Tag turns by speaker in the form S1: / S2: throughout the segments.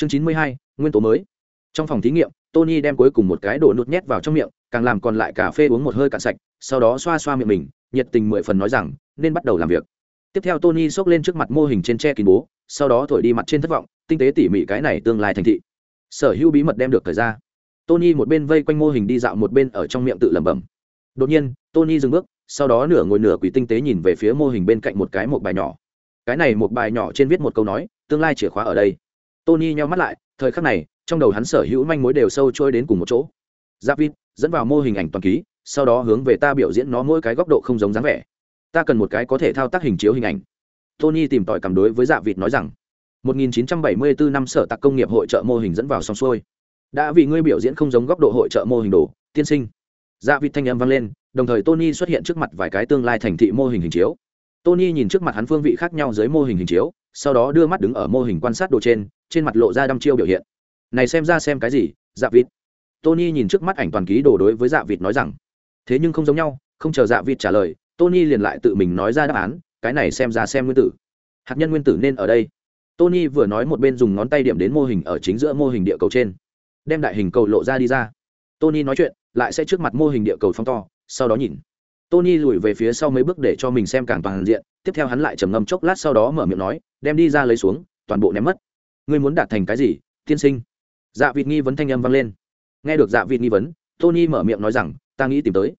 S1: chương chín mươi hai, nguyên tố mới. Trong phòng thí nghiệm, tony đem cuối cùng một cái đồ nút nhét vào trong miệng, càng làm còn lại cà phê uống một hơi cạn sạch, sau đó xoa xoa miệng mình, nhiệt tình mười phần nói rằng, nên bắt đầu làm việc. Tiếp theo tony xốc lên trước mặt mô hình trên tre kín bố, sau đó thổi đi mặt trên thất vọng, tinh tế tỉ mỉ cái này tương lai thành thị. Sở hữu bí mật đem được thời ra. Tony một bên vây quanh mô hình đi dạo một bên ở trong miệng tự lẩm bẩm. Đột nhiên, tony dừng bước, sau đó nửa ngồi nửa quỳ tinh tế nhìn về phía mô hình bên cạnh một cái một bài nhỏ. Cái này một bài nhỏ trên viết một câu nói, tương lai chìa khóa ở đây tony nheo mắt lại, thời khắc này, trong đầu hắn sở hữu manh mối đều sâu trôi đến cùng một chỗ. Giáp vít dẫn vào mô hình ảnh toàn ký, sau đó hướng về ta biểu diễn nó mỗi cái góc độ không giống dáng vẻ. Ta cần một cái có thể thao tác hình chiếu hình ảnh. Tony tìm tòi cảm đối với dạ vịt nói rằng 1974 năm sở tạc công nghiệp hội trợ mô hình dẫn vào xong xuôi. Đã vì ngươi biểu diễn không giống góc độ hội trợ mô hình đồ, tiên sinh. Dạ vịt thanh âm vang lên, đồng thời tony xuất hiện trước mặt vài cái tương lai thành thị mô hình hình chiếu. Tony nhìn trước mặt hắn phương vị khác nhau dưới mô hình hình chiếu, sau đó đưa mắt đứng ở mô hình quan sát đồ trên trên mặt lộ ra đăm chiêu biểu hiện. Này xem ra xem cái gì dạ vịt. Tony nhìn trước mắt ảnh toàn ký đồ đối với dạ vịt nói rằng, thế nhưng không giống nhau, không chờ dạ vịt trả lời, tony liền lại tự mình nói ra đáp án, cái này xem ra xem nguyên tử. Hạt nhân nguyên tử nên ở đây. Tony vừa nói một bên dùng ngón tay điểm đến mô hình ở chính giữa mô hình địa cầu trên, đem đại hình cầu lộ ra đi ra. Tony nói chuyện, lại sẽ trước mặt mô hình địa cầu phong to, sau đó nhìn. Tony lùi về phía sau mấy bước để cho mình xem càng toàn diện, tiếp theo hắn lại trầm ngâm chốc lát sau đó mở miệng nói, đem đi ra lấy xuống, toàn bộ ném mất ngươi muốn đạt thành cái gì, tiên sinh? Dạ vịt nghi vấn thanh âm vang lên. Nghe được dạ vịt nghi vấn, tony mở miệng nói rằng, ta nghĩ tìm tới.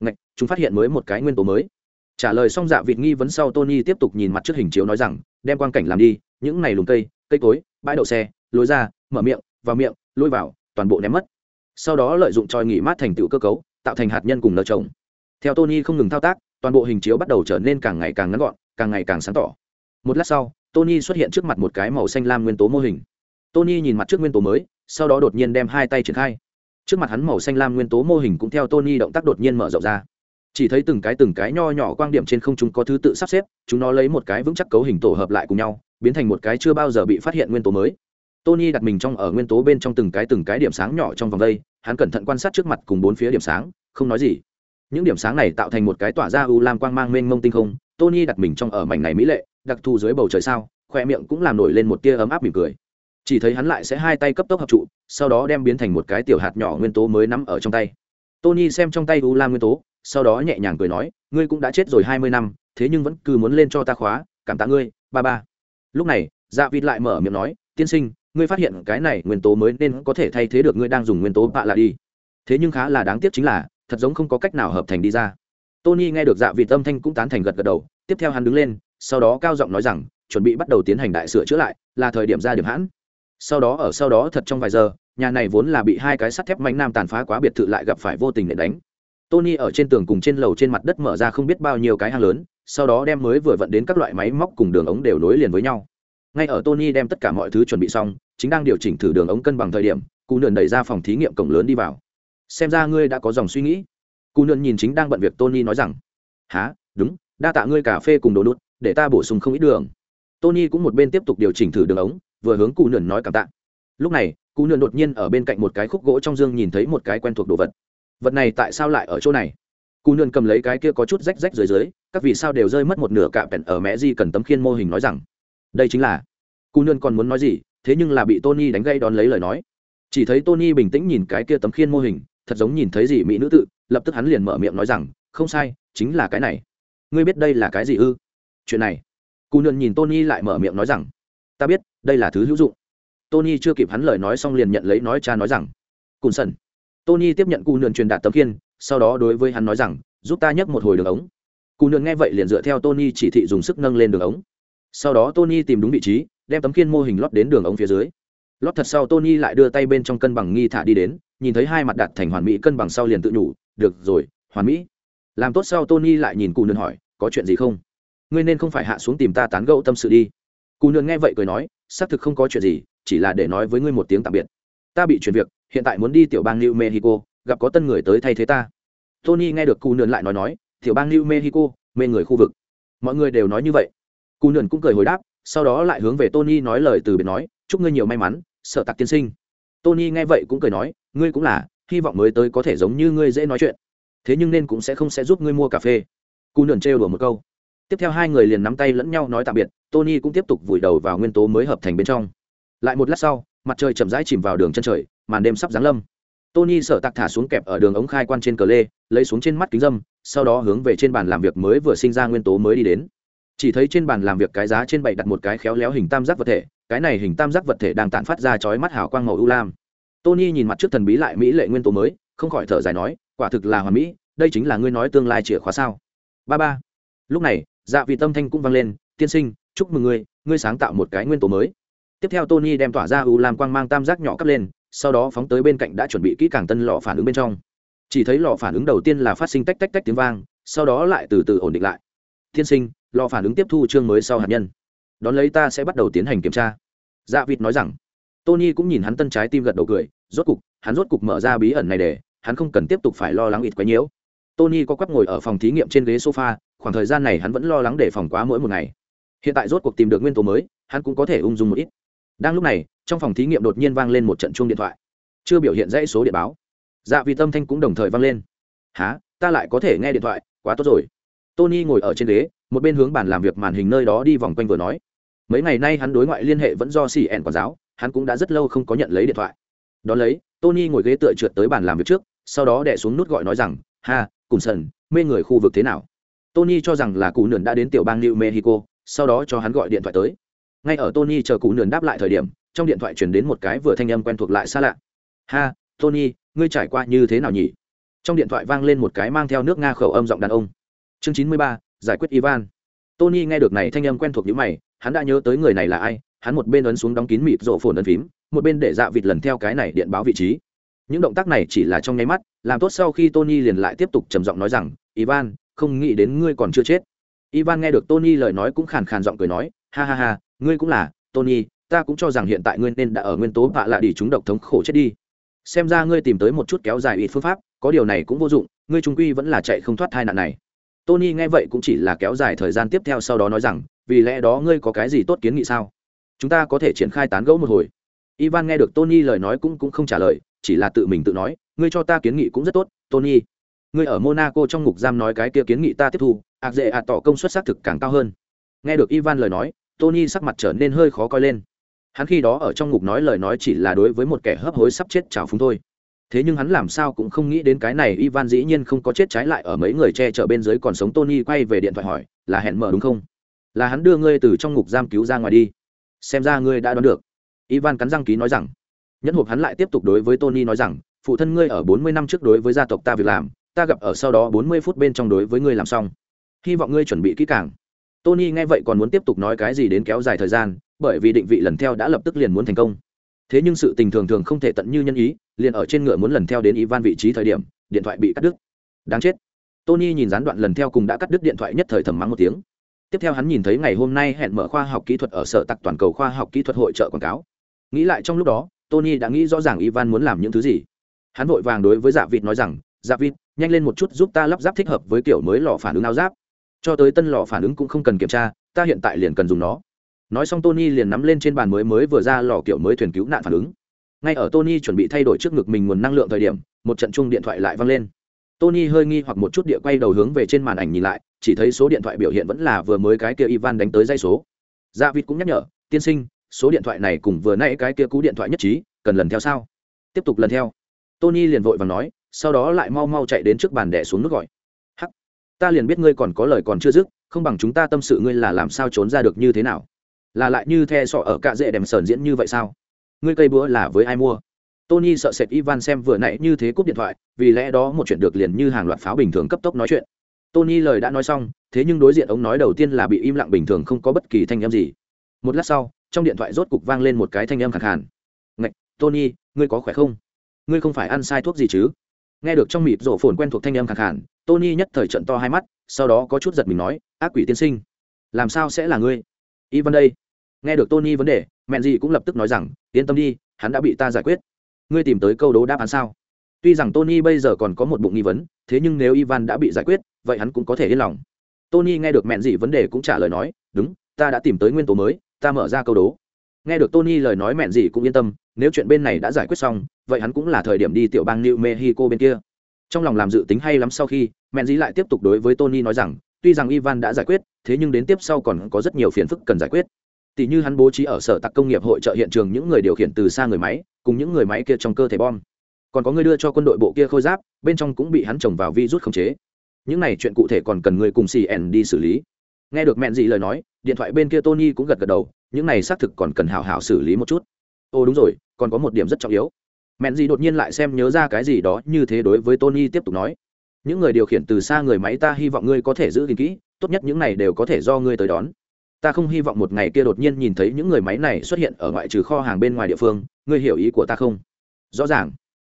S1: Ngạch, chúng phát hiện mới một cái nguyên tố mới. Trả lời xong dạ vịt nghi vấn sau, tony tiếp tục nhìn mặt trước hình chiếu nói rằng, đem quan cảnh làm đi, những này lùm cây cây cối, bãi đậu xe, lối ra, mở miệng, vào miệng, lôi vào, toàn bộ ném mất. Sau đó lợi dụng tròi nghỉ mát thành tựu cơ cấu, tạo thành hạt nhân cùng nợ trồng theo tony không ngừng thao tác, toàn bộ hình chiếu bắt đầu trở nên càng ngày càng ngắn gọn, càng ngày càng sáng tỏ. Một lát sau tony xuất hiện trước mặt một cái màu xanh lam nguyên tố mô hình. Tony nhìn mặt trước nguyên tố mới, sau đó đột nhiên đem hai tay triển khai. Trước mặt hắn màu xanh lam nguyên tố mô hình cũng theo tony động tác đột nhiên mở rộng ra. Chỉ thấy từng cái từng cái nho nhỏ quang điểm trên không chúng có thứ tự sắp xếp, chúng nó lấy một cái vững chắc cấu hình tổ hợp lại cùng nhau, biến thành một cái chưa bao giờ bị phát hiện nguyên tố mới. Tony đặt mình trong ở nguyên tố bên trong từng cái từng cái điểm sáng nhỏ trong vòng đây, hắn cẩn thận quan sát trước mặt cùng bốn phía điểm sáng, không nói gì. Những điểm sáng này tạo thành một cái tỏa ra u lam quang mang mênh mông tinh không, tony đặt mình trong ở mảnh này mỹ lệ đặc thù dưới bầu trời sao? Khoe miệng cũng làm nổi lên một tia ấm áp mỉm cười. Chỉ thấy hắn lại sẽ hai tay cấp tốc hợp trụ, sau đó đem biến thành một cái tiểu hạt nhỏ nguyên tố mới nắm ở trong tay. Tony xem trong tay u lam nguyên tố, sau đó nhẹ nhàng cười nói, ngươi cũng đã chết rồi hai mươi năm, thế nhưng vẫn cứ muốn lên cho ta khóa, cảm tạ ngươi, ba ba. Lúc này dạ vịt lại mở miệng nói, tiên sinh, ngươi phát hiện cái này nguyên tố mới nên có thể thay thế được ngươi đang dùng nguyên tố bạ lạ đi. Thế nhưng khá là đáng tiếc chính là, thật giống không có cách nào hợp thành đi ra. Tony nghe được dạ vịt âm thanh cũng tán thành gật gật đầu, tiếp theo hắn đứng lên sau đó cao giọng nói rằng, chuẩn bị bắt đầu tiến hành đại sửa chữa lại, là thời điểm ra điểm hãn. Sau đó, ở sau đó thật trong vài giờ, nhà này vốn là bị hai cái sắt thép mạnh nam tàn phá quá biệt thự lại gặp phải vô tình để đánh. Tony ở trên tường cùng trên lầu trên mặt đất mở ra không biết bao nhiêu cái hang lớn, sau đó đem mới vừa vận đến các loại máy móc cùng đường ống đều nối liền với nhau. Ngay ở tony đem tất cả mọi thứ chuẩn bị xong, chính đang điều chỉnh thử đường ống cân bằng thời điểm, cụ nườn đẩy ra phòng thí nghiệm cổng lớn đi vào. Xem ra ngươi đã có dòng suy nghĩ. Cụ nườn nhìn chính đang bận việc tony nói rằng há đúng, đa tạ ngươi cà phê cùng đồ nút để ta bổ sung không ít đường. Tony cũng một bên tiếp tục điều chỉnh thử đường ống, vừa hướng cụ nườn nói cảm tạ. Lúc này, cụ nườn đột nhiên ở bên cạnh một cái khúc gỗ trong dương nhìn thấy một cái quen thuộc đồ vật. Vật này tại sao lại ở chỗ này? Cụ nườn cầm lấy cái kia có chút rách rách dưới dưới, các vì sao đều rơi mất một nửa cạm pèn ở mẹ di cần tấm khiên mô hình nói rằng, đây chính là cụ nườn còn muốn nói gì, thế nhưng là bị tony đánh gây đón lấy lời nói. Chỉ thấy tony bình tĩnh nhìn cái kia tấm khiên mô hình, thật giống nhìn thấy gì mỹ nữ tự, lập tức hắn liền mở miệng nói rằng, không sai, chính là cái này. Ngươi biết đây là cái gì ư? Chuyện này. Cụ nườn nhìn tony lại mở miệng nói rằng, ta biết, đây là thứ hữu dụng. Tony chưa kịp hắn lời nói xong liền nhận lấy nói cha nói rằng, cùn sần. Tony tiếp nhận cụ nườn truyền đạt tấm kiên sau đó đối với hắn nói rằng, giúp ta nhấc một hồi đường ống. Cụ nườn nghe vậy liền dựa theo tony chỉ thị dùng sức nâng lên đường ống. Sau đó tony tìm đúng vị trí, đem tấm kiên mô hình lót đến đường ống phía dưới. Lót thật sau tony lại đưa tay bên trong cân bằng nghi thả đi đến, nhìn thấy hai mặt đặt thành hoàn mỹ cân bằng sau liền tự nhủ, được rồi, hoàn mỹ. Làm tốt sau tony lại nhìn cụ nườn hỏi, có chuyện gì không? Ngươi nên không phải hạ xuống tìm ta tán gẫu tâm sự đi. Cù nương nghe vậy cười nói, xác thực không có chuyện gì, chỉ là để nói với ngươi một tiếng tạm biệt. Ta bị chuyển việc, hiện tại muốn đi tiểu bang new mexico, gặp có tân người tới thay thế ta. Tony nghe được cù nương lại nói nói, tiểu bang new mexico, mê người khu vực. Mọi người đều nói như vậy. Cù nương cũng cười hồi đáp, sau đó lại hướng về tony nói lời từ biệt nói, chúc ngươi nhiều may mắn, sợ tặc tiên sinh. Tony nghe vậy cũng cười nói, ngươi cũng là, hy vọng mới tới có thể giống như ngươi dễ nói chuyện. Thế nhưng nên cũng sẽ không sẽ giúp ngươi mua cà phê. Cù nương trêu đùa một câu tiếp theo hai người liền nắm tay lẫn nhau nói tạm biệt, tony cũng tiếp tục vùi đầu vào nguyên tố mới hợp thành bên trong. Lại một lát sau, mặt trời chậm rãi chìm vào đường chân trời, màn đêm sắp giáng lâm. Tony sợ tặc thả xuống kẹp ở đường ống khai quan trên cờ lê, lấy xuống trên mắt kính dâm, sau đó hướng về trên bàn làm việc mới vừa sinh ra nguyên tố mới đi đến. Chỉ thấy trên bàn làm việc cái giá trên bậy đặt một cái khéo léo hình tam giác vật thể, cái này hình tam giác vật thể đang tản phát ra chói mắt hào quang màu ưu lam. Tony nhìn mặt trước thần bí lại mỹ lệ nguyên tố mới, không khỏi thở dài nói, quả thực là hoàn mỹ, đây chính là ngươi nói tương lai chìa khóa sao? Ba ba. Lúc này dạ vị tâm thanh cũng vang lên, tiên sinh, chúc mừng ngươi ngươi sáng tạo một cái nguyên tố mới. Tiếp theo tony đem tỏa ra u làm quang mang tam giác nhỏ cấp lên, sau đó phóng tới bên cạnh đã chuẩn bị kỹ càng tân lò phản ứng bên trong. Chỉ thấy lò phản ứng đầu tiên là phát sinh tách tách tách tiếng vang, sau đó lại từ từ ổn định lại. Tiên sinh lò phản ứng tiếp thu chương mới sau hạt nhân. Đón lấy ta sẽ bắt đầu tiến hành kiểm tra. Dạ vịt nói rằng. Tony cũng nhìn hắn tân trái tim gật đầu cười, rốt cục, hắn rốt cục mở ra bí ẩn này để, hắn không cần tiếp tục phải lo lắng ít quấy nhiễu tony có quắp ngồi ở phòng thí nghiệm trên ghế sofa khoảng thời gian này hắn vẫn lo lắng đề phòng quá mỗi một ngày. Hiện tại rốt cuộc tìm được nguyên tố mới, hắn cũng có thể ung dung một ít. Đang lúc này, trong phòng thí nghiệm đột nhiên vang lên một trận chuông điện thoại. Chưa biểu hiện dãy số điện báo. Dạ vì tâm thanh cũng đồng thời vang lên. Há ta lại có thể nghe điện thoại? Quá tốt rồi. Tony ngồi ở trên ghế, một bên hướng bàn làm việc màn hình nơi đó đi vòng quanh vừa nói. Mấy ngày nay hắn đối ngoại liên hệ vẫn do xì ẻn quản giáo, hắn cũng đã rất lâu không có nhận lấy điện thoại. Đón lấy, tony ngồi ghế tựa trượt tới bàn làm việc trước, sau đó đẻ xuống nút gọi nói rằng, ha cùng sần, mê người khu vực thế nào? Tony cho rằng là cụ nườn đã đến tiểu bang new mexico, sau đó cho hắn gọi điện thoại tới. Ngay ở tony chờ cụ nườn đáp lại thời điểm, trong điện thoại chuyển đến một cái vừa thanh âm quen thuộc lại xa lạ. Ha, tony, ngươi trải qua như thế nào nhỉ? Trong điện thoại vang lên một cái mang theo nước nga khẩu âm giọng đàn ông. Chương chín mươi ba, giải quyết ivan. Tony nghe được này thanh âm quen thuộc như mày, hắn đã nhớ tới người này là ai, hắn một bên ấn xuống đóng kín mịt rộ phồn ấn phím, một bên để dạ vịt lần theo cái này điện báo vị trí. Những động tác này chỉ là trong nháy mắt, làm tốt sau khi tony liền lại tiếp tục trầm giọng nói rằng, ivan không nghĩ đến ngươi còn chưa chết. Ivan nghe được tony lời nói cũng khàn khàn giọng cười nói, ha ha ha, ngươi cũng là, tony, ta cũng cho rằng hiện tại ngươi nên đã ở nguyên tố vạ lạ đi chúng độc thống khổ chết đi. Xem ra ngươi tìm tới một chút kéo dài ít phương pháp, có điều này cũng vô dụng, ngươi trung quy vẫn là chạy không thoát thai nạn này. Tony nghe vậy cũng chỉ là kéo dài thời gian tiếp theo sau đó nói rằng, vì lẽ đó ngươi có cái gì tốt kiến nghị sao? Chúng ta có thể triển khai tán gẫu một hồi. Ivan nghe được tony lời nói cũng cũng không trả lời, chỉ là tự mình tự nói, ngươi cho ta kiến nghị cũng rất tốt, tony ngươi ở monaco trong ngục giam nói cái kia kiến nghị ta tiếp thu ạc dễ ạt tỏ công suất xác thực càng cao hơn. Nghe được ivan lời nói, tony sắc mặt trở nên hơi khó coi lên. Hắn khi đó ở trong ngục nói lời nói chỉ là đối với một kẻ hấp hối sắp chết trào phúng thôi. Thế nhưng hắn làm sao cũng không nghĩ đến cái này ivan dĩ nhiên không có chết trái lại ở mấy người che chở bên dưới còn sống. Tony quay về điện thoại hỏi, là hẹn mở đúng không? Là hắn đưa ngươi từ trong ngục giam cứu ra ngoài đi. Xem ra ngươi đã đoán được. Ivan cắn răng ký nói rằng. Nhẫn hộp hắn lại tiếp tục đối với tony nói rằng, phụ thân ngươi ở bốn mươi năm trước đối với gia tộc ta việc làm ta gặp ở sau đó bốn mươi phút bên trong đối với ngươi làm xong. Hy vọng ngươi chuẩn bị kỹ càng. Tony nghe vậy còn muốn tiếp tục nói cái gì đến kéo dài thời gian, bởi vì định vị lần theo đã lập tức liền muốn thành công. Thế nhưng sự tình thường thường không thể tận như nhân ý, liền ở trên ngựa muốn lần theo đến ivan vị trí thời điểm, điện thoại bị cắt đứt. Đáng chết. Tony nhìn gián đoạn lần theo cùng đã cắt đứt điện thoại nhất thời thầm mắng một tiếng. Tiếp theo hắn nhìn thấy ngày hôm nay hẹn mở khoa học kỹ thuật ở sở tặc toàn cầu khoa học kỹ thuật hội trợ quảng cáo. Nghĩ lại trong lúc đó, tony đã nghĩ rõ ràng ivan muốn làm những thứ gì. Hắn vội vàng đối với dạ vịt nói rằng dạ vịt nhanh lên một chút giúp ta lắp ráp thích hợp với kiểu mới lò phản ứng áo giáp. Cho tới tân lò phản ứng cũng không cần kiểm tra, ta hiện tại liền cần dùng nó. Nói xong tony liền nắm lên trên bàn mới mới vừa ra lò kiểu mới thuyền cứu nạn phản ứng. Ngay ở tony chuẩn bị thay đổi trước ngực mình nguồn năng lượng thời điểm, một trận chung điện thoại lại vang lên. Tony hơi nghi hoặc một chút địa quay đầu hướng về trên màn ảnh nhìn lại, chỉ thấy số điện thoại biểu hiện vẫn là vừa mới cái kia ivan đánh tới dây số. Dạ vịt cũng nhắc nhở, tiên sinh, số điện thoại này cùng vừa nãy cái kia cú điện thoại nhất trí, cần lần theo sao? Tiếp tục lần theo. Tony liền vội và nói sau đó lại mau mau chạy đến trước bàn đẻ xuống nước gọi. Hắc, ta liền biết ngươi còn có lời còn chưa dứt, không bằng chúng ta tâm sự ngươi là làm sao trốn ra được như thế nào? Là lại như the sọ ở cạ dễ đèm sờn diễn như vậy sao? Ngươi cây búa là với ai mua? Tony sợ sệt ivan xem vừa nãy như thế cúp điện thoại, vì lẽ đó một chuyện được liền như hàng loạt pháo bình thường cấp tốc nói chuyện. Tony lời đã nói xong, thế nhưng đối diện ông nói đầu tiên là bị im lặng bình thường không có bất kỳ thanh âm gì. Một lát sau, trong điện thoại rốt cục vang lên một cái thanh âm khẳng hẳn ngạch, tony, ngươi có khỏe không? Ngươi không phải ăn sai thuốc gì chứ? Nghe được trong mịt rổ phồn quen thuộc thanh âm khẳng hẳn tony nhất thời trận to hai mắt, sau đó có chút giật mình nói, ác quỷ tiên sinh, làm sao sẽ là ngươi? Ivan đây. Nghe được tony vấn đề mẹ gì cũng lập tức nói rằng, yên tâm đi, hắn đã bị ta giải quyết. Ngươi tìm tới câu đố đáp án sao? Tuy rằng tony bây giờ còn có một bụng nghi vấn, thế nhưng nếu ivan đã bị giải quyết, vậy hắn cũng có thể yên lòng. Tony nghe được mẹn gì vấn đề cũng trả lời nói, đúng, ta đã tìm tới nguyên tố mới, ta mở ra câu đố nghe được tony lời nói mẹn gì cũng yên tâm, nếu chuyện bên này đã giải quyết xong, vậy hắn cũng là thời điểm đi tiểu bang new mexico bên kia. Trong lòng làm dự tính hay lắm sau khi, mẹn gì lại tiếp tục đối với tony nói rằng, tuy rằng ivan đã giải quyết, thế nhưng đến tiếp sau còn có rất nhiều phiền phức cần giải quyết. Tỷ như hắn bố trí ở sở tặc công nghiệp hội trợ hiện trường những người điều khiển từ xa người máy, cùng những người máy kia trong cơ thể bom. Còn có người đưa cho quân đội bộ kia khôi giáp, bên trong cũng bị hắn trồng vào vi rút khống chế. Những này chuyện cụ thể còn cần người cùng cn đi xử lý. Nghe được mẹn gì lời nói, điện thoại bên kia tony cũng gật gật đầu những này xác thực còn cần hào hào xử lý một chút. Ô đúng rồi, còn có một điểm rất trọng yếu. Mẹn gì đột nhiên lại xem nhớ ra cái gì đó như thế đối với tony tiếp tục nói. Những người điều khiển từ xa người máy ta hy vọng ngươi có thể giữ gìn kỹ, tốt nhất những này đều có thể do ngươi tới đón. Ta không hy vọng một ngày kia đột nhiên nhìn thấy những người máy này xuất hiện ở ngoại trừ kho hàng bên ngoài địa phương, ngươi hiểu ý của ta không? Rõ ràng.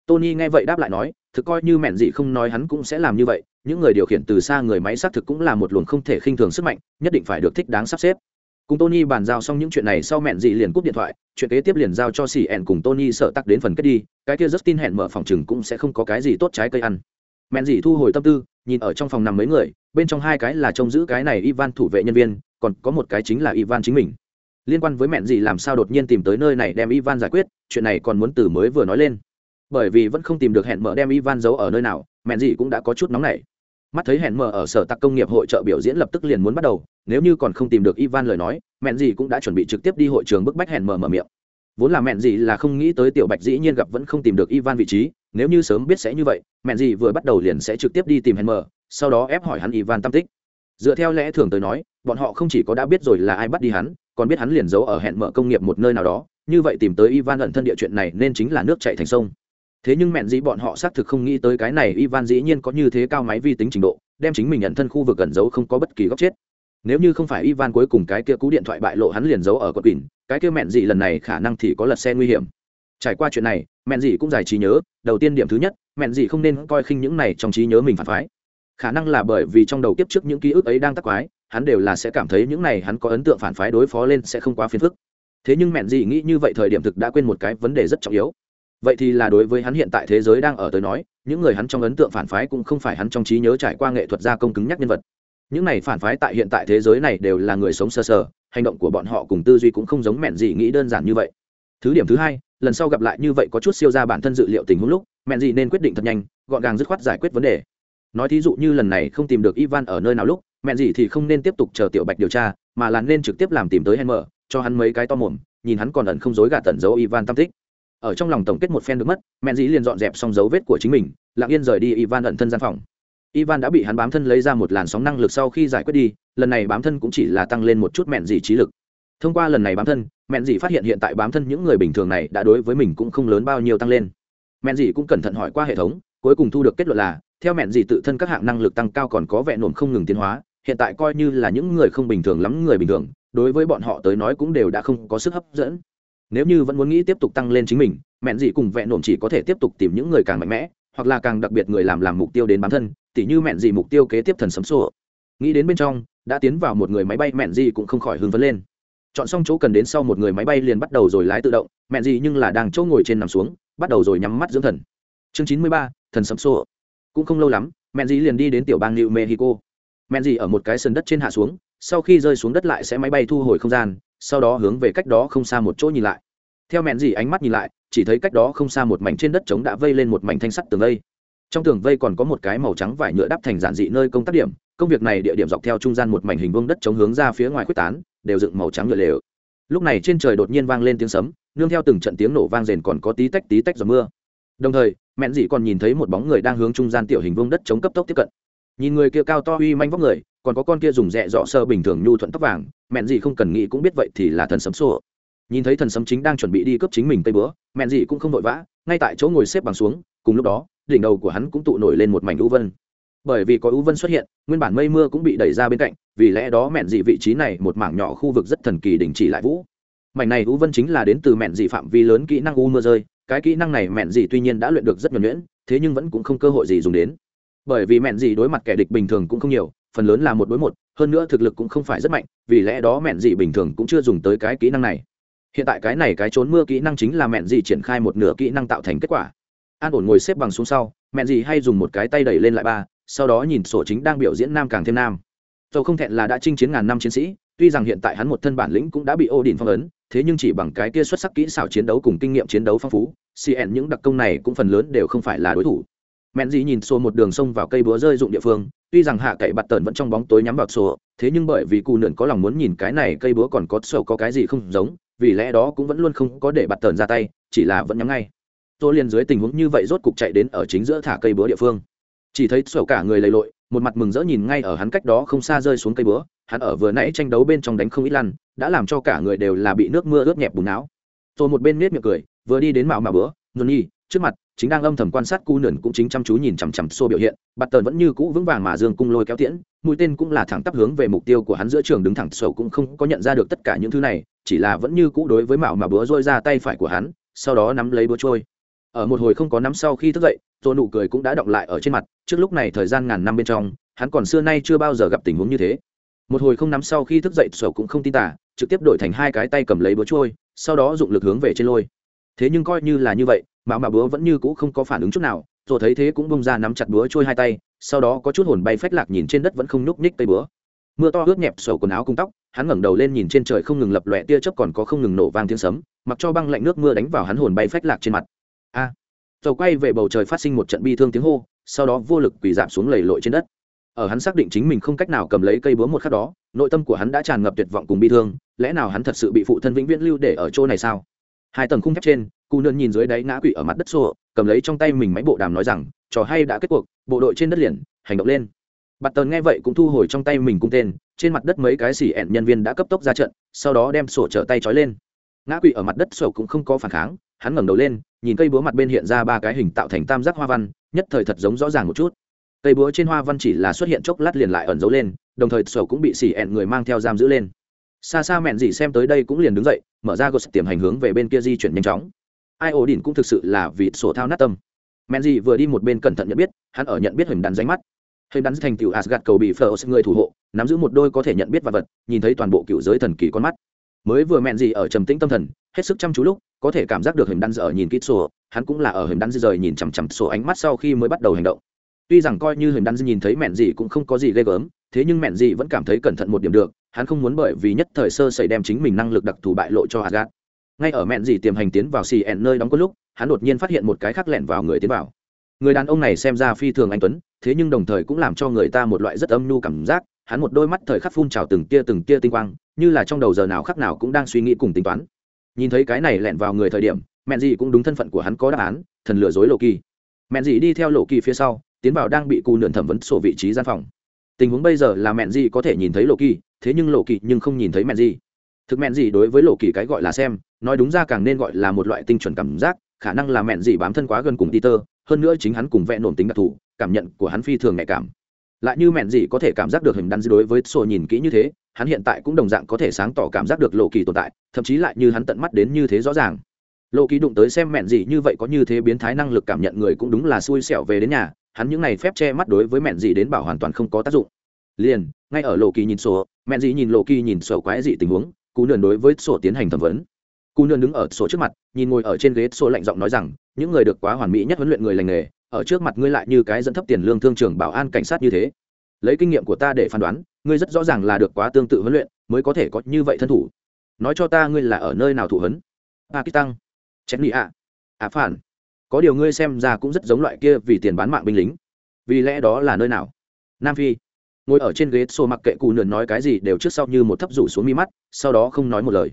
S1: Tony nghe vậy đáp lại nói, thực coi như mẹn gì không nói hắn cũng sẽ làm như vậy, những người điều khiển từ xa người máy xác thực cũng là một luồng không thể khinh thường sức mạnh, nhất định phải được thích đáng sắp xếp cùng tony bàn giao xong những chuyện này sau mẹn dị liền cúp điện thoại, chuyện kế tiếp liền giao cho xì ẹn cùng tony sợ tắc đến phần kết đi, cái kia rất tin hẹn mở phòng chừng cũng sẽ không có cái gì tốt trái cây ăn. Mẹn dị thu hồi tâm tư, nhìn ở trong phòng nằm mấy người, bên trong hai cái là trông giữ cái này ivan thủ vệ nhân viên, còn có một cái chính là ivan chính mình. Liên quan với mẹn dị làm sao đột nhiên tìm tới nơi này đem ivan giải quyết, chuyện này còn muốn từ mới vừa nói lên. Bởi vì vẫn không tìm được hẹn mở đem ivan giấu ở nơi nào, mẹn dị cũng đã có chút nóng nảy mắt thấy hẹn mở ở sở tạc công nghiệp hội trợ biểu diễn lập tức liền muốn bắt đầu, nếu như còn không tìm được ivan lời nói, mẹn gì cũng đã chuẩn bị trực tiếp đi hội trường bức bách hẹn mở mở miệng. Vốn là mẹn gì là không nghĩ tới tiểu bạch dĩ nhiên gặp vẫn không tìm được ivan vị trí, nếu như sớm biết sẽ như vậy, mẹn gì vừa bắt đầu liền sẽ trực tiếp đi tìm hẹn mở, sau đó ép hỏi hắn ivan tam tích. Dựa theo lẽ thường tới nói, bọn họ không chỉ có đã biết rồi là ai bắt đi hắn, còn biết hắn liền giấu ở hẹn mở công nghiệp một nơi nào đó, như vậy tìm tới ivan ẩn thân địa chuyện này nên chính là nước chạy thành sông thế nhưng mẹn dĩ bọn họ xác thực không nghĩ tới cái này ivan dĩ nhiên có như thế cao máy vi tính trình độ, đem chính mình nhận thân khu vực gần giấu không có bất kỳ góc chết. Nếu như không phải ivan cuối cùng cái kia cú điện thoại bại lộ hắn liền giấu ở quận quỳnh cái kia mẹn dĩ lần này khả năng thì có lật xe nguy hiểm. Trải qua chuyện này, mẹn dĩ cũng giải trí nhớ, đầu tiên điểm thứ nhất, mẹn dĩ không nên coi khinh những này trong trí nhớ mình phản phái. Khả năng là bởi vì trong đầu kiếp trước những ký ức ấy đang tắc quái, hắn đều là sẽ cảm thấy những này hắn có ấn tượng phản phái đối phó lên sẽ không quá phiền phức. Thế nhưng mẹn dĩ nghĩ như vậy thời điểm thực đã quên một cái vấn đề rất trọng yếu vậy thì là đối với hắn hiện tại thế giới đang ở tới nói những người hắn trong ấn tượng phản phái cũng không phải hắn trong trí nhớ trải qua nghệ thuật gia công cứng nhắc nhân vật. Những này phản phái tại hiện tại thế giới này đều là người sống sơ sờ, sờ hành động của bọn họ cùng tư duy cũng không giống mẹn gì nghĩ đơn giản như vậy. Thứ điểm thứ hai lần sau gặp lại như vậy có chút siêu ra bản thân dự liệu tình huống lúc mẹn gì nên quyết định thật nhanh gọn gàng dứt khoát giải quyết vấn đề. Nói thí dụ như lần này không tìm được ivan ở nơi nào lúc mẹn gì thì không nên tiếp tục chờ tiểu bạch điều tra mà là nên trực tiếp làm tìm tới henmer cho hắn mấy cái to mồm nhìn hắn còn ẩn không dối gạt tẩn dấu ivan tam tích ở trong lòng tổng kết một phen được mất, mẹn dĩ liền dọn dẹp xong dấu vết của chính mình, lặng yên rời đi ivan ẩn thân gian phòng. Ivan đã bị hắn bám thân lấy ra một làn sóng năng lực sau khi giải quyết đi, lần này bám thân cũng chỉ là tăng lên một chút mẹn dĩ trí lực. Thông qua lần này bám thân, mẹn dĩ phát hiện hiện tại bám thân những người bình thường này đã đối với mình cũng không lớn bao nhiêu tăng lên. Mẹn dĩ cũng cẩn thận hỏi qua hệ thống, cuối cùng thu được kết luận là, theo mẹn dĩ tự thân các hạng năng lực tăng cao còn có vẹn nổm không ngừng tiến hóa, hiện tại coi như là những người không bình thường lắm người bình thường, đối với bọn họ tới nói cũng đều đã không có sức hấp dẫn nếu như vẫn muốn nghĩ tiếp tục tăng lên chính mình, mẹn dị cùng vẹn nổm chỉ có thể tiếp tục tìm những người càng mạnh mẽ, hoặc là càng đặc biệt người làm làm mục tiêu đến bản thân, tỉ như mẹn dị mục tiêu kế tiếp thần sấm sổ. Nghĩ đến bên trong, đã tiến vào một người máy bay, mẹn dị cũng không khỏi hưng phấn lên. Chọn xong chỗ cần đến sau một người máy bay liền bắt đầu rồi lái tự động, mẹn dị nhưng là đang chỗ ngồi trên nằm xuống, bắt đầu rồi nhắm mắt dưỡng thần. Chương chín mươi ba, thần sấm sổ. Cũng không lâu lắm, mẹn dị liền đi đến tiểu bang new mexico. Mẹn dị ở một cái sân đất trên hạ xuống, sau khi rơi xuống đất lại sẽ máy bay thu hồi không gian sau đó hướng về cách đó không xa một chỗ nhìn lại. Theo mẹn gì ánh mắt nhìn lại, chỉ thấy cách đó không xa một mảnh trên đất trống đã vây lên một mảnh thanh sắt tường vây. Trong tường vây còn có một cái màu trắng vải nhựa đắp thành giản dị nơi công tác điểm, công việc này địa điểm dọc theo trung gian một mảnh hình vuông đất chống hướng ra phía ngoài quyết tán, đều dựng màu trắng nhựa lều. Lúc này trên trời đột nhiên vang lên tiếng sấm, nương theo từng trận tiếng nổ vang rền còn có tí tách tí tách giọt mưa. Đồng thời, mẹn dị còn nhìn thấy một bóng người đang hướng trung gian tiểu hình vuông đất chống cấp tốc tiếp cận. Nhìn người kia cao to uy manh vóc người, còn có con kia dùng rẽ dọ sơ bình thường nhu thuận tóc vàng mẹn gì không cần nghĩ cũng biết vậy thì là thần sấm sô nhìn thấy thần sấm chính đang chuẩn bị đi cướp chính mình tây bữa, mẹn gì cũng không vội vã, ngay tại chỗ ngồi xếp bằng xuống, cùng lúc đó, đỉnh đầu của hắn cũng tụ nổi lên một mảnh u vân. Bởi vì có u vân xuất hiện, nguyên bản mây mưa cũng bị đẩy ra bên cạnh, vì lẽ đó mẹn dị vị trí này, một mảng nhỏ khu vực rất thần kỳ đình chỉ lại vũ. Mảnh này u vân chính là đến từ mẹn dị phạm vi lớn kỹ năng u mưa rơi, cái kỹ năng này mẹn dị tuy nhiên đã luyện được rất nhuẩn nhuyễn, thế nhưng vẫn cũng không cơ hội gì dùng đến. Bởi vì mẹn dị đối mặt kẻ địch bình thường cũng không nhiều, phần lớn là một đối một hơn nữa thực lực cũng không phải rất mạnh, vì lẽ đó mẹn dị bình thường cũng chưa dùng tới cái kỹ năng này. Hiện tại cái này cái trốn mưa kỹ năng chính là mẹn dị triển khai một nửa kỹ năng tạo thành kết quả. An ổn ngồi xếp bằng xuống sau, mẹn dị hay dùng một cái tay đẩy lên lại ba, sau đó nhìn sổ chính đang biểu diễn nam càng thêm nam. Dầu không thẹn là đã chinh chiến ngàn năm chiến sĩ, tuy rằng hiện tại hắn một thân bản lĩnh cũng đã bị ô đình phong ấn, thế nhưng chỉ bằng cái kia xuất sắc kỹ xảo chiến đấu cùng kinh nghiệm chiến đấu phong phú cn những đặc công này cũng phần lớn đều không phải là đối thủ mẹn dị nhìn sổ một đường sông vào cây búa rơi dụng địa phương tuy rằng hạ cậy bạt tần vẫn trong bóng tối nhắm vào sổ thế nhưng bởi vì cụ nượn có lòng muốn nhìn cái này cây búa còn có sổ có cái gì không giống vì lẽ đó cũng vẫn luôn không có để bạt tần ra tay chỉ là vẫn nhắm ngay. Tôi liền dưới tình huống như vậy rốt cục chạy đến ở chính giữa thả cây búa địa phương. Chỉ thấy sổ cả người lầy lội một mặt mừng rỡ nhìn ngay ở hắn cách đó không xa rơi xuống cây búa hắn ở vừa nãy tranh đấu bên trong đánh không ít lăn đã làm cho cả người đều là bị nước mưa ướt nhẹp bùn não. Rồi một bên nết miệng cười vừa đi đến mạo mà búa, bữa nhi trước mặt, chính đang âm thầm quan sát cu nườn cũng chính chăm chú nhìn chằm chằm xô biểu hiện, bạt tần vẫn như cũ vững vàng mà dương cung lôi kéo tiễn, mũi tên cũng là thẳng tắp hướng về mục tiêu của hắn giữa trường đứng thẳng sầu cũng không có nhận ra được tất cả những thứ này, chỉ là vẫn như cũ đối với mạo mà búa rôi ra tay phải của hắn, sau đó nắm lấy búa trôi. Ở một hồi không có nắm sau khi thức dậy rồi nụ cười cũng đã động lại ở trên mặt, trước lúc này thời gian ngàn năm bên trong, hắn còn xưa nay chưa bao giờ gặp tình huống như thế. Một hồi không nắm sau khi thức dậy sầu cũng không tin tả trực tiếp đổi thành hai cái tay cầm lấy búa trôi, sau đó dụng lực hướng về trên lôi. Thế nhưng coi như là như vậy mạo mạo búa vẫn như cũ không có phản ứng chút nào rồi thấy thế cũng bông ra nắm chặt búa trôi hai tay sau đó có chút hồn bay phách lạc nhìn trên đất vẫn không nhúc nhích tay búa. Mưa to ướt nhẹp sầu quần áo cung tóc hắn ngẩng đầu lên nhìn trên trời không ngừng lập lòe tia chớp còn có không ngừng nổ vang tiếng sấm mặc cho băng lạnh nước mưa đánh vào hắn hồn bay phách lạc trên mặt. A! À, quay về bầu trời phát sinh một trận bi thương tiếng hô sau đó vô lực quỳ giảm xuống lầy lội trên đất. Ở hắn xác định chính mình không cách nào cầm lấy cây búa một khắc đó nội tâm của hắn đã tràn ngập tuyệt vọng cùng bi thương lẽ nào hắn thật sự bị phụ thân vĩnh viễn lưu để ở chỗ này sao? Hai tầng khung thép trên cụ nơn nhìn dưới đáy ngã quỵ ở mặt đất xô, cầm lấy trong tay mình máy bộ đàm nói rằng, trò hay đã kết cuộc, bộ đội trên đất liền, hành động lên. Bạt tần nghe vậy cũng thu hồi trong tay mình cung tên, trên mặt đất mấy cái xỉ ẹn nhân viên đã cấp tốc ra trận, sau đó đem sổ trở tay trói lên. Ngã quỵ ở mặt đất sổ cũng không có phản kháng, hắn ngẩng đầu lên, nhìn cây búa mặt bên hiện ra ba cái hình tạo thành tam giác hoa văn, nhất thời thật giống rõ ràng một chút. Cây búa trên hoa văn chỉ là xuất hiện chốc lát liền lại ẩn giấu lên, đồng thời sổ cũng bị xỉ ẹn người mang theo giam giữ lên. Xa xa mẹn gì xem tới đây cũng liền đứng dậy, mở ra gột tiềm hành hướng về bên kia di chuyển nhanh chóng ai ổ đỉnh cũng thực sự là vì sổ thao nát tâm. Men gì vừa đi một bên cẩn thận nhận biết, hắn ở nhận biết hình đắn ránh mắt. Hình đắn thành cựu asgad cầu bị phờ người thủ hộ, nắm giữ một đôi có thể nhận biết vật vật, nhìn thấy toàn bộ cựu giới thần kỳ con mắt. Mới vừa mẹn gì ở trầm tĩnh tâm thần, hết sức chăm chú lúc, có thể cảm giác được hình đắn ở nhìn kỹ sổ, hắn cũng là ở hình đắn rời nhìn chằm chằm sổ ánh mắt sau khi mới bắt đầu hành động. Tuy rằng coi như hình đắn nhìn thấy mẹn gì cũng không có gì ghê gớm, thế nhưng mẹn gì vẫn cảm thấy cẩn thận một điểm được, hắn không muốn bởi vì nhất thời sơ sẩy đem chính mình năng lực đặc thù bại lộ cho asgad ngay ở mẹn dì tiềm hành tiến vào xì ẹn nơi đóng có lúc, hắn đột nhiên phát hiện một cái khác lẻn vào người tiến vào. Người đàn ông này xem ra phi thường anh tuấn, thế nhưng đồng thời cũng làm cho người ta một loại rất âm nhu cảm giác, hắn một đôi mắt thời khắc phun trào từng tia từng tia tinh quang, như là trong đầu giờ nào khắc nào cũng đang suy nghĩ cùng tính toán. Nhìn thấy cái này lẻn vào người thời điểm, mẹn dì cũng đúng thân phận của hắn có đáp án, thần lừa dối lộ kỳ. Mẹn dì đi theo lộ kỳ phía sau, tiến vào đang bị cù nượn thẩm vấn sổ vị trí gian phòng tình huống bây giờ là mẹn dì có thể nhìn thấy lộ kỳ thế nhưng lộ kỳ nhưng không nhìn thấy mẹn dì thực mẹn dì đối với lộ kỳ cái gọi là xem nói đúng ra càng nên gọi là một loại tinh chuẩn cảm giác, khả năng là mẹn gì bám thân quá gần cùng peter, hơn nữa chính hắn cùng vẽ nổn tính đặc thù, cảm nhận của hắn phi thường nhạy cảm. Lại như mẹn gì có thể cảm giác được hình đắn đối với sổ nhìn kỹ như thế, hắn hiện tại cũng đồng dạng có thể sáng tỏ cảm giác được lộ kỳ tồn tại, thậm chí lại như hắn tận mắt đến như thế rõ ràng. Lộ kỳ đụng tới xem mẹn gì như vậy có như thế biến thái năng lực cảm nhận người cũng đúng là xui xẻo về đến nhà, hắn những này phép che mắt đối với mẹn gì đến bảo hoàn toàn không có tác dụng. Liền, ngay ở lộ kỳ nhìn sổ mẹn gì nhìn lộ kỳ nhìn sổ quái dị tình huống, cú nườn đối với sổ tiến hành thẩm vấn cú nương đứng ở sổ trước mặt, nhìn ngồi ở trên ghế sổ lạnh giọng nói rằng, những người được quá hoàn mỹ nhất huấn luyện người lành nghề, ở trước mặt ngươi lại như cái dẫn thấp tiền lương thương trường bảo an cảnh sát như thế. Lấy kinh nghiệm của ta để phán đoán, ngươi rất rõ ràng là được quá tương tự huấn luyện, mới có thể có như vậy thân thủ. Nói cho ta ngươi là ở nơi nào thủ huấn? Pakistan. Chét nị ạ ạ phản. Có điều ngươi xem ra cũng rất giống loại kia vì tiền bán mạng binh lính. Vì lẽ đó là nơi nào? Nam phi. Ngồi ở trên ghế xô mặc kệ cụ nườn nói cái gì đều trước sau như một thấp rủ xuống mi mắt, sau đó không nói một lời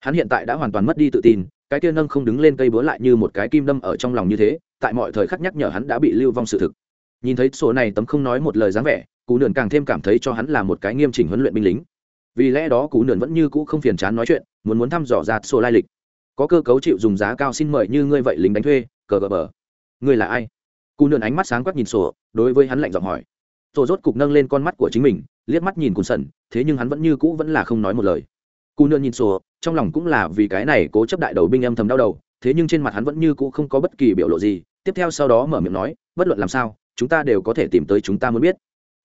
S1: hắn hiện tại đã hoàn toàn mất đi tự tin, cái kia nâng không đứng lên cây búa lại như một cái kim đâm ở trong lòng như thế, tại mọi thời khắc nhắc nhở hắn đã bị lưu vong sự thực. Nhìn thấy sổ này tấm không nói một lời dáng vẻ, Cú nườn càng thêm cảm thấy cho hắn là một cái nghiêm chỉnh huấn luyện binh lính. Vì lẽ đó Cú nườn vẫn như cũ không phiền chán nói chuyện, muốn muốn thăm dò ra sổ lai lịch. Có cơ cấu chịu dùng giá cao xin mời như ngươi vậy lính đánh thuê, cờ gờ bờ. Ngươi là ai? Cú nườn ánh mắt sáng quắc nhìn sổ, đối với hắn lạnh giọng hỏi. Sổ rốt cục nâng lên con mắt của chính mình, liếc mắt nhìn cùn sần, thế nhưng hắn vẫn như cũ vẫn là không nói một lời cù nương nhìn sổ, trong lòng cũng là vì cái này cố chấp đại đầu binh âm thầm đau đầu, thế nhưng trên mặt hắn vẫn như cũ không có bất kỳ biểu lộ gì. Tiếp theo sau đó mở miệng nói, bất luận làm sao, chúng ta đều có thể tìm tới chúng ta muốn biết.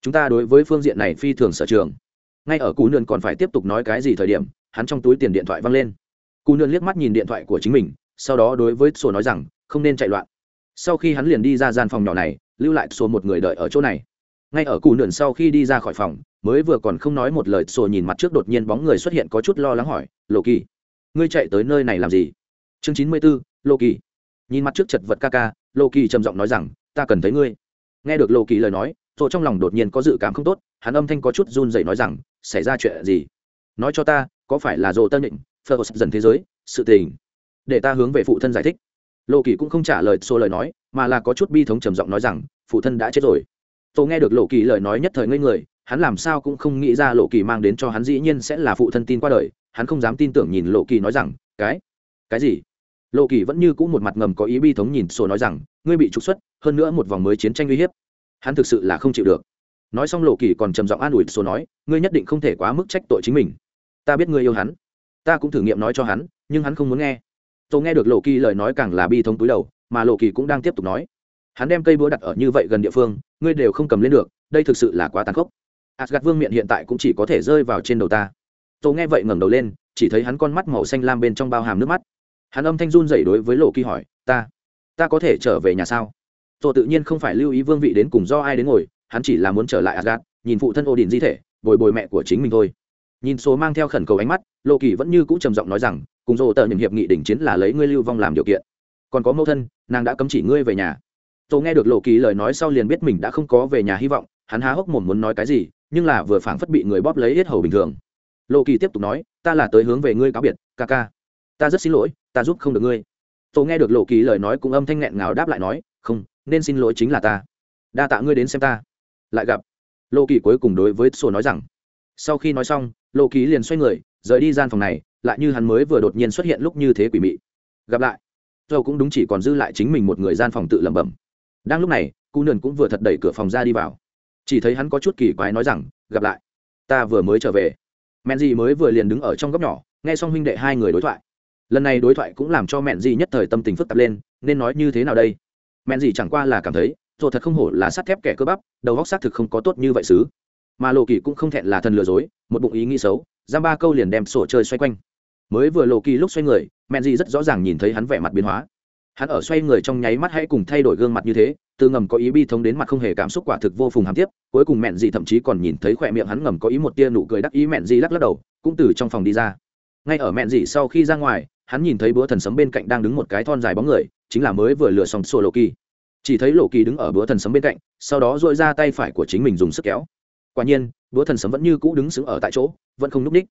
S1: Chúng ta đối với phương diện này phi thường sở trường. Ngay ở cù nương còn phải tiếp tục nói cái gì thời điểm, hắn trong túi tiền điện thoại văng lên. Cù nương liếc mắt nhìn điện thoại của chính mình, sau đó đối với sổ nói rằng, không nên chạy loạn. Sau khi hắn liền đi ra gian phòng nhỏ này, lưu lại số một người đợi ở chỗ này ngay ở cù nườn sau khi đi ra khỏi phòng, mới vừa còn không nói một lời, sổ nhìn mặt trước đột nhiên bóng người xuất hiện có chút lo lắng hỏi, lộ kỳ, ngươi chạy tới nơi này làm gì? Chương chín mươi b ố lộ kỳ. Nhìn mặt trước chật vật ca ca, lộ kỳ trầm giọng nói rằng, ta cần thấy ngươi. Nghe được lộ kỳ lời nói, sổ trong lòng đột nhiên có dự cảm không tốt, hắn âm thanh có chút run dậy nói rằng, xảy ra chuyện gì? Nói cho ta, có phải là dồ tân định phơ dần thế giới, sự tình? Để ta hướng về phụ thân giải thích. Lộ kỳ cũng không trả lời sổ lời nói, mà là có chút bi thống trầm giọng nói rằng, phụ thân đã chết rồi tôi nghe được lộ kỳ lời nói nhất thời ngây người, hắn làm sao cũng không nghĩ ra lộ kỳ mang đến cho hắn dĩ nhiên sẽ là phụ thân tin qua đời, hắn không dám tin tưởng nhìn lộ kỳ nói rằng, cái cái gì? Lộ kỳ vẫn như c ũ một mặt ngầm có ý bi thống nhìn sổ nói rằng, ngươi bị trục xuất, hơn nữa một vòng mới chiến tranh uy hiếp. Hắn thực sự là không chịu được. Nói xong lộ kỳ còn trầm giọng an ủi sổ nói, ngươi nhất định không thể quá mức trách tội chính mình. Ta biết ngươi yêu hắn. Ta cũng thử nghiệm nói cho hắn, nhưng hắn không muốn nghe. Tôi nghe được lộ kỳ lời nói càng là bi thống túi đầu, mà lộ kỳ cũng đang tiếp tục nói hắn đem cây búa đặt ở như vậy gần địa phương, ngươi đều không cầm lên được, đây thực sự là quá tàn khốc. Asgad vương miệng hiện tại cũng chỉ có thể rơi vào trên đầu ta. Tôi nghe vậy ngẩng đầu lên, chỉ thấy hắn con mắt màu xanh lam bên trong bao hàm nước mắt. Hắn âm thanh run dậy đối với lộ kỳ hỏi, ta ta có thể trở về nhà sao? Tôi tự nhiên không phải lưu ý vương vị đến cùng do ai đến ngồi, hắn chỉ là muốn trở lại asgad nhìn phụ thân ô đình di thể, bồi bồi mẹ của chính mình thôi. Nhìn số mang theo khẩn cầu ánh mắt, lộ kỳ vẫn như cũ trầm giọng nói rằng, cùng dỗ tờ những hiệp nghị đỉnh chiến là lấy ngươi lưu vong làm điều kiện. Còn có mẫu thân, nàng đã cấm chỉ ngươi về nhà tôi nghe được lộ kỳ lời nói sau liền biết mình đã không có về nhà hy vọng, hắn há hốc mồm muốn nói cái gì, nhưng là vừa phảng phất bị người bóp lấy hết hầu bình thường. Lộ kỳ tiếp tục nói, ta là tới hướng về ngươi cáo biệt, ca ca. Ta rất xin lỗi, ta giúp không được ngươi. Tôi nghe được lộ kỳ lời nói cũng âm thanh nghẹn ngào đáp lại nói, không, nên xin lỗi chính là ta. Đa tạ ngươi đến xem ta. Lại gặp, lộ kỳ cuối cùng đối với sổ nói rằng, sau khi nói xong, lộ kỳ liền xoay người, rời đi gian phòng này, lại như hắn mới vừa đột nhiên xuất hiện lúc như thế quỷ mị. Gặp lại dầu cũng đúng chỉ còn dư lại chính mình một người gian phòng tự lẩm bẩm đang lúc này cụ nườn cũng vừa thật đẩy cửa phòng ra đi vào. Chỉ thấy hắn có chút kỳ quái nói rằng, gặp lại, ta vừa mới trở về. Mẹn gì mới vừa liền đứng ở trong góc nhỏ, nghe xong huynh đệ hai người đối thoại. Lần này đối thoại cũng làm cho mẹn gì nhất thời tâm tình phức tạp lên, nên nói như thế nào đây? Mẹn gì chẳng qua là cảm thấy rồi thật không hổ là sắt thép kẻ cơ bắp, đầu góc xác thực không có tốt như vậy xứ. Mà lộ kỳ cũng không thẹn là thần lừa dối, một bụng ý nghĩ xấu, giam ba câu liền đem sổ chơi xoay quanh. Mới vừa lộ kỳ lúc xoay người, mẹn gì rất rõ ràng nhìn thấy hắn vẻ mặt biến hóa hắn ở xoay người trong nháy mắt hãy cùng thay đổi gương mặt như thế, từ ngầm có ý bi thống đến mặt không hề cảm xúc quả thực vô phùng hàm tiếp, cuối cùng mẹn Dị thậm chí còn nhìn thấy khỏe miệng hắn ngầm có ý một tia nụ cười đắc ý mẹn Dị lắc lắc đầu, cũng từ trong phòng đi ra. Ngay ở mẹn Dị sau khi ra ngoài, hắn nhìn thấy búa thần sấm bên cạnh đang đứng một cái thon dài bóng người, chính là mới vừa lừa xong sổ lộ kỳ. Chỉ thấy lộ kỳ đứng ở búa thần sấm bên cạnh, sau đó dội ra tay phải của chính mình dùng sức kéo. Quả nhiên búa thần sấm vẫn như cũ đứng sững ở tại chỗ, vẫn không n ú c ních.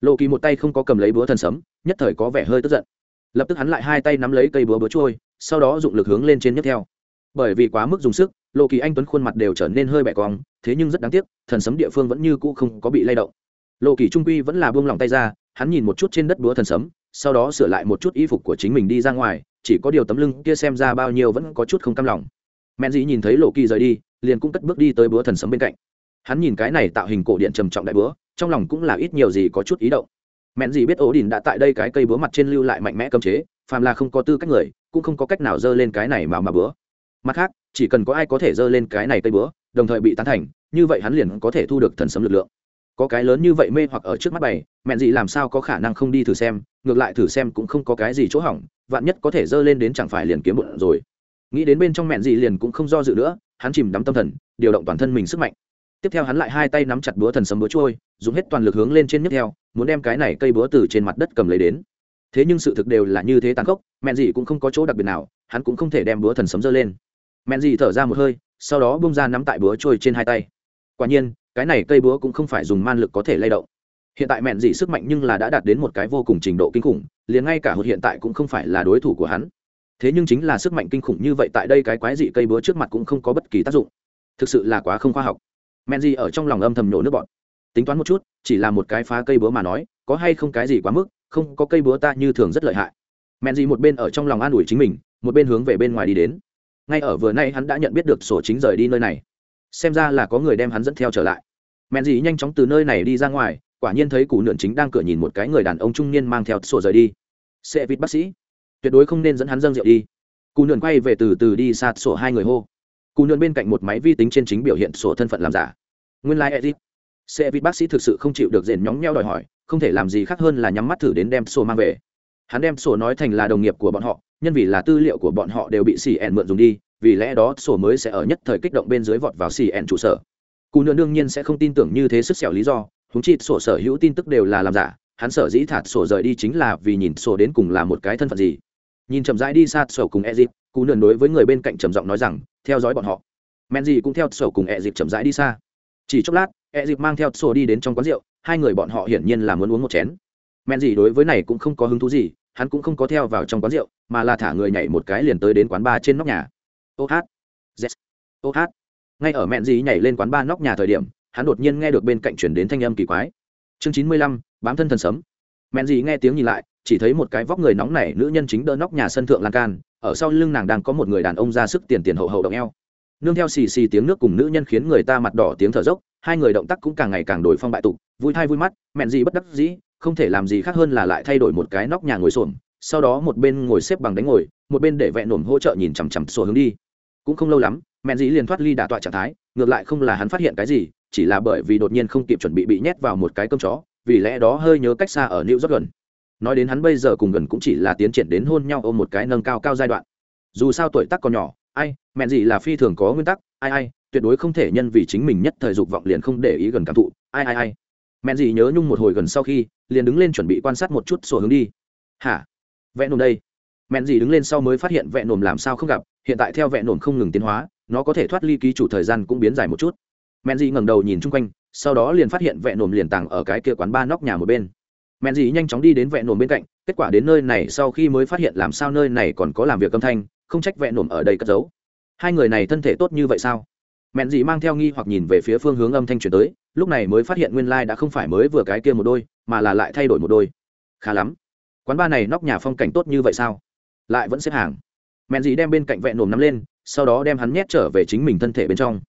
S1: Lộ kỳ một tay không có cầm lấy búa thần sấm, nhất thời có vẻ hơi tức giận lập tức hắn lại hai tay nắm lấy cây búa búa trôi, sau đó dụng lực hướng lên trên nhấc theo. Bởi vì quá mức dùng sức lộ kỳ anh tuấn khuôn mặt đều trở nên hơi bẻ cong, thế nhưng rất đáng tiếc, thần sấm địa phương vẫn như cũ không có bị lay động. Lộ kỳ trung quy vẫn là buông lỏng tay ra, hắn nhìn một chút trên đất búa thần sấm, sau đó sửa lại một chút y phục của chính mình đi ra ngoài, chỉ có điều tấm lưng kia xem ra bao nhiêu vẫn có chút không cam lòng. Men dĩ nhìn thấy lộ kỳ rời đi, liền cũng cất bước đi tới búa thần sấm bên cạnh. Hắn nhìn cái này tạo hình cổ điện trầm trọng đại búa, trong lòng cũng là ít nhiều gì có chút ý động mẹn gì biết ổ đình đã tại đây cái cây búa mặt trên lưu lại mạnh mẽ cấm chế, phàm là không có tư cách người, cũng không có cách nào dơ lên cái này mà mà búa. Mặt khác, chỉ cần có ai có thể dơ lên cái này cây búa, đồng thời bị tán thành, như vậy hắn liền có thể thu được thần sấm lực lượng. Có cái lớn như vậy mê hoặc ở trước mắt bày, mẹn gì làm sao có khả năng không đi thử xem, ngược lại thử xem cũng không có cái gì chỗ hỏng, vạn nhất có thể dơ lên đến chẳng phải liền kiếm bụng rồi. Nghĩ đến bên trong mẹn gì liền cũng không do dự nữa, hắn chìm đắm tâm thần, điều động toàn thân mình sức mạnh tiếp theo hắn lại hai tay nắm chặt búa thần sấm búa trôi, dùng hết toàn lực hướng lên trên nhấp theo, muốn đem cái này cây búa từ trên mặt đất cầm lấy đến. Thế nhưng sự thực đều là như thế tàn khốc, mẹn gì cũng không có chỗ đặc biệt nào, hắn cũng không thể đem búa thần sấm dơ lên. Mẹn gì thở ra một hơi, sau đó bung ra nắm tại búa trôi trên hai tay. Quả nhiên, cái này cây búa cũng không phải dùng man lực có thể lay động. Hiện tại mẹn gì sức mạnh nhưng là đã đạt đến một cái vô cùng trình độ kinh khủng, liền ngay cả hụt hiện tại cũng không phải là đối thủ của hắn. Thế nhưng chính là sức mạnh kinh khủng như vậy tại đây cái quái dị cây búa trước mặt cũng không có bất kỳ tác dụng. Thực sự là quá không khoa học men di ở trong lòng âm thầm nhổ nước bọn tính toán một chút, chỉ là một cái phá cây búa mà nói, có hay không cái gì quá mức, không có cây búa ta như thường rất lợi hại. Men di một bên ở trong lòng an ủi chính mình, một bên hướng về bên ngoài đi đến. Ngay ở vừa nay hắn đã nhận biết được sổ chính rời đi nơi này. Xem ra là có người đem hắn dẫn theo trở lại. Men di nhanh chóng từ nơi này đi ra ngoài, quả nhiên thấy cụ nượn chính đang cửa nhìn một cái người đàn ông trung niên mang theo sổ rời đi. Sẽ vịt bác sĩ. Tuyệt đối không nên dẫn hắn dâng rượu đi. Cụ nượn quay về từ từ đi sạt sổ hai người hô cụ nượn bên cạnh một máy vi tính trên chính biểu hiện sổ thân phận làm giả. Nguyên lai、like、edit xe vịt bác sĩ thực sự không chịu được rền nhóng nheo đòi hỏi, không thể làm gì khác hơn là nhắm mắt thử đến đem sổ mang về. Hắn đem sổ nói thành là đồng nghiệp của bọn họ, nhân vì là tư liệu của bọn họ đều bị xì ẻn mượn dùng đi, vì lẽ đó sổ mới sẽ ở nhất thời kích động bên dưới vọt vào xì ẻn trụ sở. Cụ nương đương nhiên sẽ không tin tưởng như thế sức xẻo lý do húng chi sổ sở hữu tin tức đều là làm giả, hắn sở dĩ thạt sổ rời đi chính là vì nhìn sổ đến cùng là một cái thân phận gì. Nhìn chậm rãi đi xa sổ cùng ezip cú nườn đối với người bên cạnh trầm giọng nói rằng theo dõi bọn họ. Men gì cũng theo sổ cùng ẹ dịp chậm rãi đi xa. Chỉ chốc lát ẹ dịp mang theo sổ đi đến trong quán rượu, hai người bọn họ hiển nhiên là muốn uống một chén. Men gì đối với này cũng không có hứng thú gì, hắn cũng không có theo vào trong quán rượu, mà là thả người nhảy một cái liền tới đến quán bar trên nóc nhà. Ô hát yes. ô hát. Ngay ở mẹn gì nhảy lên quán bar nóc nhà thời điểm, hắn đột nhiên nghe được bên cạnh chuyển đến thanh âm kỳ quái. Chương chín mươi lăm, bám thân thần sấm. Mẹn gì nghe tiếng nhìn lại, chỉ thấy một cái vóc người nóng nảy nữ nhân chính đỡ nóc nhà sân thượng lan can ở sau lưng nàng đang có một người đàn ông ra sức tiền tiền hậu hậu động eo. Nương theo xì xì tiếng nước cùng nữ nhân khiến người ta mặt đỏ tiếng thở dốc, hai người động tác cũng càng ngày càng đổi phong bại tục, vui thai vui mắt, mẹn gì bất đắc dĩ, không thể làm gì khác hơn là lại thay đổi một cái nóc nhà ngồi xổm, sau đó một bên ngồi xếp bằng đánh ngồi, một bên để vẹn nổm hỗ trợ nhìn chằm chằm sổ hướng đi. Cũng không lâu lắm, mẹn dĩ liền thoát ly đả tọa trạng thái, ngược lại không là hắn phát hiện cái gì, chỉ là bởi vì đột nhiên không kịp chuẩn bị bị nhét vào một cái cơm chó, vì lẽ đó hơi nhớ cách xa ở new rất gần nói đến hắn bây giờ cùng gần cũng chỉ là tiến triển đến hôn nhau ôm một cái nâng cao cao giai đoạn. Dù sao tuổi tác còn nhỏ, ai mẹn gì là phi thường có nguyên tắc, ai ai, tuyệt đối không thể nhân vì chính mình nhất thời dục vọng liền không để ý gần cảm thụ, ai ai ai. Mẹn gì nhớ nhung một hồi gần sau khi, liền đứng lên chuẩn bị quan sát một chút sổ hướng đi. Hả? Vẽ nồm đây. Mẹn gì đứng lên sau mới phát hiện vẽ nồm làm sao không gặp, hiện tại theo vẽ nồm không ngừng tiến hóa, nó có thể thoát ly ký chủ thời gian cũng biến dài một chút. Mẹn gì ngẩng đầu nhìn chung quanh, sau đó liền phát hiện vẽ nồm liền tàng ở cái kia quán ba nóc nhà một bên mẹn gì nhanh chóng đi đến vẹn nổm bên cạnh, kết quả đến nơi này sau khi mới phát hiện làm sao nơi này còn có làm việc âm thanh, không trách vẹn nổm ở đây cất giấu. Hai người này thân thể tốt như vậy sao? Mẹn gì mang theo nghi hoặc nhìn về phía phương hướng âm thanh chuyển tới, lúc này mới phát hiện nguyên lai、like、đã không phải mới vừa cái kia một đôi, mà là lại thay đổi một đôi. Khá lắm. Quán ba này nóc nhà phong cảnh tốt như vậy sao? Lại vẫn xếp hàng. Mẹn gì đem bên cạnh vẹn nổm nắm lên, sau đó đem hắn nhét trở về chính mình thân thể bên trong.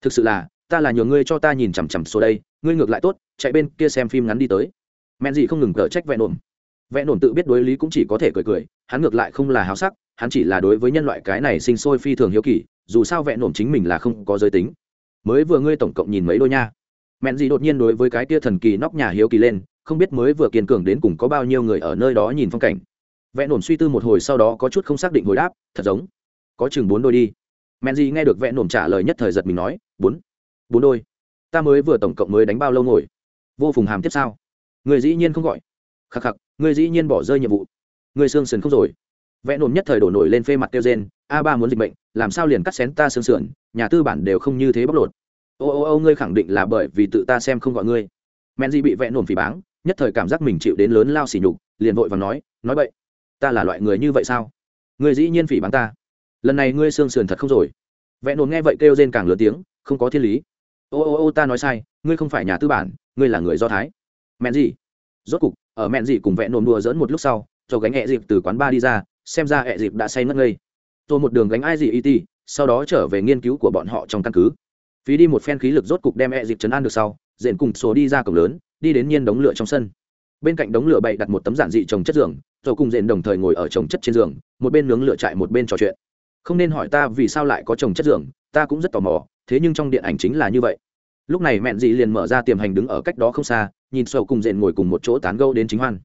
S1: Thực sự là, ta là nhờ ngươi cho ta nhìn chằm chằm số đây, ngươi ngược lại tốt, chạy bên kia xem phim ngắn đi tới mẹn gì không ngừng cờ trách vẹn ổn vẹn ổn tự biết đối lý cũng chỉ có thể cười cười, hắn ngược lại không là háo sắc, hắn chỉ là đối với nhân loại cái này sinh sôi phi thường hiếu kỳ, dù sao vẹn ổn chính mình là không có giới tính. Mới vừa ngươi tổng cộng nhìn mấy đôi nha? Mẹn gì đột nhiên đối với cái tia thần kỳ nóc nhà hiếu kỳ lên, không biết mới vừa kiên cường đến cùng có bao nhiêu người ở nơi đó nhìn phong cảnh. Vẽ ổn suy tư một hồi sau đó có chút không xác định hồi đáp, thật giống. Có chừng bốn đôi đi. Mẹn gì nghe được vẽ ổn trả lời nhất thời giật mình nói, bốn. Bốn đôi. Ta mới vừa tổng cộng mới đánh bao lâu ngồi? Vô phùng hàm tiếp sao người dĩ nhiên không gọi. Khắc khắc, người dĩ nhiên bỏ rơi nhiệm vụ. Người xương sườn không rồi. Vẽ nổm nhất thời đổ nổi lên phê mặt kêu gen a ba muốn dịch bệnh làm sao liền cắt xén ta xương sườn, nhà tư bản đều không như thế bóc lột. Ô ô ô, ngươi khẳng định là bởi vì tự ta xem không gọi ngươi. Men di bị vẽ nổm phỉ báng, nhất thời cảm giác mình chịu đến lớn lao xỉ nhục, liền vội và nói nói vậy ta là loại người như vậy sao? Ngươi dĩ nhiên phỉ báng ta. Lần này ngươi xương sườn thật không rồi. Vẽ nổm nghe vậy kêu gen càng lớn tiếng, không có thiên lý. Ô ô ô, ta nói sai, ngươi không phải nhà tư bản, ngươi là người do thái mẹn gì? Rốt cục, ở mẹn gì cùng vẽ nồm đùa dỡn một lúc sau cho gánh hẹ dịp từ quán ba đi ra, xem ra hẹ dịp đã say ngất ngây. Tôi một đường gánh ai gì it sau đó trở về nghiên cứu của bọn họ trong căn cứ. Phí đi một phen khí lực rốt cục đem hẹ dịp chấn an được sau dện cùng số đi ra cổng lớn, đi đến nhiên đống lửa trong sân. Bên cạnh đống lửa bậy đặt một tấm giản dị trồng chất giường rồi cùng dện đồng thời ngồi ở trồng chất trên giường, một bên nướng lửa chạy một bên trò chuyện. Không nên hỏi ta vì sao lại có trồng chất giường, ta cũng rất tò mò, thế nhưng trong điện ảnh chính là như vậy. Lúc này mẹn dị liền mở ra tiềm hành đứng ở cách đó không xa nhìn sầu cùng dện ngồi cùng một chỗ tán gâu đến chính hoan.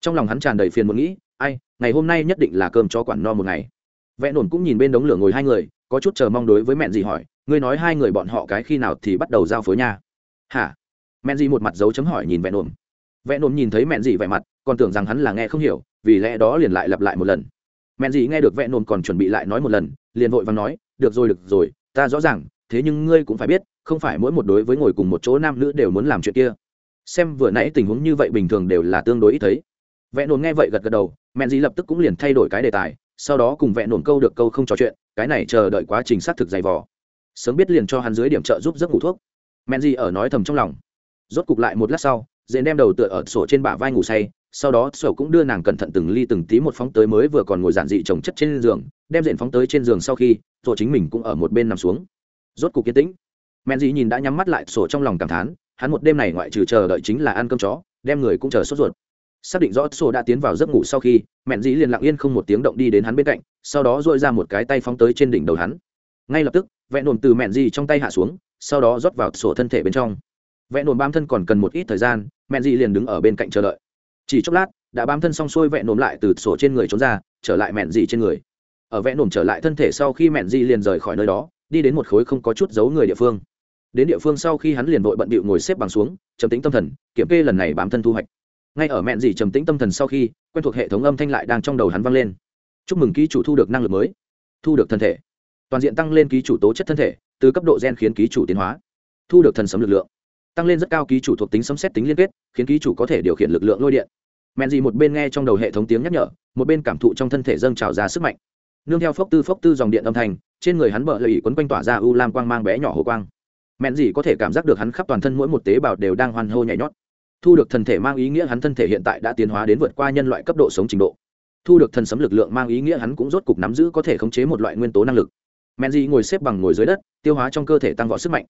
S1: Trong lòng hắn tràn đầy phiền muốn nghĩ, ai, ngày hôm nay nhất định là cơm cho quản no một ngày. Vẽ nổn cũng nhìn bên đống lửa ngồi hai người, có chút chờ mong đối với mẹn gì hỏi, ngươi nói hai người bọn họ cái khi nào thì bắt đầu giao phối nha? Hả? Mẹn gì một mặt dấu chấm hỏi nhìn vẹn nổn. Vẹn nổn nhìn thấy mẹn gì vẻ mặt, còn tưởng rằng hắn là nghe không hiểu, vì lẽ đó liền lại lặp lại một lần. Mẹn gì nghe được vẹn nổn còn chuẩn bị lại nói một lần, liền vội và nói, được rồi được rồi, ta rõ ràng, thế nhưng ngươi cũng phải biết, không phải mỗi một đối với ngồi cùng một chỗ nam nữ đều muốn làm chuyện kia xem vừa nãy tình huống như vậy bình thường đều là tương đối ít thấy. Vẽ ổn nghe vậy gật gật đầu mẹn dì lập tức cũng liền thay đổi cái đề tài, sau đó cùng vẽ ổn câu được câu không trò chuyện, cái này chờ đợi quá trình xác thực dày vò. Sớm biết liền cho hắn dưới điểm trợ giúp giấc ngủ thuốc. Mẹn dì ở nói thầm trong lòng. Rốt cục lại một lát sau dễ đem đầu tựa ở sổ trên bả vai ngủ say, sau đó sổ cũng đưa nàng cẩn thận từng ly từng tí một phóng tới mới vừa còn ngồi giản dị trồng chất trên giường, đem dện phóng tới trên giường sau khi rồi chính mình cũng ở một bên nằm xuống. Rốt cục kiên tĩnh. Men dì nhìn đã nhắm mắt lại, sổ trong lòng cảm thán hắn một đêm này ngoại trừ chờ đợi chính là ăn cơm chó, đem người cũng chờ sốt ruột. Xác định rõ sổ đã tiến vào giấc ngủ sau khi, mẹn dĩ liền lặng yên không một tiếng động đi đến hắn bên cạnh, sau đó dội ra một cái tay phóng tới trên đỉnh đầu hắn. Ngay lập tức, vẹn đồn từ mẹn dĩ trong tay hạ xuống, sau đó rót vào sổ thân thể bên trong. Vẹn đồn bám thân còn cần một ít thời gian, mẹn dĩ liền đứng ở bên cạnh chờ đợi. Chỉ chốc lát, đã bám thân xong xuôi vẹn đồn lại từ sổ trên người trốn ra, trở lại mẹn dĩ trên người. Ở vẹn đồn trở lại thân thể sau khi mẹn dĩ liền rời khỏi nơi đó, đi đến một khối không có chút giấu người địa phương đến địa phương sau khi hắn liền vội bận bịu ngồi xếp bằng xuống, trầm tính tâm thần, kiểm kê lần này bám thân thu hoạch. Ngay ở mẹn dì trầm tĩnh tâm thần sau khi, quen thuộc hệ thống âm thanh lại đang trong đầu hắn vang lên. Chúc mừng ký chủ thu được năng lực mới. Thu được thân thể. Toàn diện tăng lên ký chủ tố chất thân thể, từ cấp độ gen khiến ký chủ tiến hóa. Thu được thần sấm lực lượng. Tăng lên rất cao ký chủ thuộc tính sấm xét tính liên kết, khiến ký chủ có thể điều khiển lực lượng lôi điện. Mẹn gì một bên nghe trong đầu hệ thống tiếng nhắc nhở, một bên cảm thụ trong thân thể dâng trào ra sức mạnh. Nương theo phốc tư phốc tư dòng điện âm thanh, trên người hắn bợ lợi quấn quanh tỏa ra u lam quang mang bé nhỏ hồ quang mẹn gì có thể cảm giác được hắn khắp toàn thân mỗi một tế bào đều đang hoan hô nhảy nhót. Thu được thần thể mang ý nghĩa hắn thân thể hiện tại đã tiến hóa đến vượt qua nhân loại cấp độ sống trình độ. Thu được thần sấm lực lượng mang ý nghĩa hắn cũng rốt cục nắm giữ có thể khống chế một loại nguyên tố năng lực. Mẹn gì ngồi xếp bằng ngồi dưới đất, tiêu hóa trong cơ thể tăng võ sức mạnh.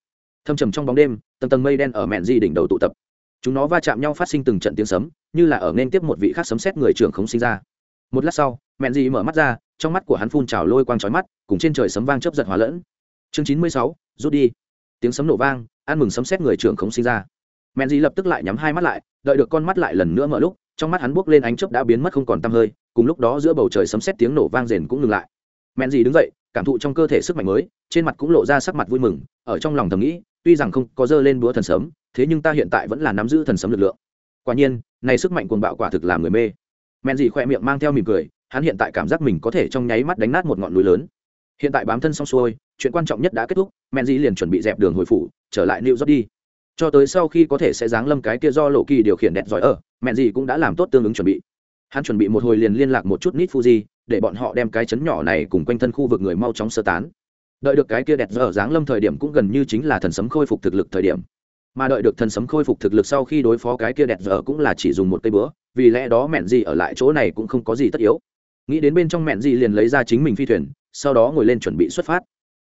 S1: Thâm trầm trong bóng đêm, tầng tầng mây đen ở mẹn gì đỉnh đầu tụ tập. Chúng nó va chạm nhau phát sinh từng trận tiếng sấm, như là ở nên tiếp một vị khác sấm xét người trưởng không sinh ra. Một lát sau, mẹn gì mở mắt ra, trong mắt của hắn phun trào lôi quang trói mắt, cùng trên trời sấm vang chớp giật hóa lẫn. Chương chín mươi sáu, rút đi tiếng sấm nổ vang, ăn mừng sấm xét người trưởng không sinh ra. Men gì lập tức lại nhắm hai mắt lại, đợi được con mắt lại lần nữa mở lúc, trong mắt hắn buốc lên ánh chớp đã biến mất không còn tăm hơi, cùng lúc đó giữa bầu trời sấm xét tiếng nổ vang rền cũng ngừng lại. Men gì đứng dậy, cảm thụ trong cơ thể sức mạnh mới, trên mặt cũng lộ ra sắc mặt vui mừng, ở trong lòng thầm nghĩ, tuy rằng không có dơ lên búa thần sấm, thế nhưng ta hiện tại vẫn là nắm giữ thần sấm lực lượng. Quả nhiên, này sức mạnh cuồng bạo quả thực làm người mê. Men di khoe miệng mang theo mỉm cười, hắn hiện tại cảm giác mình có thể trong nháy mắt đánh nát một ngọn núi lớn hiện tại bám thân xong xuôi, chuyện quan trọng nhất đã kết thúc men di liền chuẩn bị dẹp đường hồi phủ, trở lại new york đi. Cho tới sau khi có thể sẽ giáng lâm cái kia do lộ kỳ điều khiển đẹp giỏi ở men di cũng đã làm tốt tương ứng chuẩn bị. Hắn chuẩn bị một hồi liền liên lạc một chút nít fuji để bọn họ đem cái chấn nhỏ này cùng quanh thân khu vực người mau chóng sơ tán. Đợi được cái kia đẹp giờ giáng lâm thời điểm cũng gần như chính là thần sấm khôi phục thực lực thời điểm. Mà đợi được thần sấm khôi phục thực lực sau khi đối phó cái kia đẹp giờ cũng là chỉ dùng một cây bữa vì lẽ đó mẹn gì ở lại chỗ này cũng không có gì tất yếu. Nghĩ đến bên trong mẹn gì liền lấy ra chính mình phi thuyền sau đó ngồi lên chuẩn bị xuất phát.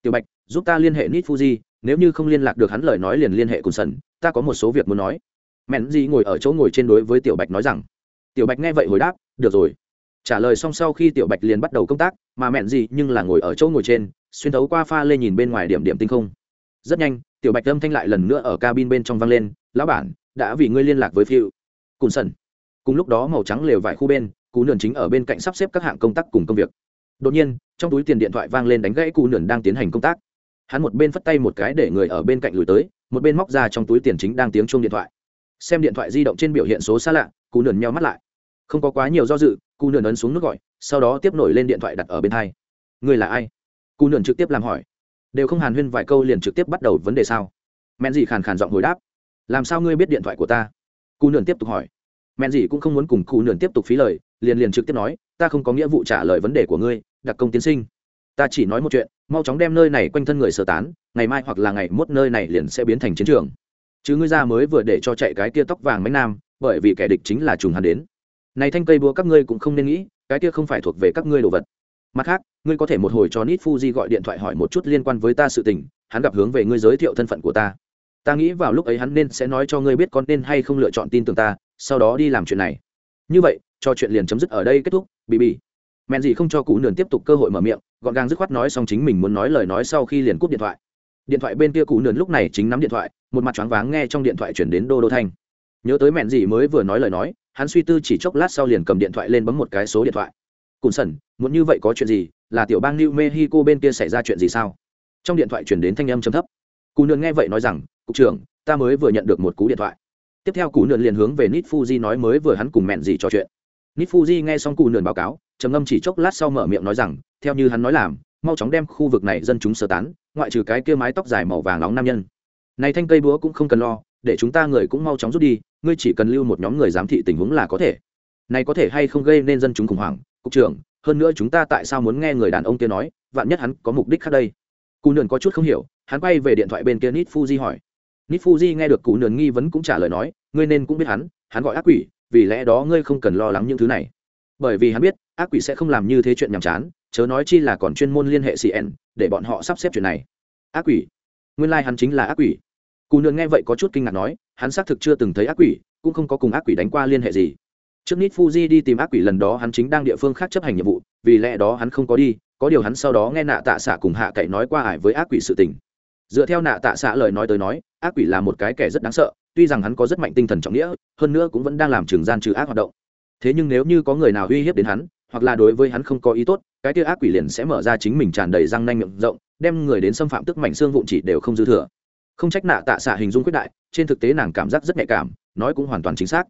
S1: Tiểu bạch, giúp ta liên hệ nít fuji nếu như không liên lạc được hắn lời nói liền liên hệ cùng sần ta có một số việc muốn nói. Mẹn gì ngồi ở chỗ ngồi trên đối với tiểu bạch nói rằng. Tiểu bạch nghe vậy hồi đáp, được rồi. Trả lời xong sau khi tiểu bạch liền bắt đầu công tác, mà mẹn gì nhưng là ngồi ở chỗ ngồi trên, xuyên thấu qua pha lê nhìn bên ngoài điểm điểm tinh không. Rất nhanh, tiểu bạch âm thanh lại lần nữa ở cabin bên trong vang lên, lão bản, đã vì ngươi liên lạc với phiêu cùng sân cùng lúc đó màu trắng lều vải khu bên, cú nườn chính ở bên cạnh sắp xếp các hạng công tác cùng công việc đột nhiên, trong túi tiền điện thoại vang lên đánh gãy cụ nườn đang tiến hành công tác. Hắn một bên phất tay một cái để người ở bên cạnh lùi tới, một bên móc ra trong túi tiền chính đang tiếng chuông điện thoại. Xem điện thoại di động trên biểu hiện số xa lạ cụ nườn meo mắt lại. Không có quá nhiều do dự cụ nườn ấn xuống nước gọi, sau đó tiếp nổi lên điện thoại đặt ở bên hai. Người là ai? Cụ nườn trực tiếp làm hỏi. Đều không hàn huyên vài câu liền trực tiếp bắt đầu vấn đề sao? Men dì khàn khàn giọng hồi đáp. Làm sao ngươi biết điện thoại của ta? Cụ nườn tiếp tục hỏi. Men dì cũng không muốn cùng cụ nườn tiếp tục phí lời, liền liền trực tiếp nói ta không có nghĩa vụ trả lời vấn đề của ngươi, đặc công tiến sinh. Ta chỉ nói một chuyện, mau chóng đem nơi này quanh thân người sơ tán, ngày mai hoặc là ngày mốt nơi này liền sẽ biến thành chiến trường. Chứ ngươi ra mới vừa để cho chạy cái kia tóc vàng mấy nam, bởi vì kẻ địch chính là trùng hắn đến. Này thanh cây búa các ngươi cũng không nên nghĩ, cái kia không phải thuộc về các ngươi đồ vật. Mặt khác, ngươi có thể một hồi cho nít fuji gọi điện thoại hỏi một chút liên quan với ta sự tình, hắn gặp hướng về ngươi giới thiệu thân phận của ta. Ta nghĩ vào lúc ấy hắn nên sẽ nói cho ngươi biết con nên hay không lựa chọn tin tưởng ta, sau đó đi làm chuyện này như vậy cho chuyện liền chấm dứt ở đây kết thúc bị bị mẹn gì không cho cụ nườn tiếp tục cơ hội mở miệng gọn gàng dứt khoát nói xong chính mình muốn nói lời nói sau khi liền cúp điện thoại. Điện thoại bên kia cụ nườn lúc này chính nắm điện thoại một mặt choáng váng nghe trong điện thoại chuyển đến đô đô thanh. Nhớ tới mẹn gì mới vừa nói lời nói hắn suy tư chỉ chốc lát sau liền cầm điện thoại lên bấm một cái số điện thoại. Cùn sẩn, muốn như vậy có chuyện gì là tiểu bang new mexico bên kia xảy ra chuyện gì sao? Trong điện thoại chuyển đến thanh âm chấm thấp. Cụ nườn nghe vậy nói rằng cục trưởng ta mới vừa nhận được một cú điện thoại tiếp theo cụ nườn liền hướng về nít fuji nói mới vừa hắn cùng mẹn gì trò chuyện. Nít fuji nghe xong cụ nườn báo cáo, trầm ngâm chỉ chốc lát sau mở miệng nói rằng, theo như hắn nói làm, mau chóng đem khu vực này dân chúng sơ tán, ngoại trừ cái kia mái tóc dài màu vàng nóng nam nhân. Này thanh cây búa cũng không cần lo, để chúng ta người cũng mau chóng rút đi, ngươi chỉ cần lưu một nhóm người giám thị tình huống là có thể. Này có thể hay không gây nên dân chúng khủng hoảng, cục trưởng, hơn nữa chúng ta tại sao muốn nghe người đàn ông kia nói, vạn nhất hắn có mục đích khác đây? Cụ nườn có chút không hiểu, hắn quay về điện thoại bên kia nít fuji hỏi. Nít fuji nghe được cụ nườn nghi vấn cũng trả lời nói ngươi nên cũng biết hắn hắn gọi ác quỷ, vì lẽ đó ngươi không cần lo lắng những thứ này. Bởi vì hắn biết, ác quỷ sẽ không làm như thế chuyện nhàm chán, chớ nói chi là còn chuyên môn liên hệ cn để bọn họ sắp xếp chuyện này. Ác quỷ. Nguyên lai、like、hắn chính là ác quỷ. Cụ nương nghe vậy có chút kinh ngạc nói, hắn xác thực chưa từng thấy ác quỷ, cũng không có cùng ác quỷ đánh qua liên hệ gì. Trước nít fuji đi tìm ác quỷ lần đó hắn chính đang địa phương khác chấp hành nhiệm vụ, vì lẽ đó hắn không có đi, có điều hắn sau đó nghe nạ tạ xạ cùng hạ cậy nói qua ải với ác quỷ sự tình dựa theo nạ tạ xạ lời nói tới nói, ác quỷ là một cái kẻ rất đáng sợ, tuy rằng hắn có rất mạnh tinh thần trọng nghĩa, hơn nữa cũng vẫn đang làm trường gian trừ ác hoạt động. Thế nhưng nếu như có người nào uy hiếp đến hắn, hoặc là đối với hắn không có ý tốt, cái tia ác quỷ liền sẽ mở ra chính mình tràn đầy răng nanh miệng rộng, đem người đến xâm phạm tức mảnh xương vụn chỉ đều không dư thừa. Không trách nạ tạ xạ hình dung quyết đại, trên thực tế nàng cảm giác rất nhạy cảm, nói cũng hoàn toàn chính xác.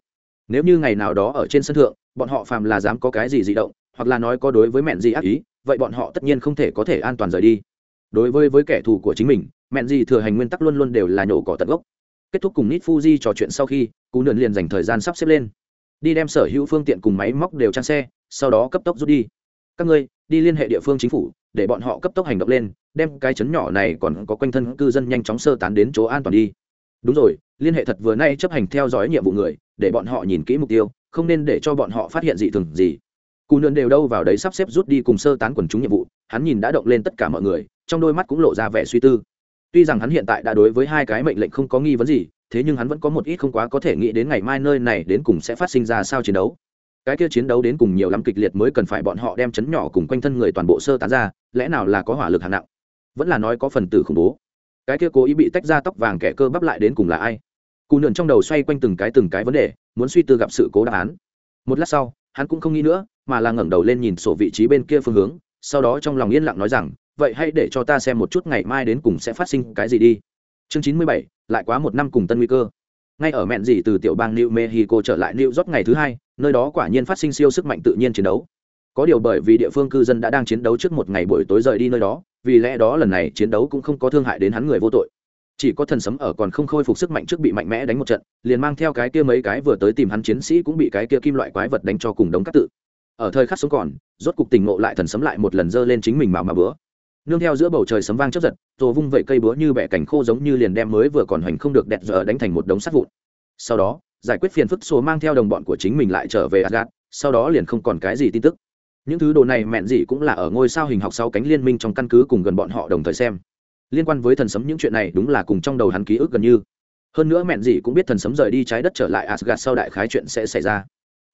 S1: Nếu như ngày nào đó ở trên sân thượng, bọn họ phàm là dám có cái gì di động, hoặc là nói có đối với mẹn gì ác ý, vậy bọn họ tất nhiên không thể có thể an toàn rời đi. Đối với với kẻ thù của chính mình mẹn gì thừa hành nguyên tắc luôn luôn đều là nhổ cỏ tận gốc. Kết thúc cùng nít fuji trò chuyện sau khi, cú nườn liền dành thời gian sắp xếp lên. Đi đem sở hữu phương tiện cùng máy móc đều trang xe, sau đó cấp tốc rút đi. Các ngươi, đi liên hệ địa phương chính phủ, để bọn họ cấp tốc hành động lên, đem cái chấn nhỏ này còn có quanh thân cư dân nhanh chóng sơ tán đến chỗ an toàn đi. Đúng rồi, liên hệ thật vừa nay chấp hành theo dõi nhiệm vụ người, để bọn họ nhìn kỹ mục tiêu, không nên để cho bọn họ phát hiện dị thường gì. Cù nườn đều đâu vào đấy sắp xếp rút đi cùng sơ tán quần chúng nhiệm vụ, hắn nhìn đã động lên tất cả mọi người, trong đôi mắt cũng lộ ra vẻ suy tư tuy rằng hắn hiện tại đã đối với hai cái mệnh lệnh không có nghi vấn gì, thế nhưng hắn vẫn có một ít không quá có thể nghĩ đến ngày mai nơi này đến cùng sẽ phát sinh ra sao chiến đấu. Cái kia chiến đấu đến cùng nhiều lắm kịch liệt mới cần phải bọn họ đem chấn nhỏ cùng quanh thân người toàn bộ sơ tán ra, lẽ nào là có hỏa lực hạng nặng? Vẫn là nói có phần tử khủng bố. Cái kia cố ý bị tách ra tóc vàng kẻ cơ bắp lại đến cùng là ai? Cù nượn trong đầu xoay quanh từng cái từng cái vấn đề, muốn suy tư gặp sự cố đáp án. Một lát sau, hắn cũng không nghĩ nữa, mà là ngẩng đầu lên nhìn sổ vị trí bên kia phương hướng, sau đó trong lòng yên lặng nói rằng vậy hãy để cho ta xem một chút ngày mai đến cùng sẽ phát sinh cái gì đi. Chương chín mươi bảy, lại quá một năm cùng tân nguy cơ. Ngay ở mẹn gì từ tiểu bang new mexico trở lại new york ngày thứ hai, nơi đó quả nhiên phát sinh siêu sức mạnh tự nhiên chiến đấu. Có điều bởi vì địa phương cư dân đã đang chiến đấu trước một ngày buổi tối rời đi nơi đó, vì lẽ đó lần này chiến đấu cũng không có thương hại đến hắn người vô tội. Chỉ có thần sấm ở còn không khôi phục sức mạnh trước bị mạnh mẽ đánh một trận, liền mang theo cái kia mấy cái vừa tới tìm hắn chiến sĩ cũng bị cái kia kim loại quái vật đánh cho cùng đống cát tự. Ở thời khắc sống còn, rốt cục tình ngộ lại thần sấm lại một lần dơ lên chính mình mà mà bữa nương theo giữa bầu trời sấm vang chấp giật rồi vung vẩy cây búa như bẻ cành khô giống như liền đem mới vừa còn hoành không được đẹp giờ đánh thành một đống sắt vụn. Sau đó giải quyết phiền phức số mang theo đồng bọn của chính mình lại trở về Asgard, sau đó liền không còn cái gì tin tức. Những thứ đồ này mẹn gì cũng là ở ngôi sao hình học sau cánh liên minh trong căn cứ cùng gần bọn họ đồng thời xem. Liên quan với thần sấm những chuyện này đúng là cùng trong đầu hắn ký ức gần như. Hơn nữa mẹn gì cũng biết thần sấm rời đi trái đất trở lại Asgard sau đại khái chuyện sẽ xảy ra.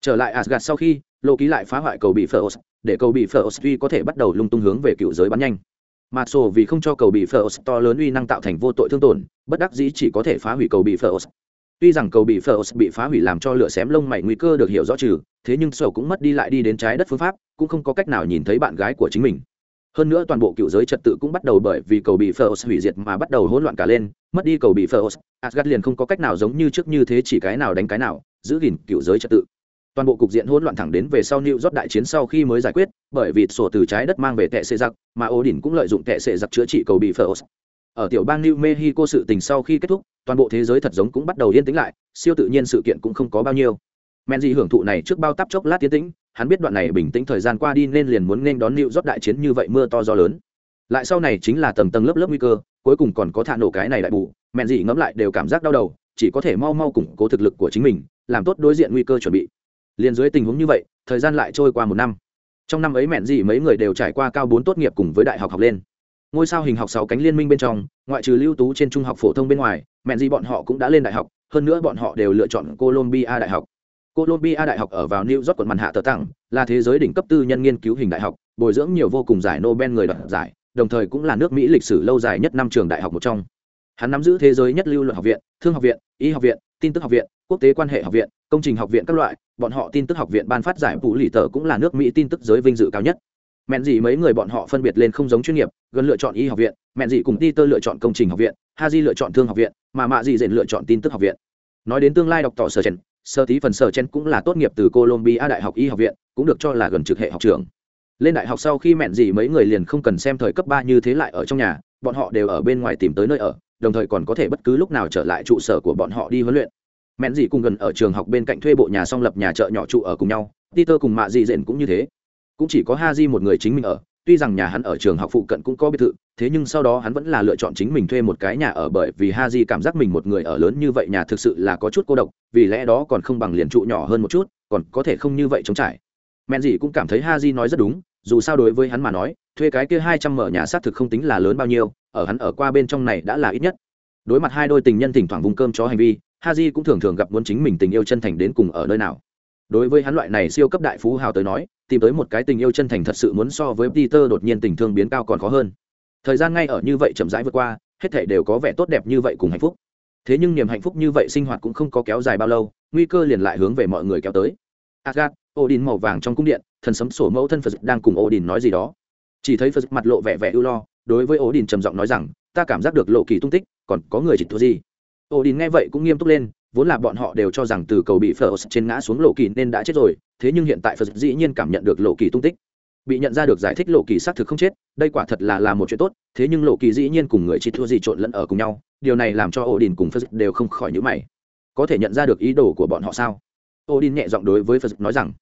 S1: Trở lại Asgard sau khi lô ký lại phá hoại cầu bị Pharaoh, để cầu bị Pharaoh tuy có thể bắt đầu lung tung hướng về cựu giới bắn nhanh mà sổ vì không cho cầu bị Pharaoh to lớn uy năng tạo thành vô tội thương tổn bất đắc dĩ chỉ có thể phá hủy cầu bị Pharaoh. tuy rằng cầu bị Pharaoh bị phá hủy làm cho lửa xém lông mày nguy cơ được hiểu rõ trừ thế nhưng sổ cũng mất đi lại đi đến trái đất phương pháp cũng không có cách nào nhìn thấy bạn gái của chính mình hơn nữa toàn bộ cựu giới trật tự cũng bắt đầu bởi vì cầu bị Pharaoh hủy diệt mà bắt đầu hỗn loạn cả lên mất đi cầu bị Pharaoh, Asgard liền không có cách nào giống như trước như thế chỉ cái nào đánh cái nào giữ gìn cựu giới trật tự toàn bộ cục diện hỗn loạn thẳng đến về sau New York đại chiến sau khi mới giải quyết, bởi vì sổ từ trái đất mang về tệ xệ giặc, mà Odin cũng lợi dụng tệ xệ giặc chữa trị cầu bị Pharaoh. Ở tiểu bang New Mexico sự tình sau khi kết thúc, toàn bộ thế giới thật giống cũng bắt đầu yên tĩnh lại, siêu tự nhiên sự kiện cũng không có bao nhiêu. Menji hưởng thụ này trước bao táp chốc lát tiến tĩnh, hắn biết đoạn này bình tĩnh thời gian qua đi nên liền muốn nên đón New York đại chiến như vậy mưa to gió lớn. Lại sau này chính là tầng tầng lớp lớp nguy cơ, cuối cùng còn có thả nổ cái này lại bù, Menji ngẫm lại đều cảm giác đau đầu, chỉ có thể mau mau củng cố thực lực của chính mình, làm tốt đối diện nguy cơ chuẩn bị liền dưới tình huống như vậy, thời gian lại trôi qua một năm. Trong năm ấy mẹn gì mấy người đều trải qua cao bốn tốt nghiệp cùng với đại học học lên. Ngôi sao hình học sáu cánh liên minh bên trong, ngoại trừ lưu tú trên trung học phổ thông bên ngoài, mẹn gì bọn họ cũng đã lên đại học, hơn nữa bọn họ đều lựa chọn colombia đại học. Colombia đại học ở vào new york quận mặt hạ tờ tặng là thế giới đỉnh cấp tư nhân nghiên cứu hình đại học, bồi dưỡng nhiều vô cùng giải nobel người đoạt giải, đồng thời cũng là nước mỹ lịch sử lâu dài nhất năm trường đại học một trong. Hắn nắm giữ thế giới nhất lưu luận học viện, thương học viện, y học viện, tin tức học viện, quốc tế quan hệ học viện công trình học viện các loại, bọn họ tin tức học viện ban phát giải phụ lì tờ cũng là nước mỹ tin tức giới vinh dự cao nhất. Mẹn gì mấy người bọn họ phân biệt lên không giống chuyên nghiệp, gần lựa chọn y học viện, mẹn gì cùng ti tơ lựa chọn công trình học viện ha di lựa chọn thương học viện, mà mạ gì dện lựa chọn tin tức học viện. Nói đến tương lai đọc tỏ sở chen sơ tí phần sở chen cũng là tốt nghiệp từ colombia đại học y học viện, cũng được cho là gần trực hệ học trường. Lên đại học sau khi mẹn gì mấy người liền không cần xem thời cấp ba như thế lại ở trong nhà, bọn họ đều ở bên ngoài tìm tới nơi ở, đồng thời còn có thể bất cứ lúc nào trở lại trụ sở của bọn họ đi huấn luyện mẹn dị cùng gần ở trường học bên cạnh thuê bộ nhà song lập nhà chợ nhỏ trụ ở cùng nhau, peter cùng mạ dị dện cũng như thế. Cũng chỉ có ha di một người chính mình ở, tuy rằng nhà hắn ở trường học phụ cận cũng có biệt thự, thế nhưng sau đó hắn vẫn là lựa chọn chính mình thuê một cái nhà ở bởi vì ha di cảm giác mình một người ở lớn như vậy nhà thực sự là có chút cô độc, vì lẽ đó còn không bằng liền trụ nhỏ hơn một chút, còn có thể không như vậy chống trải. Mẹn dị cũng cảm thấy ha di nói rất đúng, dù sao đối với hắn mà nói, thuê cái kia hai trăm mở nhà xác thực không tính là lớn bao nhiêu, ở hắn ở qua bên trong này đã là ít nhất. Đối mặt hai đôi tình nhân thỉnh thoảng vùng cơm cho hành vi Haji cũng thường thường gặp muốn chính mình tình yêu chân thành đến cùng ở nơi nào. Đối với hắn loại này siêu cấp đại phú hào tới nói, tìm tới một cái tình yêu chân thành thật sự muốn so với peter đột nhiên tình thương biến cao còn khó hơn. Thời gian ngay ở như vậy chậm rãi vượt qua, hết thảy đều có vẻ tốt đẹp như vậy cùng hạnh phúc. Thế nhưng niềm hạnh phúc như vậy sinh hoạt cũng không có kéo dài bao lâu, nguy cơ liền lại hướng về mọi người kéo tới. Agat, odin màu vàng trong cung điện, thần sấm sổ mẫu thân phật đang cùng odin nói gì đó. Chỉ thấy phật mặt lộ vẻ vẻ ưu lo, đối với odin trầm giọng nói rằng, ta cảm giác được lộ kỳ tung tích, còn có người chỉ thua gì? Odin nghe vậy cũng nghiêm túc lên, vốn là bọn họ đều cho rằng từ cầu bị phở trên ngã xuống lộ kỳ nên đã chết rồi thế nhưng hiện tại phật dĩ nhiên cảm nhận được lộ kỳ tung tích. Bị nhận ra được giải thích lộ kỳ xác thực không chết đây quả thật là là một chuyện tốt thế nhưng lộ kỳ dĩ nhiên cùng người chỉ thua gì trộn lẫn ở cùng nhau điều này làm cho ổ đình cùng phật đều không khỏi nhữ mày. Có thể nhận ra được ý đồ của bọn họ sao? Ổ đình nhẹ giọng đối với phật nói rằng.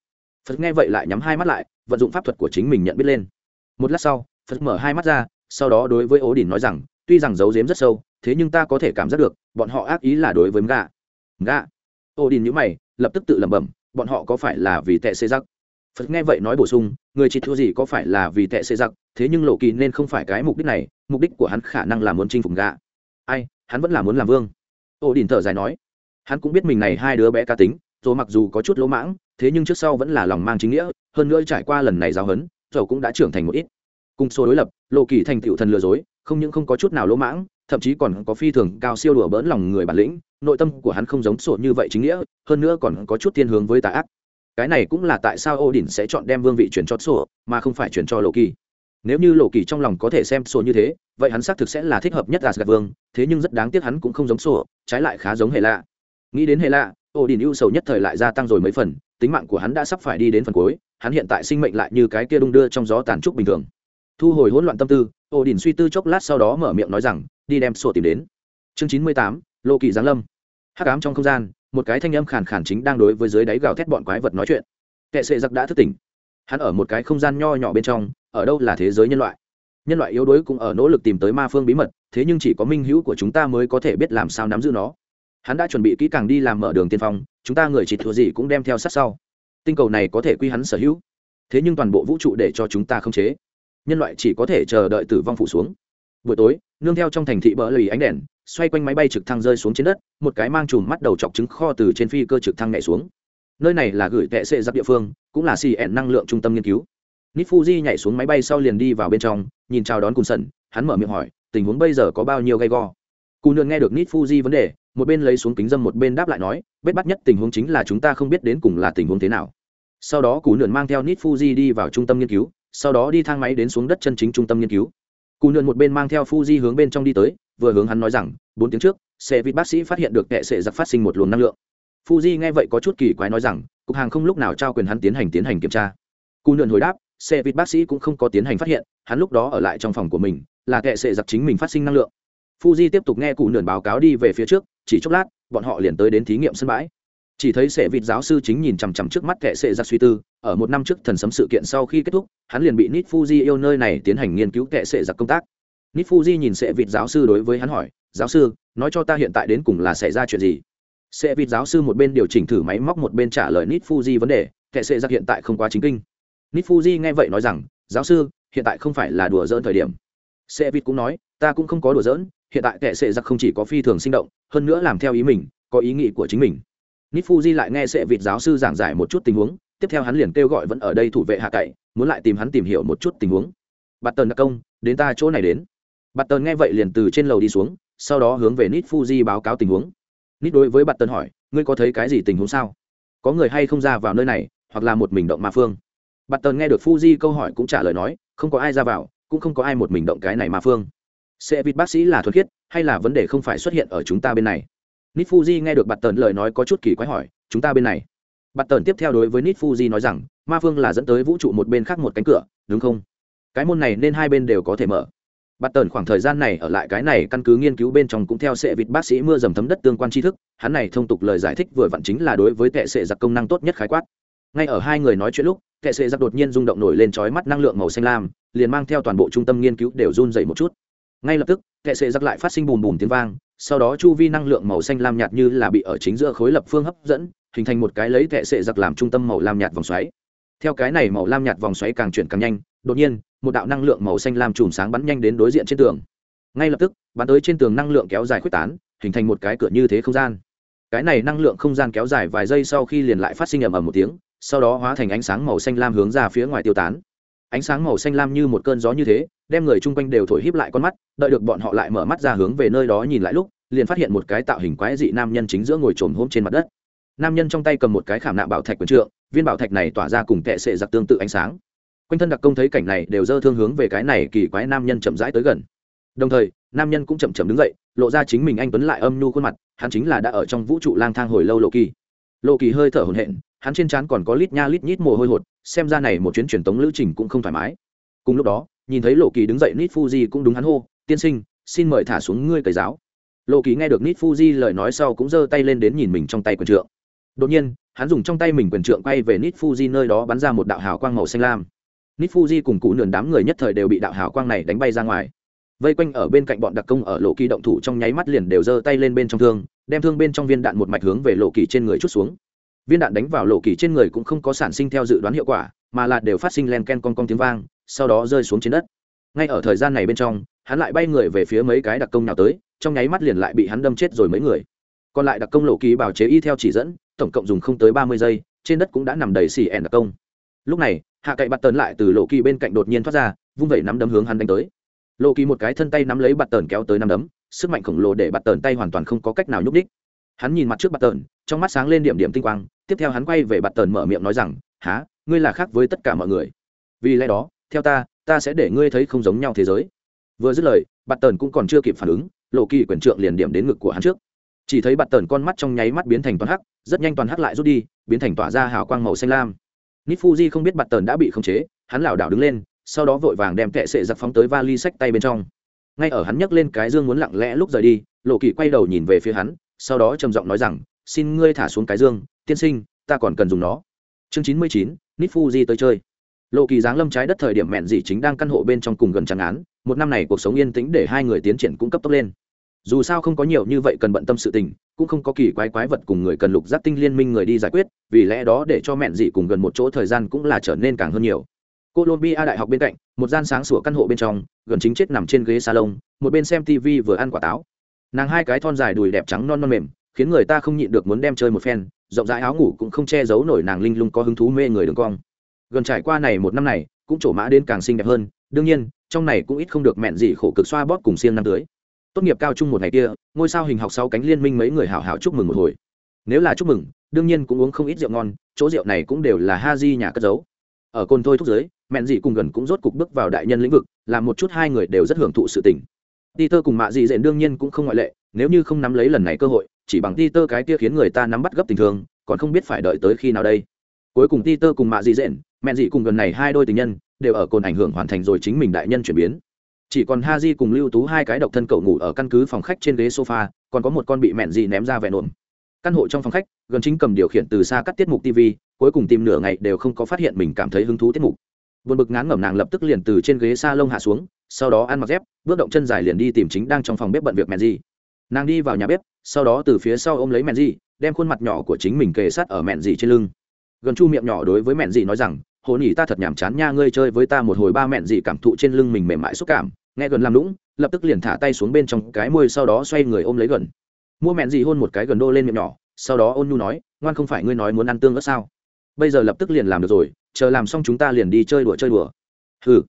S1: Phật nghe vậy lại nhắm hai mắt lại vận dụng pháp thuật của chính mình nhận biết lên. Một lát sau phật mở hai mắt ra sau đó đối với ổ đình nói rằng tuy rằng giấu giếm rất sâu thế nhưng ta có thể cảm giác được, bọn họ ác ý là đối với gà gà ô đình nhữ mày, lập tức tự lẩm bẩm, bọn họ có phải là vì tệ xê giặc? Phật nghe vậy nói bổ sung, người chỉ thua gì có phải là vì tệ xê giặc, thế nhưng lộ kỳ nên không phải cái mục đích này, mục đích của hắn khả năng là muốn chinh phục gà ai, hắn vẫn là muốn làm vương. Ô đình thở dài nói, hắn cũng biết mình này hai đứa bé cá tính rồi mặc dù có chút lỗ mãng, thế nhưng trước sau vẫn là lòng mang chính nghĩa, hơn nữa trải qua lần này giáo hấn dầu cũng đã trưởng thành một ít. Cùng số đối lập, lộ kỳ thành tựu thần lừa dối, không những không có chút nào lỗ mãng thậm chí còn có phi thường cao siêu đùa bỡn lòng người bản lĩnh, nội tâm của hắn không giống sổ như vậy chính nghĩa, hơn nữa còn có chút thiên hướng với tà ác. Cái này cũng là tại sao Odin sẽ chọn đem vương vị chuyển cho sổ, mà không phải chuyển cho lộ kỳ. Nếu như lộ kỳ trong lòng có thể xem sổ như thế, vậy hắn xác thực sẽ là thích hợp nhất Asgard vương, thế nhưng rất đáng tiếc hắn cũng không giống sổ, trái lại khá giống hệ lạ. Nghĩ đến hệ lạ, Odin ưu sầu nhất thời lại gia tăng rồi mấy phần, tính mạng của hắn đã sắp phải đi đến phần cuối, hắn hiện tại sinh mệnh lại như cái kia đung đưa trong gió tàn trúc bình thường thu hồi hỗn loạn tâm tư ổ đỉnh suy tư chốc lát sau đó mở miệng nói rằng, đi đem sổ tìm đến. Chương chín mươi tám lộ kỳ giáng lâm. Hắc ám trong không gian, một cái thanh âm khàn khàn chính đang đối với dưới đáy gào thét bọn quái vật nói chuyện. Kệ sệ giặc đã thức tỉnh. Hắn ở một cái không gian nho nhỏ bên trong, ở đâu là thế giới nhân loại. Nhân loại yếu đuối cũng ở nỗ lực tìm tới ma phương bí mật, thế nhưng chỉ có minh hữu của chúng ta mới có thể biết làm sao nắm giữ nó. Hắn đã chuẩn bị kỹ càng đi làm mở đường tiên phong, chúng ta người chỉ thua gì cũng đem theo sát sau. Tinh cầu này có thể quy hắn sở hữu. Thế nhưng toàn bộ vũ trụ để cho chúng ta không chế nhân loại chỉ có thể chờ đợi tử vong phủ xuống. Buổi tối, nương theo trong thành thị bỡ lì ánh đèn, xoay quanh máy bay trực thăng rơi xuống trên đất, một cái mang chùm mắt đầu chọc trứng kho từ trên phi cơ trực thăng nhảy xuống. Nơi này là gửi tệ sệ giáp địa phương, cũng là xì ẹn năng lượng trung tâm nghiên cứu. Nít fuji nhảy xuống máy bay sau liền đi vào bên trong, nhìn chào đón cùn sần hắn mở miệng hỏi, tình huống bây giờ có bao nhiêu gay go? Cù nương nghe được nít fuji vấn đề, một bên lấy xuống kính dâm một bên đáp lại nói, bết bắt nhất tình huống chính là chúng ta không biết đến cùng là tình huống thế nào. Sau đó cù nương mang theo nít fuji đi vào trung tâm nghiên cứu sau đó đi thang máy đến xuống đất chân chính trung tâm nghiên cứu. Cù nương một bên mang theo fuji hướng bên trong đi tới, vừa hướng hắn nói rằng, bốn tiếng trước, xe vịt bác sĩ phát hiện được kệ sệ giặc phát sinh một luồng năng lượng. Fuji nghe vậy có chút kỳ quái nói rằng, cục hàng không lúc nào trao quyền hắn tiến hành tiến hành kiểm tra. Cù nương hồi đáp, xe vịt bác sĩ cũng không có tiến hành phát hiện, hắn lúc đó ở lại trong phòng của mình, là kệ sệ giặc chính mình phát sinh năng lượng. Fuji tiếp tục nghe cụ nượn báo cáo đi về phía trước, chỉ chốc lát, bọn họ liền tới đến thí nghiệm sân bãi chỉ thấy sệ vịt giáo sư chính nhìn chằm chằm trước mắt kệ sệ giặc suy tư, ở một năm trước thần sấm sự kiện sau khi kết thúc, hắn liền bị nít fuji yêu nơi này tiến hành nghiên cứu kệ sệ giặc công tác. Nít fuji nhìn sệ vịt giáo sư đối với hắn hỏi, giáo sư, nói cho ta hiện tại đến cùng là xảy ra chuyện gì? Sệ vịt giáo sư một bên điều chỉnh thử máy móc, một bên trả lời nít fuji vấn đề kệ sệ giặc hiện tại không quá chính kinh. Nít fuji nghe vậy nói rằng, giáo sư, hiện tại không phải là đùa dỡn thời điểm. Sệ vịt cũng nói, ta cũng không có đùa dỡn hiện tại kệ sệ giặc không chỉ có phi thường sinh động, hơn nữa làm theo ý mình, có ý nghĩ của chính mình nít fuji lại nghe sệ vịt giáo sư giảng giải một chút tình huống, tiếp theo hắn liền kêu gọi vẫn ở đây thủ vệ hạ cậy, muốn lại tìm hắn tìm hiểu một chút tình huống. Bạt tần đặc công, đến ta chỗ này đến. Bạt tần nghe vậy liền từ trên lầu đi xuống, sau đó hướng về nít fuji báo cáo tình huống. Nít đối với bạt tần hỏi, ngươi có thấy cái gì tình huống sao? Có người hay không ra vào nơi này, hoặc là một mình động ma phương? Bạt tần nghe được fuji câu hỏi cũng trả lời nói, không có ai ra vào, cũng không có ai một mình động cái này ma phương. Sẽ vịt bác sĩ là thuật khiết, hay là vấn đề không phải xuất hiện ở chúng ta bên này? Nít fuji nghe được bạt tần lời nói có chút kỳ quái hỏi, chúng ta bên này? Bạt tần tiếp theo đối với nít fuji nói rằng, ma phương là dẫn tới vũ trụ một bên khác một cánh cửa, đúng không? Cái môn này nên hai bên đều có thể mở. Bạt tần khoảng thời gian này ở lại cái này căn cứ nghiên cứu bên trong cũng theo sệ vịt bác sĩ mưa dầm thấm đất tương quan tri thức, hắn này thông tục lời giải thích vừa vặn chính là đối với tệ sệ giặc công năng tốt nhất khái quát. Ngay ở hai người nói chuyện lúc tệ sệ giặc đột nhiên rung động nổi lên trói mắt năng lượng màu xanh lam, liền mang theo toàn bộ trung tâm nghiên cứu đều run dậy một chút. Ngay lập tức tệ sệ giặc lại phát sinh bùm bùm tiếng vang sau đó chu vi năng lượng màu xanh lam nhạt như là bị ở chính giữa khối lập phương hấp dẫn, hình thành một cái lấy tệ sệ giặc làm trung tâm màu lam nhạt vòng xoáy. Theo cái này màu lam nhạt vòng xoáy càng chuyển càng nhanh, đột nhiên, một đạo năng lượng màu xanh lam chùm sáng bắn nhanh đến đối diện trên tường. Ngay lập tức, bắn tới trên tường năng lượng kéo dài khuếch tán, hình thành một cái cửa như thế không gian. Cái này năng lượng không gian kéo dài vài giây sau khi liền lại phát sinh ầm ầm một tiếng, sau đó hóa thành ánh sáng màu xanh lam hướng ra phía ngoài tiêu tán. Ánh sáng màu xanh lam như một cơn gió như thế, đem người chung quanh đều thổi híp lại con mắt, đợi được bọn họ lại mở mắt ra hướng về nơi đó nhìn lại lúc liền phát hiện một cái tạo hình quái dị nam nhân chính giữa ngồi trồm hôm trên mặt đất. Nam nhân trong tay cầm một cái khảm nạm bảo thạch quần trượng, viên bảo thạch này tỏa ra cùng tệ sệ giặc tương tự ánh sáng. Quanh thân đặc công thấy cảnh này đều dơ thương hướng về cái này kỳ quái nam nhân chậm rãi tới gần. Đồng thời, nam nhân cũng chậm chậm đứng dậy, lộ ra chính mình anh tuấn lại âm nhu khuôn mặt, hắn chính là đã ở trong vũ trụ lang thang hồi lâu lộ kỳ. Lộ kỳ hơi thở hổn hển, hắn trên trán còn có lít nha lít nhít mồ hôi hột, xem ra này một chuyến truyền tống lữ trình cũng không thoải mái. Cùng lúc đó, nhìn thấy lộ kỳ đứng dậy nít fuji cũng đúng hắn hô, tiên sinh, xin mời thả xuống ngươi cầy giáo lộ kỳ nghe được nít fuji lời nói sau cũng giơ tay lên đến nhìn mình trong tay quyền trượng. Đột nhiên, hắn dùng trong tay mình quyền trượng quay về nít fuji nơi đó bắn ra một đạo hào quang màu xanh lam. Nít fuji cùng cụ nườn đám người nhất thời đều bị đạo hào quang này đánh bay ra ngoài. Vây quanh ở bên cạnh bọn đặc công ở lộ kỳ động thủ trong nháy mắt liền đều giơ tay lên bên trong thương, đem thương bên trong viên đạn một mạch hướng về lộ kỳ trên người chút xuống. Viên đạn đánh vào lộ kỳ trên người cũng không có sản sinh theo dự đoán hiệu quả, mà là đều phát sinh len ken con con tiếng vang, sau đó rơi xuống trên đất. Ngay ở thời gian này bên trong hắn lại bay người về phía mấy cái đặc công nào tới, trong nháy mắt liền lại bị hắn đâm chết rồi mấy người. Còn lại đặc công lộ kỳ bảo chế y theo chỉ dẫn, tổng cộng dùng không tới ba mươi giây, trên đất cũng đã nằm đầy xì ẻn đặc công. Lúc này, hạ cậy bạt tần lại từ lộ kỳ bên cạnh đột nhiên thoát ra, vung vẩy nắm đấm hướng hắn đánh tới. Lộ kỳ một cái thân tay nắm lấy bạt tần kéo tới nắm đấm, sức mạnh khổng lồ để bạt tần tay hoàn toàn không có cách nào nhúc đích hắn nhìn mặt trước bạt tần, trong mắt sáng lên điểm điểm tinh quang, tiếp theo hắn quay về bạt tần mở miệng nói rằng há ngươi là khác với tất cả mọi người. Vì lẽ đó, theo ta ta sẽ để ngươi thấy không giống nhau thế giới vừa dứt lời, bạt tần cũng còn chưa kịp phản ứng, lộ kỳ quyền trượng liền điểm đến ngực của hắn trước. Chỉ thấy bạt tần con mắt trong nháy mắt biến thành toàn hắc, rất nhanh toàn hắc lại rút đi, biến thành tỏa ra hào quang màu xanh lam. Nít fuji không biết bạt tần đã bị khống chế, hắn lảo đảo đứng lên, sau đó vội vàng đem kệ sệ giặc phóng tới vali sách tay bên trong. Ngay ở hắn nhấc lên cái dương muốn lặng lẽ lúc rời đi, lộ kỳ quay đầu nhìn về phía hắn, sau đó trầm giọng nói rằng, xin ngươi thả xuống cái dương, tiên sinh, ta còn cần dùng nó. Chương chín mươi chín nít fuji tới chơi. Lộ kỳ giáng lâm trái đất thời điểm mẹn dị chính đang căn hộ bên trong cùng gần trắng án một năm này cuộc sống yên tĩnh để hai người tiến triển cũng cấp tốc lên. Dù sao không có nhiều như vậy cần bận tâm sự tình, cũng không có kỳ quái quái vật cùng người cần lục giác tinh liên minh người đi giải quyết, vì lẽ đó để cho mẹn dị cùng gần một chỗ thời gian cũng là trở nên càng hơn nhiều. Colombia đại học bên cạnh, một gian sáng sủa căn hộ bên trong, gần chính chết nằm trên ghế salon, một bên xem tv vừa ăn quả táo. Nàng hai cái thon dài đùi đẹp trắng non non mềm, khiến người ta không nhịn được muốn đem chơi một phen, rộng rãi áo ngủ cũng không che giấu nổi nàng linh lung có hứng thú mê người đường cong. Gần trải qua này một năm này, cũng trổ mã đến càng xinh đẹp hơn đương nhiên, trong này cũng ít không được mẹn gì khổ cực xoa bóp cùng siêng năm tưới. Tốt nghiệp cao trung một ngày kia, ngôi sao hình học sau cánh liên minh mấy người hảo hảo chúc mừng một hồi. Nếu là chúc mừng, đương nhiên cũng uống không ít rượu ngon, chỗ rượu này cũng đều là ha di nhà cất giấu. Ở cồn thôi thúc giới, mẹn dị cùng gần cũng rốt cục bước vào đại nhân lĩnh vực, làm một chút hai người đều rất hưởng thụ sự tình. Ti tơ cùng mạ dị dện đương nhiên cũng không ngoại lệ, nếu như không nắm lấy lần này cơ hội, chỉ bằng ti tơ cái kia khiến người ta nắm bắt gấp tình thường còn không biết phải đợi tới khi nào đây. Cuối cùng ti tơ cùng mạ dị dện, mẹn dị cùng gần này hai đôi tình nhân đều ở cồn ảnh hưởng hoàn thành rồi chính mình đại nhân chuyển biến. Chỉ còn ha di cùng lưu tú hai cái độc thân cậu ngủ ở căn cứ phòng khách trên ghế sofa, còn có một con bị mẹn dị ném ra vẹn nổm căn hộ trong phòng khách, gần chính cầm điều khiển từ xa cắt tiết mục tv cuối cùng tìm nửa ngày đều không có phát hiện mình cảm thấy hứng thú tiết mục. Buồn bực ngán ngẩm nàng lập tức liền từ trên ghế s a lông hạ xuống, sau đó ăn mặc dép, bước động chân dài liền đi tìm chính đang trong phòng bếp bận việc mẹn gì. Nàng đi vào nhà bếp, sau đó từ phía sau ôm lấy mẹn gì, đem khuôn mặt nhỏ của chính mình kề sát ở mẹn gì trên lưng. Gần chu miệng nhỏ đối với mẹn gì nói rằng hồn nhỉ ta thật nhàm chán nha, ngươi chơi với ta một hồi ba mẹn gì cảm thụ trên lưng mình mềm mại xúc cảm. Nghe gần làm lũng lập tức liền thả tay xuống bên trong cái môi, sau đó xoay người ôm lấy gần. Mua mẹn gì hôn một cái gần đô lên miệng nhỏ, sau đó ôn nhu nói, ngoan không phải ngươi nói muốn ăn tương ớt sao? Bây giờ lập tức liền làm được rồi, chờ làm xong chúng ta liền đi chơi đùa chơi đùa. Ừ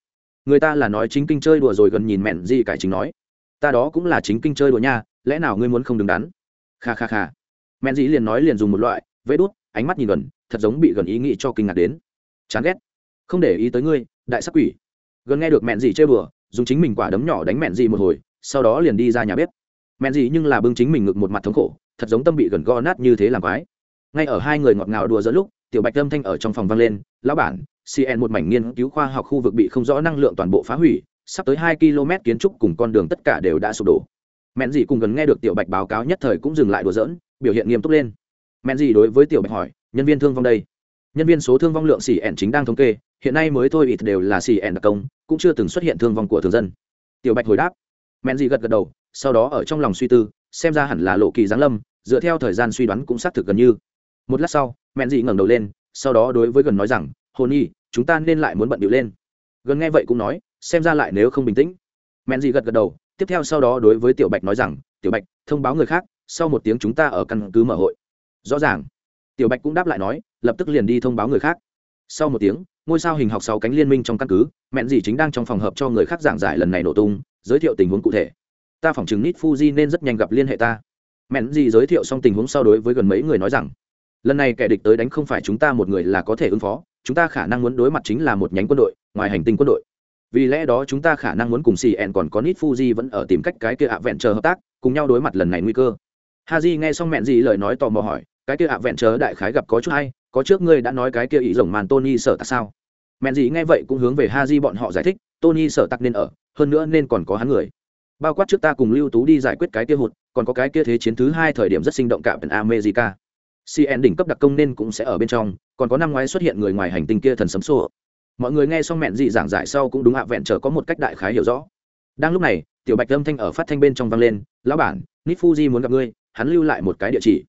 S1: người ta là nói chính kinh chơi đùa rồi gần nhìn mẹn gì cải chính nói, ta đó cũng là chính kinh chơi đùa nha, lẽ nào ngươi muốn không đứng đắn? Kha kha kha. Mẹn dĩ liền nói liền dùng một loại vẽ đút, ánh mắt nhìn gần, thật giống bị gần ý nghĩ cho kinh ngạc đến chán ghét. Không để ý tới ngươi, đại sắc quỷ. Gần nghe được mẹn dì chơi bừa, dùng chính mình quả đấm nhỏ đánh mẹn dì một hồi, sau đó liền đi ra nhà bếp. Mẹn dì nhưng là bưng chính mình ngực một mặt thống khổ, thật giống tâm bị gần go nát như thế làm quái. Ngay ở hai người ngọt ngào đùa giữa lúc, tiểu bạch âm thanh ở trong phòng vang lên, lão bản cn một mảnh nghiên cứu khoa học khu vực bị không rõ năng lượng toàn bộ phá hủy, sắp tới hai km kiến trúc cùng con đường tất cả đều đã sụp đổ. Mẹn gì cùng gần nghe được tiểu bạch báo cáo nhất thời cũng dừng lại đùa giỡn, biểu hiện nghiêm túc lên. Mẹn gì đối với tiểu bạch hỏi, nhân viên thương vong đây? Nhân viên số thương vong lượng xỉ ẻn chính đang thống kê, hiện nay mới thôi ít đều là xỉ ẻn đặc công, cũng chưa từng xuất hiện thương vong của thường dân. Tiểu bạch hồi đáp. Men dị gật gật đầu, sau đó ở trong lòng suy tư, xem ra hẳn là lộ kỳ giáng lâm, dựa theo thời gian suy đoán cũng xác thực gần như. Một lát sau men dị ngẩng đầu lên, sau đó đối với gần nói rằng hồn nhi, chúng ta nên lại muốn bận điệu lên. Gần nghe vậy cũng nói, xem ra lại nếu không bình tĩnh. Men dị gật gật đầu, tiếp theo sau đó đối với tiểu bạch nói rằng, tiểu bạch, thông báo người khác, sau một tiếng chúng ta ở căn cứ mở hội. Rõ ràng, tiểu bạch cũng đáp lại nói lập tức liền đi thông báo người khác. Sau một tiếng, ngôi sao hình học sáu cánh liên minh trong căn cứ, mẹn dị chính đang trong phòng hợp cho người khác giảng giải lần này nổ tung, giới thiệu tình huống cụ thể. Ta phỏng chứng nít fuji nên rất nhanh gặp liên hệ ta. Mẹn dị giới thiệu xong tình huống sau đối với gần mấy người nói rằng, lần này kẻ địch tới đánh không phải chúng ta một người là có thể ứng phó, chúng ta khả năng muốn đối mặt chính là một nhánh quân đội, ngoài hành tinh quân đội. Vì lẽ đó chúng ta khả năng muốn cùng cn còn có nít fuji vẫn ở tìm cách cái kia ạ vẹn chờ hợp tác, cùng nhau đối mặt lần này nguy cơ. Haji nghe xong mẹn dì lời nói tò mò hỏi, cái kia ạ vẹn chờ đại khái gặp có chút hay có trước ngươi đã nói cái kia ý rồng màn tony sở tặc sao? Mẹn gì nghe vậy cũng hướng về ha di bọn họ giải thích, tony sở tặc nên ở, hơn nữa nên còn có hắn người. Bao quát trước ta cùng lưu tú đi giải quyết cái kia hụt, còn có cái kia thế chiến thứ hai thời điểm rất sinh động cả america. Cn đỉnh cấp đặc công nên cũng sẽ ở bên trong, còn có năm ngoái xuất hiện người ngoài hành tinh kia thần sấm sô mọi người nghe xong mẹn dị giảng giải sau cũng đúng hạ vẹn chờ có một cách đại khái hiểu rõ. Đang lúc này, tiểu bạch âm thanh ở phát thanh bên trong vang lên, lão bản nít fuji muốn gặp ngươi, hắn lưu lại một cái địa chỉ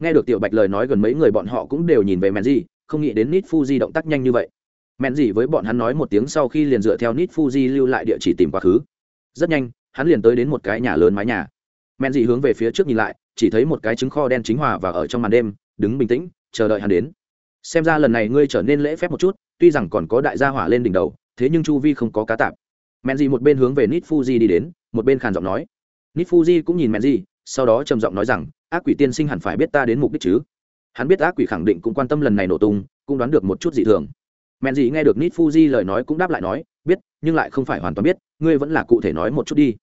S1: nghe được tiểu bạch lời nói gần mấy người bọn họ cũng đều nhìn về mẹn gì không nghĩ đến nít fuji động tác nhanh như vậy. Mẹn gì với bọn hắn nói một tiếng sau khi liền dựa theo nít fuji lưu lại địa chỉ tìm quá khứ. Rất nhanh, hắn liền tới đến một cái nhà lớn mái nhà. Mẹn gì hướng về phía trước nhìn lại, chỉ thấy một cái trứng kho đen chính hòa và ở trong màn đêm, đứng bình tĩnh, chờ đợi hắn đến. Xem ra lần này ngươi trở nên lễ phép một chút, tuy rằng còn có đại gia hỏa lên đỉnh đầu, thế nhưng chu vi không có cá tạp. Mẹn gì một bên hướng về nít fuji đi đến, một bên khàn giọng nói. Nít fuji cũng nhìn mẹn gì sau đó trầm giọng nói rằng, ác quỷ tiên sinh hẳn phải biết ta đến mục đích chứ? Hắn biết ác quỷ khẳng định cũng quan tâm lần này nổ tung, cũng đoán được một chút dị thường. Mẹn gì nghe được nít fuji lời nói cũng đáp lại nói, biết, nhưng lại không phải hoàn toàn biết, ngươi vẫn là cụ thể nói một chút đi.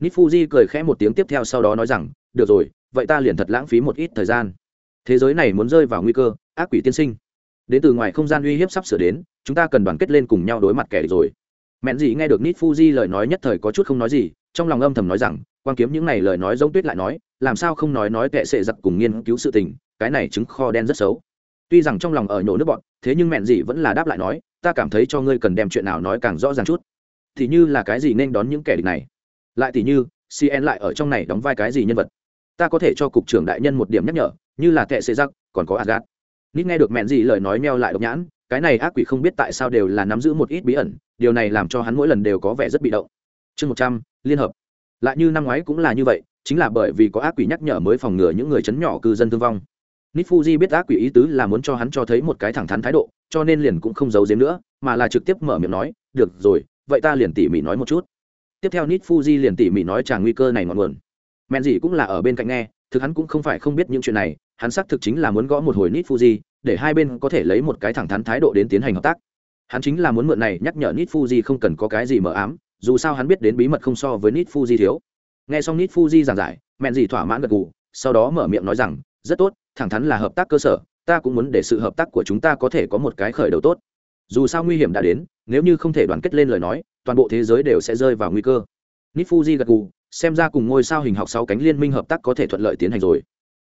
S1: Nít fuji cười khẽ một tiếng tiếp theo sau đó nói rằng, được rồi, vậy ta liền thật lãng phí một ít thời gian. Thế giới này muốn rơi vào nguy cơ, ác quỷ tiên sinh. Đến từ ngoài không gian uy hiếp sắp sửa đến, chúng ta cần đoàn kết lên cùng nhau đối mặt kẻ địch rồi. Mẹn gì nghe được nít fuji lời nói nhất thời có chút không nói gì, trong lòng âm thầm nói rằng quan kiếm những này lời nói giống tuyết lại nói, làm sao không nói nói tệ sệ giặc cùng nghiên cứu sự tình, cái này chứng kho đen rất xấu. Tuy rằng trong lòng ở nhổ nước bọn thế nhưng mẹn gì vẫn là đáp lại nói, ta cảm thấy cho ngươi cần đem chuyện nào nói càng rõ ràng chút. Thì như là cái gì nên đón những kẻ địch này? Lại thì như cn lại ở trong này đóng vai cái gì nhân vật? Ta có thể cho cục trưởng đại nhân một điểm nhắc nhở, như là tệ sệ giặc, còn có adgat nít nghe được mẹn gì lời nói meo lại độc nhãn, cái này ác quỷ không biết tại sao đều là nắm giữ một ít bí ẩn, điều này làm cho hắn mỗi lần đều có vẻ rất bị động. Chương một trăm, liên hợp lại như năm ngoái cũng là như vậy, chính là bởi vì có ác quỷ nhắc nhở mới phòng ngừa những người chấn nhỏ cư dân thương vong. Nitfuji biết ác quỷ ý tứ là muốn cho hắn cho thấy một cái thẳng thắn thái độ, cho nên liền cũng không giấu giếm nữa, mà là trực tiếp mở miệng nói, được rồi, vậy ta liền tỉ mỉ nói một chút. Tiếp theo nitfuji liền tỉ mỉ nói chàng nguy cơ này ngọn nguồn. Mẹn gì cũng là ở bên cạnh nghe, thực hắn cũng không phải không biết những chuyện này, hắn xác thực chính là muốn gõ một hồi nitfuji, để hai bên có thể lấy một cái thẳng thắn thái độ đến tiến hành hợp tác. Hắn chính là muốn mượn này nhắc nhở nitfuji không cần có cái gì mờ ám dù sao hắn biết đến bí mật không so với nít fuji thiếu. Nghe xong nít fuji giảng giải mẹn gì thỏa mãn gật gù, sau đó mở miệng nói rằng, rất tốt, thẳng thắn là hợp tác cơ sở, ta cũng muốn để sự hợp tác của chúng ta có thể có một cái khởi đầu tốt. Dù sao nguy hiểm đã đến, nếu như không thể đoàn kết lên lời nói, toàn bộ thế giới đều sẽ rơi vào nguy cơ. Nít fuji gật gù, xem ra cùng ngôi sao hình học sáu cánh liên minh hợp tác có thể thuận lợi tiến hành rồi.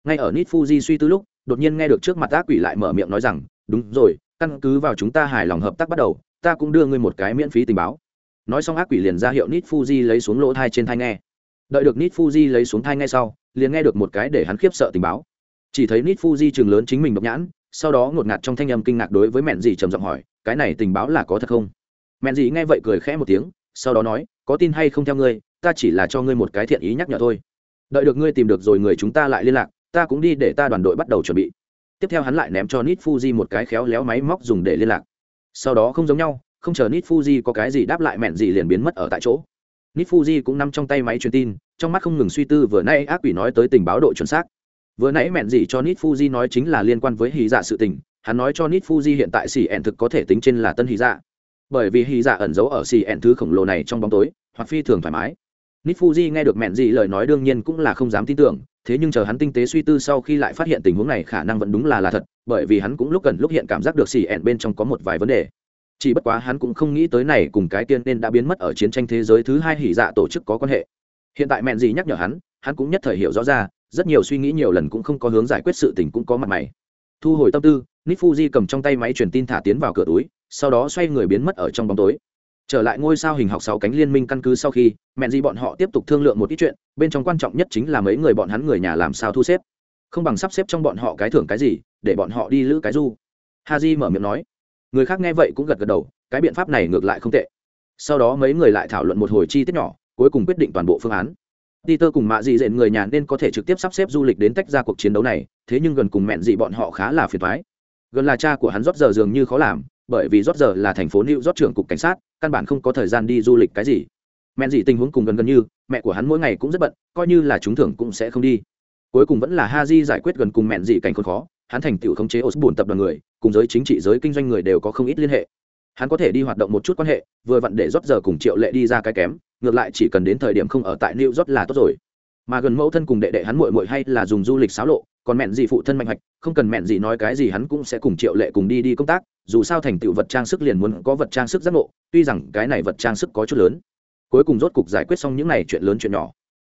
S1: Ngay ở nít fuji suy tư lúc, đột nhiên nghe được trước mặt ác quỷ lại mở miệng nói rằng, đúng rồi, căn cứ vào chúng ta hài lòng hợp tác bắt đầu, ta cũng đưa ngươi một cái miễn phí tình báo nói xong ác quỷ liền ra hiệu nít fuji lấy xuống lỗ thai trên thai nghe. Đợi được nít fuji lấy xuống thai nghe sau, liền nghe được một cái để hắn khiếp sợ tình báo. Chỉ thấy nít fuji trường lớn chính mình độc nhãn, sau đó ngột ngạt trong thanh âm kinh ngạc đối với mẹn dì trầm giọng hỏi, cái này tình báo là có thật không? Mẹn dì nghe vậy cười khẽ một tiếng, sau đó nói, có tin hay không theo ngươi, ta chỉ là cho ngươi một cái thiện ý nhắc nhở thôi. Đợi được ngươi tìm được rồi người chúng ta lại liên lạc, ta cũng đi để ta đoàn đội bắt đầu chuẩn bị. Tiếp theo hắn lại ném cho nít fuji một cái khéo léo máy móc dùng để liên lạc. Sau đó không giống nhau không chờ nít fuji có cái gì đáp lại mẹn gì liền biến mất ở tại chỗ. Nít fuji cũng nằm trong tay máy truyền tin, trong mắt không ngừng suy tư vừa nay ác quỷ nói tới tình báo độ chuẩn xác. Vừa nãy mẹn gì cho nít fuji nói chính là liên quan với hì dạ sự tình, hắn nói cho nít fuji hiện tại xì ẹn thực có thể tính trên là tân hì dạ. Bởi vì hì dạ ẩn giấu ở xì ẹn thứ khổng lồ này trong bóng tối, hoặc phi thường thoải mái. Nít fuji nghe được mẹn gì lời nói đương nhiên cũng là không dám tin tưởng, thế nhưng chờ hắn tinh tế suy tư sau khi lại phát hiện tình huống này khả năng vẫn đúng là là thật, bởi vì hắn cũng lúc gần lúc hiện cảm giác được xì ẹn bên trong có một vài vấn đề chỉ bất quá hắn cũng không nghĩ tới này cùng cái tiên nên đã biến mất ở chiến tranh thế giới thứ hai hỉ dạ tổ chức có quan hệ. Hiện tại mẹn gì nhắc nhở hắn hắn cũng nhất thời hiểu rõ ra, rất nhiều suy nghĩ nhiều lần cũng không có hướng giải quyết sự tình cũng có mặt mày. Thu hồi tâm tư nít fuji cầm trong tay máy truyền tin thả tiến vào cửa túi, sau đó xoay người biến mất ở trong bóng tối. Trở lại ngôi sao hình học sáu cánh liên minh căn cứ sau khi, mẹn gì bọn họ tiếp tục thương lượng một ít chuyện, bên trong quan trọng nhất chính là mấy người bọn hắn người nhà làm sao thu xếp. Không bằng sắp xếp trong bọn họ cái thưởng cái gì, để bọn họ đi lữ cái du. Ha di mở miệng nói người khác nghe vậy cũng gật gật đầu cái biện pháp này ngược lại không tệ sau đó mấy người lại thảo luận một hồi chi tiết nhỏ cuối cùng quyết định toàn bộ phương án Peter cùng mạ dị dện người nhà nên có thể trực tiếp sắp xếp du lịch đến tách ra cuộc chiến đấu này, thế nhưng gần cùng mẹn dị bọn họ khá là phiền toái. Gần là cha của hắn rót giờ dường như khó làm, bởi vì rót giờ là thành phố New rót trưởng cục cảnh sát, căn bản không có thời gian đi du lịch cái gì. Mẹn dị tình huống cùng gần gần như, mẹ của hắn mỗi ngày cũng rất bận, coi như là chúng thưởng cũng sẽ không đi. Cuối cùng vẫn là ha di giải quyết gần cùng mẹn dị cảnh khốn khó, hắn thành tựu khống chế Osborne tập đoàn người, cùng giới chính trị giới kinh doanh người đều có không ít liên hệ. hắn có thể đi hoạt động một chút quan hệ vừa vặn để rót giờ cùng triệu lệ đi ra cái kém ngược lại chỉ cần đến thời điểm không ở tại new york là tốt rồi. Mà gần mẫu thân cùng đệ đệ hắn muội muội hay là dùng du lịch xáo lộ còn mẹn gì phụ thân mạnh hoạch không cần mẹn gì nói cái gì hắn cũng sẽ cùng triệu lệ cùng đi đi công tác dù sao thành tựu vật trang sức liền muốn có vật trang sức giác ngộ tuy rằng cái này vật trang sức có chút lớn. Cuối cùng rốt cục giải quyết xong những này chuyện lớn chuyện nhỏ.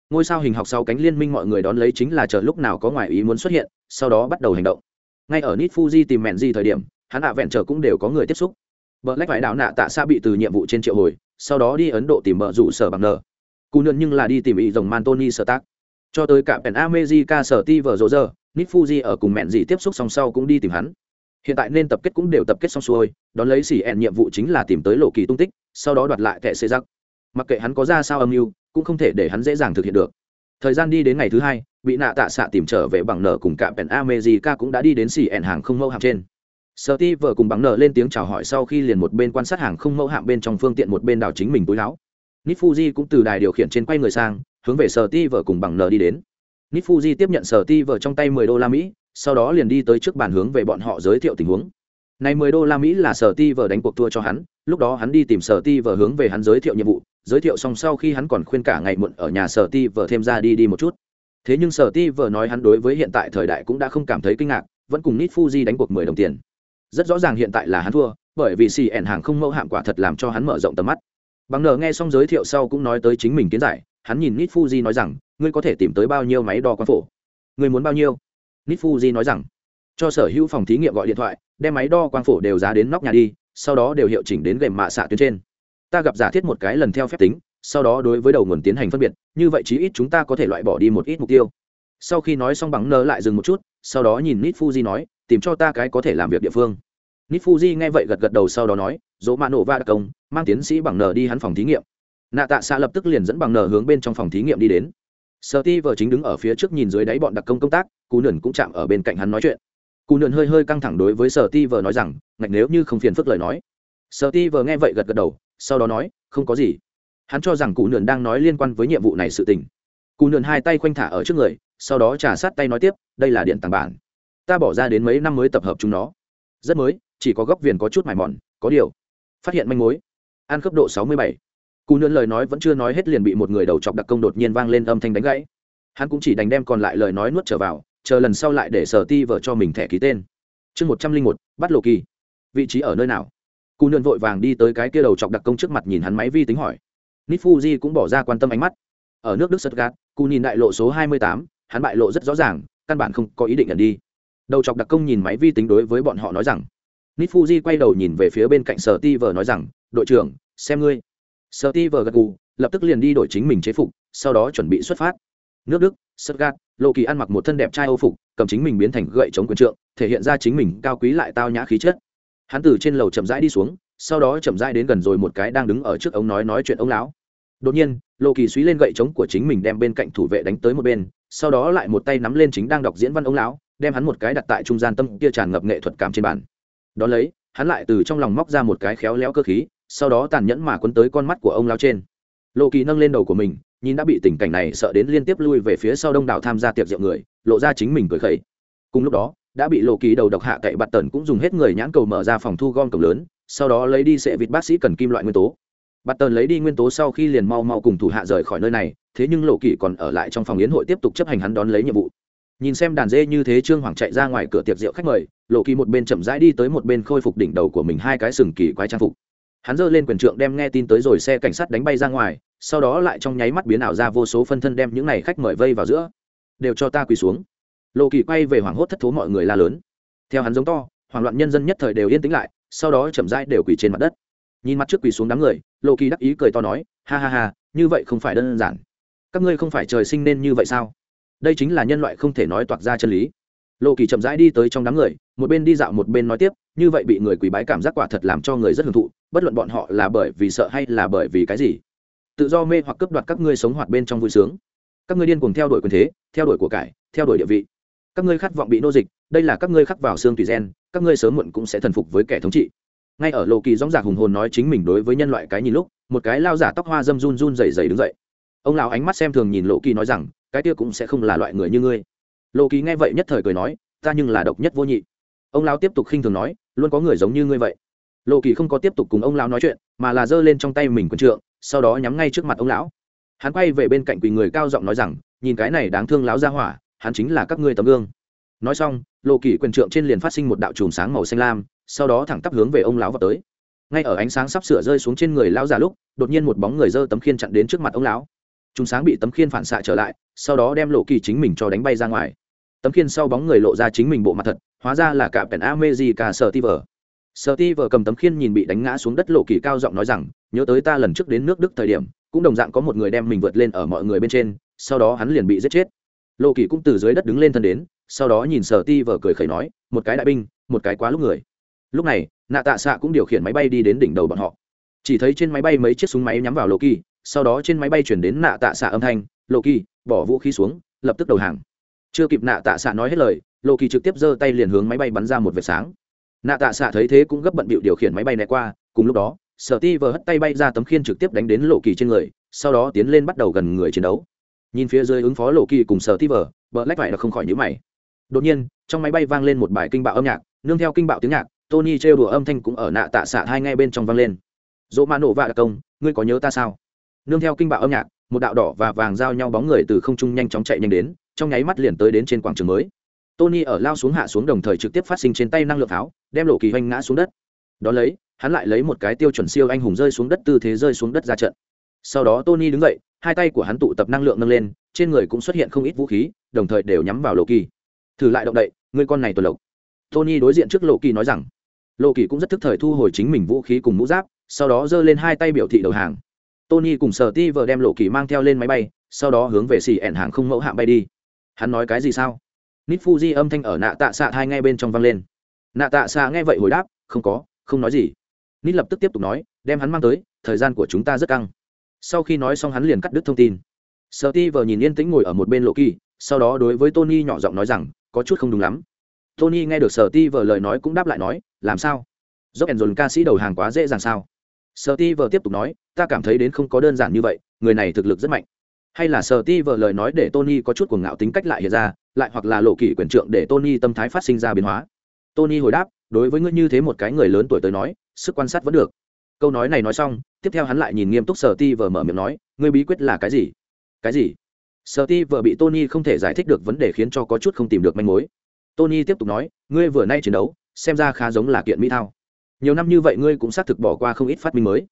S1: Ngôi sao hình học sau cánh liên minh mọi người đón lấy chính là chờ lúc nào có ngoại ý muốn xuất hiện sau đó bắt đầu hành động ngay ở nit fuji tìm mẹn gì thời điểm, hắn hạ vẹn trở cũng đều có người tiếp xúc. Vợ lách vải đạo nạ tạ xa bị từ nhiệm vụ trên triệu hồi, sau đó đi ấn độ tìm vợ rủ sở bằng nờ. Cù nượn nhưng là đi tìm ý dòng mantoni sở tác. Cho tới cả pèn amejica sở ti vợ rộ rơ nit fuji ở cùng mẹn gì tiếp xúc song sau cũng đi tìm hắn. Hiện tại nên tập kết cũng đều tập kết xong xuôi, đón lấy xỉ ẹn nhiệm vụ chính là tìm tới lộ kỳ tung tích, sau đó đoạt lại kẻ xê giặc mặc kệ hắn có ra sao âm mưu, cũng không thể để hắn dễ dàng thực hiện được thời gian đi đến ngày thứ hai, bị nạ tạ xạ tìm trở về bằng nở cùng cạm pèn amejica cũng đã đi đến xì ẹn hàng không mẫu hạm trên. Sợ ti vợ cùng bằng nở lên tiếng chào hỏi sau khi liền một bên quan sát hàng không mẫu hạm bên trong phương tiện một bên đào chính mình túi láo. Nít fuji cũng từ đài điều khiển trên quay người sang, hướng về sợ ti vợ cùng bằng nở đi đến. Nít fuji tiếp nhận sợ ti vợ trong tay mười đô la mỹ, sau đó liền đi tới trước bàn hướng về bọn họ giới thiệu tình huống này mười đô la mỹ là sở ti vờ đánh cuộc thua cho hắn, lúc đó hắn đi tìm sở ti vờ hướng về hắn giới thiệu nhiệm vụ, giới thiệu xong sau khi hắn còn khuyên cả ngày muộn ở nhà sở ti vờ thêm ra đi đi một chút. Thế nhưng sở ti vờ nói hắn đối với hiện tại thời đại cũng đã không cảm thấy kinh ngạc, vẫn cùng Nit fuji đánh cuộc mười đồng tiền. Rất rõ ràng hiện tại là hắn thua, bởi vì CN hàng không mẫu hạm quả thật làm cho hắn mở rộng tầm mắt. Bằng nờ nghe xong giới thiệu sau cũng nói tới chính mình kiến giải, hắn nhìn Nit fuji nói rằng, ngươi có thể tìm tới bao nhiêu máy đo quan phổ? Ngươi muốn bao nhiêu? Nit fuji nói rằng, cho sở hữu phòng thí nghiệm gọi điện thoại đem máy đo quang phổ đều giá đến nóc nhà đi, sau đó đều hiệu chỉnh đến gềm mạ xạ tuyến trên. Ta gặp giả thiết một cái lần theo phép tính, sau đó đối với đầu nguồn tiến hành phân biệt, như vậy chí ít chúng ta có thể loại bỏ đi một ít mục tiêu. Sau khi nói xong bằng nơ lại dừng một chút, sau đó nhìn nít fuji nói, tìm cho ta cái có thể làm việc địa phương. Nít fuji nghe vậy gật gật đầu sau đó nói, dỗ mạ nổ va đặc công, mang tiến sĩ bằng nờ đi hắn phòng thí nghiệm. Nạ tạ xạ lập tức liền dẫn bằng nờ hướng bên trong phòng thí nghiệm đi đến. Sợ ti vợ chính đứng ở phía trước nhìn dưới đáy bọn đặc công công tác, cú nườn cũng chạm ở bên cạnh hắn nói chuyện cú nườn hơi hơi căng thẳng đối với sở ti vờ nói rằng, ngạch, nếu như không phiền phức lời nói. Sở ti vờ nghe vậy gật gật đầu, sau đó nói, không có gì. Hắn cho rằng cụ nườn đang nói liên quan với nhiệm vụ này sự tình. Cụ nườn hai tay khoanh thả ở trước người, sau đó trả sát tay nói tiếp, đây là điện tàng bản. Ta bỏ ra đến mấy năm mới tập hợp chúng nó. Rất mới, chỉ có góc viền có chút mài mòn, có điều, phát hiện manh mối. Ăn cấp độ sáu mươi bảy. Cụ nườn lời nói vẫn chưa nói hết liền bị một người đầu chọc đặc công đột nhiên vang lên âm thanh đánh gãy. Hắn cũng chỉ đành đem còn lại lời nói nuốt trở vào chờ lần sau lại để sở ti vợ cho mình thẻ ký tên. Chương một trăm linh một, bắt lộ kỳ. Vị trí ở nơi nào? Cụ nượn vội vàng đi tới cái kia đầu chọc đặc công trước mặt nhìn hắn máy vi tính hỏi. Nít fuji cũng bỏ ra quan tâm ánh mắt. Ở nước đức stuttgart cụ nhìn đại lộ số hai mươi tám, hắn bại lộ rất rõ ràng, căn bản không có ý định ẩn đi. Đầu chọc đặc công nhìn máy vi tính đối với bọn họ nói rằng. Nít fuji quay đầu nhìn về phía bên cạnh sở ti vờ nói rằng, đội trưởng, xem ngươi. Sở ti vờ gật gù, lập tức liền đi đổi chính mình chế phục, sau đó chuẩn bị xuất phát nước đức stuttgart lộ kỳ ăn mặc một thân đẹp trai âu phục cầm chính mình biến thành gậy chống quyền trượng thể hiện ra chính mình cao quý lại tao nhã khí chất hắn từ trên lầu chậm rãi đi xuống sau đó chậm rãi đến gần rồi một cái đang đứng ở trước ống nói nói chuyện ông lão đột nhiên lộ kỳ suý lên gậy trống của chính mình đem bên cạnh thủ vệ đánh tới một bên sau đó lại một tay nắm lên chính đang đọc diễn văn ông lão đem hắn một cái đặt tại trung gian tâm kia tràn ngập nghệ thuật cảm trên bàn đón lấy hắn lại từ trong lòng móc ra một cái khéo léo cơ khí sau đó tàn nhẫn mà quấn tới con mắt của ông lão trên lộ kỳ nâng lên đầu của mình nhìn đã bị tình cảnh này sợ đến liên tiếp lui về phía sau đông đảo tham gia tiệc rượu người, lộ ra chính mình cười khẩy. Cùng lúc đó, đã bị lộ ký đầu độc hạ cậy bạt tần cũng dùng hết người nhãn cầu mở ra phòng thu gom cổng lớn, sau đó lấy đi sẽ vịt bác sĩ cần kim loại nguyên tố. Bạt tần lấy đi nguyên tố sau khi liền mau mau cùng thủ hạ rời khỏi nơi này, thế nhưng lộ kỳ còn ở lại trong phòng yến hội tiếp tục chấp hành hắn đón lấy nhiệm vụ. Nhìn xem đàn dê như thế trương hoàng chạy ra ngoài cửa tiệc rượu khách mời lộ kỳ một bên chậm rãi đi tới một bên khôi phục đỉnh đầu của mình hai cái sừng kỳ quái trang phục. Hắn giơ lên quyền trượng đem nghe tin tới rồi xe cảnh sát đánh bay ra ngoài sau đó lại trong nháy mắt biến ảo ra vô số phân thân đem những này khách mời vây vào giữa, đều cho ta quỳ xuống. Lộ kỳ quay về hoảng hốt thất thố mọi người la lớn. Theo hắn giống to, hoảng loạn nhân dân nhất thời đều yên tĩnh lại, sau đó chậm rãi đều quỳ trên mặt đất. Nhìn mặt trước quỳ xuống đám người lộ kỳ đắc ý cười to nói, ha ha ha, như vậy không phải đơn giản. Các ngươi không phải trời sinh nên như vậy sao? Đây chính là nhân loại không thể nói toạc ra chân lý. Lộ kỳ chậm rãi đi tới trong đám người, một bên đi dạo một bên nói tiếp, như vậy bị người quỳ bái cảm giác quả thật làm cho người rất hưởng thụ, bất luận bọn họ là bởi vì sợ hay là bởi vì cái gì? Tự do mê hoặc cướp đoạt các ngươi sống hoạt bên trong vui sướng. Các ngươi điên cùng theo đuổi quyền thế, theo đuổi của cải, theo đuổi địa vị. Các ngươi khát vọng bị nô dịch, đây là các ngươi khắc vào xương tùy gen, các ngươi sớm muộn cũng sẽ thần phục với kẻ thống trị. Ngay ở lộ kỳ dóng dạc hùng hồn nói chính mình đối với nhân loại cái nhìn lúc, một cái lao giả tóc hoa dâm run run dày dày đứng dậy. Ông lão ánh mắt xem thường nhìn lộ kỳ nói rằng, cái kia cũng sẽ không là loại người như ngươi. Lộ kỳ nghe vậy nhất thời cười nói, ta nhưng là độc nhất vô nhị. Ông lão tiếp tục khinh thường nói, luôn có người giống như ngươi vậy. Lộ kỳ không có tiếp tục cùng ông lão nói chuyện, mà là giơ lên trong tay mình quần trượng sau đó nhắm ngay trước mặt ông lão. Hắn quay về bên cạnh quỳ người cao giọng nói rằng, nhìn cái này đáng thương lão ra hỏa, hắn chính là các ngươi tấm gương. Nói xong, lộ kỷ quyền trượng trên liền phát sinh một đạo chùm sáng màu xanh lam, sau đó thẳng tắp hướng về ông lão vào tới. Ngay ở ánh sáng sắp sửa rơi xuống trên người lão già lúc, đột nhiên một bóng người giơ tấm khiên chặn đến trước mặt ông lão. Chùm sáng bị tấm khiên phản xạ trở lại, sau đó đem lộ kỳ chính mình cho đánh bay ra ngoài. Tấm khiên sau bóng người lộ ra chính mình bộ mặt thật, hóa ra là cả pèn amejica sở ti vờ sợ ti vợ cầm tấm khiên nhìn bị đánh ngã xuống đất lộ kỳ cao giọng nói rằng, nhớ tới ta lần trước đến nước đức thời điểm, cũng đồng dạng có một người đem mình vượt lên ở mọi người bên trên, sau đó hắn liền bị giết chết. Lộ kỳ cũng từ dưới đất đứng lên thân đến, sau đó nhìn sở ti vờ cười khẩy nói, một cái đại binh, một cái quá lúc người. Lúc này, nạ tạ xạ cũng điều khiển máy bay đi đến đỉnh đầu bọn họ. Chỉ thấy trên máy bay mấy chiếc súng máy nhắm vào lộ kỳ, sau đó trên máy bay chuyển đến nạ tạ xạ âm thanh, lộ kỳ, bỏ vũ khí xuống, lập tức đầu hàng. Chưa kịp nạ tạ xạ nói hết lời, lộ kỳ trực tiếp giơ tay liền hướng máy bay bắn ra một vệt sáng nạ tạ xạ thấy thế cũng gấp bận bịu điều khiển máy bay né qua, cùng lúc đó, sở ti vờ hất tay bay ra tấm khiên trực tiếp đánh đến lộ kỳ trên người, sau đó tiến lên bắt đầu gần người chiến đấu. Nhìn phía dưới ứng phó lộ kỳ cùng sở ti vờ, bờ lách vải là không khỏi nhữ mày. Đột nhiên, trong máy bay vang lên một bài kinh bạo âm nhạc, nương theo kinh bạo tiếng nhạc, tony trêu đùa âm thanh cũng ở nạ tạ xạ hai ngay bên trong vang lên. Dỗ mã nổ vạ đặc công, ngươi có nhớ ta sao? Nương theo kinh bạo âm nhạc, một đạo đỏ và vàng giao nhau bóng người từ không trung nhanh chóng chạy nhanh đến, trong nháy mắt liền tới đến trên quảng trường mới tony ở lao xuống hạ xuống đồng thời trực tiếp phát sinh trên tay năng lượng pháo, đem lộ kỳ hoành ngã xuống đất. Đ ó lấy, hắn lại lấy một cái tiêu chuẩn siêu anh hùng rơi xuống đất tư thế rơi xuống đất ra trận. Sau đó tony đứng dậy, hai tay của hắn tụ tập năng lượng nâng lên, trên người cũng xuất hiện không ít vũ khí, đồng thời đều nhắm vào lộ kỳ. Thử lại động đậy, người con này tuần lộc. Tony đối diện trước lộ kỳ nói rằng, lộ kỳ cũng rất thức thời thu hồi chính mình vũ khí cùng mũ giáp, sau đó giơ lên hai tay biểu thị đầu hàng. Tony cùng sở ti vợ đem lộ kỳ mang theo lên máy bay, sau đó hướng về xì ẻn hàng không mẫu hạng bay đi. Hắn nói cái gì sao? Nít fuji âm thanh ở nạ tạ xạ thai ngay bên trong vang lên. Nạ tạ xạ nghe vậy hồi đáp, không có, không nói gì. Nít lập tức tiếp tục nói, đem hắn mang tới, thời gian của chúng ta rất căng. Sau khi nói xong hắn liền cắt đứt thông tin. Sợ ti vờ nhìn yên tĩnh ngồi ở một bên lộ kỳ, sau đó đối với tony nhỏ giọng nói rằng, có chút không đúng lắm. Tony nghe được sợ ti vờ lời nói cũng đáp lại nói, làm sao? Dốc ẩn dồn ca sĩ đầu hàng quá dễ dàng sao? Sợ ti vờ tiếp tục nói, ta cảm thấy đến không có đơn giản như vậy, người này thực lực rất mạnh. Hay là sợ ti vờ lời nói để tony có chút cuồng ngạo tính cách lại hiện ra lại hoặc là lộ kỷ quyền trượng để tony tâm thái phát sinh ra biến hóa. Tony hồi đáp, đối với ngươi như thế một cái người lớn tuổi tới nói, sức quan sát vẫn được. Câu nói này nói xong, tiếp theo hắn lại nhìn nghiêm túc sở ti vờ mở miệng nói, ngươi bí quyết là cái gì? Cái gì? Sở ti vờ bị tony không thể giải thích được vấn đề khiến cho có chút không tìm được manh mối. Tony tiếp tục nói, ngươi vừa nay chiến đấu, xem ra khá giống là kiện mỹ thao. Nhiều năm như vậy ngươi cũng xác thực bỏ qua không ít phát minh mới.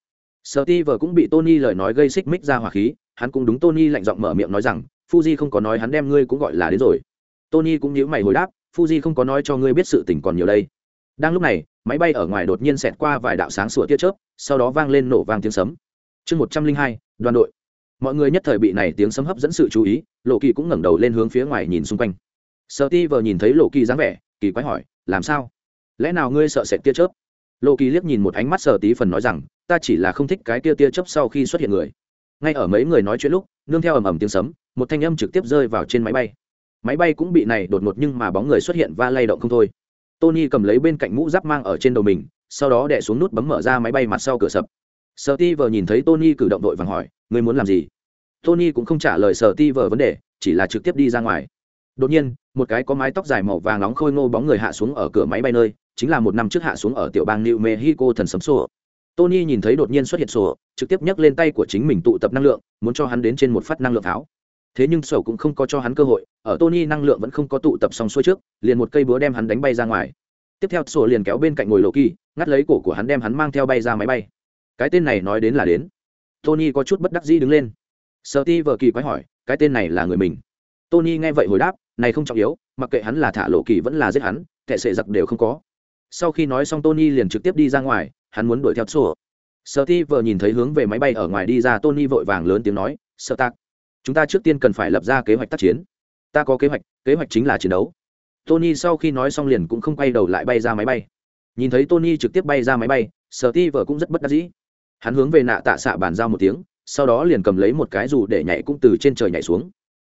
S1: Sở ti vờ cũng bị tony lời nói gây xích mích ra hỏa khí, hắn cũng đúng tony lạnh giọng mở miệng nói rằng, fuji không có nói hắn đem ngươi cũng gọi là đến rồi tony cũng nhíu mày hồi đáp, fuji không có nói cho ngươi biết sự tình còn nhiều đây. Đang lúc này, máy bay ở ngoài đột nhiên xẹt qua vài đạo sáng sủa tia chớp, sau đó vang lên nổ vang tiếng sấm. Chương một trăm linh hai, đoàn đội. Mọi người nhất thời bị này tiếng sấm hấp dẫn sự chú ý, lộ kỳ cũng ngẩng đầu lên hướng phía ngoài nhìn xung quanh. Sợ ti vờ nhìn thấy lộ kỳ dáng vẻ, kỳ quái hỏi, làm sao? Lẽ nào ngươi sợ sệt tia chớp? Lộ kỳ liếc nhìn một ánh mắt sợ tí phần nói rằng, ta chỉ là không thích cái tia tia chớp sau khi xuất hiện người. Ngay ở mấy người nói chuyện lúc, nương theo ầm ầm tiếng sấm, một thanh âm trực tiếp rơi vào trên máy bay máy bay cũng bị này đột ngột nhưng mà bóng người xuất hiện và lay động không thôi. Tony cầm lấy bên cạnh mũ giáp mang ở trên đầu mình, sau đó đè xuống nút bấm mở ra máy bay mặt sau cửa sập. Sợ ti vờ nhìn thấy tony cử động đội vàng hỏi, ngươi muốn làm gì? Tony cũng không trả lời sợ ti vờ vấn đề, chỉ là trực tiếp đi ra ngoài. Đột nhiên, một cái có mái tóc dài màu vàng nóng khôi ngô bóng người hạ xuống ở cửa máy bay nơi, chính là một năm trước hạ xuống ở tiểu bang new mexico thần sấm sổ. Tony nhìn thấy đột nhiên xuất hiện sổ, trực tiếp nhấc lên tay của chính mình tụ tập năng lượng, muốn cho hắn đến trên một phát năng lượng tháo thế nhưng sổ cũng không có cho hắn cơ hội, ở tony năng lượng vẫn không có tụ tập xong xuôi trước, liền một cây búa đem hắn đánh bay ra ngoài. Tiếp theo sổ liền kéo bên cạnh ngồi lộ kỳ ngắt lấy cổ của hắn đem hắn mang theo bay ra máy bay. Cái tên này nói đến là đến. Tony có chút bất đắc dĩ đứng lên. Sợ ti vợ kỳ quái hỏi, cái tên này là người mình? Tony nghe vậy hồi đáp, này không trọng yếu, mặc kệ hắn là thả lộ kỳ vẫn là giết hắn kệ sệ giặc đều không có. Sau khi nói xong tony liền trực tiếp đi ra ngoài, hắn muốn đuổi theo sổ. Sợ ti vợ nhìn thấy hướng về máy bay ở ngoài đi ra, tony vội vàng lớn tiếng nói sợ tạc chúng ta trước tiên cần phải lập ra kế hoạch tác chiến. Ta có kế hoạch kế hoạch chính là chiến đấu. Tony sau khi nói xong liền cũng không quay đầu lại bay ra máy bay. Nhìn thấy tony trực tiếp bay ra máy bay sở ti vợ cũng rất bất đắc dĩ. Hắn hướng về nạ tạ xạ bàn giao một tiếng, sau đó liền cầm lấy một cái dù để nhảy cũng từ trên trời nhảy xuống.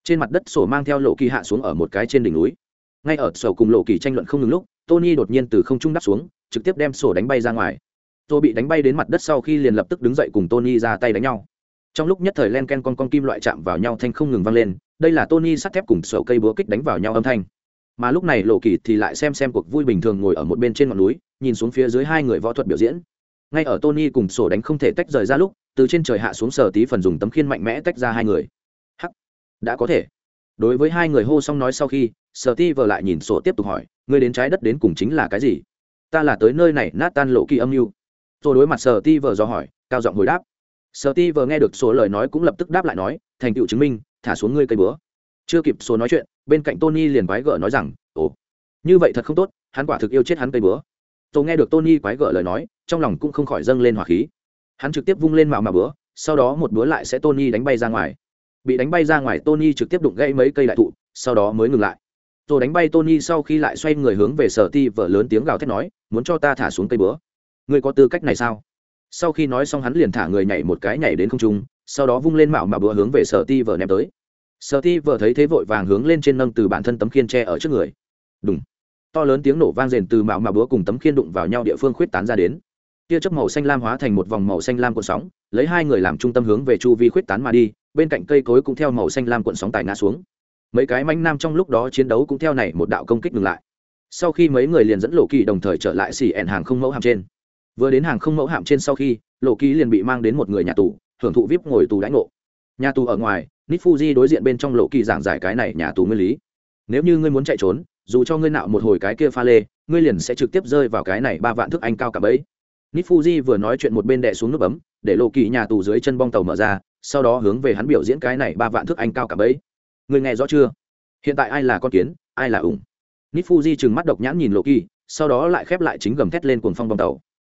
S1: Trên mặt đất sổ mang theo lộ kỳ hạ xuống ở một cái trên đỉnh núi. Ngay ở sổ cùng lộ kỳ tranh luận không ngừng lúc, tony đột nhiên từ không trung đắp xuống, trực tiếp đem sổ đánh bay ra ngoài. Tôi bị đánh bay đến mặt đất sau khi liền lập tức đứng dậy cùng tony ra tay đánh nhau trong lúc nhất thời len ken con con kim loại chạm vào nhau thanh không ngừng vang lên, đây là tony sắt thép cùng sổ cây búa kích đánh vào nhau âm thanh. Mà lúc này lộ kỳ thì lại xem xem cuộc vui bình thường ngồi ở một bên trên ngọn núi, nhìn xuống phía dưới hai người võ thuật biểu diễn. Ngay ở tony cùng sổ đánh không thể tách rời ra lúc, từ trên trời hạ xuống sở tí phần dùng tấm khiên mạnh mẽ tách ra hai người. Hắc! Đã có thể. Đối với hai người hô xong nói sau khi sở ti vờ lại nhìn sổ tiếp tục hỏi, ngươi đến trái đất đến cùng chính là cái gì? Ta là tới nơi này nát tan lộ kỳ âm mưu. Rồi đối mặt sở ti vờ do hỏi, cao giọng hồi đáp sở ti vừa nghe được số lời nói cũng lập tức đáp lại nói, thành tựu chứng minh, thả xuống ngươi cây búa. Chưa kịp số nói chuyện, bên cạnh tony liền quái gở nói rằng, ồ, như vậy thật không tốt, hắn quả thực yêu chết hắn cây búa. Tôi nghe được tony quái gở lời nói, trong lòng cũng không khỏi dâng lên hỏa khí. Hắn trực tiếp vung lên mạo mà búa, sau đó một búa lại sẽ tony đánh bay ra ngoài. Bị đánh bay ra ngoài, tony trực tiếp đụng gãy mấy cây đại thụ, sau đó mới ngừng lại. Rồi đánh bay tony sau khi lại xoay người hướng về sở ti vợ lớn tiếng gào thét nói, muốn cho ta thả xuống cây búa? Ngươi có tư cách này sao? Sau khi nói xong hắn liền thả người nhảy một cái nhảy đến không trung, sau đó vung lên mạo mà búa hướng về sở ti vợ ném tới. Sở ti vợ thấy thế vội vàng hướng lên trên nâng từ bản thân tấm khiên tre ở trước người. Đúng to lớn tiếng nổ vang rền từ mạo mà búa cùng tấm khiên đụng vào nhau địa phương khuyết tán ra đến. Tia chớp màu xanh lam hóa thành một vòng màu xanh lam cuộn sóng, lấy hai người làm trung tâm hướng về chu vi khuyết tán mà đi, bên cạnh cây cối cũng theo màu xanh lam cuộn sóng tài ngã xuống. Mấy cái manh nam trong lúc đó chiến đấu cũng theo này một đạo công kích ngừng lại. Sau khi mấy người liền dẫn lộ kỳ đồng thời trở lại xỉ ẻn hàng không mẫu hàm trên vừa đến hàng không mẫu hạm trên sau khi, lộ ký liền bị mang đến một người nhà tù, hưởng thụ vip ngồi tù đãi ngộ. Nhà tù ở ngoài nít fuji đối diện bên trong lộ kỳ giảng giải cái này nhà tù nguyên lý. Nếu như ngươi muốn chạy trốn, dù cho ngươi nạo một hồi cái kia pha lê, ngươi liền sẽ trực tiếp rơi vào cái này ba vạn thức anh cao cả bấy nít fuji vừa nói chuyện một bên đè xuống nước bấm, để lộ kỳ nhà tù dưới chân bong tàu mở ra, sau đó hướng về hắn biểu diễn cái này ba vạn thức anh cao cả bấy ngươi nghe rõ chưa? Hiện tại ai là con kiến, ai là ủng? Nít fuji chừng mắt độc nhãn nhìn lộ kỳ sau đó lại khép lại chính gầm thét lên cuồng phong bong tàu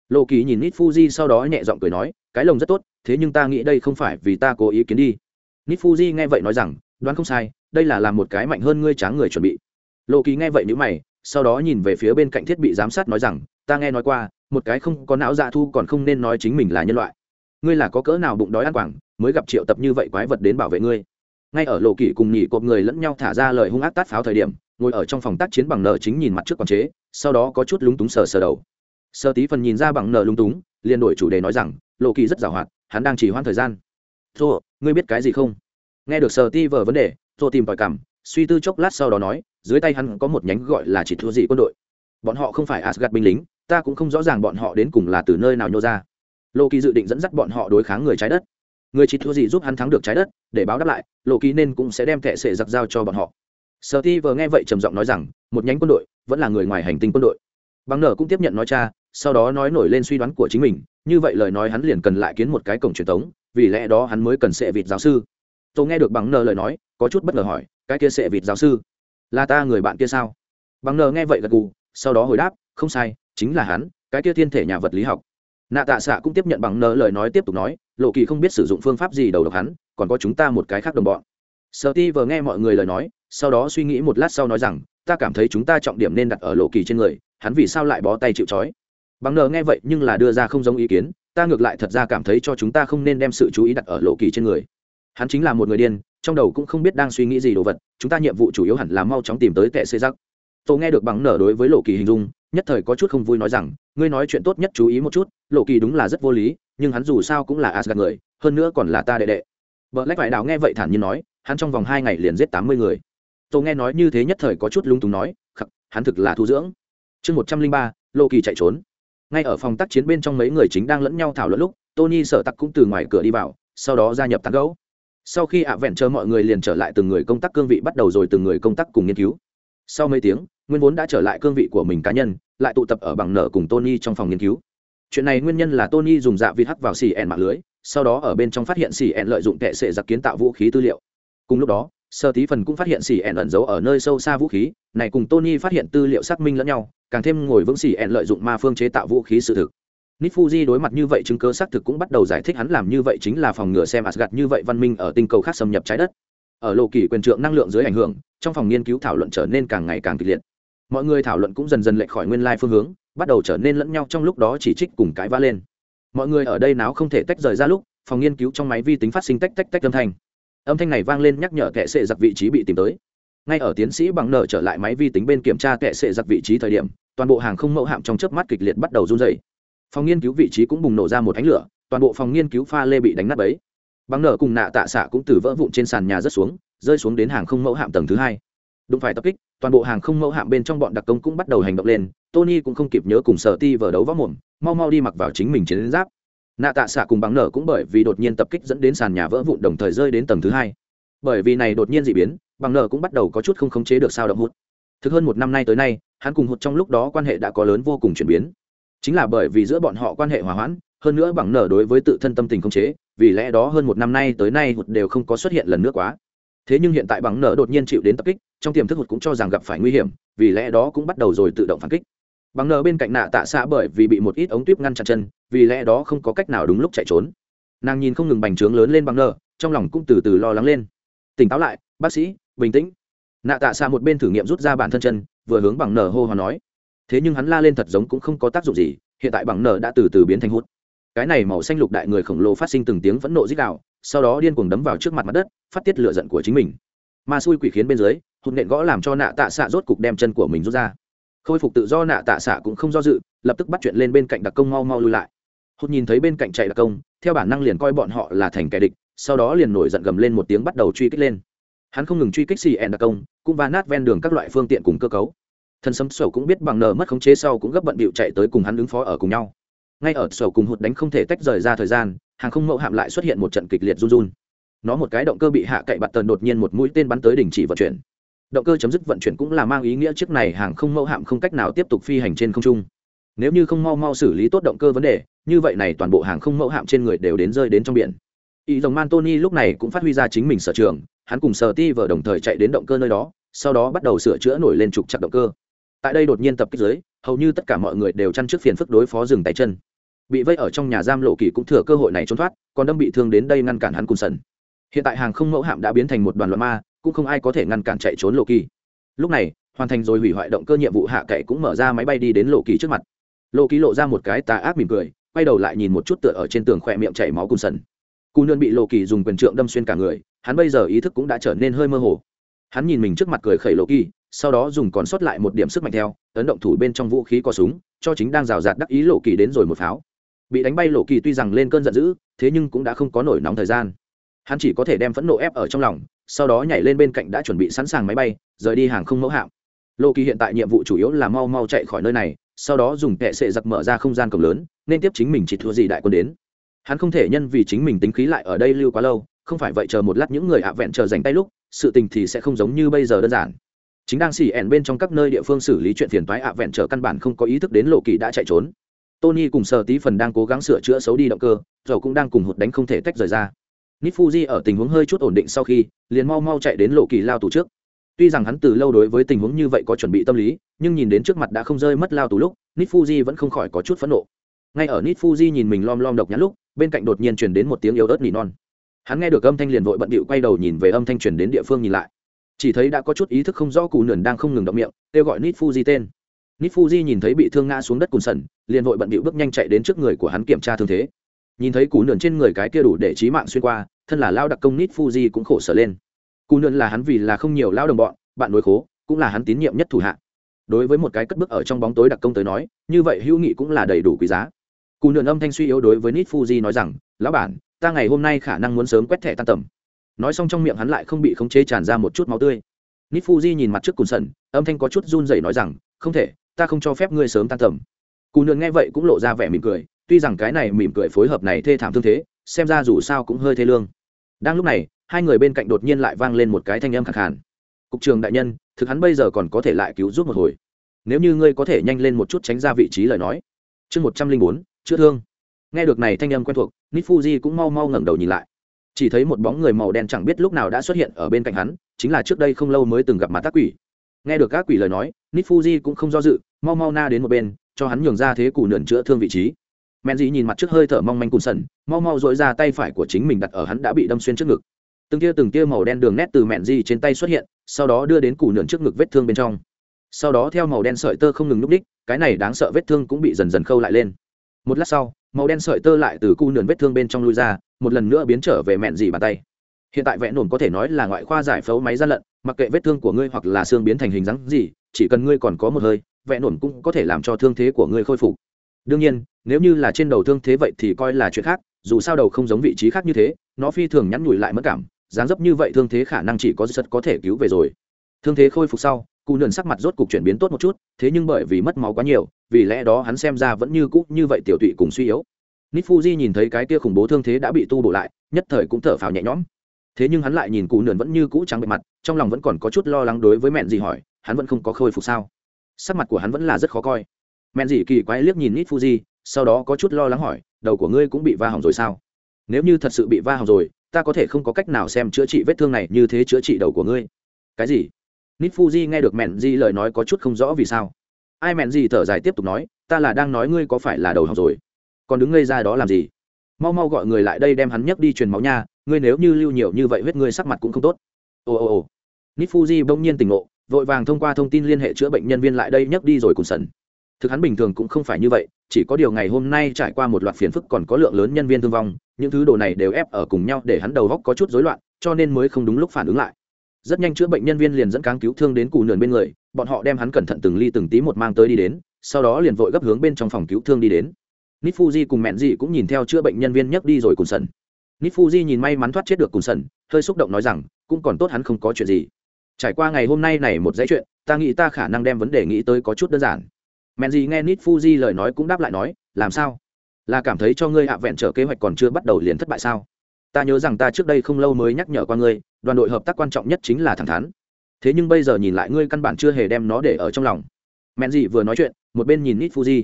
S1: lộ kỳ nhìn nít fuji sau đó nhẹ giọng cười nói, cái lồng rất tốt, thế nhưng ta nghĩ đây không phải vì ta cố ý kiến đi. Nít fuji nghe vậy nói rằng, đoán không sai, đây là làm một cái mạnh hơn ngươi tráng người chuẩn bị. Lộ kỳ nghe vậy nhữ mày, sau đó nhìn về phía bên cạnh thiết bị giám sát nói rằng, ta nghe nói qua, một cái không có não dạ thu còn không nên nói chính mình là nhân loại. Ngươi là có cỡ nào bụng đói ăn quảng, mới gặp triệu tập như vậy quái vật đến bảo vệ ngươi. Ngay ở lộ kỷ cùng nhị cộp người lẫn nhau thả ra lời hung ác tát pháo thời điểm, ngồi ở trong phòng tác chiến bằng nợ chính nhìn mặt trước quản chế, sau đó có chút lúng túng sờ sờ đầu sơ tí phần nhìn ra bằng nờ lung túng, liền đổi chủ đề nói rằng, lộ kỳ rất giàu hoạt, hắn đang chỉ hoãn thời gian. Thô ngươi biết cái gì không? Nghe được sơ ti vờ vấn đề thô tìm tòi cảm, suy tư chốc lát sau đó nói, dưới tay hắn có một nhánh gọi là chỉ thua dị quân đội. Bọn họ không phải asgad binh lính, ta cũng không rõ ràng bọn họ đến cùng là từ nơi nào nhô ra. Lộ kỳ dự định dẫn dắt bọn họ đối kháng người trái đất. Người chỉ thua gì giúp hắn thắng được trái đất, để báo đáp lại, lộ kỳ nên cũng sẽ đem thẻ sệ giặc giao cho bọn họ. Sợ ti vừa nghe vậy trầm giọng nói rằng, một nhánh quân đội vẫn là người ngoài hành tinh quân đội. Bằng nở cũng tiếp nhận nói cha sau đó nói nổi lên suy đoán của chính mình, như vậy lời nói hắn liền cần lại kiến một cái cổng truyền thống, vì lẽ đó hắn mới cần sệ vịt giáo sư. Tôi nghe được bằng nờ lời nói, có chút bất ngờ hỏi, cái kia sệ vịt giáo sư là ta người bạn kia sao? Bằng nờ nghe vậy gật gù, sau đó hồi đáp, không sai, chính là hắn, cái kia thiên thể nhà vật lý học. Nạ tạ xạ cũng tiếp nhận bằng nờ lời nói tiếp tục nói, lộ kỳ không biết sử dụng phương pháp gì đầu độc hắn, còn có chúng ta một cái khác đồng bọn. Sợ ti vừa nghe mọi người lời nói, sau đó suy nghĩ một lát sau nói rằng, ta cảm thấy chúng ta trọng điểm nên đặt ở lộ kỳ trên người, hắn vì sao lại bó tay chịu trói? Bằng nợ nghe vậy nhưng là đưa ra không giống ý kiến, ta ngược lại thật ra cảm thấy cho chúng ta không nên đem sự chú ý đặt ở lộ kỳ trên người. Hắn chính là một người điên, trong đầu cũng không biết đang suy nghĩ gì đồ vật, chúng ta nhiệm vụ chủ yếu hẳn là mau chóng tìm tới tệ xê giặc tôi nghe được bằng nở đối với lộ kỳ hình dung, nhất thời có chút không vui nói rằng, ngươi nói chuyện tốt nhất chú ý một chút, lộ kỳ đúng là rất vô lý, nhưng hắn dù sao cũng là asgad người, hơn nữa còn là ta đệ đệ. Vợ lách vải đào nghe vậy thản nhiên nói, hắn trong vòng hai ngày liền giết tám mươi người. Tôi nghe nói như thế nhất thời có chút lung túng nói, khắc, hắn thực là thu dưỡng. Chương một trăm linh ba, lộ kỳ chạy trốn ngay ở phòng tác chiến bên trong mấy người chính đang lẫn nhau thảo luận lúc, tony sở tặc cũng từ ngoài cửa đi vào, sau đó gia nhập tán gấu sau khi ạ vẹn chờ mọi người liền trở lại từng người công tác cương vị, bắt đầu rồi từng người công tác cùng nghiên cứu. Sau mấy tiếng, nguyên vốn đã trở lại cương vị của mình cá nhân, lại tụ tập ở bằng nở cùng tony trong phòng nghiên cứu. Chuyện này nguyên nhân là tony dùng dạ vịt hắc vào xì ẻn mạng lưới, sau đó ở bên trong phát hiện xì ẻn lợi dụng tệ sệ giặc kiến tạo vũ khí tư liệu. Cùng lúc đó sơ tí phần cũng phát hiện xì ẻn ẩn giấu ở nơi sâu xa vũ khí này cùng tony phát hiện tư liệu xác minh lẫn nhau càng thêm ngồi vững xì ẻn lợi dụng ma phương chế tạo vũ khí sự thực. Nít Fuji đối mặt như vậy chứng cơ xác thực cũng bắt đầu giải thích hắn làm như vậy chính là phòng ngừa xem asgad như vậy văn minh ở tinh cầu khác xâm nhập trái đất. Ở lộ kỷ quyền trượng năng lượng dưới ảnh hưởng, trong phòng nghiên cứu thảo luận trở nên càng ngày càng kịch liệt. Mọi người thảo luận cũng dần dần lệch khỏi nguyên lai phương hướng bắt đầu trở nên lẫn nhau trong lúc đó chỉ trích cùng cãi vã lên. Mọi người ở đây náo không thể tách rời ra lúc phòng nghiên cứu trong máy vi tính phát sinh tách tách tách âm thanh âm thanh này vang lên nhắc nhở kệ sệ giặc vị trí bị tìm tới. Ngay ở tiến sĩ bằng nở trở lại máy vi tính bên kiểm tra kệ sệ giặc vị trí thời điểm, toàn bộ hàng không mẫu hạm trong chớp mắt kịch liệt bắt đầu run dày phòng nghiên cứu vị trí cũng bùng nổ ra một ánh lửa, toàn bộ phòng nghiên cứu pha lê bị đánh nát bấy. Bằng nở cùng nạ tạ xạ cũng từ vỡ vụn trên sàn nhà rất xuống, rơi xuống đến hàng không mẫu hạm tầng thứ hai. Đụng phải tập kích, toàn bộ hàng không mẫu hạm bên trong bọn đặc công cũng bắt đầu hành động lên, tony cũng không kịp nhớ cùng sở ti vờ đấu võ mồm, mau mau đi mặc vào chính mình chiến giáp nạ tạ xạ cùng bằng nở cũng bởi vì đột nhiên tập kích dẫn đến sàn nhà vỡ vụn đồng thời rơi đến tầng thứ hai. Bởi vì này đột nhiên d ị biến bằng nở cũng bắt đầu có chút không khống chế được sao động hút. Thực hơn một năm nay tới nay, hắn cùng hụt trong lúc đó quan hệ đã có lớn vô cùng chuyển biến. Chính là bởi vì giữa bọn họ quan hệ hòa hoãn, hơn nữa bằng nở đối với tự thân tâm tình khống chế, vì lẽ đó hơn một năm nay tới nay hụt đều không có xuất hiện lần nữa quá. Thế nhưng hiện tại bằng nở đột nhiên chịu đến tập kích, trong tiềm thức hụt cũng cho rằng gặp phải nguy hiểm, vì lẽ đó cũng bắt đầu rồi tự động phản kích bằng Nờ bên cạnh nạ tạ xạ bởi vì bị một ít ống tuyếp ngăn chặn chân vì lẽ đó không có cách nào đúng lúc chạy trốn. Nàng nhìn không ngừng bành trướng lớn lên bằng Nờ, trong lòng cũng từ từ lo lắng lên. Tỉnh táo lại bác sĩ bình tĩnh. Nạ tạ xạ một bên thử nghiệm rút ra bản thân chân vừa hướng bằng Nờ hô hoán nói. Thế nhưng hắn la lên thật giống cũng không có tác dụng gì hiện tại bằng Nờ đã từ từ biến thành hút. Cái này màu xanh lục đại người khổng lồ phát sinh từng tiếng phẫn nộ dích đạo sau đó điên cuồng đấm vào trước mặt mặt đất phát tiết lửa giận của chính mình. Ma xui quỷ khiến bên dưới hụt nện gõ làm cho nạ tạ xạ rốt cục đem chân của mình rút ra khôi phục tự do nạ tạ xạ cũng không do dự, lập tức bắt chuyện lên bên cạnh đặc công mau mau lui lại. Hụt nhìn thấy bên cạnh chạy đặc công, theo bản năng liền coi bọn họ là thành kẻ địch, sau đó liền nổi giận gầm lên một tiếng bắt đầu truy kích lên. Hắn không ngừng truy kích xì ẻn đặc công, cũng va nát ven đường các loại phương tiện cùng cơ cấu. Thân sấm sầu cũng biết bằng nờ mất khống chế sau cũng gấp bận bịu chạy tới cùng hắn ứng phó ở cùng nhau. Ngay ở sầu cùng hụt đánh không thể tách rời ra thời gian, hàng không mẫu hạm lại xuất hiện một trận kịch liệt run run. Nó một cái động cơ bị hạ cậy bạt tần đột nhiên một mũi tên bắn tới đình chỉ vận chuyển động cơ chấm dứt vận chuyển cũng là mang ý nghĩa chiếc này hàng không mẫu hạm không cách nào tiếp tục phi hành trên không trung. Nếu như không mau mau xử lý tốt động cơ vấn đề, như vậy này toàn bộ hàng không mẫu hạm trên người đều đến rơi đến trong biển. Ý dòng man tony lúc này cũng phát huy ra chính mình sở trường, hắn cùng sở ti vờ đồng thời chạy đến động cơ nơi đó, sau đó bắt đầu sửa chữa nổi lên trục chặt động cơ. Tại đây đột nhiên tập kích giới hầu như tất cả mọi người đều chăn trước phiền phức đối phó dừng tay chân. Bị vây ở trong nhà giam lộ kỳ cũng thừa cơ hội này trốn thoát, còn đâm bị thương đến đây ngăn cản hắn cùng sần. Hiện tại hàng không mẫu hạm đã biến thành một đoàn loạn ma cũng không ai có thể ngăn cản chạy trốn lộ kỳ. Lúc này, hoàn thành rồi hủy hoại động cơ nhiệm vụ hạ cậy cũng mở ra máy bay đi đến lộ kỳ trước mặt. Lộ kỳ lộ ra một cái tà ác mỉm cười, quay đầu lại nhìn một chút tựa ở trên tường khỏe miệng chảy máu cùng sần. Cù nươn bị lộ kỳ dùng quyền trượng đâm xuyên cả người, hắn bây giờ ý thức cũng đã trở nên hơi mơ hồ. Hắn nhìn mình trước mặt cười khẩy lộ kỳ, sau đó dùng còn sót lại một điểm sức mạnh theo, ấn động thủ bên trong vũ khí có súng, cho chính đang rào rạt đắc ý lộ kỳ đến rồi một pháo. Bị đánh bay lộ kỳ tuy rằng lên cơn giận dữ, thế nhưng cũng đã không có nổi nóng thời gian. Hắn chỉ có thể đem phẫn nộ ép ở trong lòng sau đó nhảy lên bên cạnh đã chuẩn bị sẵn sàng máy bay, rời đi hàng không mẫu hạm. Lô kỳ hiện tại nhiệm vụ chủ yếu là mau mau chạy khỏi nơi này, sau đó dùng kệ sệ giặc mở ra không gian cổng lớn, nên tiếp chính mình chỉ thua gì đại quân đến. Hắn không thể nhân vì chính mình tính khí lại ở đây lưu quá lâu, không phải vậy chờ một lát những người ạ vẹn chờ dành tay lúc, sự tình thì sẽ không giống như bây giờ đơn giản. Chính đang xì ẻn bên trong các nơi địa phương xử lý chuyện phiền toái ạ vẹn chờ căn bản không có ý thức đến lộ kỳ đã chạy trốn. Tony cùng sờ tí phần đang cố gắng sửa chữa xấu đi động cơ dầu cũng đang cùng hụt đánh không thể tách rời ra. Nifuji ở tình huống hơi chút ổn định sau khi, liền mau mau chạy đến lộ kỳ lao tù trước. Tuy rằng hắn từ lâu đối với tình huống như vậy có chuẩn bị tâm lý, nhưng nhìn đến trước mặt đã không rơi mất lao tù lúc, Nifuji vẫn không khỏi có chút phẫn nộ. Ngay ở Nifuji nhìn mình lom lom độc nhãn lúc, bên cạnh đột nhiên truyền đến một tiếng yếu ớt nỉ non. Hắn nghe được âm thanh liền vội bận bịu quay đầu nhìn về âm thanh truyền đến địa phương nhìn lại. Chỉ thấy đã có chút ý thức không rõ cụ nườn đang không ngừng động miệng, kêu gọi Nifuji tên. Nifuji nhìn thấy bị thương ngã xuống đất cùn sần, liền vội bận bịu bước nhanh chạy đến trước người của hắn kiểm tra thương thế nhìn thấy cú nườn trên người cái kia đủ để trí mạng xuyên qua, thân là lao đặc công nít fuji cũng khổ sở lên. Cú nườn là hắn vì là không nhiều lao đồng bọn, bạn đối khố, cũng là hắn tín nhiệm nhất thủ hạ. Đối với một cái cất bước ở trong bóng tối đặc công tới nói, như vậy hữu nghị cũng là đầy đủ quý giá. Cú nườn âm thanh suy yếu đối với nít fuji nói rằng, lão bản, ta ngày hôm nay khả năng muốn sớm quét thẻ tan tầm. Nói xong trong miệng hắn lại không bị khống chế tràn ra một chút máu tươi. Nít fuji nhìn mặt trước cùn sần, âm thanh có chút run rẩy nói rằng, không thể, ta không cho phép ngươi sớm tan tầm. Cù nương nghe vậy cũng lộ ra vẻ mỉm cười tuy rằng cái này mỉm cười phối hợp này thê thảm thương thế, xem ra dù sao cũng hơi thê lương. Đang lúc này, hai người bên cạnh đột nhiên lại vang lên một cái thanh âm khẳng hẳn cục trường đại nhân, thực hắn bây giờ còn có thể lại cứu giúp một hồi. Nếu như ngươi có thể nhanh lên một chút tránh ra vị trí lời nói. Chương một trăm linh bốn, chữa thương. Nghe được này thanh âm quen thuộc nít fuji cũng mau mau ngẩng đầu nhìn lại. Chỉ thấy một bóng người màu đen chẳng biết lúc nào đã xuất hiện ở bên cạnh hắn, chính là trước đây không lâu mới từng gặp mặt tác quỷ. Nghe được các quỷ lời nói nít fuji cũng không do dự, mau mau na đến một bên, cho hắn nhường ra thế cù nườn chữa thương vị trí men dĩ nhìn mặt trước hơi thở mong manh cùn sần, mau mau dội ra tay phải của chính mình đặt ở hắn đã bị đâm xuyên trước ngực. Từng tia từng tia màu đen đường nét từ mẹn dì trên tay xuất hiện, sau đó đưa đến cù nượn trước ngực vết thương bên trong. Sau đó theo màu đen sợi tơ không ngừng núp đích, cái này đáng sợ vết thương cũng bị dần dần khâu lại lên. Một lát sau, màu đen sợi tơ lại từ cù nượn vết thương bên trong lui ra, một lần nữa biến trở về mẹn dì bàn tay. Hiện tại vẽ nổn có thể nói là ngoại khoa giải phẫu máy gian lận, mặc kệ vết thương của ngươi hoặc là xương biến thành hình dáng gì, chỉ cần ngươi còn có một hơi, vẽ nổn cũng có thể làm cho thương thế của ngươi khôi phục. Đương nhiên nếu như là trên đầu thương thế vậy thì coi là chuyện khác, dù sao đầu không giống vị trí khác như thế, nó phi thường nhắn nhủi lại mất cảm, dáng dấp như vậy thương thế khả năng chỉ có rất có thể cứu về rồi. Thương thế khôi phục sau, cụ nườn sắc mặt rốt cục chuyển biến tốt một chút, thế nhưng bởi vì mất máu quá nhiều, vì lẽ đó hắn xem ra vẫn như cũ như vậy tiểu tụy cùng suy yếu. Nít fuji nhìn thấy cái kia khủng bố thương thế đã bị tu bổ lại, nhất thời cũng thở phào nhẹ nhõm. Thế nhưng hắn lại nhìn cụ nườn vẫn như cũ trắng bề mặt, trong lòng vẫn còn có chút lo lắng đối với mẹn gì hỏi, hắn vẫn không có khôi phục sao? Sắc mặt của hắn vẫn là rất khó coi. Mẹn gì kỳ quái liếc nhìn nít fuji sau đó có chút lo lắng hỏi, đầu của ngươi cũng bị va hỏng rồi sao? Nếu như thật sự bị va hỏng rồi, ta có thể không có cách nào xem chữa trị vết thương này như thế chữa trị đầu của ngươi. Cái gì? Nít fuji nghe được mẹn di lời nói có chút không rõ vì sao. Ai mẹn gì thở dài tiếp tục nói, ta là đang nói ngươi có phải là đầu hỏng rồi? Còn đứng ngây ra đó làm gì? Mau mau gọi người lại đây đem hắn nhấc đi truyền máu nha, ngươi nếu như lưu nhiều như vậy huyết ngươi sắc mặt cũng không tốt. Ồ ồ ồ. Nít fuji bỗng nhiên tỉnh ngộ, vội vàng thông qua thông tin liên hệ chữa bệnh nhân viên lại đây nhấc đi rồi cùng sần thực hắn bình thường cũng không phải như vậy, chỉ có điều ngày hôm nay trải qua một loạt phiền phức còn có lượng lớn nhân viên thương vong, những thứ đồ này đều ép ở cùng nhau để hắn đầu góc có chút rối loạn, cho nên mới không đúng lúc phản ứng lại. Rất nhanh chữa bệnh nhân viên liền dẫn cáng cứu thương đến cụ nườn bên người, bọn họ đem hắn cẩn thận từng ly từng tí một mang tới đi đến, sau đó liền vội gấp hướng bên trong phòng cứu thương đi đến. Nít fuji cùng mẹn dị cũng nhìn theo chữa bệnh nhân viên nhấc đi rồi cùng sần. Nít fuji nhìn may mắn thoát chết được cùng sần, hơi xúc động nói rằng, cũng còn tốt hắn không có chuyện gì. Trải qua ngày hôm nay này một dãy chuyện, ta nghĩ ta khả năng đem vấn đề nghĩ tới có chút đơn giản mẹn dị nghe nít fuji lời nói cũng đáp lại nói, làm sao? Là cảm thấy cho ngươi hạ vẹn trở kế hoạch còn chưa bắt đầu liền thất bại sao? Ta nhớ rằng ta trước đây không lâu mới nhắc nhở qua ngươi, đoàn đội hợp tác quan trọng nhất chính là thẳng thắn. Thế nhưng bây giờ nhìn lại ngươi căn bản chưa hề đem nó để ở trong lòng. Mẹn dị vừa nói chuyện, một bên nhìn nít fuji.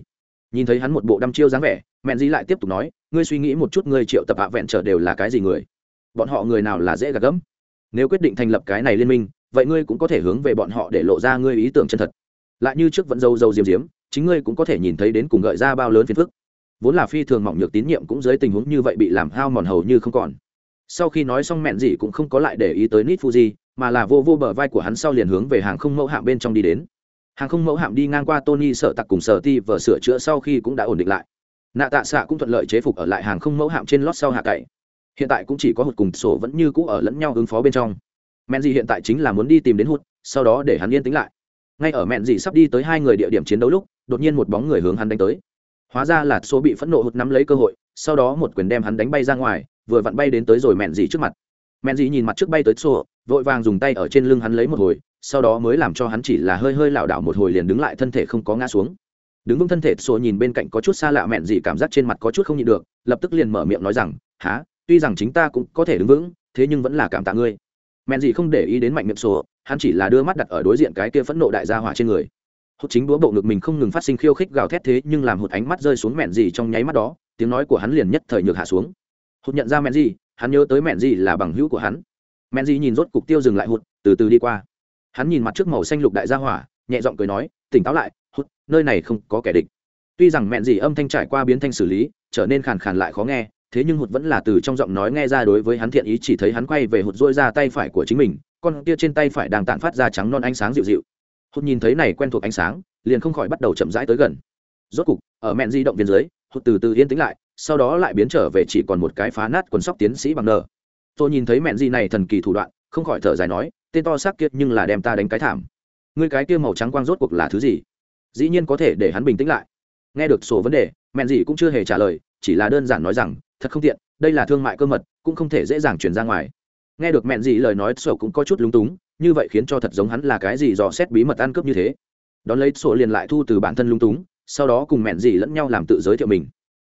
S1: Nhìn thấy hắn một bộ đăm chiêu dáng vẻ, mẹn dị lại tiếp tục nói, ngươi suy nghĩ một chút ngươi triệu tập hạ vẹn trở đều là cái gì người? Bọn họ người nào là dễ gạt gẫm? Nếu quyết định thành lập cái này liên minh, vậy ngươi cũng có thể hướng về bọn họ để lộ ra ngươi ý tưởng chân thật. Lại như trước vẫn dâu dâu diếm diếm chính ngươi cũng có thể nhìn thấy đến cùng gợi ra bao lớn phiền phức. Vốn là phi thường mỏng nhược tín nhiệm cũng dưới tình huống như vậy bị làm hao mòn hầu như không còn. Sau khi nói xong mẹn gì cũng không có lại để ý tới nít fuji mà là vô vô bờ vai của hắn sau liền hướng về hàng không mẫu hạm bên trong đi đến. Hàng không mẫu hạm đi ngang qua tony sợ tặc cùng sở ti vờ sửa chữa sau khi cũng đã ổn định lại. Nạ tạ xạ cũng thuận lợi chế phục ở lại hàng không mẫu hạm trên lót sau hạ cậy. Hiện tại cũng chỉ có hụt cùng sổ vẫn như cũ ở lẫn nhau ứng phó bên trong. Mẹn gì hiện tại chính là muốn đi tìm đến hụt, sau đó để hắn yên tĩnh lại. Ngay ở mẹn gì sắp đi tới hai người địa điểm chiến đấu lúc đột nhiên một bóng người hướng hắn đánh tới. Hóa ra là số bị phẫn nộ hụt nắm lấy cơ hội, sau đó một quyền đem hắn đánh bay ra ngoài, vừa vặn bay đến tới rồi mẹn gì trước mặt. Mẹn gì nhìn mặt trước bay tới sổ vội vàng dùng tay ở trên lưng hắn lấy một hồi, sau đó mới làm cho hắn chỉ là hơi hơi lảo đảo một hồi liền đứng lại thân thể không có ngã xuống. Đứng vững thân thể sổ nhìn bên cạnh có chút xa lạ mẹn gì cảm giác trên mặt có chút không nhịn được, lập tức liền mở miệng nói rằng há tuy rằng chính ta cũng có thể đứng vững, thế nhưng vẫn là cảm tạ ngươi. Mẹn gì không để ý đến mạnh miệng sổ hắn chỉ là đưa mắt đặt ở đối diện cái kia phẫn nộ đại gia hỏa trên người hụt chính đũa bộ ngực mình không ngừng phát sinh khiêu khích gào thét thế nhưng làm hụt ánh mắt rơi xuống mẹn gì trong nháy mắt đó, tiếng nói của hắn liền nhất thời nhược hạ xuống. Hụt nhận ra mẹn gì, hắn nhớ tới mẹn gì là bằng hữu của hắn. Mẹn gì nhìn rốt cục tiêu dừng lại hụt, từ từ đi qua. Hắn nhìn mặt trước màu xanh lục đại gia hỏa, nhẹ giọng cười nói, tỉnh táo lại, hụt, nơi này không có kẻ địch. Tuy rằng mẹn gì âm thanh trải qua biến thanh xử lý, trở nên khàn khàn lại khó nghe, thế nhưng hụt vẫn là từ trong giọng nói nghe ra đối với hắn thiện ý chỉ thấy hắn quay về hụt dôi ra tay phải của chính mình, con kia trên tay phải đang tản phát ra trắng non ánh sáng dịu dịu hụt nhìn thấy này quen thuộc ánh sáng, liền không khỏi bắt đầu chậm rãi tới gần. Rốt cục, ở mẹn di động viên dưới, hụt từ từ yên tĩnh lại, sau đó lại biến trở về chỉ còn một cái phá nát quần sóc tiến sĩ bằng nờ. Tôi nhìn thấy mẹn di này thần kỳ thủ đoạn, không khỏi thở dài nói, tên to xác kiệt nhưng là đem ta đánh cái thảm. Ngươi cái kia màu trắng quang rốt cuộc là thứ gì? Dĩ nhiên có thể để hắn bình tĩnh lại. Nghe được số vấn đề, mẹn gì cũng chưa hề trả lời, chỉ là đơn giản nói rằng, thật không tiện, đây là thương mại cơ mật, cũng không thể dễ dàng chuyển ra ngoài. Nghe được mẹn gì lời nói, sổ cũng có chút lúng túng như vậy khiến cho thật giống hắn là cái gì dò xét bí mật ăn cướp như thế. Đón lấy sổ liền lại thu từ bản thân lung túng, sau đó cùng mẹn gì lẫn nhau làm tự giới thiệu mình.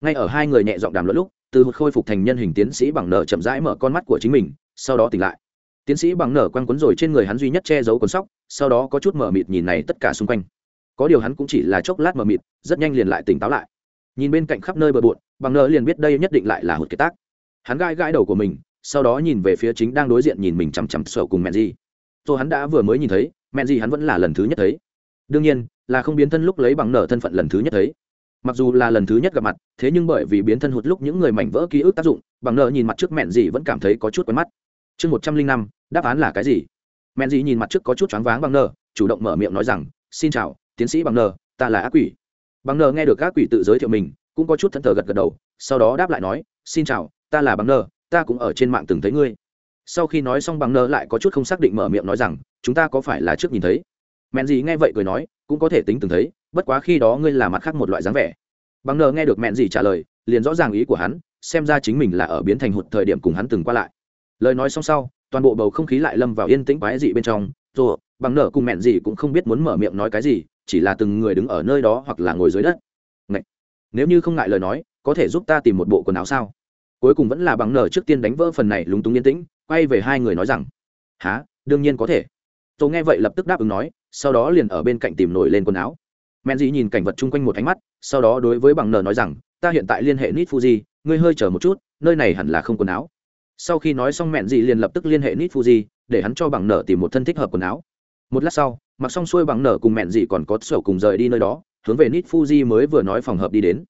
S1: Ngay ở hai người nhẹ giọng đàm luận lúc, từ một khôi phục thành nhân hình tiến sĩ bằng nở chậm rãi mở con mắt của chính mình, sau đó tỉnh lại. Tiến sĩ bằng nở quăng quấn rồi trên người hắn duy nhất che giấu quần sóc, sau đó có chút mở mịt nhìn này tất cả xung quanh. Có điều hắn cũng chỉ là chốc lát mở mịt, rất nhanh liền lại tỉnh táo lại. Nhìn bên cạnh khắp nơi bờ bộn, bằng nở liền biết đây nhất định lại là hụt kiệt tác. Hắn gãi gãi đầu của mình, sau đó nhìn về phía chính đang đối diện nhìn mình chằm chằm sổ cùng mẹ gì rồi hắn đã vừa mới nhìn thấy, mẹn gì hắn vẫn là lần thứ nhất thấy. Đương nhiên, là không biến thân lúc lấy bằng nở thân phận lần thứ nhất thấy. Mặc dù là lần thứ nhất gặp mặt, thế nhưng bởi vì biến thân hụt lúc những người mảnh vỡ ký ức tác dụng, bằng nở nhìn mặt trước mẹn gì vẫn cảm thấy có chút quen mắt. Chương một trăm linh năm, đáp án là cái gì? Mẹn gì nhìn mặt trước có chút choáng váng bằng nở chủ động mở miệng nói rằng, xin chào, tiến sĩ bằng nở ta là ác quỷ. Bằng nở nghe được ác quỷ tự giới thiệu mình, cũng có chút thân thờ gật gật đầu, sau đó đáp lại nói, xin chào, ta là bằng nở ta cũng ở trên mạng từng thấy ngươi sau khi nói xong bằng nơ lại có chút không xác định mở miệng nói rằng, chúng ta có phải là trước nhìn thấy? Mẹn gì nghe vậy cười nói, cũng có thể tính từng thấy, bất quá khi đó ngươi là mặt khác một loại dáng vẻ. Bằng nơ nghe được mẹn gì trả lời, liền rõ ràng ý của hắn, xem ra chính mình là ở biến thành hụt thời điểm cùng hắn từng qua lại. Lời nói xong sau, toàn bộ bầu không khí lại lâm vào yên tĩnh quái dị bên trong rồi bằng nơ cùng mẹn gì cũng không biết muốn mở miệng nói cái gì, chỉ là từng người đứng ở nơi đó hoặc là ngồi dưới đất. Ngậy! nếu như không ngại lời nói, có thể giúp ta tìm một bộ quần áo sao? Cuối cùng vẫn là bằng nơ trước tiên đánh vỡ phần này lúng túng yên tĩnh quay về hai người nói rằng há đương nhiên có thể. Tôi nghe vậy lập tức đáp ứng nói, sau đó liền ở bên cạnh tìm nổi lên quần áo. Men dĩ nhìn cảnh vật chung quanh một ánh mắt, sau đó đối với bằng nờ nói rằng, ta hiện tại liên hệ nít fuji ngươi hơi chờ một chút, nơi này hẳn là không quần áo. Sau khi nói xong mẹn dì liền lập tức liên hệ nít fuji để hắn cho bằng nở tìm một thân thích hợp quần áo. Một lát sau, mặc xong xuôi bằng nở cùng mẹn dì còn có sổ cùng rời đi nơi đó, hướng về nít fuji mới vừa nói phòng hợp đi đến.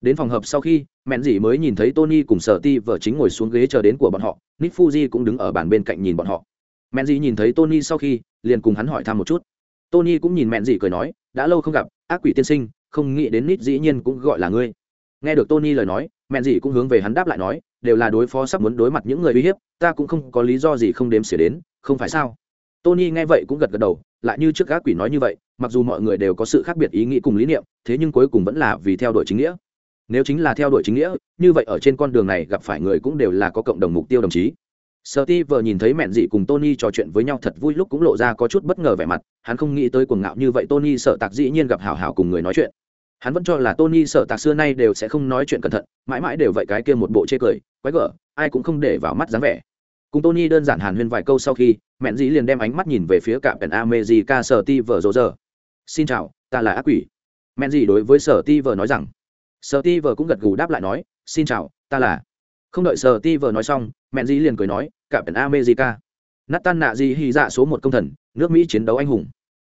S1: Đến phòng hợp sau khi mẹn gì mới nhìn thấy tony cùng sở ti vợ chính ngồi xuống ghế chờ đến của bọn họ, Nick fuji cũng đứng ở bàn bên cạnh nhìn bọn họ. Mẹn gì nhìn thấy tony sau khi, liền cùng hắn hỏi thăm một chút. Tony cũng nhìn mẹn gì cười nói, đã lâu không gặp, ác quỷ tiên sinh, không nghĩ đến Nick dĩ nhiên cũng gọi là ngươi. Nghe được tony lời nói, mẹn gì cũng hướng về hắn đáp lại nói, đều là đối phó sắp muốn đối mặt những người uy hiếp, ta cũng không có lý do gì không đếm xỉa đến, không phải sao? Tony nghe vậy cũng gật gật đầu, lại như trước ác quỷ nói như vậy, mặc dù mọi người đều có sự khác biệt ý nghĩ cùng lý niệm, thế nhưng cuối cùng vẫn là vì theo đuổi chính nghĩa nếu chính là theo đuổi chính nghĩa như vậy ở trên con đường này gặp phải người cũng đều là có cộng đồng mục tiêu đồng chí Sở Ti vừa nhìn thấy mẹn dị cùng Tony trò chuyện với nhau thật vui lúc cũng lộ ra có chút bất ngờ vẻ mặt, hắn không nghĩ tới cuồng ngạo như vậy Tony sợ tạc dĩ nhiên gặp hảo hảo cùng người nói chuyện. Hắn vẫn cho là Tony sợ tạc xưa nay đều sẽ không nói chuyện cẩn thận, mãi mãi đều vậy cái kia một bộ chê cười, quái gở, ai cũng không để vào mắt dáng vẻ. Cùng Tony đơn giản hàn huyên vài câu sau khi, mẹn dị liền đem ánh mắt nhìn về phía cạm Pen America Sở Ti vừa rồ giờ. "Xin chào, ta là ác quỷ." Mẹn dị đối với Sở Ti vừa nói rằng. Sở Ti vờ cũng gật gù đáp lại nói, "Xin chào, ta là." Không đợi Sở Ti vờ nói xong, mẹn di liền cười nói, cả biển america. Nathan nạ di hy dạ số một công thần nước mỹ chiến đấu anh hùng.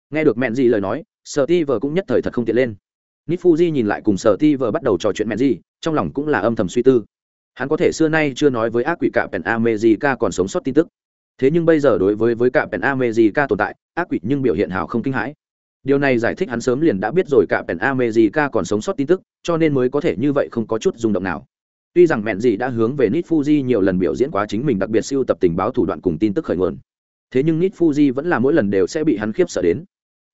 S1: Nghe được mẹn di lời nói sở ti vờ cũng nhất thời thật không tiện lên. Nít fuji nhìn lại cùng sở ti vờ bắt đầu trò chuyện mẹn di trong lòng cũng là âm thầm suy tư. Hắn có thể xưa nay chưa nói với ác quỷ cả biển america còn sống sót tin tức. Thế nhưng bây giờ đối với với cả biển america tồn tại ác quỷ nhưng biểu hiện hào không kinh hãi điều này giải thích hắn sớm liền đã biết rồi cả pèn amejica còn sống sót tin tức cho nên mới có thể như vậy không có chút rung động nào Tuy rằng mẹn dì đã hướng về Nit Fuji nhiều lần biểu diễn quá chính mình đặc biệt siêu tập tình báo thủ đoạn cùng tin tức khởi nguồn. Thế nhưng Nit Fuji vẫn là mỗi lần đều sẽ bị hắn khiếp sợ đến.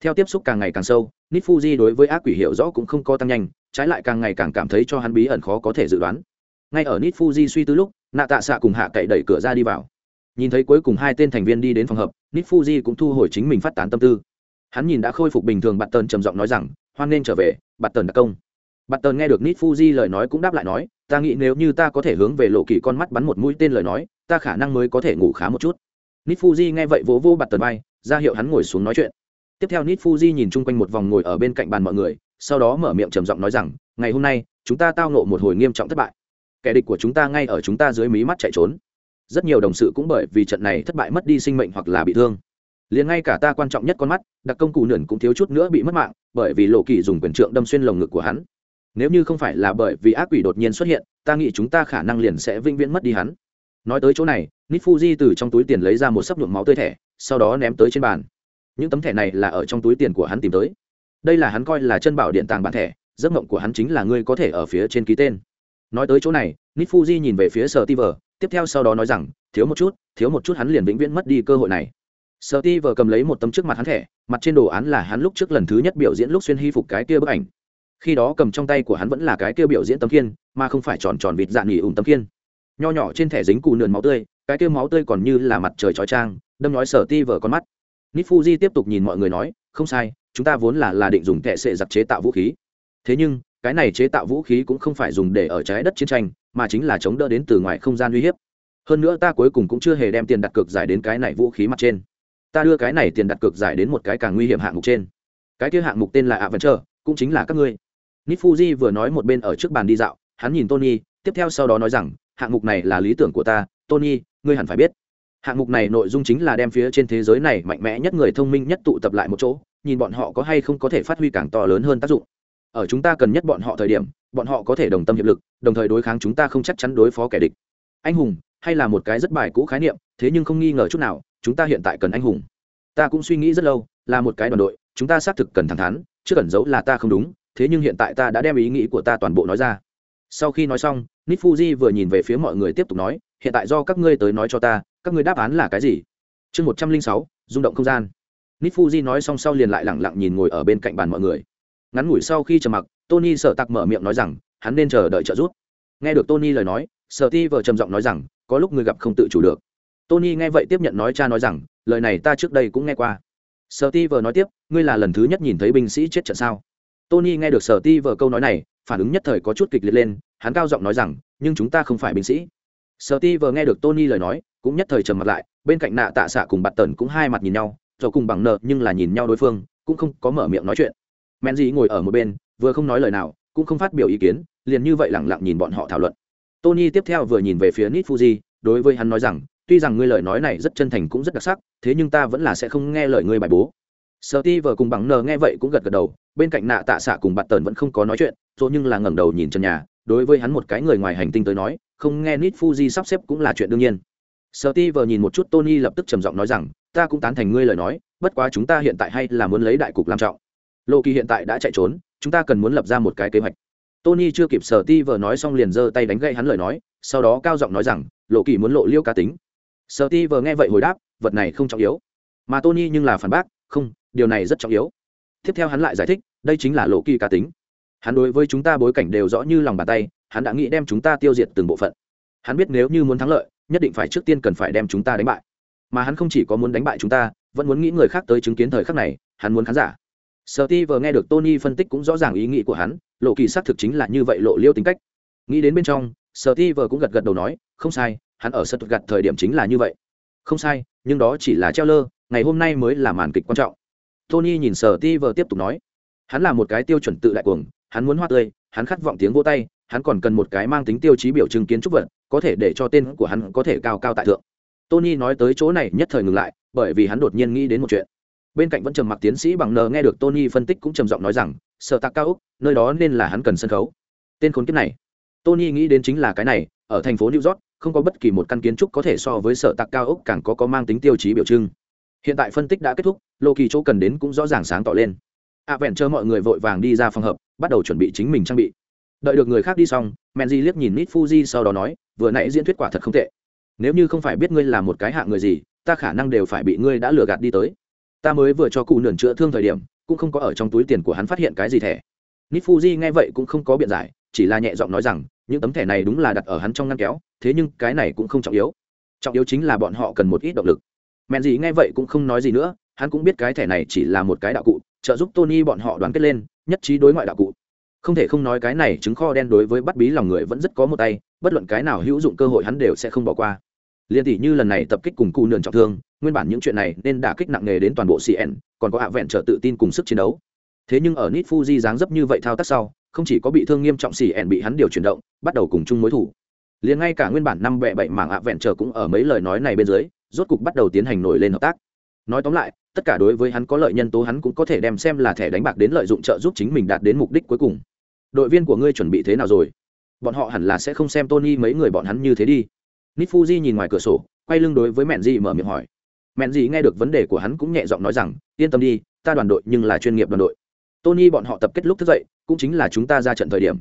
S1: Theo tiếp xúc càng ngày càng sâu, Nit Fuji đối với ác quỷ hiểu rõ cũng không có tăng nhanh, trái lại càng ngày càng cảm thấy cho hắn bí ẩn khó có thể dự đoán. Ngay ở Nit Fuji suy tư lúc, Nạ Tạ Sạ cùng Hạ Cậy đẩy cửa ra đi vào. Nhìn thấy cuối cùng hai tên thành viên đi đến phòng hợp, Nit Fuji cũng thu hồi chính mình phát tán tâm tư. Hắn nhìn đã khôi phục bình thường Bạt Tần trầm giọng nói rằng, hoan nên trở về, Bạt Tần đặc công. Bạt Tần nghe được nít Fuji lời nói cũng đáp lại nói, ta nghĩ nếu như ta có thể hướng về lộ kỳ con mắt bắn một mũi tên lời nói ta khả năng mới có thể ngủ khá một chút. Nít fuji nghe vậy vỗ vô bạt tần bay ra hiệu hắn ngồi xuống nói chuyện. Tiếp theo nít fuji nhìn chung quanh một vòng ngồi ở bên cạnh bàn mọi người sau đó mở miệng trầm giọng nói rằng ngày hôm nay chúng ta tao nộ một hồi nghiêm trọng thất bại. Kẻ địch của chúng ta ngay ở chúng ta dưới mí mắt chạy trốn. Rất nhiều đồng sự cũng bởi vì trận này thất bại mất đi sinh mệnh hoặc là bị thương liền ngay cả ta quan trọng nhất con mắt, đặc công cụ nườn cũng thiếu chút nữa bị mất mạng, bởi vì lộ kỳ dùng quyền trượng đâm xuyên lồng ngực của hắn. Nếu như không phải là bởi vì ác quỷ đột nhiên xuất hiện, ta nghĩ chúng ta khả năng liền sẽ vĩnh viễn mất đi hắn. Nói tới chỗ này nít fuji từ trong túi tiền lấy ra một sấp nhuộm máu tươi thẻ, sau đó ném tới trên bàn. Những tấm thẻ này là ở trong túi tiền của hắn tìm tới. Đây là hắn coi là chân bảo điện tàng bản thẻ, giấc mộng của hắn chính là ngươi có thể ở phía trên ký tên. Nói tới chỗ này nít fuji nhìn về phía sờ ti vờ tiếp theo sau đó nói rằng, thiếu một chút, thiếu một chút hắn liền vĩnh viễn mất đi cơ hội này sở ti vờ cầm lấy một tấm trước mặt hắn thẻ, mặt trên đồ án là hắn lúc trước lần thứ nhất biểu diễn lúc xuyên hy phục cái kia bức ảnh. Khi đó cầm trong tay của hắn vẫn là cái kia biểu diễn tấm kiên mà không phải tròn tròn vịt dạn nghỉ ủng tấm kiên nho nhỏ trên thẻ dính cù nườn máu tươi, cái kia máu tươi còn như là mặt trời trói trang, đâm nói sở ti vờ con mắt. Nít fuji tiếp tục nhìn mọi người nói, không sai, chúng ta vốn là là định dùng thẻ sệ giặc chế tạo vũ khí. Thế nhưng, cái này chế tạo vũ khí cũng không phải dùng để ở trái đất chiến tranh, mà chính là chống đỡ đến từ ngoài không gian uy hiếp. Hơn nữa ta cuối cùng cũng chưa hề đem tiền đặt cược giải đến cái này vũ khí mặt trên ta đưa cái này tiền đặt cược giải đến một cái càng nguy hiểm hạng mục trên. Cái kia hạng mục tên là ạ vẫn chờ cũng chính là các ngươi. Nít vừa nói một bên ở trước bàn đi dạo, hắn nhìn tony, tiếp theo sau đó nói rằng, hạng mục này là lý tưởng của ta, tony, ngươi hẳn phải biết. Hạng mục này nội dung chính là đem phía trên thế giới này mạnh mẽ nhất người thông minh nhất tụ tập lại một chỗ, nhìn bọn họ có hay không có thể phát huy càng to lớn hơn tác dụng. Ở chúng ta cần nhất bọn họ thời điểm, bọn họ có thể đồng tâm hiệp lực, đồng thời đối kháng chúng ta không chắc chắn đối phó kẻ địch. Anh hùng, hay là một cái rất bài cũ khái niệm, thế nhưng không nghi ngờ chút nào chúng ta hiện tại cần anh hùng. Ta cũng suy nghĩ rất lâu, là một cái đoàn đội, chúng ta xác thực cần thẳng thắn chứ cần giấu là ta không đúng, thế nhưng hiện tại ta đã đem ý nghĩ của ta toàn bộ nói ra. Sau khi nói xong nít fuji vừa nhìn về phía mọi người tiếp tục nói, hiện tại do các ngươi tới nói cho ta, các ngươi đáp án là cái gì? Chương một trăm linh sáu, rung động không gian. Nít fuji nói xong sau liền lại lẳng lặng nhìn ngồi ở bên cạnh bàn mọi người. Ngắn ngủi sau khi trầm mặc, tony sợ tặc mở miệng nói rằng, hắn nên chờ đợi trợ giúp. Nghe được tony lời nói sợ ti vợ trầm giọng nói rằng, có lúc người gặp không tự chủ được tony nghe vậy tiếp nhận nói cha nói rằng, lời này ta trước đây cũng nghe qua. Sở ti vờ nói tiếp, ngươi là lần thứ nhất nhìn thấy binh sĩ chết trận sao? Tony nghe được sở ti vờ câu nói này, phản ứng nhất thời có chút kịch liệt lên, hắn cao giọng nói rằng, nhưng chúng ta không phải binh sĩ. Sở ti vờ nghe được tony lời nói, cũng nhất thời trầm mặt lại, bên cạnh nạ tạ xạ cùng bạt tần cũng hai mặt nhìn nhau cho cùng bằng nợ nhưng là nhìn nhau đối phương, cũng không có mở miệng nói chuyện. Men gì ngồi ở một bên, vừa không nói lời nào, cũng không phát biểu ý kiến, liền như vậy lẳng lặng nhìn bọn họ thảo luận. Tony tiếp theo vừa nhìn về phía nít fuji đối với hắn nói rằng tuy rằng ngươi lời nói này rất chân thành cũng rất đặc sắc, thế nhưng ta vẫn là sẽ không nghe lời ngươi bài bố. Sợ ti vờ cùng bằng nờ nghe vậy cũng gật gật đầu, bên cạnh nạ tạ xạ cùng bạn tần vẫn không có nói chuyện, rồi nhưng là ngẩng đầu nhìn trần nhà, đối với hắn một cái người ngoài hành tinh tới nói, không nghe nít fuji sắp xếp cũng là chuyện đương nhiên. Sợ ti vờ nhìn một chút tony lập tức trầm giọng nói rằng, ta cũng tán thành ngươi lời nói, bất quá chúng ta hiện tại hay là muốn lấy đại cục làm trọng. Lộ kỳ hiện tại đã chạy trốn, chúng ta cần muốn lập ra một cái kế hoạch. Tony chưa kịp sở ti vờ nói xong liền giơ tay đánh gậy hắn lời nói, sau đó cao giọng nói rằng lộ kỳ muốn lộ liêu cá tính sợ ti vờ nghe vậy hồi đáp vật này không trọng yếu. Mà tony nhưng là phản bác không điều này rất trọng yếu. Tiếp theo hắn lại giải thích đây chính là lộ kỳ cá tính. Hắn đối với chúng ta bối cảnh đều rõ như lòng bàn tay hắn đã nghĩ đem chúng ta tiêu diệt từng bộ phận. Hắn biết nếu như muốn thắng lợi nhất định phải trước tiên cần phải đem chúng ta đánh bại. Mà hắn không chỉ có muốn đánh bại chúng ta vẫn muốn nghĩ người khác tới chứng kiến thời khắc này hắn muốn khán giả. Sợ Ti vừa nghe được Tony phân tích cũng rõ ràng ý nghĩ của hắn, lộ kỳ xác thực chính là như vậy lộ liêu tính cách. Nghĩ đến bên trong, sợ Ti vừa cũng gật gật đầu nói, không sai, hắn ở sân gặt thời điểm chính là như vậy. Không sai, nhưng đó chỉ là treo lơ, ngày hôm nay mới là màn kịch quan trọng. Tony nhìn Sở Ti vừa tiếp tục nói, hắn là một cái tiêu chuẩn tự đại cuồng, hắn muốn hoa tươi, hắn khát vọng tiếng vỗ tay, hắn còn cần một cái mang tính tiêu chí biểu trưng kiến trúc vật, có thể để cho tên của hắn có thể cao cao tại thượng. Tony nói tới chỗ này nhất thời ngừng lại, bởi vì hắn đột nhiên nghĩ đến một chuyện bên cạnh vẫn trầm mặc tiến sĩ bằng nờ nghe được tony phân tích cũng trầm giọng nói rằng sợ tạc cao úc nơi đó nên là hắn cần sân khấu tên khốn kiếp này tony nghĩ đến chính là cái này ở thành phố new york không có bất kỳ một căn kiến trúc có thể so với sở tạc cao ốc càng có có mang tính tiêu chí biểu trưng. Hiện tại phân tích đã kết thúc lô kỳ chỗ cần đến cũng rõ ràng sáng tỏ lên. A à, vẹn chờ mọi người vội vàng đi ra phòng hợp bắt đầu chuẩn bị chính mình trang bị. Đợi được người khác đi xong menji liếc nhìn nít fuji sau đó nói vừa nãy diễn thuyết quả thật không tệ. Nếu như không phải biết ngươi là một cái hạ người gì ta khả năng đều phải bị ngươi đã lừa gạt đi tới. Ta mới vừa cho cụ nườn chữa thương thời điểm cũng không có ở trong túi tiền của hắn phát hiện cái gì thẻ. Nít fuji nghe vậy cũng không có biện giải chỉ là nhẹ giọng nói rằng những tấm thẻ này đúng là đặt ở hắn trong ngăn kéo, thế nhưng cái này cũng không trọng yếu. Trọng yếu chính là bọn họ cần một ít động lực. Mẹn gì nghe vậy cũng không nói gì nữa, hắn cũng biết cái thẻ này chỉ là một cái đạo cụ, trợ giúp tony bọn họ đoàn kết lên, nhất trí đối ngoại đạo cụ. Không thể không nói cái này chứng kho đen đối với bắt bí lòng người vẫn rất có một tay, bất luận cái nào hữu dụng cơ hội hắn đều sẽ không bỏ qua. Liên tỷ như lần này tập kích cùng cụ nườn trọng thương, nguyên bản những chuyện này nên đả kích nặng nề đến toàn bộ cn còn có hạ vẹn trở tự tin cùng sức chiến đấu. Thế nhưng ở nit fuji dáng dấp như vậy thao tác sau không chỉ có bị thương nghiêm trọng cn bị hắn điều chuyển động, bắt đầu cùng chung mối thủ. Liền ngay cả nguyên bản năm bẹ bảy mảng ạ vẹn trở cũng ở mấy lời nói này bên dưới, rốt cục bắt đầu tiến hành nổi lên hợp tác. Nói tóm lại, tất cả đối với hắn có lợi nhân tố hắn cũng có thể đem xem là thẻ đánh bạc đến lợi dụng trợ giúp chính mình đạt đến mục đích cuối cùng. Đội viên của ngươi chuẩn bị thế nào rồi? Bọn họ hẳn là sẽ không xem tony mấy người bọn hắn như thế đi. Nít nhìn ngoài cửa sổ, quay lưng đối với mẹn dị mở miệng hỏi. Mẹn dị nghe được vấn đề của hắn cũng nhẹ giọng nói rằng, yên tâm đi, ta đoàn đội nhưng là chuyên nghiệp đoàn đội tony bọn họ tập kết lúc thức dậy, cũng chính là chúng ta ra trận thời điểm.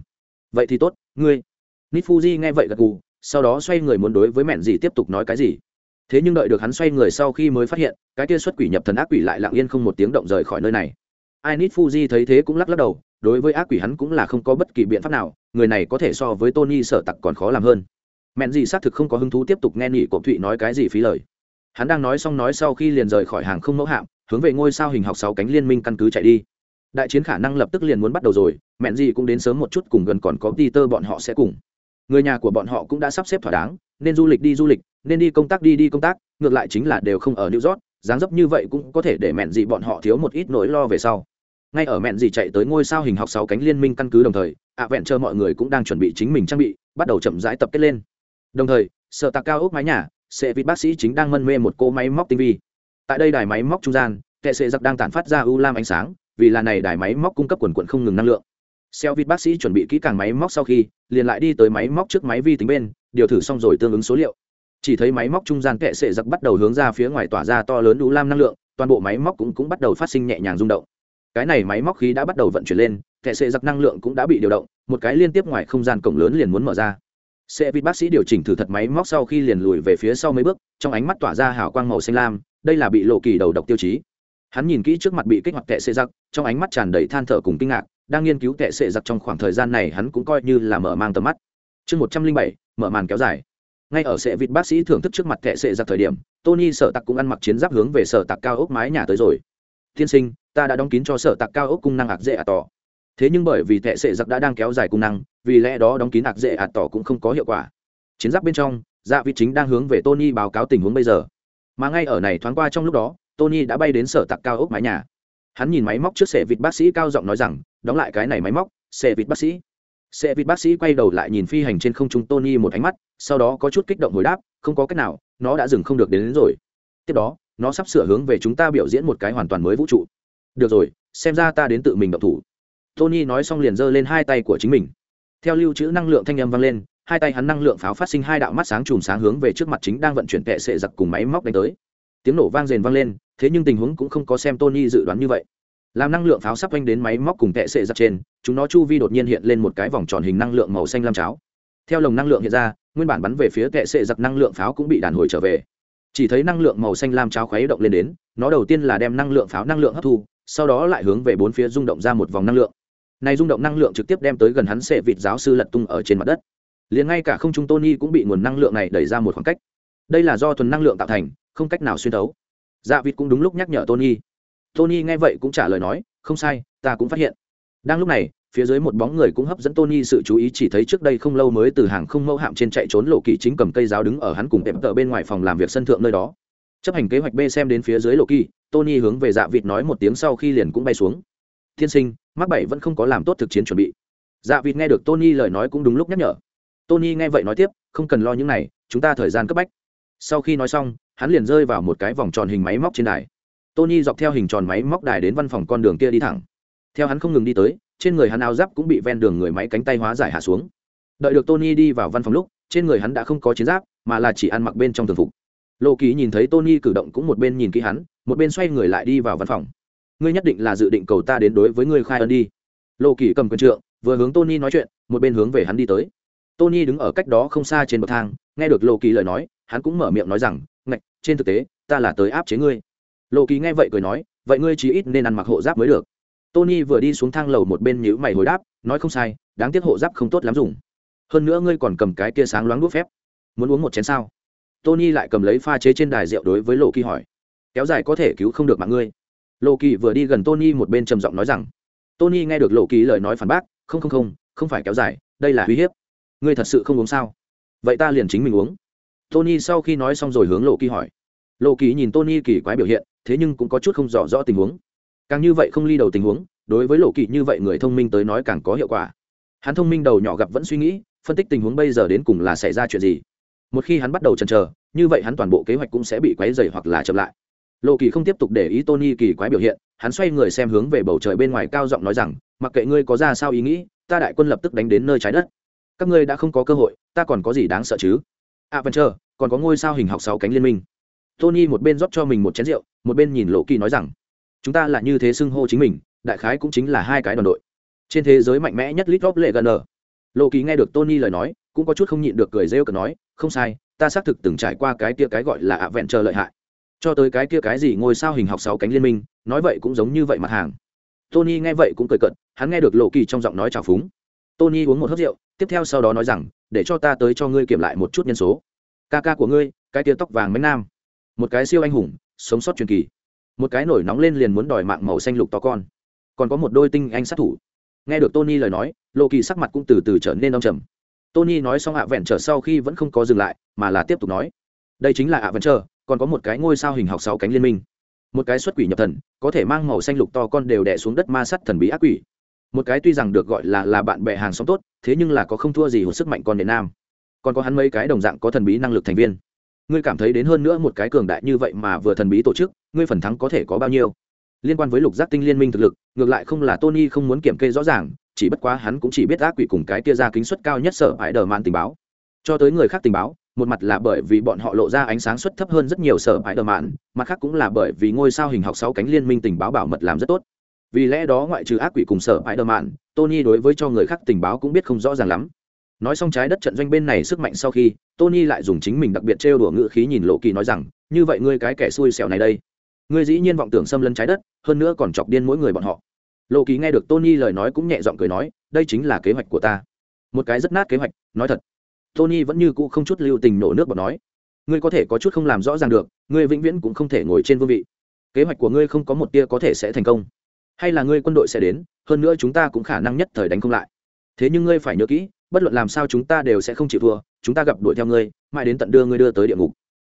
S1: Vậy thì tốt, ngươi. Nít fuji nghe vậy gật gù, sau đó xoay người muốn đối với mẹn gì tiếp tục nói cái gì. Thế nhưng đợi được hắn xoay người sau khi mới phát hiện, cái kia xuất quỷ nhập thần ác quỷ lại lặng yên không một tiếng động rời khỏi nơi này. Ai nít fuji thấy thế cũng lắc lắc đầu, đối với ác quỷ hắn cũng là không có bất kỳ biện pháp nào, người này có thể so với tony sợ tặc còn khó làm hơn. Mẹn gì xác thực không có hứng thú tiếp tục nghe nghỉ của thụy nói cái gì phí lời. Hắn đang nói xong nói sau khi liền rời khỏi hàng không mẫu hạm, hướng về ngôi sao hình học sáu cánh liên minh căn cứ chạy đi đại chiến khả năng lập tức liền muốn bắt đầu rồi, mẹn gì cũng đến sớm một chút cùng gần còn có peter bọn họ sẽ cùng. Người nhà của bọn họ cũng đã sắp xếp thỏa đáng, nên du lịch đi du lịch, nên đi công tác đi đi công tác, ngược lại chính là đều không ở new york, dáng dấp như vậy cũng có thể để mẹn gì bọn họ thiếu một ít nỗi lo về sau. Ngay ở mẹn gì chạy tới ngôi sao hình học sáu cánh liên minh căn cứ đồng thời ạ vẹn chờ mọi người cũng đang chuẩn bị chính mình trang bị, bắt đầu chậm rãi tập kết lên. Đồng thời sợ tạc cao ốc mái nhà, sẽ vịt bác sĩ chính đang mân mê một cô máy móc tinh vi. Tại đây đài máy móc trung gian kệ sệ giặc đang tản phát ra u lam ánh sáng vì là này đài máy móc cung cấp quần quận không ngừng năng lượng. Xeo vịt bác sĩ chuẩn bị kỹ càng máy móc sau khi liền lại đi tới máy móc trước máy vi tính bên điều thử xong rồi tương ứng số liệu. Chỉ thấy máy móc trung gian kệ sệ giặc bắt đầu hướng ra phía ngoài tỏa ra to lớn đủ lam năng lượng toàn bộ máy móc cũng, cũng bắt đầu phát sinh nhẹ nhàng rung động. Cái này máy móc khí đã bắt đầu vận chuyển lên kệ sệ giặc năng lượng cũng đã bị điều động một cái liên tiếp ngoài không gian cổng lớn liền muốn mở ra. Xe vịt bác sĩ điều chỉnh thử thật máy móc sau khi liền lùi về phía sau mấy bước trong ánh mắt tỏa ra hào quang màu xanh lam đây là bị lộ kỳ đầu độc tiêu chí hắn nhìn kỹ trước mặt bị kích hoạt tệ xệ giặc, trong ánh mắt tràn đầy than thở cùng kinh ngạc, đang nghiên cứu tệ xệ giặc trong khoảng thời gian này hắn cũng coi như là mở mang tầm mắt. Chương một trăm linh bảy, mở màn kéo dài. Ngay ở sệ vịt bác sĩ thưởng thức trước mặt tệ xệ giặc thời điểm, tony sở tặc cũng ăn mặc chiến giáp hướng về sở tặc cao ốc mái nhà tới rồi. Tiên sinh, ta đã đóng kín cho sở tặc cao ốc cung năng ạc dễ ạt tỏ. Thế nhưng bởi vì tệ sệ giặc đã đang kéo dài cung năng, vì lẽ đó đóng kín ạc dễ ạt tỏ cũng không có hiệu quả. Chiến giáp bên trong dạ vị chính đang hướng về tony báo cáo tình huống bây giờ. Mà ngay ở này thoáng qua trong lúc đó tony đã bay đến sở tạc cao ốc mái nhà. Hắn nhìn máy móc trước xe vịt bác sĩ cao giọng nói rằng đóng lại cái này máy móc xe vịt bác sĩ. Xe vịt bác sĩ quay đầu lại nhìn phi hành trên không trung tony một ánh mắt sau đó có chút kích động hồi đáp không có cách nào nó đã dừng không được đến, đến rồi. Tiếp đó nó sắp sửa hướng về chúng ta biểu diễn một cái hoàn toàn mới vũ trụ. Được rồi xem ra ta đến tự mình động thủ. Tony nói xong liền giơ lên hai tay của chính mình. Theo lưu trữ năng lượng thanh âm vang lên hai tay hắn năng lượng pháo phát sinh hai đạo mắt sáng chùm sáng hướng về trước mặt chính đang vận chuyển tệ sệ giặc cùng máy móc đánh tới tiếng nổ vang rền vang lên thế nhưng tình huống cũng không có xem tony dự đoán như vậy làm năng lượng pháo sắp quanh đến máy móc cùng tệ sệ giặt trên chúng nó chu vi đột nhiên hiện lên một cái vòng tròn hình năng lượng màu xanh lam cháo theo lồng năng lượng hiện ra nguyên bản bắn về phía tệ sệ giặt năng lượng pháo cũng bị đàn hồi trở về chỉ thấy năng lượng màu xanh lam cháo khuấy động lên đến nó đầu tiên là đem năng lượng pháo năng lượng hấp thu sau đó lại hướng về bốn phía rung động ra một vòng năng lượng này rung động năng lượng trực tiếp đem tới gần hắn sệ vịt giáo sư lật tung ở trên mặt đất liền ngay cả không trung tony cũng bị nguồn năng lượng này đẩy ra một khoảng cách đây là do thuần năng lượng tạo thành không cách nào xuyên tấu dạ vịt cũng đúng lúc nhắc nhở tony. Tony nghe vậy cũng trả lời nói, không sai, ta cũng phát hiện. Đang lúc này, phía dưới một bóng người cũng hấp dẫn tony sự chú ý chỉ thấy trước đây không lâu mới từ hàng không mẫu hạm trên chạy trốn lộ kỳ chính cầm cây giáo đứng ở hắn cùng tệm tợ bên ngoài phòng làm việc sân thượng nơi đó. Chấp hành kế hoạch b xem đến phía dưới lộ kỳ tony hướng về dạ vịt nói một tiếng sau khi liền cũng bay xuống. Tiên sinh mắc bảy vẫn không có làm tốt thực chiến chuẩn bị. Dạ vịt nghe được tony lời nói cũng đúng lúc nhắc nhở. Tony nghe vậy nói tiếp, không cần lo những này, chúng ta thời gian cấp bách. Sau khi nói xong hắn liền rơi vào một cái vòng tròn hình máy móc trên đài. Tony dọc theo hình tròn máy móc đài đến văn phòng con đường kia đi thẳng. Theo hắn không ngừng đi tới, trên người hắn áo giáp cũng bị ven đường người máy cánh tay hóa giải hạ xuống. Đợi được tony đi vào văn phòng lúc, trên người hắn đã không có chiến giáp, mà là chỉ ăn mặc bên trong thường phục. Lộ kỳ nhìn thấy tony cử động cũng một bên nhìn kỹ hắn, một bên xoay người lại đi vào văn phòng. Ngươi nhất định là dự định cầu ta đến đối với ngươi khai ân đi. Lộ kỳ cầm quyền trượng, vừa hướng tony nói chuyện, một bên hướng về hắn đi tới. Tony đứng ở cách đó không xa trên bậc thang, nghe được lộ kỳ lời nói, hắn cũng mở miệng nói rằng trên thực tế, ta là tới áp chế ngươi. Lộ kỳ nghe vậy cười nói, vậy ngươi chí ít nên ăn mặc hộ giáp mới được. Tony vừa đi xuống thang lầu một bên nhữ mày hồi đáp, nói không sai, đáng tiếc hộ giáp không tốt lắm dùng. Hơn nữa ngươi còn cầm cái kia sáng loáng đuốc phép. Muốn uống một chén sao? Tony lại cầm lấy pha chế trên đài rượu đối với lộ kỳ hỏi. Kéo dài có thể cứu không được mạng ngươi. Lộ kỳ vừa đi gần tony một bên trầm giọng nói rằng, tony nghe được lộ kỳ lời nói phản bác, không không không không phải kéo dài, đây là uy hiếp. Ngươi thật sự không uống sao? Vậy ta liền chính mình uống tony sau khi nói xong rồi hướng lộ kỳ hỏi. Lộ kỳ nhìn tony kỳ quái biểu hiện, thế nhưng cũng có chút không rõ rõ tình huống. Càng như vậy không ly đầu tình huống, đối với lộ kỳ như vậy người thông minh tới nói càng có hiệu quả. Hắn thông minh đầu nhỏ gặp vẫn suy nghĩ, phân tích tình huống bây giờ đến cùng là xảy ra chuyện gì. Một khi hắn bắt đầu chần chờ, như vậy hắn toàn bộ kế hoạch cũng sẽ bị quấy dày hoặc là chậm lại. Lộ kỳ không tiếp tục để ý tony kỳ quái biểu hiện, hắn xoay người xem hướng về bầu trời bên ngoài cao giọng nói rằng, mặc kệ ngươi có ra sao ý nghĩ, ta đại quân lập tức đánh đến nơi trái đất. Các ngươi đã không có cơ hội, ta còn có gì đáng sợ chứ? À vẫn chờ còn có ngôi sao hình học sáu cánh liên minh. Tony một bên rót cho mình một chén rượu, một bên nhìn lộ kỳ nói rằng, chúng ta là như thế xưng hô chính mình, đại khái cũng chính là hai cái đoàn đội. Trên thế giới mạnh mẽ nhất lit rop lệ gần ở lộ kỳ nghe được tony lời nói, cũng có chút không nhịn được cười rêu cờ nói, không sai, ta xác thực từng trải qua cái kia cái gọi là ạ vẹn chờ lợi hại. Cho tới cái kia cái gì ngôi sao hình học sáu cánh liên minh, nói vậy cũng giống như vậy mặt hàng. Tony nghe vậy cũng cười cận hắn nghe được lộ kỳ trong giọng nói trào phúng. Tony uống một hớp rượu, tiếp theo sau đó nói rằng để cho ta tới cho ngươi kiểm lại một chút nhân số. Ca ca của ngươi, cái tia tóc vàng mấy nam. Một cái siêu anh hùng, sống sót truyền kỳ. Một cái nổi nóng lên liền muốn đòi mạng màu xanh lục to con. Còn có một đôi tinh anh sát thủ. Nghe được tony lời nói lộ kỳ sắc mặt cũng từ từ trở nên đông trầm. Tony nói xong ạ vẹn trở sau khi vẫn không có dừng lại, mà là tiếp tục nói. Đây chính là ạ vẹn trở còn có một cái ngôi sao hình học sáu cánh liên minh. Một cái xuất quỷ nhập thần, có thể mang màu xanh lục to con đều đẻ xuống đất ma sắt thần bí ác quỷ một cái tuy rằng được gọi là là bạn bè hàng xóm tốt, thế nhưng là có không thua gì một sức mạnh con đền nam. Còn có hắn mấy cái đồng dạng có thần bí năng lực thành viên. Ngươi cảm thấy đến hơn nữa một cái cường đại như vậy mà vừa thần bí tổ chức, ngươi phần thắng có thể có bao nhiêu? Liên quan với lục giác tinh liên minh thực lực, ngược lại không là tony không muốn kiểm kê rõ ràng, chỉ bất quá hắn cũng chỉ biết ác quỷ cùng cái tia ra kính suất cao nhất sở hãi đờ mạn tình báo. Cho tới người khác tình báo, một mặt là bởi vì bọn họ lộ ra ánh sáng suất thấp hơn rất nhiều sở hãi đờ mạn, mặt khác cũng là bởi vì ngôi sao hình học sáu cánh liên minh tình báo bảo mật làm rất tốt vì lẽ đó ngoại trừ ác quỷ cùng sở hãi đờ mạn, tony đối với cho người khác tình báo cũng biết không rõ ràng lắm. Nói xong trái đất trận doanh bên này sức mạnh sau khi, tony lại dùng chính mình đặc biệt trêu đùa ngữ khí nhìn lộ kỳ nói rằng, như vậy ngươi cái kẻ xui xẻo này đây, ngươi dĩ nhiên vọng tưởng xâm lấn trái đất, hơn nữa còn chọc điên mỗi người bọn họ. Lộ kỳ nghe được tony lời nói cũng nhẹ giọng cười nói, đây chính là kế hoạch của ta. Một cái rất nát kế hoạch, nói thật. Tony vẫn như cũ không chút lưu tình nổ nước bọn nói, ngươi có thể có chút không làm rõ ràng được, ngươi vĩnh viễn cũng không thể ngồi trên vương vị. Kế hoạch của ngươi không có một tia có thể sẽ thành công hay là ngươi quân đội sẽ đến, hơn nữa chúng ta cũng khả năng nhất thời đánh không lại. Thế nhưng ngươi phải nhớ kỹ, bất luận làm sao chúng ta đều sẽ không chịu thua, chúng ta gặp đuổi theo ngươi, mãi đến tận đưa ngươi đưa tới địa ngục.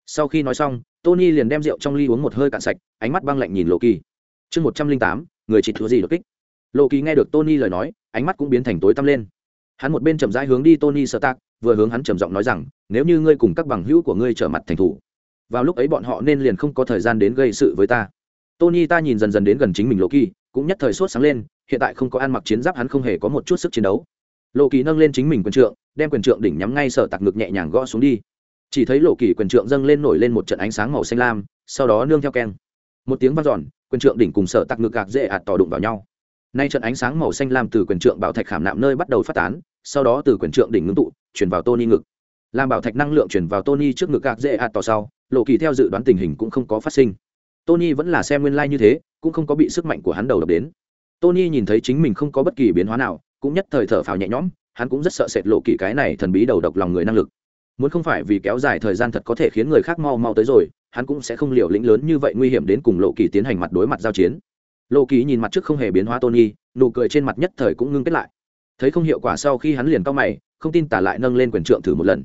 S1: Sau khi nói xong, tony liền đem rượu trong ly uống một hơi cạn sạch, ánh mắt băng lạnh nhìn lộ kỳ chương một trăm linh tám, người chỉ thua gì đột kích. Lộ kỳ nghe được tony lời nói, ánh mắt cũng biến thành tối tăm lên. Hắn một bên chậm rãi hướng đi tony sơ tác vừa hướng hắn trầm giọng nói rằng, nếu như ngươi cùng các bằng hữu của ngươi trở mặt thành thủ, vào lúc ấy bọn họ nên liền không có thời gian đến gây sự với ta. Tony ta nhìn dần dần đến gần chính mình lộ kỳ cũng nhất thời sốt sáng lên, hiện tại không có ăn mặc chiến giáp hắn không hề có một chút sức chiến đấu. Lộ kỳ nâng lên chính mình quyền trượng, đem quyền trượng đỉnh nhắm ngay sở tặc ngực nhẹ nhàng gõ xuống đi. Chỉ thấy lộ kỳ quyền trượng dâng lên nổi lên một trận ánh sáng màu xanh lam, sau đó nương theo keng. Một tiếng vang dọn, quyền trượng đỉnh cùng sở tặc ngực gạc dễ ạt tỏ đụng vào nhau. Nay trận ánh sáng màu xanh lam từ quyền trượng bảo thạch khảm nạm nơi bắt đầu phát tán, sau đó từ quyền trượng đỉnh ngưng tụ, chuyển vào tony ngực. Làm bảo thạch năng lượng chuyển vào tony trước ngực gạc dễ ạt tỏ sau, lộ kỳ theo dự đoán tình hình cũng không có phát sinh. Tony vẫn là xem nguyên lai như thế cũng không có bị sức mạnh của hắn đầu đập đến. Tony nhìn thấy chính mình không có bất kỳ biến hóa nào, cũng nhất thời thở phào nhẹ nhõm, hắn cũng rất sợ sệt lộ kỳ cái này thần bí đầu độc lòng người năng lực. Muốn không phải vì kéo dài thời gian thật có thể khiến người khác mau mau tới rồi, hắn cũng sẽ không liều lĩnh lớn như vậy nguy hiểm đến cùng lộ kỳ tiến hành mặt đối mặt giao chiến. Lộ kỳ nhìn mặt trước không hề biến hóa tony, nụ cười trên mặt nhất thời cũng ngưng kết lại. Thấy không hiệu quả sau khi hắn liền cao mày, không tin tả lại nâng lên quyền trượng thử một lần.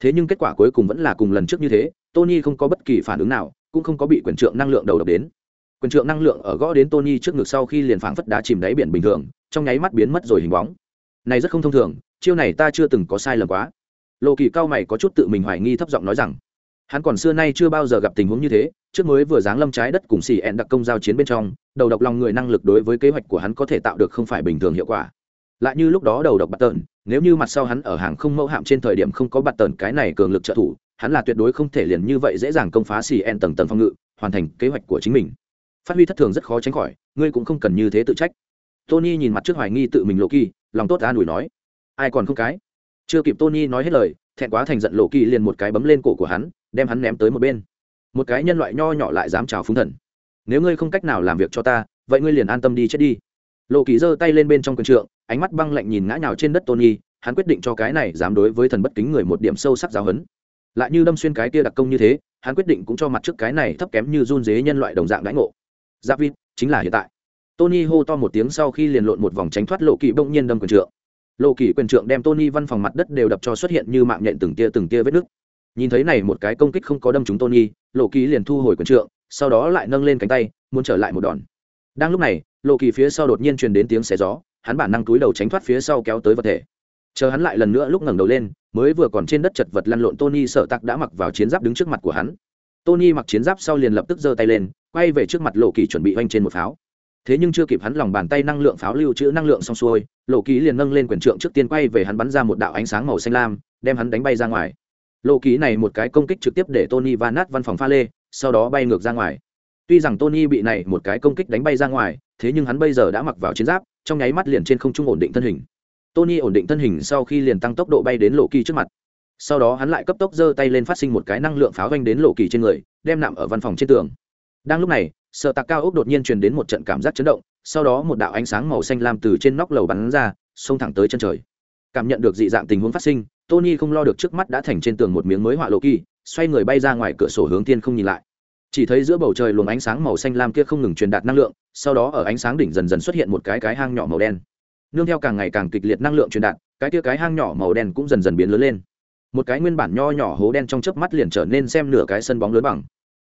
S1: Thế nhưng kết quả cuối cùng vẫn là cùng lần trước như thế, tony không có bất kỳ phản ứng nào, cũng không có bị quyền trượng năng lượng đầu độc đến quyền trượng năng lượng ở gõ đến tony trước ngực sau khi liền phảng phất đá chìm đáy biển bình thường, trong nháy mắt biến mất rồi hình bóng. Này rất không thông thường, chiêu này ta chưa từng có sai lầm quá. Lộ kỳ cao mày có chút tự mình hoài nghi thấp giọng nói rằng, hắn còn xưa nay chưa bao giờ gặp tình huống như thế, trước mới vừa giáng lâm trái đất cùng xì ẹn đặc công giao chiến bên trong, đầu độc lòng người năng lực đối với kế hoạch của hắn có thể tạo được không phải bình thường hiệu quả. Lại như lúc đó đầu độc bạt tợn nếu như mặt sau hắn ở hàng không mẫu hạm trên thời điểm không có bạt tợn cái này cường lực trợ thủ, hắn là tuyệt đối không thể liền như vậy dễ dàng công phá xì ẹn tầng tầng phòng ngự, hoàn thành kế hoạch của chính mình phát huy thất thường rất khó tránh khỏi, ngươi cũng không cần như thế tự trách. Tony nhìn mặt trước hoài nghi tự mình lộ kỳ lòng tốt an ủi nói. Ai còn không cái? Chưa kịp tony nói hết lời, thẹn quá thành giận lộ kỳ liền một cái bấm lên cổ của hắn, đem hắn ném tới một bên. Một cái nhân loại nho nhỏ lại dám chào phúng thần. Nếu ngươi không cách nào làm việc cho ta, vậy ngươi liền an tâm đi chết đi. Lộ kỳ giơ tay lên bên trong quần trượng, ánh mắt băng lạnh nhìn ngã nhào trên đất tony, hắn quyết định cho cái này dám đối với thần bất kính người một điểm sâu sắc giáo hấn lại như đâm xuyên cái kia đặc công như thế, hắn quyết định cũng cho mặt trước cái này thấp kém như run dế nhân loại đồng dạng đãi ngộ giáp vịt chính là hiện tại. Tony hô to một tiếng sau khi liền lộn một vòng tránh thoát lộ kỳ bỗng nhiên đâm quyền trượng. Lộ kỳ quyền trượng đem tony văn phòng mặt đất đều đập cho xuất hiện như mạng nhện từng tia từng tia vết nứt. Nhìn thấy này một cái công kích không có đâm trúng tony, lộ kỳ liền thu hồi quyền trượng, sau đó lại nâng lên cánh tay, muốn trở lại một đòn. Đang lúc này, lộ kỳ phía sau đột nhiên truyền đến tiếng xé gió, hắn bản năng túi đầu tránh thoát phía sau kéo tới vật thể. Chờ hắn lại lần nữa lúc ngẩng đầu lên, mới vừa còn trên đất chật vật lăn lộn tony sợ tặc đã mặc vào chiến giáp đứng trước mặt của hắn tony mặc chiến giáp sau liền lập tức giơ tay lên, quay về trước mặt lộ kỳ chuẩn bị oanh trên một pháo. Thế nhưng chưa kịp hắn lòng bàn tay năng lượng pháo lưu trữ năng lượng xong xuôi, lộ kỳ liền nâng lên quyền trượng trước tiên quay về hắn bắn ra một đạo ánh sáng màu xanh lam, đem hắn đánh bay ra ngoài. Lộ kỳ này một cái công kích trực tiếp để tony va nát văn phòng pha lê, sau đó bay ngược ra ngoài. Tuy rằng tony bị này một cái công kích đánh bay ra ngoài, thế nhưng hắn bây giờ đã mặc vào chiến giáp, trong nháy mắt liền trên không trung ổn định thân hình. Tony ổn định thân hình sau khi liền tăng tốc độ bay đến lộ kỳ trước mặt sau đó hắn lại cấp tốc giơ tay lên phát sinh một cái năng lượng pháo vanh đến lộ kỳ trên người, đem nằm ở văn phòng trên tường. Đang lúc này, sợ tạc cao ốc đột nhiên truyền đến một trận cảm giác chấn động, sau đó một đạo ánh sáng màu xanh lam từ trên nóc lầu bắn ra, xông thẳng tới chân trời. Cảm nhận được dị dạng tình huống phát sinh, tony không lo được trước mắt đã thành trên tường một miếng mới họa lộ kỳ, xoay người bay ra ngoài cửa sổ hướng tiên không nhìn lại. Chỉ thấy giữa bầu trời luồng ánh sáng màu xanh lam kia không ngừng truyền đạt năng lượng, sau đó ở ánh sáng đỉnh dần dần xuất hiện một cái cái hang nhỏ màu đen. Nương theo càng ngày càng kịch liệt năng lượng truyền đạt, cái kia cái hang nhỏ màu đen cũng dần dần biến lớn lên một cái nguyên bản nho nhỏ hố đen trong chớp mắt liền trở nên xem nửa cái sân bóng lớn bằng.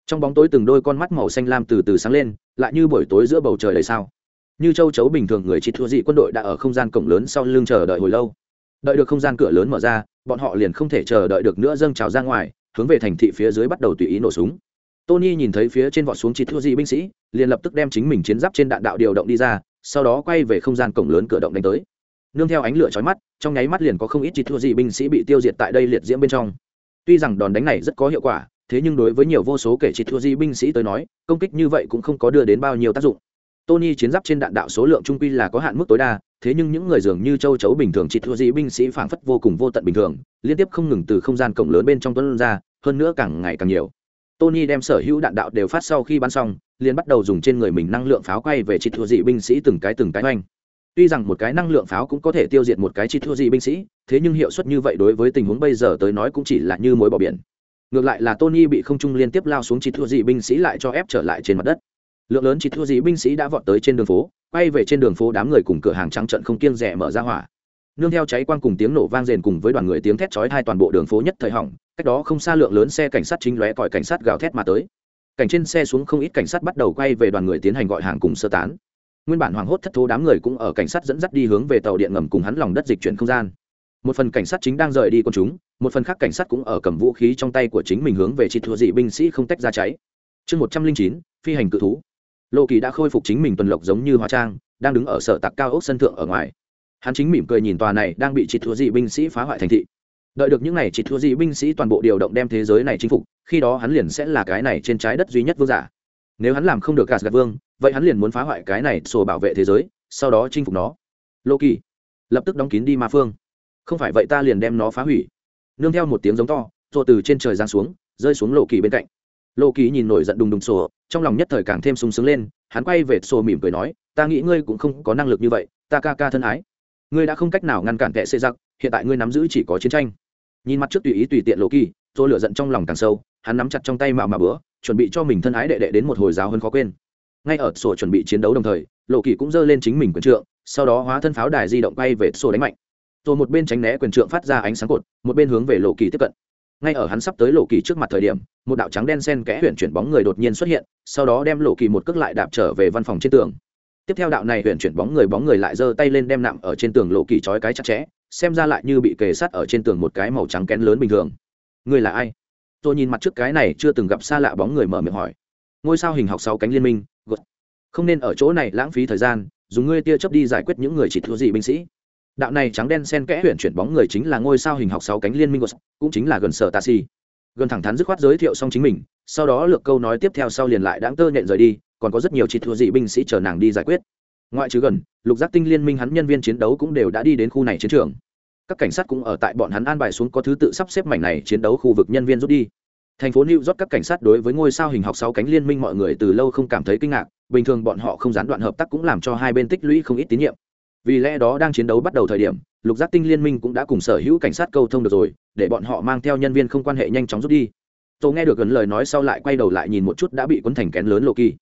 S1: Trong bóng tối từng đôi con mắt màu xanh lam từ từ sáng lên, lại như buổi tối giữa bầu trời đầy sao. Như châu chấu bình thường người chỉ thua dị quân đội đã ở không gian cổng lớn sau lưng chờ đợi hồi lâu. Đợi được không gian cửa lớn mở ra, bọn họ liền không thể chờ đợi được nữa dâng trào ra ngoài, hướng về thành thị phía dưới bắt đầu tùy ý nổ súng. Tony nhìn thấy phía trên vọt xuống chỉ thua dị binh sĩ, liền lập tức đem chính mình chiến giáp trên đạn đạo điều động đi ra, sau đó quay về không gian cổng lớn cửa động đánh tới nương theo ánh lửa chói mắt, trong nháy mắt liền có không ít chỉ thua dị binh sĩ bị tiêu diệt tại đây liệt diễm bên trong. Tuy rằng đòn đánh này rất có hiệu quả, thế nhưng đối với nhiều vô số kẻ chỉ thua di binh sĩ tới nói, công kích như vậy cũng không có đưa đến bao nhiêu tác dụng. Tony chiến giáp trên đạn đạo số lượng trung quy là có hạn mức tối đa, thế nhưng những người dường như châu chấu bình thường chỉ thua di binh sĩ phảng phất vô cùng vô tận bình thường, liên tiếp không ngừng từ không gian cổng lớn bên trong tuấn ra, hơn nữa càng ngày càng nhiều. Tony đem sở hữu đạn đạo đều phát sau khi bắn xong, liền bắt đầu dùng trên người mình năng lượng pháo quay về chỉ thua dị binh sĩ từng cái từng cái oanh tuy rằng một cái năng lượng pháo cũng có thể tiêu diệt một cái chỉ thua gì binh sĩ, thế nhưng hiệu suất như vậy đối với tình huống bây giờ tới nói cũng chỉ là như mối bỏ biển. Ngược lại là tony bị không trung liên tiếp lao xuống chỉ thua gì binh sĩ lại cho ép trở lại trên mặt đất. Lượng lớn chỉ thua gì binh sĩ đã vọt tới trên đường phố, quay về trên đường phố đám người cùng cửa hàng trắng trận không kiêng rẻ mở ra hỏa. Nương theo cháy quang cùng tiếng nổ vang rền cùng với đoàn người tiếng thét chói hai toàn bộ đường phố nhất thời hỏng, cách đó không xa lượng lớn xe cảnh sát chính lóe còi cảnh sát gào thét mà tới. Cảnh trên xe xuống không ít cảnh sát bắt đầu quay về đoàn người tiến hành gọi hàng cùng sơ tán nguyên bản hoảng hốt thất thố đám người cũng ở cảnh sát dẫn dắt đi hướng về tàu điện ngầm cùng hắn lòng đất dịch chuyển không gian. Một phần cảnh sát chính đang rời đi con chúng, một phần khác cảnh sát cũng ở cầm vũ khí trong tay của chính mình hướng về chị thua dị binh sĩ không tách ra cháy. Chương một trăm linh chín, phi hành cự thú. Lộ kỳ đã khôi phục chính mình tuần lộc giống như hóa trang, đang đứng ở sở tạc cao ốc sân thượng ở ngoài. Hắn chính mỉm cười nhìn tòa này đang bị chỉ thua dị binh sĩ phá hoại thành thị. Đợi được những n à y chỉ thua dị binh sĩ toàn bộ điều động đem thế giới này chinh phục, khi đó hắn liền sẽ là cái này trên trái đất duy nhất vương giả. Nếu hắn làm không được gạt gạt vương vậy hắn liền muốn phá hoại cái này sổ bảo vệ thế giới, sau đó chinh phục nó. Lô kỳ lập tức đóng kín đi ma phương. Không phải vậy ta liền đem nó phá hủy. Nương theo một tiếng giống to rồi từ trên trời giáng xuống, rơi xuống lộ kỳ bên cạnh. Lộ kỳ nhìn nổi giận đùng đùng sổ, trong lòng nhất thời càng thêm sung sướng lên, hắn quay về sổ mỉm cười nói, ta nghĩ ngươi cũng không có năng lực như vậy, ta ca ca thân ái. Ngươi đã không cách nào ngăn cản kẻ xê giặc, hiện tại ngươi nắm giữ chỉ có chiến tranh. Nhìn mặt trước tùy ý tùy tiện lộ kỳ rồi lửa giận trong lòng càng sâu, hắn nắm chặt trong tay mạo mà bữa, chuẩn bị cho mình thân ái đệ đệ đến một hồi giáo hơn khó quên ngay ở sổ chuẩn bị chiến đấu đồng thời, lộ kỳ cũng giơ lên chính mình quyền trượng, sau đó hóa thân pháo đài di động bay về sổ đánh mạnh. Rồi một bên tránh né quyền trượng phát ra ánh sáng cột, một bên hướng về lộ kỳ tiếp cận. Ngay ở hắn sắp tới lộ kỳ trước mặt thời điểm, một đạo trắng đen sen kẽ huyện chuyển bóng người đột nhiên xuất hiện, sau đó đem lộ kỳ một cước lại đạp trở về văn phòng trên tường. Tiếp theo đạo này huyện chuyển bóng người bóng người lại giơ tay lên đem nạm ở trên tường lộ kỳ trói cái chặt chẽ, xem ra lại như bị kề sắt ở trên tường một cái màu trắng kén lớn bình thường. Người là ai? Tôi nhìn mặt trước cái này chưa từng gặp xa lạ bóng người mở miệng hỏi. Ngôi sao hình học sáu cánh liên minh không nên ở chỗ này lãng phí thời gian, dùng ngươi tia chớp đi giải quyết những người chỉ thua gì binh sĩ. Đạo này trắng đen sen kẽ huyện chuyển bóng người chính là ngôi sao hình học sáu cánh liên minh của cũng chính là gần sở tà si. Gần thẳng thắn dứt khoát giới thiệu xong chính mình, sau đó lược câu nói tiếp theo sau liền lại đáng tơ nhện rời đi, còn có rất nhiều chỉ thua dị binh sĩ chờ nàng đi giải quyết. Ngoại trừ gần, lục giác tinh liên minh hắn nhân viên chiến đấu cũng đều đã đi đến khu này chiến trường. Các cảnh sát cũng ở tại bọn hắn an bài xuống có thứ tự sắp xếp mảnh này chiến đấu khu vực nhân viên rút đi. Thành phố new york các cảnh sát đối với ngôi sao hình học sáu cánh liên minh mọi người từ lâu không cảm thấy kinh ngạc bình thường bọn họ không gián đoạn hợp tác cũng làm cho hai bên tích lũy không ít tín nhiệm. Vì lẽ đó đang chiến đấu bắt đầu thời điểm, lục giác tinh liên minh cũng đã cùng sở hữu cảnh sát câu thông được rồi, để bọn họ mang theo nhân viên không quan hệ nhanh chóng rút đi. Tôi nghe được gần lời nói sau lại quay đầu lại nhìn một chút đã bị quấn thành kén lớn lộ kỳ.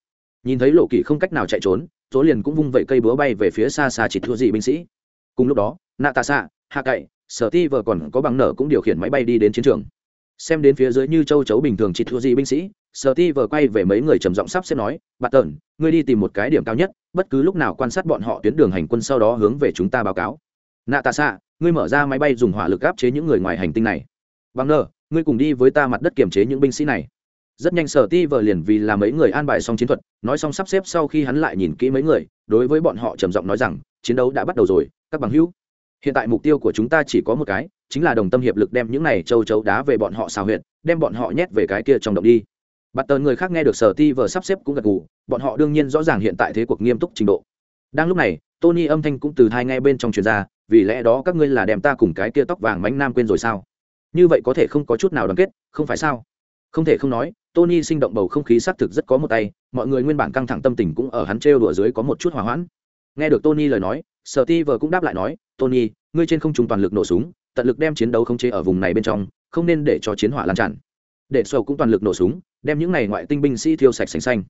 S1: Nhìn thấy lộ kỳ không cách nào chạy trốn, tố liền cũng vung vẩy cây búa bay về phía xa xa chỉ thua dị binh sĩ. Cùng lúc đó nạ tạ xạ hạ cậy sở ti vợ còn có bằng nở cũng điều khiển máy bay đi đến chiến trường xem đến phía dưới như châu chấu bình thường chỉ thua gì binh sĩ sở ti vợ quay về mấy người trầm giọng sắp xếp nói bà tần ngươi đi tìm một cái điểm cao nhất, bất cứ lúc nào quan sát bọn họ tuyến đường hành quân sau đó hướng về chúng ta báo cáo. Nạ tạ xạ ngươi mở ra máy bay dùng hỏa lực áp chế những người ngoài hành tinh này. Bằng nờ ngươi cùng đi với ta mặt đất kiểm chế những binh sĩ này. Rất nhanh sở ti vờ liền vì là mấy người an bài xong chiến thuật, nói xong sắp xếp sau khi hắn lại nhìn kỹ mấy người, đối với bọn họ trầm giọng nói rằng, chiến đấu đã bắt đầu rồi, các bằng hữu. Hiện tại mục tiêu của chúng ta chỉ có một cái chính là đồng tâm hiệp lực đem những này châu chấu đá về bọn họ xào huyệt, đem bọn họ nhét về cái kia trong động đi. Bắt tờ người khác nghe được sở ti vờ sắp xếp cũng gật gù, bọn họ đương nhiên rõ ràng hiện tại thế cuộc nghiêm túc trình độ. Đang lúc này, tony âm thanh cũng từ thai ngay bên trong truyền ra, vì lẽ đó các ngươi là đem ta cùng cái kia tóc vàng mánh nam quên rồi sao? Như vậy có thể không có chút nào đoàn kết, không phải sao? Không thể không nói, tony sinh động bầu không khí xác thực rất có một tay, mọi người nguyên bản căng thẳng tâm tình cũng ở hắn trêu đùa dưới có một chút hỏa hoãn. Nghe được tony lời nói, sở ti vờ cũng đáp lại nói, tony, ngươi trên không trung toàn lực nổ súng tận lực đem chiến đấu khống chế ở vùng này bên trong, không nên để cho chiến hỏa lan tràn. Để sầu cũng toàn lực nổ súng, đem những này ngoại tinh binh sĩ thiêu sạch sành xanh.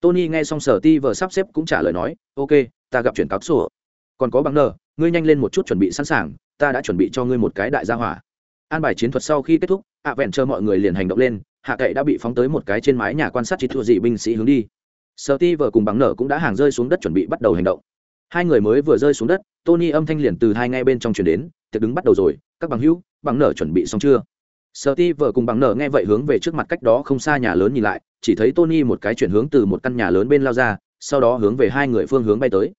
S1: Tony nghe xong sở ti vờ sắp xếp cũng trả lời nói, ok, ta gặp chuyển cáo sổ. Còn có bằng nờ, ngươi nhanh lên một chút chuẩn bị sẵn sàng, ta đã chuẩn bị cho ngươi một cái đại gia hỏa. An bài chiến thuật sau khi kết thúc, ạ vẹn chờ mọi người liền hành động lên, hạ cậy đã bị phóng tới một cái trên mái nhà quan sát chỉ thua dị binh sĩ hướng đi. Sở ti vợ cùng bằng nở cũng đã hàng rơi xuống đất chuẩn bị bắt đầu hành động. Hai người mới vừa rơi xuống đất, tony âm thanh liền từ hai ngay bên trong chuyển đến tiệc đứng bắt đầu rồi, các bằng hữu, bằng nở chuẩn bị xong chưa? Sợ ti vợ cùng bằng nở nghe vậy hướng về trước mặt cách đó không xa nhà lớn nhìn lại, chỉ thấy tony một cái chuyển hướng từ một căn nhà lớn bên lao ra, sau đó hướng về hai người phương hướng bay tới.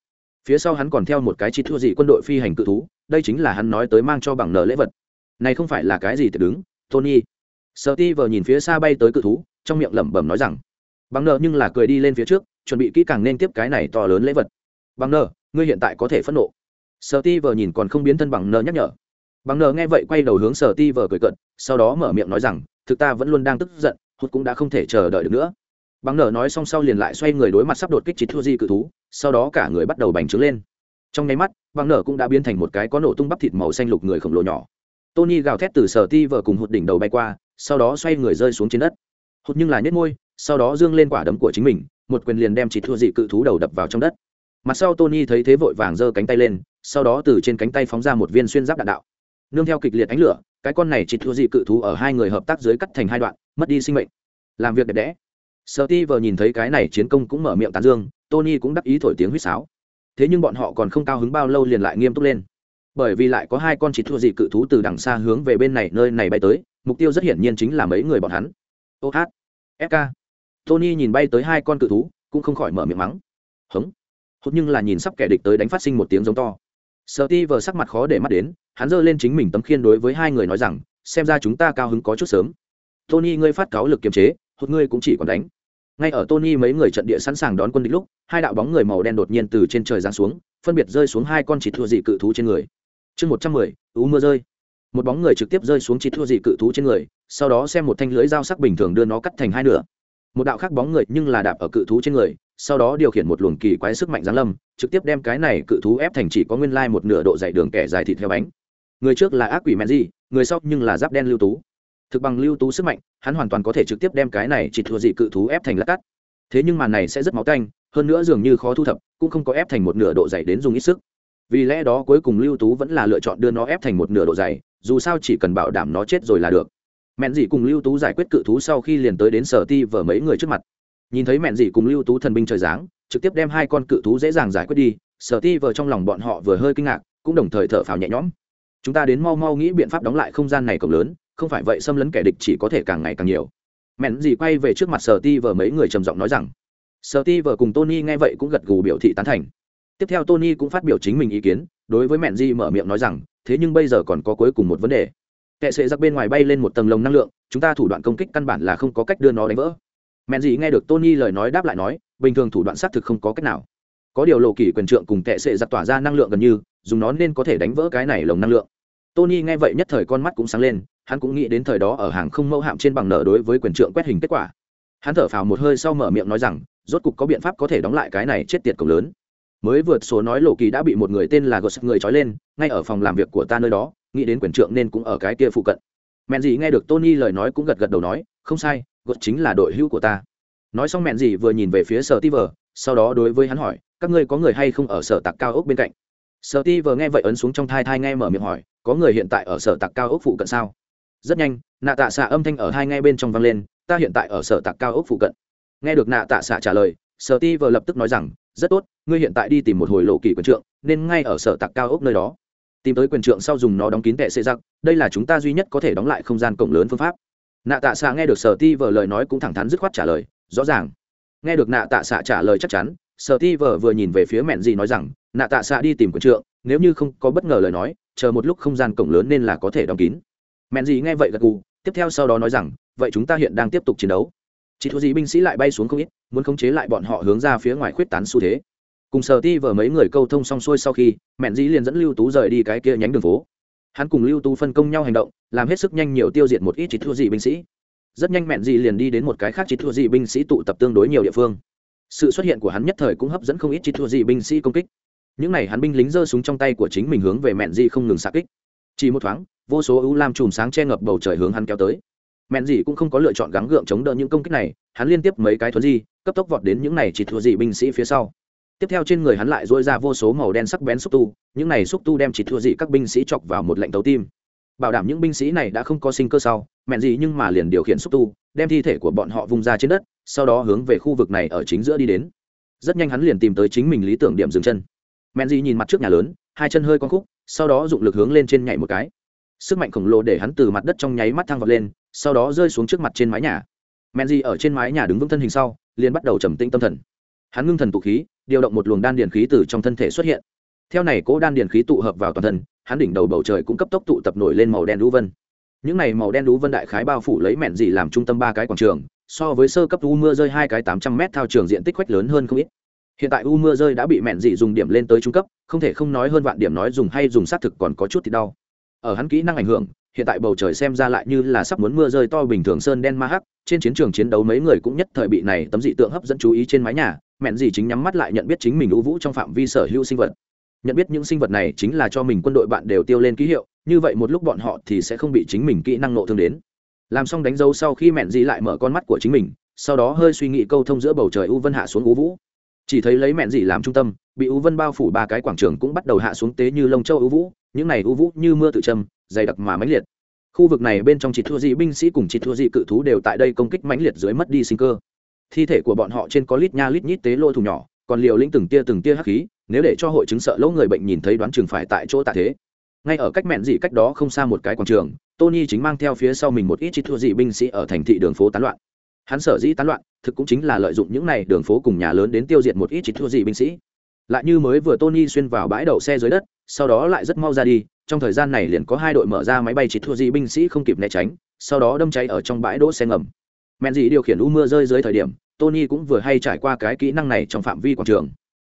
S1: Phía sau hắn còn theo một cái chi thua dị quân đội phi hành cự thú, đây chính là hắn nói tới mang cho bằng nở lễ vật. Này không phải là cái gì tiệc đứng, tony. Sợ ti vợ nhìn phía xa bay tới cự thú, trong miệng lẩm bẩm nói rằng, bằng nợ nhưng là cười đi lên phía trước, chuẩn bị kỹ càng nên tiếp cái này to lớn lễ vật. Bằng nợ ngươi hiện tại có thể phẫn nộ. Sở ti vờ nhìn còn không biến thân bằng nờ nhắc nhở. Bằng nờ nghe vậy quay đầu hướng Sở ti vờ cười cận sau đó mở miệng nói rằng, thực ta vẫn luôn đang tức giận, hụt cũng đã không thể chờ đợi được nữa. Bằng nờ nói xong sau liền lại xoay người đối mặt sắp đột kích chỉ thua di cự thú, sau đó cả người bắt đầu bành trướng lên. Trong nháy mắt, bằng nợ cũng đã biến thành một cái có nổ tung bắp thịt màu xanh lục người khổng lồ nhỏ. Tony gào thét từ sở ti vờ cùng hụt đỉnh đầu bay qua, sau đó xoay người rơi xuống trên đất. Hụt nhưng là nhét môi, sau đó dương lên quả đấm của chính mình, một quyền liền đem chỉ thua dị cự thú đầu đập vào trong đất. Mặt sau tony thấy thế vội vàng giơ cánh tay lên sau đó từ trên cánh tay phóng ra một viên xuyên giáp đạn đạo. Nương theo kịch liệt ánh lửa, cái con này chỉ thua dị cự thú ở hai người hợp tác dưới cắt thành hai đoạn, mất đi sinh mệnh. Làm việc đẹp đẽ. Sợ ti vờ nhìn thấy cái này chiến công cũng mở miệng tán dương, tony cũng đắc ý thổi tiếng huýt sáo. Thế nhưng bọn họ còn không cao hứng bao lâu liền lại nghiêm túc lên. Bởi vì lại có hai con chỉ thua dị cự thú từ đằng xa hướng về bên này, nơi này bay tới, mục tiêu rất hiển nhiên chính là mấy người bọn hắn. Ô hát. Fk tony nhìn bay tới hai con cự thú, cũng không khỏi mở miệng mắng. Hống. Hốt nhưng là nhìn sắp kẻ địch tới đánh phát sinh một tiếng giống to sợ ti vờ sắc mặt khó để mắt đến, hắn giơ lên chính mình tấm khiên đối với hai người nói rằng, xem ra chúng ta cao hứng có chút sớm. Tony, ngươi phát cáo lực kiềm chế, hụt ngươi cũng chỉ còn đánh. Ngay ở tony mấy người trận địa sẵn sàng đón quân địch lúc, hai đạo bóng người màu đen đột nhiên từ trên trời giáng xuống, phân biệt rơi xuống hai con chỉ thua dị cự thú trên người. Chương một trăm mười, ú mưa rơi. Một bóng người trực tiếp rơi xuống chỉ thua dị cự thú trên người, sau đó xem một thanh lưới dao sắc bình thường đưa nó cắt thành hai nửa. Một đạo khác bóng người nhưng là đạp ở cự thú trên người sau đó điều khiển một luồng kỳ quái sức mạnh giáng lâm, trực tiếp đem cái này cự thú ép thành chỉ có nguyên lai một nửa độ dày đường kẻ dài thịt theo bánh. Người trước là ác quỷ men di người sau nhưng là giáp đen lưu tú. Thực bằng lưu tú sức mạnh, hắn hoàn toàn có thể trực tiếp đem cái này chỉ thua dị cự thú ép thành lát cắt thế nhưng màn này sẽ rất máu canh hơn nữa dường như khó thu thập, cũng không có ép thành một nửa độ dày đến dùng ít sức. Vì lẽ đó cuối cùng lưu tú vẫn là lựa chọn đưa nó ép thành một nửa độ dày, dù sao chỉ cần bảo đảm nó chết rồi là được. Mẹn dị cùng lưu tú giải quyết cự thú sau khi liền tới đến sở ti vở mấy người trước mặt nhìn thấy mẹn dị cùng lưu tú thần binh trời giáng, trực tiếp đem hai con cự thú dễ dàng giải quyết đi, sở ti vờ trong lòng bọn họ vừa hơi kinh ngạc, cũng đồng thời thở phào nhẹ nhõm. Chúng ta đến mau mau nghĩ biện pháp đóng lại không gian này cộng lớn, không phải vậy xâm lấn kẻ địch chỉ có thể càng ngày càng nhiều. Mẹn dị quay về trước mặt sở ti vờ mấy người trầm giọng nói rằng, sở ti vờ cùng tony nghe vậy cũng gật gù biểu thị tán thành. Tiếp theo tony cũng phát biểu chính mình ý kiến, đối với mẹn dị mở miệng nói rằng, thế nhưng bây giờ còn có cuối cùng một vấn đề. Kệ sệ giặc bên ngoài bay lên một tầng lồng năng lượng, chúng ta thủ đoạn công kích căn bản là không có cách đưa nó đánh vỡ mẹn gì nghe được tony lời nói đáp lại nói, bình thường thủ đoạn xác thực không có cách nào. Có điều lộ kỷ quyền trượng cùng tệ sệ giặc tỏa ra năng lượng gần như, dùng nó nên có thể đánh vỡ cái này lồng năng lượng. Tony nghe vậy nhất thời con mắt cũng sáng lên, hắn cũng nghĩ đến thời đó ở hàng không mẫu hạm trên bằng nở đối với quyền trượng quét hình kết quả. Hắn thở phào một hơi sau mở miệng nói rằng, rốt cục có biện pháp có thể đóng lại cái này chết tiệt cổng lớn. Mới vượt số nói lộ kỳ đã bị một người tên là gos người trói lên, ngay ở phòng làm việc của ta nơi đó, nghĩ đến quyền trượng nên cũng ở cái kia phụ cận. Mẹn gì nghe được tony lời nói cũng gật gật đầu nói, không sai gos chính là đội hữu của ta. Nói xong mẹn gì vừa nhìn về phía sở ti vờ sau đó đối với hắn hỏi, các ngươi có người hay không ở sở tạc cao ốc bên cạnh? Sở ti vờ nghe vậy ấn xuống trong thai thai nghe mở miệng hỏi, có người hiện tại ở sở tạc cao ốc phụ cận sao? Rất nhanh, nạ tạ xạ âm thanh ở hai ngay bên trong vang lên, ta hiện tại ở sở tạc cao ốc phụ cận. Nghe được nạ tạ xạ trả lời sở ti vờ lập tức nói rằng, rất tốt, ngươi hiện tại đi tìm một hồi lộ kỳ quyền trượng, nên ngay ở sở tạc cao ốc nơi đó. Tìm tới quyền trượng sau dùng nó đóng kín tệ xê giặc, đây là chúng ta duy nhất có thể đóng lại không gian cổng lớn phương pháp nạ tạ xạ nghe được sở ti vờ lời nói cũng thẳng thắn dứt khoát trả lời, rõ ràng. Nghe được nạ tạ xạ trả lời chắc chắn, sở ti vờ vừa nhìn về phía mẹn gì nói rằng, nạ tạ xạ đi tìm quần trượng, nếu như không có bất ngờ lời nói, chờ một lúc không gian cổng lớn nên là có thể đóng kín. Mẹn gì nghe vậy gật gù, tiếp theo sau đó nói rằng, vậy chúng ta hiện đang tiếp tục chiến đấu. Chỉ thua gì binh sĩ lại bay xuống không ít, muốn khống chế lại bọn họ hướng ra phía ngoài khuyết tán xu thế. Cùng sở ti vờ mấy người câu thông xong xuôi sau khi, mẹn dĩ liền dẫn lưu tú rời đi cái kia nhánh đường phố hắn cùng lưu Tu phân công nhau hành động, làm hết sức nhanh nhiều tiêu diệt một ít chỉ thua gì binh sĩ. Rất nhanh mẹn dị liền đi đến một cái khác chỉ thua gì binh sĩ tụ tập tương đối nhiều địa phương. Sự xuất hiện của hắn nhất thời cũng hấp dẫn không ít chỉ thua gì binh sĩ công kích. Những n à y hắn binh lính giơ súng trong tay của chính mình hướng về mẹn dị không ngừng xạ kích. Chỉ một thoáng, vô số ưu lam chùm sáng che ngập bầu trời hướng hắn kéo tới. Mẹn dị cũng không có lựa chọn gắng gượng chống đỡ những công kích này, hắn liên tiếp mấy cái thuấn di, cấp tốc vọt đến những này chỉ thua gì binh sĩ phía sau tiếp theo trên người hắn lại dỗi ra vô số màu đen sắc bén xúc tu, những này xúc tu đem chỉ thua dị các binh sĩ chọc vào một lệnh tấu tim. Bảo đảm những binh sĩ này đã không có sinh cơ sau, mẹn gì nhưng mà liền điều khiển xúc tu, đem thi thể của bọn họ vung ra trên đất, sau đó hướng về khu vực này ở chính giữa đi đến. Rất nhanh hắn liền tìm tới chính mình lý tưởng điểm dừng chân. Mẹn gì nhìn mặt trước nhà lớn, hai chân hơi con khúc, sau đó dụng lực hướng lên trên nhảy một cái. Sức mạnh khổng lồ để hắn từ mặt đất trong nháy mắt thang vọt lên, sau đó rơi xuống trước mặt trên mái nhà. Mẹn gì ở trên mái nhà đứng vững thân hình sau, liền bắt đầu trầm tĩnh tâm thần hắn ngưng thần tụ khí, điều động một luồng đan điền khí từ trong thân thể xuất hiện. Theo này cố đan điền khí tụ hợp vào toàn thân, hắn đỉnh đầu bầu trời cũng cấp tốc tụ tập nổi lên màu đen lũ vân. Những này màu đen lũ vân đại khái bao phủ lấy mẹn dị làm trung tâm ba cái quảng trường, so với sơ cấp u mưa rơi hai cái tám trăm m thao trường diện tích khoách lớn hơn không ít. Hiện tại u mưa rơi đã bị mẹn dị dùng điểm lên tới trung cấp, không thể không nói hơn vạn điểm nói dùng hay dùng xác thực còn có chút thì đau ở hắn kỹ năng ảnh hưởng, hiện tại bầu trời xem ra lại như là sắp muốn mưa rơi to bình thường sơn đen ma hắc, trên chiến trường chiến đấu mấy người cũng nhất thời bị này tấm dị tượng hấp dẫn chú ý trên mái nhà, mẹn gì chính nhắm mắt lại nhận biết chính mình ưu vũ trong phạm vi sở hữu sinh vật. Nhận biết những sinh vật này chính là cho mình quân đội bạn đều tiêu lên ký hiệu, như vậy một lúc bọn họ thì sẽ không bị chính mình kỹ năng nộ thương đến. Làm xong đánh dấu sau khi mẹn gì lại mở con mắt của chính mình, sau đó hơi suy nghĩ câu thông giữa bầu trời u vân hạ xuống ưu vũ. Chỉ thấy lấy mẹn gì làm trung tâm, bị u vân bao phủ ba cái quảng trường cũng bắt đầu hạ xuống tế như lông châu ưu vũ những này u vũ như mưa tự châm, dày đặc mà mãnh liệt. Khu vực này bên trong chỉ thua dị binh sĩ cùng chỉ thua dị cự thú đều tại đây công kích mãnh liệt dưới mất đi sinh cơ. Thi thể của bọn họ trên có lít nha lít nhít tế lô thủ nhỏ, còn liều lĩnh từng tia từng tia hắc khí, nếu để cho hội chứng sợ lỗ người bệnh nhìn thấy đoán chừng phải tại chỗ tạ thế. Ngay ở cách mẹn dị cách đó không xa một cái quảng trường, tony chính mang theo phía sau mình một ít chỉ thua dị binh sĩ ở thành thị đường phố tán loạn. Hắn sở dĩ tán loạn, thực cũng chính là lợi dụng những này đường phố cùng nhà lớn đến tiêu diệt một ít chỉ thua dị binh sĩ lại như mới vừa tony xuyên vào bãi đậu xe dưới đất, sau đó lại rất mau ra đi, trong thời gian này liền có hai đội mở ra máy bay chỉ thua dị binh sĩ không kịp né tránh, sau đó đâm cháy ở trong bãi đỗ xe ngầm. Men dị điều khiển u mưa rơi dưới thời điểm, tony cũng vừa hay trải qua cái kỹ năng này trong phạm vi quảng trường.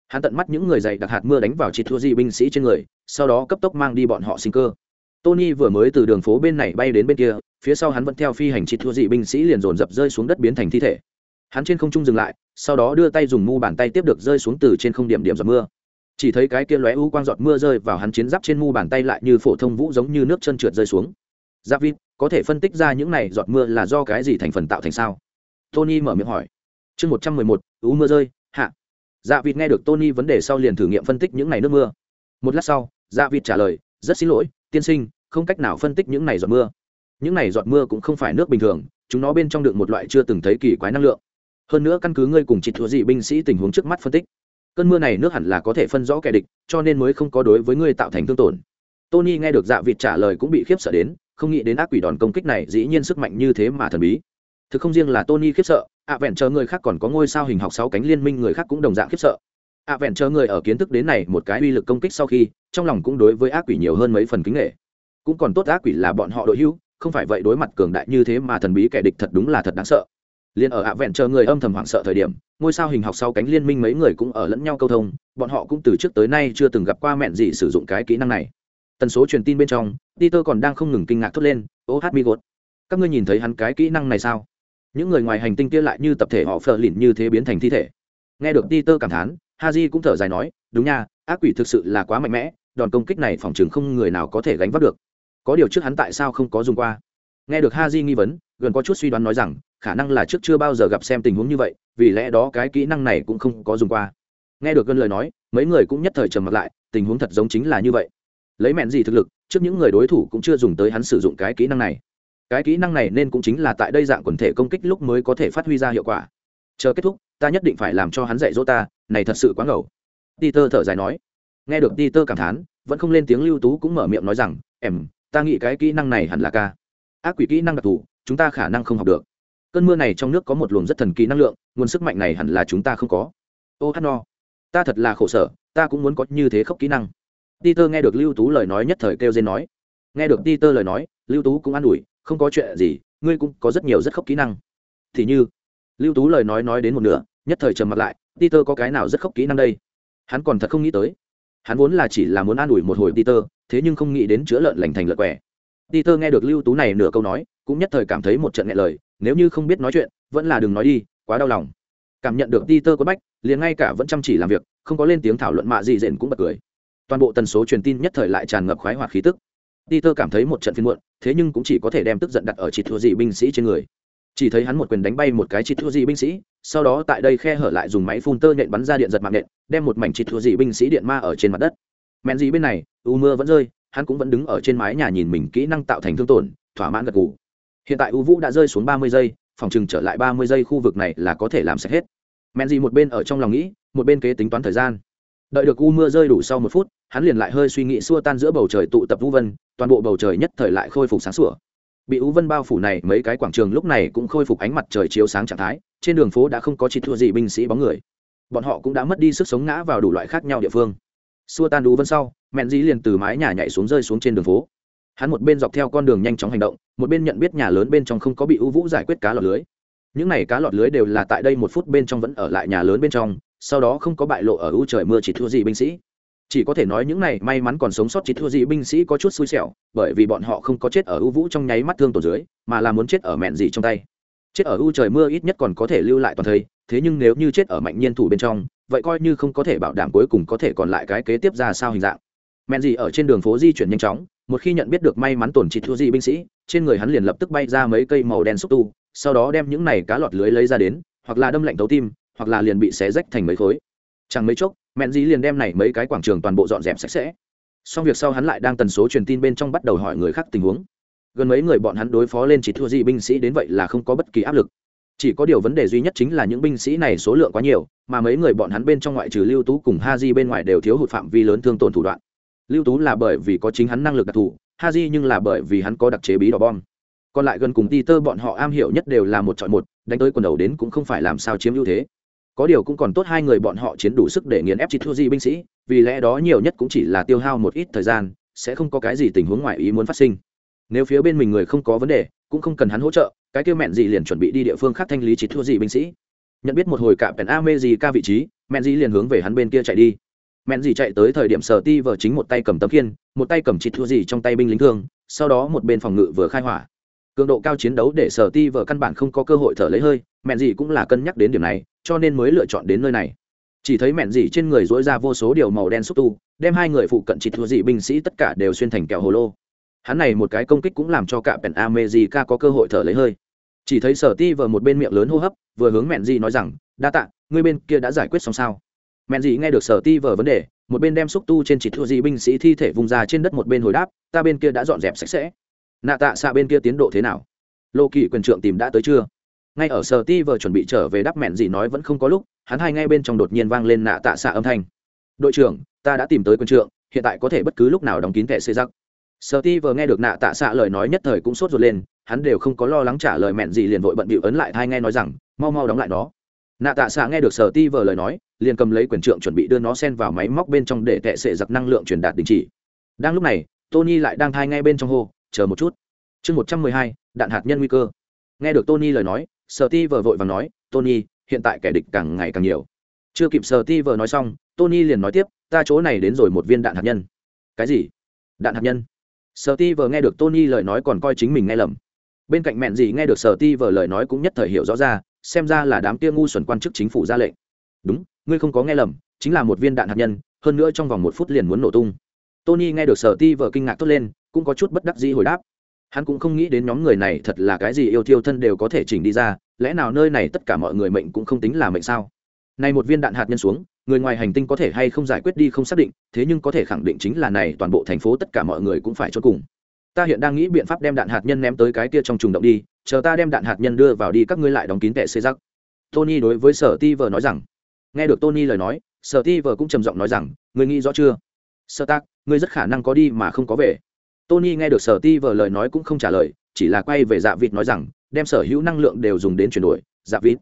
S1: Hắn tận mắt những người dày đặc hạt mưa đánh vào chỉ thua dị binh sĩ trên người, sau đó cấp tốc mang đi bọn họ sinh cơ. Tony vừa mới từ đường phố bên này bay đến bên kia, phía sau hắn vẫn theo phi hành chỉ thua dị binh sĩ liền dồn dập rơi xuống đất biến thành thi thể hắn trên không trung dừng lại, sau đó đưa tay dùng mu bàn tay tiếp được rơi xuống từ trên không điểm điểm giọt mưa. Chỉ thấy cái kia lóe u quang giọt mưa rơi vào hắn chiến giáp trên mu bàn tay lại như phổ thông vũ giống như nước chân trượt rơi xuống. Giáp vít, có thể phân tích ra những này giọt mưa là do cái gì thành phần tạo thành sao? Tony mở miệng hỏi. Chương một trăm mười một ú mưa rơi, hạ. Dạ vịt nghe được tony vấn đề sau liền thử nghiệm phân tích những này nước mưa. Một lát sau dạ vịt trả lời, rất xin lỗi, tiên sinh, không cách nào phân tích những này giọt mưa. Những này giọt mưa cũng không phải nước bình thường, chúng nó bên trong được một loại chưa từng thấy kỳ quái năng lượng hơn nữa căn cứ ngươi cùng chị thua dị binh sĩ tình huống trước mắt phân tích cơn mưa này nước hẳn là có thể phân rõ kẻ địch cho nên mới không có đối với ngươi tạo thành thương tổn. Tony nghe được dạ vịt trả lời cũng bị khiếp sợ đến không nghĩ đến ác quỷ đòn công kích này dĩ nhiên sức mạnh như thế mà thần bí. Thực không riêng là tony khiếp sợ ạ vẹn chờ người khác còn có ngôi sao hình học sáu cánh liên minh người khác cũng đồng dạng khiếp sợ. Ạ vẹn chờ người ở kiến thức đến này một cái uy lực công kích sau khi trong lòng cũng đối với ác quỷ nhiều hơn mấy phần kính nghệ cũng còn tốt ác quỷ là bọn họ đội hưu, không phải vậy đối mặt cường đại như thế mà thần bí kẻ địch thật đúng là thật đáng sợ liền ở ạ vẹn chờ người âm thầm hoảng sợ thời điểm, ngôi sao hình học sau cánh liên minh mấy người cũng ở lẫn nhau câu thông, bọn họ cũng từ trước tới nay chưa từng gặp qua mẹn gì sử dụng cái kỹ năng này. Tần số truyền tin bên trong, peter còn đang không ngừng kinh ngạc thốt lên, ô, hát mi gột, các ngươi nhìn thấy hắn cái kỹ năng này sao? Những người ngoài hành tinh kia lại như tập thể họ phờ lìn như thế biến thành thi thể. Nghe được peter cảm thán, haji cũng thở dài nói, đúng nha, ác quỷ thực sự là quá mạnh mẽ, đòn công kích này phòng chừng không người nào có thể gánh vác được. Có điều trước hắn tại sao không có dùng qua? Nghe được ha nghi vấn, gần có chút suy đoán nói rằng khả năng là trước chưa bao giờ gặp xem tình huống như vậy, vì lẽ đó cái kỹ năng này cũng không có dùng qua. Nghe được gân lời nói, mấy người cũng nhất thời trầm mặt lại, tình huống thật giống chính là như vậy. Lấy mẹn gì thực lực, trước những người đối thủ cũng chưa dùng tới hắn sử dụng cái kỹ năng này. Cái kỹ năng này nên cũng chính là tại đây dạng quần thể công kích lúc mới có thể phát huy ra hiệu quả. Chờ kết thúc, ta nhất định phải làm cho hắn dạy dỗ ta, này thật sự quá ngầu. Peter thở dài nói. Nghe được peter cảm thán, vẫn không lên tiếng lưu tú cũng mở miệng nói rằng, em, ta nghĩ cái kỹ năng này hẳn là ca. Ác quỷ kỹ năng đặc thù, chúng ta khả năng không học được cơn mưa này trong nước có một luồng rất thần kỳ năng lượng, nguồn sức mạnh này hẳn là chúng ta không có. Ô hát no, ta thật là khổ sở, ta cũng muốn có như thế khốc kỹ năng. Peter nghe được lưu tú lời nói nhất thời kêu dên nói. Nghe được peter lời nói, lưu tú cũng an ủi, không có chuyện gì, ngươi cũng có rất nhiều rất khốc kỹ năng. Thì như, lưu tú lời nói nói đến một nửa, nhất thời trầm mặt lại, peter có cái nào rất khốc kỹ năng đây? Hắn còn thật không nghĩ tới. Hắn vốn là chỉ là muốn an ủi một hồi peter, thế nhưng không nghĩ đến chữa lợn lành thành lợn quẻ. Peter nghe được lưu tú này nửa câu nói cũng nhất thời cảm thấy một trận nghẹn lời, nếu như không biết nói chuyện, vẫn là đừng nói đi, quá đau lòng. Cảm nhận được peter quất bách, liền ngay cả vẫn chăm chỉ làm việc, không có lên tiếng thảo luận mạ gì rền cũng bật cười. Toàn bộ tần số truyền tin nhất thời lại tràn ngập khoái hoạt khí tức. Peter cảm thấy một trận phiên muộn, thế nhưng cũng chỉ có thể đem tức giận đặt ở chỉ thua dị binh sĩ trên người. Chỉ thấy hắn một quyền đánh bay một cái chỉ thua dị binh sĩ, sau đó tại đây khe hở lại dùng máy phun tơ nện bắn ra điện giật mạng nện đem một mảnh chỉ thua dị binh sĩ điện ma ở trên mặt đất. Mẹn gì bên này, u mưa vẫn rơi, hắn cũng vẫn đứng ở trên mái nhà nhìn mình kỹ năng tạo thành thương tổn, thỏa mãn gật gù hiện tại u vũ đã rơi xuống ba mươi giây, phòng chừng trở lại ba mươi giây khu vực này là có thể làm sạch hết. Men gì một bên ở trong lòng nghĩ, một bên kế tính toán thời gian. Đợi được u mưa rơi đủ sau một phút, hắn liền lại hơi suy nghĩ xua tan giữa bầu trời tụ tập vũ vân, toàn bộ bầu trời nhất thời lại khôi phục sáng sủa. Bị u vân bao phủ này, mấy cái quảng trường lúc này cũng khôi phục ánh mặt trời chiếu sáng trạng thái, trên đường phố đã không có chỉ thua gì binh sĩ bóng người. Bọn họ cũng đã mất đi sức sống ngã vào đủ loại khác nhau địa phương. Xua tan u vân sau, mẹn dĩ liền từ mái nhà nhảy xuống rơi xuống trên đường phố. Hắn một bên dọc theo con đường nhanh chóng hành động một bên nhận biết nhà lớn bên trong không có bị ưu vũ giải quyết cá lọt lưới. Những này cá lọt lưới đều là tại đây một phút bên trong vẫn ở lại nhà lớn bên trong, sau đó không có bại lộ ở ưu trời mưa chỉ thua gì binh sĩ. Chỉ có thể nói những này may mắn còn sống sót chỉ thua gì binh sĩ có chút xui xẻo, bởi vì bọn họ không có chết ở ưu vũ trong nháy mắt thương tổn dưới, mà là muốn chết ở mẹn gì trong tay. Chết ở ưu trời mưa ít nhất còn có thể lưu lại toàn thây, thế nhưng nếu như chết ở mạnh nhiên thủ bên trong, vậy coi như không có thể bảo đảm cuối cùng có thể còn lại cái kế tiếp ra sao hình dạng mẹn gì ở trên đường phố di chuyển nhanh chóng, một khi nhận biết được may mắn tổn trị thua gì binh sĩ, trên người hắn liền lập tức bay ra mấy cây màu đen xúc tu, sau đó đem những này cá lọt lưới lấy ra đến, hoặc là đâm lạnh tấu tim, hoặc là liền bị xé rách thành mấy khối. Chẳng mấy chốc, mẹn gì liền đem này mấy cái quảng trường toàn bộ dọn dẹp sạch sẽ. Xong việc sau hắn lại đang tần số truyền tin bên trong bắt đầu hỏi người khác tình huống. Gần mấy người bọn hắn đối phó lên chỉ thua gì binh sĩ đến vậy là không có bất kỳ áp lực. Chỉ có điều vấn đề duy nhất chính là những binh sĩ này số lượng quá nhiều, mà mấy người bọn hắn bên trong ngoại trừ lưu tú cùng ha di bên ngoài đều thiếu hụt phạm vi lớn thương tổn thủ đoạn lưu tú là bởi vì có chính hắn năng lực đặc thù ha di nhưng là bởi vì hắn có đặc chế bí đỏ bom. Còn lại gần cùng ti tơ bọn họ am hiểu nhất đều là một chọn một, đánh tới quần đầu đến cũng không phải làm sao chiếm ưu thế. Có điều cũng còn tốt hai người bọn họ chiến đủ sức để nghiền ép chỉ thua di binh sĩ, vì lẽ đó nhiều nhất cũng chỉ là tiêu hao một ít thời gian, sẽ không có cái gì tình huống ngoại ý muốn phát sinh. Nếu phía bên mình người không có vấn đề, cũng không cần hắn hỗ trợ, cái kêu mẹn gì liền chuẩn bị đi địa phương khác thanh lý chỉ thua di binh sĩ. Nhận biết một hồi cả pèn a mê gì ca vị trí, mẹn gì liền hướng về hắn bên kia chạy đi mẹn gì chạy tới thời điểm sở ti vờ chính một tay cầm tấm khiên, một tay cầm chỉ thua gì trong tay binh lính thương, sau đó một bên phòng ngự vừa khai hỏa. Cường độ cao chiến đấu để sở ti vờ căn bản không có cơ hội thở lấy hơi, mẹn gì cũng là cân nhắc đến điểm này, cho nên mới lựa chọn đến nơi này. Chỉ thấy mẹn gì trên người dối ra vô số điều màu đen xúc tu, đem hai người phụ cận chỉ thua gì binh sĩ tất cả đều xuyên thành kẹo hồ lô. Hắn này một cái công kích cũng làm cho cả pèn amejica có cơ hội thở lấy hơi. Chỉ thấy sở ti vờ một bên miệng lớn hô hấp, vừa hướng mẹn gì nói rằng, đa tạ ngươi bên kia đã giải quyết xong sao? Mẹn gì nghe được sở ti vờ vấn đề, một bên đem xúc tu trên chỉ thua gì binh sĩ thi thể vùng ra trên đất một bên hồi đáp, ta bên kia đã dọn dẹp sạch sẽ. Nạ tạ xạ bên kia tiến độ thế nào? Lô kỳ quyền trượng tìm đã tới chưa? Ngay ở sở ti vờ chuẩn bị trở về đáp mẹn gì nói vẫn không có lúc, hắn hai ngay bên trong đột nhiên vang lên nạ tạ xạ âm thanh. Đội trưởng, ta đã tìm tới quân trượng, hiện tại có thể bất cứ lúc nào đóng kín thẻ xê giặc Sở ti vừa nghe được nạ tạ xạ lời nói nhất thời cũng sốt ruột lên, hắn đều không có lo lắng trả lời mẹn gì liền vội bận bịu ấn lại thai nghe nói rằng, mau mau đóng lại nó. Nạ tạ xạ nghe được sở ti vừa lời nói liền cầm lấy quyền trượng chuẩn bị đưa nó sen vào máy móc bên trong để tệ sệ giặc năng lượng truyền đạt đình chỉ. Đang lúc này, tony lại đang thai ngay bên trong hô, chờ một chút. Chương một trăm mười hai, đạn hạt nhân nguy cơ. Nghe được tony lời nói sợ ti vờ vội và nói, tony, hiện tại kẻ địch càng ngày càng nhiều. Chưa kịp sợ ti vờ nói xong, tony liền nói tiếp, ta chỗ này đến rồi một viên đạn hạt nhân. Cái gì? Đạn hạt nhân. Sợ ti vờ nghe được tony lời nói còn coi chính mình nghe lầm. Bên cạnh mẹn gì nghe được sở ti vờ lời nói cũng nhất thời hiểu rõ ra, xem ra là đám kia ngu xuẩn quan chức chính phủ ra lệnh. Đúng ngươi không có nghe lầm, chính là một viên đạn hạt nhân, hơn nữa trong vòng một phút liền muốn nổ tung. Tony nghe được sở ti vợ kinh ngạc tốt lên, cũng có chút bất đắc dĩ hồi đáp. Hắn cũng không nghĩ đến nhóm người này thật là cái gì yêu thiêu thân đều có thể chỉnh đi ra, lẽ nào nơi này tất cả mọi người mệnh cũng không tính là mệnh sao? Này một viên đạn hạt nhân xuống, người ngoài hành tinh có thể hay không giải quyết đi không xác định, thế nhưng có thể khẳng định chính là này toàn bộ thành phố tất cả mọi người cũng phải cho cùng. Ta hiện đang nghĩ biện pháp đem đạn hạt nhân ném tới cái kia trong trùng động đi, chờ ta đem đạn hạt nhân đưa vào đi các ngươi lại đóng kín tệ xê rắc. Tony đối với sở ti vờ nói rằng nghe được tony lời nói, sở ti vờ cũng trầm giọng nói rằng người nghĩ rõ chưa? Sơ tác người rất khả năng có đi mà không có về. Tony nghe được sở ti vờ lời nói cũng không trả lời, chỉ là quay về dạ vịt nói rằng, đem sở hữu năng lượng đều dùng đến chuyển đổi. Dạ vịt.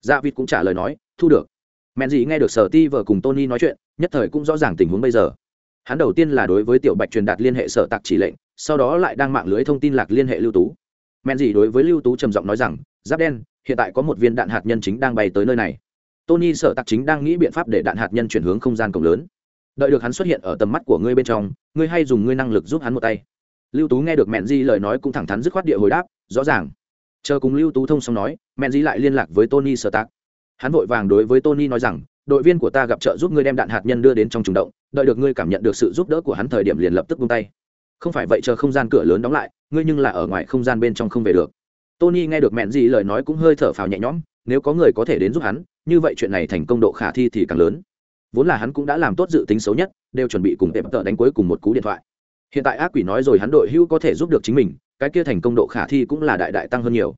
S1: Dạ vịt cũng trả lời nói, thu được. Mẹn gì nghe được sở ti vờ cùng tony nói chuyện, nhất thời cũng rõ ràng tình huống bây giờ. Hắn đầu tiên là đối với tiểu bạch truyền đạt liên hệ sở tạc chỉ lệnh, sau đó lại đang mạng lưới thông tin lạc liên hệ lưu tú. Mẹn gì đối với lưu tú trầm giọng nói rằng, giáp đen, hiện tại có một viên đạn hạt nhân chính đang bay tới nơi này tony sợ tạc chính đang nghĩ biện pháp để đạn hạt nhân chuyển hướng không gian cổng lớn. Đợi được hắn xuất hiện ở tầm mắt của ngươi bên trong, ngươi hay dùng ngươi năng lực giúp hắn một tay. Lưu tú nghe được mẹn di lời nói cũng thẳng thắn dứt khoát địa hồi đáp, rõ ràng. Chờ cùng lưu tú thông xong nói mẹn di lại liên lạc với tony sở hắn vội vàng đối với tony nói rằng, đội viên của ta gặp trợ giúp ngươi đem đạn hạt nhân đưa đến trong trùng động, đợi được ngươi cảm nhận được sự giúp đỡ của hắn thời điểm liền lập tức buông tay. Không phải vậy chờ không gian cửa lớn đóng lại, ngươi nhưng là ở ngoài không gian bên trong không về được. Tony nghe được mẹn gì lời nói cũng hơi thở phào nhẹ nhõm, nếu có người có thể đến giúp hắn như vậy chuyện này thành công độ khả thi thì càng lớn. Vốn là hắn cũng đã làm tốt dự tính xấu nhất, đều chuẩn bị cùng tệp tợ đánh cuối cùng một cú điện thoại. Hiện tại ác quỷ nói rồi hắn đội hữu có thể giúp được chính mình, cái kia thành công độ khả thi cũng là đại đại tăng hơn nhiều.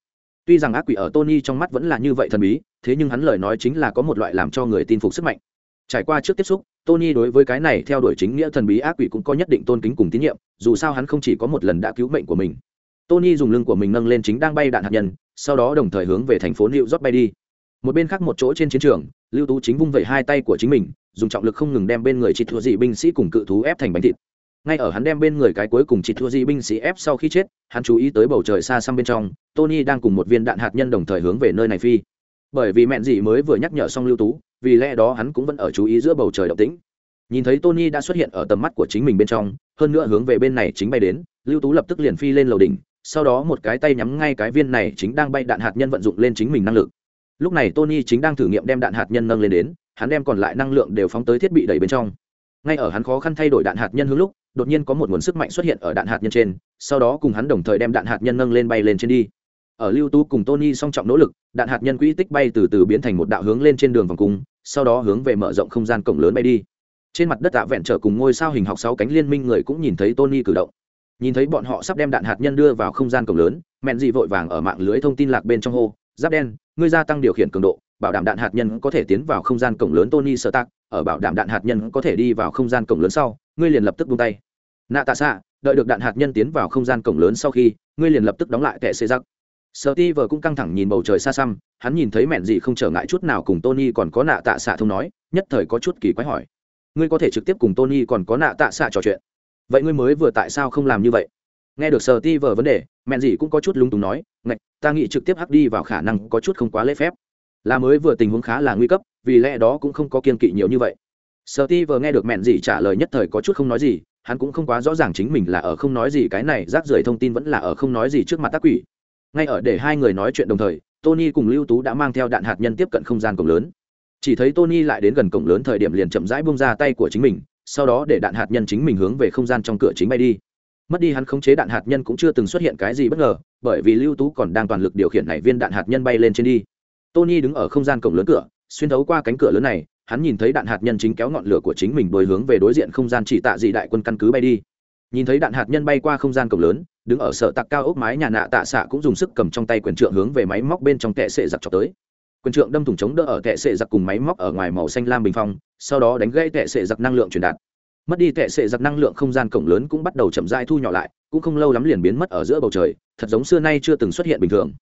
S1: Tuy rằng ác quỷ ở tony trong mắt vẫn là như vậy thần bí, thế nhưng hắn lời nói chính là có một loại làm cho người tin phục sức mạnh. Trải qua trước tiếp xúc, tony đối với cái này theo đuổi chính nghĩa thần bí ác quỷ cũng có nhất định tôn kính cùng tín nhiệm, dù sao hắn không chỉ có một lần đã cứu mệnh của mình. Tony dùng lưng của mình nâng lên chính đang bay đạn hạt nhân, sau đó đồng thời hướng về thành phố new york bay đi một bên khác một chỗ trên chiến trường, lưu tú chính vung vẩy hai tay của chính mình, dùng trọng lực không ngừng đem bên người chị thua dị binh sĩ cùng cự thú ép thành bánh thịt. Ngay ở hắn đem bên người cái cuối cùng chị thua dị binh sĩ ép sau khi chết, hắn chú ý tới bầu trời xa xăm bên trong, tony đang cùng một viên đạn hạt nhân đồng thời hướng về nơi này phi. Bởi vì mẹn dị mới vừa nhắc nhở xong lưu tú, vì lẽ đó hắn cũng vẫn ở chú ý giữa bầu trời động tĩnh. Nhìn thấy tony đã xuất hiện ở tầm mắt của chính mình bên trong, hơn nữa hướng về bên này chính bay đến, lưu tú lập tức liền phi lên lầu đỉnh, sau đó một cái tay nhắm ngay cái viên này chính đang bay đạn hạt nhân vận dụng lên chính mình năng lực lúc này tony chính đang thử nghiệm đem đạn hạt nhân nâng lên đến, hắn đem còn lại năng lượng đều phóng tới thiết bị đầy bên trong. Ngay ở hắn khó khăn thay đổi đạn hạt nhân hướng lúc, đột nhiên có một nguồn sức mạnh xuất hiện ở đạn hạt nhân trên, sau đó cùng hắn đồng thời đem đạn hạt nhân nâng lên bay lên trên đi. Ở lưu tú cùng tony song trọng nỗ lực, đạn hạt nhân quỹ tích bay từ từ biến thành một đạo hướng lên trên đường vòng cung, sau đó hướng về mở rộng không gian cổng lớn bay đi. Trên mặt đất tạ vẹn trở cùng ngôi sao hình học sáu cánh liên minh người cũng nhìn thấy tony cử động. Nhìn thấy bọn họ sắp đem đạn hạt nhân đưa vào không gian cổng lớn, mẹn dị vội vàng ở mạng lưới thông tin lạc bên trong hô, giáp đen ngươi gia tăng điều khiển cường độ, bảo đảm đạn hạt nhân có thể tiến vào không gian cổng lớn tony sơ tạc ở bảo đảm đạn hạt nhân có thể đi vào không gian cổng lớn sau, ngươi liền lập tức buông tay. Nạ tạ xạ đợi được đạn hạt nhân tiến vào không gian cổng lớn sau khi, ngươi liền lập tức đóng lại tệ xê giặc sợ ti vờ cũng căng thẳng nhìn bầu trời xa xăm, hắn nhìn thấy mẹn gì không trở ngại chút nào cùng tony còn có nạ tạ xạ thông nói, nhất thời có chút kỳ quái hỏi. Ngươi có thể trực tiếp cùng tony còn có nạ tạ xạ trò chuyện. Vậy ngươi mới vừa tại sao không làm như vậy? Nghe được sờ ti vờ vấn đề, mẹn gì cũng có chút lung túng nói, ngạch, ta nghĩ trực tiếp hắc đi vào khả năng có chút không quá lễ phép. Là mới vừa tình huống khá là nguy cấp, vì lẽ đó cũng không có kiên kỵ nhiều như vậy. Sờ ti vờ nghe được mẹn gì trả lời nhất thời có chút không nói gì, hắn cũng không quá rõ ràng chính mình là ở không nói gì, cái này rác rưởi thông tin vẫn là ở không nói gì trước mặt tác quỷ. Ngay ở để hai người nói chuyện đồng thời, tony cùng lưu tú đã mang theo đạn hạt nhân tiếp cận không gian cổng lớn. Chỉ thấy tony lại đến gần cổng lớn thời điểm liền chậm rãi bung ra tay của chính mình, sau đó để đạn hạt nhân chính mình hướng về không gian trong cửa chính bay đi mất đi hắn khống chế đạn hạt nhân cũng chưa từng xuất hiện cái gì bất ngờ, bởi vì lưu tú còn đang toàn lực điều khiển này viên đạn hạt nhân bay lên trên đi. Tony đứng ở không gian cổng lớn cửa, xuyên thấu qua cánh cửa lớn này, hắn nhìn thấy đạn hạt nhân chính kéo ngọn lửa của chính mình đuổi hướng về đối diện không gian chỉ tạ dị đại quân căn cứ bay đi. Nhìn thấy đạn hạt nhân bay qua không gian cổng lớn, đứng ở sở tạc cao ốc mái nhà nạ tạ xạ cũng dùng sức cầm trong tay quyền trượng hướng về máy móc bên trong kệ sệ giặc cho tới. Quyền trượng đâm thủng chống đỡ ở kệ sệ giặc cùng máy móc ở ngoài màu xanh lam bình phong, sau đó đánh gây kệ sệ giặc năng lượng truyền đạt mất đi tệ sệ giặc năng lượng không gian cổng lớn cũng bắt đầu chậm rãi thu nhỏ lại, cũng không lâu lắm liền biến mất ở giữa bầu trời, thật giống xưa nay chưa từng xuất hiện bình thường.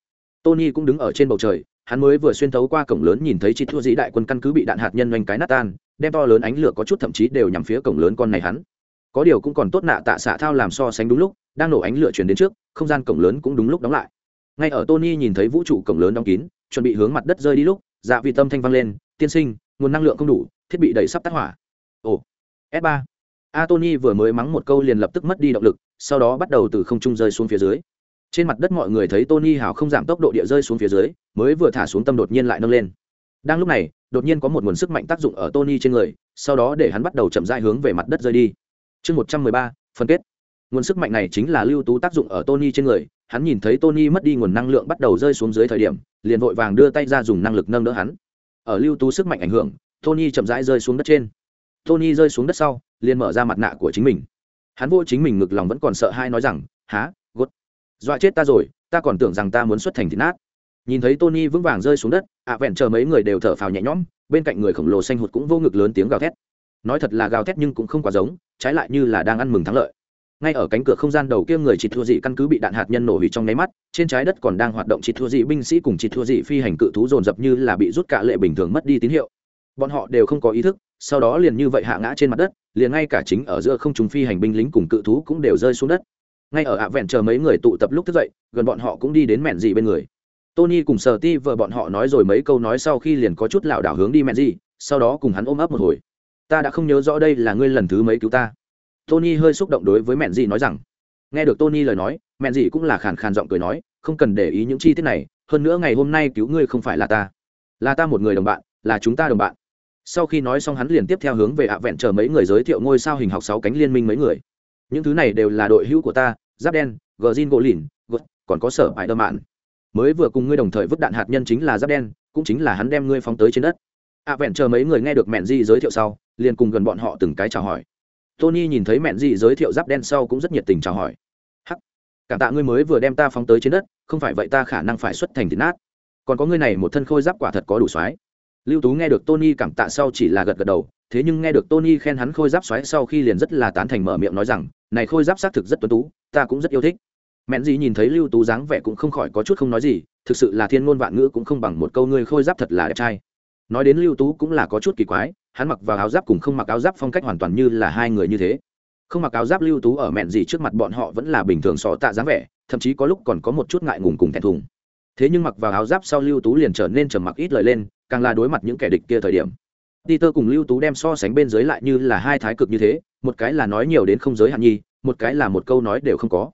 S1: Tony cũng đứng ở trên bầu trời, hắn mới vừa xuyên thấu qua cổng lớn nhìn thấy chi thua dĩ đại quân căn cứ bị đạn hạt nhân oanh cái nát tan, đem to lớn ánh lửa có chút thậm chí đều nhằm phía cổng lớn con này hắn. Có điều cũng còn tốt nạ tạ xạ thao làm so sánh đúng lúc, đang nổ ánh lửa chuyển đến trước, không gian cổng lớn cũng đúng lúc đóng lại. Ngay ở tony nhìn thấy vũ trụ cổng lớn đóng kín, chuẩn bị hướng mặt đất rơi đi lúc dạ vị tâm thanh vang lên, tiên sinh, nguồn năng lượng không đủ, thiết bị đầy sắp tắt hỏa. Ồ, s 3 a tony vừa mới mắng một câu liền lập tức mất đi động lực, sau đó bắt đầu từ không trung rơi xuống phía dưới. Trên mặt đất mọi người thấy tony hào không giảm tốc độ địa rơi xuống phía dưới, mới vừa thả xuống tâm đột nhiên lại nâng lên. Đang lúc này, đột nhiên có một nguồn sức mạnh tác dụng ở tony trên người, sau đó để hắn bắt đầu chậm rãi hướng về mặt đất rơi đi. Chương một trăm mười ba, phân kết. Nguồn sức mạnh này chính là lưu tú tác dụng ở tony trên người, hắn nhìn thấy tony mất đi nguồn năng lượng bắt đầu rơi xuống dưới thời điểm, liền vội vàng đưa tay ra dùng năng lực nâng đỡ hắn. Ở lưu tú sức mạnh ảnh hưởng, tony chậm rãi rơi xuống đất trên tony rơi xuống đất sau, liền mở ra mặt nạ của chính mình. Hắn vô chính mình ngực lòng vẫn còn sợ hai nói rằng há gốt dọa chết ta rồi, ta còn tưởng rằng ta muốn xuất thành thịt nát. Nhìn thấy tony vững vàng rơi xuống đất, ạ vẹn chờ mấy người đều thở phào nhẹ nhõm, bên cạnh người khổng lồ xanh hụt cũng vô ngực lớn tiếng gào thét. Nói thật là gào thét nhưng cũng không quá giống, trái lại như là đang ăn mừng thắng lợi. Ngay ở cánh cửa không gian đầu kia người chỉ thua dị căn cứ bị đạn hạt nhân nổ hủy trong nháy mắt, trên trái đất còn đang hoạt động chỉ thua dị binh sĩ cùng chỉ thua dị phi hành cự thú dồn dập như là bị rút cả lệ bình thường mất đi tín hiệu. Bọn họ đều không có ý thức sau đó liền như vậy hạ ngã trên mặt đất, liền ngay cả chính ở giữa không trùng phi hành binh lính cùng cự thú cũng đều rơi xuống đất. Ngay ở ạ vẹn chờ mấy người tụ tập lúc thức dậy, gần bọn họ cũng đi đến mẹn dị bên người. Tony cùng sờ ti vợ bọn họ nói rồi mấy câu nói sau khi liền có chút lảo đảo hướng đi mẹn dị sau đó cùng hắn ôm ấp một hồi. Ta đã không nhớ rõ đây là ngươi lần thứ mấy cứu ta. Tony hơi xúc động đối với mẹn dị nói rằng, nghe được tony lời nói, mẹn dị cũng là khàn khàn giọng cười nói, không cần để ý những chi tiết này, hơn nữa ngày hôm nay cứu ngươi không phải là ta. Là ta một người đồng bạn, là chúng ta đồng bạn sau khi nói xong hắn liền tiếp theo hướng về ạ vẹn chờ mấy người giới thiệu ngôi sao hình học sáu cánh liên minh mấy người. Những thứ này đều là đội hữu của ta, giáp đen gờ zin gỗ lìn còn có sở ải đơ mạn. Mới vừa cùng ngươi đồng thời vứt đạn hạt nhân chính là giáp đen, cũng chính là hắn đem ngươi phóng tới trên đất. ạ vẹn chờ mấy người nghe được mẹn di giới thiệu sau, liền cùng gần bọn họ từng cái chào hỏi. Tony nhìn thấy mẹn di giới thiệu giáp đen sau cũng rất nhiệt tình chào hỏi. Hắc, cảm tạ ngươi mới vừa đem ta phóng tới trên đất, không phải vậy ta khả năng phải xuất thành thịt nát. Còn có ngươi này một thân khôi giáp quả thật có đủ soái lưu tú nghe được tony cảm tạ sau chỉ là gật gật đầu, thế nhưng nghe được tony khen hắn khôi giáp xoáy sau khi liền rất là tán thành mở miệng nói rằng, này khôi giáp xác thực rất tuấn tú, ta cũng rất yêu thích. Mẹn gì nhìn thấy lưu tú dáng vẻ cũng không khỏi có chút không nói gì, thực sự là thiên ngôn vạn ngữ cũng không bằng một câu ngươi khôi giáp thật là đẹp trai. Nói đến lưu tú cũng là có chút kỳ quái, hắn mặc vào áo giáp cùng không mặc áo giáp phong cách hoàn toàn như là hai người như thế. Không mặc áo giáp lưu tú ở mẹn gì trước mặt bọn họ vẫn là bình thường sọ tạ dáng vẻ, thậm chí có lúc còn có một chút ngại ngùng cùng thẹn thùng. Thế nhưng mặc vào áo giáp sau lưu tú liền trở nên trầm mặc ít lời lên càng là đối mặt những kẻ địch kia thời điểm Peter cùng Lưu Tú đem so sánh bên dưới lại như là hai thái cực như thế, một cái là nói nhiều đến không giới hạn nhi, một cái là một câu nói đều không có.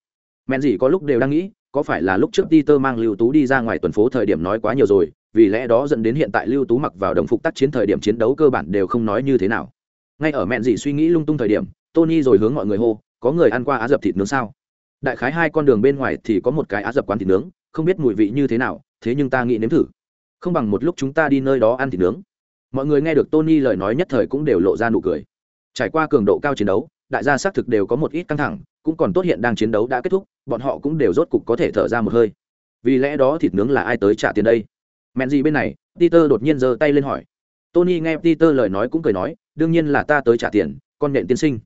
S1: Mẹn gì có lúc đều đang nghĩ, có phải là lúc trước Peter mang Lưu Tú đi ra ngoài tuần phố thời điểm nói quá nhiều rồi, vì lẽ đó dẫn đến hiện tại Lưu Tú mặc vào đồng phục tác chiến thời điểm chiến đấu cơ bản đều không nói như thế nào. Ngay ở mẹn gì suy nghĩ lung tung thời điểm, Tony rồi hướng mọi người hô, có người ăn qua á dập thịt nướng sao? Đại khái hai con đường bên ngoài thì có một cái á dập quán thịt nướng, không biết mùi vị như thế nào thế nhưng ta nghĩ nếm thử không bằng một lúc chúng ta đi nơi đó ăn thịt nướng. Mọi người nghe được tony lời nói nhất thời cũng đều lộ ra nụ cười. Trải qua cường độ cao chiến đấu, đại gia xác thực đều có một ít căng thẳng, cũng còn tốt hiện đang chiến đấu đã kết thúc, bọn họ cũng đều rốt cục có thể thở ra một hơi. Vì lẽ đó thịt nướng là ai tới trả tiền đây? Mẹn gì bên này? Peter đột nhiên giơ tay lên hỏi. Tony nghe peter lời nói cũng cười nói, đương nhiên là ta tới trả tiền, con nện tiên sinh.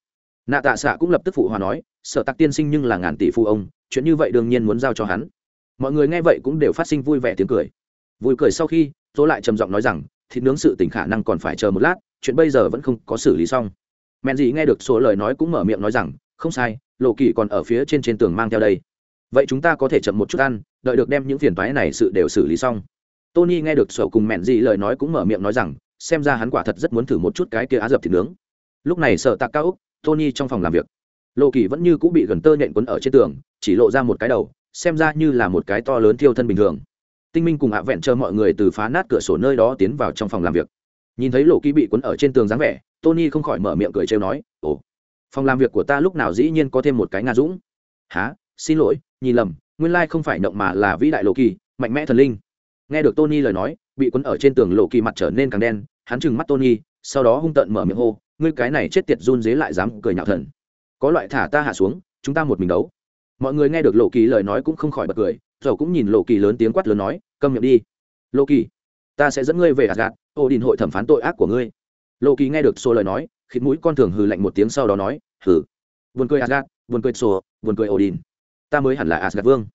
S1: Nạ tạ xạ cũng lập tức phụ hòa nói sợ tặc tiên sinh nhưng là ngàn tỷ phu ông, chuyện như vậy đương nhiên muốn giao cho hắn. Mọi người nghe vậy cũng đều phát sinh vui vẻ tiếng cười vui cười sau khi tôi lại trầm giọng nói rằng, thịt nướng sự tỉnh khả năng còn phải chờ một lát, chuyện bây giờ vẫn không có xử lý xong. Mẹn gì nghe được số lời nói cũng mở miệng nói rằng, không sai, lộ kỳ còn ở phía trên trên tường mang theo đây. Vậy chúng ta có thể chậm một chút ăn, đợi được đem những phiền toái này sự đều xử lý xong. Tony nghe được sổ cùng mẹn gì lời nói cũng mở miệng nói rằng, xem ra hắn quả thật rất muốn thử một chút cái kia á dập thịt nướng. Lúc này sợ tạc cao úc, tony trong phòng làm việc. Lộ kỳ vẫn như cũng bị gần tơ nhện quấn ở trên tường, chỉ lộ ra một cái đầu, xem ra như là một cái to lớn thiêu thân bình thường tinh minh cùng hạ vẹn chờ mọi người từ phá nát cửa sổ nơi đó tiến vào trong phòng làm việc. Nhìn thấy lộ ký bị cuốn ở trên tường dáng vẻ, tony không khỏi mở miệng cười trêu nói, ồ, phòng làm việc của ta lúc nào dĩ nhiên có thêm một cái nga dũng. Há xin lỗi, nhìn lầm, nguyên lai không phải động mà là vĩ đại lộ kỳ mạnh mẽ thần linh. Nghe được tony lời nói, bị cuốn ở trên tường lộ kỳ mặt trở nên càng đen, hắn trừng mắt tony, sau đó hung tợn mở miệng hô, ngươi cái này chết tiệt run dế lại dám cười nhạo thần. Có loại thả ta hạ xuống, chúng ta một mình đấu. Mọi người nghe được lộ kỳ lời nói cũng không khỏi bật cười rồi cũng nhìn lộ kỳ lớn tiếng quát lớn nói, câm miệng đi. Lộ kỳ, ta sẽ dẫn ngươi về hạt gạt ô đình hội thẩm phán tội ác của ngươi. Lộ kỳ nghe được số lời nói, khịt mũi con thường hừ lạnh một tiếng sau đó nói, hừ, buồn cười asgad buồn cười sổ, buồn cười odin ta mới hẳn là asgad vương,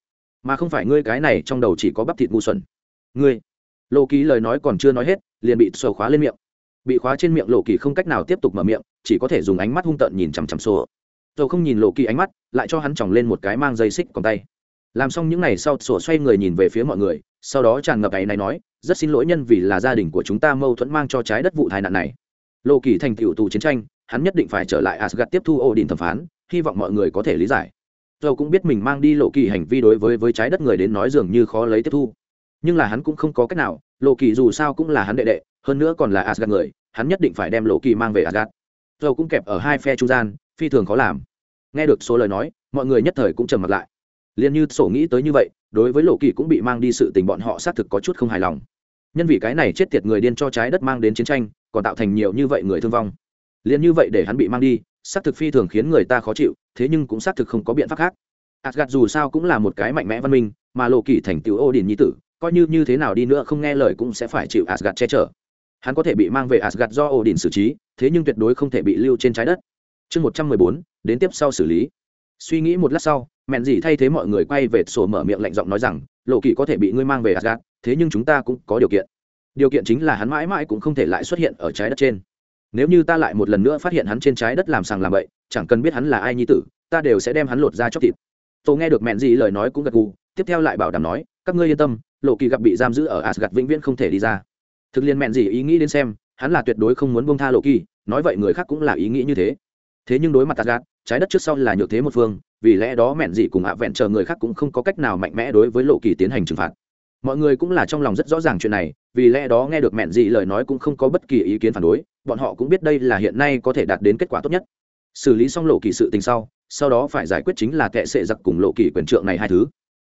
S1: mà không phải ngươi cái này trong đầu chỉ có bắp thịt ngu xuẩn. Ngươi. Lộ kỳ lời nói còn chưa nói hết, liền bị sổ khóa lên miệng. Bị khóa trên miệng, lộ kỳ không cách nào tiếp tục mở miệng, chỉ có thể dùng ánh mắt hung tợn nhìn chằm chằm sổ. Dầu không nhìn lộ kỳ ánh mắt, lại cho hắn chòng lên một cái mang dây xích còn tay làm xong những n à y sau, sổ xoay người nhìn về phía mọi người, sau đó tràn ngập ấy này nói, rất xin lỗi nhân vì là gia đình của chúng ta mâu thuẫn mang cho trái đất vụ tai nạn này. Lộ kỳ thành tựu tù chiến tranh, hắn nhất định phải trở lại asgad tiếp thu ổ đình thẩm phán, hy vọng mọi người có thể lý giải. Tôi cũng biết mình mang đi lộ kỳ hành vi đối với với trái đất người đến nói dường như khó lấy tiếp thu. Nhưng là hắn cũng không có cách nào lộ kỳ dù sao cũng là hắn đệ đệ, hơn nữa còn là asgad người, hắn nhất định phải đem lộ kỳ mang về asgad tôi cũng kẹp ở hai phe trung gian, phi thường khó làm. Nghe được số lời nói, mọi người nhất thời cũng trầm mặt lại liền như sổ nghĩ tới như vậy, đối với lộ kỳ cũng bị mang đi sự tình bọn họ xác thực có chút không hài lòng. Nhân vì cái này chết tiệt người điên cho trái đất mang đến chiến tranh, còn tạo thành nhiều như vậy người thương vong. Liền như vậy để hắn bị mang đi, xác thực phi thường khiến người ta khó chịu, thế nhưng cũng xác thực không có biện pháp khác. Asgard dù sao cũng là một cái mạnh mẽ văn minh, mà lộ kỳ thành tựu ô đình nhi tử, coi như như thế nào đi nữa không nghe lời cũng sẽ phải chịu Asgard che chở. Hắn có thể bị mang về Asgard do ô đình xử trí, thế nhưng tuyệt đối không thể bị lưu trên trái đất. Chương một trăm mười bốn, đến tiếp sau xử lý. Suy nghĩ một lát sau mẹn gì thay thế mọi người quay về sổ mở miệng lạnh giọng nói rằng, lộ kỳ có thể bị ngươi mang về Asgard, thế nhưng chúng ta cũng có điều kiện. Điều kiện chính là hắn mãi mãi cũng không thể lại xuất hiện ở trái đất trên. Nếu như ta lại một lần nữa phát hiện hắn trên trái đất làm sàng làm bậy, chẳng cần biết hắn là ai nhi tử, ta đều sẽ đem hắn lột ra chóc thịt. Tôi nghe được mẹn gì lời nói cũng gật gù, tiếp theo lại bảo đảm nói, các ngươi yên tâm, lộ kỳ gặp bị giam giữ ở asgad vĩnh viễn không thể đi ra. Thực liên mẹn gì ý nghĩ đến xem, hắn là tuyệt đối không muốn bông tha lộ kỳ, nói vậy người khác cũng là ý nghĩ như thế. Thế nhưng đối mặt asgad trái đất trước sau là nhược thế một phương vì lẽ đó mẹn gì cùng ạ vẹn chờ người khác cũng không có cách nào mạnh mẽ đối với lộ kỳ tiến hành trừng phạt. Mọi người cũng là trong lòng rất rõ ràng chuyện này, vì lẽ đó nghe được mẹn gì lời nói cũng không có bất kỳ ý kiến phản đối, bọn họ cũng biết đây là hiện nay có thể đạt đến kết quả tốt nhất. Xử lý xong lộ kỳ sự tình sau sau đó phải giải quyết chính là kệ sệ giặc cùng lộ kỳ quyền trượng này hai thứ.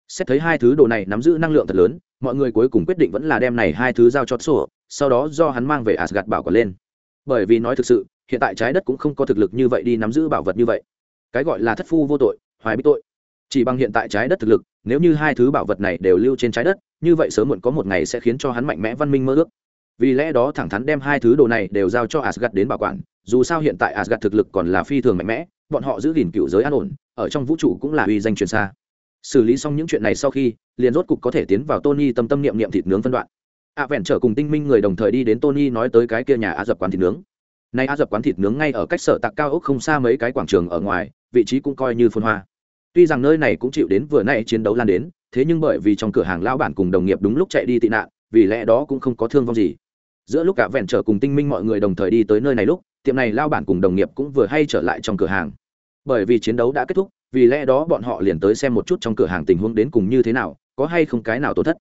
S1: Xét thấy hai thứ đồ này nắm giữ năng lượng thật lớn, mọi người cuối cùng quyết định vẫn là đem này hai thứ giao cho sổ sau đó do hắn mang về asgad bảo còn lên. Bởi vì nói thực sự, hiện tại trái đất cũng không có thực lực như vậy đi nắm giữ bảo vật như vậy cái gọi là thất phu vô tội, hoài bích tội. Chỉ bằng hiện tại trái đất thực lực, nếu như hai thứ bảo vật này đều lưu trên trái đất, như vậy sớm muộn có một ngày sẽ khiến cho hắn mạnh mẽ văn minh mơ ước. Vì lẽ đó thẳng thắn đem hai thứ đồ này đều giao cho asgad đến bảo quản, dù sao hiện tại asgad thực lực còn là phi thường mạnh mẽ, bọn họ giữ gìn cựu giới an ổn, ở trong vũ trụ cũng là uy danh truyền xa. Xử lý xong những chuyện này sau khi, liền rốt cục có thể tiến vào tony tâm tâm niệm niệm thịt nướng phân đoạn. A vẹn trở cùng tinh minh người đồng thời đi đến tony nói tới cái kia nhà a dập quán thịt nướng nay a dập quán thịt nướng ngay ở cách sở tạc cao ốc không xa mấy cái quảng trường ở ngoài, vị trí cũng coi như phun hoa. Tuy rằng nơi này cũng chịu đến vừa nay chiến đấu lan đến, thế nhưng bởi vì trong cửa hàng lao bản cùng đồng nghiệp đúng lúc chạy đi tị nạn, vì lẽ đó cũng không có thương vong gì. Giữa lúc cả vẹn trở cùng tinh minh mọi người đồng thời đi tới nơi này lúc, tiệm này lao bản cùng đồng nghiệp cũng vừa hay trở lại trong cửa hàng. Bởi vì chiến đấu đã kết thúc, vì lẽ đó bọn họ liền tới xem một chút trong cửa hàng tình huống đến cùng như thế nào, có hay không cái nào tổn thất.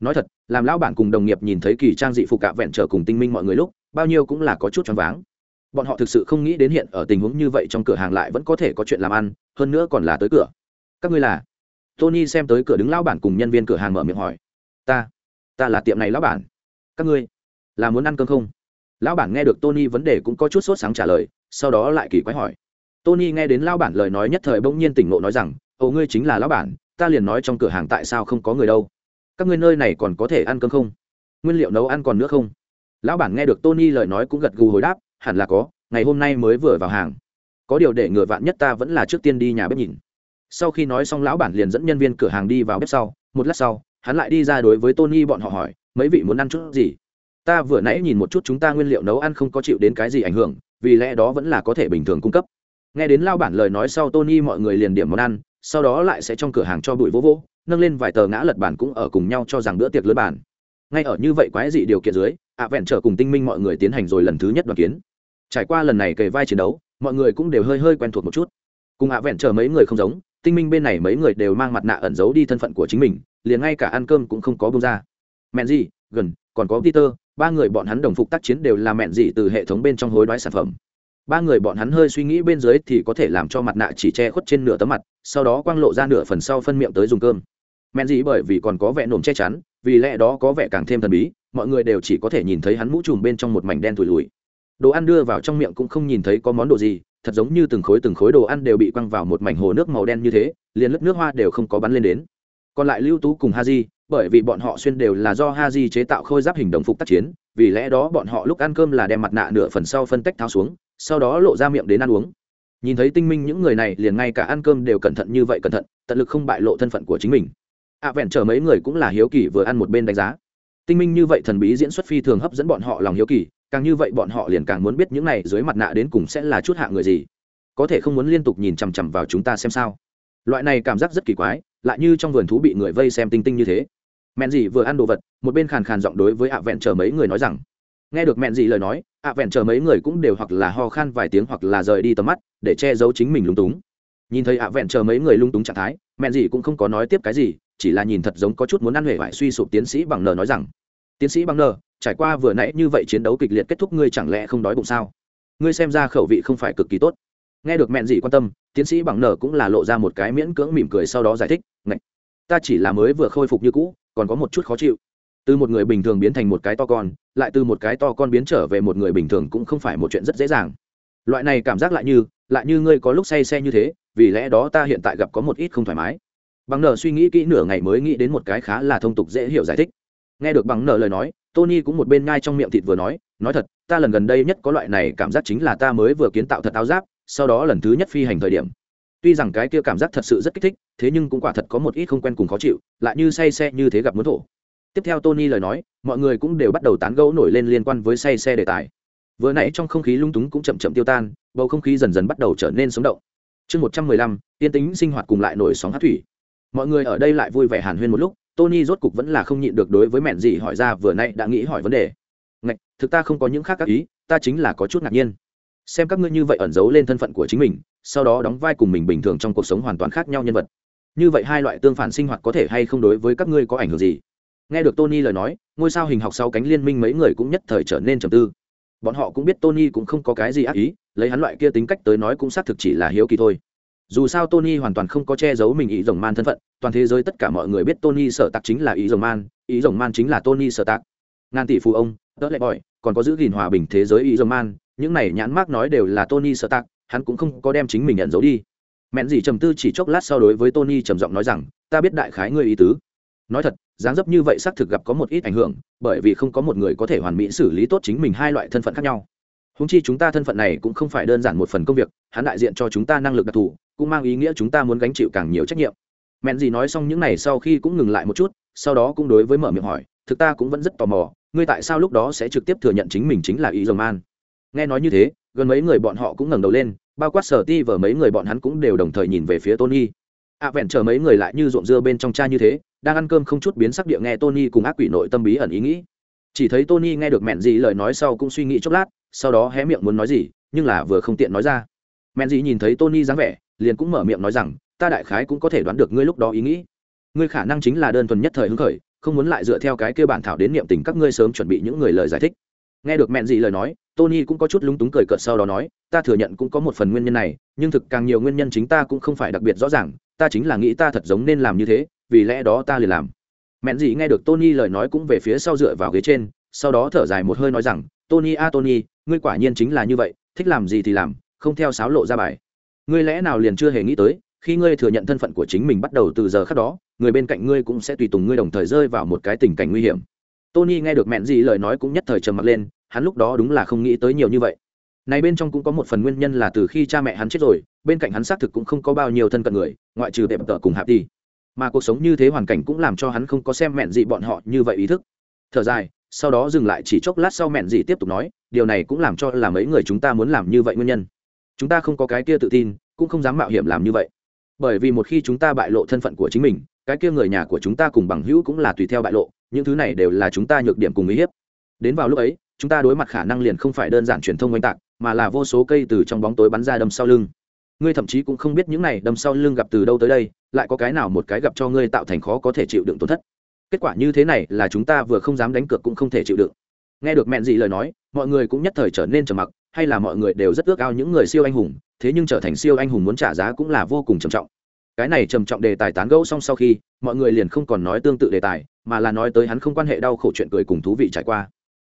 S1: Nói thật, làm lão bản cùng đồng nghiệp nhìn thấy kỳ trang dị phục cả vẹn trở cùng tinh minh mọi người lúc, bao nhiêu cũng là có chút choáng váng bọn họ thực sự không nghĩ đến hiện ở tình huống như vậy trong cửa hàng lại vẫn có thể có chuyện làm ăn, hơn nữa còn là tới cửa. Các ngươi là? Tony xem tới cửa đứng lão bản cùng nhân viên cửa hàng mở miệng hỏi. Ta ta là tiệm này lão bản. Các ngươi, là muốn ăn cơm không? Lão bản nghe được tony vấn đề cũng có chút sốt sáng trả lời, sau đó lại kỳ quái hỏi. Tony nghe đến lão bản lời nói nhất thời bỗng nhiên tỉnh ngộ nói rằng, ồ, ngươi chính là lão bản, ta liền nói trong cửa hàng tại sao không có người đâu? Các ngươi nơi này còn có thể ăn cơm không? Nguyên liệu nấu ăn còn nữa không? Lão bản nghe được tony lời nói cũng gật gù hồi đáp hẳn là có, ngày hôm nay mới vừa vào hàng. Có điều để ngựa vạn nhất ta vẫn là trước tiên đi nhà bếp nhìn. Sau khi nói xong lão bản liền dẫn nhân viên cửa hàng đi vào bếp sau. Một lát sau, hắn lại đi ra đối với tony bọn họ hỏi, mấy vị muốn ăn chút gì? Ta vừa nãy nhìn một chút chúng ta nguyên liệu nấu ăn không có chịu đến cái gì ảnh hưởng, vì lẽ đó vẫn là có thể bình thường cung cấp. Nghe đến lao bản lời nói sau, tony mọi người liền điểm món ăn, sau đó lại sẽ trong cửa hàng cho bụi vỗ vỗ, nâng lên vài tờ ngã lật bản cũng ở cùng nhau cho rằng bữa tiệc lớn bản ngay ở như vậy quái dị điều kiện dưới, ạ vẹn trở cùng tinh minh mọi người tiến hành rồi lần thứ nhất đoàn kiến trải qua lần này kề vai chiến đấu, mọi người cũng đều hơi hơi quen thuộc một chút. Cùng hạ vẹn chờ mấy người không giống, tinh minh bên này mấy người đều mang mặt nạ ẩn giấu đi thân phận của chính mình, liền ngay cả ăn cơm cũng không có bông ra. Mẹn gì gần, còn có peter, ba người bọn hắn đồng phục tác chiến đều là mẹn gì từ hệ thống bên trong hối đoái sản phẩm. Ba người bọn hắn hơi suy nghĩ bên dưới thì có thể làm cho mặt nạ chỉ che khuất trên nửa tấm mặt, sau đó quang lộ ra nửa phần sau phân miệng tới dùng cơm. Mẹn gì bởi vì còn có vẻ nổm che chắn, vì lẽ đó có vẻ càng thêm thần bí, mọi người đều chỉ có thể nhìn thấy hắn mũ trùm bên trong một mảnh đen thùi lùi đồ ăn đưa vào trong miệng cũng không nhìn thấy có món đồ gì thật giống như từng khối từng khối đồ ăn đều bị quăng vào một mảnh hồ nước màu đen như thế liền lớp nước hoa đều không có bắn lên đến. Còn lại lưu tú cùng ha di bởi vì bọn họ xuyên đều là do ha di chế tạo khôi giáp hình đồng phục tác chiến vì lẽ đó bọn họ lúc ăn cơm là đem mặt nạ nửa phần sau phân tách tháo xuống sau đó lộ ra miệng đến ăn uống. Nhìn thấy tinh minh những người này liền ngay cả ăn cơm đều cẩn thận như vậy cẩn thận tận lực không bại lộ thân phận của chính mình. Ạ à, vẹn chờ mấy người cũng là hiếu kỳ vừa ăn một bên đánh giá. Tinh minh như vậy thần bí diễn xuất phi thường hấp dẫn bọn họ lòng hiếu kỳ càng như vậy bọn họ liền càng muốn biết những này dưới mặt nạ đến cùng sẽ là chút hạ người gì. Có thể không muốn liên tục nhìn chằm chằm vào chúng ta xem sao. Loại này cảm giác rất kỳ quái, lại như trong vườn thú bị người vây xem tinh tinh như thế. Mẹn dì vừa ăn đồ vật, một bên khàn khàn giọng đối với ạ vẹn chờ mấy người nói rằng, nghe được mẹn dì lời nói, ạ vẹn chờ mấy người cũng đều hoặc là ho khan vài tiếng hoặc là rời đi tầm mắt, để che giấu chính mình lung túng. Nhìn thấy ạ vẹn chờ mấy người lung túng trạng thái, mẹn dì cũng không có nói tiếp cái gì, chỉ là nhìn thật giống có chút muốn ăn huệ vải suy sụp tiến sĩ bằng n nói rằng, tiến sĩ bằng n trải qua vừa nãy như vậy chiến đấu kịch liệt kết thúc ngươi chẳng lẽ không đói bụng sao? Ngươi xem ra khẩu vị không phải cực kỳ tốt. Nghe được mẹn gì quan tâm, tiến sĩ bằng nở cũng là lộ ra một cái miễn cưỡng mỉm cười sau đó giải thích Ngậy! ta chỉ là mới vừa khôi phục như cũ, còn có một chút khó chịu. Từ một người bình thường biến thành một cái to con, lại từ một cái to con biến trở về một người bình thường cũng không phải một chuyện rất dễ dàng. Loại này cảm giác lại như lại như ngươi có lúc say xe như thế, vì lẽ đó ta hiện tại gặp có một ít không thoải mái. Bằng nở suy nghĩ kỹ nửa ngày mới nghĩ đến một cái khá là thông tục dễ hiểu giải thích. Nghe được bằng nở lời nói tony cũng một bên ngai trong miệng thịt vừa nói nói thật, ta lần gần đây nhất có loại này cảm giác chính là ta mới vừa kiến tạo thật áo giáp, sau đó lần thứ nhất phi hành thời điểm. Tuy rằng cái kia cảm giác thật sự rất kích thích, thế nhưng cũng quả thật có một ít không quen cùng khó chịu, lại như say xe như thế gặp muốn thổ. Tiếp theo tony lời nói, mọi người cũng đều bắt đầu tán gẫu nổi lên liên quan với say xe đề tài. Vừa nãy trong không khí lung túng cũng chậm chậm tiêu tan, bầu không khí dần dần bắt đầu trở nên sống động. Chương một trăm mười lăm tiên tính sinh hoạt cùng lại nổi sóng hát thủy. Mọi người ở đây lại vui vẻ hàn huyên một lúc tony rốt cục vẫn là không nhịn được đối với mẹn gì hỏi ra vừa nay đã nghĩ hỏi vấn đề. Ngạch, thực ta không có những khác các ý, ta chính là có chút ngạc nhiên. Xem các ngươi như vậy ẩn giấu lên thân phận của chính mình, sau đó đóng vai cùng mình bình thường trong cuộc sống hoàn toàn khác nhau nhân vật. Như vậy hai loại tương phản sinh hoạt có thể hay không đối với các ngươi có ảnh hưởng gì? Nghe được tony lời nói, ngôi sao hình học sau cánh liên minh mấy người cũng nhất thời trở nên trầm tư. Bọn họ cũng biết tony cũng không có cái gì ác ý, lấy hắn loại kia tính cách tới nói cũng xác thực chỉ là hiếu kỳ thôi dù sao tony hoàn toàn không có che giấu mình ý rồng man thân phận, toàn thế giới tất cả mọi người biết tony sợ tạc chính là ý rồng man, ý rồng man chính là tony sợ tạc. Ngàn tỷ phú ông đỡ lại bỏi còn có giữ gìn hòa bình thế giới ý rồng man, những này nhãn mác nói đều là tony sợ tạc, hắn cũng không có đem chính mình nhận giấu đi. Mẹn gì trầm tư chỉ chốc lát sau đối với tony trầm giọng nói rằng, ta biết đại khái ngươi ý tứ. Nói thật, dáng dấp như vậy xác thực gặp có một ít ảnh hưởng, bởi vì không có một người có thể hoàn mỹ xử lý tốt chính mình hai loại thân phận khác nhau húng chi chúng ta thân phận này cũng không phải đơn giản một phần công việc, hắn đại diện cho chúng ta năng lực đặc thù, cũng mang ý nghĩa chúng ta muốn gánh chịu càng nhiều trách nhiệm. Mẹn gì nói xong những này sau khi cũng ngừng lại một chút, sau đó cũng đối với mở miệng hỏi, thực ta cũng vẫn rất tò mò, ngươi tại sao lúc đó sẽ trực tiếp thừa nhận chính mình chính là ý dòng man nghe nói như thế, gần mấy người bọn họ cũng ngẩng đầu lên, bao quát sở ti và mấy người bọn hắn cũng đều đồng thời nhìn về phía tony. Ạ vẹn chờ mấy người lại như ruộng dưa bên trong cha như thế, đang ăn cơm không chút biến sắc địa nghe tony cùng ác quỷ nội tâm bí ẩn ý nghĩ chỉ thấy tony nghe được mẹn gì lời nói sau cũng suy nghĩ chốc lát, sau đó hé miệng muốn nói gì, nhưng là vừa không tiện nói ra. Mẹn gì nhìn thấy tony dáng vẻ, liền cũng mở miệng nói rằng, ta đại khái cũng có thể đoán được ngươi lúc đó ý nghĩ. Ngươi khả năng chính là đơn thuần nhất thời hứng khởi, không muốn lại dựa theo cái kêu bản thảo đến niệm tình các ngươi sớm chuẩn bị những người lời giải thích. Nghe được mẹn gì lời nói, tony cũng có chút lúng túng cười cợt sau đó nói, ta thừa nhận cũng có một phần nguyên nhân này, nhưng thực càng nhiều nguyên nhân chính ta cũng không phải đặc biệt rõ ràng, ta chính là nghĩ ta thật giống nên làm như thế, vì lẽ đó ta liền làm mẹn gì nghe được tony lời nói cũng về phía sau dựa vào ghế trên, sau đó thở dài một hơi nói rằng, tony a, tony, ngươi quả nhiên chính là như vậy, thích làm gì thì làm, không theo sáo lộ ra bài. Ngươi lẽ nào liền chưa hề nghĩ tới, khi ngươi thừa nhận thân phận của chính mình bắt đầu từ giờ khác đó, người bên cạnh ngươi cũng sẽ tùy tùng ngươi đồng thời rơi vào một cái tình cảnh nguy hiểm. Tony nghe được mẹn gì lời nói cũng nhất thời trầm mặc lên, hắn lúc đó đúng là không nghĩ tới nhiều như vậy. Này bên trong cũng có một phần nguyên nhân là từ khi cha mẹ hắn chết rồi, bên cạnh hắn xác thực cũng không có bao nhiêu thân cận người, ngoại trừ tệm tợ cùng hạp đi mà cuộc sống như thế hoàn cảnh cũng làm cho hắn không có xem mẹn gì bọn họ như vậy ý thức. Thở dài, sau đó dừng lại chỉ chốc lát sau mẹn gì tiếp tục nói, điều này cũng làm cho là mấy người chúng ta muốn làm như vậy nguyên nhân. Chúng ta không có cái kia tự tin, cũng không dám mạo hiểm làm như vậy. Bởi vì một khi chúng ta bại lộ thân phận của chính mình, cái kia người nhà của chúng ta cùng bằng hữu cũng là tùy theo bại lộ, những thứ này đều là chúng ta nhược điểm cùng uy hiếp. Đến vào lúc ấy, chúng ta đối mặt khả năng liền không phải đơn giản truyền thông oanh tạc, mà là vô số cây từ trong bóng tối bắn ra đâm sau lưng ngươi thậm chí cũng không biết những này đâm sau lưng gặp từ đâu tới đây, lại có cái nào một cái gặp cho ngươi tạo thành khó có thể chịu đựng tổn thất. Kết quả như thế này là chúng ta vừa không dám đánh cược cũng không thể chịu đựng. Nghe được mẹn gì lời nói, mọi người cũng nhất thời trở nên trầm mặc, hay là mọi người đều rất ước ao những người siêu anh hùng, thế nhưng trở thành siêu anh hùng muốn trả giá cũng là vô cùng trầm trọng. Cái này trầm trọng đề tài tán gẫu xong sau khi, mọi người liền không còn nói tương tự đề tài, mà là nói tới hắn không quan hệ đau khổ chuyện cười cùng thú vị trải qua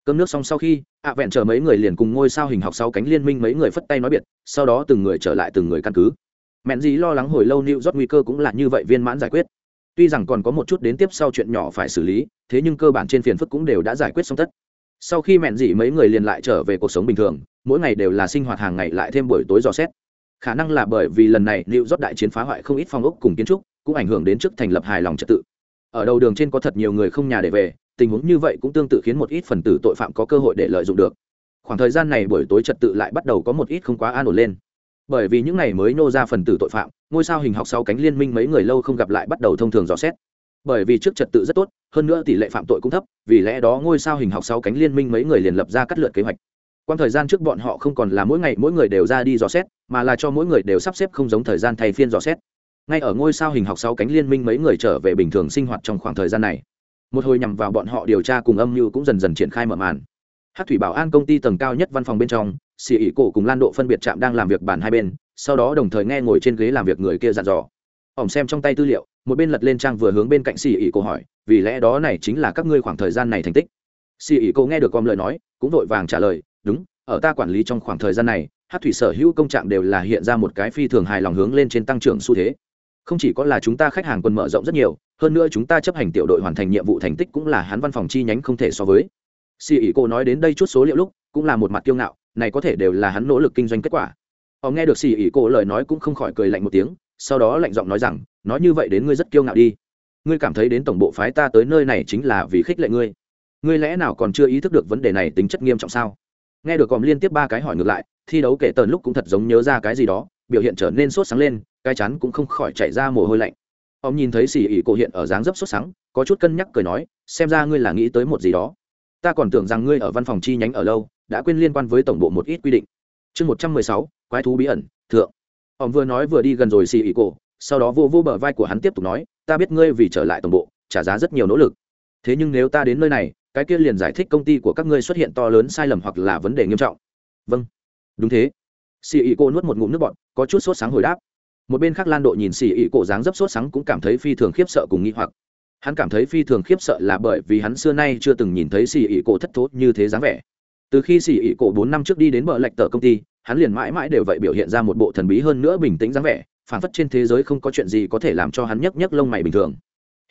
S1: cơm nước xong sau khi, ạ vẹn chờ mấy người liền cùng ngôi sao hình học sau cánh liên minh mấy người phất tay nói biệt, sau đó từng người trở lại từng người căn cứ. Mẹn dí lo lắng hồi lâu nịu rót nguy cơ cũng là như vậy viên mãn giải quyết. Tuy rằng còn có một chút đến tiếp sau chuyện nhỏ phải xử lý, thế nhưng cơ bản trên phiền phức cũng đều đã giải quyết xong tất. Sau khi mẹn dị mấy người liền lại trở về cuộc sống bình thường, mỗi ngày đều là sinh hoạt hàng ngày lại thêm buổi tối dò xét. Khả năng là bởi vì lần này liệu rót đại chiến phá hoại không ít phong ốc cùng kiến trúc, cũng ảnh hưởng đến chức thành lập hài lòng trật tự. Ở đầu đường trên có thật nhiều người không nhà để về tình huống như vậy cũng tương tự khiến một ít phần tử tội phạm có cơ hội để lợi dụng được. Khoảng thời gian này buổi tối trật tự lại bắt đầu có một ít không quá an ổn lên. Bởi vì những ngày mới nô ra phần tử tội phạm, ngôi sao hình học sau cánh liên minh mấy người lâu không gặp lại bắt đầu thông thường dò xét. Bởi vì trước trật tự rất tốt, hơn nữa tỷ lệ phạm tội cũng thấp, vì lẽ đó ngôi sao hình học sau cánh liên minh mấy người liền lập ra cắt lượt kế hoạch. Quan thời gian trước bọn họ không còn là mỗi ngày mỗi người đều ra đi dò xét, mà là cho mỗi người đều sắp xếp không giống thời gian thay phiên dò xét. Ngay ở ngôi sao hình học sau cánh liên minh mấy người trở về bình thường sinh hoạt trong khoảng thời gian này một hồi nhằm vào bọn họ điều tra cùng âm mưu cũng dần dần triển khai mở màn. Hát thủy bảo an công ty tầng cao nhất văn phòng bên trong, xì ỉ cổ cùng lan độ phân biệt trạm đang làm việc bàn hai bên, sau đó đồng thời nghe ngồi trên ghế làm việc người kia dặn dò. Ổng xem trong tay tư liệu, một bên lật lên trang vừa hướng bên cạnh xì ỉ cổ hỏi, vì lẽ đó này chính là các ngươi khoảng thời gian này thành tích. Xì ỉ cổ nghe được con lời nói, cũng vội vàng trả lời, đúng, ở ta quản lý trong khoảng thời gian này, hát thủy sở hữu công trạng đều là hiện ra một cái phi thường hài lòng hướng lên trên tăng trưởng xu thế. Không chỉ có là chúng ta khách hàng quân mở rộng rất nhiều hơn nữa chúng ta chấp hành tiểu đội hoàn thành nhiệm vụ thành tích cũng là hắn văn phòng chi nhánh không thể so với. Xì ỉ cô nói đến đây chút số liệu lúc, cũng là một mặt kiêu ngạo, này có thể đều là hắn nỗ lực kinh doanh kết quả. Họ nghe được xì ỉ cô lời nói cũng không khỏi cười lạnh một tiếng, sau đó lạnh giọng nói rằng, nói như vậy đến ngươi rất kiêu ngạo đi. Ngươi cảm thấy đến tổng bộ phái ta tới nơi này chính là vì khích lệ ngươi. Ngươi lẽ nào còn chưa ý thức được vấn đề này tính chất nghiêm trọng sao? Nghe được còn liên tiếp ba cái hỏi ngược lại, thi đấu kể tần lúc cũng thật giống nhớ ra cái gì đó, biểu hiện trở nên sốt sáng lên, cái chắn cũng không khỏi chạy ra mồ hôi lạnh ông nhìn thấy xì ỉ cổ hiện ở dáng dấp sốt sáng có chút cân nhắc cười nói, xem ra ngươi là nghĩ tới một gì đó. Ta còn tưởng rằng ngươi ở văn phòng chi nhánh ở lâu, đã quên liên quan với tổng bộ một ít quy định. Chương một trăm mười sáu, quái thú bí ẩn, thượng. Ông vừa nói vừa đi gần rồi xì ỉ cổ, sau đó vô vô bờ vai của hắn tiếp tục nói, ta biết ngươi vì trở lại tổng bộ, trả giá rất nhiều nỗ lực. Thế nhưng nếu ta đến nơi này, cái kia liền giải thích công ty của các ngươi xuất hiện to lớn sai lầm hoặc là vấn đề nghiêm trọng. Vâng. Đúng thế. Xì ỉ cô nuốt một ngụm nước bọt, có chút sốt sáng hồi đáp một bên khác lan độ nhìn xì ỉ cổ dáng dấp sốt sắng cũng cảm thấy phi thường khiếp sợ cùng nghi hoặc. Hắn cảm thấy phi thường khiếp sợ là bởi vì hắn xưa nay chưa từng nhìn thấy xì ỉ cổ thất thố như thế dáng vẻ. Từ khi xì ỉ cổ bốn năm trước đi đến bờ lạch tờ công ty, hắn liền mãi mãi đều vậy biểu hiện ra một bộ thần bí hơn nữa bình tĩnh dáng vẻ phản phất trên thế giới không có chuyện gì có thể làm cho hắn nhấc nhấc lông mày bình thường.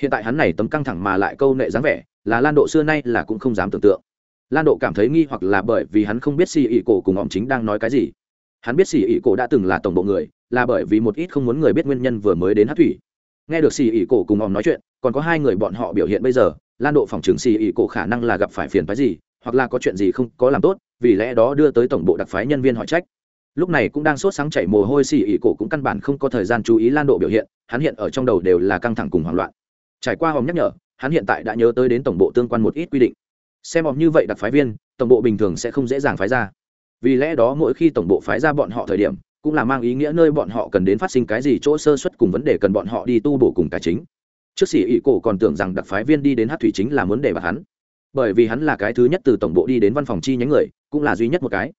S1: Hiện tại hắn này tấm căng thẳng mà lại câu nệ dáng vẻ, là lan độ xưa nay là cũng không dám tưởng tượng. Lan độ cảm thấy nghi hoặc là bởi vì hắn không biết xì ỉ cổ cùng ông chính đang nói cái gì. Hắn biết xì ỉ cổ đã từng là tổng bộ người là bởi vì một ít không muốn người biết nguyên nhân vừa mới đến hát thủy. Nghe được xì ỉ cổ cùng ông nói chuyện, còn có hai người bọn họ biểu hiện bây giờ, lan độ phòng trường xì ỉ cổ khả năng là gặp phải phiền phái gì, hoặc là có chuyện gì không có làm tốt, vì lẽ đó đưa tới tổng bộ đặc phái nhân viên hỏi trách. Lúc này cũng đang sốt sáng chảy mồ hôi, xì ỉ cổ cũng căn bản không có thời gian chú ý lan độ biểu hiện, hắn hiện ở trong đầu đều là căng thẳng cùng hoảng loạn. Trải qua hòm nhắc nhở, hắn hiện tại đã nhớ tới đến tổng bộ tương quan một ít quy định. Xem hòm như vậy đặc phái viên, tổng bộ bình thường sẽ không dễ dàng phái ra. Vì lẽ đó mỗi khi tổng bộ phái ra bọn họ thời điểm cũng là mang ý nghĩa nơi bọn họ cần đến phát sinh cái gì chỗ sơ xuất cùng vấn đề cần bọn họ đi tu bổ cùng tài chính. Trước sĩ ỵ cổ còn tưởng rằng đặc phái viên đi đến hát thủy chính là muốn để bạc hắn. Bởi vì hắn là cái thứ nhất từ tổng bộ đi đến văn phòng chi nhánh người, cũng là duy nhất một cái.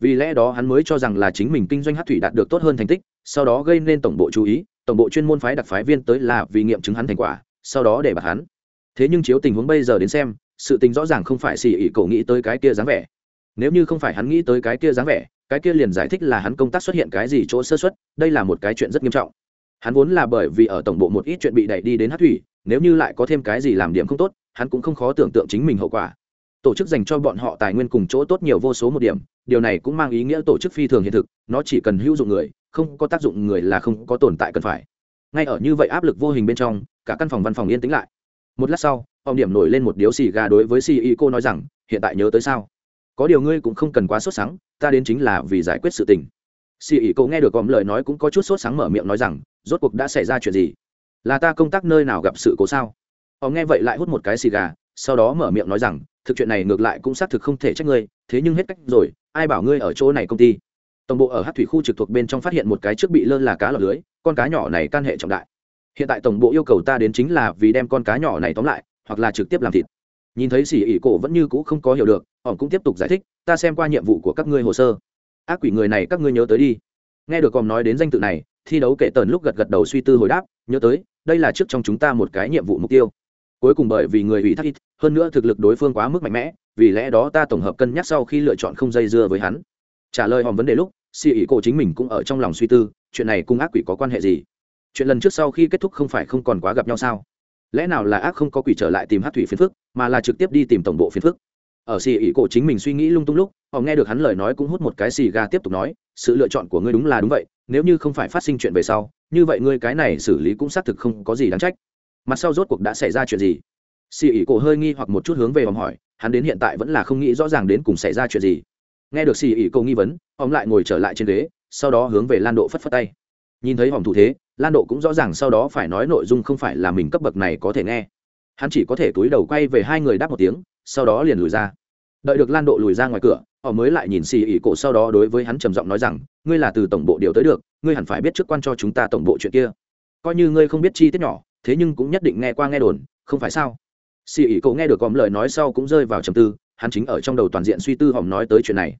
S1: Vì lẽ đó hắn mới cho rằng là chính mình kinh doanh hát thủy đạt được tốt hơn thành tích, sau đó gây nên tổng bộ chú ý, tổng bộ chuyên môn phái đặc phái viên tới là vì nghiệm chứng hắn thành quả, sau đó để bạc hắn. Thế nhưng chiếu tình huống bây giờ đến xem, sự tình rõ ràng không phải xì ỉ cổ nghĩ tới cái kia dáng vẻ. Nếu như không phải hắn nghĩ tới cái kia dáng vẻ cái kia liền giải thích là hắn công tác xuất hiện cái gì chỗ sơ xuất đây là một cái chuyện rất nghiêm trọng. Hắn vốn là bởi vì ở tổng bộ một ít chuyện bị đẩy đi đến hát thủy, nếu như lại có thêm cái gì làm điểm không tốt, hắn cũng không khó tưởng tượng chính mình hậu quả. Tổ chức dành cho bọn họ tài nguyên cùng chỗ tốt nhiều vô số một điểm, điều này cũng mang ý nghĩa tổ chức phi thường hiện thực, nó chỉ cần hữu dụng người, không có tác dụng người là không có tồn tại cần phải. Ngay ở như vậy áp lực vô hình bên trong, cả căn phòng văn phòng yên tĩnh lại. Một lát sau, ông điểm nổi lên một điếu xì gà đối với ceo nói rằng, hiện tại nhớ tới sao? Có điều ngươi cũng không cần quá sốt sắng, ta đến chính là vì giải quyết sự tình. Ceo nghe được ông lời nói cũng có chút sốt sáng mở miệng nói rằng, rốt cuộc đã xảy ra chuyện gì? Là ta công tác nơi nào gặp sự cố sao? Họ nghe vậy lại hút một cái xì gà, sau đó mở miệng nói rằng, thực chuyện này ngược lại cũng xác thực không thể trách ngươi, thế nhưng hết cách rồi, ai bảo ngươi ở chỗ này công ty? Tổng bộ ở hát thủy khu trực thuộc bên trong phát hiện một cái trước bị lơ là cá lọc lưới, con cá nhỏ này can hệ trọng đại. Hiện tại tổng bộ yêu cầu ta đến chính là vì đem con cá nhỏ này tóm lại, hoặc là trực tiếp làm thịt nhìn thấy xỉ ỉ cổ vẫn như cũ không có hiểu được họ cũng tiếp tục giải thích, ta xem qua nhiệm vụ của các ngươi hồ sơ. Ác quỷ người này các ngươi nhớ tới đi. Nghe được còn nói đến danh tự này, thi đấu kệ tần lúc gật gật đầu suy tư hồi đáp, nhớ tới, đây là trước trong chúng ta một cái nhiệm vụ mục tiêu. Cuối cùng bởi vì người ủy thác ít, hơn nữa thực lực đối phương quá mức mạnh mẽ, vì lẽ đó ta tổng hợp cân nhắc sau khi lựa chọn không dây dưa với hắn. Trả lời hòm vấn đề lúc xì ỉ cổ chính mình cũng ở trong lòng suy tư, chuyện này cùng ác quỷ có quan hệ gì? Chuyện lần trước sau khi kết thúc không phải không còn quá gặp nhau sao? Lẽ nào là ác không có quỷ trở lại tìm hát thủy phiền phức mà là trực tiếp đi tìm tổng bộ phiền phức. Ở xì ỉ cổ chính mình suy nghĩ lung tung lúc, họ nghe được hắn lời nói cũng hút một cái xì ga tiếp tục nói, sự lựa chọn của ngươi đúng là đúng vậy, nếu như không phải phát sinh chuyện về sau, như vậy ngươi cái này xử lý cũng xác thực không có gì đáng trách. Mặt sau rốt cuộc đã xảy ra chuyện gì? Xì ỉ cổ hơi nghi hoặc một chút hướng về vòng hỏi, hắn đến hiện tại vẫn là không nghĩ rõ ràng đến cùng xảy ra chuyện gì. Nghe được xì ỉ cổ nghi vấn, ông lại ngồi trở lại trên ghế, sau đó hướng về lan độ phất phất tay. Nhìn thấy hòm thủ thế lan độ cũng rõ ràng sau đó phải nói nội dung không phải là mình cấp bậc này có thể nghe hắn chỉ có thể túi đầu quay về hai người đáp một tiếng, sau đó liền lùi ra. Đợi được lan độ lùi ra ngoài cửa, họ mới lại nhìn xì ỉ cổ sau đó đối với hắn trầm giọng nói rằng, ngươi là từ tổng bộ điều tới được, ngươi hẳn phải biết trước quan cho chúng ta tổng bộ chuyện kia. Coi như ngươi không biết chi tiết nhỏ, thế nhưng cũng nhất định nghe qua nghe đồn, không phải sao? Xì ỉ cổ nghe được còm lời nói sau cũng rơi vào trầm tư, hắn chính ở trong đầu toàn diện suy tư hòm nói tới chuyện này.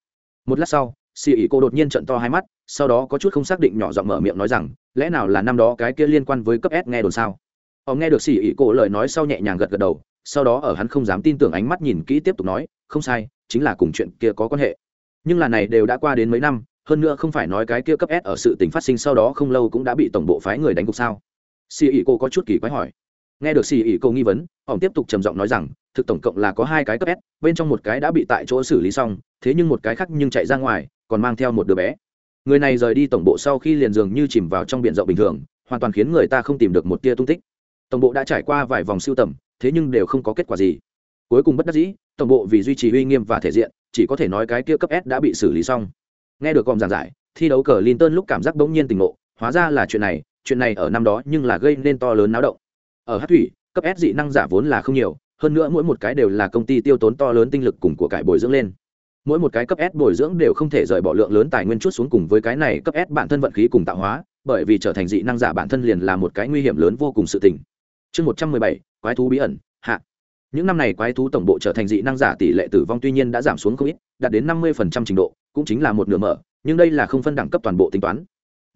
S1: Một lát sau, xì ỉ cổ đột nhiên trận to hai mắt, sau đó có chút không xác định nhỏ giọng mở miệng nói rằng, lẽ nào là năm đó cái kia liên quan với cấp s nghe đồn sao? Ông nghe được xì ỉ cổ lời nói sau nhẹ nhàng gật gật đầu, sau đó ở hắn không dám tin tưởng ánh mắt nhìn kỹ tiếp tục nói, không sai, chính là cùng chuyện kia có quan hệ. Nhưng là này đều đã qua đến mấy năm, hơn nữa không phải nói cái kia cấp s ở sự tình phát sinh sau đó không lâu cũng đã bị tổng bộ phái người đánh gục sao? Xì ỉ cô có chút kỳ quái hỏi. Nghe được xì ỉ cô nghi vấn ông tiếp tục trầm giọng nói rằng, thực tổng cộng là có hai cái cấp s, bên trong một cái đã bị tại chỗ xử lý xong, thế nhưng một cái khác nhưng chạy ra ngoài, còn mang theo một đứa bé. Người này rời đi tổng bộ sau khi liền dường như chìm vào trong biển rộng bình thường, hoàn toàn khiến người ta không tìm được một tia tung tích tổng bộ đã trải qua vài vòng siêu tầm, thế nhưng đều không có kết quả gì. Cuối cùng bất đắc dĩ, tổng bộ vì duy trì uy nghiêm và thể diện, chỉ có thể nói cái kia cấp s đã bị xử lý xong. Nghe được còn giảng giải, thi đấu cờ linton lúc cảm giác bỗng nhiên tình ngộ, hóa ra là chuyện này chuyện này ở năm đó nhưng là gây nên to lớn náo động. Ở hát thủy, cấp s dị năng giả vốn là không nhiều, hơn nữa mỗi một cái đều là công ty tiêu tốn to lớn tinh lực cùng của cải bồi dưỡng lên. Mỗi một cái cấp s bồi dưỡng đều không thể rời bỏ lượng lớn tài nguyên chút xuống cùng với cái này cấp s bản thân vận khí cùng tạo hóa, bởi vì trở thành dị năng giả bản thân liền là một cái nguy hiểm lớn vô cùng sự tình chương một trăm mười bảy, quái thú bí ẩn, hạ. Những năm này quái thú tổng bộ trở thành dị năng giả tỷ lệ tử vong tuy nhiên đã giảm xuống không ít, đạt đến năm mươi trình độ, cũng chính là một nửa mở, nhưng đây là không phân đẳng cấp toàn bộ tính toán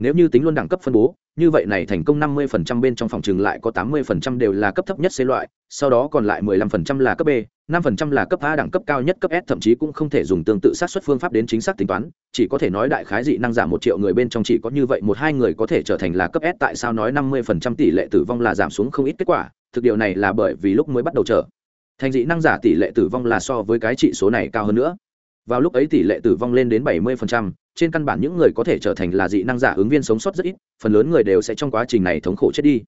S1: nếu như tính luôn đẳng cấp phân bố như vậy này thành công 50% bên trong phòng trường lại có 80% đều là cấp thấp nhất C loại, sau đó còn lại 15% là cấp B, 5% là cấp A đẳng cấp cao nhất cấp S thậm chí cũng không thể dùng tương tự sát suất phương pháp đến chính xác tính toán, chỉ có thể nói đại khái dị năng giảm một triệu người bên trong chỉ có như vậy một hai người có thể trở thành là cấp S tại sao nói 50% tỷ lệ tử vong là giảm xuống không ít kết quả, thực điều này là bởi vì lúc mới bắt đầu trở thành dị năng giả tỷ lệ tử vong là so với cái trị số này cao hơn nữa vào lúc ấy tỷ lệ tử vong lên đến 70%, trên căn bản những người có thể trở thành là dị năng giả ứng viên sống sót rất ít phần lớn người đều sẽ trong quá trình này thống khổ chết đi.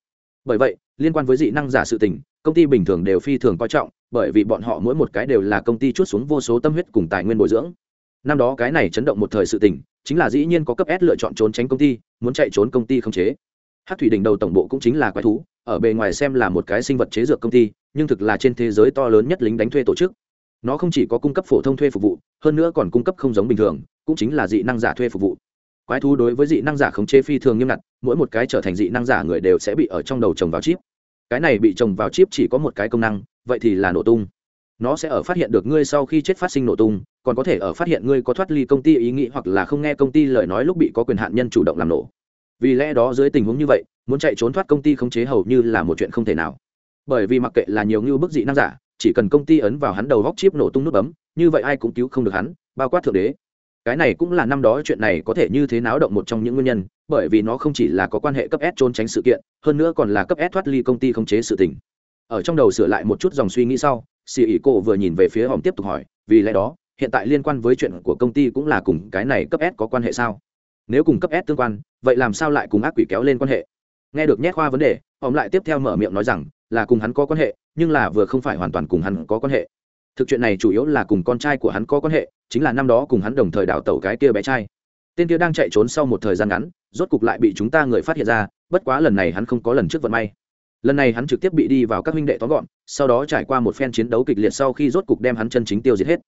S1: Bởi vậy liên quan với dị năng giả sự tình công ty bình thường đều phi thường coi trọng bởi vì bọn họ mỗi một cái đều là công ty chuốt xuống vô số tâm huyết cùng tài nguyên bồi dưỡng. Năm đó cái này chấn động một thời sự tình chính là dĩ nhiên có cấp s lựa chọn trốn tránh công ty muốn chạy trốn công ty không chế. Hắc thủy đỉnh đầu tổng bộ cũng chính là quái thú ở bề ngoài xem là một cái sinh vật chế dược công ty nhưng thực là trên thế giới to lớn nhất lính đánh thuê tổ chức nó không chỉ có cung cấp phổ thông thuê phục vụ, hơn nữa còn cung cấp không giống bình thường, cũng chính là dị năng giả thuê phục vụ. Quái thú đối với dị năng giả khống chế phi thường nghiêm ngặt, mỗi một cái trở thành dị năng giả người đều sẽ bị ở trong đầu trồng vào chip. Cái này bị trồng vào chip chỉ có một cái công năng, vậy thì là nổ tung. Nó sẽ ở phát hiện được ngươi sau khi chết phát sinh nổ tung, còn có thể ở phát hiện ngươi có thoát ly công ty ý nghĩ hoặc là không nghe công ty lời nói lúc bị có quyền hạn nhân chủ động làm nổ. Vì lẽ đó dưới tình huống như vậy, muốn chạy trốn thoát công ty khống chế hầu như là một chuyện không thể nào. Bởi vì mặc kệ là nhiều như bức dị năng giả chỉ cần công ty ấn vào hắn đầu góc chip nổ tung nút bấm, như vậy ai cũng cứu không được hắn, bao quát thượng đế. Cái này cũng là năm đó chuyện này có thể như thế náo động một trong những nguyên nhân, bởi vì nó không chỉ là có quan hệ cấp s trốn tránh sự kiện, hơn nữa còn là cấp s thoát ly công ty khống chế sự tình. Ở trong đầu sửa lại một chút dòng suy nghĩ sau xì ỉ cổ vừa nhìn về phía hòm tiếp tục hỏi, vì lẽ đó, hiện tại liên quan với chuyện của công ty cũng là cùng cái này cấp s có quan hệ sao? Nếu cùng cấp s tương quan, vậy làm sao lại cùng ác quỷ kéo lên quan hệ? Nghe được nhét khoa vấn đề hòm lại tiếp theo mở miệng nói rằng, là cùng hắn có quan hệ nhưng là vừa không phải hoàn toàn cùng hắn có quan hệ. Thực chuyện này chủ yếu là cùng con trai của hắn có quan hệ, chính là năm đó cùng hắn đồng thời đào tẩu cái kia bé trai. Tên kia đang chạy trốn sau một thời gian ngắn, rốt cục lại bị chúng ta người phát hiện ra, bất quá lần này hắn không có lần trước vận may. Lần này hắn trực tiếp bị đi vào các huynh đệ tóm gọn, sau đó trải qua một phen chiến đấu kịch liệt sau khi rốt cục đem hắn chân chính tiêu diệt hết.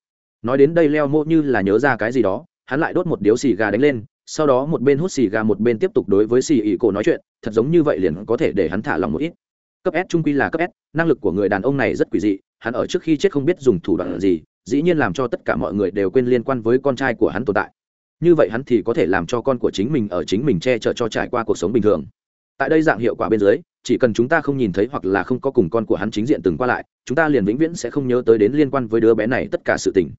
S1: Nói đến đây leo mô như là nhớ ra cái gì đó, hắn lại đốt một điếu xì gà đánh lên, sau đó một bên hút xì gà một bên tiếp tục đối với xì ỉ cổ nói chuyện, thật giống như vậy liền có thể để hắn thả lòng một ít cấp s trung quy là cấp s, năng lực của người đàn ông này rất quỷ dị, hắn ở trước khi chết không biết dùng thủ đoạn gì, dĩ nhiên làm cho tất cả mọi người đều quên liên quan với con trai của hắn tồn tại. Như vậy hắn thì có thể làm cho con của chính mình ở chính mình che chở cho trải qua cuộc sống bình thường. Tại đây dạng hiệu quả bên dưới, chỉ cần chúng ta không nhìn thấy hoặc là không có cùng con của hắn chính diện từng qua lại, chúng ta liền vĩnh viễn sẽ không nhớ tới đến liên quan với đứa bé này tất cả sự tình.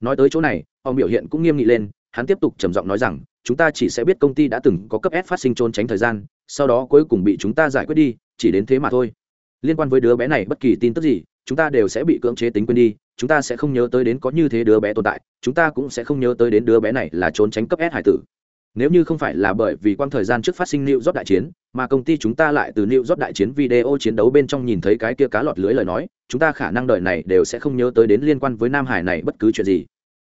S1: Nói tới chỗ này, ông biểu hiện cũng nghiêm nghị lên, hắn tiếp tục trầm giọng nói rằng, chúng ta chỉ sẽ biết công ty đã từng có cấp s phát sinh trốn tránh thời gian, sau đó cuối cùng bị chúng ta giải quyết đi chỉ đến thế mà thôi liên quan với đứa bé này bất kỳ tin tức gì chúng ta đều sẽ bị cưỡng chế tính quên đi chúng ta sẽ không nhớ tới đến có như thế đứa bé tồn tại chúng ta cũng sẽ không nhớ tới đến đứa bé này là trốn tránh cấp s hải tử nếu như không phải là bởi vì quang thời gian trước phát sinh New York đại chiến, mà công ty chúng ta lại từ New York đại chiến video chiến đấu bên trong nhìn thấy cái kia cá lọt lưới lời nói, chúng ta khả năng đời này đều sẽ không nhớ tới đến liên quan với Nam Hải này bất cứ chuyện gì.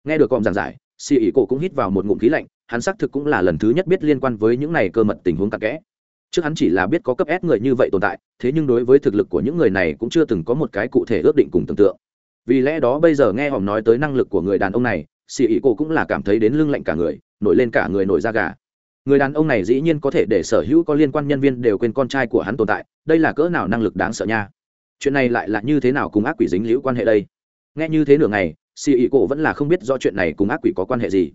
S1: Nghe được cọm giảng giải, Si ý cổ cũng hít vào một ngụm khí lạnh, hắn xác thực cũng là lần thứ nhất biết liên quan với những này cơ mật tình huống cặn kẽ. Trước hắn chỉ là biết có cấp S người như vậy tồn tại, thế nhưng đối với thực lực của những người này cũng chưa từng có một cái cụ thể ước định cùng tưởng tượng. Vì lẽ đó bây giờ nghe hòm nói tới năng lực của người đàn ông này, Si ý cô cũng là cảm thấy đến lưng lạnh cả người, nổi lên cả người nổi da gà. Người đàn ông này dĩ nhiên có thể để sở hữu có liên quan nhân viên đều quên con trai của hắn tồn tại đây là cỡ nào năng lực đáng sợ nha. Chuyện này lại là như thế nào cùng ác quỷ dính liễu quan hệ đây? Nghe như thế nửa ngày xì ỉ cô vẫn là không biết do chuyện này cùng ác quỷ có quan hệ gì.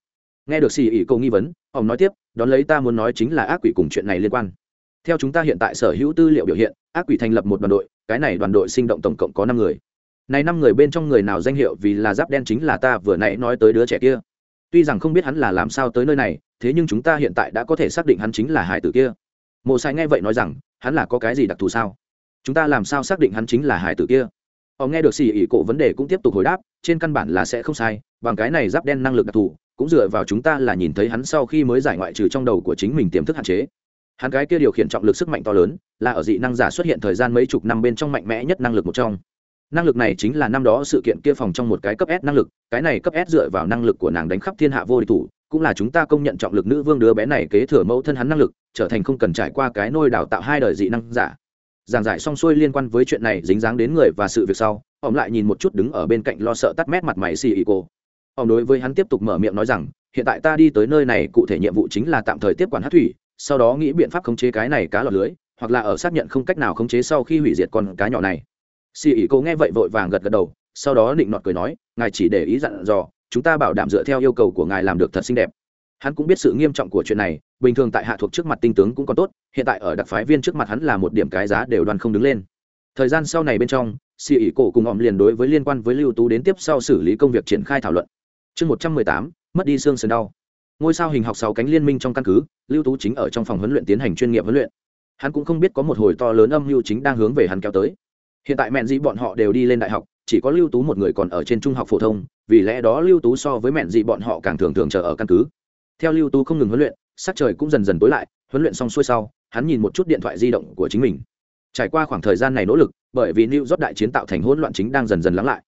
S1: Nghe được xì ỉ cô nghi vấn ông nói tiếp đón lấy ta muốn nói chính là ác quỷ cùng chuyện này liên quan theo chúng ta hiện tại sở hữu tư liệu biểu hiện, ác quỷ thành lập một đoàn đội, cái này đoàn đội sinh động tổng cộng có năm người. Này năm người bên trong người nào danh hiệu vì là giáp đen chính là ta vừa nãy nói tới đứa trẻ kia. Tuy rằng không biết hắn là làm sao tới nơi này, thế nhưng chúng ta hiện tại đã có thể xác định hắn chính là hải tử kia. Mộ sai nghe vậy nói rằng, hắn là có cái gì đặc thù sao? Chúng ta làm sao xác định hắn chính là hải tử kia? Họ nghe được xì ỉ cổ vấn đề cũng tiếp tục hồi đáp, trên căn bản là sẽ không sai, bằng cái này giáp đen năng lực đặc thù, cũng dựa vào chúng ta là nhìn thấy hắn sau khi mới giải ngoại trừ trong đầu của chính mình tiềm thức hạn chế hắn cái kia điều khiển trọng lực sức mạnh to lớn, là ở dị năng giả xuất hiện thời gian mấy chục năm bên trong mạnh mẽ nhất năng lực một trong. Năng lực này chính là năm đó sự kiện kia phòng trong một cái cấp s năng lực, cái này cấp s dựa vào năng lực của nàng đánh khắp thiên hạ vô địch thủ, cũng là chúng ta công nhận trọng lực nữ vương đứa bé này kế thừa mẫu thân hắn năng lực, trở thành không cần trải qua cái nôi đào tạo hai đời dị năng giả. Giảng giải xong xuôi liên quan với chuyện này dính dáng đến người và sự việc sau, ông lại nhìn một chút đứng ở bên cạnh lo sợ tắt mét mặt mày xì ý cô ông đối với hắn tiếp tục mở miệng nói rằng, hiện tại ta đi tới nơi này, cụ thể nhiệm vụ chính là tạm thời tiếp quản hát thủy sau đó nghĩ biện pháp khống chế cái này cá lọt lưới, hoặc là ở xác nhận không cách nào khống chế sau khi hủy diệt con cá nhỏ này. Xì ỉ cô nghe vậy vội vàng gật gật đầu, sau đó định nọt cười nói, ngài chỉ để ý dặn dò, chúng ta bảo đảm dựa theo yêu cầu của ngài làm được thật xinh đẹp. Hắn cũng biết sự nghiêm trọng của chuyện này, bình thường tại hạ thuộc trước mặt tinh tướng cũng còn tốt, hiện tại ở đặc phái viên trước mặt hắn là một điểm cái giá đều đoàn không đứng lên. Thời gian sau này bên trong, xì ỉ cổ cùng ỏm liền đối với liên quan với lưu tú đến tiếp sau xử lý công việc triển khai thảo luận. Chương một trăm mười tám, mất đi xương sườn đau ngôi sao hình học sáu cánh liên minh trong căn cứ, lưu tú chính ở trong phòng huấn luyện tiến hành chuyên nghiệp huấn luyện. Hắn cũng không biết có một hồi to lớn âm mưu chính đang hướng về hắn kéo tới. Hiện tại mẹn dĩ bọn họ đều đi lên đại học, chỉ có lưu tú một người còn ở trên trung học phổ thông, vì lẽ đó lưu tú so với mẹn dị bọn họ càng thường thường chờ ở căn cứ. Theo lưu tú không ngừng huấn luyện, sắc trời cũng dần dần tối lại, huấn luyện xong xuôi sau, hắn nhìn một chút điện thoại di động của chính mình. Trải qua khoảng thời gian này nỗ lực, bởi vì new job đại chiến tạo thành hỗn loạn chính đang dần dần lắng lại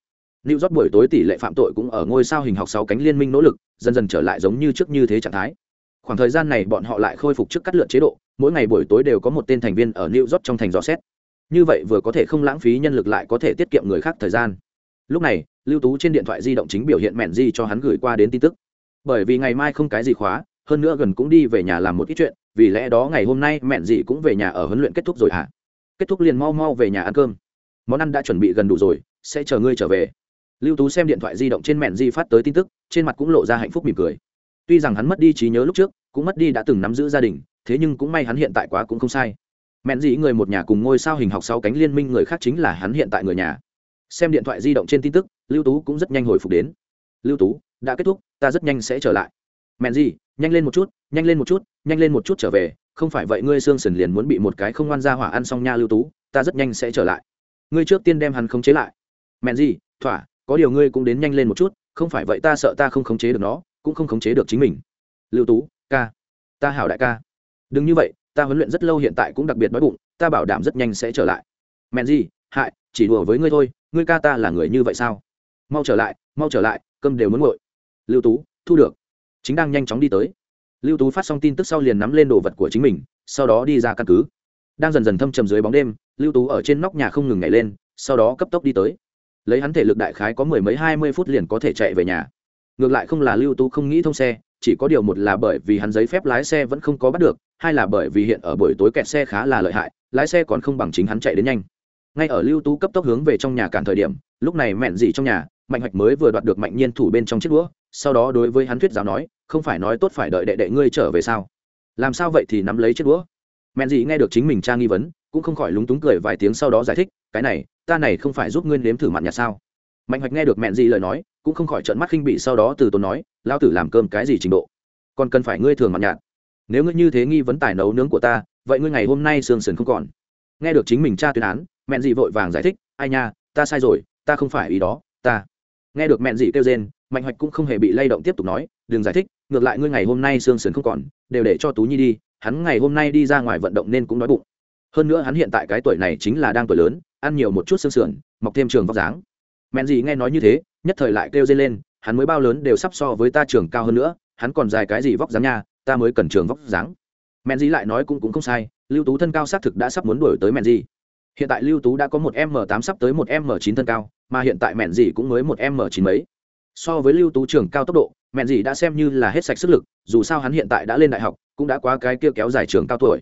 S1: new York buổi tối tỷ lệ phạm tội cũng ở ngôi sao hình học sáu cánh liên minh nỗ lực, dần dần trở lại giống như trước như thế trạng thái. Khoảng thời gian này bọn họ lại khôi phục trước cắt lượt chế độ, mỗi ngày buổi tối đều có một tên thành viên ở new York trong thành dò xét. Như vậy vừa có thể không lãng phí nhân lực lại có thể tiết kiệm người khác thời gian. Lúc này, lưu tú trên điện thoại di động chính biểu hiện mẹn di cho hắn gửi qua đến tin tức. Bởi vì ngày mai không cái gì khóa, hơn nữa gần cũng đi về nhà làm một ít chuyện, vì lẽ đó ngày hôm nay mẹn gì cũng về nhà ở huấn luyện kết thúc rồi hả? Kết thúc liền mau mau về nhà ăn cơm. Món ăn đã chuẩn bị gần đủ rồi, sẽ chờ ngươi trở về lưu tú xem điện thoại di động trên mẹn di phát tới tin tức trên mặt cũng lộ ra hạnh phúc mỉm cười. Tuy rằng hắn mất đi trí nhớ lúc trước cũng mất đi đã từng nắm giữ gia đình thế nhưng cũng may hắn hiện tại quá cũng không sai. Mẹn Di người một nhà cùng ngôi sao hình học sáu cánh liên minh người khác chính là hắn hiện tại người nhà. Xem điện thoại di động trên tin tức lưu tú cũng rất nhanh hồi phục đến. Lưu tú đã kết thúc ta rất nhanh sẽ trở lại. Mẹn Di, nhanh lên một chút nhanh lên một chút nhanh lên một chút trở về không phải vậy ngươi xương sần liền muốn bị một cái không ngoan ra hỏa ăn xong nha lưu tú ta rất nhanh sẽ trở lại. Ngươi trước tiên đem hắn khống chế lại. Mẹn Di, thỏa có điều ngươi cũng đến nhanh lên một chút, không phải vậy ta sợ ta không khống chế được nó, cũng không khống chế được chính mình. Lưu tú, ca. Ta hảo đại ca. Đừng như vậy, ta huấn luyện rất lâu hiện tại cũng đặc biệt đói bụng, ta bảo đảm rất nhanh sẽ trở lại. Mẹn gì hại, chỉ đùa với ngươi thôi, ngươi ca ta là người như vậy sao? Mau trở lại, mau trở lại, cơm đều muốn ngội lưu tú, thu được. Chính đang nhanh chóng đi tới. Lưu tú phát xong tin tức sau liền nắm lên đồ vật của chính mình, sau đó đi ra căn cứ. Đang dần dần thâm trầm dưới bóng đêm, lưu tú ở trên nóc nhà không ngừng nhảy lên, sau đó cấp tốc đi tới lấy hắn thể lực đại khái có mười mấy hai mươi phút liền có thể chạy về nhà. Ngược lại không là lưu tú không nghĩ thông xe, chỉ có điều một là bởi vì hắn giấy phép lái xe vẫn không có bắt được, hai là bởi vì hiện ở buổi tối kẹt xe khá là lợi hại, lái xe còn không bằng chính hắn chạy đến nhanh. Ngay ở lưu tú cấp tốc hướng về trong nhà cản thời điểm, lúc này mẹn gì trong nhà, mạnh hoạch mới vừa đoạt được mạnh nhiên thủ bên trong chiếc đũa, sau đó đối với hắn thuyết giáo nói, không phải nói tốt phải đợi đệ đệ ngươi trở về sao? Làm sao vậy thì nắm lấy chiếc đũa? Mẹn gì nghe được chính mình cha nghi vấn, cũng không khỏi lúng túng cười vài tiếng sau đó giải thích, cái này ta này không phải giúp ngươi nếm thử mặn nhạt sao? Mạnh hoạch nghe được mẹn gì lời nói, cũng không khỏi trợn mắt khinh bị sau đó từ tốn nói lao tử làm cơm cái gì trình độ? Còn cần phải ngươi thường mặn nhạt. Nếu ngươi như thế nghi vấn tài nấu nướng của ta, vậy ngươi ngày hôm nay sương sườn không còn. Nghe được chính mình cha tuyên án, mẹn dị vội vàng giải thích, ai nha, ta sai rồi, ta không phải ý đó, ta. Nghe được mẹn dị kêu rên, mạnh hoạch cũng không hề bị lay động tiếp tục nói, đừng giải thích, ngược lại ngươi ngày hôm nay sương sườn không còn, đều để cho tú nhi đi, hắn ngày hôm nay đi ra ngoài vận động nên cũng đói bụng hơn nữa hắn hiện tại cái tuổi này chính là đang tuổi lớn, ăn nhiều một chút xương sườn, mọc thêm trường vóc dáng. Mẹn gì nghe nói như thế, nhất thời lại kêu dây lên, hắn mới bao lớn đều sắp so với ta trường cao hơn nữa, hắn còn dài cái gì vóc dáng nha, ta mới cần trường vóc dáng. Men gì lại nói cũng cũng không sai, lưu tú thân cao xác thực đã sắp muốn đổi tới men gì hiện tại lưu tú đã có một m tám sắp tới một m chín thân cao, mà hiện tại mẹn gì cũng mới một m chín mấy. So với lưu tú trường cao tốc độ, mẹn gì đã xem như là hết sạch sức lực, dù sao hắn hiện tại đã lên đại học, cũng đã quá cái kia kéo dài trường cao tuổi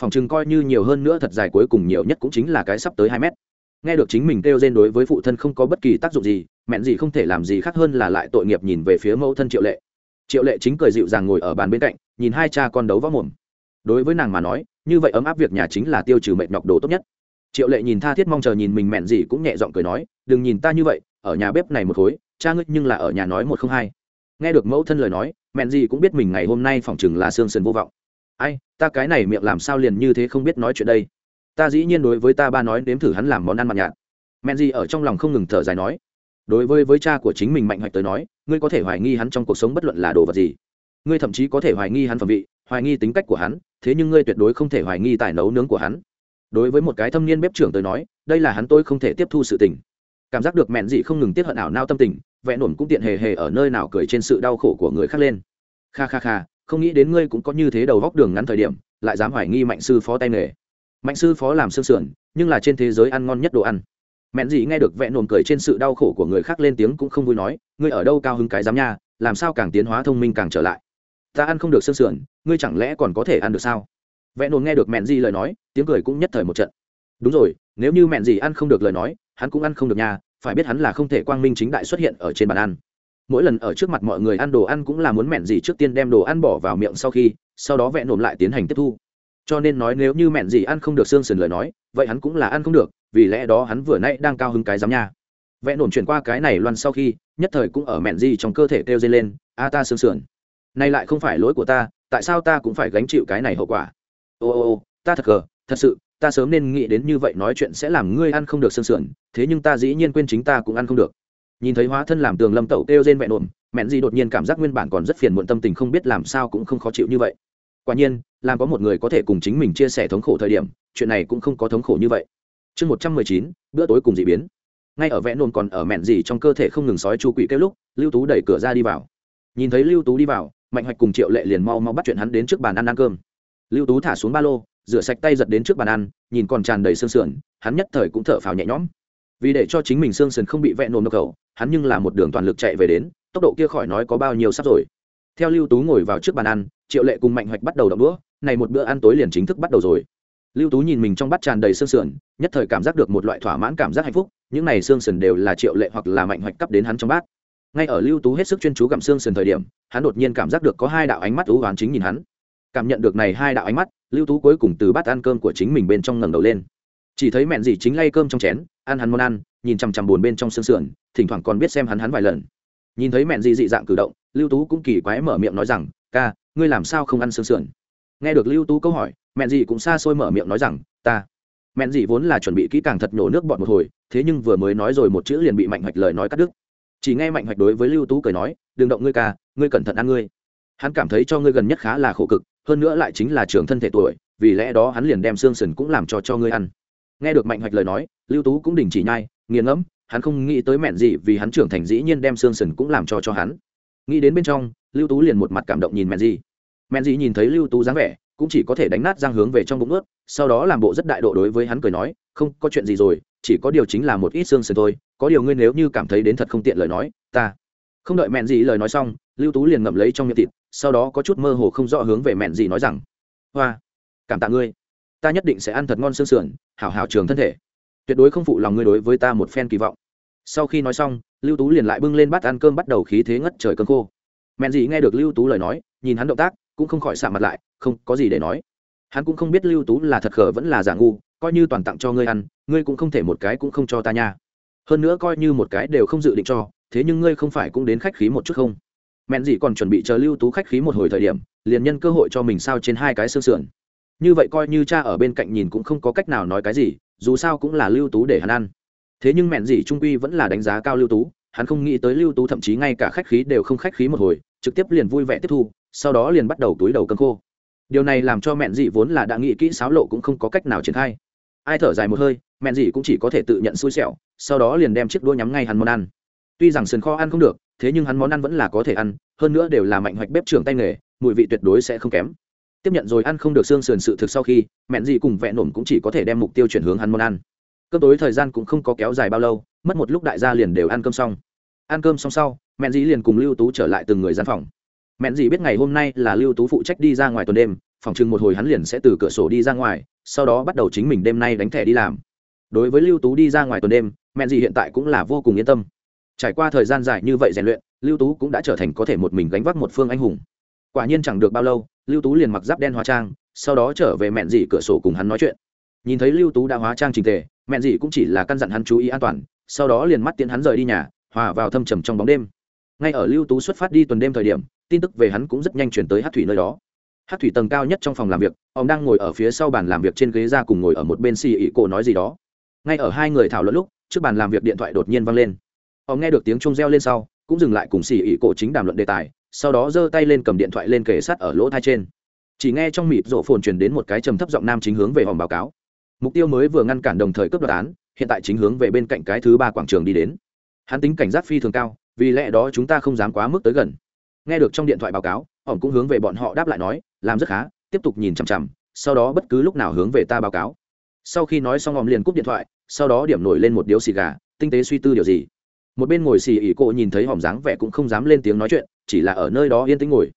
S1: phòng chừng coi như nhiều hơn nữa thật dài cuối cùng nhiều nhất cũng chính là cái sắp tới hai mét. Nghe được chính mình kêu rên đối với phụ thân không có bất kỳ tác dụng gì, mẹn gì không thể làm gì khác hơn là lại tội nghiệp nhìn về phía mẫu thân triệu lệ. Triệu lệ chính cười dịu dàng ngồi ở bàn bên cạnh, nhìn hai cha con đấu võ mồm. Đối với nàng mà nói, như vậy ấm áp việc nhà chính là tiêu trừ mệt nhọc đồ tốt nhất. Triệu lệ nhìn tha thiết mong chờ nhìn mình mẹn gì cũng nhẹ giọng cười nói, đừng nhìn ta như vậy, ở nhà bếp này một khối, cha ngươi nhưng là ở nhà nói một không hai. Nghe được mẫu thân lời nói, mẹn gì cũng biết mình ngày hôm nay phỏng chừng là xương sườn vô vọng ai, ta cái này miệng làm sao liền như thế không biết nói chuyện đây? Ta dĩ nhiên đối với ta ba nói nếm thử hắn làm món ăn mặn nhạt. Mẹn di ở trong lòng không ngừng thở dài nói, đối với với cha của chính mình mạnh hoạch tới nói, ngươi có thể hoài nghi hắn trong cuộc sống bất luận là đồ vật gì. Ngươi thậm chí có thể hoài nghi hắn phẩm vị, hoài nghi tính cách của hắn, thế nhưng ngươi tuyệt đối không thể hoài nghi tài nấu nướng của hắn. Đối với một cái thâm niên bếp trưởng tới nói, đây là hắn tôi không thể tiếp thu sự tình. Cảm giác được mẹn dị không ngừng tiết hận ảo nao tâm tình vẽ nổn cũng tiện hề hề ở nơi nào cười trên sự đau khổ của người khác lên. Kha kha kha không nghĩ đến ngươi cũng có như thế đầu góc đường ngắn thời điểm, lại dám hoài nghi mạnh sư phó tay nghề. Mạnh sư phó làm sương sườn, nhưng là trên thế giới ăn ngon nhất đồ ăn. Mẹn gì nghe được vẽ nồm cười trên sự đau khổ của người khác lên tiếng cũng không vui nói, ngươi ở đâu cao hứng cái dám nha, làm sao càng tiến hóa thông minh càng trở lại? Ta ăn không được sương sườn, ngươi chẳng lẽ còn có thể ăn được sao? Vẽ nồm nghe được mẹn gì lời nói, tiếng cười cũng nhất thời một trận. Đúng rồi, nếu như mẹn gì ăn không được lời nói, hắn cũng ăn không được nha, phải biết hắn là không thể quang minh chính đại xuất hiện ở trên bàn ăn mỗi lần ở trước mặt mọi người ăn đồ ăn cũng là muốn mẹn gì trước tiên đem đồ ăn bỏ vào miệng sau khi, sau đó vẽ nổm lại tiến hành tiếp thu. Cho nên nói nếu như mẹn gì ăn không được xương sườn lời nói, vậy hắn cũng là ăn không được, vì lẽ đó hắn vừa nãy đang cao hứng cái giám nha. Vẽ nổm chuyển qua cái này loan sau khi, nhất thời cũng ở mẹn gì trong cơ thể kêu dây lên, a ta xương sườn. Này lại không phải lỗi của ta, tại sao ta cũng phải gánh chịu cái này hậu quả? Ô ô ô, ta thật gờ thật sự, ta sớm nên nghĩ đến như vậy nói chuyện sẽ làm ngươi ăn không được xương sườn, thế nhưng ta dĩ nhiên quên chính ta cũng ăn không được nhìn thấy hóa thân làm tường lâm tẩu kêu trên vẹn ổn mẹn gì đột nhiên cảm giác nguyên bản còn rất phiền muộn tâm tình không biết làm sao cũng không khó chịu như vậy. Quả nhiên, làm có một người có thể cùng chính mình chia sẻ thống khổ thời điểm, chuyện này cũng không có thống khổ như vậy. Chương một trăm mười chín, bữa tối cùng d ị biến. Ngay ở vẽ nôn còn ở mẹn gì trong cơ thể không ngừng sói chu quỷ kêu lúc, lưu tú đẩy cửa ra đi vào. Nhìn thấy lưu tú đi vào, mạnh hoạch cùng triệu lệ liền mau mau bắt chuyện hắn đến trước bàn ăn ăn cơm. Lưu tú thả xuống ba lô, rửa sạch tay giật đến trước bàn ăn, nhìn còn tràn đầy sương sườn, hắn nhất thời cũng thở phào nhẹ nhõm vì để cho chính mình xương sườn không bị vẹn nôn độc khẩu, hắn nhưng là một đường toàn lực chạy về đến, tốc độ kia khỏi nói có bao nhiêu sắp rồi. Theo lưu tú ngồi vào trước bàn ăn, triệu lệ cùng mạnh hoạch bắt đầu đậu đũa, này một bữa ăn tối liền chính thức bắt đầu rồi. Lưu tú nhìn mình trong bát tràn đầy xương sườn, nhất thời cảm giác được một loại thỏa mãn cảm giác hạnh phúc, những này xương sườn đều là triệu lệ hoặc là mạnh hoạch cấp đến hắn trong bát. Ngay ở lưu tú hết sức chuyên chú gặm xương sườn thời điểm, hắn đột nhiên cảm giác được có hai đạo ánh mắt thú hoán chính nhìn hắn. Cảm nhận được này hai đạo ánh mắt, lưu tú cuối cùng từ bát ăn cơm của chính mình bên trong ngẩng đầu lên chỉ thấy mẹn gì chính lay cơm trong chén, ăn hắn món ăn, nhìn chằm chằm buồn bên trong xương sườn, thỉnh thoảng còn biết xem hắn hắn vài lần. Nhìn thấy mẹn gì dị dạng cử động, lưu tú cũng kỳ quái mở miệng nói rằng, ca, ngươi làm sao không ăn xương sườn? Nghe được lưu tú câu hỏi, mẹn gì cũng xa xôi mở miệng nói rằng, ta. Mẹn gì vốn là chuẩn bị kỹ càng thật nhổ nước bọt một hồi, thế nhưng vừa mới nói rồi một chữ liền bị mạnh hoạch lời nói cắt đứt. Chỉ nghe mạnh hoạch đối với lưu tú cười nói, đừng động ngươi ca, ngươi cẩn thận ăn ngươi. Hắn cảm thấy cho ngươi gần nhất khá là khổ cực, hơn nữa lại chính là trường thân thể tuổi, vì lẽ đó hắn liền đem xương sườn cũng làm cho cho ngươi ăn nghe được mạnh hoạch lời nói, lưu tú cũng đình chỉ nhai, nghiền ngẫm, hắn không nghĩ tới mẹn gì vì hắn trưởng thành dĩ nhiên đem xương sườn cũng làm cho cho hắn. Nghĩ đến bên trong, lưu tú liền một mặt cảm động nhìn mẹn gì. Mẹn gì nhìn thấy lưu tú dáng vẻ, cũng chỉ có thể đánh nát giang hướng về trong bụng ướt, sau đó làm bộ rất đại độ đối với hắn cười nói, không, có chuyện gì rồi, chỉ có điều chính là một ít xương sườn thôi, có điều ngươi nếu như cảm thấy đến thật không tiện lời nói, ta. Không đợi mẹn gì lời nói xong, lưu tú liền ngậm lấy trong miệng thịt, sau đó có chút mơ hồ không rõ hướng về mẹn gì nói rằng, hoa, cảm tạ ngươi ta nhất định sẽ ăn thật ngon xương sườn, hảo hảo trường thân thể. Tuyệt đối không phụ lòng ngươi đối với ta một phen kỳ vọng. Sau khi nói xong, lưu tú liền lại bưng lên bát ăn cơm bắt đầu khí thế ngất trời cơm khô. Mẹn Dị nghe được lưu tú lời nói, nhìn hắn động tác, cũng không khỏi xạ mặt lại, không có gì để nói. Hắn cũng không biết lưu tú là thật khờ vẫn là giả ngu, coi như toàn tặng cho ngươi ăn, ngươi cũng không thể một cái cũng không cho ta nha. Hơn nữa coi như một cái đều không dự định cho, thế nhưng ngươi không phải cũng đến khách khí một chút không? Mẹn Dị còn chuẩn bị chờ lưu tú khách khí một hồi thời điểm, liền nhân cơ hội cho mình sao trên hai cái xương sườn như vậy coi như cha ở bên cạnh nhìn cũng không có cách nào nói cái gì, dù sao cũng là lưu tú để hắn ăn. Thế nhưng mẹn gì trung quy vẫn là đánh giá cao lưu tú, hắn không nghĩ tới lưu tú thậm chí ngay cả khách khí đều không khách khí một hồi, trực tiếp liền vui vẻ tiếp thu, sau đó liền bắt đầu túi đầu cơm khô. Điều này làm cho mẹn dị vốn là đã nghĩ kỹ sáo lộ cũng không có cách nào triển khai. Ai thở dài một hơi, mẹn dị cũng chỉ có thể tự nhận xui xẻo, sau đó liền đem chiếc đũa nhắm ngay hắn món ăn. Tuy rằng sườn kho ăn không được, thế nhưng hắn món ăn vẫn là có thể ăn, hơn nữa đều là mạnh hoạch bếp trưởng tay nghề, mùi vị tuyệt đối sẽ không kém tiếp nhận rồi ăn không được xương sườn sự thực sau khi, mẹn gì cùng vẹn nổm cũng chỉ có thể đem mục tiêu chuyển hướng hắn món ăn. Cơm tối thời gian cũng không có kéo dài bao lâu, mất một lúc đại gia liền đều ăn cơm xong. Ăn cơm xong sau, mẹn dĩ liền cùng lưu tú trở lại từng người gian phòng. Mẹn dĩ biết ngày hôm nay là lưu tú phụ trách đi ra ngoài tuần đêm, phòng chừng một hồi hắn liền sẽ từ cửa sổ đi ra ngoài, sau đó bắt đầu chính mình đêm nay đánh thẻ đi làm. Đối với lưu tú đi ra ngoài tuần đêm, mẹn dĩ hiện tại cũng là vô cùng yên tâm. Trải qua thời gian dài như vậy rèn luyện, lưu tú cũng đã trở thành có thể một mình gánh vác một phương anh hùng quả nhiên chẳng được bao lâu, lưu tú liền mặc giáp đen hóa trang, sau đó trở về mẹn dị cửa sổ cùng hắn nói chuyện. Nhìn thấy lưu tú đã hóa trang trình tề, mẹn dị cũng chỉ là căn dặn hắn chú ý an toàn, sau đó liền mắt tiến hắn rời đi nhà, hòa vào thâm trầm trong bóng đêm. Ngay ở lưu tú xuất phát đi tuần đêm thời điểm, tin tức về hắn cũng rất nhanh chuyển tới hát thủy nơi đó. Hát thủy tầng cao nhất trong phòng làm việc, ông đang ngồi ở phía sau bàn làm việc trên ghế ra cùng ngồi ở một bên xì ỉ cổ nói gì đó. Ngay ở hai người thảo luận lúc, trước bàn làm việc điện thoại đột nhiên vang lên. Ông nghe được tiếng chuông reo lên sau, cũng dừng lại cùng xì ỉ cổ chính đàm luận đề tài sau đó giơ tay lên cầm điện thoại lên kề sát ở lỗ thai trên. Chỉ nghe trong mịt rổ phồn truyền đến một cái trầm thấp giọng nam chính hướng về hòm báo cáo. Mục tiêu mới vừa ngăn cản đồng thời cướp đoạt án, hiện tại chính hướng về bên cạnh cái thứ ba quảng trường đi đến. Hắn tính cảnh giác phi thường cao, vì lẽ đó chúng ta không dám quá mức tới gần. Nghe được trong điện thoại báo cáo ổng cũng hướng về bọn họ đáp lại nói, làm rất khá, tiếp tục nhìn chằm chằm, sau đó bất cứ lúc nào hướng về ta báo cáo. Sau khi nói xong ổng liền cúp điện thoại, sau đó điểm nổi lên một điếu xì gà, tinh tế suy tư điều gì. Một bên ngồi xì ỉ cô nhìn thấy hòm dáng vẻ cũng không dám lên tiếng nói chuyện chỉ là ở nơi đó yên tĩnh ngồi.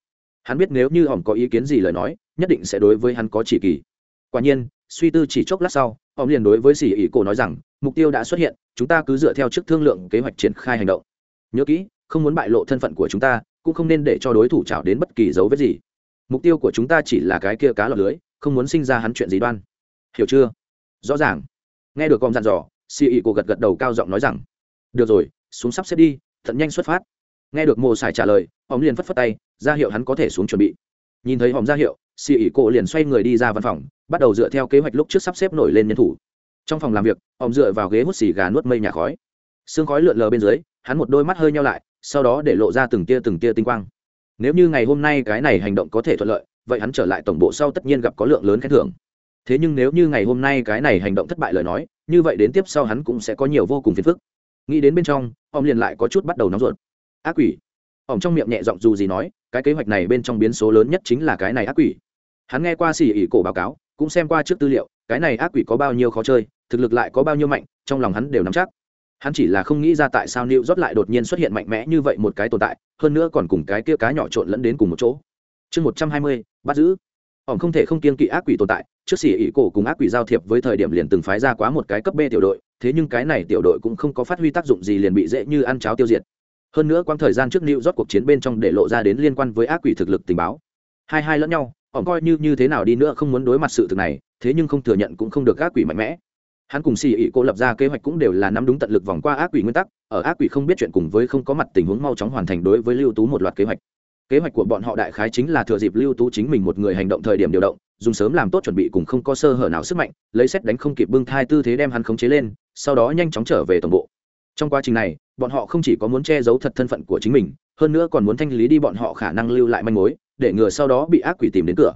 S1: Hắn biết nếu như hòm có ý kiến gì lời nói, nhất định sẽ đối với hắn có chỉ kỳ. Quả nhiên, suy tư chỉ chốc lát sau hòm liền đối với xỉ ỉ cổ nói rằng, mục tiêu đã xuất hiện, chúng ta cứ dựa theo trước thương lượng kế hoạch triển khai hành động. Nhớ kỹ, không muốn bại lộ thân phận của chúng ta, cũng không nên để cho đối thủ trảo đến bất kỳ dấu vết gì. Mục tiêu của chúng ta chỉ là cái kia cá lọt lưới, không muốn sinh ra hắn chuyện gì đoan. Hiểu chưa? Rõ ràng. Nghe được con dặn dò xì ỉ cô gật gật đầu cao giọng nói rằng, được rồi, xuống sắp xếp đi, thật nhanh xuất phát nghe được mồ sải trả lời ông liền phất phất tay, ra hiệu hắn có thể xuống chuẩn bị. Nhìn thấy hòm ra hiệu si ỉ cổ liền xoay người đi ra văn phòng, bắt đầu dựa theo kế hoạch lúc trước sắp xếp nổi lên nhân thủ. Trong phòng làm việc ông dựa vào ghế hút xì gà nuốt mây nhà khói. Xương khói lượn lờ bên dưới, hắn một đôi mắt hơi nhau lại, sau đó để lộ ra từng tia từng tia tinh quang. Nếu như ngày hôm nay cái này hành động có thể thuận lợi, vậy hắn trở lại tổng bộ sau tất nhiên gặp có lượng lớn khen thưởng. Thế nhưng nếu như ngày hôm nay cái này hành động thất bại lời nói, như vậy đến tiếp sau hắn cũng sẽ có nhiều vô cùng phiền phức. Nghĩ đến bên trong ông liền lại có chút bắt đầu nóng ruột ác quỷ ổng trong miệng nhẹ giọng dù gì nói cái kế hoạch này bên trong biến số lớn nhất chính là cái này ác quỷ hắn nghe qua xỉ ỉ cổ báo cáo cũng xem qua trước tư liệu cái này ác quỷ có bao nhiêu khó chơi thực lực lại có bao nhiêu mạnh trong lòng hắn đều nắm chắc hắn chỉ là không nghĩ ra tại sao New rót lại đột nhiên xuất hiện mạnh mẽ như vậy một cái tồn tại, hơn nữa còn cùng cái kia cá nhỏ trộn lẫn đến cùng một chỗ. Chương một trăm hai mươi bắt giữ. ổng không thể không kiên kỵ ác quỷ tồn tại trước xỉ ỉ cổ cùng ác quỷ giao thiệp với thời điểm liền từng phái ra quá một cái cấp b tiểu đội thế nhưng cái này tiểu đội cũng không có phát huy tác dụng gì liền bị dễ như ăn cháo tiêu diệt hơn nữa quãng thời gian trước New rót cuộc chiến bên trong để lộ ra đến liên quan với ác quỷ thực lực tình báo. Hai hai lẫn nhau họ coi như như thế nào đi nữa không muốn đối mặt sự thực này, thế nhưng không thừa nhận cũng không được ác quỷ mạnh mẽ. Hắn cùng xì ỉ cô lập ra kế hoạch cũng đều là nắm đúng tận lực vòng qua ác quỷ nguyên tắc, ở ác quỷ không biết chuyện cùng với không có mặt tình huống mau chóng hoàn thành đối với lưu tú một loạt kế hoạch. Kế hoạch của bọn họ đại khái chính là thừa dịp lưu tú chính mình một người hành động thời điểm điều động, dùng sớm làm tốt chuẩn bị cùng không có sơ hở nào sức mạnh, lấy xét đánh không kịp bưng thai tư thế đem hắn khống chế lên, sau đó nhanh chóng trở về tổng bộ. Trong quá trình này bọn họ không chỉ có muốn che giấu thật thân phận của chính mình, hơn nữa còn muốn thanh lý đi bọn họ khả năng lưu lại manh mối, để ngừa sau đó bị ác quỷ tìm đến cửa.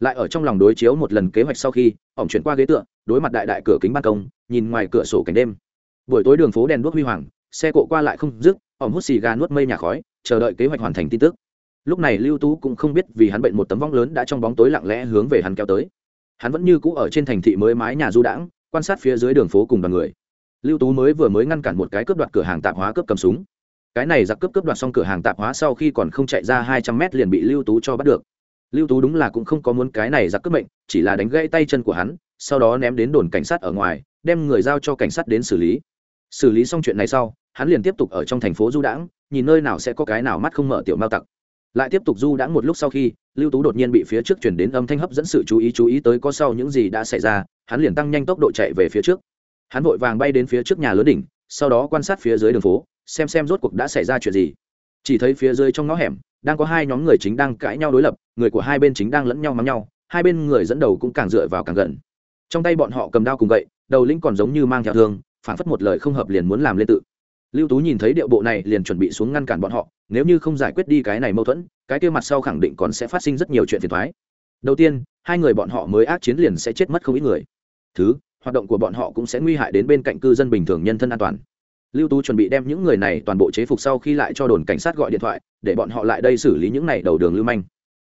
S1: Lại ở trong lòng đối chiếu một lần kế hoạch sau khi, ổng chuyển qua ghế tựa, đối mặt đại đại cửa kính ban công, nhìn ngoài cửa sổ cảnh đêm. Buổi tối đường phố đèn đuốc huy hoàng, xe cộ qua lại không dứt, ổng hút xì gà nuốt mây nhà khói, chờ đợi kế hoạch hoàn thành tin tức. Lúc này lưu tú cũng không biết vì hắn bệnh một tấm vong lớn đã trong bóng tối lặng lẽ hướng về hắn kéo tới. Hắn vẫn như cũ ở trên thành thị mới mái nhà du đãng, quan sát phía dưới đường phố cùng đoàn người lưu tú mới vừa mới ngăn cản một cái cướp đoạt cửa hàng tạp hóa cướp cầm súng. Cái này giặc cướp cướp đoạt xong cửa hàng tạp hóa sau khi còn không chạy ra hai trăm mét liền bị lưu tú cho bắt được. Lưu tú đúng là cũng không có muốn cái này giặc cướp mệnh, chỉ là đánh gãy tay chân của hắn, sau đó ném đến đồn cảnh sát ở ngoài, đem người giao cho cảnh sát đến xử lý. Xử lý xong chuyện này sau, hắn liền tiếp tục ở trong thành phố du đãng, nhìn nơi nào sẽ có cái nào mắt không mở tiểu mao tặc. Lại tiếp tục du đãng một lúc sau khi, lưu tú đột nhiên bị phía trước chuyển đến âm thanh hấp dẫn sự chú ý chú ý tới có sau những gì đã xảy ra, hắn liền tăng nhanh tốc độ chạy về phía trước hắn vội vàng bay đến phía trước nhà lớn đỉnh, sau đó quan sát phía dưới đường phố, xem xem rốt cuộc đã xảy ra chuyện gì. Chỉ thấy phía dưới trong ngõ hẻm, đang có hai nhóm người chính đang cãi nhau đối lập, người của hai bên chính đang lẫn nhau mắng nhau, hai bên người dẫn đầu cũng càng dựa vào càng gần. Trong tay bọn họ cầm đao cùng gậy, đầu lĩnh còn giống như mang theo thương phản phất một lời không hợp liền muốn làm lên tự. Lưu tú nhìn thấy điệu bộ này liền chuẩn bị xuống ngăn cản bọn họ, nếu như không giải quyết đi cái này mâu thuẫn, cái kia mặt sau khẳng định còn sẽ phát sinh rất nhiều chuyện phiền thoái đầu tiên, hai người bọn họ mới ác chiến liền sẽ chết mất không ít người. Thứ hoạt động của bọn họ cũng sẽ nguy hại đến bên cạnh cư dân bình thường nhân thân an toàn. Lưu tú chuẩn bị đem những người này toàn bộ chế phục sau khi lại cho đồn cảnh sát gọi điện thoại, để bọn họ lại đây xử lý những này đầu đường lưu manh.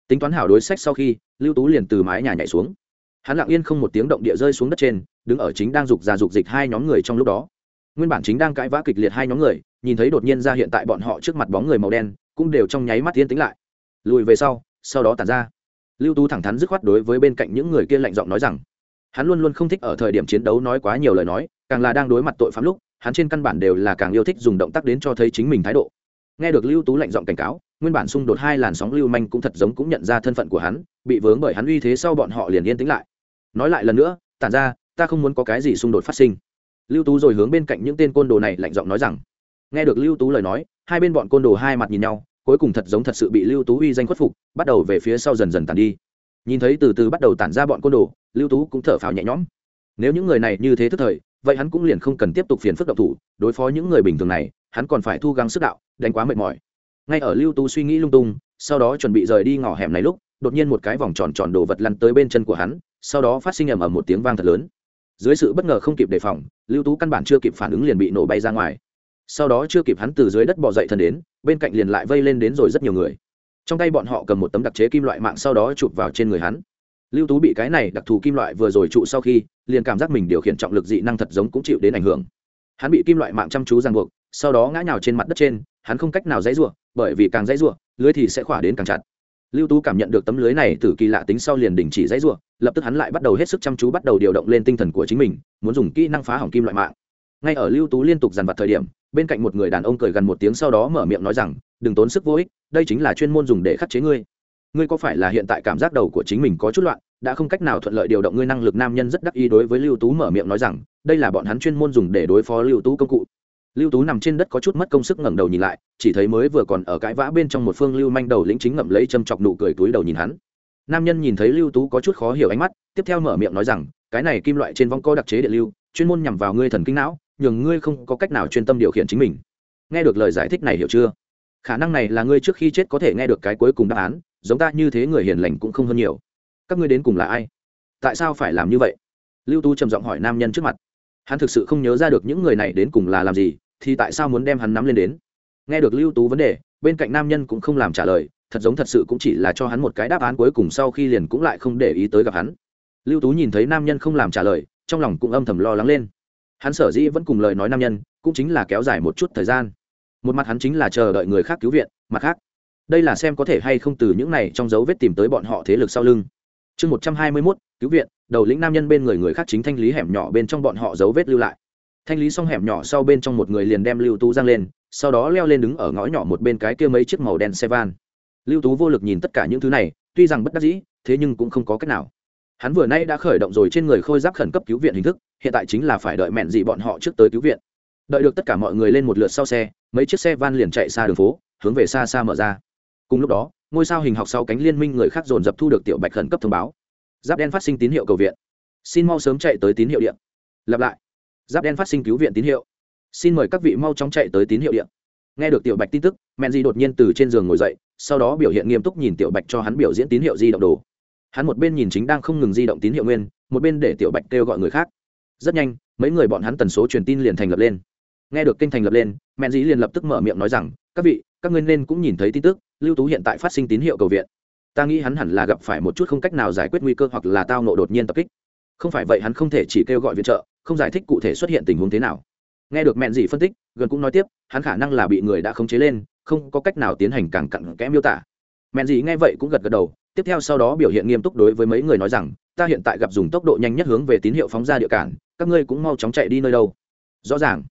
S1: Tính toán hảo đối sách sau khi, lưu tú liền từ mái nhà nhảy xuống. Hắn lặng yên không một tiếng động địa rơi xuống đất trên, đứng ở chính đang dục ra dục dịch hai nhóm người trong lúc đó. Nguyên bản chính đang cãi vã kịch liệt hai nhóm người, nhìn thấy đột nhiên ra hiện tại bọn họ trước mặt bóng người màu đen, cũng đều trong nháy mắt yên tĩnh lại. Lùi về sau sau đó tàn ra. Lưu tú thẳng thắn dứt khoát đối với bên cạnh những người kia lạnh giọng nói rằng hắn luôn luôn không thích ở thời điểm chiến đấu nói quá nhiều lời nói, càng là đang đối mặt tội phạm lúc, hắn trên căn bản đều là càng yêu thích dùng động tác đến cho thấy chính mình thái độ. Nghe được lưu tú lạnh giọng cảnh cáo, nguyên bản xung đột hai làn sóng lưu manh cũng thật giống cũng nhận ra thân phận của hắn, bị vướng bởi hắn uy thế sau bọn họ liền yên tĩnh lại. Nói lại lần nữa, tản ra, ta không muốn có cái gì xung đột phát sinh. Lưu tú rồi hướng bên cạnh những tên côn đồ này lạnh giọng nói rằng. Nghe được lưu tú lời nói, hai bên bọn côn đồ hai mặt nhìn nhau, cuối cùng thật giống thật sự bị lưu tú uy danh khuất phục, bắt đầu về phía sau dần dần tàn đi. Nhìn thấy từ từ bắt đầu tản ra bọn côn đồ lưu tú cũng thở phào nhẹ nhõm. Nếu những người này như thế thức thời, vậy hắn cũng liền không cần tiếp tục phiền phức độc thủ, đối phó những người bình thường này, hắn còn phải thu gắng sức đạo, đánh quá mệt mỏi. Ngay ở lưu tú suy nghĩ lung tung, sau đó chuẩn bị rời đi ngỏ hẻm này lúc, đột nhiên một cái vòng tròn tròn đồ vật lăn tới bên chân của hắn, sau đó phát sinh ầm ầm một tiếng vang thật lớn. Dưới sự bất ngờ không kịp đề phòng, lưu tú căn bản chưa kịp phản ứng liền bị nổ bay ra ngoài. Sau đó chưa kịp hắn từ dưới đất bỏ dậy thân đến, bên cạnh liền lại vây lên đến rồi rất nhiều người. Trong tay bọn họ cầm một tấm đặc chế kim loại mạng sau đó chụp vào trên người hắn lưu tú bị cái này đặc thù kim loại vừa rồi trụ sau khi, liền cảm giác mình điều khiển trọng lực dị năng thật giống cũng chịu đến ảnh hưởng. Hắn bị kim loại mạng chăm chú ràng buộc, sau đó ngã nhào trên mặt đất trên, hắn không cách nào dãy rủa, bởi vì càng dãy rủa, lưới thì sẽ khỏa đến càng chặt. Lưu tú cảm nhận được tấm lưới này từ kỳ lạ tính sau liền đình chỉ dãy rủa, lập tức hắn lại bắt đầu hết sức chăm chú bắt đầu điều động lên tinh thần của chính mình, muốn dùng kỹ năng phá hỏng kim loại mạng. Ngay ở lưu tú liên tục dằn vặt thời điểm, bên cạnh một người đàn ông cười gần một tiếng sau đó mở miệng nói rằng, đừng tốn sức vô ích, đây chính là chuyên môn dùng để khắc chế ngươi ngươi có phải là hiện tại cảm giác đầu của chính mình có chút loạn, đã không cách nào thuận lợi điều động ngươi năng lực nam nhân rất đắc ý đối với lưu tú mở miệng nói rằng, đây là bọn hắn chuyên môn dùng để đối phó lưu tú công cụ. Lưu tú nằm trên đất có chút mất công sức ngẩng đầu nhìn lại, chỉ thấy mới vừa còn ở cãi vã bên trong một phương lưu manh đầu lĩnh chính ngậm lấy châm chọc nụ cười túi đầu nhìn hắn. Nam nhân nhìn thấy lưu tú có chút khó hiểu ánh mắt, tiếp theo mở miệng nói rằng, cái này kim loại trên vong co đặc chế điện lưu, chuyên môn nhằm vào ngươi thần kinh não, nhường ngươi không có cách nào chuyên tâm điều khiển chính mình. Nghe được lời giải thích này hiểu chưa? Khả năng này là ngươi trước khi chết có thể nghe được cái cuối cùng đáp án, giống ta như thế người hiền lành cũng không hơn nhiều. Các ngươi đến cùng là ai? Tại sao phải làm như vậy? Lưu tu trầm giọng hỏi nam nhân trước mặt. Hắn thực sự không nhớ ra được những người này đến cùng là làm gì, thì tại sao muốn đem hắn nắm lên đến? Nghe được lưu tú vấn đề, bên cạnh nam nhân cũng không làm trả lời, thật giống thật sự cũng chỉ là cho hắn một cái đáp án cuối cùng sau khi liền cũng lại không để ý tới gặp hắn. Lưu tú nhìn thấy nam nhân không làm trả lời, trong lòng cũng âm thầm lo lắng lên. Hắn sở dĩ vẫn cùng lời nói nam nhân, cũng chính là kéo dài một chút thời gian một mặt hắn chính là chờ đợi người khác cứu viện, mặt khác, đây là xem có thể hay không từ những này trong dấu vết tìm tới bọn họ thế lực sau lưng. Chương một trăm hai mươi mốt, cứu viện, đầu lĩnh nam nhân bên người người khác chính thanh lý hẻm nhỏ bên trong bọn họ dấu vết lưu lại. Thanh lý xong hẻm nhỏ sau bên trong một người liền đem lưu tú giang lên, sau đó leo lên đứng ở ngõ nhỏ một bên cái kia mấy chiếc màu đen xe van. Lưu tú vô lực nhìn tất cả những thứ này, tuy rằng bất đắc dĩ, thế nhưng cũng không có cách nào. Hắn vừa nay đã khởi động rồi trên người khôi giáp khẩn cấp cứu viện hình thức, hiện tại chính là phải đợi mẹn gì bọn họ trước tới cứu viện đợi được tất cả mọi người lên một lượt sau xe, mấy chiếc xe van liền chạy xa đường phố, hướng về xa xa mở ra. Cùng lúc đó, ngôi sao hình học sau cánh liên minh người khác dồn dập thu được tiểu bạch khẩn cấp thông báo. Giáp đen phát sinh tín hiệu cầu viện. Xin mau sớm chạy tới tín hiệu điện. Lặp lại. Giáp đen phát sinh cứu viện tín hiệu. Xin mời các vị mau chóng chạy tới tín hiệu điện. Nghe được tiểu bạch tin tức, mẹn di đột nhiên từ trên giường ngồi dậy, sau đó biểu hiện nghiêm túc nhìn tiểu bạch cho hắn biểu diễn tín hiệu di động đồ. Hắn một bên nhìn chính đang không ngừng di động tín hiệu nguyên, một bên để tiểu bạch kêu gọi người khác. Rất nhanh, mấy người bọn hắn tần số truyền tin liền thành lập lên nghe được kênh thành lập lên mẹn dĩ liền lập tức mở miệng nói rằng, các vị, các ngươi nên cũng nhìn thấy tin tức, lưu tú hiện tại phát sinh tín hiệu cầu viện. Ta nghĩ hắn hẳn là gặp phải một chút không cách nào giải quyết nguy cơ hoặc là tao nộ đột nhiên tập kích. Không phải vậy hắn không thể chỉ kêu gọi viện trợ, không giải thích cụ thể xuất hiện tình huống thế nào. Nghe được mẹn dĩ phân tích, gần cũng nói tiếp, hắn khả năng là bị người đã khống chế lên, không có cách nào tiến hành càng cặn kẽ miêu tả. Mẹn dĩ nghe vậy cũng gật gật đầu, tiếp theo sau đó biểu hiện nghiêm túc đối với mấy người nói rằng, ta hiện tại gặp dùng tốc độ nhanh nhất hướng về tín hiệu phóng ra địa cản, các ngươi cũng mau chóng chạy đi nơi đâu. Rõ ràng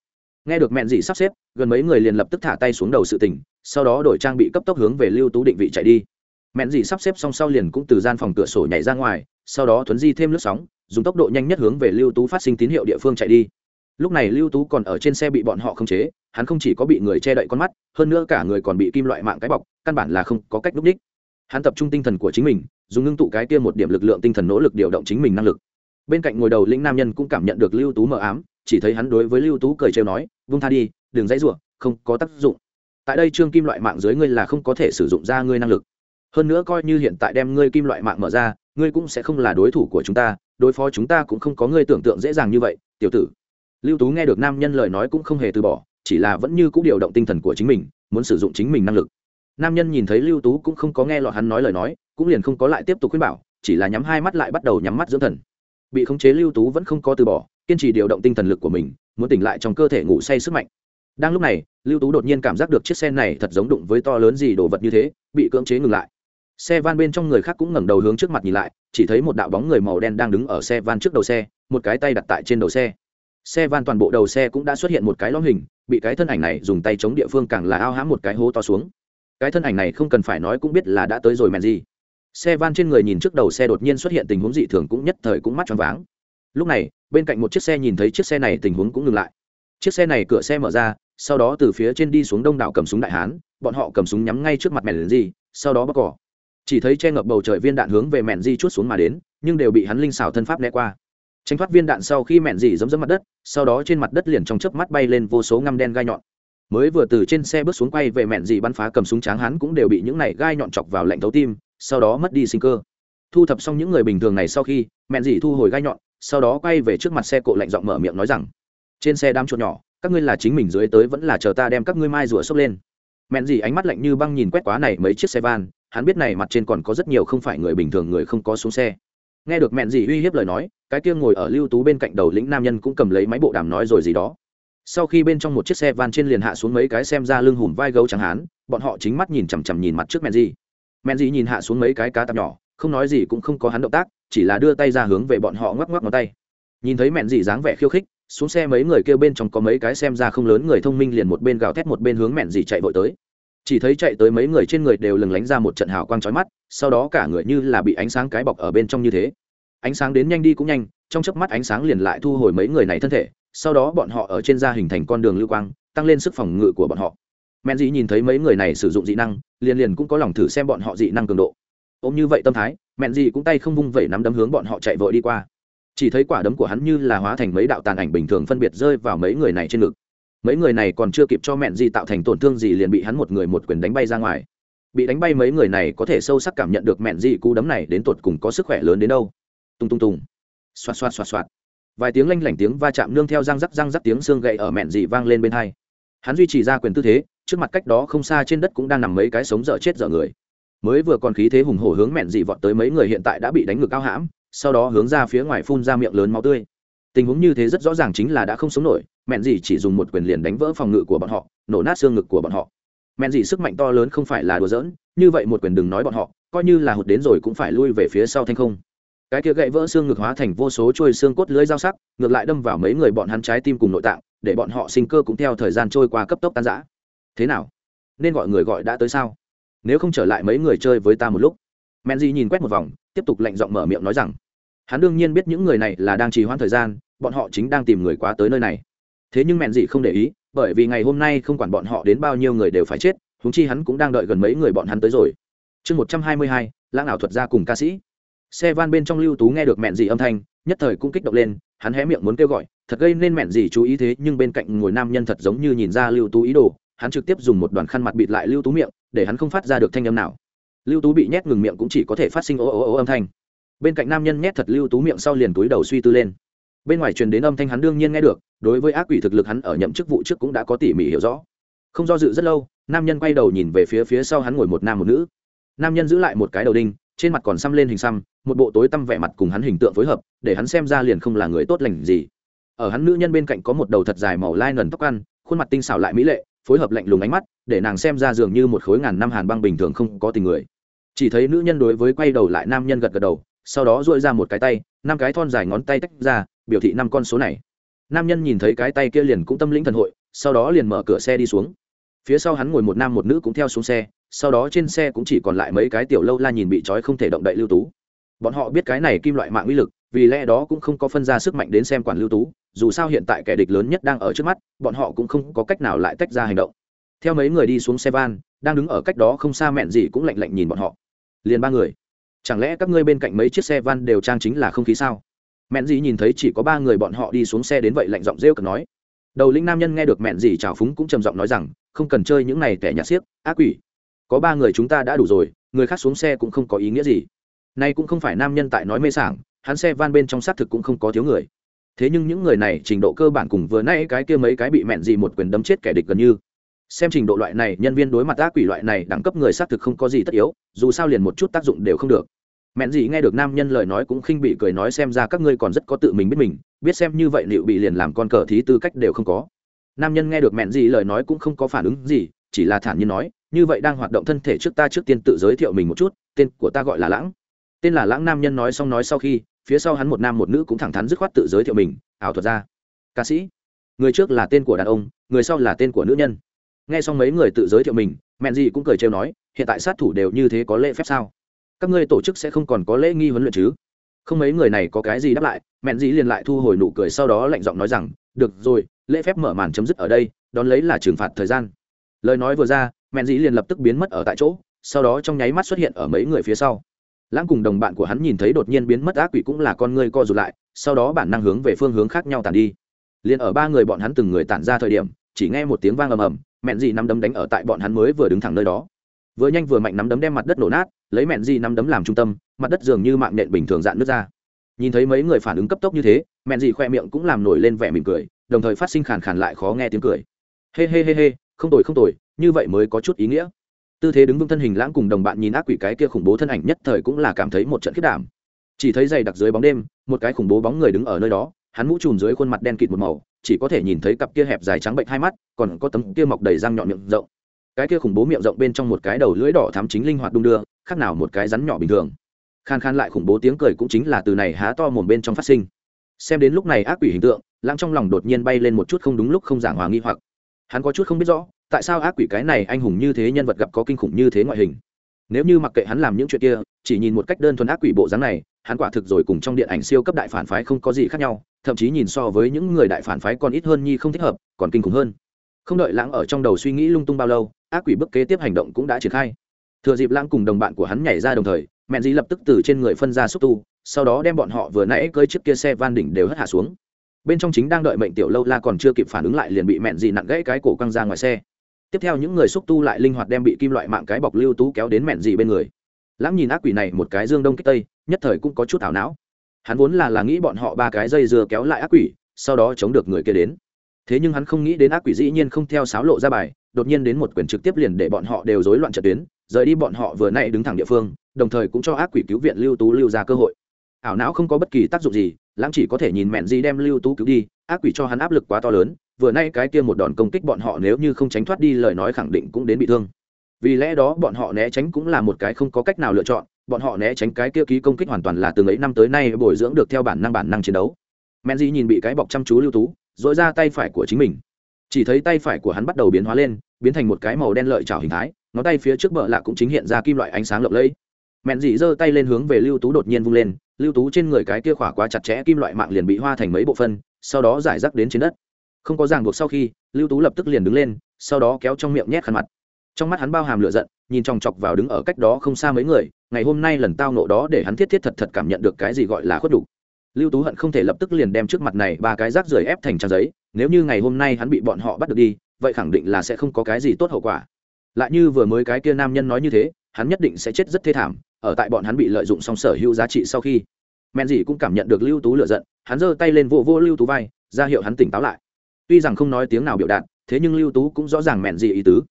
S1: nghe được mẹn dị sắp xếp, gần mấy người liền lập tức thả tay xuống đầu sự tình, sau đó đổi trang bị cấp tốc hướng về lưu tú định vị chạy đi. Mẹn dị sắp xếp xong sau liền cũng từ gian phòng cửa sổ nhảy ra ngoài, sau đó thuấn di thêm lướt sóng, dùng tốc độ nhanh nhất hướng về lưu tú phát sinh tín hiệu địa phương chạy đi. Lúc này lưu tú còn ở trên xe bị bọn họ khống chế, hắn không chỉ có bị người che đậy con mắt, hơn nữa cả người còn bị kim loại mạng cái bọc, căn bản là không có cách núp đích. Hắn tập trung tinh thần của chính mình, dùng ngưng tụ cái kia một điểm lực lượng tinh thần nỗ lực điều động chính mình năng lực. Bên cạnh ngồi đầu lĩnh nam nhân cũng cảm nhận được lưu tú mờ ám chỉ thấy hắn đối với lưu tú cười trêu nói, vung tha đi, đừng dãy rủa, không có tác dụng. Tại đây trương kim loại mạng dưới ngươi là không có thể sử dụng ra ngươi năng lực. Hơn nữa coi như hiện tại đem ngươi kim loại mạng mở ra, ngươi cũng sẽ không là đối thủ của chúng ta, đối phó chúng ta cũng không có ngươi tưởng tượng dễ dàng như vậy, tiểu tử. Lưu tú nghe được nam nhân lời nói cũng không hề từ bỏ, chỉ là vẫn như c ũ điều động tinh thần của chính mình, muốn sử dụng chính mình năng lực. Nam nhân nhìn thấy lưu tú cũng không có nghe lọt hắn nói lời nói, cũng liền không có lại tiếp tục khuyên bảo, chỉ là nhắm hai mắt lại bắt đầu nhắm mắt dưỡng thần. Bị khống chế lưu tú vẫn không có từ bỏ kiên trì điều động tinh thần lực của mình, muốn tỉnh lại trong cơ thể ngủ say sức mạnh. Đang lúc này, lưu tú đột nhiên cảm giác được chiếc xe này thật giống đụng với to lớn gì đồ vật như thế, bị cưỡng chế ngừng lại. Xe van bên trong người khác cũng ngẩng đầu hướng trước mặt nhìn lại, chỉ thấy một đạo bóng người màu đen đang đứng ở xe van trước đầu xe, một cái tay đặt tại trên đầu xe. Xe van toàn bộ đầu xe cũng đã xuất hiện một cái lõm hình, bị cái thân ảnh này dùng tay chống địa phương càng là ao hãm một cái hố to xuống. Cái thân ảnh này không cần phải nói cũng biết là đã tới rồi mèn gì. Xe van trên người nhìn trước đầu xe đột nhiên xuất hiện tình huống dị thường cũng nhất thời cũng mắt choáng váng lúc này, bên cạnh một chiếc xe nhìn thấy chiếc xe này tình huống cũng ngừng lại. Chiếc xe này cửa xe mở ra, sau đó từ phía trên đi xuống đông đảo cầm súng đại hán, bọn họ cầm súng nhắm ngay trước mặt mẹn di sau đó bóc cỏ chỉ thấy che ngập bầu trời viên đạn hướng về mẹn di chút xuống mà đến, nhưng đều bị hắn linh xào thân pháp né qua. Tránh thoát viên đạn sau khi mẹn di dẫm dẫm mặt đất, sau đó trên mặt đất liền trong chớp mắt bay lên vô số ngăm đen gai nhọn. Mới vừa từ trên xe bước xuống quay về mẹn dị bắn phá cầm súng tráng hắn cũng đều bị những này gai nhọn chọc vào lạnh thấu tim, sau đó mất đi sinh cơ. Thu thập xong những người bình thường này sau khi, mẹn dị thu hồi gai nhọn sau đó quay về trước mặt xe cộ lạnh giọng mở miệng nói rằng, trên xe đám chuột nhỏ, các ngươi là chính mình dưới tới vẫn là chờ ta đem các ngươi mai rủa xốc lên. Mẹn gì ánh mắt lạnh như băng nhìn quét quá này mấy chiếc xe van, hắn biết này mặt trên còn có rất nhiều không phải người bình thường người không có xuống xe. Nghe được mẹn gì uy hiếp lời nói, cái kia ngồi ở lưu tú bên cạnh đầu lĩnh nam nhân cũng cầm lấy máy bộ đàm nói rồi gì đó. Sau khi bên trong một chiếc xe van trên liền hạ xuống mấy cái xem ra lưng hùm vai gấu chẳng hán, bọn họ chính mắt nhìn chằm chằm nhìn mặt trước mẹn gì. Mẹn gì nhìn hạ xuống mấy cái cá tạp nhỏ, không nói gì cũng không có hắn động tác chỉ là đưa tay ra hướng về bọn họ ngoắc ngoắc ngón tay. Nhìn thấy mẹn dị dáng vẻ khiêu khích, xuống xe mấy người kêu bên trong có mấy cái xem ra không lớn người thông minh liền một bên gào thét một bên hướng mẹn dị chạy vội tới. Chỉ thấy chạy tới mấy người trên người đều lừng lánh ra một trận hào quang chói mắt, sau đó cả người như là bị ánh sáng cái bọc ở bên trong như thế. Ánh sáng đến nhanh đi cũng nhanh, trong chớp mắt ánh sáng liền lại thu hồi mấy người này thân thể, sau đó bọn họ ở trên da hình thành con đường lưu quang, tăng lên sức phòng ngự của bọn họ. Men dĩ nhìn thấy mấy người này sử dụng dị năng, liền liền cũng có lòng thử xem bọn họ dị năng cường độ. Ôm như vậy tâm thái mẹn gì cũng tay không vung vẩy nắm đấm hướng bọn họ chạy vội đi qua. Chỉ thấy quả đấm của hắn như là hóa thành mấy đạo tàn ảnh bình thường phân biệt rơi vào mấy người này trên ngực. Mấy người này còn chưa kịp cho mẹn gì tạo thành tổn thương gì liền bị hắn một người một quyền đánh bay ra ngoài. Bị đánh bay mấy người này có thể sâu sắc cảm nhận được mẹn gì cú đấm này đến tột cùng có sức khỏe lớn đến đâu. Tung tung tung. Xoạt xoạt xoạt xoạt. Vài tiếng lanh lảnh tiếng va chạm nương theo răng rắc răng rắc tiếng xương gậy ở mẹn dị vang lên bên hai. Hắn duy trì ra quyền tư thế, trước mặt cách đó không xa trên đất cũng đang nằm mấy cái sống dở chết dở người mới vừa còn khí thế hùng hổ hướng mẹn dị vọt tới mấy người hiện tại đã bị đánh ngược cao hãm, sau đó hướng ra phía ngoài phun ra miệng lớn máu tươi. Tình huống như thế rất rõ ràng chính là đã không sống nổi, mẹn dị chỉ dùng một quyền liền đánh vỡ phòng ngự của bọn họ, nổ nát xương ngực của bọn họ. Mẹn dị sức mạnh to lớn không phải là đùa giỡn, như vậy một quyền đừng nói bọn họ, coi như là hụt đến rồi cũng phải lui về phía sau thanh không. Cái kia gãy vỡ xương ngực hóa thành vô số trôi xương cốt lưới dao sắc, ngược lại đâm vào mấy người bọn hắn trái tim cùng nội tạng, để bọn họ sinh cơ cũng theo thời gian trôi qua cấp tốc tan giã thế nào? Nên gọi người gọi đã tới sao? Nếu không trở lại mấy người chơi với ta một lúc. Men di nhìn quét một vòng, tiếp tục lạnh giọng mở miệng nói rằng, hắn đương nhiên biết những người này là đang trì hoãn thời gian, bọn họ chính đang tìm người quá tới nơi này. Thế nhưng mẹn dị không để ý, bởi vì ngày hôm nay không quản bọn họ đến bao nhiêu người đều phải chết húng chi hắn cũng đang đợi gần mấy người bọn hắn tới rồi. Chương một trăm hai mươi hai, lãng ảo thuật ra cùng ca sĩ. Xe van bên trong lưu tú nghe được mẹn dị âm thanh, nhất thời cũng kích động lên, hắn hé miệng muốn kêu gọi, thật gây nên mẹn dị chú ý thế, nhưng bên cạnh ngồi nam nhân thật giống như nhìn ra lưu tú ý đồ, hắn trực tiếp dùng một đoàn khăn mặt bịt lại lưu tú miệng để hắn không phát ra được thanh âm nào. Lưu tú bị nhét ngừng miệng cũng chỉ có thể phát sinh ố ố ố âm thanh. Bên cạnh nam nhân nhét thật lưu tú miệng sau liền túi đầu suy tư lên. Bên ngoài truyền đến âm thanh hắn đương nhiên nghe được, đối với ác quỷ thực lực hắn ở nhậm chức vụ trước cũng đã có tỉ mỉ hiểu rõ. Không do dự rất lâu, nam nhân quay đầu nhìn về phía phía sau hắn ngồi một nam một nữ. Nam nhân giữ lại một cái đầu đinh, trên mặt còn xăm lên hình xăm, một bộ tối tăm vẻ mặt cùng hắn hình tượng phối hợp, để hắn xem ra liền không là người tốt lành gì. Ở hắn nữ nhân bên cạnh có một đầu thật dài màu lai nần tóc ăn, khuôn mặt tinh xảo lại mỹ lệ phối hợp lạnh lùng ánh mắt, để nàng xem ra dường như một khối ngàn năm hàn băng bình thường không có tình người. Chỉ thấy nữ nhân đối với quay đầu lại nam nhân gật gật đầu, sau đó dội ra một cái tay, năm cái thon dài ngón tay tách ra, biểu thị năm con số này. Nam nhân nhìn thấy cái tay kia liền cũng tâm lĩnh thần hội, sau đó liền mở cửa xe đi xuống. Phía sau hắn ngồi một nam một nữ cũng theo xuống xe, sau đó trên xe cũng chỉ còn lại mấy cái tiểu lâu la nhìn bị trói không thể động đậy lưu tú. Bọn họ biết cái này kim loại mạng uy lực, vì lẽ đó cũng không có phân ra sức mạnh đến xem quản lưu tú dù sao hiện tại kẻ địch lớn nhất đang ở trước mắt, bọn họ cũng không có cách nào lại tách ra hành động. Theo mấy người đi xuống xe van, đang đứng ở cách đó không xa mẹn gì cũng lạnh lạnh nhìn bọn họ. Liền ba người. Chẳng lẽ các ngươi bên cạnh mấy chiếc xe van đều trang chính là không khí sao? Mẹn gì nhìn thấy chỉ có ba người bọn họ đi xuống xe đến vậy lạnh giọng rêu cực nói. Đầu linh nam nhân nghe được mẹn gì trào phúng cũng trầm giọng nói rằng, không cần chơi những này tẻ nhạt xiếc, ác quỷ. Có ba người chúng ta đã đủ rồi, người khác xuống xe cũng không có ý nghĩa gì. Nay cũng không phải nam nhân tại nói mê sảng, hắn xe van bên trong xác thực cũng không có thiếu người thế nhưng những người này trình độ cơ bản cùng vừa nay cái kia mấy cái bị mẹn gì một quyền đấm chết kẻ địch gần như. Xem trình độ loại này, nhân viên đối mặt ác quỷ loại này đẳng cấp người xác thực không có gì tất yếu, dù sao liền một chút tác dụng đều không được. Mẹn gì nghe được nam nhân lời nói cũng khinh bị cười nói xem ra các ngươi còn rất có tự mình biết mình, biết xem như vậy liệu bị liền làm con cờ thí tư cách đều không có. Nam nhân nghe được mẹn gì lời nói cũng không có phản ứng gì, chỉ là thản nhiên nói, như vậy đang hoạt động thân thể trước ta trước tiên tự giới thiệu mình một chút, tên của ta gọi là lãng. Tên là lãng nam nhân nói xong nói sau khi phía sau hắn một nam một nữ cũng thẳng thắn dứt khoát tự giới thiệu mình, ảo thuật ra. Ca sĩ, người trước là tên của đàn ông, người sau là tên của nữ nhân. Nghe xong mấy người tự giới thiệu mình mẹn gì cũng cười trêu nói, hiện tại sát thủ đều như thế có lễ phép sao? Các ngươi tổ chức sẽ không còn có lễ nghi huấn luyện chứ? Không mấy người này có cái gì đáp lại mẹn gì liền lại thu hồi nụ cười sau đó lạnh giọng nói rằng, được rồi, lễ phép mở màn chấm dứt ở đây, đón lấy là trừng phạt thời gian. Lời nói vừa ra mẹn dĩ liền lập tức biến mất ở tại chỗ, sau đó trong nháy mắt xuất hiện ở mấy người phía sau lãng cùng đồng bạn của hắn nhìn thấy đột nhiên biến mất ác quỷ cũng là con ngươi co rụt lại, sau đó bản năng hướng về phương hướng khác nhau tàn đi. Liền ở ba người bọn hắn từng người tản ra thời điểm, chỉ nghe một tiếng vang ầm ầm mẹn dị nắm đấm đánh ở tại bọn hắn mới vừa đứng thẳng nơi đó. Vừa nhanh vừa mạnh nắm đấm đem mặt đất nổ nát, lấy mẹn dị nắm đấm làm trung tâm, mặt đất dường như mạng nện bình thường dạn nước ra. Nhìn thấy mấy người phản ứng cấp tốc như thế mẹn dị khoe miệng cũng làm nổi lên vẻ mỉm cười, đồng thời phát sinh khàn khàn lại khó nghe tiếng cười. Hê hê hê hê, không tồi không tồi, như vậy mới có chút ý nghĩa tư thế đứng vững thân hình lãng cùng đồng bạn nhìn ác quỷ cái kia khủng bố thân ảnh nhất thời cũng là cảm thấy một trận khiết đảm. Chỉ thấy dày đặc dưới bóng đêm, một cái khủng bố bóng người đứng ở nơi đó, hắn mũ trùm dưới khuôn mặt đen kịt một màu, chỉ có thể nhìn thấy cặp kia hẹp dài trắng bệnh hai mắt, còn có tấm kia mọc đầy răng nhọn miệng rộng. Cái kia khủng bố miệng rộng bên trong một cái đầu lưỡi đỏ thắm chính linh hoạt đung đưa, khác nào một cái rắn nhỏ bình thường. Khan khan lại khủng bố tiếng cười cũng chính là từ này há to mồm bên trong phát sinh. Xem đến lúc này ác quỷ hình tượng, lãng trong lòng đột nhiên bay lên một chút không đúng lúc không giảng hòa nghi hoặc. Hắn có chút không biết rõ tại sao ác quỷ cái này anh hùng như thế nhân vật gặp có kinh khủng như thế ngoại hình? Nếu như mặc kệ hắn làm những chuyện kia, chỉ nhìn một cách đơn thuần ác quỷ bộ dáng này, hắn quả thực rồi cùng trong điện ảnh siêu cấp đại phản phái không có gì khác nhau, thậm chí nhìn so với những người đại phản phái còn ít hơn nhi không thích hợp, còn kinh khủng hơn. Không đợi lãng ở trong đầu suy nghĩ lung tung bao lâu, ác quỷ bức kế tiếp hành động cũng đã triển khai. Thừa dịp lãng cùng đồng bạn của hắn nhảy ra đồng thời mẹn dĩ lập tức từ trên người phân ra xúc tu, sau đó đem bọn họ vừa nãy cơi chiếc kia xe van đỉnh đều hất hạ xuống. Bên trong chính đang đợi mệnh tiểu lâu la còn chưa kịp phản ứng lại liền bị mẹn dĩ nặng gãy cái cổ căng ra ngoài xe tiếp theo những người xúc tu lại linh hoạt đem bị kim loại mạng cái bọc lưu tú kéo đến mẹn dị bên người. Lãng nhìn ác quỷ này một cái dương đông kích tây, nhất thời cũng có chút ảo não. Hắn vốn là là nghĩ bọn họ ba cái dây dưa kéo lại ác quỷ, sau đó chống được người kia đến. Thế nhưng hắn không nghĩ đến ác quỷ dĩ nhiên không theo sáo lộ ra bài, đột nhiên đến một quyền trực tiếp liền để bọn họ đều rối loạn trận tuyến, rời đi bọn họ vừa nay đứng thẳng địa phương, đồng thời cũng cho ác quỷ cứu viện lưu tú lưu ra cơ hội. Ảo não không có bất kỳ tác dụng gì, lãng chỉ có thể nhìn mẹn dị đem lưu tú cứu đi, ác quỷ cho hắn áp lực quá to lớn vừa nay cái kia một đòn công kích bọn họ nếu như không tránh thoát đi, lời nói khẳng định cũng đến bị thương. Vì lẽ đó, bọn họ né tránh cũng là một cái không có cách nào lựa chọn, bọn họ né tránh cái kia ký công kích hoàn toàn là từ ấy năm tới nay bồi dưỡng được theo bản năng bản năng chiến đấu. Men di nhìn bị cái bọc chăm chú lưu tú dội ra tay phải của chính mình. Chỉ thấy tay phải của hắn bắt đầu biến hóa lên, biến thành một cái màu đen lợi trào hình thái, ngón tay phía trước bờ lạ cũng chính hiện ra kim loại ánh sáng lộng lẫy. Mẹn dị giơ tay lên hướng về lưu tú đột nhiên vung lên, lưu tú trên người cái kia khỏa quá chặt chẽ kim loại mạng liền bị hoa thành mấy bộ phân, sau đó giải rác đến trên đất không có ràng buộc sau khi, lưu tú lập tức liền đứng lên, sau đó kéo trong miệng nhét khăn mặt. Trong mắt hắn bao hàm lửa giận, nhìn chòng chọc vào đứng ở cách đó không xa mấy người, ngày hôm nay lần tao nộ đó để hắn thiết thiết thật thật cảm nhận được cái gì gọi là khuất đủ. Lưu tú hận không thể lập tức liền đem trước mặt này ba cái rác rưởi ép thành trang giấy, nếu như ngày hôm nay hắn bị bọn họ bắt được đi, vậy khẳng định là sẽ không có cái gì tốt hậu quả. Lại như vừa mới cái kia nam nhân nói như thế, hắn nhất định sẽ chết rất thê thảm, ở tại bọn hắn bị lợi dụng xong sở hữu giá trị sau khi. Men dì cũng cảm nhận được lưu tú lựa giận, hắn giơ tay lên vô vô lưu tú vai, ra hiệu hắn tỉnh táo lại tuy rằng không nói tiếng nào biểu đạt, thế nhưng lưu tú cũng rõ ràng mẹn gì ý tứ.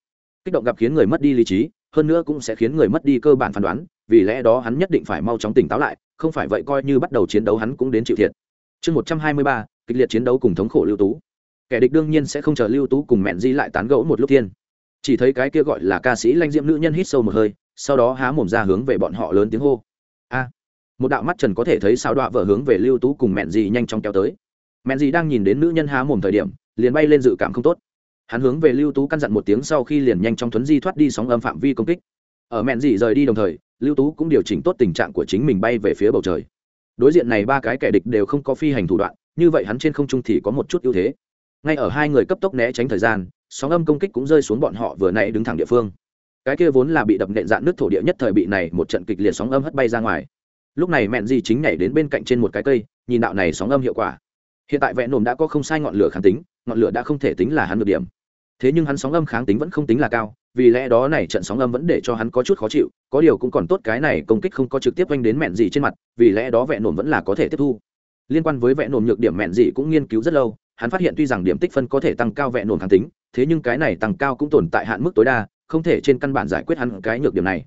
S1: Kích động gặp khiến người mất đi lý trí, hơn nữa cũng sẽ khiến người mất đi cơ bản phán đoán, vì lẽ đó hắn nhất định phải mau chóng tỉnh táo lại, không phải vậy coi như bắt đầu chiến đấu hắn cũng đến chịu thiệt. Chương một trăm hai mươi ba, kịch liệt chiến đấu cùng thống khổ lưu tú. Kẻ địch đương nhiên sẽ không chờ lưu tú cùng mẹn di lại tán gẫu một lúc thiên. Chỉ thấy cái kia gọi là ca sĩ lanh diễm nữ nhân hít sâu một hơi, sau đó há mồm ra hướng về bọn họ lớn tiếng hô. A! Một đạo mắt trần có thể thấy sao đọa vợ hướng về lưu tú cùng mẹn di nhanh chóng kéo tới. Mẹn di đang nhìn đến nữ nhân há mồm thời điểm liền bay lên dự cảm không tốt. Hắn hướng về lưu tú căn dặn một tiếng sau khi liền nhanh chóng thuấn di thoát đi sóng âm phạm vi công kích. Ở mẹn dị rời đi đồng thời, lưu tú cũng điều chỉnh tốt tình trạng của chính mình bay về phía bầu trời. Đối diện này ba cái kẻ địch đều không có phi hành thủ đoạn, như vậy hắn trên không trung thì có một chút ưu thế. Ngay ở hai người cấp tốc né tránh thời gian, sóng âm công kích cũng rơi xuống bọn họ vừa nãy đứng thẳng địa phương. Cái kia vốn là bị đập nện dạn nước thổ địa nhất thời bị này một trận kịch liệt sóng âm hất bay ra ngoài. Lúc này mẹn Dị chính nhảy đến bên cạnh trên một cái cây, nhìn đạo này sóng âm hiệu quả. Hiện tại vẹn nồm đã có không sai ngọn lửa kháng tính ngọn lửa đã không thể tính là hắn được điểm. Thế nhưng hắn sóng âm kháng tính vẫn không tính là cao, vì lẽ đó này trận sóng âm vẫn để cho hắn có chút khó chịu, có điều cũng còn tốt cái này công kích không có trực tiếp oanh đến mẹn gì trên mặt, vì lẽ đó vẹn nổm vẫn là có thể tiếp thu. Liên quan với vẹn nổm nhược điểm mẹn gì cũng nghiên cứu rất lâu, hắn phát hiện tuy rằng điểm tích phân có thể tăng cao vẹn nổm kháng tính, thế nhưng cái này tăng cao cũng tồn tại hạn mức tối đa, không thể trên căn bản giải quyết hắn cái nhược điểm này.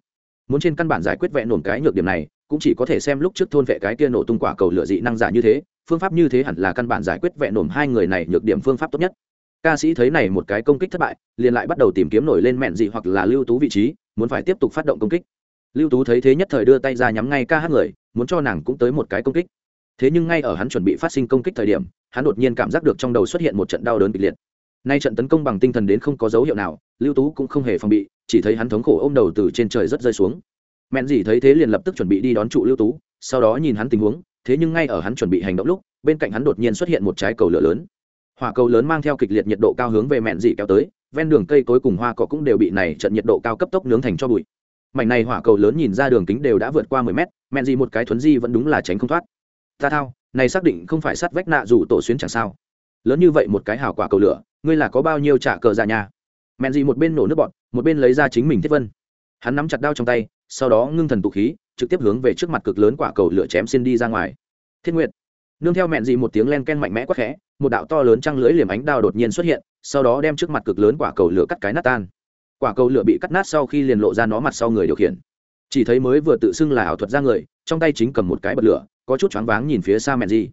S1: Muốn trên căn bản giải quyết vẹn nổm cái nhược điểm này cũng chỉ có thể xem lúc trước thôn vệ cái kia nổ tung quả cầu lửa dị năng giả như thế, phương pháp như thế hẳn là căn bản giải quyết vẹn nổm hai người này nhược điểm phương pháp tốt nhất. Ca sĩ thấy này một cái công kích thất bại, liền lại bắt đầu tìm kiếm nổi lên mẹn dị hoặc là lưu tú vị trí, muốn phải tiếp tục phát động công kích. Lưu tú thấy thế nhất thời đưa tay ra nhắm ngay ca hát người, muốn cho nàng cũng tới một cái công kích. Thế nhưng ngay ở hắn chuẩn bị phát sinh công kích thời điểm, hắn đột nhiên cảm giác được trong đầu xuất hiện một trận đau đớn kịch liệt. Nay trận tấn công bằng tinh thần đến không có dấu hiệu nào, lưu tú cũng không hề phòng bị, chỉ thấy hắn thống khổ ôm đầu từ trên trời rất rơi xuống mẹn dì thấy thế liền lập tức chuẩn bị đi đón trụ lưu tú, sau đó nhìn hắn tình huống, thế nhưng ngay ở hắn chuẩn bị hành động lúc, bên cạnh hắn đột nhiên xuất hiện một trái cầu lửa lớn. Hỏa cầu lớn mang theo kịch liệt nhiệt độ cao hướng về mẹn dì kéo tới, ven đường cây cối cùng hoa cỏ cũng đều bị này trận nhiệt độ cao cấp tốc nướng thành cho bụi. Mảnh này hỏa cầu lớn nhìn ra đường kính đều đã vượt qua mười mét, mẹn dì một cái thuấn di vẫn đúng là tránh không thoát. Ta thao, này xác định không phải sắt vách nạ dù tổ xuyến chẳng sao. Lớn như vậy một cái hào quả cầu lửa, ngươi là có bao nhiêu trả cờ ra nhà? Mẹn dì một bên nổ nước bọt, một bên lấy ra chính mình thiết vân. Hắn nắm chặt đao trong tay sau đó ngưng thần tụ khí, trực tiếp hướng về trước mặt cực lớn quả cầu lửa chém xin đi ra ngoài. Thiết nguyệt, nương theo mẹn dị một tiếng len ken mạnh mẽ quắc khẽ, một đạo to lớn trăng lưới liềm ánh đao đột nhiên xuất hiện, sau đó đem trước mặt cực lớn quả cầu lửa cắt cái nát tan. Quả cầu lửa bị cắt nát sau khi liền lộ ra nó mặt sau người điều khiển. Chỉ thấy mới vừa tự xưng là ảo thuật ra người, trong tay chính cầm một cái bật lửa, có chút choáng váng nhìn phía xa mẹn dị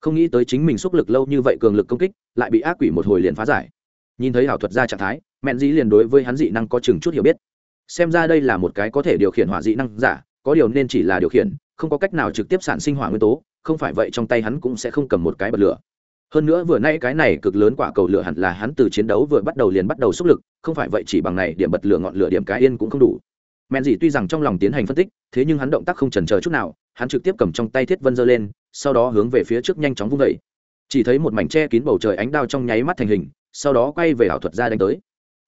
S1: không nghĩ tới chính mình xúc lực lâu như vậy cường lực công kích, lại bị ác quỷ một hồi liền phá giải. Nhìn thấy ảo thuật ra trạng thái, mẹn dị liền đối với hắn dị năng có chừng chút hiểu biết xem ra đây là một cái có thể điều khiển hỏa dị năng giả, có điều nên chỉ là điều khiển, không có cách nào trực tiếp sản sinh hỏa nguyên tố, không phải vậy trong tay hắn cũng sẽ không cầm một cái bật lửa. Hơn nữa vừa nay cái này cực lớn quả cầu lửa hẳn là hắn từ chiến đấu vừa bắt đầu liền bắt đầu xúc lực, không phải vậy chỉ bằng này điểm bật lửa ngọn lửa điểm cái yên cũng không đủ. Men dị tuy rằng trong lòng tiến hành phân tích, thế nhưng hắn động tác không chần chờ chút nào, hắn trực tiếp cầm trong tay thiết vân giơ lên, sau đó hướng về phía trước nhanh chóng vung vẩy chỉ thấy một mảnh che kín bầu trời ánh đao trong nháy mắt thành hình, sau đó quay về ảo thuật ra đánh tới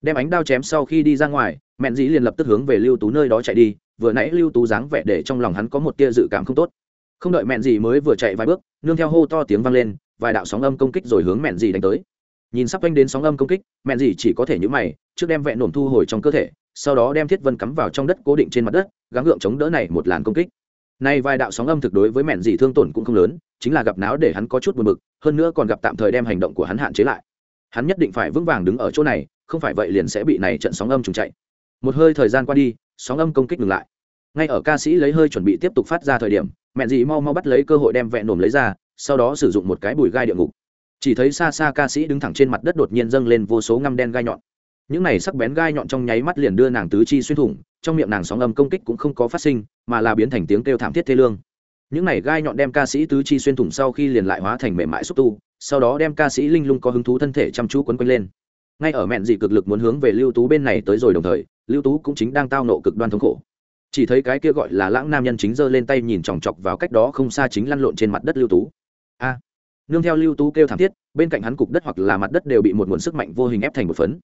S1: đem ánh đao chém sau khi đi ra ngoài, mẹn dĩ liền lập tức hướng về lưu tú nơi đó chạy đi, vừa nãy lưu tú dáng vẻ để trong lòng hắn có một tia dự cảm không tốt. Không đợi mẹn dĩ mới vừa chạy vài bước, nương theo hô to tiếng vang lên, vài đạo sóng âm công kích rồi hướng mẹn dĩ đánh tới. Nhìn sắp quanh đến sóng âm công kích, mẹn dĩ chỉ có thể nhữ mày, trước đem vẹn nổm thu hồi trong cơ thể, sau đó đem thiết vân cắm vào trong đất cố định trên mặt đất, gắng gượng chống đỡ này một làn công kích. Nay vài đạo sóng âm thực đối với mẹn dĩ thương tổn cũng không lớn, chính là gặp náo để hắn có chút buồn bực, hơn nữa còn gặp tạm thời đem hành động của hắn hạn chế lại. Hắn nhất định phải vững vàng đứng ở chỗ này không phải vậy liền sẽ bị này trận sóng âm trùng chạy. Một hơi thời gian qua đi, sóng âm công kích ngừng lại. Ngay ở ca sĩ lấy hơi chuẩn bị tiếp tục phát ra thời điểm, mẹ dì mau mau bắt lấy cơ hội đem vẹn nổm lấy ra, sau đó sử dụng một cái bùi gai địa ngục. Chỉ thấy xa xa ca sĩ đứng thẳng trên mặt đất đột nhiên dâng lên vô số ngăm đen gai nhọn. Những này sắc bén gai nhọn trong nháy mắt liền đưa nàng tứ chi xuyên thủng, trong miệng nàng sóng âm công kích cũng không có phát sinh, mà là biến thành tiếng kêu thảm thiết thê lương. Những này gai nhọn đem ca sĩ tứ chi xuyên thủng sau khi liền lại hóa thành mềm mại xúc tu, sau đó đem ca sĩ linh lung có hứng thú thân thể chăm chú quấn quanh lên ngay ở mẹn dị cực lực muốn hướng về lưu tú bên này tới rồi đồng thời, lưu tú cũng chính đang tao nộ cực đoan thống khổ. Chỉ thấy cái kia gọi là lãng nam nhân chính giơ lên tay nhìn chòng chọc vào cách đó không xa chính lăn lộn trên mặt đất lưu tú. A! Nương theo lưu tú kêu thảm thiết, bên cạnh hắn cục đất hoặc là mặt đất đều bị một nguồn sức mạnh vô hình ép thành một phấn.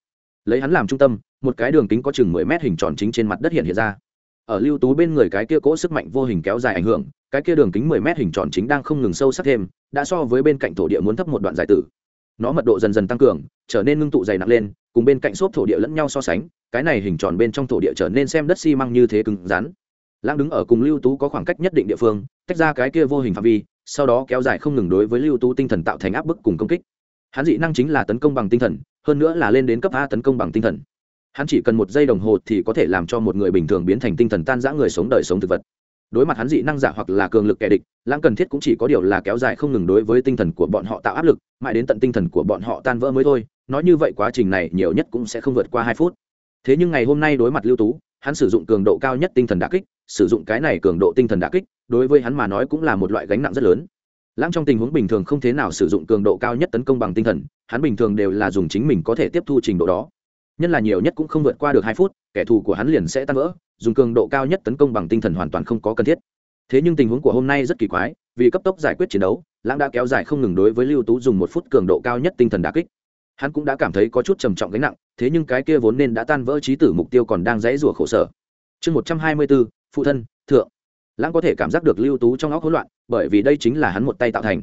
S1: Lấy hắn làm trung tâm, một cái đường kính có chừng mười mét hình tròn chính trên mặt đất hiện hiện ra. Ở lưu tú bên người cái kia cỗ sức mạnh vô hình kéo dài ảnh hưởng, cái kia đường kính mười mét hình tròn chính đang không ngừng sâu sắc thêm, đã so với bên cạnh thổ địa muốn thấp một đoạn giải tử nó mật độ dần dần tăng cường, trở nên ngưng tụ dày nặng lên, cùng bên cạnh xốp thổ địa lẫn nhau so sánh, cái này hình tròn bên trong thổ địa trở nên xem đất xi măng như thế cứng rắn. Lãng đứng ở cùng lưu tú có khoảng cách nhất định địa phương, tách ra cái kia vô hình phạm vi, sau đó kéo dài không ngừng đối với lưu tú tinh thần tạo thành áp bức cùng công kích. Hắn dị năng chính là tấn công bằng tinh thần, hơn nữa là lên đến cấp a tấn công bằng tinh thần. Hắn chỉ cần một giây đồng hồ thì có thể làm cho một người bình thường biến thành tinh thần tan rã người sống đời sống thực vật đối mặt hắn dị năng giả hoặc là cường lực kẻ địch, lãng cần thiết cũng chỉ có điều là kéo dài không ngừng đối với tinh thần của bọn họ tạo áp lực, mãi đến tận tinh thần của bọn họ tan vỡ mới thôi. Nói như vậy quá trình này nhiều nhất cũng sẽ không vượt qua hai phút. Thế nhưng ngày hôm nay đối mặt lưu tú, hắn sử dụng cường độ cao nhất tinh thần đà kích, sử dụng cái này cường độ tinh thần đà kích, đối với hắn mà nói cũng là một loại gánh nặng rất lớn. Lãng trong tình huống bình thường không thế nào sử dụng cường độ cao nhất tấn công bằng tinh thần, hắn bình thường đều là dùng chính mình có thể tiếp thu trình độ đó. Nhân là nhiều nhất cũng không vượt qua được hai phút, kẻ thù của hắn liền sẽ tan vỡ dùng cường độ cao nhất tấn công bằng tinh thần hoàn toàn không có cần thiết. Thế nhưng tình huống của hôm nay rất kỳ quái, vì cấp tốc giải quyết chiến đấu, lãng đã kéo dài không ngừng đối với lưu tú dùng một phút cường độ cao nhất tinh thần đà kích. Hắn cũng đã cảm thấy có chút trầm trọng gánh nặng, thế nhưng cái kia vốn nên đã tan vỡ trí tử mục tiêu còn đang dãy rủa khổ sở. Chương một trăm hai mươi bốn, phụ thân, thượng. Lãng có thể cảm giác được lưu tú trong óc hỗn loạn, bởi vì đây chính là hắn một tay tạo thành.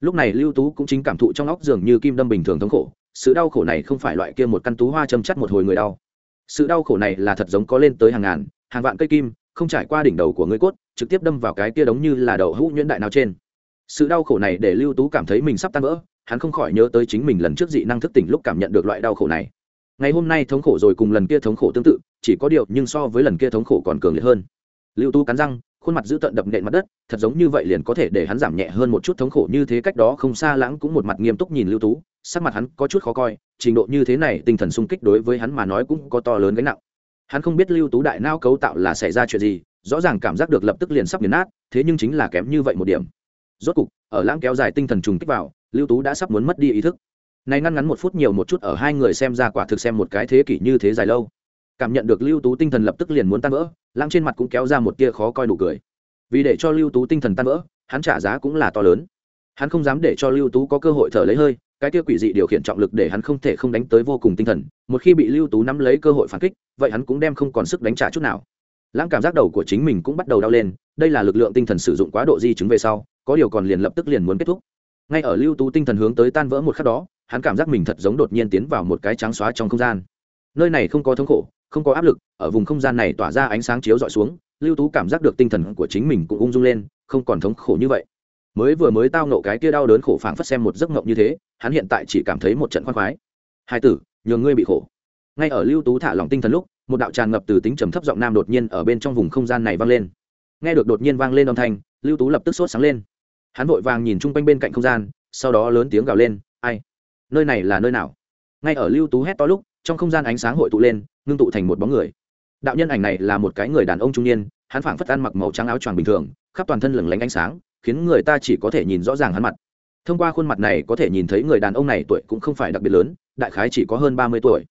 S1: Lúc này lưu tú cũng chính cảm thụ trong óc dường như kim đâm bình thường thống khổ, sự đau khổ này không phải loại kia một căn tú hoa châm chắt một hồi người đau sự đau khổ này là thật giống có lên tới hàng ngàn, hàng vạn cây kim, không trải qua đỉnh đầu của ngươi cốt, trực tiếp đâm vào cái kia đống như là đầu hũ nhuyễn đại nào trên. Sự đau khổ này để lưu tú cảm thấy mình sắp tan vỡ, hắn không khỏi nhớ tới chính mình lần trước dị năng thức tỉnh lúc cảm nhận được loại đau khổ này. Ngày hôm nay thống khổ rồi cùng lần kia thống khổ tương tự, chỉ có điều nhưng so với lần kia thống khổ còn cường liệt hơn. Lưu tú cắn răng khuôn mặt giữ tận đập nện mặt đất, thật giống như vậy liền có thể để hắn giảm nhẹ hơn một chút thống khổ, như thế cách đó không xa lãng cũng một mặt nghiêm túc nhìn lưu tú, sắc mặt hắn có chút khó coi, trình độ như thế này, tinh thần sung kích đối với hắn mà nói cũng có to lớn gánh nặng. Hắn không biết lưu tú đại nao cấu tạo là xảy ra chuyện gì, rõ ràng cảm giác được lập tức liền sắp nghiền nát, thế nhưng chính là kém như vậy một điểm. Rốt cục, ở lãng kéo dài tinh thần trùng kích vào, lưu tú đã sắp muốn mất đi ý thức. Này ngăn ngắn một phút nhiều một chút ở hai người xem ra quả thực xem một cái thế kỷ như thế dài lâu cảm nhận được lưu tú tinh thần lập tức liền muốn tan vỡ, lãng trên mặt cũng kéo ra một tia khó coi đủ cười. Vì để cho lưu tú tinh thần tan vỡ, hắn trả giá cũng là to lớn. Hắn không dám để cho lưu tú có cơ hội thở lấy hơi, cái tia quỷ dị điều khiển trọng lực để hắn không thể không đánh tới vô cùng tinh thần. Một khi bị lưu tú nắm lấy cơ hội phản kích, vậy hắn cũng đem không còn sức đánh trả chút nào. Lãng cảm giác đầu của chính mình cũng bắt đầu đau lên, đây là lực lượng tinh thần sử dụng quá độ di chứng về sau, có điều còn liền lập tức liền muốn kết thúc. Ngay ở lưu tú tinh thần hướng tới tan vỡ một khắc đó, hắn cảm giác mình thật giống đột nhiên tiến vào một cái trắng xóa trong không gian. Nơi này không có thống khổ không có áp lực, ở vùng không gian này tỏa ra ánh sáng chiếu d ọ i xuống, lưu tú cảm giác được tinh thần của chính mình cũng ung dung lên, không còn thống khổ như vậy. Mới vừa mới tao nộ cái kia đau đớn khổ phảng phất xem một giấc mộng như thế, hắn hiện tại chỉ cảm thấy một trận khoan khoái. Hai tử nhường ngươi bị khổ. Ngay ở lưu tú thả lỏng tinh thần lúc, một đạo tràn ngập từ tính trầm thấp giọng nam đột nhiên ở bên trong vùng không gian này vang lên. Nghe được đột nhiên vang lên âm thanh, lưu tú lập tức sốt sáng lên. Hắn vội vàng nhìn chung quanh bên cạnh không gian, sau đó lớn tiếng gào lên, ai? Nơi này là nơi nào? Ngay ở lưu tú hét to lúc, trong không gian ánh sáng hội tụ lên ngưng tụ thành một bóng người. Đạo nhân ảnh này là một cái người đàn ông trung niên, hắn phảng phất ăn mặc màu trắng áo choàng bình thường, khắp toàn thân lừng lánh ánh sáng, khiến người ta chỉ có thể nhìn rõ ràng hắn mặt. Thông qua khuôn mặt này có thể nhìn thấy người đàn ông này tuổi cũng không phải đặc biệt lớn, đại khái chỉ có hơn ba mươi tuổi.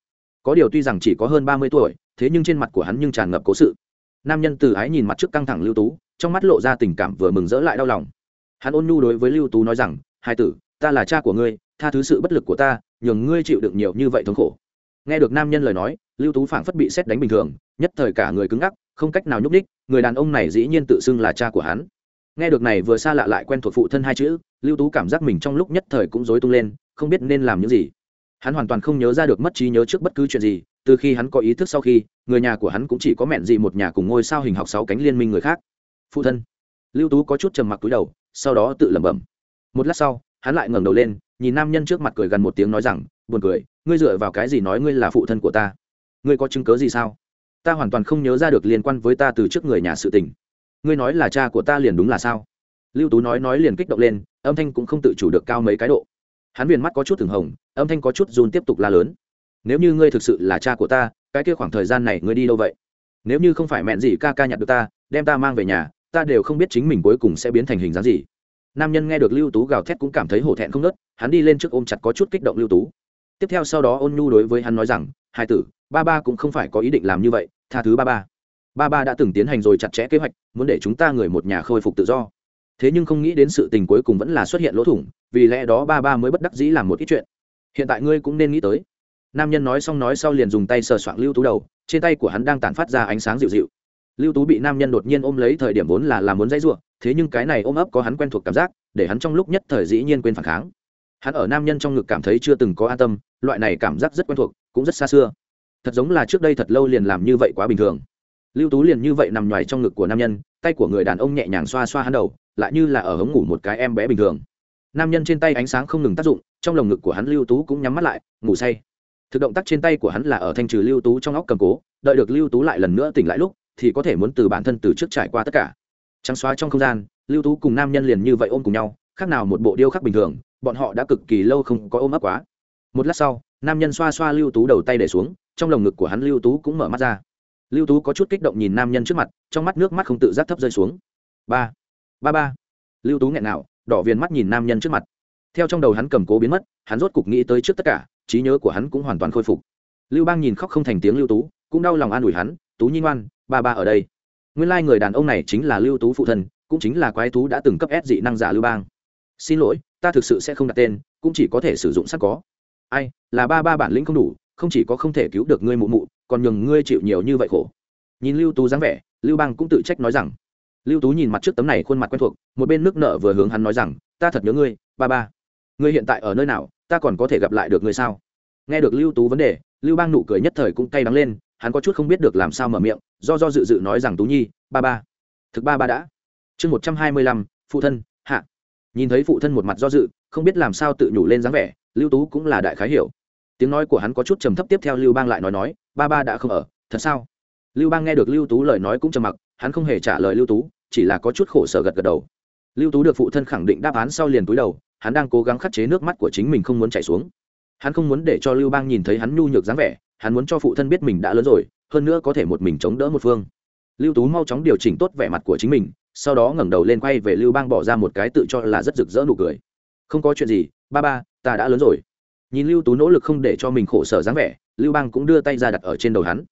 S1: Có điều tuy rằng chỉ có hơn ba mươi tuổi, thế nhưng trên mặt của hắn nhưng tràn ngập cố sự. Nam nhân từ ái nhìn mặt trước căng thẳng lưu tú, trong mắt lộ ra tình cảm vừa mừng rỡ lại đau lòng. Hắn ôn nhu đối với lưu tú nói rằng, hai tử, ta là cha của ngươi, tha thứ sự bất lực của ta, nhường ngươi chịu đựng nhiều như vậy thống khổ. Nghe được nam nhân lời nói lưu tú phảng phất bị xét đánh bình thường, nhất thời cả người cứng ngắc, không cách nào nhúc ních người đàn ông này dĩ nhiên tự xưng là cha của hắn. Nghe được này vừa xa lạ lại quen thuộc phụ thân hai chữ, lưu tú cảm giác mình trong lúc nhất thời cũng rối tung lên, không biết nên làm những gì. Hắn hoàn toàn không nhớ ra được mất trí nhớ trước bất cứ chuyện gì, từ khi hắn có ý thức sau khi, người nhà của hắn cũng chỉ có mẹn gì một nhà cùng ngôi sao hình học sáu cánh liên minh người khác. Phụ thân. Lưu tú có chút trầm mặc túi đầu, sau đó tự lẩm bẩm. Một lát sau, hắn lại ngẩng đầu lên, nhìn nam nhân trước mặt cười gần một tiếng nói rằng, buồn cười, ngươi dựa vào cái gì nói ngươi là phụ thân của ta? Ngươi có chứng cớ gì sao? Ta hoàn toàn không nhớ ra được liên quan với ta từ trước người nhà sự tình. Ngươi nói là cha của ta liền đúng là sao? Lưu tú nói nói liền kích động lên, âm thanh cũng không tự chủ được cao mấy cái độ. Hắn viền mắt có chút thường hồng, âm thanh có chút run tiếp tục la lớn. Nếu như ngươi thực sự là cha của ta, cái kia khoảng thời gian này ngươi đi đâu vậy? Nếu như không phải mẹn gì ca ca nhặt được ta, đem ta mang về nhà, ta đều không biết chính mình cuối cùng sẽ biến thành hình dáng gì. Nam nhân nghe được lưu tú gào thét cũng cảm thấy hổ thẹn không nớt hắn đi lên trước ôm chặt có chút kích động lưu tú tiếp theo sau đó ôn nhu đối với hắn nói rằng hai tử, ba ba cũng không phải có ý định làm như vậy, tha thứ ba ba. Ba ba đã từng tiến hành rồi chặt chẽ kế hoạch, muốn để chúng ta người một nhà khôi phục tự do. Thế nhưng không nghĩ đến sự tình cuối cùng vẫn là xuất hiện lỗ thủng, vì lẽ đó ba ba mới bất đắc dĩ làm một ít chuyện. Hiện tại ngươi cũng nên nghĩ tới. Nam nhân nói xong nói sau liền dùng tay sờ soạng lưu tú đầu, trên tay của hắn đang tản phát ra ánh sáng dịu dịu. Lưu tú bị nam nhân đột nhiên ôm lấy thời điểm vốn là làm muốn dãy r u ộ thế nhưng cái này ôm ấp có hắn quen thuộc cảm giác, để hắn trong lúc nhất thời dĩ nhiên quên phản kháng hắn ở nam nhân trong ngực cảm thấy chưa từng có an tâm, loại này cảm giác rất quen thuộc, cũng rất xa xưa. Thật giống là trước đây thật lâu liền làm như vậy quá bình thường. Lưu tú liền như vậy nằm nhoài trong ngực của nam nhân, tay của người đàn ông nhẹ nhàng xoa xoa hắn đầu, lại như là ở hống ngủ một cái em bé bình thường. Nam nhân trên tay ánh sáng không ngừng tác dụng, trong lồng ngực của hắn lưu tú cũng nhắm mắt lại, ngủ say. Thực động tác trên tay của hắn là ở thanh trừ lưu tú trong óc cầm cố, đợi được lưu tú lại lần nữa tỉnh lại lúc, thì có thể muốn từ bản thân từ trước trải qua tất cả. Trắng xóa trong không gian, lưu tú cùng nam nhân liền như vậy ôm cùng nhau, khác nào một bộ điêu khắc bình thường bọn họ đã cực kỳ lâu không có ôm ấp quá. Một lát sau, nam nhân xoa xoa lưu tú đầu tay để xuống, trong lồng ngực của hắn lưu tú cũng mở mắt ra. Lưu tú có chút kích động nhìn nam nhân trước mặt, trong mắt nước mắt không tự giác thấp rơi xuống. Ba ba ba. Lưu tú nghẹn nào đỏ viền mắt nhìn nam nhân trước mặt. Theo trong đầu hắn cầm cố biến mất, hắn rốt cục nghĩ tới trước tất cả, trí nhớ của hắn cũng hoàn toàn khôi phục. Lưu bang nhìn khóc không thành tiếng lưu tú, cũng đau lòng an ủi hắn, tú nhi ngoan, ba ba ở đây. Nguyên lai người đàn ông này chính là lưu tú phụ thân, cũng chính là quái tú đã từng cấp ép dị năng giả lưu bang. Xin lỗi ta thực sự sẽ không đặt tên, cũng chỉ có thể sử dụng sắc có. Ai, là ba ba bản lĩnh không đủ, không chỉ có không thể cứu được ngươi mụ mụ, còn nhường ngươi chịu nhiều như vậy khổ. Nhìn lưu tú dáng vẻ, lưu bang cũng tự trách nói rằng. Lưu tú nhìn mặt trước tấm này khuôn mặt quen thuộc, một bên nước nợ vừa hướng hắn nói rằng, ta thật nhớ ngươi, ba ba. Ngươi hiện tại ở nơi nào, ta còn có thể gặp lại được ngươi sao? Nghe được lưu tú vấn đề, lưu bang nụ cười nhất thời cũng cay đắng lên, hắn có chút không biết được làm sao mở miệng, do do dự dự nói rằng, tú nhi, ba ba. Thực ba ba đã. Chương một trăm hai mươi lăm, phụ thân, hạ nhìn thấy phụ thân một mặt do dự, không biết làm sao tự nhủ lên dáng vẻ, lưu tú cũng là đại khái hiểu. Tiếng nói của hắn có chút trầm thấp tiếp theo lưu bang lại nói nói, ba ba đã không ở, thật sao? Lưu bang nghe được lưu tú lời nói cũng trầm mặc, hắn không hề trả lời lưu tú, chỉ là có chút khổ sở gật gật đầu. Lưu tú được phụ thân khẳng định đáp án sau liền túi đầu, hắn đang cố gắng khắc chế nước mắt của chính mình không muốn chảy xuống. Hắn không muốn để cho lưu bang nhìn thấy hắn nhu nhược dáng vẻ, hắn muốn cho phụ thân biết mình đã lớn rồi, hơn nữa có thể một mình chống đỡ một phương. Lưu tú mau chóng điều chỉnh tốt vẻ mặt của chính mình sau đó ngẩng đầu lên quay về lưu bang bỏ ra một cái tự cho là rất rực rỡ nụ cười. Không có chuyện gì, ba ba, ta đã lớn rồi. Nhìn lưu tú nỗ lực không để cho mình khổ sở dáng vẻ, lưu bang cũng đưa tay ra đặt ở trên đầu hắn.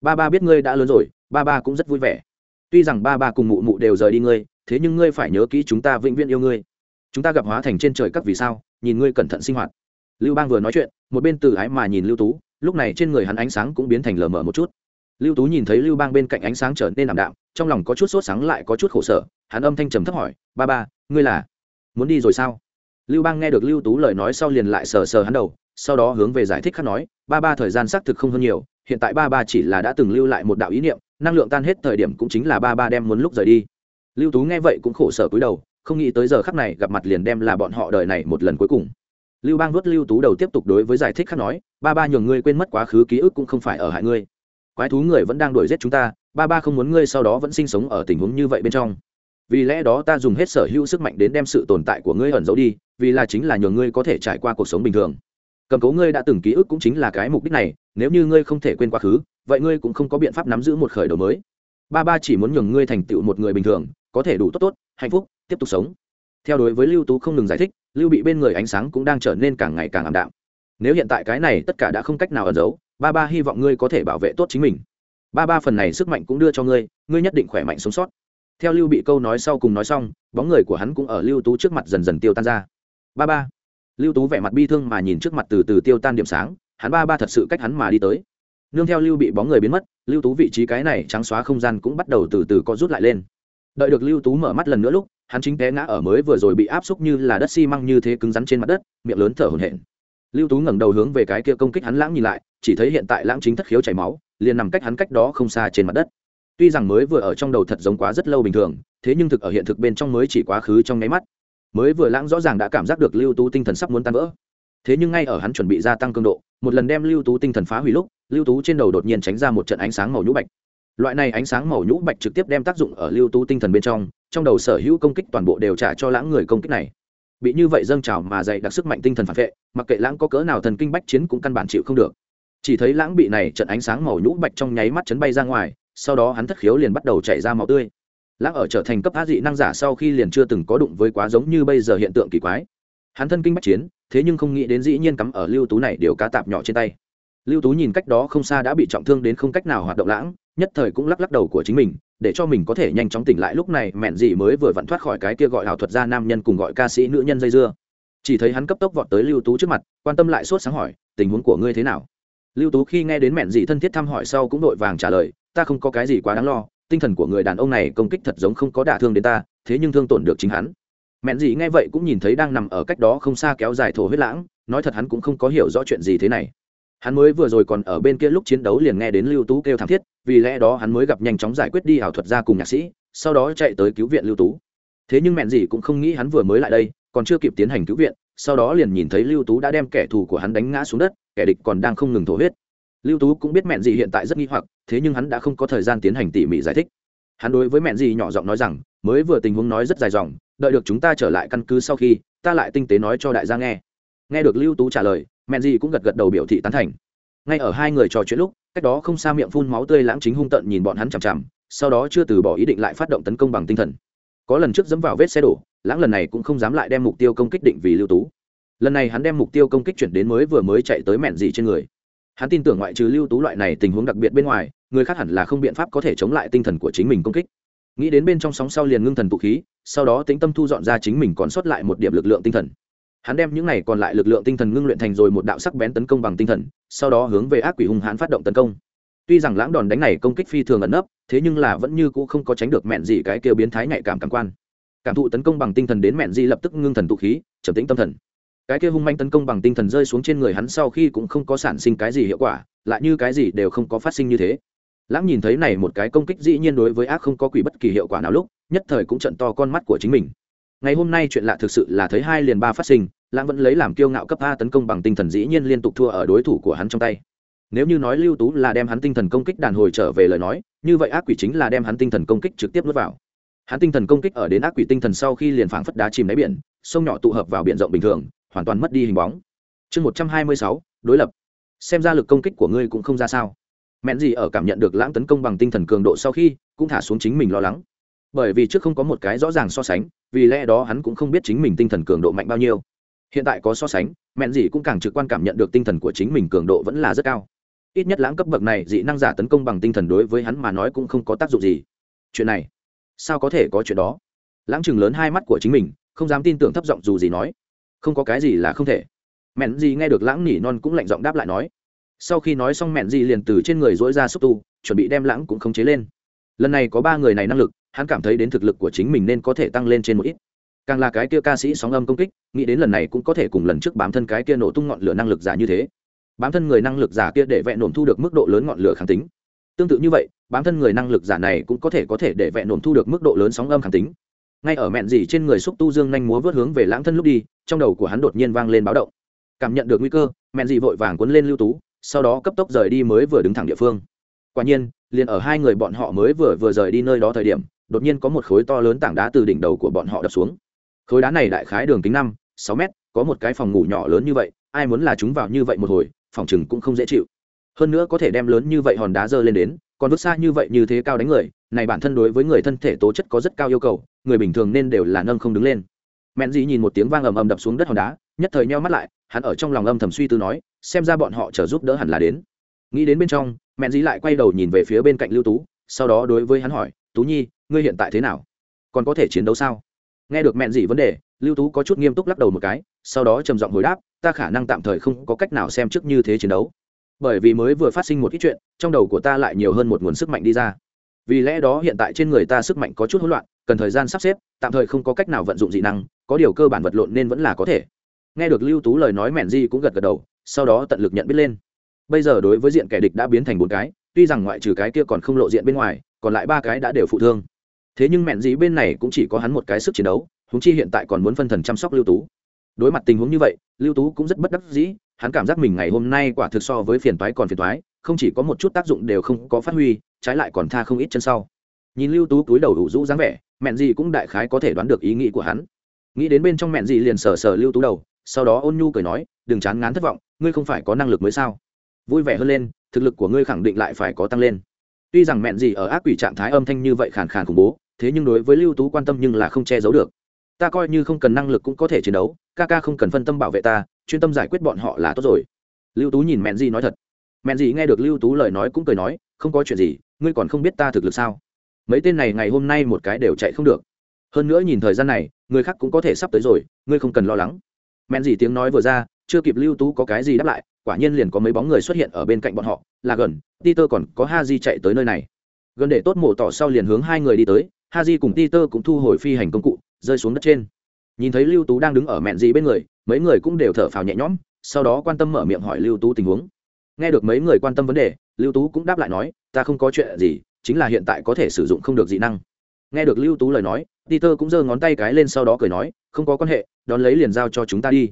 S1: Ba ba biết ngươi đã lớn rồi, ba ba cũng rất vui vẻ. Tuy rằng ba ba cùng mụ mụ đều rời đi ngươi, thế nhưng ngươi phải nhớ kỹ chúng ta vĩnh viễn yêu ngươi. Chúng ta gặp hóa thành trên trời các vì sao, nhìn ngươi cẩn thận sinh hoạt. Lưu bang vừa nói chuyện, một bên từ ái mà nhìn lưu tú, lúc này trên người hắn ánh sáng cũng biến thành lờ mờ một chút. Lưu tú nhìn thấy lưu bang bên cạnh ánh sáng trở nên ảm đạm trong lòng có chút sốt sáng lại có chút khổ sở, hắn âm thanh trầm thấp hỏi, ba ba, ngươi là muốn đi rồi sao? Lưu bang nghe được lưu tú lời nói sau liền lại sờ sờ hắn đầu, sau đó hướng về giải thích khác nói, ba ba thời gian xác thực không hơn nhiều, hiện tại ba ba chỉ là đã từng lưu lại một đạo ý niệm, năng lượng tan hết thời điểm cũng chính là ba ba đem muốn lúc rời đi. Lưu tú nghe vậy cũng khổ sở cúi đầu, không nghĩ tới giờ khắc này gặp mặt liền đem là bọn họ đời này một lần cuối cùng. Lưu bang vuốt lưu tú đầu tiếp tục đối với giải thích khác nói, ba ba nhường ngươi quên mất quá khứ ký ức cũng không phải ở hại ngươi. Quái thú người vẫn đang đuổi giết chúng ta ba ba không muốn ngươi sau đó vẫn sinh sống ở tình huống như vậy bên trong. Vì lẽ đó ta dùng hết sở hữu sức mạnh đến đem sự tồn tại của ngươi ẩn giấu đi, vì là chính là nhờ ngươi có thể trải qua cuộc sống bình thường. Cầm cố ngươi đã từng ký ức cũng chính là cái mục đích này, nếu như ngươi không thể quên quá khứ, vậy ngươi cũng không có biện pháp nắm giữ một khởi đầu mới. Ba ba chỉ muốn nhường ngươi thành tựu một người bình thường, có thể đủ tốt tốt, hạnh phúc, tiếp tục sống. Theo đối với lưu tú không ngừng giải thích, lưu bị bên người ánh sáng cũng đang trở nên càng ngày càng ảm đạm. Nếu hiện tại cái này tất cả đã không cách nào ẩn giấu, ba ba hy vọng ngươi có thể bảo vệ tốt chính mình ba ba phần này sức mạnh cũng đưa cho ngươi ngươi nhất định khỏe mạnh sống sót. Theo lưu bị câu nói sau cùng nói xong, bóng người của hắn cũng ở lưu tú trước mặt dần dần tiêu tan ra. Ba ba. Lưu tú vẻ mặt bi thương mà nhìn trước mặt từ từ tiêu tan điểm sáng, hắn ba ba thật sự cách hắn mà đi tới. Nương theo lưu bị bóng người biến mất, lưu tú vị trí cái này trắng xóa không gian cũng bắt đầu từ từ có rút lại lên. Đợi được lưu tú mở mắt lần nữa lúc, hắn chính té ngã ở mới vừa rồi bị áp xúc như là đất xi măng như thế cứng rắn trên mặt đất, miệng lớn thở hổn hển. Lưu tú ngẩng đầu hướng về cái kia công kích hắn lãng nhìn lại, chỉ thấy hiện tại lãng chính thất khiếu chảy máu liền nằm cách hắn cách đó không xa trên mặt đất. Tuy rằng mới vừa ở trong đầu thật giống quá rất lâu bình thường, thế nhưng thực ở hiện thực bên trong mới chỉ quá khứ trong nháy mắt. Mới vừa lãng rõ ràng đã cảm giác được lưu tú tinh thần sắp muốn tan vỡ. Thế nhưng ngay ở hắn chuẩn bị gia tăng cường độ, một lần đem lưu tú tinh thần phá hủy lúc, lưu tú trên đầu đột nhiên tránh ra một trận ánh sáng màu nhũ bạch. Loại này ánh sáng màu nhũ bạch trực tiếp đem tác dụng ở lưu tú tinh thần bên trong trong đầu sở hữu công kích toàn bộ đều trả cho lãng người công kích này. Bị như vậy dâng trào mà dạy đặc sức mạnh tinh thần phản vệ, mặc kệ lãng có cỡ nào thần kinh bách chiến cũng căn bản chịu không được chỉ thấy lãng bị này trận ánh sáng màu nhũ bạch trong nháy mắt chấn bay ra ngoài, sau đó hắn thất khiếu liền bắt đầu chảy ra máu tươi. Lãng ở trở thành cấp á dị năng giả sau khi liền chưa từng có đụng với quá giống như bây giờ hiện tượng kỳ quái. Hắn thân kinh bách chiến, thế nhưng không nghĩ đến dĩ nhiên cắm ở lưu tú này điều cá tạp nhỏ trên tay. Lưu tú nhìn cách đó không xa đã bị trọng thương đến không cách nào hoạt động lãng, nhất thời cũng lắc lắc đầu của chính mình, để cho mình có thể nhanh chóng tỉnh lại lúc này mẹn gì mới vừa vặn thoát khỏi cái kia gọi ảo thuật gia nam nhân cùng gọi ca sĩ nữ nhân dây dưa. Chỉ thấy hắn cấp tốc vọt tới lưu tú trước mặt, quan tâm lại sốt sáng hỏi, tình huống của ngươi thế nào? Lưu tú khi nghe đến mẹn Dị thân thiết thăm hỏi sau cũng đội vàng trả lời, ta không có cái gì quá đáng lo, tinh thần của người đàn ông này công kích thật giống không có đả thương đến ta, thế nhưng thương tổn được chính hắn. Mẹn Dị nghe vậy cũng nhìn thấy đang nằm ở cách đó không xa kéo dài thổ huyết lãng, nói thật hắn cũng không có hiểu rõ chuyện gì thế này. Hắn mới vừa rồi còn ở bên kia lúc chiến đấu liền nghe đến lưu tú kêu thảm thiết, vì lẽ đó hắn mới gặp nhanh chóng giải quyết đi ảo thuật ra cùng nhạc sĩ, sau đó chạy tới cứu viện lưu tú. Thế nhưng mẹn Dị cũng không nghĩ hắn vừa mới lại đây, còn chưa kịp tiến hành cứu viện sau đó liền nhìn thấy lưu tú đã đem kẻ thù của hắn đánh ngã xuống đất, kẻ địch còn đang không ngừng thổ huyết. Lưu tú cũng biết mẹn gì hiện tại rất nghi hoặc, thế nhưng hắn đã không có thời gian tiến hành tỉ mỉ giải thích. Hắn đối với mẹn gì nhỏ giọng nói rằng, mới vừa tình huống nói rất dài dòng, đợi được chúng ta trở lại căn cứ sau khi, ta lại tinh tế nói cho đại gia nghe. Nghe được lưu tú trả lời, mẹn gì cũng gật gật đầu biểu thị tán thành. Ngay ở hai người trò chuyện lúc, cách đó không xa miệng phun máu tươi lãng chính hung tận nhìn bọn hắn chằm chằm, sau đó chưa từ bỏ ý định lại phát động tấn công bằng tinh thần có lần trước dẫm vào vết xe đổ, lãng lần này cũng không dám lại đem mục tiêu công kích định vì lưu tú. Lần này hắn đem mục tiêu công kích chuyển đến mới vừa mới chạy tới mẹn gì trên người. Hắn tin tưởng ngoại trừ lưu tú loại này tình huống đặc biệt bên ngoài, người khác hẳn là không biện pháp có thể chống lại tinh thần của chính mình công kích. Nghĩ đến bên trong sóng sau liền ngưng thần tụ khí, sau đó tính tâm thu dọn ra chính mình còn sót lại một điểm lực lượng tinh thần. Hắn đem những này còn lại lực lượng tinh thần ngưng luyện thành rồi một đạo sắc bén tấn công bằng tinh thần, sau đó hướng về ác quỷ hung hãn phát động tấn công. Tuy rằng lãng đòn đánh này công kích phi thường ẩn nấp thế nhưng là vẫn như cũ không có tránh được mẹn gì cái kêu biến thái nhạy cảm cảm quan. Cảm thụ tấn công bằng tinh thần đến mẹn gì lập tức ngưng thần tụ khí, trầm tĩnh tâm thần. Cái kia hung manh tấn công bằng tinh thần rơi xuống trên người hắn sau khi cũng không có sản sinh cái gì hiệu quả, lại như cái gì đều không có phát sinh như thế. Lãng nhìn thấy này một cái công kích dĩ nhiên đối với ác không có quỷ bất kỳ hiệu quả nào lúc, nhất thời cũng trận to con mắt của chính mình. Ngày hôm nay chuyện lạ thực sự là thấy hai liền ba phát sinh, lãng vẫn lấy làm kiêu ngạo cấp a tấn công bằng tinh thần dĩ nhiên liên tục thua ở đối thủ của hắn trong tay. Nếu như nói lưu tú là đem hắn tinh thần công kích đàn hồi trở về lời nói như vậy ác quỷ chính là đem hắn tinh thần công kích trực tiếp nuốt vào. Hắn tinh thần công kích ở đến ác quỷ tinh thần sau khi liền phảng phất đá chìm đáy biển, sông nhỏ tụ hợp vào biển rộng bình thường, hoàn toàn mất đi hình bóng. Chương một trăm hai mươi sáu, đối lập. Xem ra lực công kích của ngươi cũng không ra sao. Mẹn gì ở cảm nhận được lãng tấn công bằng tinh thần cường độ sau khi, cũng thả xuống chính mình lo lắng. Bởi vì trước không có một cái rõ ràng so sánh, vì lẽ đó hắn cũng không biết chính mình tinh thần cường độ mạnh bao nhiêu. Hiện tại có so sánh, mẹn gì cũng càng trực quan cảm nhận được tinh thần của chính mình cường độ vẫn là rất cao ít nhất lãng cấp bậc này dị năng giả tấn công bằng tinh thần đối với hắn mà nói cũng không có tác dụng gì. Chuyện này, sao có thể có chuyện đó? Lãng chừng lớn hai mắt của chính mình, không dám tin tưởng thấp giọng dù gì nói. Không có cái gì là không thể. Mẹn gì nghe được lãng nỉ non cũng lạnh giọng đáp lại nói. Sau khi nói xong mẹn gì liền từ trên người dỗi ra xúc tu, chuẩn bị đem lãng cũng khống chế lên. Lần này có ba người này năng lực, hắn cảm thấy đến thực lực của chính mình nên có thể tăng lên trên một ít. Càng là cái kia ca sĩ sóng âm công kích, nghĩ đến lần này cũng có thể cùng lần trước bám thân cái kia nổ tung ngọn lửa năng lực giả như thế bám thân người năng lực giả kia để vẹn nổm thu được mức độ lớn ngọn lửa kháng tính. Tương tự như vậy, bám thân người năng lực giả này cũng có thể có thể để vẹn nổm thu được mức độ lớn sóng âm kháng tính. Ngay ở mẹn gì trên người xúc tu dương nhanh múa vớt hướng về lãng thân lúc đi, trong đầu của hắn đột nhiên vang lên báo động. Cảm nhận được nguy cơ, mẹn gì vội vàng cuốn lên lưu tú, sau đó cấp tốc rời đi mới vừa đứng thẳng địa phương. Quả nhiên, liền ở hai người bọn họ mới vừa vừa rời đi nơi đó thời điểm, đột nhiên có một khối to lớn tảng đá từ đỉnh đầu của bọn họ đập xuống. Khối đá này đại khái đường kính năm, sáu mét, có một cái phòng ngủ nhỏ lớn như vậy, ai muốn là chúng vào như vậy một hồi phòng chừng cũng không dễ chịu. Hơn nữa có thể đem lớn như vậy hòn đá dơ lên đến, còn vứt xa như vậy như thế cao đánh người, này bản thân đối với người thân thể tố chất có rất cao yêu cầu, người bình thường nên đều là nâng không đứng lên. Mẹn dĩ nhìn một tiếng vang ầm ầm đập xuống đất hòn đá, nhất thời nheo mắt lại, hắn ở trong lòng âm thầm suy tư nói, xem ra bọn họ chờ giúp đỡ hẳn là đến. Nghĩ đến bên trong, mẹn dĩ lại quay đầu nhìn về phía bên cạnh lưu tú, sau đó đối với hắn hỏi, tú nhi, ngươi hiện tại thế nào? Còn có thể chiến đấu sao? Nghe được mẹn gì vấn đề, lưu tú có chút nghiêm túc lắc đầu một cái, sau đó trầm giọng hồi đáp, ta khả năng tạm thời không có cách nào xem trước như thế chiến đấu. Bởi vì mới vừa phát sinh một ít chuyện, trong đầu của ta lại nhiều hơn một nguồn sức mạnh đi ra. Vì lẽ đó hiện tại trên người ta sức mạnh có chút hỗn loạn, cần thời gian sắp xếp, tạm thời không có cách nào vận dụng dị năng, có điều cơ bản vật lộn nên vẫn là có thể. Nghe được lưu tú lời nói, mẹn di cũng gật gật đầu, sau đó tận lực nhận biết lên. Bây giờ đối với diện kẻ địch đã biến thành bốn cái, tuy rằng ngoại trừ cái kia còn không lộ diện bên ngoài, còn lại ba cái đã đều phụ thương thế nhưng mẹn dĩ bên này cũng chỉ có hắn một cái sức chiến đấu húng chi hiện tại còn muốn phân thần chăm sóc lưu tú. Đối mặt tình huống như vậy, lưu tú cũng rất bất đắc dĩ, hắn cảm giác mình ngày hôm nay quả thực so với phiền toái còn phiền toái, không chỉ có một chút tác dụng đều không có phát huy, trái lại còn tha không ít chân sau. Nhìn lưu tú túi đầu đủ rũ dáng vẻ, mẹn dĩ cũng đại khái có thể đoán được ý nghĩ của hắn. Nghĩ đến bên trong mẹn dĩ liền sờ sờ lưu tú đầu, sau đó ôn nhu cười nói, đừng chán ngán thất vọng, ngươi không phải có năng lực mới sao? Vui vẻ hơn lên, thực lực của ngươi khẳng định lại phải có tăng lên. Tuy rằng mẹn gì ở ác quỷ trạng thái âm thanh như vậy khàn khàn khủng bố thế nhưng đối với lưu tú quan tâm nhưng là không che giấu được. Ta coi như không cần năng lực cũng có thể chiến đấu, ca ca không cần phân tâm bảo vệ ta, chuyên tâm giải quyết bọn họ là tốt rồi. Lưu tú nhìn mẹn gì nói thật. Mẹn gì nghe được lưu tú lời nói cũng cười nói, không có chuyện gì, ngươi còn không biết ta thực lực sao? Mấy tên này ngày hôm nay một cái đều chạy không được. Hơn nữa nhìn thời gian này, người khác cũng có thể sắp tới rồi, ngươi không cần lo lắng. Mẹn gì tiếng nói vừa ra, chưa kịp lưu tú có cái gì đáp lại, quả nhiên liền có mấy bóng người xuất hiện ở bên cạnh bọn họ, là gần, peter còn có ha di chạy tới nơi này. Gần để tốt mổ tỏ sau liền hướng hai người đi tới ha di cùng peter cũng thu hồi phi hành công cụ, rơi xuống đất trên. Nhìn thấy lưu tú đang đứng ở mẹn gì bên người, mấy người cũng đều thở phào nhẹ nhõm, sau đó quan tâm mở miệng hỏi lưu tú tình huống. Nghe được mấy người quan tâm vấn đề, lưu tú cũng đáp lại nói, ta không có chuyện gì, chính là hiện tại có thể sử dụng không được dị năng. Nghe được lưu tú lời nói, peter cũng giơ ngón tay cái lên sau đó cười nói, không có quan hệ, đón lấy liền giao cho chúng ta đi.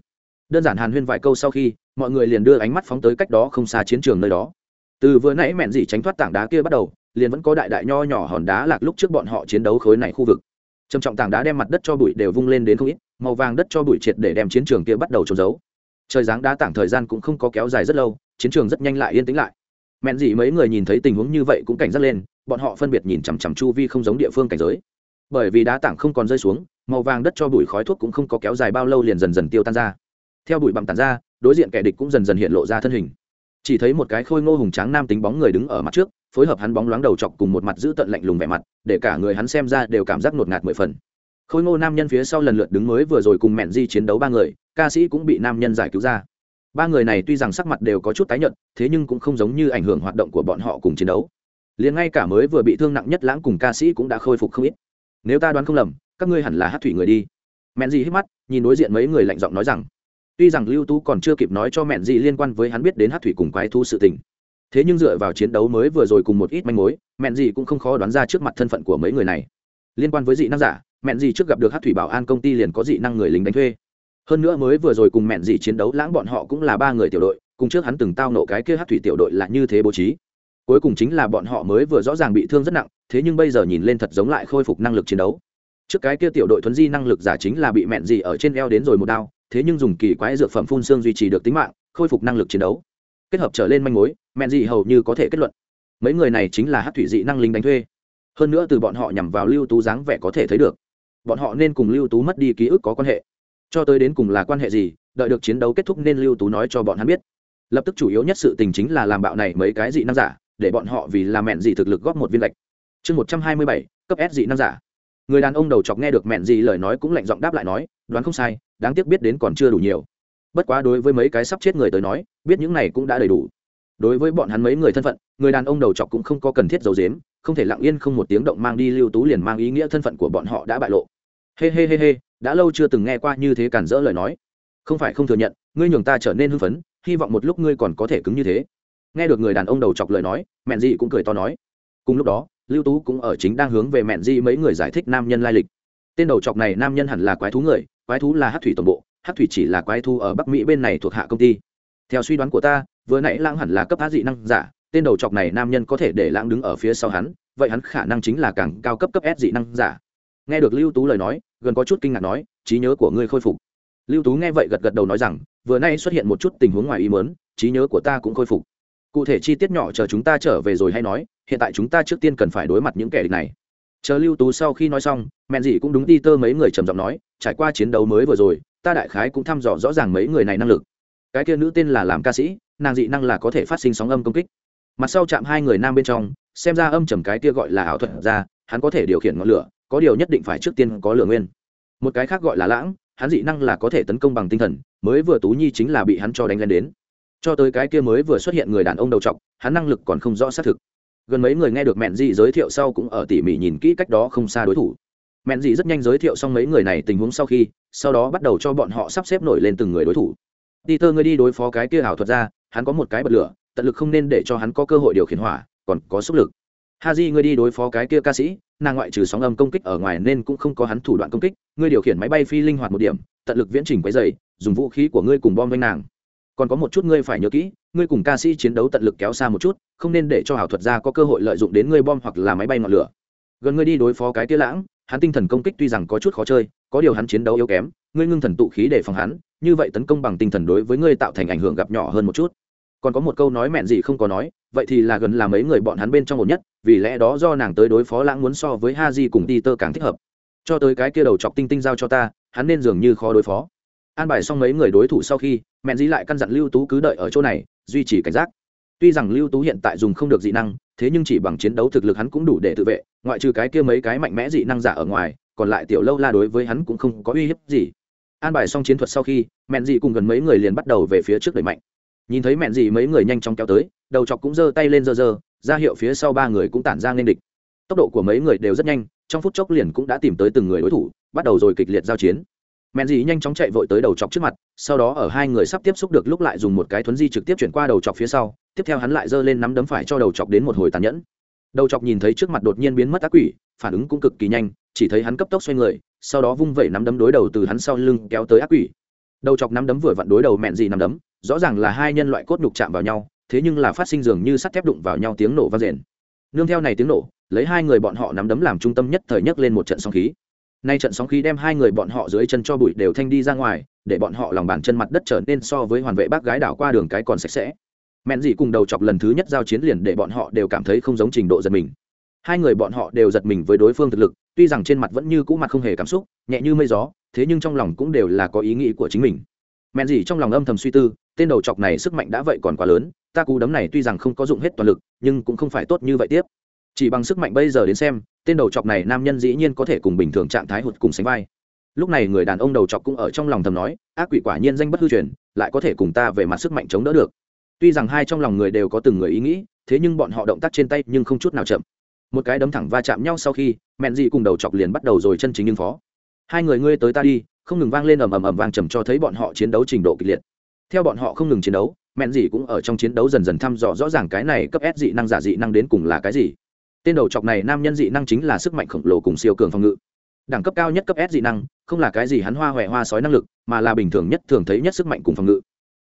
S1: Đơn giản hàn huyên vài câu sau khi, mọi người liền đưa ánh mắt phóng tới cách đó không xa chiến trường nơi đó. Từ vừa nãy mẹn dị tránh thoát tảng đá kia bắt đầu liền vẫn có đại đại nho nhỏ hòn đá lạc lúc trước bọn họ chiến đấu khối này khu vực. Trầm trọng tảng đá đem mặt đất cho bụi đều vung lên đến không ít, màu vàng đất cho bụi triệt để đem chiến trường kia bắt đầu trốn giấu. Trời giáng đá tảng thời gian cũng không có kéo dài rất lâu, chiến trường rất nhanh lại yên tĩnh lại. Mẹn dị mấy người nhìn thấy tình huống như vậy cũng cảnh giác lên, bọn họ phân biệt nhìn chằm chằm chu vi không giống địa phương cảnh giới. Bởi vì đá tảng không còn rơi xuống, màu vàng đất cho bụi khói thuốc cũng không có kéo dài bao lâu liền dần dần tiêu tan ra. Theo bụi bặm tàn ra, đối diện kẻ địch cũng dần dần hiện lộ ra thân hình. Chỉ thấy một cái khôi ngô hùng tráng nam tính bóng người đứng ở mặt trước phối hợp hắn bóng loáng đầu chọc cùng một mặt giữ tận lạnh lùng vẻ mặt, để cả người hắn xem ra đều cảm giác ngột ngạt mười phần. Khôi ngô nam nhân phía sau lần lượt đứng mới vừa rồi cùng mẹn di chiến đấu ba người, ca sĩ cũng bị nam nhân giải cứu ra. Ba người này tuy rằng sắc mặt đều có chút tái nhợt, thế nhưng cũng không giống như ảnh hưởng hoạt động của bọn họ cùng chiến đấu. Liền ngay cả mới vừa bị thương nặng nhất lãng cùng ca sĩ cũng đã khôi phục không ít. Nếu ta đoán không lầm, các ngươi hẳn là hát thủy người đi. Mẹn di hít mắt, nhìn đối diện mấy người lạnh giọng nói rằng, tuy rằng lưu tú còn chưa kịp nói cho mẹn Di liên quan với hắn biết đến hát thủy cùng quái thu sự tình thế nhưng dựa vào chiến đấu mới vừa rồi cùng một ít manh mối mẹn gì cũng không khó đoán ra trước mặt thân phận của mấy người này. Liên quan với dị năng giả mẹn gì trước gặp được hát thủy bảo an công ty liền có dị năng người lính đánh thuê. Hơn nữa mới vừa rồi cùng mẹn gì chiến đấu, lãng bọn họ cũng là ba người tiểu đội, cùng trước hắn từng tao nộ cái kia hát thủy tiểu đội là như thế bố trí. Cuối cùng chính là bọn họ mới vừa rõ ràng bị thương rất nặng, thế nhưng bây giờ nhìn lên thật giống lại khôi phục năng lực chiến đấu. Trước cái kia tiểu đội thuấn di năng lực giả chính là bị mẹn gì ở trên eo đến rồi một đao, thế nhưng dùng kỳ quái dược phẩm phun xương duy trì được tính mạng, khôi phục năng lực chiến đấu. Kết hợp trở lên manh mối mẹn gì hầu như có thể kết luận. Mấy người này chính là hát thủy dị năng lính đánh thuê. Hơn nữa từ bọn họ nhằm vào lưu tú dáng vẻ có thể thấy được. Bọn họ nên cùng lưu tú mất đi ký ức có quan hệ. Cho tới đến cùng là quan hệ gì, đợi được chiến đấu kết thúc nên lưu tú nói cho bọn hắn biết. Lập tức chủ yếu nhất sự tình chính là làm bạo này mấy cái dị năng giả, để bọn họ vì làm mẹn dị thực lực góp một viên lệch. Chương một trăm hai mươi bảy, cấp s dị năng giả. Người đàn ông đầu chọc nghe được mẹn dị lời nói cũng lạnh giọng đáp lại nói, đoán không sai, đáng tiếc biết đến còn chưa đủ nhiều. Bất quá đối với mấy cái sắp chết người tới nói, biết những này cũng đã đầy đủ đối với bọn hắn mấy người thân phận, người đàn ông đầu chọc cũng không có cần thiết giấu dếm không thể lặng yên không một tiếng động mang đi lưu tú liền mang ý nghĩa thân phận của bọn họ đã bại lộ. Hê hê hê hê, đã lâu chưa từng nghe qua như thế cản rỡ lời nói. Không phải không thừa nhận, ngươi nhường ta trở nên hưng phấn, hy vọng một lúc ngươi còn có thể cứng như thế. Nghe được người đàn ông đầu chọc lời nói mẹn dị cũng cười to nói. Cùng lúc đó, lưu tú cũng ở chính đang hướng về mẹn dị mấy người giải thích nam nhân lai lịch. Tên đầu chọc này nam nhân hẳn là quái thú người, quái thú là hát thủy tổng bộ hát thủy chỉ là quái thú ở bắc mỹ bên này thuộc hạ công ty. Theo suy đoán của ta vừa nãy lãng hẳn là cấp á dị năng giả, tên đầu chọc này nam nhân có thể để lãng đứng ở phía sau hắn, vậy hắn khả năng chính là càng cao cấp cấp s dị năng giả. Nghe được lưu tú lời nói, gần có chút kinh ngạc nói, trí nhớ của ngươi khôi phục. Lưu tú nghe vậy gật gật đầu nói rằng, vừa nay xuất hiện một chút tình huống ngoài ý mớn trí nhớ của ta cũng khôi phục. Cụ thể chi tiết nhỏ chờ chúng ta trở về rồi hay nói, hiện tại chúng ta trước tiên cần phải đối mặt những kẻ địch này. Chờ lưu tú sau khi nói xong mẹn dị cũng đúng đi tơ mấy người trầm giọng nói, trải qua chiến đấu mới vừa rồi, ta đại khái cũng thăm dò rõ ràng mấy người này năng lực cái kia nữ tên là làm ca sĩ, nàng dị năng là có thể phát sinh sóng âm công kích. Mặt sau chạm hai người nam bên trong, xem ra âm trầm cái kia gọi là ảo thuật ra, hắn có thể điều khiển ngọn lửa, có điều nhất định phải trước tiên có lửa nguyên. Một cái khác gọi là lãng, hắn dị năng là có thể tấn công bằng tinh thần, mới vừa tú nhi chính là bị hắn cho đánh lên đến. Cho tới cái kia mới vừa xuất hiện người đàn ông đầu trọc, hắn năng lực còn không rõ xác thực. Gần mấy người nghe được mẹn dị giới thiệu sau cũng ở tỉ mỉ nhìn kỹ cách đó không xa đối thủ. Mẹn dị rất nhanh giới thiệu xong mấy người này tình huống sau khi, sau đó bắt đầu cho bọn họ sắp xếp nổi lên từng người đối thủ peter tơ ngươi đi đối phó cái kia ảo thuật ra, hắn có một cái bật lửa, tận lực không nên để cho hắn có cơ hội điều khiển hỏa, còn có sức lực. Haji ngươi đi đối phó cái kia ca sĩ, nàng ngoại trừ sóng âm công kích ở ngoài nên cũng không có hắn thủ đoạn công kích, ngươi điều khiển máy bay phi linh hoạt một điểm, tận lực viễn trình quấy dày dùng vũ khí của ngươi cùng bom vanh nàng. Còn có một chút ngươi phải nhớ kỹ, ngươi cùng ca sĩ chiến đấu tận lực kéo xa một chút, không nên để cho ảo thuật gia có cơ hội lợi dụng đến ngươi bom hoặc là máy bay ngọn lửa. Gần ngươi đi đối phó cái kia lãng, hắn tinh thần công kích tuy rằng có chút khó chơi, có điều hắn chiến đấu yếu kém ngươi ngưng thần tụ khí để phòng hắn, như vậy tấn công bằng tinh thần đối với ngươi tạo thành ảnh hưởng gặp nhỏ hơn một chút. Còn có một câu nói mẹn gì không có nói, vậy thì là gần là mấy người bọn hắn bên trong một nhất, vì lẽ đó do nàng tới đối phó lãng muốn so với ha di cùng đi tơ càng thích hợp. Cho tới cái kia đầu chọc tinh tinh giao cho ta, hắn nên dường như khó đối phó. An bài xong mấy người đối thủ sau khi, mẹn dĩ lại căn dặn lưu tú cứ đợi ở chỗ này, duy trì cảnh giác. Tuy rằng lưu tú hiện tại dùng không được dị năng, thế nhưng chỉ bằng chiến đấu thực lực hắn cũng đủ để tự vệ, ngoại trừ cái kia mấy cái mạnh mẽ dị năng giả ở ngoài, còn lại tiểu lâu la đối với hắn cũng không có uy hiếp gì an bài xong chiến thuật sau khi, mẹn dị cùng gần mấy người liền bắt đầu về phía trước đẩy mạnh. Nhìn thấy mẹn dị mấy người nhanh chóng kéo tới, đầu chọc cũng giơ tay lên giơ giơ, ra hiệu phía sau ba người cũng tản ra nên địch. Tốc độ của mấy người đều rất nhanh, trong phút chốc liền cũng đã tìm tới từng người đối thủ, bắt đầu rồi kịch liệt giao chiến. Mẹn dị nhanh chóng chạy vội tới đầu chọc trước mặt, sau đó ở hai người sắp tiếp xúc được lúc lại dùng một cái thuấn di trực tiếp chuyển qua đầu chọc phía sau, tiếp theo hắn lại giơ lên nắm đấm phải cho đầu chọc đến một hồi tàn nhẫn. Đầu chọc nhìn thấy trước mặt đột nhiên biến mất ác quỷ, phản ứng cũng cực kỳ nhanh, chỉ thấy hắn cấp tốc xoay người sau đó vung vẩy nắm đấm đối đầu từ hắn sau lưng kéo tới ác quỷ. Đầu chọc nắm đấm vừa vặn đối đầu mẹn gì nắm đấm, rõ ràng là hai nhân loại cốt nhục chạm vào nhau, thế nhưng là phát sinh dường như sắt thép đụng vào nhau tiếng nổ vang rền nương theo này tiếng nổ, lấy hai người bọn họ nắm đấm làm trung tâm nhất thời nhất lên một trận sóng khí. Nay trận sóng khí đem hai người bọn họ dưới chân cho bụi đều thanh đi ra ngoài, để bọn họ lòng bàn chân mặt đất trở nên so với hoàn vệ bác gái đảo qua đường cái còn sạch sẽ. Mẹn dị cùng đầu chọc lần thứ nhất giao chiến liền để bọn họ đều cảm thấy không giống trình độ giật mình. Hai người bọn họ đều giật mình với đối phương thực lực tuy rằng trên mặt vẫn như cũ mặt không hề cảm xúc, nhẹ như mây gió, thế nhưng trong lòng cũng đều là có ý nghĩ của chính mình. Mẹn gì trong lòng âm thầm suy tư, tên đầu chọc này sức mạnh đã vậy còn quá lớn, ta cú đấm này tuy rằng không có dụng hết toàn lực, nhưng cũng không phải tốt như vậy tiếp. Chỉ bằng sức mạnh bây giờ đến xem, tên đầu chọc này nam nhân dĩ nhiên có thể cùng bình thường trạng thái hụt cùng sánh vai. Lúc này người đàn ông đầu chọc cũng ở trong lòng thầm nói, ác quỷ quả nhiên danh bất hư truyền, lại có thể cùng ta về mặt sức mạnh chống đỡ được. Tuy rằng hai trong lòng người đều có từng người ý nghĩ, thế nhưng bọn họ động tác trên tay nhưng không chút nào chậm một cái đấm thẳng va chạm nhau sau khi, mẹn dị cùng đầu chọc liền bắt đầu rồi chân chính ứng phó. Hai người ngươi tới ta đi, không ngừng vang lên ầm ầm ầm vang trầm cho thấy bọn họ chiến đấu trình độ kịch liệt. Theo bọn họ không ngừng chiến đấu, mẹn dị cũng ở trong chiến đấu dần dần thăm dò rõ ràng cái này cấp s dị năng, giả dị năng đến cùng là cái gì. Tên đầu chọc này nam nhân dị năng chính là sức mạnh khổng lồ cùng siêu cường phòng ngự. Đẳng cấp cao nhất cấp s dị năng, không là cái gì hắn hoa huệ hoa sói năng lực, mà là bình thường nhất, thường thấy nhất sức mạnh cùng phòng ngự.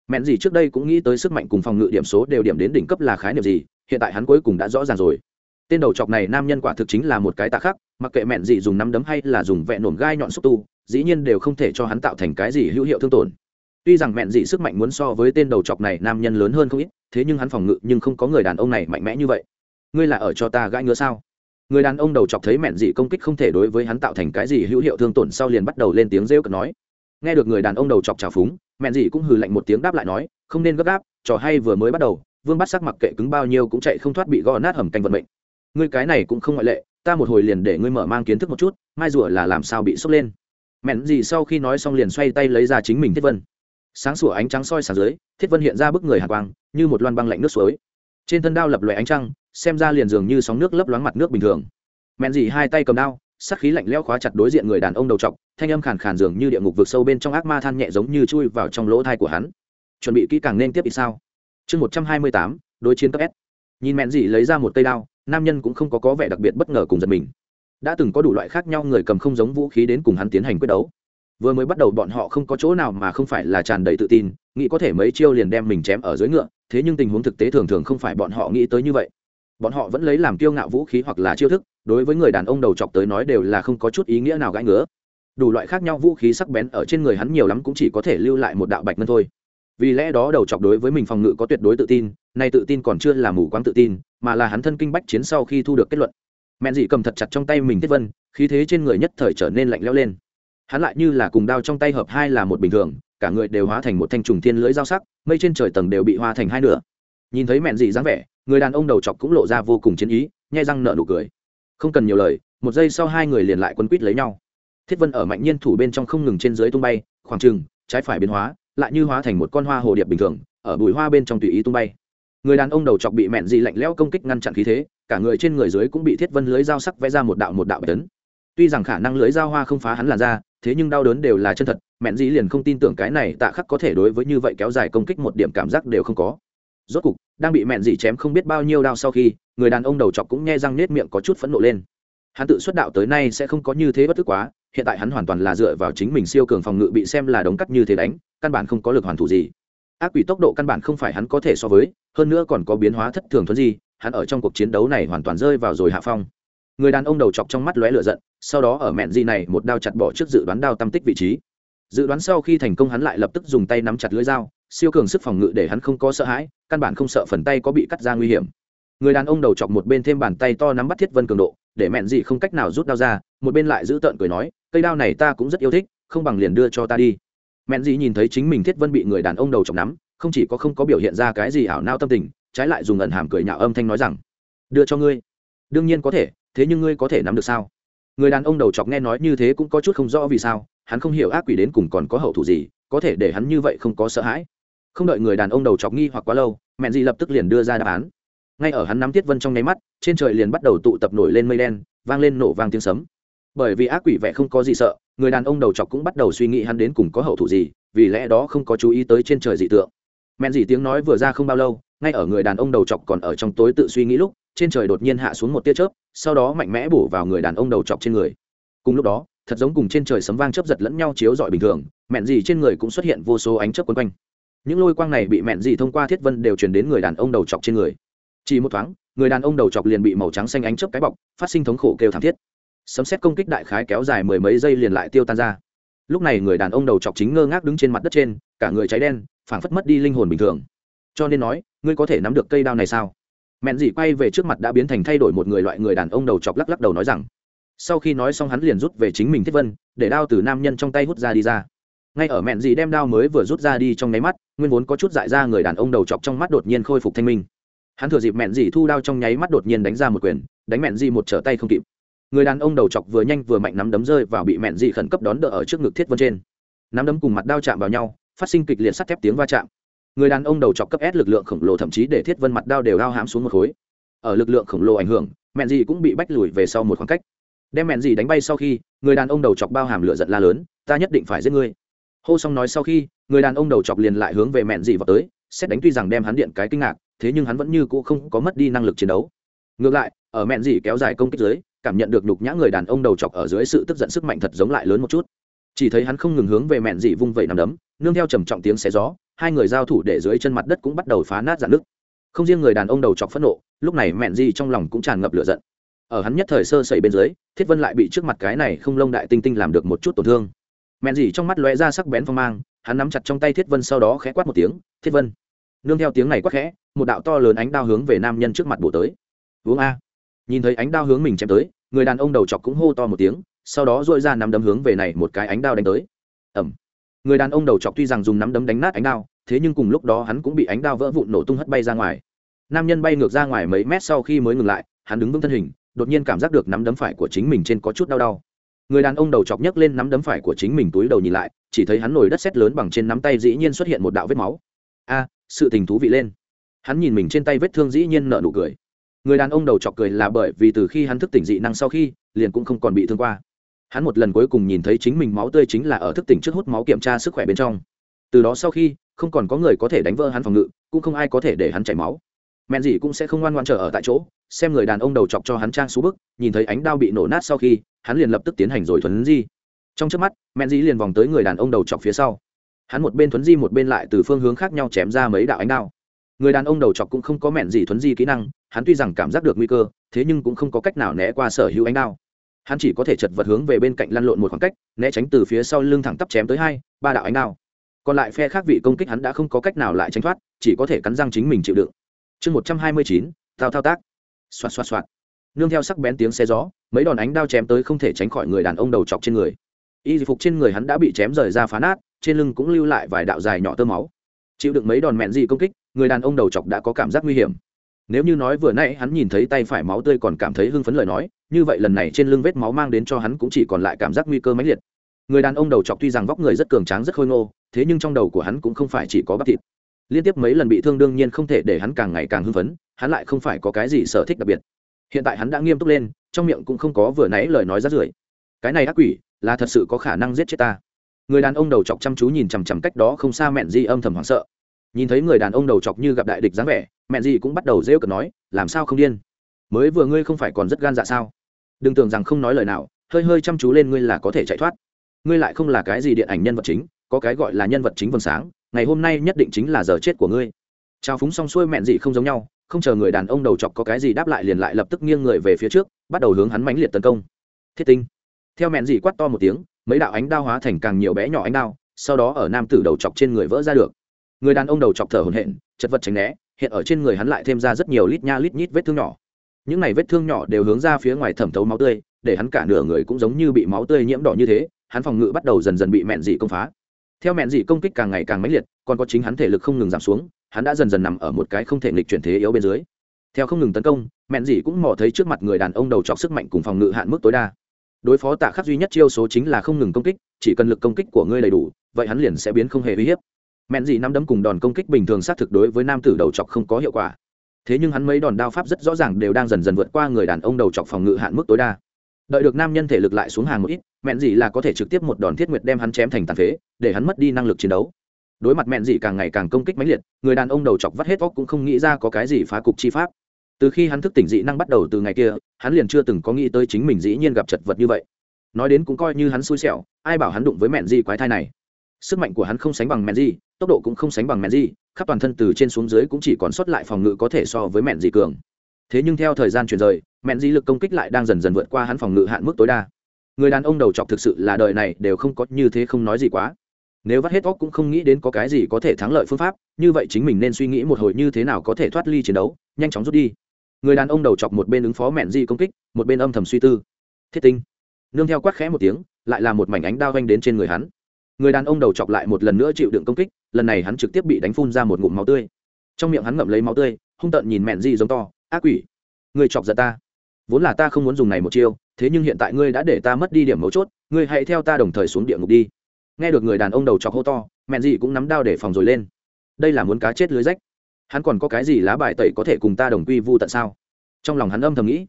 S1: Mẹn gì trước đây cũng nghĩ tới sức mạnh cùng phòng ngự điểm số đều điểm đến đỉnh cấp là khái niệm gì, hiện tại hắn cuối cùng đã rõ ràng rồi tên đầu chọc này nam nhân quả thực chính là một cái tạ khắc, mặc kệ mẹn gì dùng nắm đấm hay là dùng vẹn nổm gai nhọn xúc tu, dĩ nhiên đều không thể cho hắn tạo thành cái gì hữu hiệu thương tổn. Tuy rằng mẹn dị sức mạnh muốn so với tên đầu chọc này nam nhân lớn hơn không ít, thế nhưng hắn phòng ngự nhưng không có người đàn ông này mạnh mẽ như vậy. Ngươi là ở cho ta gãi ngứa sao? Người đàn ông đầu chọc thấy mẹn dị công kích không thể đối với hắn tạo thành cái gì hữu hiệu thương tổn sau liền bắt đầu lên tiếng rêu cực nói. Nghe được người đàn ông đầu chọc trào phúng, mẹn dị cũng hừ lạnh một tiếng đáp lại nói, không nên gấp gáp, trò hay vừa mới bắt đầu, vương bắt sắc mặc kệ cứng bao nhiêu cũng chạy không thoát bị gò nát hầm canh vận mệnh ngươi cái này cũng không ngoại lệ, ta một hồi liền để ngươi mở mang kiến thức một chút, mai rùa là làm sao bị sốc lên. Mẹn dị sau khi nói xong liền xoay tay lấy ra chính mình thiết vân. Sáng sủa ánh trắng soi sáng dưới, thiết vân hiện ra bức người hàn quang, như một loan băng lạnh nước suối. Trên thân đao lập loại ánh trăng, xem ra liền dường như sóng nước lấp loáng mặt nước bình thường. Mẹn dị hai tay cầm đao sắc khí lạnh lẽo khóa chặt đối diện người đàn ông đầu trọc, thanh âm khàn khàn dường như địa ngục vực sâu bên trong ác ma than nhẹ giống như chui vào trong lỗ thai của hắn. Chuẩn bị kỹ càng nên tiếp ít sao? Chương một trăm hai mươi tám, đối chiến cấp s. Nhìn mẹn dị lấy ra một cây đao nam nhân cũng không có có vẻ đặc biệt bất ngờ cùng giật mình. Đã từng có đủ loại khác nhau người cầm không giống vũ khí đến cùng hắn tiến hành quyết đấu. Vừa mới bắt đầu bọn họ không có chỗ nào mà không phải là tràn đầy tự tin, nghĩ có thể mấy chiêu liền đem mình chém ở dưới ngựa, thế nhưng tình huống thực tế thường thường không phải bọn họ nghĩ tới như vậy. Bọn họ vẫn lấy làm kiêu ngạo vũ khí hoặc là chiêu thức, đối với người đàn ông đầu chọc tới nói đều là không có chút ý nghĩa nào gãi ngứa. Đủ loại khác nhau vũ khí sắc bén ở trên người hắn nhiều lắm cũng chỉ có thể lưu lại một đạo bạch ngân thôi vì lẽ đó đầu chọc đối với mình phòng ngự có tuyệt đối tự tin, nay tự tin còn chưa là mù quáng tự tin, mà là hắn thân kinh bách chiến sau khi thu được kết luận. Mẹn dị cầm thật chặt trong tay mình thiết vân, khí thế trên người nhất thời trở nên lạnh lẽo lên. Hắn lại như là cùng đao trong tay hợp hai là một bình thường, cả người đều hóa thành một thanh trùng thiên lưỡi dao sắc, mây trên trời tầng đều bị hoa thành hai nửa. Nhìn thấy mẹn dị dáng vẻ, người đàn ông đầu chọc cũng lộ ra vô cùng chiến ý, nhai răng nợ nụ cười. Không cần nhiều lời, một giây sau hai người liền lại quấn quýt lấy nhau. Thiết vân ở mạnh nhiên thủ bên trong không ngừng trên dưới tung bay, khoảng trừng trái phải biến hóa lại như hóa thành một con hoa hồ điệp bình thường, ở bụi hoa bên trong tùy ý tung bay. Người đàn ông đầu chọc bị mẹn dị lạnh lẽo công kích ngăn chặn khí thế, cả người trên người dưới cũng bị thiết vân lưới dao sắc vẽ ra một đạo một đạo bạch tấn. Tuy rằng khả năng lưới dao hoa không phá hắn làn ra thế nhưng đau đớn đều là chân thật, mẹn dị liền không tin tưởng cái này tạ khắc có thể đối với như vậy kéo dài công kích một điểm cảm giác đều không có. Rốt cục, đang bị mẹn dị chém không biết bao nhiêu đau sau khi, người đàn ông đầu chọc cũng nghe răng nết miệng có chút phẫn nộ lên. Hắn tự xuất đạo tới nay sẽ không có như thế bất tức quá hiện tại hắn hoàn toàn là dựa vào chính mình siêu cường phòng ngự bị xem là đống cắt như thế đánh, căn bản không có lực hoàn thủ gì. Ác quỷ tốc độ căn bản không phải hắn có thể so với, hơn nữa còn có biến hóa thất thường thuần gì, hắn ở trong cuộc chiến đấu này hoàn toàn rơi vào rồi hạ phong. Người đàn ông đầu chọc trong mắt lóe lửa giận, sau đó ở mẹn di này một đao chặt bỏ trước dự đoán đao tâm tích vị trí. Dự đoán sau khi thành công hắn lại lập tức dùng tay nắm chặt lưỡi dao, siêu cường sức phòng ngự để hắn không có sợ hãi, căn bản không sợ phần tay có bị cắt ra nguy hiểm. Người đàn ông đầu chọc một bên thêm bàn tay to nắm bắt thiết vân cường độ, để mẹn gì không cách nào rút đao ra, một bên lại giữ tợn cười nói cây đao này ta cũng rất yêu thích, không bằng liền đưa cho ta đi. Mẹn dì nhìn thấy chính mình thiết vân bị người đàn ông đầu chọc nắm, không chỉ có không có biểu hiện ra cái gì ảo nao tâm tình, trái lại dùng ẩn hàm cười nhạo âm thanh nói rằng, đưa cho ngươi. Đương nhiên có thể, thế nhưng ngươi có thể nắm được sao? Người đàn ông đầu chọc nghe nói như thế cũng có chút không rõ vì sao, hắn không hiểu ác quỷ đến cùng còn có hậu thủ gì, có thể để hắn như vậy không có sợ hãi. Không đợi người đàn ông đầu chọc nghi hoặc quá lâu, mẹn dì lập tức liền đưa ra đáp án. Ngay ở hắn nắm tiết vân trong nháy mắt, trên trời liền bắt đầu tụ tập nổi lên mây đen, vang lên nổ vang tiếng sấm bởi vì ác quỷ vẻ không có gì sợ, người đàn ông đầu chọc cũng bắt đầu suy nghĩ hắn đến cùng có hậu thủ gì, vì lẽ đó không có chú ý tới trên trời dị tượng. Mẹn gì tiếng nói vừa ra không bao lâu, ngay ở người đàn ông đầu chọc còn ở trong tối tự suy nghĩ lúc, trên trời đột nhiên hạ xuống một tia chớp, sau đó mạnh mẽ bổ vào người đàn ông đầu chọc trên người. Cùng lúc đó, thật giống cùng trên trời sấm vang chớp giật lẫn nhau chiếu rọi bình thường, mẹn gì trên người cũng xuất hiện vô số ánh chớp quấn quanh. Những lôi quang này bị mẹn gì thông qua thiết vân đều truyền đến người đàn ông đầu chọc trên người. Chỉ một thoáng, người đàn ông đầu chọc liền bị màu trắng xanh ánh chớp cái bọc, phát sinh thống khổ kêu thảm thiết sấm xét công kích đại khái kéo dài mười mấy giây liền lại tiêu tan ra. Lúc này người đàn ông đầu chọc chính ngơ ngác đứng trên mặt đất trên, cả người cháy đen, phảng phất mất đi linh hồn bình thường. Cho nên nói, ngươi có thể nắm được cây đao này sao? Mẹn dị quay về trước mặt đã biến thành thay đổi một người loại người đàn ông đầu chọc lắc lắc đầu nói rằng, sau khi nói xong hắn liền rút về chính mình thiết vân, để đao từ nam nhân trong tay hút ra đi ra. Ngay ở mẹn dị đem đao mới vừa rút ra đi trong nháy mắt, nguyên vốn có chút dại ra người đàn ông đầu chọc trong mắt đột nhiên khôi phục thanh minh. Hắn thừa dịp mẹn dị thu đao trong nháy mắt đột nhiên đánh ra một quyền, đánh mẹn dị một trở tay không kịp người đàn ông đầu chọc vừa nhanh vừa mạnh nắm đấm rơi vào bị mẹn dị khẩn cấp đón đỡ ở trước ngực thiết vân trên. Nắm đấm cùng mặt đao chạm vào nhau, phát sinh kịch liệt sắt thép tiếng va chạm. Người đàn ông đầu chọc cấp s lực lượng khổng lồ thậm chí để thiết vân mặt đao đều lao hãm xuống một khối. Ở lực lượng khổng lồ ảnh hưởng, mẹn dị cũng bị bách lùi về sau một khoảng cách. Đem mẹn dị đánh bay sau khi, người đàn ông đầu chọc bao hàm lửa giận la lớn, ta nhất định phải giết ngươi. Hô xong nói sau khi, người đàn ông đầu chọc liền lại hướng về mẹn dị vào tới, xét đánh tuy rằng đem hắn điện cái kinh ngạc, thế nhưng hắn vẫn như cũ không có mất đi năng lực chiến đấu. Ngược lại, ở mẹn dị kéo dài công kích dưới cảm nhận được nhục nhã người đàn ông đầu chọc ở dưới sự tức giận sức mạnh thật giống lại lớn một chút. Chỉ thấy hắn không ngừng hướng về mẹn dị vung vẩy nằm đấm, nương theo trầm trọng tiếng xé gió, hai người giao thủ để dưới chân mặt đất cũng bắt đầu phá nát dạn nứt. Không riêng người đàn ông đầu chọc phẫn nộ, lúc này mẹn dị trong lòng cũng tràn ngập lửa giận. Ở hắn nhất thời sơ sẩy bên dưới, thiết vân lại bị trước mặt cái này không lông đại tinh tinh làm được một chút tổn thương. Mẹn dị trong mắt lóe ra sắc bén phong mang, hắn nắm chặt trong tay thiết vân sau đó khẽ quát một tiếng, thiết vân. Nương theo tiếng này quát khẽ, một đạo to lớn ánh đao hướng về nam nhân trước mặt bổ tới. Uống a nhìn thấy ánh đao hướng mình chém tới, người đàn ông đầu chọc cũng hô to một tiếng, sau đó dội ra nắm đấm hướng về này một cái ánh đao đánh tới. Ẩm người đàn ông đầu chọc tuy rằng dùng nắm đấm đánh nát ánh đao, thế nhưng cùng lúc đó hắn cũng bị ánh đao vỡ vụn nổ tung hất bay ra ngoài. Nam nhân bay ngược ra ngoài mấy mét sau khi mới ngừng lại, hắn đứng vững thân hình, đột nhiên cảm giác được nắm đấm phải của chính mình trên có chút đau đau. Người đàn ông đầu chọc nhấc lên nắm đấm phải của chính mình túi đầu nhìn lại, chỉ thấy hắn nổi đất sét lớn bằng trên nắm tay dĩ nhiên xuất hiện một đạo vết máu. A, sự tình thú vị lên. Hắn nhìn mình trên tay vết thương dĩ nhiên nở nụ cười người đàn ông đầu chọc cười là bởi vì từ khi hắn thức tỉnh dị năng sau khi, liền cũng không còn bị thương qua. Hắn một lần cuối cùng nhìn thấy chính mình máu tươi chính là ở thức tỉnh trước hút máu kiểm tra sức khỏe bên trong. Từ đó sau khi, không còn có người có thể đánh vỡ hắn phòng ngự, cũng không ai có thể để hắn chảy máu. Mẹn gì cũng sẽ không ngoan ngoan trở ở tại chỗ, xem người đàn ông đầu chọc cho hắn trang xú bức, nhìn thấy ánh đao bị nổ nát sau khi, hắn liền lập tức tiến hành rồi thuấn di. Trong trước mắt mẹn dĩ liền vòng tới người đàn ông đầu chọc phía sau. Hắn một bên thuấn di một bên lại từ phương hướng khác nhau chém ra mấy đạo ánh đao người đàn ông đầu chọc cũng không có mẹn gì thuấn di kỹ năng, hắn tuy rằng cảm giác được nguy cơ, thế nhưng cũng không có cách nào né qua sở hữu ánh đao. Hắn chỉ có thể chật vật hướng về bên cạnh lăn lộn một khoảng cách, né tránh từ phía sau lưng thẳng tắp chém tới hai, ba đạo ánh đao. Còn lại phe khác vị công kích hắn đã không có cách nào lại tránh thoát, chỉ có thể cắn răng chính mình chịu đựng. Chương một trăm hai mươi chín, thao thao tác. Xoạt xoạt xoạt. Nương theo sắc bén tiếng xe gió, mấy đòn ánh đao chém tới không thể tránh khỏi người đàn ông đầu chọc trên người. Y phục trên người hắn đã bị chém rời ra phá nát, trên lưng cũng lưu lại vài đạo dài nhỏ tơ máu. Chịu đựng mấy đòn mẹn gì công kích người đàn ông đầu chọc đã có cảm giác nguy hiểm. Nếu như nói vừa nãy hắn nhìn thấy tay phải máu tươi còn cảm thấy hưng phấn lời nói, như vậy lần này trên lưng vết máu mang đến cho hắn cũng chỉ còn lại cảm giác nguy cơ mãnh liệt. Người đàn ông đầu chọc tuy rằng vóc người rất cường tráng rất khôi ngô, thế nhưng trong đầu của hắn cũng không phải chỉ có bắp thịt. Liên tiếp mấy lần bị thương đương nhiên không thể để hắn càng ngày càng hưng phấn, hắn lại không phải có cái gì sở thích đặc biệt. Hiện tại hắn đã nghiêm túc lên, trong miệng cũng không có vừa nãy lời nói ra rưởi. Cái này ác quỷ, là thật sự có khả năng giết chết ta. Người đàn ông đầu chọc chăm chú nhìn chằm chằm cách đó không xa mẹn di âm thầm hoảng sợ nhìn thấy người đàn ông đầu chọc như gặp đại địch dáng vẻ, mẹ gì cũng bắt đầu rêu cợt nói, làm sao không điên? Mới vừa ngươi không phải còn rất gan dạ sao? Đừng tưởng rằng không nói lời nào, hơi hơi chăm chú lên ngươi là có thể chạy thoát. Ngươi lại không là cái gì điện ảnh nhân vật chính, có cái gọi là nhân vật chính vầng sáng, ngày hôm nay nhất định chính là giờ chết của ngươi. Trao phúng xong xuôi mẹn gì không giống nhau, không chờ người đàn ông đầu chọc có cái gì đáp lại liền lại lập tức nghiêng người về phía trước, bắt đầu hướng hắn mãnh liệt tấn công. Thiết tinh. Theo mẹn gì quát to một tiếng, mấy đạo ánh đao hóa thành càng nhiều bé nhỏ ánh đao, sau đó ở nam tử đầu chọc trên người vỡ ra được người đàn ông đầu chọc thở hổn hển, chật vật tránh né, hiện ở trên người hắn lại thêm ra rất nhiều lít nha lít nhít vết thương nhỏ. Những này vết thương nhỏ đều hướng ra phía ngoài thẩm thấu máu tươi, để hắn cả nửa người cũng giống như bị máu tươi nhiễm đỏ như thế, hắn phòng ngự bắt đầu dần dần bị mẹn dị công phá. Theo mẹn dị công kích càng ngày càng mãnh liệt, còn có chính hắn thể lực không ngừng giảm xuống, hắn đã dần dần nằm ở một cái không thể nghịch chuyển thế yếu bên dưới. Theo không ngừng tấn công, mẹn dị cũng mò thấy trước mặt người đàn ông đầu trọc sức mạnh cùng phòng ngự hạn mức tối đa. Đối phó tạ khắc duy nhất chiêu số chính là không ngừng công kích, chỉ cần lực công kích của ngươi đầy đủ, vậy hắn liền sẽ biến không hề uy hiếp mẹn dị nắm đấm cùng đòn công kích bình thường xác thực đối với nam tử đầu chọc không có hiệu quả. Thế nhưng hắn mấy đòn đao pháp rất rõ ràng đều đang dần dần vượt qua người đàn ông đầu chọc phòng ngự hạn mức tối đa. Đợi được nam nhân thể lực lại xuống hàng một ít, mẹn gì là có thể trực tiếp một đòn thiết nguyệt đem hắn chém thành tàn phế, để hắn mất đi năng lực chiến đấu. Đối mặt mẹn gì càng ngày càng công kích mãnh liệt, người đàn ông đầu chọc vắt hết óc cũng không nghĩ ra có cái gì phá cục chi pháp. Từ khi hắn thức tỉnh dị năng bắt đầu từ ngày kia, hắn liền chưa từng có nghĩ tới chính mình dĩ nhiên gặp chật vật như vậy. Nói đến cũng coi như hắn xui xẻo, ai bảo hắn đụng với mẹn gì quái thai này sức mạnh của hắn không sánh bằng mẹn gì tốc độ cũng không sánh bằng mẹn gì khắp toàn thân từ trên xuống dưới cũng chỉ còn sót lại phòng ngự có thể so với mẹn gì cường. Thế nhưng theo thời gian chuyển rời mẹn di lực công kích lại đang dần dần vượt qua hắn phòng ngự hạn mức tối đa. Người đàn ông đầu chọc thực sự là đời này đều không có như thế không nói gì quá. Nếu vắt hết óc cũng không nghĩ đến có cái gì có thể thắng lợi phương pháp, như vậy chính mình nên suy nghĩ một hồi như thế nào có thể thoát ly chiến đấu, nhanh chóng rút đi. Người đàn ông đầu chọc một bên ứng phó mẹn di công kích, một bên âm thầm suy tư. Thiết tinh. Nương theo quát khẽ một tiếng, lại là một mảnh ánh đao vanh đến trên người hắn người đàn ông đầu chọc lại một lần nữa chịu đựng công kích, lần này hắn trực tiếp bị đánh phun ra một ngụm máu tươi. Trong miệng hắn ngậm lấy máu tươi, hung tợn nhìn mẹn di giống to, ác quỷ người chọc giận ta. Vốn là ta không muốn dùng này một chiêu, thế nhưng hiện tại ngươi đã để ta mất đi điểm mấu chốt, ngươi hãy theo ta đồng thời xuống địa ngục đi. Nghe được người đàn ông đầu chọc hô to, mẹn di cũng nắm đao để phòng rồi lên. Đây là muốn cá chết lưới rách. Hắn còn có cái gì lá bài tẩy có thể cùng ta đồng quy vu tận sao? Trong lòng hắn âm thầm nghĩ.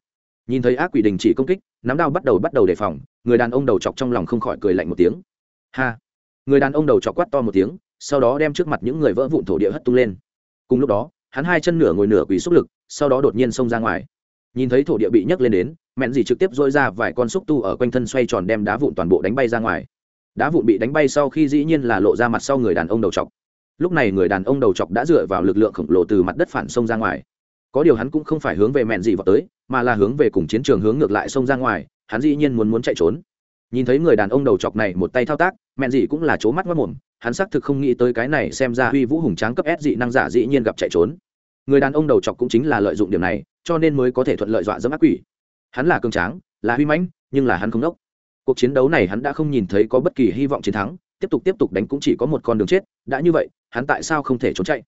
S1: Nhìn thấy ác quỷ đình chỉ công kích, nắm đao bắt đầu bắt đầu đề phòng, người đàn ông đầu chọc trong lòng không khỏi cười lạnh một tiếng. Ha! Người đàn ông đầu chọc quát to một tiếng, sau đó đem trước mặt những người vỡ vụn thổ địa hất tung lên. Cùng lúc đó, hắn hai chân nửa ngồi nửa quỳ xúc lực, sau đó đột nhiên xông ra ngoài. Nhìn thấy thổ địa bị nhấc lên đến, mẹn dì trực tiếp dôi ra vài con xúc tu ở quanh thân xoay tròn đem đá vụn toàn bộ đánh bay ra ngoài. Đá vụn bị đánh bay sau khi dĩ nhiên là lộ ra mặt sau người đàn ông đầu chọc. Lúc này người đàn ông đầu chọc đã dựa vào lực lượng khổng lồ từ mặt đất phản xông ra ngoài. Có điều hắn cũng không phải hướng về mẹn dì vào tới, mà là hướng về cùng chiến trường hướng ngược lại xông ra ngoài, hắn dĩ nhiên muốn muốn chạy trốn nhìn thấy người đàn ông đầu chọc này một tay thao tác mẹn dị cũng là c mắt mất mồm, hắn xác thực không nghĩ tới cái này xem ra uy vũ hùng tráng cấp s dị năng giả dĩ nhiên gặp chạy trốn. Người đàn ông đầu chọc cũng chính là lợi dụng điểm này, cho nên mới có thể thuận lợi dọa dẫm ác quỷ. Hắn là cường tráng, là huy mãnh, nhưng là hắn không đốc. Cuộc chiến đấu này hắn đã không nhìn thấy có bất kỳ hy vọng chiến thắng, tiếp tục tiếp tục đánh cũng chỉ có một con đường chết, đã như vậy, hắn tại sao không thể trốn chạy?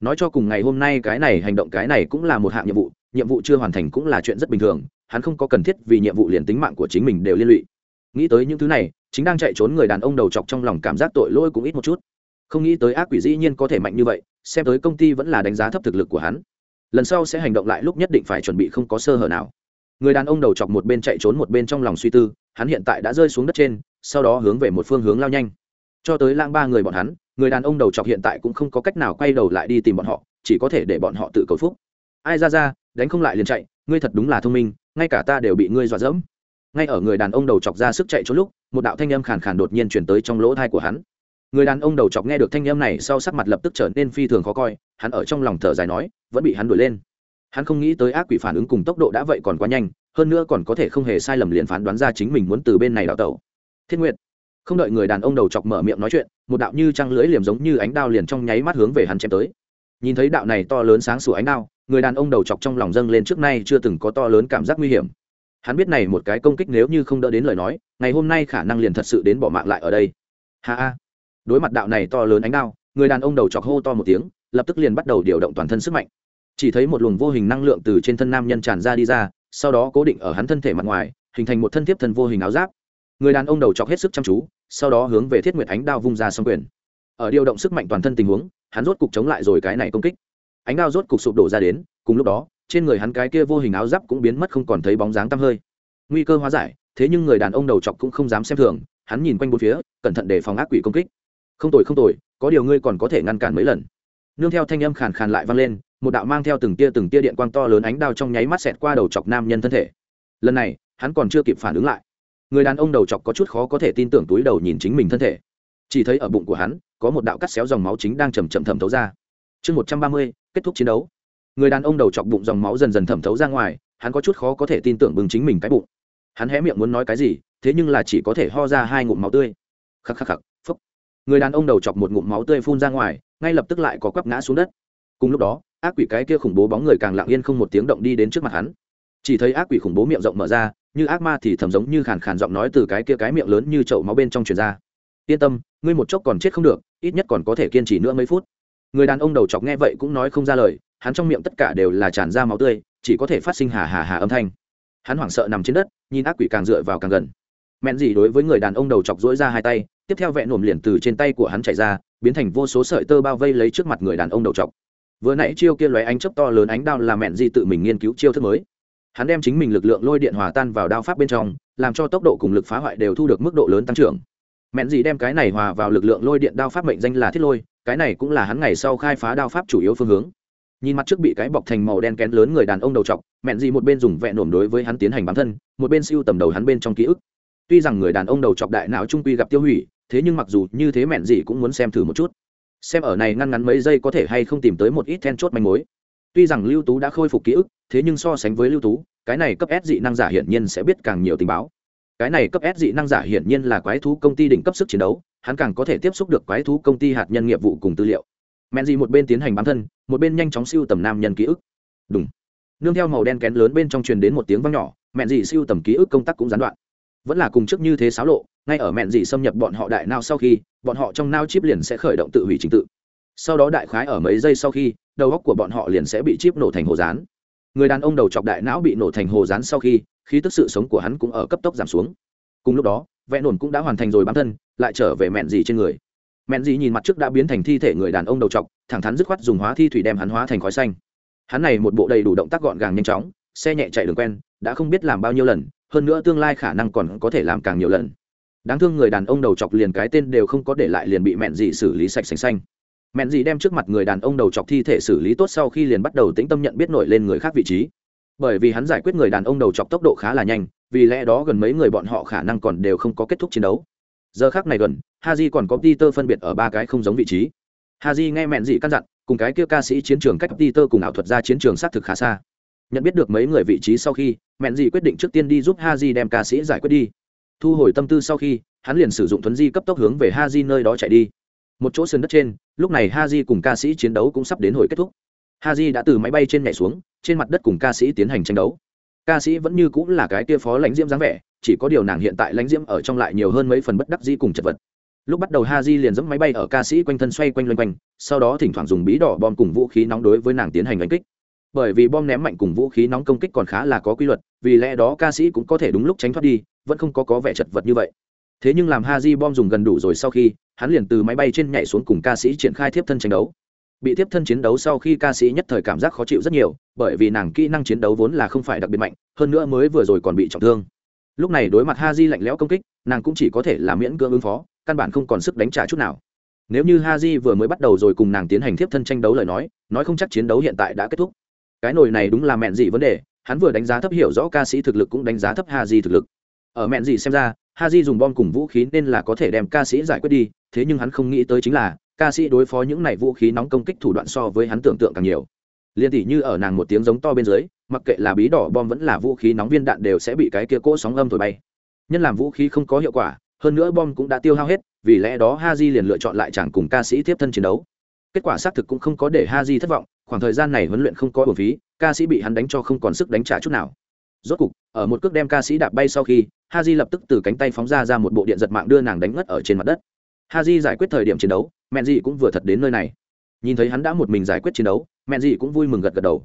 S1: Nói cho cùng ngày hôm nay cái này hành động cái này cũng là một hạng nhiệm vụ nhiệm vụ chưa hoàn thành cũng là chuyện rất bình thường, hắn không có cần thiết vì nhiệm vụ liền tính mạng của chính mình đều liên lụy nghĩ tới những thứ này, chính đang chạy trốn người đàn ông đầu chọc trong lòng cảm giác tội lỗi cũng ít một chút. Không nghĩ tới ác quỷ dĩ nhiên có thể mạnh như vậy, xem tới công ty vẫn là đánh giá thấp thực lực của hắn. Lần sau sẽ hành động lại lúc nhất định phải chuẩn bị không có sơ hở nào. Người đàn ông đầu chọc một bên chạy trốn một bên trong lòng suy tư, hắn hiện tại đã rơi xuống đất trên, sau đó hướng về một phương hướng lao nhanh. Cho tới lang ba người bọn hắn, người đàn ông đầu chọc hiện tại cũng không có cách nào quay đầu lại đi tìm bọn họ, chỉ có thể để bọn họ tự cầu phúc. Ai ra ra, đánh không lại liền chạy, ngươi thật đúng là thông minh, ngay cả ta đều bị ngươi dọa dẫm ngay ở người đàn ông đầu chọc ra sức chạy trốn lúc một đạo thanh âm khàn khàn đột nhiên chuyển tới trong lỗ thai của hắn. Người đàn ông đầu chọc nghe được thanh âm này sau sắc mặt lập tức trở nên phi thường khó coi hắn ở trong lòng thở dài nói vẫn bị hắn đuổi lên. Hắn không nghĩ tới ác quỷ phản ứng cùng tốc độ đã vậy còn quá nhanh hơn nữa còn có thể không hề sai lầm liền phán đoán ra chính mình muốn từ bên này đào tẩu. Thiết Nguyệt, không đợi người đàn ông đầu chọc mở miệng nói chuyện một đạo như trăng lưỡi liềm giống như ánh đao liền trong nháy mắt hướng về hắn chém tới. Nhìn thấy đạo này to lớn sáng sủa ánh đao người đàn ông đầu chọc trong lòng dâng lên trước nay chưa từng có to lớn cảm giác nguy hiểm hắn biết này một cái công kích nếu như không đỡ đến lời nói, ngày hôm nay khả năng liền thật sự đến bỏ mạng lại ở đây. Ha ha. Đối mặt đạo này to lớn ánh đao, người đàn ông đầu chọc hô to một tiếng, lập tức liền bắt đầu điều động toàn thân sức mạnh. Chỉ thấy một luồng vô hình năng lượng từ trên thân nam nhân tràn ra đi ra, sau đó cố định ở hắn thân thể mặt ngoài, hình thành một thân thiếp thân vô hình áo giáp. Người đàn ông đầu chọc hết sức chăm chú, sau đó hướng về thiết nguyệt ánh đao vung ra xong quyền. Ở điều động sức mạnh toàn thân tình huống, hắn rốt cục chống lại rồi cái này công kích. Ánh đao rốt cục sụp đổ ra đến, cùng lúc đó trên người hắn cái kia vô hình áo giáp cũng biến mất không còn thấy bóng dáng tăm hơi. Nguy cơ hóa giải, thế nhưng người đàn ông đầu chọc cũng không dám xem thường, hắn nhìn quanh bốn phía, cẩn thận để phòng ác quỷ công kích. Không tồi không tồi, có điều ngươi còn có thể ngăn cản mấy lần. Nương theo thanh âm khàn khàn lại vang lên, một đạo mang theo từng tia từng tia điện quang to lớn ánh đao trong nháy mắt xẹt qua đầu chọc nam nhân thân thể. Lần này, hắn còn chưa kịp phản ứng lại. Người đàn ông đầu chọc có chút khó có thể tin tưởng túi đầu nhìn chính mình thân thể. Chỉ thấy ở bụng của hắn, có một đạo cắt xéo dòng máu chính đang chầm chậm thẩm thấu ra. Chương một trăm ba mươi, kết thúc chiến đấu người đàn ông đầu chọc bụng dòng máu dần dần thẩm thấu ra ngoài, hắn có chút khó có thể tin tưởng bừng chính mình cái bụng. Hắn hé miệng muốn nói cái gì, thế nhưng là chỉ có thể ho ra hai ngụm máu tươi. Khắc khắc khắc, phúc. Người đàn ông đầu chọc một ngụm máu tươi phun ra ngoài, ngay lập tức lại có quắp ngã xuống đất. Cùng lúc đó, ác quỷ cái kia khủng bố bóng người càng lặng yên không một tiếng động đi đến trước mặt hắn. Chỉ thấy ác quỷ khủng bố miệng rộng mở ra, như ác ma thì thầm giống như khàn khàn giọng nói từ cái kia cái miệng lớn như chậu máu bên trong truyền ra. Yên tâm, ngươi một chốc còn chết không được, ít nhất còn có thể kiên trì nữa mấy phút. Người đàn ông đầu chọc nghe vậy cũng nói không ra lời hắn trong miệng tất cả đều là tràn ra máu tươi, chỉ có thể phát sinh hà hà hà âm thanh. Hắn hoảng sợ nằm trên đất, nhìn ác quỷ càng dựa vào càng gần. Mẹn gì đối với người đàn ông đầu chọc dỗi ra hai tay, tiếp theo vẹn nổm liền từ trên tay của hắn chạy ra, biến thành vô số sợi tơ bao vây lấy trước mặt người đàn ông đầu chọc. Vừa nãy chiêu kia lóe ánh chớp to lớn ánh đao là mẹn gì tự mình nghiên cứu chiêu thức mới. Hắn đem chính mình lực lượng lôi điện hòa tan vào đao pháp bên trong, làm cho tốc độ cùng lực phá hoại đều thu được mức độ lớn tăng trưởng. Mẹn gì đem cái này hòa vào lực lượng lôi điện đao pháp mệnh danh là thiết lôi, cái này cũng là hắn ngày sau khai phá đao pháp chủ yếu phương hướng nhìn mặt trước bị cái bọc thành màu đen kén lớn người đàn ông đầu t mẹn gì một bên dùng vẹn nổm đối với hắn tiến hành bám thân, một bên siêu tầm đầu hắn bên trong ký ức. Tuy rằng người đàn ông đầu chọc đại não trung quy gặp tiêu hủy, thế nhưng mặc dù như thế mẹn gì cũng muốn xem thử một chút. Xem ở này ngăn ngắn mấy giây có thể hay không tìm tới một ít then chốt manh mối. Tuy rằng lưu tú đã khôi phục ký ức, thế nhưng so sánh với lưu tú, cái này cấp s dị năng giả hiển nhiên sẽ biết càng nhiều tình báo. Cái này cấp s dị năng giả hiển nhiên là quái thú công ty đỉnh cấp sức chiến đấu, hắn càng có thể tiếp xúc được quái thú công ty hạt nhân nghiệp vụ cùng tư liệu men dị một bên tiến hành bám thân, một bên nhanh chóng siêu tầm nam nhân ký ức. Đúng nương theo màu đen kén lớn bên trong truyền đến một tiếng vang nhỏ, mẹn dị siêu tầm ký ức công tác cũng gián đoạn. Vẫn là cùng trước như thế xáo lộ, ngay ở mẹn dị xâm nhập bọn họ đại não sau khi, bọn họ trong nao chip liền sẽ khởi động tự hủy trình tự. Sau đó đại khái ở mấy giây sau khi, đầu óc của bọn họ liền sẽ bị chip nổ thành hồ dán người đàn ông đầu chọc đại não bị nổ thành hồ dán sau khi, khí tức sự sống của hắn cũng ở cấp tốc giảm xuống. Cùng lúc đó, vẽ nổn cũng đã hoàn thành rồi bám thân, lại trở về mẹn gì trên người mẹn gì nhìn mặt trước đã biến thành thi thể người đàn ông đầu trọc, thẳng thắn dứt khoát dùng hóa thi thủy đem hắn hóa thành khói xanh. Hắn này một bộ đầy đủ động tác gọn gàng nhanh chóng, xe nhẹ chạy đường quen, đã không biết làm bao nhiêu lần, hơn nữa tương lai khả năng còn có thể làm càng nhiều lần. Đáng thương người đàn ông đầu chọc liền cái tên đều không có để lại liền bị mẹn dị xử lý sạch sành xanh. Mẹn dị đem trước mặt người đàn ông đầu chọc thi thể xử lý tốt sau khi liền bắt đầu tĩnh tâm nhận biết nổi lên người khác vị trí. Bởi vì hắn giải quyết người đàn ông đầu chọc tốc độ khá là nhanh, vì lẽ đó gần mấy người bọn họ khả năng còn đều không có kết thúc chiến đấu. Giờ khác này gần haji còn có peter phân biệt ở ba cái không giống vị trí. Haji nghe mẹn dị căn dặn, cùng cái kia ca sĩ chiến trường cách peter cùng ảo thuật ra chiến trường xác thực khá xa. Nhận biết được mấy người vị trí sau khi, mẹn dị quyết định trước tiên đi giúp haji đem ca sĩ giải quyết đi. Thu hồi tâm tư sau khi, hắn liền sử dụng thuấn di cấp tốc hướng về haji nơi đó chạy đi. Một chỗ sườn đất trên, lúc này haji cùng ca sĩ chiến đấu cũng sắp đến hồi kết thúc. Haji đã từ máy bay trên nhảy xuống, trên mặt đất cùng ca sĩ tiến hành tranh đấu. Ca sĩ vẫn như cũng là cái kia phó lãnh diễm dáng vẻ, chỉ có điều nàng hiện tại lãnh diễm ở trong lại nhiều hơn mấy phần bất đắc dĩ cùng chật vật lúc bắt đầu ha di liền dẫm máy bay ở ca sĩ quanh thân xoay quanh loanh quanh, sau đó thỉnh thoảng dùng bí đỏ bom cùng vũ khí nóng đối với nàng tiến hành đánh kích. Bởi vì bom ném mạnh cùng vũ khí nóng công kích còn khá là có quy luật, vì lẽ đó ca sĩ cũng có thể đúng lúc tránh thoát đi, vẫn không có có vẻ chật vật như vậy. Thế nhưng làm ha di bom dùng gần đủ rồi sau khi, hắn liền từ máy bay trên nhảy xuống cùng ca sĩ triển khai tiếp thân tranh đấu. Bị tiếp thân chiến đấu sau khi ca sĩ nhất thời cảm giác khó chịu rất nhiều, bởi vì nàng kỹ năng chiến đấu vốn là không phải đặc biệt mạnh, hơn nữa mới vừa rồi còn bị trọng thương lúc này đối mặt ha di lạnh lẽo công kích, nàng cũng chỉ có thể là miễn cưỡng ứng phó, căn bản không còn sức đánh trả chút nào. Nếu như ha di vừa mới bắt đầu rồi cùng nàng tiến hành tiếp thân tranh đấu lời nói nói không chắc chiến đấu hiện tại đã kết thúc. Cái nồi này đúng là mẹn gì vấn đề, hắn vừa đánh giá thấp hiểu rõ ca sĩ thực lực cũng đánh giá thấp ha di thực lực. Ở mẹn gì xem ra ha di dùng bom cùng vũ khí nên là có thể đem ca sĩ giải quyết đi, thế nhưng hắn không nghĩ tới chính là, ca sĩ đối phó những này vũ khí nóng công kích thủ đoạn so với hắn tưởng tượng càng nhiều liên tỷ như ở nàng một tiếng giống to bên dưới, mặc kệ là bí đỏ bom vẫn là vũ khí nóng viên đạn đều sẽ bị cái kia cỗ sóng âm thổi bay. Nhân làm vũ khí không có hiệu quả, hơn nữa bom cũng đã tiêu hao hết, vì lẽ đó ha di liền lựa chọn lại chẳng cùng ca sĩ tiếp thân chiến đấu. Kết quả xác thực cũng không có để ha di thất vọng, khoảng thời gian này huấn luyện không có bổ phí, ca sĩ bị hắn đánh cho không còn sức đánh trả chút nào. Rốt cục, ở một cước đem ca sĩ đạp bay sau khi ha di lập tức từ cánh tay phóng ra ra một bộ điện giật mạng đưa nàng đánh ngất ở trên mặt đất. Ha di giải quyết thời điểm chiến đấu, mẹn di cũng vừa thật đến nơi này nhìn thấy hắn đã một mình giải quyết chiến đấu, mẹ dị cũng vui mừng gật gật đầu.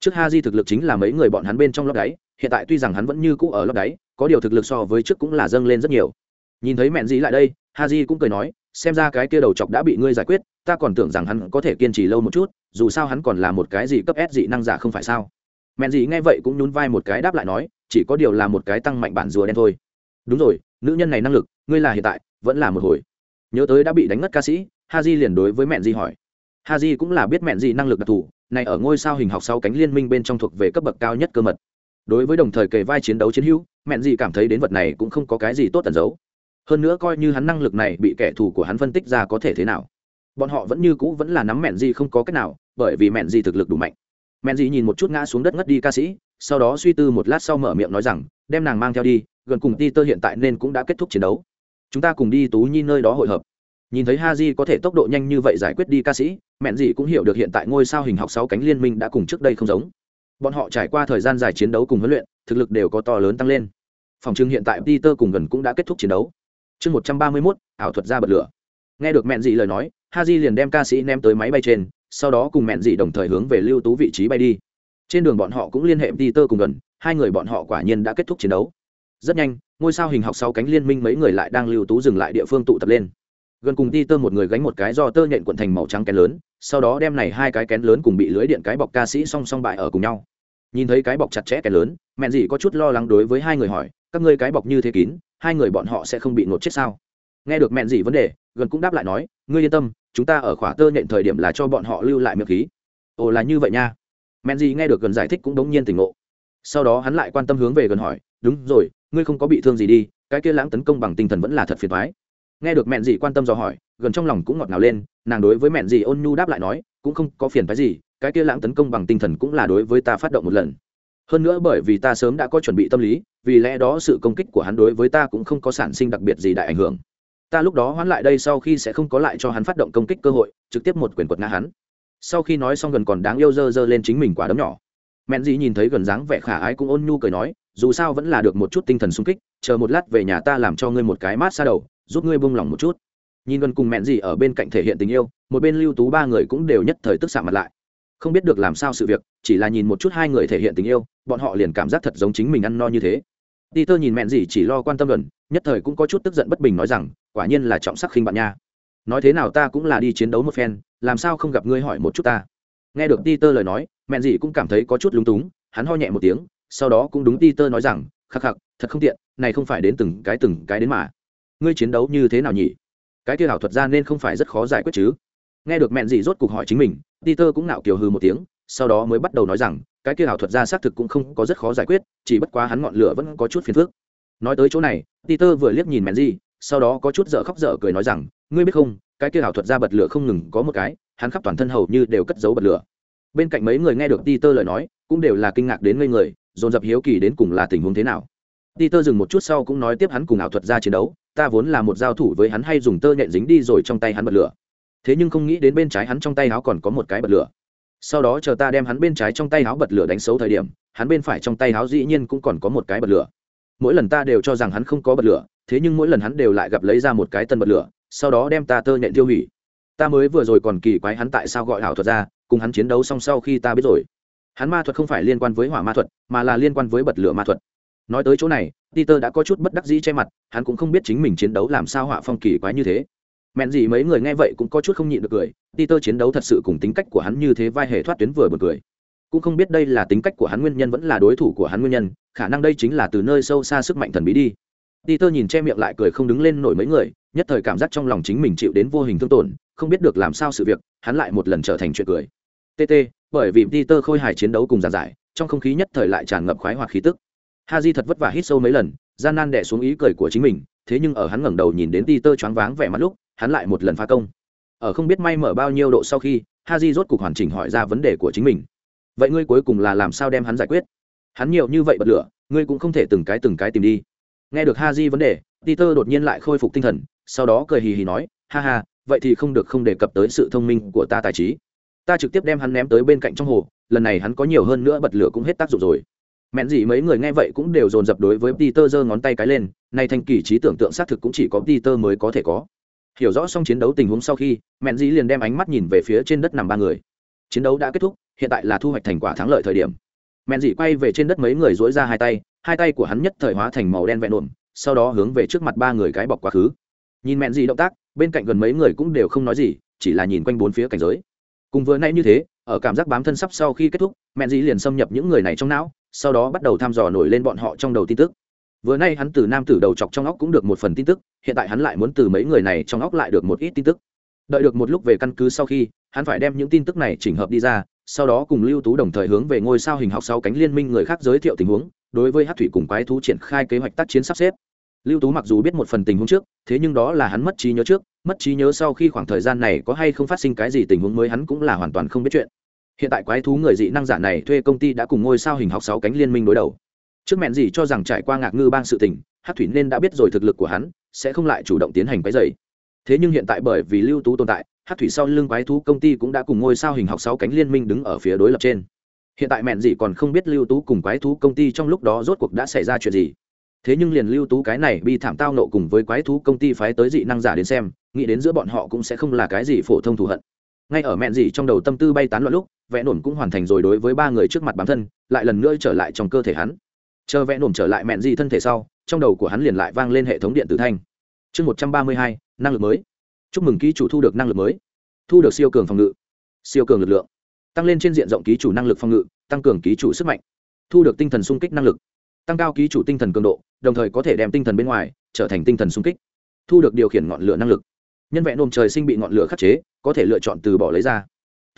S1: Trước ha di thực lực chính là mấy người bọn hắn bên trong lóc đáy, hiện tại tuy rằng hắn vẫn như cũ ở lóc đáy, có điều thực lực so với trước cũng là dâng lên rất nhiều. Nhìn thấy mẹ dị lại đây ha di cũng cười nói, xem ra cái kia đầu chọc đã bị ngươi giải quyết, ta còn tưởng rằng hắn có thể kiên trì lâu một chút, dù sao hắn còn là một cái gì cấp s dị năng giả không phải sao? Mẹ dị nghe vậy cũng nhún vai một cái đáp lại nói, chỉ có điều là một cái tăng mạnh bản rùa đen thôi. Đúng rồi, nữ nhân này năng lực, ngươi là hiện tại, vẫn là một hồi. Nhớ tới đã bị đánh ngất ca sĩ ha di liền đối với mẹ di hỏi ha cũng là biết mẹn di năng lực đặc thù, này ở ngôi sao hình học sau cánh liên minh bên trong thuộc về cấp bậc cao nhất cơ mật. Đối với đồng thời kề vai chiến đấu chiến hữu, mẹn di cảm thấy đến vật này cũng không có cái gì tốt tẩn giấu. Hơn nữa coi như hắn năng lực này bị kẻ thù của hắn phân tích ra có thể thế nào. Bọn họ vẫn như cũ vẫn là nắm mẹn di không có cách nào, bởi vì mẹn di thực lực đủ mạnh. Mẹn di nhìn một chút ngã xuống đất ngất đi ca sĩ, sau đó suy tư một lát sau mở miệng nói rằng, đem nàng mang theo đi, gần cùng ti tơ hiện tại nên cũng đã kết thúc chiến đấu. Chúng ta cùng đi tú nhi nơi đó hội hợp nhìn thấy ha di có thể tốc độ nhanh như vậy giải quyết đi ca sĩ, mẹn gì cũng hiểu được hiện tại ngôi sao hình học sáu cánh liên minh đã cùng trước đây không giống. Bọn họ trải qua thời gian dài chiến đấu cùng huấn luyện, thực lực đều có to lớn tăng lên. Phòng trưng hiện tại peter cùng gần cũng đã kết thúc chiến đấu. Chương một trăm ba mươi mốt, ảo thuật ra bật lửa. Nghe được mẹn dị lời nói ha di liền đem ca sĩ ném tới máy bay trên, sau đó cùng mẹn dị đồng thời hướng về lưu tú vị trí bay đi. Trên đường bọn họ cũng liên hệ peter cùng gần, hai người bọn họ quả nhiên đã kết thúc chiến đấu. Rất nhanh, ngôi sao hình học sáu cánh liên minh mấy người lại đang lưu tú dừng lại địa phương tụ tập lên gần cùng ti tơ một người gánh một cái do tơ nhện quận thành màu trắng kén lớn, sau đó đem này hai cái kén lớn cùng bị lưới điện cái bọc ca sĩ song song bại ở cùng nhau. Nhìn thấy cái bọc chặt chẽ kén lớn, mẹn dị có chút lo lắng đối với hai người hỏi, các ngươi cái bọc như thế kín, hai người bọn họ sẽ không bị ngột chết sao? Nghe được mẹn dị vấn đề, gần cũng đáp lại nói, ngươi yên tâm, chúng ta ở khỏa tơ nhện thời điểm là cho bọn họ lưu lại miệng khí. Ồ, là như vậy nha. Mẹn dị nghe được gần giải thích cũng đống nhiên tỉnh ngộ. Sau đó hắn lại quan tâm hướng về gần hỏi, đúng rồi, ngươi không có bị thương gì đi, cái kia lãng tấn công bằng tinh thần vẫn là thật phiền thoái nghe được mẹn dị quan tâm dò hỏi, gần trong lòng cũng ngọt ngào lên, nàng đối với mẹn dị ôn nhu đáp lại nói, cũng không có phiền phái gì, cái kia lãng tấn công bằng tinh thần cũng là đối với ta phát động một lần. Hơn nữa bởi vì ta sớm đã có chuẩn bị tâm lý, vì lẽ đó sự công kích của hắn đối với ta cũng không có sản sinh đặc biệt gì đại ảnh hưởng. Ta lúc đó hoán lại đây sau khi sẽ không có lại cho hắn phát động công kích cơ hội, trực tiếp một quyền quật ngã hắn. Sau khi nói xong gần còn đáng yêu dơ dơ lên chính mình quả đấm nhỏ. Mẹn dị nhìn thấy gần dáng vẻ khả ái cũng ôn nhu cười nói, dù sao vẫn là được một chút tinh thần sung kích, chờ một lát về nhà ta làm cho ngươi một cái mát xa đầu giúp ngươi buông lỏng một chút. Nhìn gần cùng mẹn gì ở bên cạnh thể hiện tình yêu, một bên lưu tú ba người cũng đều nhất thời tức xạ mặt lại. Không biết được làm sao sự việc, chỉ là nhìn một chút hai người thể hiện tình yêu, bọn họ liền cảm giác thật giống chính mình ăn no như thế. Đi tơ nhìn mẹn gì chỉ lo quan tâm luận nhất thời cũng có chút tức giận bất bình nói rằng, quả nhiên là trọng sắc khinh bạn nha. Nói thế nào ta cũng là đi chiến đấu một phen, làm sao không gặp ngươi hỏi một chút ta? Nghe được ti tơ lời nói, mẹn gì cũng cảm thấy có chút lúng túng, hắn ho nhẹ một tiếng, sau đó cũng đúng ti tơ nói rằng, khắc khắc, thật không tiện, này không phải đến từng cái từng cái đến mà ngươi chiến đấu như thế nào nhỉ? Cái kia ảo thuật ra nên không phải rất khó giải quyết chứ. Nghe được mẹn gì rốt cuộc hỏi chính mình, peter cũng nạo kiều hư một tiếng, sau đó mới bắt đầu nói rằng, cái kia ảo thuật ra xác thực cũng không có rất khó giải quyết, chỉ bất quá hắn ngọn lửa vẫn có chút phiền phức. Nói tới chỗ này, peter vừa liếc nhìn mẹn gì, sau đó có chút dở khóc dở cười nói rằng, ngươi biết không, cái kia ảo thuật ra bật lửa không ngừng có một cái, hắn khắp toàn thân hầu như đều cất giấu bật lửa. Bên cạnh mấy người nghe được peter lời nói, cũng đều là kinh ngạc đến ngây người, dồn dập hiếu kỳ đến cùng là tình huống thế nào. Peter dừng một chút sau cũng nói tiếp hắn cùng ảo thuật ra chiến đấu ta vốn là một giao thủ với hắn hay dùng tơ nhện dính đi rồi trong tay hắn bật lửa. Thế nhưng không nghĩ đến bên trái hắn trong tay áo còn có một cái bật lửa. Sau đó chờ ta đem hắn bên trái trong tay áo bật lửa đánh xấu thời điểm, hắn bên phải trong tay áo dĩ nhiên cũng còn có một cái bật lửa. Mỗi lần ta đều cho rằng hắn không có bật lửa, thế nhưng mỗi lần hắn đều lại gặp lấy ra một cái tân bật lửa, sau đó đem ta tơ nhện tiêu hủy. Ta mới vừa rồi còn kỳ quái hắn tại sao gọi ảo thuật ra, cùng hắn chiến đấu xong sau khi ta biết rồi. Hắn ma thuật không phải liên quan với hỏa ma thuật, mà là liên quan với bật lửa ma thuật. Nói tới chỗ này peter đã có chút bất đắc dĩ che mặt, hắn cũng không biết chính mình chiến đấu làm sao họa phong kỳ quái như thế. Mẹn gì mấy người nghe vậy cũng có chút không nhịn được cười, peter chiến đấu thật sự cùng tính cách của hắn như thế vai hề thoát tuyến vừa buồn cười. Cũng không biết đây là tính cách của hắn nguyên nhân vẫn là đối thủ của hắn nguyên nhân, khả năng đây chính là từ nơi sâu xa sức mạnh thần bí đi. Peter nhìn che miệng lại cười không đứng lên nổi mấy người, nhất thời cảm giác trong lòng chính mình chịu đến vô hình thương tổn, không biết được làm sao sự việc, hắn lại một lần trở thành chuyện cười. Tt bởi vì peter khôi hài chiến đấu cùng giàn giải, trong không khí nhất thời lại tràn ngập khoái hoạt khí tức ha di thật vất vả hít sâu mấy lần, gian nan đẻ xuống ý cười của chính mình, thế nhưng ở hắn ngẩng đầu nhìn đến peter choáng váng vẻ mặt lúc, hắn lại một lần phá công. Ở không biết may mở bao nhiêu độ sau khi ha di rốt cục hoàn chỉnh hỏi ra vấn đề của chính mình. Vậy ngươi cuối cùng là làm sao đem hắn giải quyết? Hắn nhiều như vậy bật lửa, ngươi cũng không thể từng cái từng cái tìm đi. Nghe được ha di vấn đề, peter đột nhiên lại khôi phục tinh thần, sau đó cười hì hì nói, ha ha, vậy thì không được không đề cập tới sự thông minh của ta tài trí. Ta trực tiếp đem hắn ném tới bên cạnh trong hồ, lần này hắn có nhiều hơn nữa bật lửa cũng hết tác dụng rồi mẹn gì mấy người nghe vậy cũng đều dồn dập đối với peter giơ ngón tay cái lên, nay thanh kỳ trí tưởng tượng xác thực cũng chỉ có peter mới có thể có. Hiểu rõ xong chiến đấu tình huống sau khi, mẹn dĩ liền đem ánh mắt nhìn về phía trên đất nằm ba người. Chiến đấu đã kết thúc, hiện tại là thu hoạch thành quả thắng lợi thời điểm. Mẹn dĩ quay về trên đất mấy người dối ra hai tay hai tay của hắn nhất thời hóa thành màu đen vẹn ổn sau đó hướng về trước mặt ba người cái bọc quá khứ. Nhìn mẹn dĩ động tác, bên cạnh gần mấy người cũng đều không nói gì, chỉ là nhìn quanh bốn phía cảnh giới. Cùng vừa nay như thế, ở cảm giác bám thân sắp sau khi kết thúc, mẹn dĩ liền xâm nhập những người này trong não sau đó bắt đầu thăm dò nổi lên bọn họ trong đầu tin tức. Vừa nay hắn từ nam tử đầu chọc trong óc cũng được một phần tin tức, hiện tại hắn lại muốn từ mấy người này trong óc lại được một ít tin tức. Đợi được một lúc về căn cứ sau khi, hắn phải đem những tin tức này chỉnh hợp đi ra, sau đó cùng lưu tú đồng thời hướng về ngôi sao hình học sau cánh liên minh người khác giới thiệu tình huống, đối với hát thủy cùng quái thú triển khai kế hoạch tác chiến sắp xếp. Lưu tú mặc dù biết một phần tình huống trước, thế nhưng đó là hắn mất trí nhớ trước, mất trí nhớ sau khi khoảng thời gian này có hay không phát sinh cái gì tình huống mới hắn cũng là hoàn toàn không biết chuyện hiện tại quái thú người dị năng giả này thuê công ty đã cùng ngôi sao hình học sáu cánh liên minh đối đầu. Trước mẹn gì cho rằng trải qua ngạc ngư bang sự tình hát thủy nên đã biết rồi thực lực của hắn, sẽ không lại chủ động tiến hành cái dày. Thế nhưng hiện tại bởi vì lưu tú tồn tại hát thủy sau lưng quái thú công ty cũng đã cùng ngôi sao hình học sáu cánh liên minh đứng ở phía đối lập trên. Hiện tại mẹn gì còn không biết lưu tú cùng quái thú công ty trong lúc đó rốt cuộc đã xảy ra chuyện gì. Thế nhưng liền lưu tú cái này bị thảm tao nộ cùng với quái thú công ty phái tới dị năng giả đến xem, nghĩ đến giữa bọn họ cũng sẽ không là cái gì phổ thông thù hận. Ngay ở mẹn gì trong đầu tâm tư bay tán loạn lúc vẽ nổm cũng hoàn thành rồi đối với ba người trước mặt bản thân, lại lần nữa trở lại trong cơ thể hắn. Chờ vẽ nổm trở lại mẹn gì thân thể sau, trong đầu của hắn liền lại vang lên hệ thống điện tử thanh. Chương một trăm ba mươi hai, năng lực mới. Chúc mừng ký chủ thu được năng lực mới. Thu được siêu cường phòng ngự. Siêu cường lực lượng. Tăng lên trên diện rộng ký chủ năng lực phòng ngự, tăng cường ký chủ sức mạnh. Thu được tinh thần sung kích năng lực. Tăng cao ký chủ tinh thần cường độ, đồng thời có thể đem tinh thần bên ngoài trở thành tinh thần sung kích. Thu được điều khiển ngọn lửa năng lực. Nhân vẹn nôm trời sinh bị ngọn lửa khắc chế, có thể lựa chọn từ bỏ lấy ra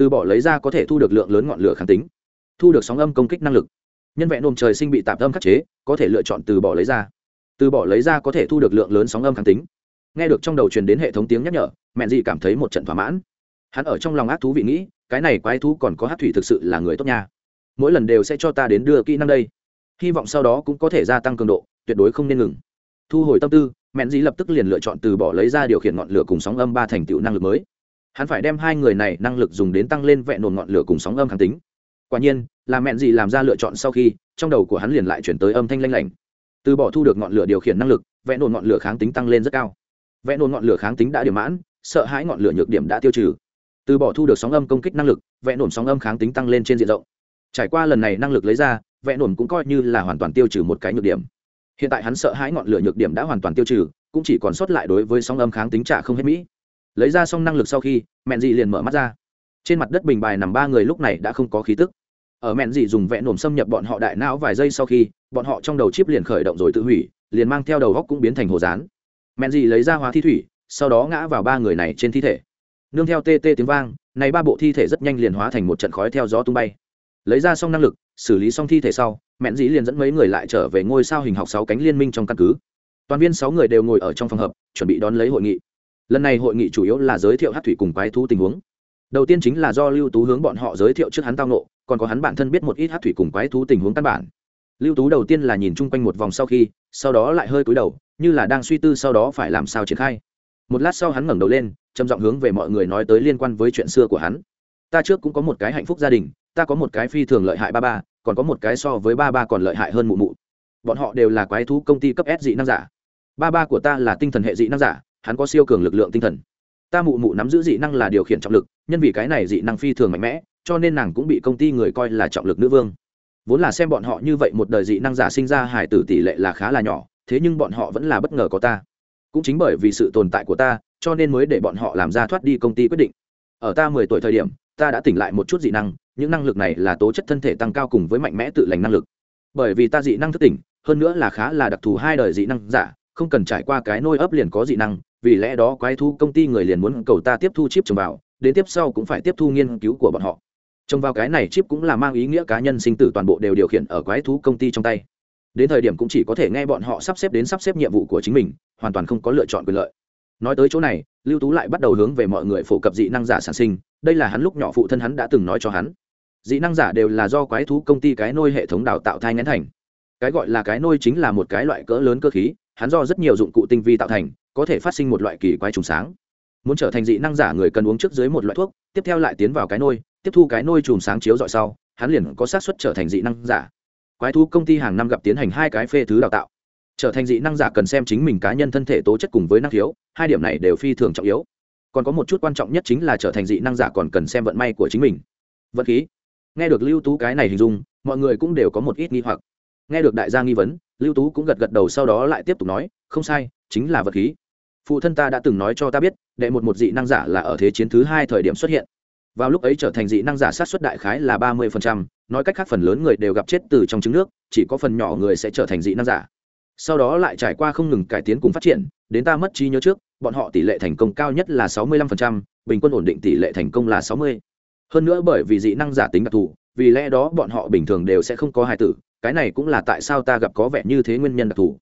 S1: từ bỏ lấy ra có thể thu được lượng lớn ngọn lửa kháng tính, thu được sóng âm công kích năng lực. Nhân vẹn nôm trời sinh bị tạm âm khắc chế, có thể lựa chọn từ bỏ lấy ra. Từ bỏ lấy ra có thể thu được lượng lớn sóng âm kháng tính. Nghe được trong đầu truyền đến hệ thống tiếng nhắc nhở mẹ Dị cảm thấy một trận thỏa mãn. Hắn ở trong lòng ác thú vị nghĩ, cái này quái thú còn có hát thủy thực sự là người tốt nha. Mỗi lần đều sẽ cho ta đến đưa kỹ năng đây. Hy vọng sau đó cũng có thể gia tăng cường độ, tuyệt đối không nên ngừng. Thu hồi tâm tư, mẹn dĩ lập tức liền lựa chọn từ bỏ lấy ra điều khiển ngọn lửa cùng sóng âm ba thành tựu năng lực mới hắn phải đem hai người này năng lực dùng đến tăng lên vẹn nồn ngọn lửa cùng sóng âm kháng tính. Quả nhiên, là mẹn gì làm ra lựa chọn sau khi, trong đầu của hắn liền lại chuyển tới âm thanh lanh lảnh. Từ bỏ thu được ngọn lửa điều khiển năng lực, vẹn nồn ngọn lửa kháng tính tăng lên rất cao. Vẹn nồn ngọn lửa kháng tính đã điểm mãn, sợ hãi ngọn lửa nhược điểm đã tiêu trừ. Từ bỏ thu được sóng âm công kích năng lực, vẹn nổn sóng âm kháng tính tăng lên trên diện rộng. Trải qua lần này năng lực lấy ra, vẹn nổn cũng coi như là hoàn toàn tiêu trừ một cái nhược điểm. Hiện tại hắn sợ hãi ngọn lửa nhược điểm đã hoàn toàn tiêu trừ, cũng chỉ còn sót lại đối với sóng âm kháng tính trả không hết mỹ lấy ra xong năng lực sau khi mẹn dị liền mở mắt ra. Trên mặt đất bình bài nằm ba người lúc này đã không có khí tức. Ở mẹn dị dùng vẽ nổm xâm nhập bọn họ đại não vài giây sau khi, bọn họ trong đầu chip liền khởi động rồi tự hủy, liền mang theo đầu góc cũng biến thành hồ dán mẹn dị lấy ra hóa thi thủy, sau đó ngã vào ba người này trên thi thể. Nương theo tê tê tiếng vang, này ba bộ thi thể rất nhanh liền hóa thành một trận khói theo gió tung bay. Lấy ra xong năng lực, xử lý xong thi thể sau mẹn dĩ liền dẫn mấy người lại trở về ngôi sao hình học sáu cánh liên minh trong căn cứ. Toàn viên sáu người đều ngồi ở trong phòng hợp chuẩn bị đón lấy hội nghị lần này hội nghị chủ yếu là giới thiệu hát thủy cùng quái thú tình huống. Đầu tiên chính là do lưu tú hướng bọn họ giới thiệu trước hắn tao nộ còn có hắn bản thân biết một ít hát thủy cùng quái thú tình huống căn bản. Lưu tú đầu tiên là nhìn chung quanh một vòng sau khi, sau đó lại hơi cúi đầu, như là đang suy tư sau đó phải làm sao triển khai. Một lát sau hắn ngẩng đầu lên, trầm giọng hướng về mọi người nói tới liên quan với chuyện xưa của hắn. Ta trước cũng có một cái hạnh phúc gia đình, ta có một cái phi thường lợi hại ba ba, còn có một cái so với ba ba còn lợi hại hơn mụ mụ. Bọn họ đều là quái thú công ty cấp s dị năng giả. Ba ba của ta là tinh thần hệ dị năng giả hắn có siêu cường lực lượng tinh thần. Ta mụ mụ nắm giữ dị năng là điều khiển trọng lực, nhân vì cái này dị năng phi thường mạnh mẽ, cho nên nàng cũng bị công ty người coi là trọng lực nữ vương. Vốn là xem bọn họ như vậy một đời dị năng giả sinh ra hải tử tỷ lệ là khá là nhỏ, thế nhưng bọn họ vẫn là bất ngờ có ta. Cũng chính bởi vì sự tồn tại của ta, cho nên mới để bọn họ làm ra thoát đi công ty quyết định. Ở ta mười tuổi thời điểm, ta đã tỉnh lại một chút dị năng, những năng lực này là tố chất thân thể tăng cao cùng với mạnh mẽ tự lành năng lực. Bởi vì ta dị năng thức tỉnh, hơn nữa là khá là đặc thù hai đời dị năng giả, không cần trải qua cái nôi ấp liền có dị năng vì lẽ đó quái thú công ty người liền muốn cầu ta tiếp thu chip trồng vào, đến tiếp sau cũng phải tiếp thu nghiên cứu của bọn họ. Trồng vào cái này chip cũng là mang ý nghĩa cá nhân sinh tử toàn bộ đều điều khiển ở quái thú công ty trong tay. Đến thời điểm cũng chỉ có thể nghe bọn họ sắp xếp đến sắp xếp nhiệm vụ của chính mình, hoàn toàn không có lựa chọn quyền lợi. Nói tới chỗ này, lưu tú lại bắt đầu hướng về mọi người phổ cập dị năng giả sản sinh, đây là hắn lúc nhỏ phụ thân hắn đã từng nói cho hắn. Dị năng giả đều là do quái thú công ty cái nôi hệ thống đào tạo thai ngén thành. Cái gọi là cái nôi chính là một cái loại cỡ lớn cơ khí, hắn do rất nhiều dụng cụ tinh vi tạo thành có thể phát sinh một loại kỳ quái trùng sáng. Muốn trở thành dị năng giả, người cần uống trước dưới một loại thuốc, tiếp theo lại tiến vào cái nôi, tiếp thu cái nôi chùm sáng chiếu dọi sau, hắn liền có xác suất trở thành dị năng giả. Quái thú công ty hàng năm gặp tiến hành hai cái phê thứ đào tạo. Trở thành dị năng giả cần xem chính mình cá nhân thân thể tố chất cùng với năng khiếu, hai điểm này đều phi thường trọng yếu. Còn có một chút quan trọng nhất chính là trở thành dị năng giả còn cần xem vận may của chính mình. Vận khí. Nghe được lưu tú cái này hình dung, mọi người cũng đều có một ít nghi hoặc. Nghe được đại gia nghi vấn, lưu tú cũng gật gật đầu sau đó lại tiếp tục nói, không sai, chính là vật khí phụ thân ta đã từng nói cho ta biết đệ một một dị năng giả là ở thế chiến thứ hai thời điểm xuất hiện. Vào lúc ấy trở thành dị năng giả sát xuất đại khái là ba mươi nói cách khác phần lớn người đều gặp chết từ trong trứng nước chỉ có phần nhỏ người sẽ trở thành dị năng giả. Sau đó lại trải qua không ngừng cải tiến cùng phát triển đến ta mất trí nhớ trước bọn họ tỷ lệ thành công cao nhất là sáu mươi 65%, bình quân ổn định tỷ lệ thành công là sáu mươi. hơn nữa bởi vì dị năng giả tính đặc thù vì lẽ đó bọn họ bình thường đều sẽ không có hài tử cái này cũng là tại sao ta gặp có vẻ như thế nguyên nhân đặc thù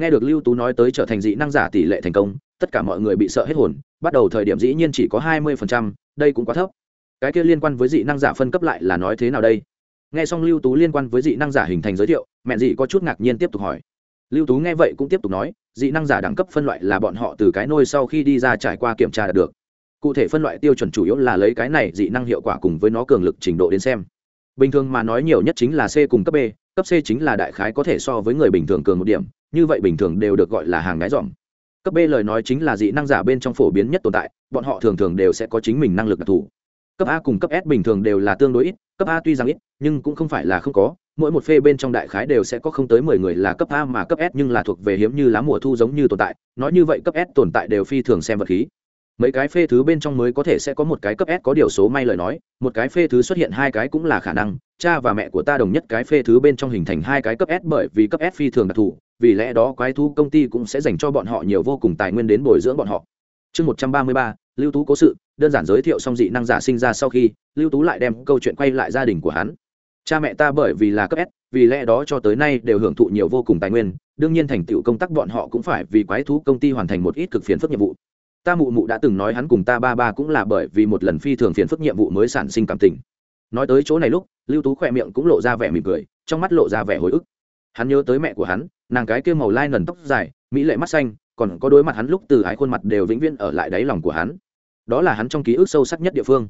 S1: nghe được lưu tú nói tới trở thành dị năng giả tỷ lệ thành công, tất cả mọi người bị sợ hết hồn, bắt đầu thời điểm dĩ nhiên chỉ có hai mươi đây cũng quá thấp. Cái kia liên quan với dị năng giả phân cấp lại là nói thế nào đây? Nghe xong lưu tú liên quan với dị năng giả hình thành giới thiệu, mẹ dị có chút ngạc nhiên tiếp tục hỏi. Lưu tú nghe vậy cũng tiếp tục nói, dị năng giả đẳng cấp phân loại là bọn họ từ cái nôi sau khi đi ra trải qua kiểm tra đạt được. Cụ thể phân loại tiêu chuẩn chủ yếu là lấy cái này dị năng hiệu quả cùng với nó cường lực trình độ đến xem. Bình thường mà nói nhiều nhất chính là c cùng cấp b cấp c chính là đại khái có thể so với người bình thường cường một điểm, như vậy bình thường đều được gọi là hàng ngái dòm cấp b lời nói chính là dị năng giả bên trong phổ biến nhất tồn tại, bọn họ thường thường đều sẽ có chính mình năng lực đặc thù. Cấp a cùng cấp s bình thường đều là tương đối ít, cấp a tuy rằng ít, nhưng cũng không phải là không có, mỗi một phê bên trong đại khái đều sẽ có không tới mười người là cấp a mà cấp s nhưng là thuộc về hiếm như lá mùa thu giống như tồn tại, nói như vậy cấp s tồn tại đều phi thường xem vật khí mấy cái phê thứ bên trong mới có thể sẽ có một cái cấp s có điều số may lời nói, một cái phê thứ xuất hiện hai cái cũng là khả năng, cha và mẹ của ta đồng nhất cái phê thứ bên trong hình thành hai cái cấp s bởi vì cấp s phi thường đặc thù, vì lẽ đó quái thú công ty cũng sẽ dành cho bọn họ nhiều vô cùng tài nguyên đến bồi dưỡng bọn họ. Chương một trăm ba mươi ba, lưu tú cố sự, đơn giản giới thiệu xong dị năng giả sinh ra sau khi, lưu tú lại đem câu chuyện quay lại gia đình của hắn. Cha mẹ ta bởi vì là cấp s, vì lẽ đó cho tới nay đều hưởng thụ nhiều vô cùng tài nguyên, đương nhiên thành tựu công tác bọn họ cũng phải vì quái thú công ty hoàn thành một ít cực phiền phức nhiệm vụ ta mụ mụ đã từng nói hắn cùng ta ba ba cũng là bởi vì một lần phi thường phiền phức nhiệm vụ mới sản sinh cảm tình. Nói tới chỗ này lúc, lưu tú khỏe miệng cũng lộ ra vẻ mỉm cười, trong mắt lộ ra vẻ hồi ức. Hắn nhớ tới mẹ của hắn, nàng cái kia màu lai nần tóc dài, mỹ lệ mắt xanh, còn có đôi mặt hắn lúc từ ái khuôn mặt đều vĩnh viễn ở lại đáy lòng của hắn. Đó là hắn trong ký ức sâu sắc nhất địa phương.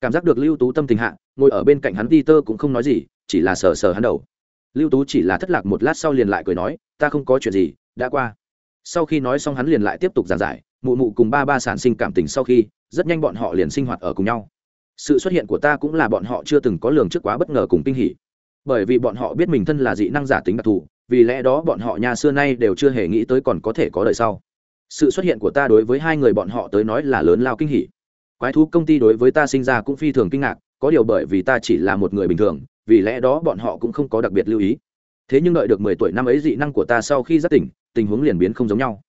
S1: Cảm giác được lưu tú tâm tình hạ, ngồi ở bên cạnh hắn đi tơ cũng không nói gì, chỉ là sờ sờ hắn đầu. Lưu tú chỉ là thất lạc một lát sau liền lại cười nói, ta không có chuyện gì, đã qua. Sau khi nói xong hắn liền lại tiếp tục giảng giải mụ mụ cùng ba ba sản sinh cảm tình sau khi, rất nhanh bọn họ liền sinh hoạt ở cùng nhau. Sự xuất hiện của ta cũng là bọn họ chưa từng có lường trước quá bất ngờ cùng kinh hỉ. Bởi vì bọn họ biết mình thân là dị năng giả tính đặc thù, vì lẽ đó bọn họ nhà xưa nay đều chưa hề nghĩ tới còn có thể có đời sau. Sự xuất hiện của ta đối với hai người bọn họ tới nói là lớn lao kinh hỉ. Quái thú công ty đối với ta sinh ra cũng phi thường kinh ngạc, có điều bởi vì ta chỉ là một người bình thường, vì lẽ đó bọn họ cũng không có đặc biệt lưu ý. Thế nhưng đợi được mười tuổi năm ấy dị năng của ta sau khi giác tỉnh, tình huống liền biến không giống nhau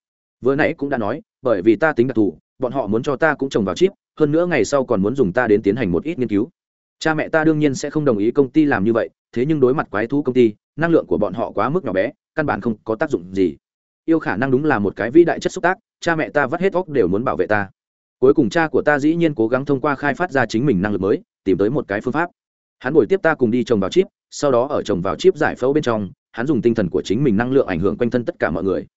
S1: vừa nãy cũng đã nói, bởi vì ta tính đặc thù, bọn họ muốn cho ta cũng trồng vào chip, hơn nữa ngày sau còn muốn dùng ta đến tiến hành một ít nghiên cứu. Cha mẹ ta đương nhiên sẽ không đồng ý công ty làm như vậy, thế nhưng đối mặt quái thú công ty, năng lượng của bọn họ quá mức nhỏ bé, căn bản không có tác dụng gì. Yêu khả năng đúng là một cái vĩ đại chất xúc tác, cha mẹ ta vắt hết óc đều muốn bảo vệ ta. Cuối cùng cha của ta dĩ nhiên cố gắng thông qua khai phát ra chính mình năng lực mới, tìm tới một cái phương pháp. Hắn buổi tiếp ta cùng đi trồng vào chip, sau đó ở trồng vào chip giải phẫu bên trong, hắn dùng tinh thần của chính mình năng lượng ảnh hưởng quanh thân tất cả mọi người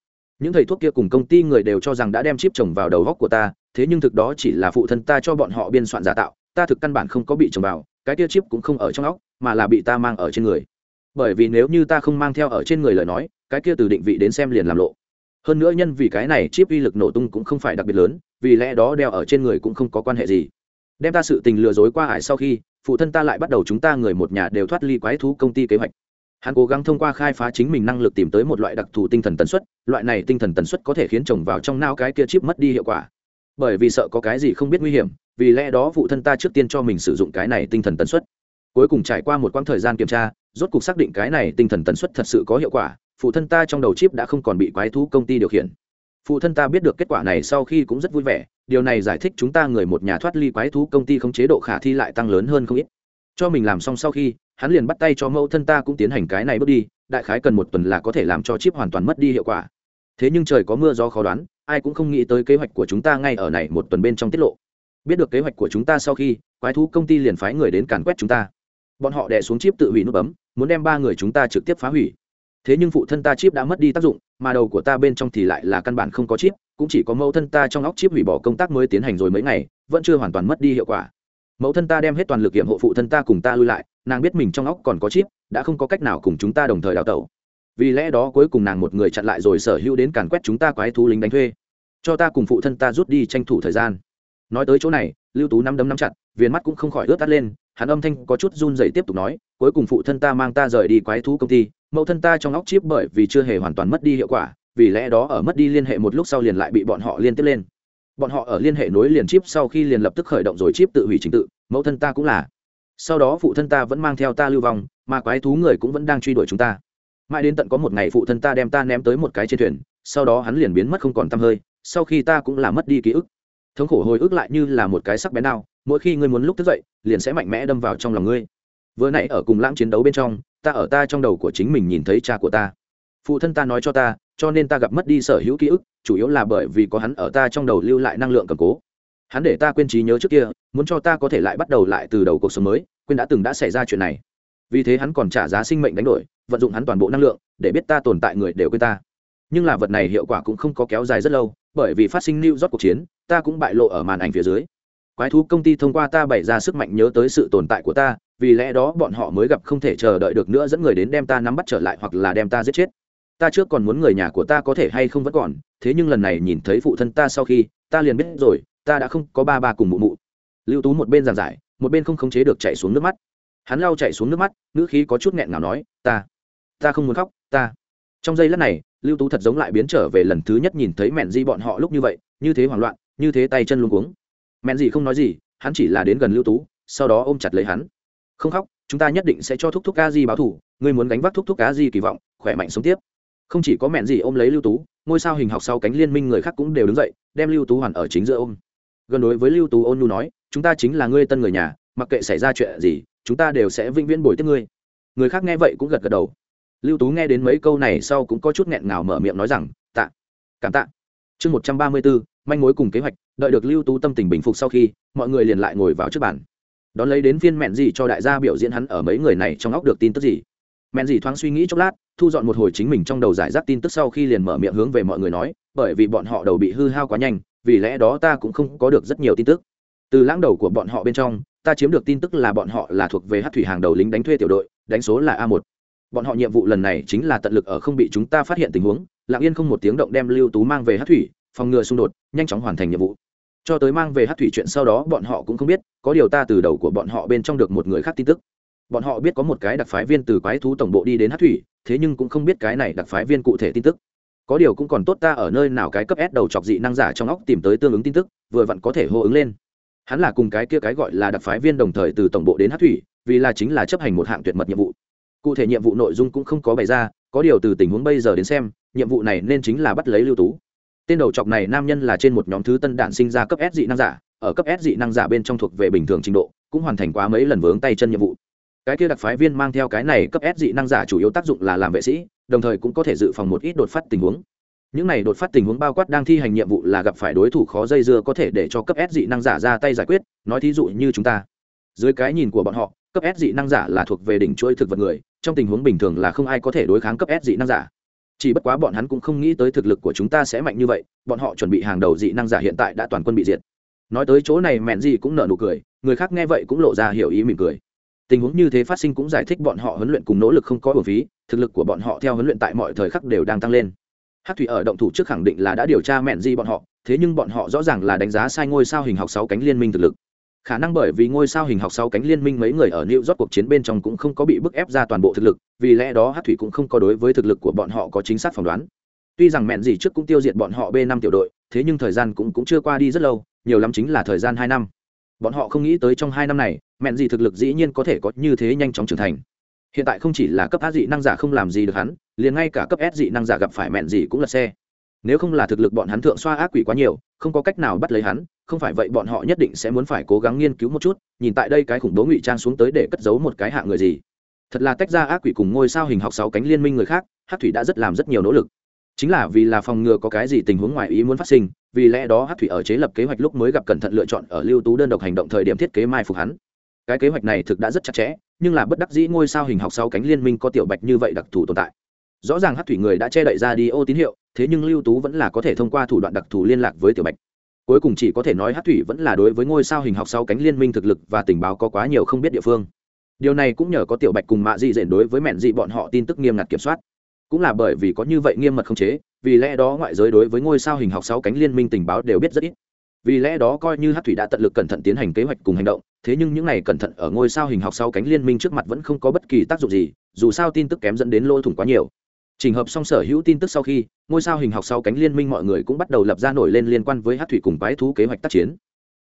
S1: những thầy thuốc kia cùng công ty người đều cho rằng đã đem chip trồng vào đầu góc của ta, thế nhưng thực đó chỉ là phụ thân ta cho bọn họ biên soạn giả tạo, ta thực căn bản không có bị trồng vào, cái kia chip cũng không ở trong óc, mà là bị ta mang ở trên người. Bởi vì nếu như ta không mang theo ở trên người lời nói, cái kia từ định vị đến xem liền làm lộ. Hơn nữa nhân vì cái này chip uy lực nổ tung cũng không phải đặc biệt lớn, vì lẽ đó đeo ở trên người cũng không có quan hệ gì. Đem ta sự tình lừa dối qua ải sau khi, phụ thân ta lại bắt đầu chúng ta người một nhà đều thoát ly quái thú công ty kế hoạch hắn cố gắng thông qua khai phá chính mình năng lực tìm tới một loại đặc thù tinh thần tần suất, loại này tinh thần tần suất có thể khiến chồng vào trong nao cái kia chip mất đi hiệu quả. Bởi vì sợ có cái gì không biết nguy hiểm, vì lẽ đó phụ thân ta trước tiên cho mình sử dụng cái này tinh thần tần suất. Cuối cùng trải qua một quãng thời gian kiểm tra, rốt cuộc xác định cái này tinh thần tần suất thật sự có hiệu quả, phụ thân ta trong đầu chip đã không còn bị quái thú công ty điều khiển. Phụ thân ta biết được kết quả này sau khi cũng rất vui vẻ, điều này giải thích chúng ta người một nhà thoát ly quái thú công ty không chế độ khả thi lại tăng lớn hơn không ít. Cho mình làm xong sau khi hắn liền bắt tay cho mẫu thân ta cũng tiến hành cái này bước đi, đại khái cần một tuần là có thể làm cho chip hoàn toàn mất đi hiệu quả. Thế nhưng trời có mưa do khó đoán, ai cũng không nghĩ tới kế hoạch của chúng ta ngay ở này một tuần bên trong tiết lộ. Biết được kế hoạch của chúng ta sau khi, quái thú công ty liền phái người đến càn quét chúng ta. Bọn họ đè xuống chip tự hủy nút bấm, muốn đem ba người chúng ta trực tiếp phá hủy. Thế nhưng phụ thân ta chip đã mất đi tác dụng, mà đầu của ta bên trong thì lại là căn bản không có chip, cũng chỉ có mẫu thân ta trong óc chip hủy bỏ công tác mới tiến hành rồi mấy ngày, vẫn chưa hoàn toàn mất đi hiệu quả. Mẫu thân ta đem hết toàn lực kiểm hộ phụ thân ta cùng ta lui lại nàng biết mình trong óc còn có chip, đã không có cách nào cùng chúng ta đồng thời đào tẩu. Vì lẽ đó cuối cùng nàng một người chặn lại rồi sở hữu đến càn quét chúng ta quái thú lính đánh thuê. Cho ta cùng phụ thân ta rút đi tranh thủ thời gian. Nói tới chỗ này, lưu tú nắm đấm nắm chặt, viền mắt cũng không khỏi ướt tắt lên, hắn âm thanh có chút run dậy tiếp tục nói, cuối cùng phụ thân ta mang ta rời đi quái thú công ty, mẫu thân ta trong óc chip bởi vì chưa hề hoàn toàn mất đi hiệu quả, vì lẽ đó ở mất đi liên hệ một lúc sau liền lại bị bọn họ liên tiếp lên. Bọn họ ở liên hệ nối liền chip sau khi liền lập tức khởi động rồi chip tự hủy trình tự, mẫu thân ta cũng là sau đó phụ thân ta vẫn mang theo ta lưu vong, mà quái thú người cũng vẫn đang truy đuổi chúng ta. Mãi đến tận có một ngày phụ thân ta đem ta ném tới một cái trên thuyền, sau đó hắn liền biến mất không còn t hơi, sau khi ta cũng là mất đi ký ức. Thống khổ hồi ức lại như là một cái sắc bén nào mỗi khi ngươi muốn lúc thức dậy, liền sẽ mạnh mẽ đâm vào trong lòng ngươi. Vừa nãy ở cùng lãng chiến đấu bên trong, ta ở ta trong đầu của chính mình nhìn thấy cha của ta. Phụ thân ta nói cho ta, cho nên ta gặp mất đi sở hữu ký ức, chủ yếu là bởi vì có hắn ở ta trong đầu lưu lại năng lượng cầm cố hắn để ta quên trí nhớ trước kia, muốn cho ta có thể lại bắt đầu lại từ đầu cuộc sống mới, quên đã từng đã xảy ra chuyện này. Vì thế hắn còn trả giá sinh mệnh đánh đổi, vận dụng hắn toàn bộ năng lượng, để biết ta tồn tại người đều quên ta. Nhưng là vật này hiệu quả cũng không có kéo dài rất lâu, bởi vì phát sinh lưu rót cuộc chiến, ta cũng bại lộ ở màn ảnh phía dưới. Quái thú công ty thông qua ta bày ra sức mạnh nhớ tới sự tồn tại của ta, vì lẽ đó bọn họ mới gặp không thể chờ đợi được nữa dẫn người đến đem ta nắm bắt trở lại hoặc là đem ta giết chết. Ta trước còn muốn người nhà của ta có thể hay không vẫn còn, thế nhưng lần này nhìn thấy phụ thân ta sau khi, ta liền biết rồi ta đã không có ba ba cùng mụ mụ. Lưu tú một bên giàn giải, một bên không khống chế được chạy xuống nước mắt. Hắn lau chạy xuống nước mắt, ngữ khí có chút nghẹn ngào nói, ta ta không muốn khóc, ta. Trong giây lát này, lưu tú thật giống lại biến trở về lần thứ nhất nhìn thấy mẹn di bọn họ lúc như vậy, như thế hoảng loạn, như thế tay chân luôn cuống. Mẹn di không nói gì, hắn chỉ là đến gần lưu tú, sau đó ôm chặt lấy hắn. Không khóc, chúng ta nhất định sẽ cho thúc thúc ca di báo thủ ngươi muốn gánh vác thúc thúc ca di kỳ vọng, khỏe mạnh sống tiếp. Không chỉ có mẹn gì ôm lấy lưu tú, ngôi sao hình học sau cánh liên minh người khác cũng đều đứng dậy, đem lưu tú hoàn ở chính giữa ôm gần đối với lưu tú ôn nhu nói, chúng ta chính là ngươi tân người nhà, mặc kệ xảy ra chuyện gì, chúng ta đều sẽ vĩnh viễn bồi tiếp ngươi. Người khác nghe vậy cũng gật gật đầu. Lưu tú nghe đến mấy câu này sau cũng có chút nghẹn ngào mở miệng nói rằng, tạ, cảm tạ. Chương một trăm ba mươi bốn, manh mối cùng kế hoạch, đợi được lưu tú tâm tình bình phục sau khi, mọi người liền lại ngồi vào trước bàn. Đón lấy đến phiên mẹn gì cho đại gia biểu diễn hắn ở mấy người này trong óc được tin tức gì. Mẹn gì thoáng suy nghĩ chốc lát, thu dọn một hồi chính mình trong đầu giải rác tin tức sau khi liền mở miệng hướng về mọi người nói, bởi vì bọn họ đầu bị hư hao quá nhanh vì lẽ đó ta cũng không có được rất nhiều tin tức. Từ lãng đầu của bọn họ bên trong, ta chiếm được tin tức là bọn họ là thuộc về hát thủy hàng đầu lính đánh thuê tiểu đội, đánh số là a một. Bọn họ nhiệm vụ lần này chính là tận lực ở không bị chúng ta phát hiện tình huống, lặng yên không một tiếng động đem lưu tú mang về hát thủy, phòng ngừa xung đột, nhanh chóng hoàn thành nhiệm vụ. Cho tới mang về hát thủy chuyện sau đó bọn họ cũng không biết, có điều ta từ đầu của bọn họ bên trong được một người khác tin tức. Bọn họ biết có một cái đặc phái viên từ quái thú tổng bộ đi đến hát thủy, thế nhưng cũng không biết cái này đặc phái viên cụ thể tin tức có điều cũng còn tốt ta ở nơi nào cái cấp s đầu chọc dị năng giả trong óc tìm tới tương ứng tin tức, vừa vặn có thể hô ứng lên. Hắn là cùng cái kia cái gọi là đặc phái viên đồng thời từ tổng bộ đến hát thủy, vì là chính là chấp hành một hạng tuyệt mật nhiệm vụ. Cụ thể nhiệm vụ nội dung cũng không có bày ra, có điều từ tình huống bây giờ đến xem, nhiệm vụ này nên chính là bắt lấy lưu tú. Tên đầu chọc này nam nhân là trên một nhóm thứ tân đạn sinh ra cấp s dị năng giả, ở cấp s dị năng giả bên trong thuộc về bình thường trình độ, cũng hoàn thành quá mấy lần vướng tay chân nhiệm vụ. Cái kia đặc phái viên mang theo cái này cấp s dị năng giả chủ yếu tác dụng là làm vệ sĩ đồng thời cũng có thể dự phòng một ít đột phát tình huống. Những này đột phát tình huống bao quát đang thi hành nhiệm vụ là gặp phải đối thủ khó dây dưa có thể để cho cấp s dị năng giả ra tay giải quyết, nói thí dụ như chúng ta. Dưới cái nhìn của bọn họ, cấp s dị năng giả là thuộc về đỉnh chuỗi thực vật người, trong tình huống bình thường là không ai có thể đối kháng cấp s dị năng giả. Chỉ bất quá bọn hắn cũng không nghĩ tới thực lực của chúng ta sẽ mạnh như vậy, bọn họ chuẩn bị hàng đầu dị năng giả hiện tại đã toàn quân bị diệt. Nói tới chỗ này, mẹn gì cũng nở nụ cười, người khác nghe vậy cũng lộ ra hiểu ý mỉm cười. Tình huống như thế phát sinh cũng giải thích bọn họ huấn luyện cùng nỗ lực không có bổn phí thực lực của bọn họ theo huấn luyện tại mọi thời khắc đều đang tăng lên hát thủy ở động thủ trước khẳng định là đã điều tra mẹn di bọn họ thế nhưng bọn họ rõ ràng là đánh giá sai ngôi sao hình học sáu cánh liên minh thực lực khả năng bởi vì ngôi sao hình học sáu cánh liên minh mấy người ở New York cuộc chiến bên trong cũng không có bị bức ép ra toàn bộ thực lực, vì lẽ đó Hát thủy cũng không có đối với thực lực của bọn họ có chính xác phỏng đoán. Tuy rằng mẹn gì trước cũng tiêu diệt bọn họ b năm tiểu đội, thế nhưng thời gian cũng cũng chưa qua đi rất lâu, nhiều lắm chính là thời gian hai năm. Bọn họ không nghĩ tới trong hai năm này, mẹn gì thực lực dĩ nhiên có thể có như thế nhanh chóng trưởng thành. Hiện tại không chỉ là cấp A dị năng giả không làm gì được hắn, liền ngay cả cấp S dị năng giả gặp phải mẹn gì cũng là xe. Nếu không là thực lực bọn hắn thượng xoa ác quỷ quá nhiều không có cách nào bắt lấy hắn không phải vậy bọn họ nhất định sẽ muốn phải cố gắng nghiên cứu một chút nhìn tại đây cái khủng bố ngụy trang xuống tới để cất giấu một cái hạng người gì. Thật là tách ra ác quỷ cùng ngôi sao hình học sáu cánh liên minh người khác hát thủy đã rất làm rất nhiều nỗ lực. Chính là vì là phòng ngừa có cái gì tình huống ngoài ý muốn phát sinh vì lẽ đó hát thủy ở chế lập kế hoạch lúc mới gặp cẩn thận lựa chọn ở lưu tú đơn độc hành động thời điểm thiết kế mai phục hắn. Cái kế hoạch này thực đã rất chặt chẽ nhưng là bất đắc dĩ ngôi sao hình học sáu cánh liên minh có tiểu bạch như vậy đặc thù tồn tại. Rõ ràng hát thủy người đã che đậy ra đi ô tín hiệu, thế nhưng lưu tú vẫn là có thể thông qua thủ đoạn đặc thù liên lạc với tiểu bạch. Cuối cùng chỉ có thể nói hát thủy vẫn là đối với ngôi sao hình học sau cánh liên minh thực lực và tình báo có quá nhiều không biết địa phương. Điều này cũng nhờ có tiểu bạch cùng mạ dị dện đối với mẹn dị bọn họ tin tức nghiêm ngặt kiểm soát. Cũng là bởi vì có như vậy nghiêm mật không chế, vì lẽ đó ngoại giới đối với ngôi sao hình học sáu cánh liên minh tình báo đều biết rất ít vì lẽ đó coi như hát thủy đã tận lực cẩn thận tiến hành kế hoạch cùng hành động thế nhưng những này cẩn thận ở ngôi sao hình học sau cánh liên minh trước mặt vẫn không có bất kỳ tác dụng gì dù sao tin tức kém dẫn đến lỗ thủng quá nhiều Trình hợp xong sở hữu tin tức sau khi, ngôi sao hình học sau cánh liên minh mọi người cũng bắt đầu lập ra nổi lên liên quan với hát thủy cùng quái thú kế hoạch tác chiến.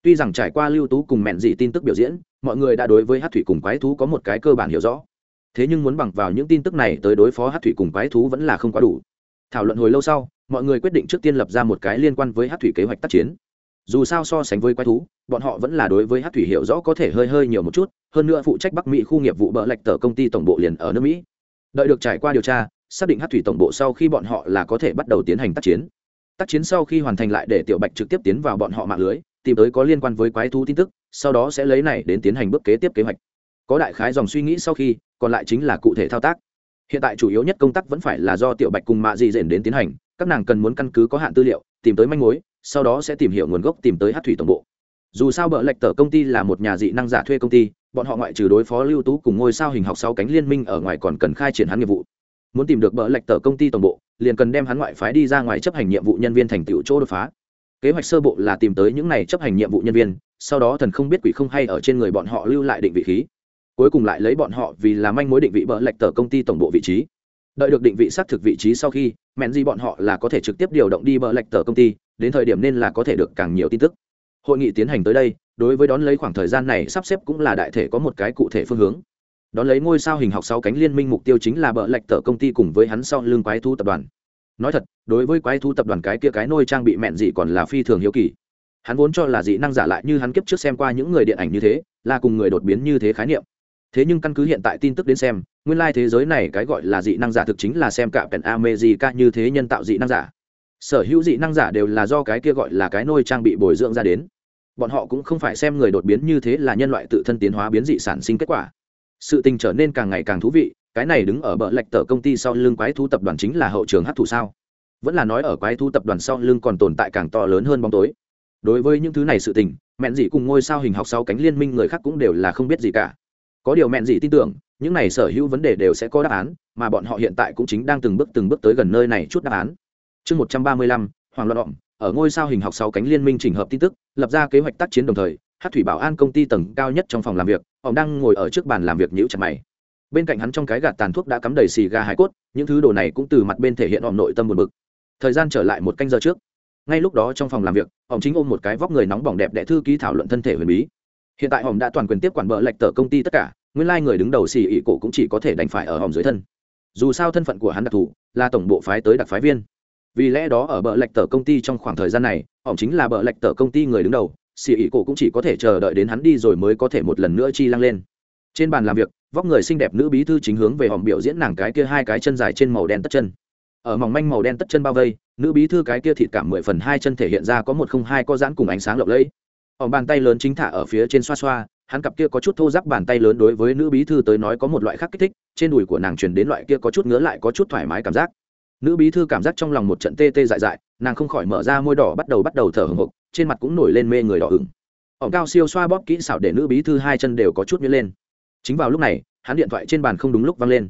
S1: Tuy rằng trải qua lưu tú cùng mẹn dị tin tức biểu diễn, mọi người đã đối với hát thủy cùng quái thú có một cái cơ bản hiểu rõ. Thế nhưng muốn bằng vào những tin tức này tới đối phó hát thủy cùng quái thú vẫn là không quá đủ. Thảo luận hồi lâu sau, mọi người quyết định trước tiên lập ra một cái liên quan với hát thủy kế hoạch tác chiến. Dù sao so sánh với quái thú, bọn họ vẫn là đối với Hắc thủy hiểu rõ có thể hơi hơi nhiều một chút, hơn nữa phụ trách Bắc Mỹ khu nghiệp vụ bợ lệch tờ công ty tổng bộ liền ở nước Mỹ. Đợi được trải qua điều tra, xác định hát thủy tổng bộ sau khi bọn họ là có thể bắt đầu tiến hành tác chiến. Tác chiến sau khi hoàn thành lại để tiểu bạch trực tiếp tiến vào bọn họ mạng lưới tìm tới có liên quan với quái thú tin tức sau đó sẽ lấy này đến tiến hành bước kế tiếp kế hoạch. Có đại khái dòng suy nghĩ sau khi còn lại chính là cụ thể thao tác. Hiện tại chủ yếu nhất công tác vẫn phải là do tiểu bạch cùng mạ dị dện đến tiến hành các nàng cần muốn căn cứ có hạn tư liệu tìm tới manh mối sau đó sẽ tìm hiểu nguồn gốc tìm tới hát thủy tổng bộ. Dù sao bợ lệch tờ công ty là một nhà dị năng giả thuê công ty, bọn họ ngoại trừ đối phó lưu tú cùng ngôi sao hình học sáu cánh liên minh ở ngoài còn cần khai triển hắn nghiệp vụ. Muốn tìm được bợ lệch tờ công ty tổng bộ, liền cần đem hắn ngoại phái đi ra ngoài chấp hành nhiệm vụ nhân viên thành tựu chỗ đột phá. Kế hoạch sơ bộ là tìm tới những này chấp hành nhiệm vụ nhân viên, sau đó thần không biết quỷ không hay ở trên người bọn họ lưu lại định vị khí. Cuối cùng lại lấy bọn họ vì làm manh mối định vị bợ lệch tờ công ty tổng bộ vị trí. Đợi được định vị xác thực vị trí sau khi, mẹn gì bọn họ là có thể trực tiếp điều động đi bợ lệch tờ công ty đến thời điểm nên là có thể được càng nhiều tin tức. Hội nghị tiến hành tới đây, đối với đón lấy khoảng thời gian này sắp xếp cũng là đại thể có một cái cụ thể phương hướng. Đón lấy ngôi sao hình học sáu cánh liên minh mục tiêu chính là bợ lệch tờ công ty cùng với hắn sau lưng quái thu tập đoàn. Nói thật, đối với quái thu tập đoàn cái kia cái nôi trang bị mẹn gì còn là phi thường hiếu kỳ. Hắn vốn cho là dị năng giả lại như hắn kiếp trước xem qua những người điện ảnh như thế, là cùng người đột biến như thế khái niệm. Thế nhưng căn cứ hiện tại tin tức đến xem, nguyên lai thế giới này cái gọi là dị năng giả thực chính là xem cả pèn amejica như thế nhân tạo dị năng giả sở hữu dị năng giả đều là do cái kia gọi là cái nôi trang bị bồi dưỡng ra đến. Bọn họ cũng không phải xem người đột biến như thế là nhân loại tự thân tiến hóa biến dị sản sinh kết quả. Sự tình trở nên càng ngày càng thú vị, cái này đứng ở bờ lệch tờ công ty sau lưng quái thú tập đoàn chính là hậu trường hát thủ sao? Vẫn là nói ở quái thú tập đoàn sau lưng còn tồn tại càng to lớn hơn bóng tối. Đối với những thứ này sự tình, mẹn dị cùng ngôi sao hình học sau cánh liên minh người khác cũng đều là không biết gì cả. Có điều mẹn dị tin tưởng, những này sở hữu vấn đề đều sẽ có đáp án, mà bọn họ hiện tại cũng chính đang từng bước từng bước tới gần nơi này chút đáp án chương một trăm ba mươi lăm, hoàng loạn đọng ở ngôi sao hình học sáu cánh liên minh trình hợp tin tức, lập ra kế hoạch tác chiến đồng thời hát thủy bảo an công ty tầng cao nhất trong phòng làm việc ông đang ngồi ở trước bàn làm việc nhữ chặt mày. Bên cạnh hắn trong cái gạt tàn thuốc đã cắm đầy xì gà hải cốt, những thứ đồ này cũng từ mặt bên thể hiện ông nội tâm buồn bực. Thời gian trở lại một canh giờ trước, ngay lúc đó trong phòng làm việc ông chính ôm một cái vóc người nóng bỏng đẹp đẽ thư ký thảo luận thân thể huyền bí. Hiện tại ông đã toàn quyền tiếp quản bợ lệch tờ công ty tất cả, nguyên lai người đứng đầu xì ỉ cổ cũng chỉ có thể đành phải ở ông dưới thân. Dù sao thân phận của hắn đặc thù, là tổng bộ phái tới đặc phái viên vì lẽ đó ở bờ lệch tờ công ty trong khoảng thời gian này ông chính là bờ lệch tờ công ty người đứng đầu, xì ỉ cổ cũng chỉ có thể chờ đợi đến hắn đi rồi mới có thể một lần nữa chi lăng lên. Trên bàn làm việc, vóc người xinh đẹp nữ bí thư chính hướng về hòm biểu diễn nàng cái kia hai cái chân dài trên màu đen tất chân. Ở mỏng manh màu đen tất chân bao vây, nữ bí thư cái kia thịt cảm mười phần hai chân thể hiện ra có một không hai có giãn cùng ánh sáng lộng lẫy. Hòm bàn tay lớn chính thả ở phía trên xoa xoa, hắn cặp kia có chút thô giáp bàn tay lớn đối với nữ bí thư tới nói có một loại khác kích thích, trên đùi của nàng truyền đến loại kia có chút ngứa lại có chút thoải mái cảm giác nữ bí thư cảm giác trong lòng một trận tê tê dại dại, nàng không khỏi mở ra môi đỏ bắt đầu bắt đầu thở hồng hộc, trên mặt cũng nổi lên mê người đỏ ửng. Ổng cao siêu xoa bóp kỹ xảo để nữ bí thư hai chân đều có chút nhớ lên. Chính vào lúc này, hắn điện thoại trên bàn không đúng lúc văng lên.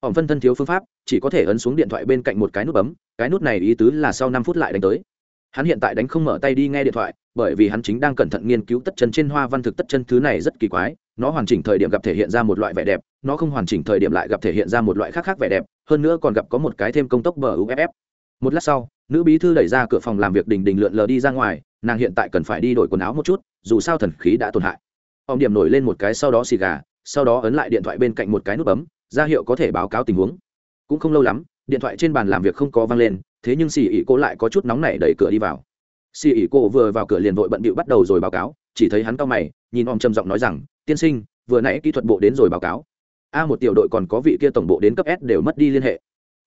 S1: Ổng phân thân thiếu phương pháp, chỉ có thể ấn xuống điện thoại bên cạnh một cái nút bấm, cái nút này ý tứ là sau năm phút lại đánh tới. Hắn hiện tại đánh không mở tay đi nghe điện thoại bởi vì hắn chính đang cẩn thận nghiên cứu tất chân trên hoa văn thực tất chân thứ này rất kỳ quái, nó hoàn chỉnh thời điểm gặp thể hiện ra một loại vẻ đẹp, nó không hoàn chỉnh thời điểm lại gặp thể hiện ra một loại khác khác vẻ đẹp, hơn nữa còn gặp có một cái thêm công tốc bờ uff một lát sau, nữ bí thư đẩy ra cửa phòng làm việc đình đình lượn lờ đi ra ngoài, nàng hiện tại cần phải đi đổi quần áo một chút, dù sao thần khí đã tổn hại. Ông điểm nổi lên một cái sau đó xì gà, sau đó ấn lại điện thoại bên cạnh một cái nút bấm, ra hiệu có thể báo cáo tình huống. Cũng không lâu lắm, điện thoại trên bàn làm việc không có văng lên, thế nhưng xì ỉ cô lại có chút nóng nảy đẩy cửa đi vào xì ỉ cô vừa vào cửa liền vội bận bịu bắt đầu rồi báo cáo, chỉ thấy hắn cau mày, nhìn om trầm giọng nói rằng, tiên sinh, vừa nãy kỹ thuật bộ đến rồi báo cáo. A một tiểu đội còn có vị kia tổng bộ đến cấp s đều mất đi liên hệ.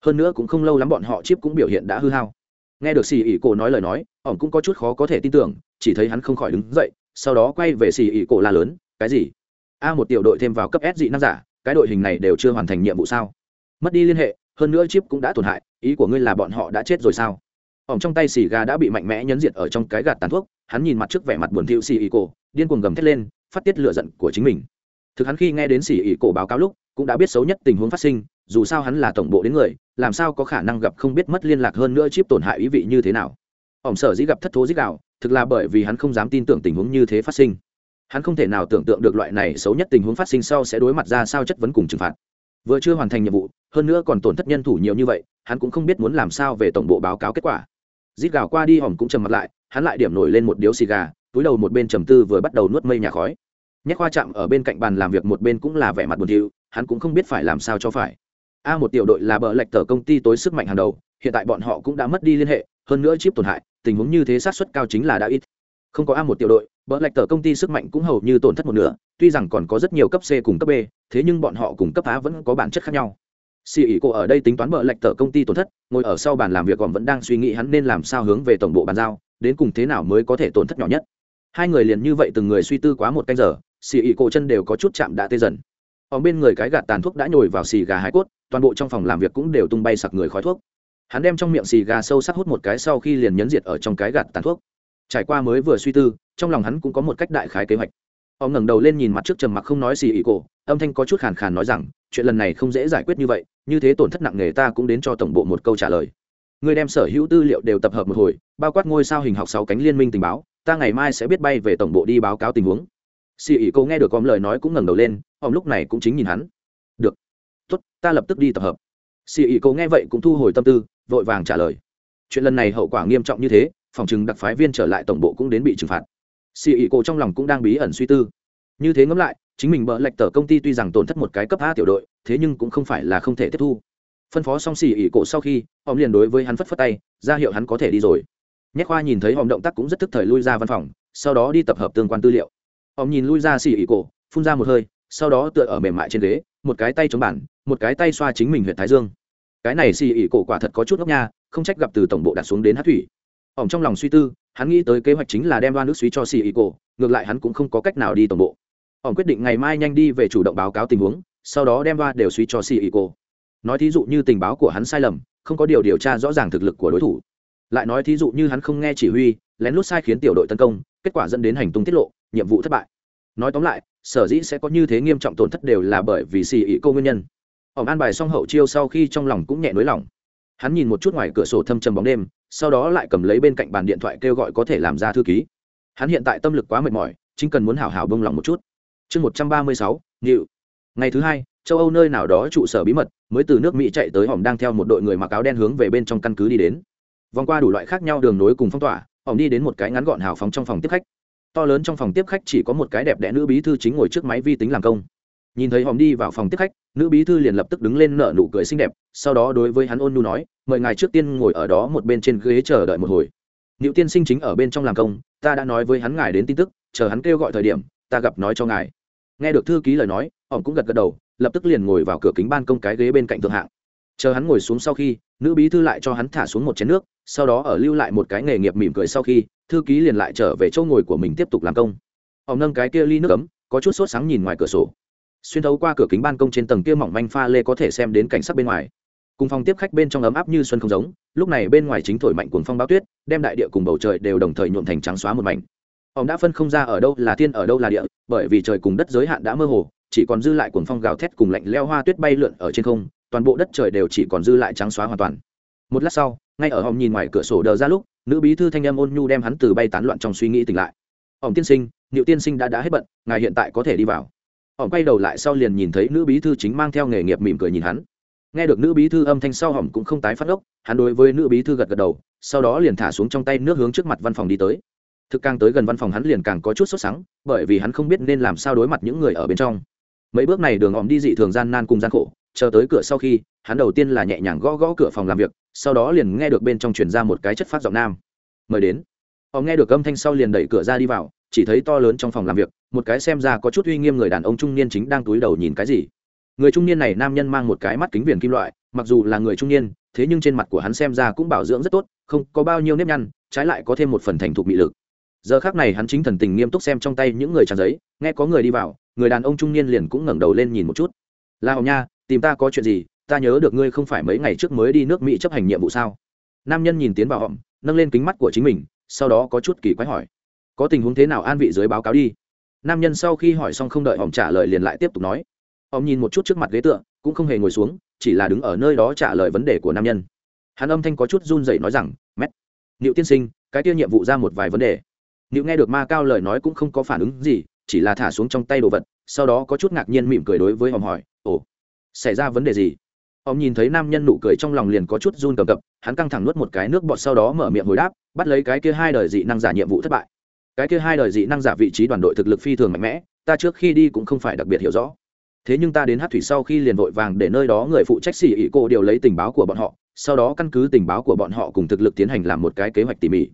S1: Hơn nữa cũng không lâu lắm bọn họ chip cũng biểu hiện đã hư hao. Nghe được xì ỉ cổ nói lời nói ổng cũng có chút khó có thể tin tưởng, chỉ thấy hắn không khỏi đứng dậy, sau đó quay về xì ỉ cổ la lớn, cái gì? A một tiểu đội thêm vào cấp s dị năng giả, cái đội hình này đều chưa hoàn thành nhiệm vụ sao? Mất đi liên hệ, hơn nữa chip cũng đã tổn hại, ý của ngươi là bọn họ đã chết rồi sao? Ổng trong tay xì gà đã bị mạnh mẽ nhấn diệt ở trong cái gạt tàn thuốc, hắn nhìn mặt trước vẻ mặt buồn thiu xì ỉ cổ, điên cuồng gầm thét lên, phát tiết lửa giận của chính mình. Thực hắn khi nghe đến xì ỉ cổ báo cáo lúc, cũng đã biết xấu nhất tình huống phát sinh, dù sao hắn là tổng bộ đến người, làm sao có khả năng gặp không biết mất liên lạc hơn nữa chip tổn hại ý vị như thế nào. Ổng sở dĩ gặp thất thố dích đạo thực là bởi vì hắn không dám tin tưởng tình huống như thế phát sinh. Hắn không thể nào tưởng tượng được loại này xấu nhất tình huống phát sinh sau sẽ đối mặt ra sao chất vấn cùng trừng phạt. Vừa chưa hoàn thành nhiệm vụ, hơn nữa còn tổn thất nhân thủ nhiều như vậy, hắn cũng không biết muốn làm sao về tổng bộ báo cáo kết quả rít gào qua đi hỏng cũng trầm mặt lại, hắn lại điểm nổi lên một điếu xì gà, túi đầu một bên trầm tư vừa bắt đầu nuốt mây nhà khói. Nhét khoa chạm ở bên cạnh bàn làm việc một bên cũng là vẻ mặt buồn thiu, hắn cũng không biết phải làm sao cho phải. A một tiểu đội là bờ lệch tờ công ty tối sức mạnh hàng đầu, hiện tại bọn họ cũng đã mất đi liên hệ, hơn nữa chip tổn hại, tình huống như thế sát xuất cao chính là đã ít. Không có a một tiểu đội, bờ lệch tờ công ty sức mạnh cũng hầu như tổn thất một nửa, tuy rằng còn có rất nhiều cấp c cùng cấp b, thế nhưng bọn họ cùng cấp a vẫn có bản chất khác nhau xì ỉ cô ở đây tính toán bợ lệch tờ công ty tổn thất, ngồi ở sau bàn làm việc còn vẫn đang suy nghĩ hắn nên làm sao hướng về tổng bộ bàn giao, đến cùng thế nào mới có thể tổn thất nhỏ nhất. Hai người liền như vậy từng người suy tư quá một canh giờ, xì ỉ cô chân đều có chút chạm đã tê dần. Ở bên người cái gạt tàn thuốc đã nhồi vào xì gà hải cốt, toàn bộ trong phòng làm việc cũng đều tung bay sặc người khói thuốc. Hắn đem trong miệng xì gà sâu sắc hút một cái sau khi liền nhấn diệt ở trong cái gạt tàn thuốc. Trải qua mới vừa suy tư, trong lòng hắn cũng có một cách đại khái kế hoạch ông ngẩng đầu lên nhìn mặt trước trầm mặc không nói xì ỉ cổ, âm thanh có chút khàn khàn nói rằng, chuyện lần này không dễ giải quyết như vậy, như thế tổn thất nặng nề ta cũng đến cho tổng bộ một câu trả lời. Người đem sở hữu tư liệu đều tập hợp một hồi, bao quát ngôi sao hình học sáu cánh liên minh tình báo, ta ngày mai sẽ biết bay về tổng bộ đi báo cáo tình huống. Xì ỉ cô nghe được con lời nói cũng ngẩng đầu lên, ông lúc này cũng chính nhìn hắn. Được. Tốt, ta lập tức đi tập hợp. Xì ỉ cô nghe vậy cũng thu hồi tâm tư, vội vàng trả lời. Chuyện lần này hậu quả nghiêm trọng như thế, phòng chừng đặc phái viên trở lại tổng bộ cũng đến bị trừng phạt xì ỉ cổ trong lòng cũng đang bí ẩn suy tư. Như thế ngẫm lại, chính mình bỡ lệch tờ công ty tuy rằng tổn thất một cái cấp a tiểu đội, thế nhưng cũng không phải là không thể tiếp thu. Phân phó xong xì ỉ cổ sau khi, ông liền đối với hắn phất phất tay, ra hiệu hắn có thể đi rồi. Nhét khoa nhìn thấy ông động tác cũng rất thức thời lui ra văn phòng, sau đó đi tập hợp tương quan tư liệu. Ông nhìn lui ra xì ỉ cổ, phun ra một hơi, sau đó tựa ở mềm mại trên ghế, một cái tay chống bản một cái tay xoa chính mình huyện thái dương. Cái này xì ỉ cổ quả thật có chút ngốc nha, không trách gặp từ tổng bộ đặt xuống đến hát thủy. Ổng trong lòng suy tư hắn nghĩ tới kế hoạch chính là đem đoan nước suý cho xì ý cổ, ngược lại hắn cũng không có cách nào đi tổng bộ. Ổng quyết định ngày mai nhanh đi về chủ động báo cáo tình huống, sau đó đem đoa đều suy cho xì ý cổ. Nói thí dụ như tình báo của hắn sai lầm, không có điều điều tra rõ ràng thực lực của đối thủ. Lại nói thí dụ như hắn không nghe chỉ huy, lén lút sai khiến tiểu đội tấn công, kết quả dẫn đến hành tung tiết lộ, nhiệm vụ thất bại. Nói tóm lại, sở dĩ sẽ có như thế nghiêm trọng tổn thất đều là bởi vì xì ý cô nguyên nhân. Ổng an bài xong hậu chiêu sau khi trong lòng cũng nhẹ nới lỏng hắn nhìn một chút ngoài cửa sổ thâm trầm bóng đêm, sau đó lại cầm lấy bên cạnh bàn điện thoại kêu gọi có thể làm ra thư ký. Hắn hiện tại tâm lực quá mệt mỏi, chính cần muốn hảo hảo bông lòng một chút. Chương một trăm ba mươi sáu nghịu ngày thứ hai, châu âu nơi nào đó trụ sở bí mật, mới từ nước mỹ chạy tới hòm đang theo một đội người mặc áo đen hướng về bên trong căn cứ đi đến. Vòng qua đủ loại khác nhau đường nối cùng phong tỏa hòm đi đến một cái ngắn gọn hào phóng trong phòng tiếp khách. To lớn trong phòng tiếp khách chỉ có một cái đẹp đẽ nữ bí thư chính ngồi trước máy vi tính làm công nhìn thấy hòm đi vào phòng tiếp khách, nữ bí thư liền lập tức đứng lên nở nụ cười xinh đẹp, sau đó đối với hắn ôn nu nói, mời ngài trước tiên ngồi ở đó một bên trên ghế chờ đợi một hồi. Nữ tiên sinh chính ở bên trong làm công, ta đã nói với hắn ngài đến tin tức, chờ hắn kêu gọi thời điểm, ta gặp nói cho ngài. Nghe được thư ký lời nói ổng cũng gật gật đầu, lập tức liền ngồi vào cửa kính ban công cái ghế bên cạnh thượng hạng. Chờ hắn ngồi xuống sau khi, nữ bí thư lại cho hắn thả xuống một chén nước, sau đó ở lưu lại một cái nghề nghiệp mỉm cười sau khi, thư ký liền lại trở về chỗ ngồi của mình tiếp tục làm công. Ông nâng cái kia ly nước ấm, có chút sốt sáng nhìn ngoài cửa sổ xuyên thấu qua cửa kính ban công trên tầng kia mỏng manh pha lê có thể xem đến cảnh sắc bên ngoài. Cùng phòng tiếp khách bên trong ấm áp như xuân không giống, lúc này bên ngoài chính thổi mạnh cuồng phong bao tuyết, đem đại địa cùng bầu trời đều đồng thời nhuộm thành trắng xóa một mảnh. Ông đã phân không ra ở đâu là thiên, ở đâu là địa, bởi vì trời cùng đất giới hạn đã mơ hồ, chỉ còn dư lại cuồng phong gào thét cùng lạnh leo hoa tuyết bay lượn ở trên không, toàn bộ đất trời đều chỉ còn dư lại trắng xóa hoàn toàn. Một lát sau, ngay ở hòm nhìn ngoài cửa sổ đờ ra lúc, nữ bí thư thanh em ôn nhu đem hắn từ bay tán loạn trong suy nghĩ tỉnh lại. Ông tiên sinh liệu tiên sinh đã đã hết bận, ngài hiện tại có thể đi vào ổng quay đầu lại sau liền nhìn thấy nữ bí thư chính mang theo nghề nghiệp mỉm cười nhìn hắn. Nghe được nữ bí thư âm thanh sau hỏng cũng không tái phát ốc, hắn đối với nữ bí thư gật gật đầu, sau đó liền thả xuống trong tay nước hướng trước mặt văn phòng đi tới. Thực càng tới gần văn phòng hắn liền càng có chút sốt sắng, bởi vì hắn không biết nên làm sao đối mặt những người ở bên trong. Mấy bước này đường ỏm đi dị thường gian nan cùng gian khổ, chờ tới cửa sau khi, hắn đầu tiên là nhẹ nhàng gõ gõ cửa phòng làm việc, sau đó liền nghe được bên trong truyền ra một cái chất phát giọng nam. Mời đến. Họ nghe được âm thanh sau liền đẩy cửa ra đi vào, chỉ thấy to lớn trong phòng làm việc một cái xem ra có chút uy nghiêm người đàn ông trung niên chính đang túi đầu nhìn cái gì. Người trung niên này nam nhân mang một cái mắt kính viền kim loại, mặc dù là người trung niên, thế nhưng trên mặt của hắn xem ra cũng bảo dưỡng rất tốt, không có bao nhiêu nếp nhăn, trái lại có thêm một phần thành thục mị lực. Giờ khác này hắn chính thần tình nghiêm túc xem trong tay những người tràn giấy, nghe có người đi vào, người đàn ông trung niên liền cũng ngẩng đầu lên nhìn một chút. La hồng nha, tìm ta có chuyện gì? Ta nhớ được ngươi không phải mấy ngày trước mới đi nước mỹ chấp hành nhiệm vụ sao? Nam nhân nhìn tiến vào họng, nâng lên kính mắt của chính mình, sau đó có chút kỳ quái hỏi, có tình huống thế nào an vị dưới báo cáo đi? Nam nhân sau khi hỏi xong không đợi hỏng trả lời liền lại tiếp tục nói. Ông nhìn một chút trước mặt ghế tựa, cũng không hề ngồi xuống, chỉ là đứng ở nơi đó trả lời vấn đề của nam nhân. Hắn âm thanh có chút run dậy nói rằng mét liệu tiên sinh, cái tiêu nhiệm vụ ra một vài vấn đề. Liệu nghe được ma cao lời nói cũng không có phản ứng gì, chỉ là thả xuống trong tay đồ vật, sau đó có chút ngạc nhiên mỉm cười đối với hòm hỏi, ồ, xảy ra vấn đề gì? Ông nhìn thấy nam nhân nụ cười trong lòng liền có chút run cầm cập, hắn căng thẳng nuốt một cái nước bọt sau đó mở miệng hồi đáp, bắt lấy cái kia hai đời dị năng giả nhiệm vụ thất bại cái kia hai đời dị năng giả vị trí đoàn đội thực lực phi thường mạnh mẽ, ta trước khi đi cũng không phải đặc biệt hiểu rõ. Thế nhưng ta đến hát thủy sau khi liền vội vàng để nơi đó người phụ trách xỉ ỉ cô điều lấy tình báo của bọn họ, sau đó căn cứ tình báo của bọn họ cùng thực lực tiến hành làm một cái kế hoạch tỉ mỉ.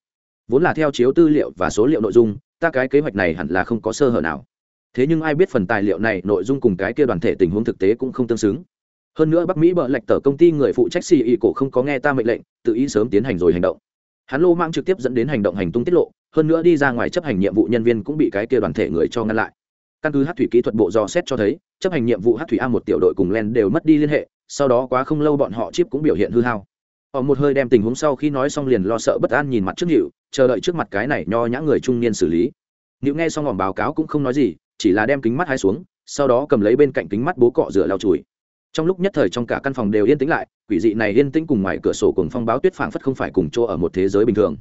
S1: Vốn là theo chiếu tư liệu và số liệu nội dung, ta cái kế hoạch này hẳn là không có sơ hở nào. Thế nhưng ai biết phần tài liệu này nội dung cùng cái kia đoàn thể tình huống thực tế cũng không tương xứng. Hơn nữa bắc mỹ bợ lệch tờ công ty người phụ trách xì ỉ cổ không có nghe ta mệnh lệnh, tự ý sớm tiến hành rồi hành động. Hắn lô mang trực tiếp dẫn đến hành động hành tung tiết lộ hơn nữa đi ra ngoài chấp hành nhiệm vụ nhân viên cũng bị cái kia đoàn thể người cho ngăn lại. Căn cứ hát thủy kỹ thuật bộ dò xét cho thấy, chấp hành nhiệm vụ hát thủy a một tiểu đội cùng len đều mất đi liên hệ, sau đó quá không lâu bọn họ chip cũng biểu hiện hư hao. Họ một hơi đem tình huống sau khi nói xong liền lo sợ bất an nhìn mặt trước nhịu chờ đợi trước mặt cái này nho nhã người trung niên xử lý. Nhịu nghe xong hòm báo cáo cũng không nói gì, chỉ là đem kính mắt hai xuống, sau đó cầm lấy bên cạnh kính mắt bố cọ rửa lau chùi. Trong lúc nhất thời trong cả căn phòng đều yên tĩnh lại, quỷ dị này yên tĩnh cùng ngoài cửa sổ cùng phong báo tuyết phảng phất không phải cùng chỗ ở một thế giới bình thường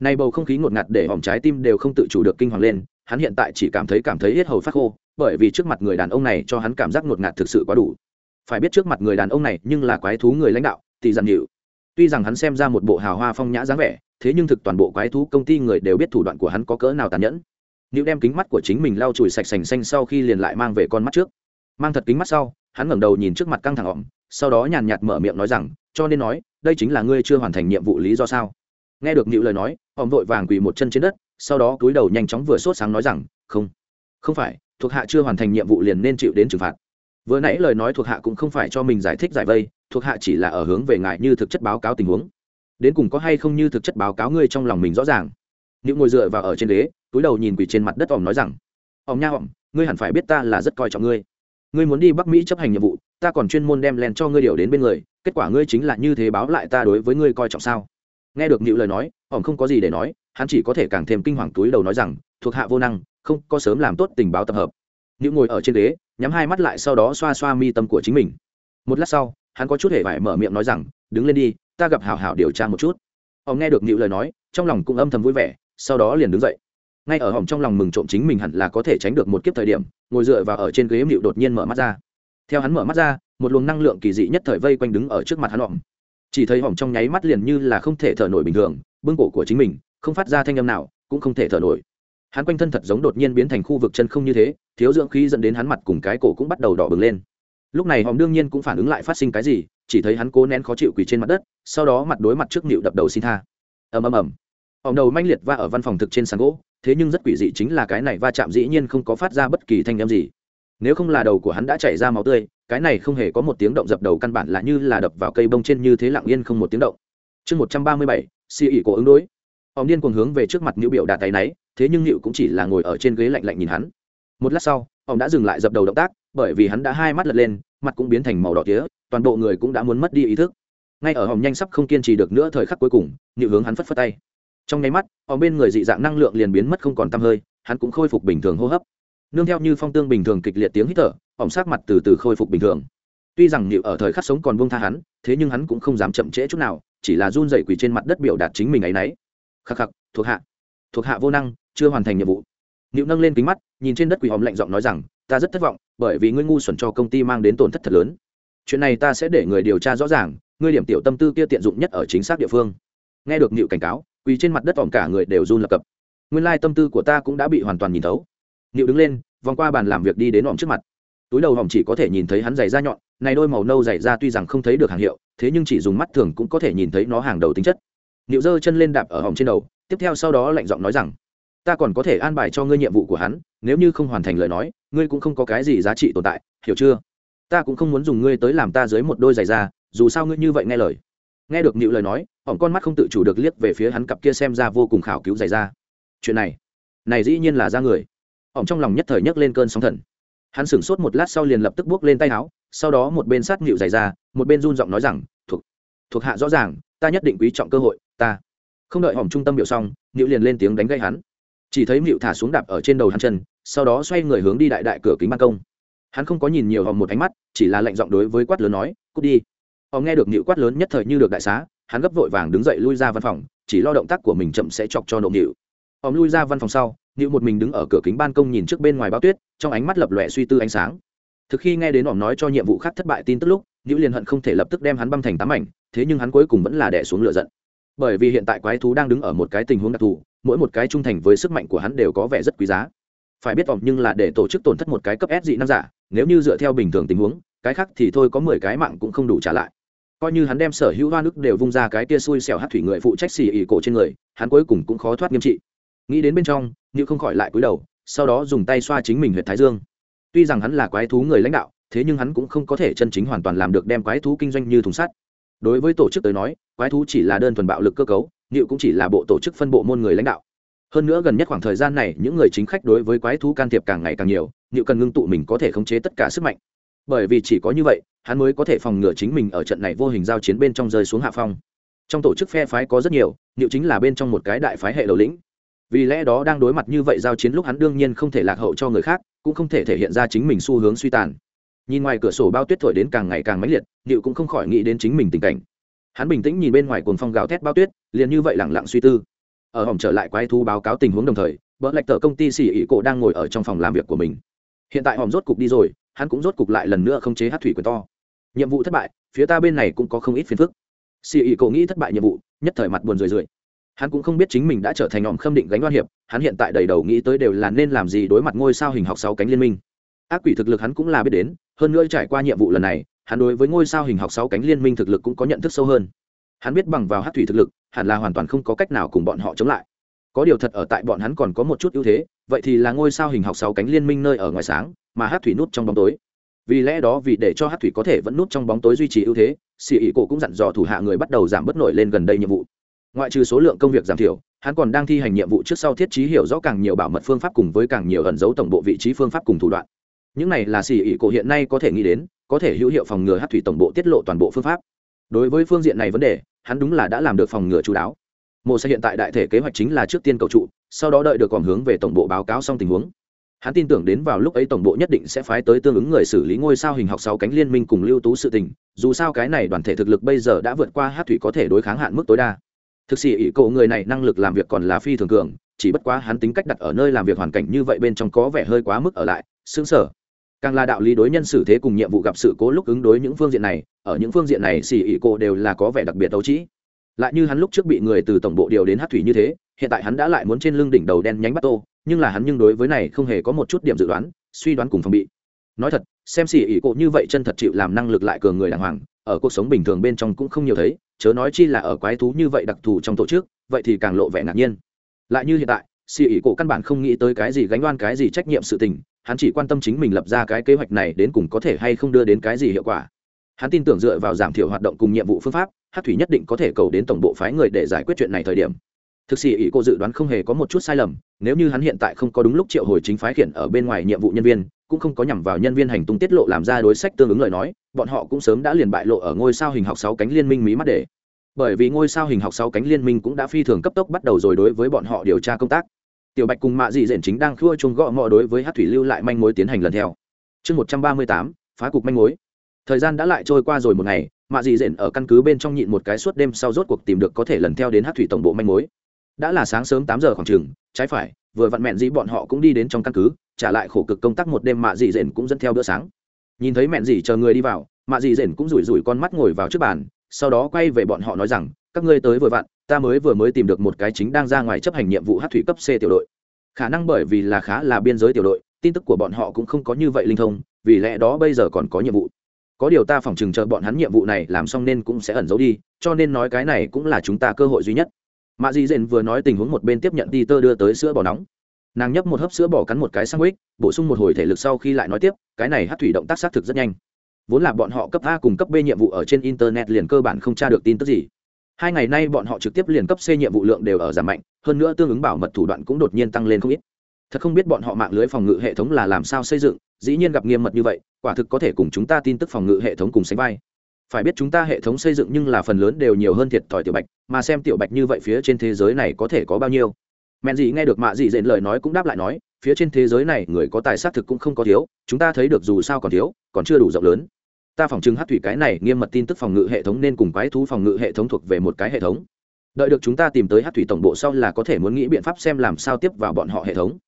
S1: nay bầu không khí ngột ngạt để hỏng trái tim đều không tự chủ được kinh hoàng lên, hắn hiện tại chỉ cảm thấy cảm thấy hết hầu phát khô, bởi vì trước mặt người đàn ông này cho hắn cảm giác ngột ngạt thực sự quá đủ. Phải biết trước mặt người đàn ông này nhưng là quái thú người lãnh đạo, thì dằn nhịu tuy rằng hắn xem ra một bộ hào hoa phong nhã dáng vẻ, thế nhưng thực toàn bộ quái thú công ty người đều biết thủ đoạn của hắn có cỡ nào tàn nhẫn. Nữu đem kính mắt của chính mình lau chùi sạch sành xanh sau khi liền lại mang về con mắt trước. Mang thật kính mắt sau, hắn ngẩng đầu nhìn trước mặt căng thẳng ỏm sau đó nhàn nhạt mở miệng nói rằng, cho nên nói, đây chính là ngươi chưa hoàn thành nhiệm vụ lý do sao? Nghe được Nữu lời nói ỏm vội vàng quỳ một chân trên đất, sau đó cúi đầu nhanh chóng vừa sốt sáng nói rằng, không không phải, thuộc hạ chưa hoàn thành nhiệm vụ liền nên chịu đến trừng phạt. Vừa nãy lời nói thuộc hạ cũng không phải cho mình giải thích giải vây, thuộc hạ chỉ là ở hướng về ngại như thực chất báo cáo tình huống. Đến cùng có hay không như thực chất báo cáo ngươi trong lòng mình rõ ràng? Nịu ngồi dựa vào ở trên ghế, túi đầu nhìn quỳ trên mặt đất ỏm nói rằng ỏm nha ỏm ngươi hẳn phải biết ta là rất coi trọng ngươi. Ngươi muốn đi bắc mỹ chấp hành nhiệm vụ, ta còn chuyên môn đem len cho ngươi điều đến bên người, kết quả ngươi chính là như thế báo lại ta đối với ngươi coi trọng sao? Nghe được nhịu lời nói ổng không có gì để nói, hắn chỉ có thể càng thêm kinh hoàng túi đầu nói rằng, thuộc hạ vô năng, không có sớm làm tốt tình báo tập hợp. Nhịu ngồi ở trên ghế, nhắm hai mắt lại sau đó xoa xoa mi tâm của chính mình. Một lát sau, hắn có chút hề vải mở miệng nói rằng, đứng lên đi, ta gặp hảo hảo điều tra một chút. Ông nghe được nhịu lời nói, trong lòng cũng âm thầm vui vẻ, sau đó liền đứng dậy. Ngay ở hỏng trong lòng mừng trộm chính mình hẳn là có thể tránh được một kiếp thời điểm, ngồi dựa vào ở trên ghế mịu đột nhiên mở mắt ra. Theo hắn mở mắt ra, một luồng năng lượng kỳ dị nhất thời vây quanh đứng ở trước mặt hắn hỏng chỉ thấy hỏng trong nháy mắt liền như là không thể thở nổi bình thường, bưng cổ của chính mình, không phát ra thanh âm nào, cũng không thể thở nổi. Hắn quanh thân thật giống đột nhiên biến thành khu vực chân không như thế, thiếu dưỡng khí dẫn đến hắn mặt cùng cái cổ cũng bắt đầu đỏ bừng lên. Lúc này hòm đương nhiên cũng phản ứng lại phát sinh cái gì, chỉ thấy hắn cố nén khó chịu quỳ trên mặt đất, sau đó mặt đối mặt trước nịu đập đầu xin tha. Ầm ầm ầm. Hòm đầu manh liệt va ở văn phòng thực trên sàn gỗ, thế nhưng rất quỷ dị chính là cái này va chạm dĩ nhiên không có phát ra bất kỳ thanh âm gì. Nếu không là đầu của hắn đã chảy ra máu tươi cái này không hề có một tiếng động dập đầu căn bản là như là đập vào cây bông trên như thế lặng yên không một tiếng động. Chương một trăm ba mươi bảy, si ỉ cổ ứng đối. Ông điên cuồng hướng về trước mặt nhữ biểu đạt tay náy, thế nhưng nhữ cũng chỉ là ngồi ở trên ghế lạnh lạnh nhìn hắn. Một lát sau, ông đã dừng lại dập đầu động tác, bởi vì hắn đã hai mắt lật lên, mặt cũng biến thành màu đỏ tía, toàn bộ người cũng đã muốn mất đi ý thức. Ngay ở hòm nhanh sắp không kiên trì được nữa thời khắc cuối cùng nhữ hướng hắn phất phất tay. Trong nháy mắt ở bên người dị dạng năng lượng liền biến mất không còn tăm hơi, hắn cũng khôi phục bình thường hô hấp nương theo như phong tương bình thường kịch liệt tiếng hít thở, ỏng sát mặt từ từ khôi phục bình thường. Tuy rằng nịu ở thời khắc sống còn buông tha hắn, thế nhưng hắn cũng không dám chậm trễ chút nào, chỉ là run dậy quỳ trên mặt đất biểu đạt chính mình ấ y n ấ y khắc khắc, thuộc hạ. Thuộc hạ vô năng, chưa hoàn thành nhiệm vụ. Nịu nâng lên kính mắt, nhìn trên đất quỳ hòm lạnh giọng nói rằng, ta rất thất vọng, bởi vì ngươi ngu xuẩn cho công ty mang đến tổn thất thật lớn. Chuyện này ta sẽ để người điều tra rõ ràng, ngươi điểm tiểu tâm tư kia tiện dụng nhất ở chính xác địa phương. Nghe được nịu cảnh cáo, quỳ trên mặt đất vòng cả người đều run lập cập. Nguyên lai tâm tư của ta cũng đã bị hoàn toàn nhìn thấu. Niệu đứng lên, vòng qua bàn làm việc đi đến hòm trước mặt. Túi đầu hòm chỉ có thể nhìn thấy hắn giày da nhọn, này đôi màu nâu giày da tuy rằng không thấy được hàng hiệu, thế nhưng chỉ dùng mắt thường cũng có thể nhìn thấy nó hàng đầu tính chất. Niệu giơ chân lên đạp ở hòm trên đầu, tiếp theo sau đó lạnh giọng nói rằng, ta còn có thể an bài cho ngươi nhiệm vụ của hắn, nếu như không hoàn thành lời nói, ngươi cũng không có cái gì giá trị tồn tại, hiểu chưa? Ta cũng không muốn dùng ngươi tới làm ta dưới một đôi giày da, dù sao ngươi như vậy nghe lời. Nghe được Niệu lời nói ỏng con mắt không tự chủ được liếc về phía hắn cặp kia xem ra vô cùng khảo cứu giày da. chuyện này này dĩ nhiên là ra người ỏng trong lòng nhất thời nhấc lên cơn sóng thần. Hắn sửng sốt một lát sau liền lập tức buốc lên tay áo, sau đó một bên sát nhịu dày ra, một bên run giọng nói rằng, thuộc thuộc hạ rõ ràng, ta nhất định quý trọng cơ hội, ta. Không đợi hỏng trung tâm biểu xong nhịu liền lên tiếng đánh gây hắn. Chỉ thấy nhịu thả xuống đạp ở trên đầu hắn chân, sau đó xoay người hướng đi đại đại cửa kính ban công. Hắn không có nhìn nhiều hòm một ánh mắt, chỉ là lệnh giọng đối với quát lớn nói, cút đi. Họ nghe được nhịu quát lớn nhất thời như được đại xá, hắn gấp vội vàng đứng dậy lui ra văn phòng, chỉ lo động tác của mình chậm sẽ chọc cho nộm nhịu ông lui ra văn phòng sau nịu một mình đứng ở cửa kính ban công nhìn trước bên ngoài bao tuyết, trong ánh mắt lập lòe suy tư ánh sáng. Thực khi nghe đến Óm nói cho nhiệm vụ khác thất bại tin tức lúc nịu liền hận không thể lập tức đem hắn băm thành tám ảnh thế nhưng hắn cuối cùng vẫn là đẻ xuống lựa giận. Bởi vì hiện tại quái thú đang đứng ở một cái tình huống đặc thù, mỗi một cái trung thành với sức mạnh của hắn đều có vẻ rất quý giá. Phải biết vọng nhưng là để tổ chức tổn thất một cái cấp s dị năng giả, nếu như dựa theo bình thường tình huống, cái khác thì thôi có mười cái mạng cũng không đủ trả lại. Coi như hắn đem sở hữu hoa nước đều vung ra cái tia xui xẻo hát thủy người phụ trách xì ỉ cổ trên người, hắn cuối cùng cũng khó thoát nghiêm trị nghĩ đến bên trong như không khỏi lại cúi đầu, sau đó dùng tay xoa chính mình huyện thái dương. Tuy rằng hắn là quái thú người lãnh đạo, thế nhưng hắn cũng không có thể chân chính hoàn toàn làm được đem quái thú kinh doanh như thùng sắt. Đối với tổ chức tới nói, quái thú chỉ là đơn thuần bạo lực cơ cấu nịu cũng chỉ là bộ tổ chức phân bộ môn người lãnh đạo. Hơn nữa gần nhất khoảng thời gian này, những người chính khách đối với quái thú can thiệp càng ngày càng nhiều nịu cần ngưng tụ mình có thể khống chế tất cả sức mạnh. Bởi vì chỉ có như vậy, hắn mới có thể phòng ngừa chính mình ở trận này vô hình giao chiến bên trong rơi xuống hạ phong. Trong tổ chức phe phái có rất nhiều liệu chính là bên trong một cái đại phái hệ đầu lĩnh vì lẽ đó đang đối mặt như vậy giao chiến lúc hắn đương nhiên không thể lạc hậu cho người khác, cũng không thể thể hiện ra chính mình xu hướng suy tàn. Nhìn ngoài cửa sổ bao tuyết thổi đến càng ngày càng mãnh liệt liệu cũng không khỏi nghĩ đến chính mình tình cảnh. Hắn bình tĩnh nhìn bên ngoài cuồng phong gào thét bao tuyết, liền như vậy lẳng lặng suy tư. Ở hỏng trở lại quái thú báo cáo tình huống đồng thời bỡ lạch tờ công ty xì ỉ cổ đang ngồi ở trong phòng làm việc của mình. Hiện tại hòm rốt cục đi rồi, hắn cũng rốt cục lại lần nữa không chế hát thủy quyền to. Nhiệm vụ thất bại, phía ta bên này cũng có không ít phiền phức. Xì ỉ cổ nghĩ thất bại nhiệm vụ, nhất thời mặt buồn rười rượi hắn cũng không biết chính mình đã trở thành ngọn khâm định gánh oan hiệp, hắn hiện tại đầy đầu nghĩ tới đều là nên làm gì đối mặt ngôi sao hình học sáu cánh liên minh. Ác quỷ thực lực hắn cũng là biết đến, hơn nữa trải qua nhiệm vụ lần này, hắn đối với ngôi sao hình học sáu cánh liên minh thực lực cũng có nhận thức sâu hơn. Hắn biết bằng vào hát thủy thực lực, hẳn là hoàn toàn không có cách nào cùng bọn họ chống lại. Có điều thật ở tại bọn hắn còn có một chút ưu thế, vậy thì là ngôi sao hình học sáu cánh liên minh nơi ở ngoài sáng, mà hát thủy nút trong bóng tối. Vì lẽ đó vì để cho hát thủy có thể vẫn nút trong bóng tối duy trì ưu thế, xì ỉ cổ cũng dặn dò thủ hạ người bắt đầu giảm bớt nổi lên gần đây nhiệm vụ ngoại trừ số lượng công việc giảm thiểu, hắn còn đang thi hành nhiệm vụ trước sau thiết trí hiểu rõ càng nhiều bảo mật phương pháp cùng với càng nhiều ẩn dấu tổng bộ vị trí phương pháp cùng thủ đoạn. Những này là xì ỉ cổ hiện nay có thể nghĩ đến, có thể hữu hiệu phòng ngừa hát thủy tổng bộ tiết lộ toàn bộ phương pháp. Đối với phương diện này vấn đề, hắn đúng là đã làm được phòng ngừa chú đáo. Mộ sẽ hiện tại đại thể kế hoạch chính là trước tiên cầu trụ, sau đó đợi được còn hướng về tổng bộ báo cáo xong tình huống. Hắn tin tưởng đến vào lúc ấy tổng bộ nhất định sẽ phái tới tương ứng người xử lý ngôi sao hình học sáu cánh liên minh cùng lưu tú sự tình, dù sao cái này đoàn thể thực lực bây giờ đã vượt qua hát thủy có thể đối kháng hạn mức tối đa thực sự ý cậu người này năng lực làm việc còn là phi thường cường, chỉ bất quá hắn tính cách đặt ở nơi làm việc hoàn cảnh như vậy bên trong có vẻ hơi quá mức ở lại xứng sở càng là đạo lý đối nhân xử thế cùng nhiệm vụ gặp sự cố lúc ứng đối những phương diện này, ở những phương diện này xì ỉ cô đều là có vẻ đặc biệt đấu trĩ lại như hắn lúc trước bị người từ tổng bộ điều đến hát thủy như thế, hiện tại hắn đã lại muốn trên lưng đỉnh đầu đen nhánh bắt tô, nhưng là hắn nhưng đối với này không hề có một chút điểm dự đoán, suy đoán cùng phòng bị. Nói thật, xem xì ỉ cô như vậy chân thật chịu làm năng lực lại cường người đàng hoàng, ở cuộc sống bình thường bên trong cũng không nhiều thấy chớ nói chi là ở quái thú như vậy đặc thù trong tổ chức, vậy thì càng lộ vẻ ngạc nhiên. Lại như hiện tại, xì ỉ cổ căn bản không nghĩ tới cái gì gánh đoan cái gì trách nhiệm sự tình, hắn chỉ quan tâm chính mình lập ra cái kế hoạch này đến cùng có thể hay không đưa đến cái gì hiệu quả. Hắn tin tưởng dựa vào giảm thiểu hoạt động cùng nhiệm vụ phương pháp hát thủy nhất định có thể cầu đến tổng bộ phái người để giải quyết chuyện này thời điểm. Thực sự ý cô dự đoán không hề có một chút sai lầm, nếu như hắn hiện tại không có đúng lúc triệu hồi chính phái khiển ở bên ngoài nhiệm vụ nhân viên, cũng không có nhằm vào nhân viên hành tung tiết lộ làm ra đối sách tương ứng lời nói bọn họ cũng sớm đã liền bại lộ ở ngôi sao hình học sáu cánh liên minh mí mắt để. Bởi vì ngôi sao hình học sáu cánh liên minh cũng đã phi thường cấp tốc bắt đầu rồi đối với bọn họ điều tra công tác. Tiểu bạch cùng mạ dị dện chính đang khua chung gõ ngọ đối với hát thủy lưu lại manh mối tiến hành lần theo. Chương một trăm ba mươi tám, phá cục manh mối. Thời gian đã lại trôi qua rồi một ngày, mạ dị dện ở căn cứ bên trong nhịn một cái suốt đêm sau rốt cuộc tìm được có thể lần theo đến hát thủy tổng bộ manh mối. Đã là sáng sớm tám giờ khoảng chừng, trái phải, vừa vặn mẹn dĩ bọn họ cũng đi đến trong căn cứ, trả lại khổ cực công tác một đêm mạ dị dện cũng dẫn theo bữa sáng nhìn thấy mẹn gì chờ người đi vào, mạ dị dện cũng rủi rủi con mắt ngồi vào trước bàn, sau đó quay về bọn họ nói rằng, các ngươi tới vừa vặn, ta mới vừa mới tìm được một cái chính đang ra ngoài chấp hành nhiệm vụ hát thủy cấp c tiểu đội. Khả năng bởi vì là khá là biên giới tiểu đội, tin tức của bọn họ cũng không có như vậy linh thông, vì lẽ đó bây giờ còn có nhiệm vụ. Có điều ta phỏng chừng chờ bọn hắn nhiệm vụ này làm xong nên cũng sẽ ẩn giấu đi, cho nên nói cái này cũng là chúng ta cơ hội duy nhất. Mạ dị dện vừa nói tình huống một bên tiếp nhận đi tơ đưa tới sữa bò nóng nàng nhấp một hớp sữa bỏ cắn một cái sang ích bổ sung một hồi thể lực sau khi lại nói tiếp, cái này hát thủy động tác xác thực rất nhanh. Vốn là bọn họ cấp a cùng cấp b nhiệm vụ ở trên internet liền cơ bản không tra được tin tức gì. Hai ngày nay bọn họ trực tiếp liền cấp c nhiệm vụ lượng đều ở giảm mạnh, hơn nữa tương ứng bảo mật thủ đoạn cũng đột nhiên tăng lên không ít. Thật không biết bọn họ mạng lưới phòng ngự hệ thống là làm sao xây dựng, dĩ nhiên gặp nghiêm mật như vậy, quả thực có thể cùng chúng ta tin tức phòng ngự hệ thống cùng sánh vai. Phải biết chúng ta hệ thống xây dựng nhưng là phần lớn đều nhiều hơn thiệt thòi tiểu bạch, mà xem tiểu bạch như vậy phía trên thế giới này có thể có bao nhiêu mẹn gì nghe được mạ dị dện lời nói cũng đáp lại nói, phía trên thế giới này người có tài xác thực cũng không có thiếu, chúng ta thấy được dù sao còn thiếu, còn chưa đủ rộng lớn. Ta phòng chứng hát thủy cái này nghiêm mật tin tức phòng ngự hệ thống nên cùng quái thú phòng ngự hệ thống thuộc về một cái hệ thống. Đợi được chúng ta tìm tới hát thủy tổng bộ sau là có thể muốn nghĩ biện pháp xem làm sao tiếp vào bọn họ hệ thống.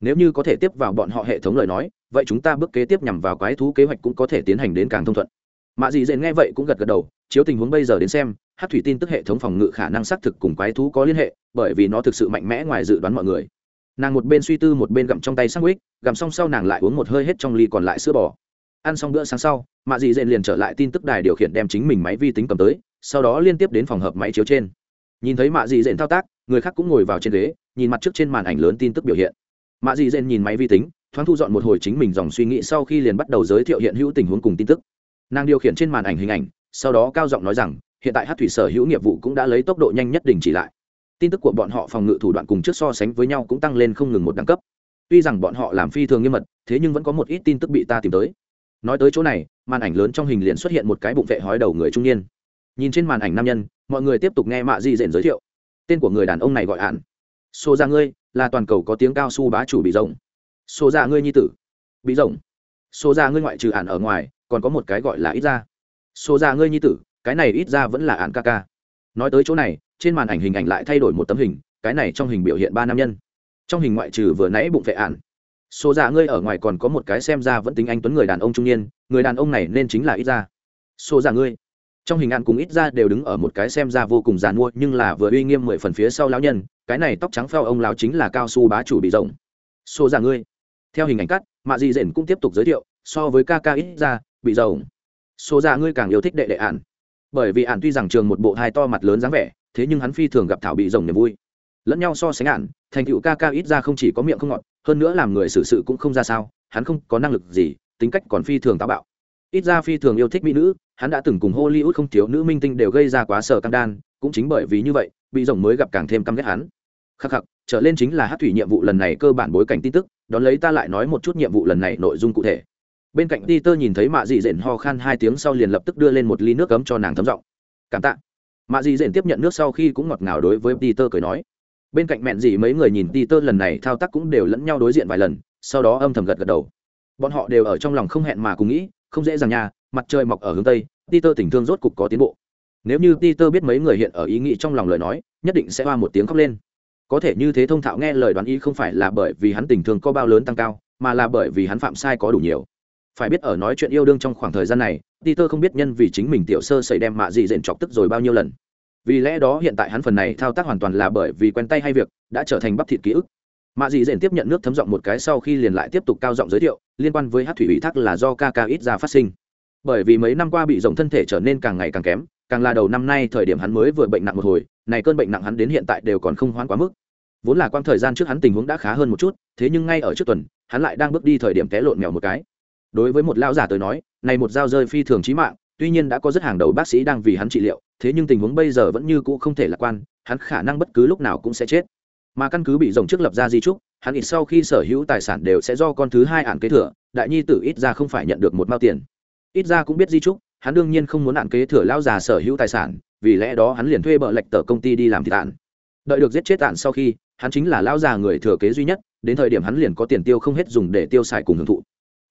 S1: Nếu như có thể tiếp vào bọn họ hệ thống lời nói, vậy chúng ta bước kế tiếp nhằm vào quái thú kế hoạch cũng có thể tiến hành đến càng thông thuận mạ dị dện nghe vậy cũng gật gật đầu, chiếu tình huống bây giờ đến xem, hát thủy tin tức hệ thống phòng ngự khả năng xác thực cùng quái thú có liên hệ, bởi vì nó thực sự mạnh mẽ ngoài dự đoán mọi người. Nàng một bên suy tư một bên gặm trong tay sang ích gặm xong sau nàng lại uống một hơi hết trong ly còn lại sữa bò. Ăn xong bữa sáng sau mạ dị dện liền trở lại tin tức đài điều khiển đem chính mình máy vi tính cầm tới, sau đó liên tiếp đến phòng hợp máy chiếu trên. Nhìn thấy mạ dị dện thao tác, người khác cũng ngồi vào trên ghế, nhìn mặt trước trên màn ảnh lớn tin tức biểu hiện. Mạ dị dện nhìn máy vi tính, thoáng thu dọn một hồi chính mình dòng suy nghĩ sau khi liền bắt đầu giới thiệu hiện hữu tình huống cùng tin tức nàng điều khiển trên màn ảnh hình ảnh, sau đó cao giọng nói rằng, hiện tại hát thủy sở hữu nghiệp vụ cũng đã lấy tốc độ nhanh nhất đình chỉ lại. Tin tức của bọn họ phòng ngự thủ đoạn cùng trước so sánh với nhau cũng tăng lên không ngừng một đẳng cấp. Tuy rằng bọn họ làm phi thường nghiêm mật, thế nhưng vẫn có một ít tin tức bị ta tìm tới. Nói tới chỗ này, màn ảnh lớn trong hình liền xuất hiện một cái bụng vệ hói đầu người trung niên. Nhìn trên màn ảnh nam nhân, mọi người tiếp tục nghe mạ di dện giới thiệu. Tên của người đàn ông này gọi hạn xô ra dạ ngươi, là toàn cầu có tiếng cao su bá chủ bị rồng xô ra dạ ngươi nhi tử. Bị rồng xô ra dạ ngươi ngoại trừ hạn ở ngoài còn có một cái gọi là ít ra. Xô ra dạ ngươi nhi tử, cái này ít ra vẫn là ạn ca ca. Nói tới chỗ này, trên màn ảnh hình ảnh lại thay đổi một tấm hình, cái này trong hình biểu hiện ba nam nhân. Trong hình ngoại trừ vừa nãy bụng vệ ạn số ra ngươi ở ngoài còn có một cái xem ra vẫn tính anh tuấn người đàn ông trung niên, người đàn ông này nên chính là ít ra. Số ra dạ ngươi. Trong hình ăn cùng ít ra đều đứng ở một cái xem ra vô cùng giàn mua nhưng là vừa uy nghiêm mười phần phía sau lão nhân, cái này tóc trắng phao ông lão chính là cao su bá chủ bị rộng. Số ra dạ ngươi. Theo hình ảnh cắt, mạ dị dện cũng tiếp tục giới thiệu, so với ca ca ít ra bị rộng số ra ngươi càng yêu thích đệ đệ ạn bởi vì ạn tuy rằng trường một bộ hai to mặt lớn dáng vẻ, thế nhưng hắn phi thường gặp thảo bị rồng niềm vui. Lẫn nhau so sánh ạn thành cựu ca ca ít ra không chỉ có miệng không ngọt, hơn nữa làm người xử sự cũng không ra sao, hắn không có năng lực gì, tính cách còn phi thường táo bạo. Ít ra phi thường yêu thích mỹ nữ, hắn đã từng cùng hollywood không thiếu nữ minh tinh đều gây ra quá sở căng đan, cũng chính bởi vì như vậy, bị rồng mới gặp càng thêm căm ghét hắn. Khắc khắc, trở lên chính là hát thủy nhiệm vụ lần này cơ bản bối cảnh tin tức, đón lấy ta lại nói một chút nhiệm vụ lần này nội dung cụ thể bên cạnh Peter nhìn thấy mạ dị dện ho khan hai tiếng sau liền lập tức đưa lên một ly nước cấm cho nàng thấm giọng. Cảm tạ. Mạ dị dện tiếp nhận nước sau khi cũng ngọt ngào đối với Peter cười nói. Bên cạnh mẹn gì mấy người nhìn Peter lần này thao tác cũng đều lẫn nhau đối diện vài lần, sau đó âm thầm gật gật đầu. Bọn họ đều ở trong lòng không hẹn mà cùng nghĩ, không dễ dàng nha, mặt trời mọc ở hướng tây, Peter tình thương rốt cục có tiến bộ. Nếu như Peter biết mấy người hiện ở ý nghĩ trong lòng lời nói, nhất định sẽ hoa một tiếng khóc lên. Có thể như thế thông thạo nghe lời đoán ý không phải là bởi vì hắn tình thương có bao lớn tăng cao, mà là bởi vì hắn phạm sai có đủ nhiều phải biết ở nói chuyện yêu đương trong khoảng thời gian này, Peter không biết nhân vì chính mình tiểu sơ xảy đem mạ Dị dện chọc tức rồi bao nhiêu lần. Vì lẽ đó hiện tại hắn phần này thao tác hoàn toàn là bởi vì quen tay hay việc, đã trở thành bắp thịt ký ức. Mạ dị dện tiếp nhận nước thấm giọng một cái sau khi liền lại tiếp tục cao giọng giới thiệu, liên quan với hát thủy ủy thác là do ca ca ít ra phát sinh. Bởi vì mấy năm qua bị rộng thân thể trở nên càng ngày càng kém, càng là đầu năm nay thời điểm hắn mới vừa bệnh nặng một hồi, này cơn bệnh nặng hắn đến hiện tại đều còn không hoãn quá mức. Vốn là quang thời gian trước hắn tình huống đã khá hơn một chút, thế nhưng ngay ở trước tuần, hắn lại đang bước đi thời điểm té lộn mèo một cái đối với một lão giả tới nói, này một dao rơi phi thường chí mạng, tuy nhiên đã có rất hàng đầu bác sĩ đang vì hắn trị liệu, thế nhưng tình huống bây giờ vẫn như cũ không thể lạc quan, hắn khả năng bất cứ lúc nào cũng sẽ chết. Mà căn cứ bị rồng trước lập ra di trúc, hắn ít sau khi sở hữu tài sản đều sẽ do con thứ hai ạn kế thừa, đại nhi tử ít ra không phải nhận được một mao tiền. Ít ra cũng biết di trúc, hắn đương nhiên không muốn ạn kế thừa lao già sở hữu tài sản, vì lẽ đó hắn liền thuê bợ lệch tờ công ty đi làm thịt tạn đợi được giết chết tạn sau khi, hắn chính là lao già người thừa kế duy nhất, đến thời điểm hắn liền có tiền tiêu không hết dùng để tiêu xài cùng hưởng thụ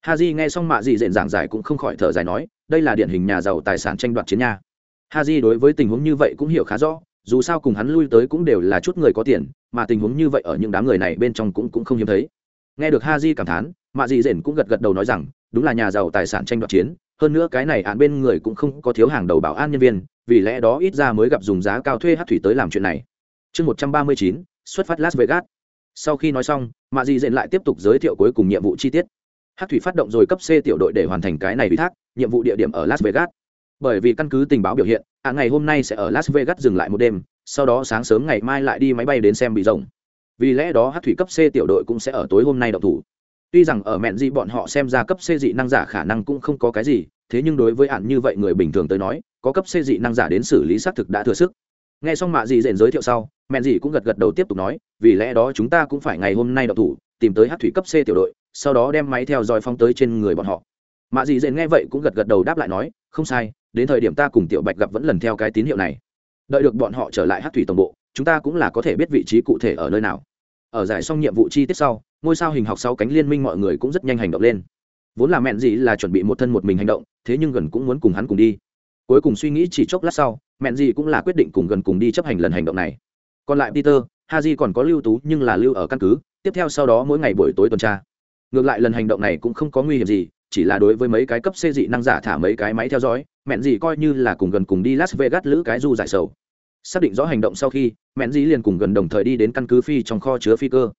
S1: ha di nghe xong mạ dị dện giảng giải cũng không khỏi thở dài nói, đây là điển hình nhà giàu tài sản tranh đoạt chiến nha. Ha di đối với tình huống như vậy cũng hiểu khá rõ, dù sao cùng hắn lui tới cũng đều là chút người có tiền, mà tình huống như vậy ở những đám người này bên trong cũng cũng không hiếm thấy. Nghe được ha di cảm thán, mạ dị dện cũng gật gật đầu nói rằng, đúng là nhà giàu tài sản tranh đoạt chiến, hơn nữa cái này án bên người cũng không có thiếu hàng đầu bảo an nhân viên, vì lẽ đó ít ra mới gặp dùng giá cao thuê hát thủy tới làm chuyện này. Chương một trăm ba mươi chín, xuất phát las vegas. Sau khi nói xong, mạ dị dện lại tiếp tục giới thiệu cuối cùng nhiệm vụ chi tiết hát thủy phát động rồi cấp c tiểu đội để hoàn thành cái này ủy thác, nhiệm vụ địa điểm ở las vegas. Bởi vì căn cứ tình báo biểu hiện à ngày hôm nay sẽ ở las vegas dừng lại một đêm, sau đó sáng sớm ngày mai lại đi máy bay đến xem bị rồng vì lẽ đó hát thủy cấp c tiểu đội cũng sẽ ở tối hôm nay đậu thủ. Tuy rằng ở mẹn dị bọn họ xem ra cấp c dị năng giả khả năng cũng không có cái gì, thế nhưng đối với ạn như vậy người bình thường tới nói, có cấp c dị năng giả đến xử lý xác thực đã thừa sức. Nghe xong mạ dị dện giới thiệu sau, mẹn dị cũng gật gật đầu tiếp tục nói, vì lẽ đó chúng ta cũng phải ngày hôm nay đậu thủ, tìm tới hát thủy cấp c tiểu đội sau đó đem máy theo dõi phóng tới trên người bọn họ. Mạ dị dện nghe vậy cũng gật gật đầu đáp lại nói, không sai, đến thời điểm ta cùng tiểu bạch gặp vẫn lần theo cái tín hiệu này. Đợi được bọn họ trở lại hát thủy tổng bộ, chúng ta cũng là có thể biết vị trí cụ thể ở nơi nào. Ở giải xong nhiệm vụ chi tiết sau, ngôi sao hình học sáu cánh liên minh mọi người cũng rất nhanh hành động lên. Vốn là mẹn gì là chuẩn bị một thân một mình hành động, thế nhưng gần cũng muốn cùng hắn cùng đi. Cuối cùng suy nghĩ chỉ chốc lát sau mẹn gì cũng là quyết định cùng gần cùng đi chấp hành lần hành động này. Còn lại peter, haji còn có lưu tú nhưng là lưu ở căn cứ, tiếp theo sau đó mỗi ngày buổi tối tuần tra ngược lại lần hành động này cũng không có nguy hiểm gì, chỉ là đối với mấy cái cấp xê dị năng giả thả mấy cái máy theo dõi, mẹn gì coi như là cùng gần cùng đi las vegas lữ cái du giải sầu. Xác định rõ hành động sau khi, mẹn gì liền cùng gần đồng thời đi đến căn cứ phi trong kho chứa phi cơ.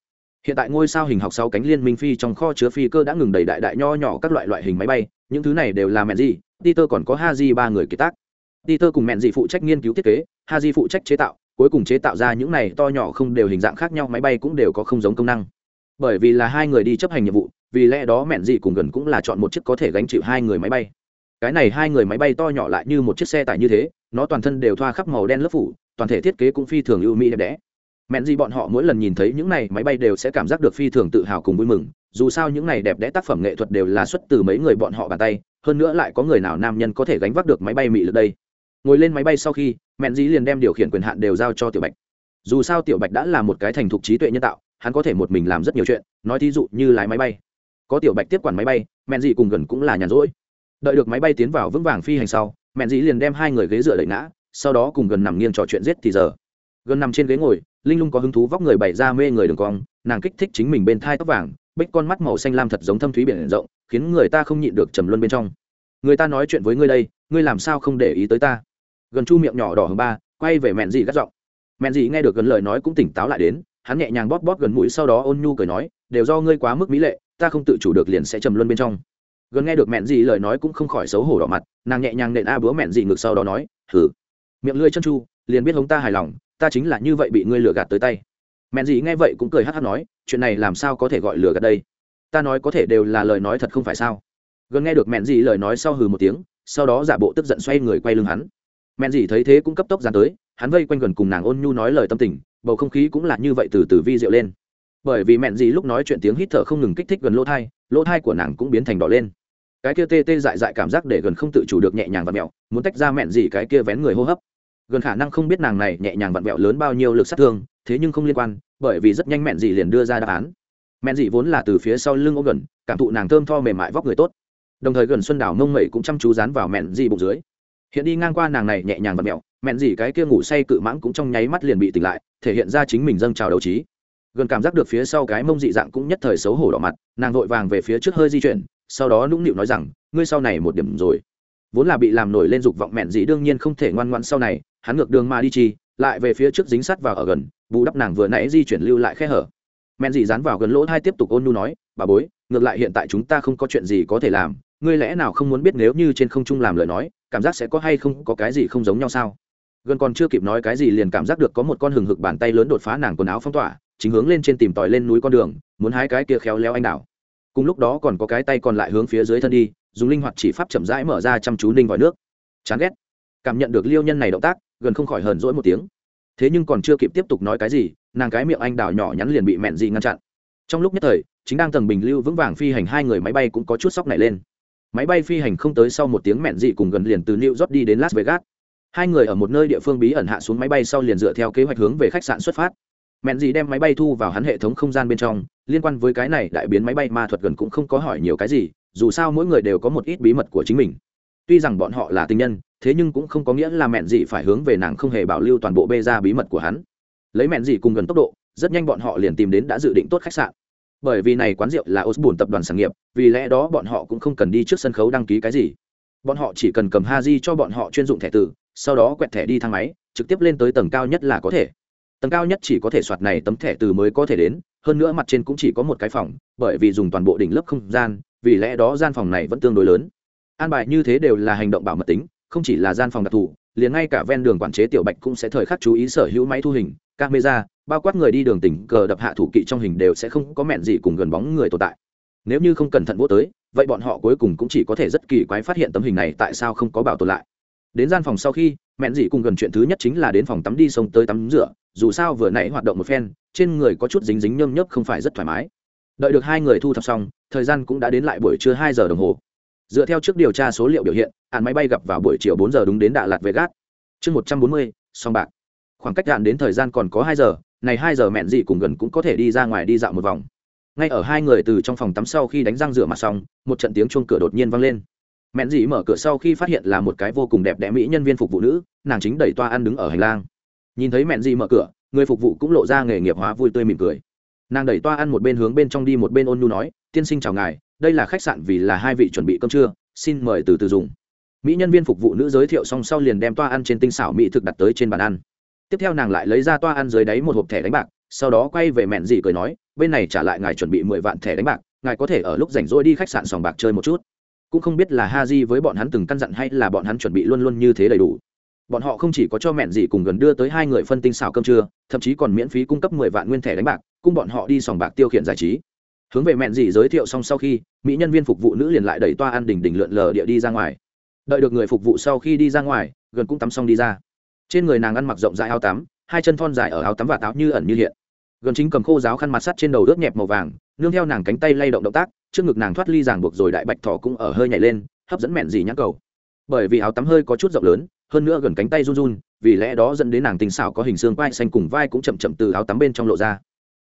S1: Hiện tại ngôi sao hình học sau cánh liên minh phi trong kho chứa phi cơ đã ngừng đầy đại đại nho nhỏ các loại loại hình máy bay, những thứ này đều là mẹn gì, peter còn có ha di ba người kế tác. Peter cùng mẹn gì phụ trách nghiên cứu thiết kế ha di phụ trách chế tạo, cuối cùng chế tạo ra những này to nhỏ không đều hình dạng khác nhau máy bay cũng đều có không giống công năng bởi vì là hai người đi chấp hành nhiệm vụ, vì lẽ đó mẹn gì cùng gần cũng là chọn một chiếc có thể gánh chịu hai người máy bay. Cái này hai người máy bay to nhỏ lại như một chiếc xe tải như thế, nó toàn thân đều thoa khắp màu đen lớp phủ, toàn thể thiết kế cũng phi thường ưu mỹ đẹp đẽ. Mẹn gì bọn họ mỗi lần nhìn thấy những này máy bay đều sẽ cảm giác được phi thường tự hào cùng vui mừng, dù sao những này đẹp đẽ tác phẩm nghệ thuật đều là xuất từ mấy người bọn họ bàn tay, hơn nữa lại có người nào nam nhân có thể gánh vác được máy bay mị lực đây. Ngồi lên máy bay sau khi, mẹn dĩ liền đem điều khiển quyền hạn đều giao cho tiểu bạch. Dù sao tiểu bạch đã là một cái thành thục trí tuệ nhân tạo hắn có thể một mình làm rất nhiều chuyện, nói thí dụ như lái máy bay. Có tiểu bạch tiếp quản máy bay, mẹn dị cùng gần cũng là nhàn rỗi. Đợi được máy bay tiến vào vững vàng phi hành sau, mẹn dị liền đem hai người ghế dựa đẩy ngã, sau đó cùng gần nằm nghiêng trò chuyện giết thì giờ. Gần nằm trên ghế ngồi, linh lung có hứng thú vóc người bày ra mê người đường cong, nàng kích thích chính mình bên thai tóc vàng, bích con mắt màu xanh lam thật giống thâm thúy biển rộng, khiến người ta không nhịn được trầm luân bên trong. Người ta nói chuyện với ngươi đây, ngươi làm sao không để ý tới ta? Gần chu miệng nhỏ đỏ hơn ba, quay về mẹn dị gắt giọng. Mẹn dị nghe được gần lời nói cũng tỉnh táo lại đến hắn nhẹ nhàng bóp bóp gần mũi sau đó ôn nhu cười nói, đều do ngươi quá mức mỹ lệ, ta không tự chủ được liền sẽ trầm luân bên trong. Gần nghe được mẹn dị lời nói cũng không khỏi xấu hổ đỏ mặt, nàng nhẹ nhàng nện a búa mẹn dị ngược sau đó nói thử miệng lưỡi chân chu, liền biết hống ta hài lòng, ta chính là như vậy bị ngươi lừa gạt tới tay. Mẹn dị nghe vậy cũng cười hát hát nói, chuyện này làm sao có thể gọi lừa gạt đây? Ta nói có thể đều là lời nói thật không phải sao? Gần nghe được mẹn dị lời nói sau hừ một tiếng, sau đó giả bộ tức giận xoay người quay lưng hắn. Mẹn dị thấy thế cũng cấp tốc dán tới, hắn vây quanh gần cùng nàng ôn nhu nói lời tâm tình bầu không khí cũng là như vậy từ từ vi diệu lên. Bởi vì mẹn dì lúc nói chuyện tiếng hít thở không ngừng kích thích gần lỗ thai lỗ thai của nàng cũng biến thành đỏ lên. Cái kia tê tê dại dại cảm giác để gần không tự chủ được nhẹ nhàng và mẹo, muốn tách ra mẹn dì cái kia vén người hô hấp. Gần khả năng không biết nàng này nhẹ nhàng vặn vẹo lớn bao nhiêu lực sát thương, thế nhưng không liên quan, bởi vì rất nhanh mẹn dị liền đưa ra đáp án. Mẹn dị vốn là từ phía sau lưng ô gần, cảm thụ nàng thơm tho mềm mại vóc người tốt. Đồng thời gần xuân đảo mông mẩy cũng chăm chú dán vào mẹn dị bụng dưới. Hiện đi ngang qua nàng này nhẹ nhàng và mẹo mẹn gì cái kia ngủ say cự mãng cũng trong nháy mắt liền bị tỉnh lại, thể hiện ra chính mình dâng trào đấu trí. Gần cảm giác được phía sau cái mông dị dạng cũng nhất thời xấu hổ đỏ mặt, nàng vội vàng về phía trước hơi di chuyển, sau đó nũng nịu nói rằng, ngươi sau này một điểm rồi. Vốn là bị làm nổi lên dục vọng mẹn dị đương nhiên không thể ngoan ngoãn sau này, hắn ngược đường mà đi chi, lại về phía trước dính sắt vào ở gần, bù đắp nàng vừa nãy di chuyển lưu lại khe hở. Mẹn dị dán vào gần lỗ hai tiếp tục ôn nu nói, bà bối, ngược lại hiện tại chúng ta không có chuyện gì có thể làm, ngươi lẽ nào không muốn biết nếu như trên không trung làm lời nói, cảm giác sẽ có hay không có cái gì không giống nhau sao? Gần còn chưa kịp nói cái gì liền cảm giác được có một con hừng hực bàn tay lớn đột phá nàng quần áo phong tỏa, chính hướng lên trên tìm tòi lên núi con đường, muốn hái cái kia khéo léo anh đảo cùng lúc đó còn có cái tay còn lại hướng phía dưới thân đi, dùng linh hoạt chỉ pháp chậm rãi mở ra chăm chú ninh vòi nước. Chán ghét. Cảm nhận được liêu nhân này động tác, gần không khỏi hờn rỗi một tiếng. Thế nhưng còn chưa kịp tiếp tục nói cái gì, nàng cái miệng anh đào nhỏ nhắn liền bị mẹn dị ngăn chặn. Trong lúc nhất thời, chính đang tầng bình lưu vững vàng phi hành hai người máy bay cũng có chút sóc này lên. Máy bay phi hành không tới sau một tiếng mẹn dị cùng gần liền từ new york đi đến las vegas hai người ở một nơi địa phương bí ẩn hạ xuống máy bay sau liền dựa theo kế hoạch hướng về khách sạn xuất phát. Mẹn gì đem máy bay thu vào hắn hệ thống không gian bên trong, liên quan với cái này đại biến máy bay ma thuật gần cũng không có hỏi nhiều cái gì, dù sao mỗi người đều có một ít bí mật của chính mình. Tuy rằng bọn họ là tình nhân, thế nhưng cũng không có nghĩa là mẹn gì phải hướng về nàng không hề bảo lưu toàn bộ bê ra bí mật của hắn. Lấy mẹn gì cùng gần tốc độ, rất nhanh bọn họ liền tìm đến đã dự định tốt khách sạn. Bởi vì này quán rượu là osborne tập đoàn sản nghiệp, vì lẽ đó bọn họ cũng không cần đi trước sân khấu đăng ký cái gì. Bọn họ chỉ cần cầm ha di cho bọn họ chuyên dụng thẻ tử sau đó quẹt thẻ đi thang máy, trực tiếp lên tới tầng cao nhất là có thể. Tầng cao nhất chỉ có thể soạt này tấm thẻ từ mới có thể đến, hơn nữa mặt trên cũng chỉ có một cái phòng, bởi vì dùng toàn bộ đỉnh lớp không gian, vì lẽ đó gian phòng này vẫn tương đối lớn. An bài như thế đều là hành động bảo mật tính, không chỉ là gian phòng đặc thù, liền ngay cả ven đường quản chế tiểu bạch cũng sẽ thời khắc chú ý sở hữu máy thu hình, camera, bao quát người đi đường tỉnh, cờ đập hạ thủ kỵ trong hình đều sẽ không có mẹn gì cùng gần bóng người tồn tại. Nếu như không cẩn thận vô tới, vậy bọn họ cuối cùng cũng chỉ có thể rất kỳ quái phát hiện tấm hình này tại sao không có bảo tồn lại đến gian phòng sau khi, mẹn dị cùng gần chuyện thứ nhất chính là đến phòng tắm đi sông tới tắm rửa, dù sao vừa nãy hoạt động một phen, trên người có chút dính dính nhơm nhớp không phải rất thoải mái. Đợi được hai người thu thập xong, thời gian cũng đã đến lại buổi trưa hai giờ đồng hồ. Dựa theo trước điều tra số liệu biểu hiện, hạn máy bay gặp vào buổi chiều bốn giờ đúng đến đà lạt vegas. Chương một trăm bốn mươi, song bạc. Khoảng cách hạn đến thời gian còn có hai giờ, này hai giờ mẹn dị cùng gần cũng có thể đi ra ngoài đi dạo một vòng. Ngay ở hai người từ trong phòng tắm sau khi đánh răng rửa mặt xong, một trận tiếng chuông cửa đột nhiên vang lên mẹn dị mở cửa sau khi phát hiện là một cái vô cùng đẹp đẽ mỹ nhân viên phục vụ nữ, nàng chính đẩy toa ăn đứng ở hành lang. Nhìn thấy mẹn dị mở cửa, người phục vụ cũng lộ ra nghề nghiệp hóa vui tươi mỉm cười. Nàng đẩy toa ăn một bên hướng bên trong đi một bên ôn nhu nói, tiên sinh chào ngài, đây là khách sạn vì là hai vị chuẩn bị cơm trưa, xin mời từ từ dùng. Mỹ nhân viên phục vụ nữ giới thiệu xong sau liền đem toa ăn trên tinh xảo mỹ thực đặt tới trên bàn ăn. Tiếp theo nàng lại lấy ra toa ăn dưới đáy một hộp thẻ đánh bạc, sau đó quay về mẹn dị cười nói, bên này trả lại ngài chuẩn bị mười vạn thẻ đánh bạc, ngài có thể ở lúc rảnh rỗi đi khách sạn sòng bạc chơi một chút cũng không biết là ha di với bọn hắn từng căn dặn hay là bọn hắn chuẩn bị luôn luôn như thế đầy đủ. Bọn họ không chỉ có cho mẹn gì cùng gần đưa tới hai người phân tinh xảo cơm trưa, thậm chí còn miễn phí cung cấp mười vạn nguyên thẻ đánh bạc, cùng bọn họ đi sòng bạc tiêu khiển giải trí. Hướng về mẹn gì giới thiệu xong sau khi, mỹ nhân viên phục vụ nữ liền lại đẩy toa ăn đỉnh đỉnh lượn lờ địa đi ra ngoài. Đợi được người phục vụ sau khi đi ra ngoài, gần cũng tắm xong đi ra. Trên người nàng ăn mặc rộng rãi áo tắm, hai chân thon dài ở áo tắm và táo như ẩn như hiện. Gần chính cầm khô giáo khăn mặt sắt trên đầu ướt nhẹp màu vàng, nương theo nàng cánh tay lay động động tác trước ngực nàng thoát ly ràng buộc rồi đại bạch thỏ cũng ở hơi nhảy lên, hấp dẫn mẹn dì nhãn cầu. Bởi vì áo tắm hơi có chút rộng lớn, hơn nữa gần cánh tay run run, vì lẽ đó dẫn đến nàng tình xảo có hình xương vai xanh cùng vai cũng chậm chậm từ áo tắm bên trong lộ ra.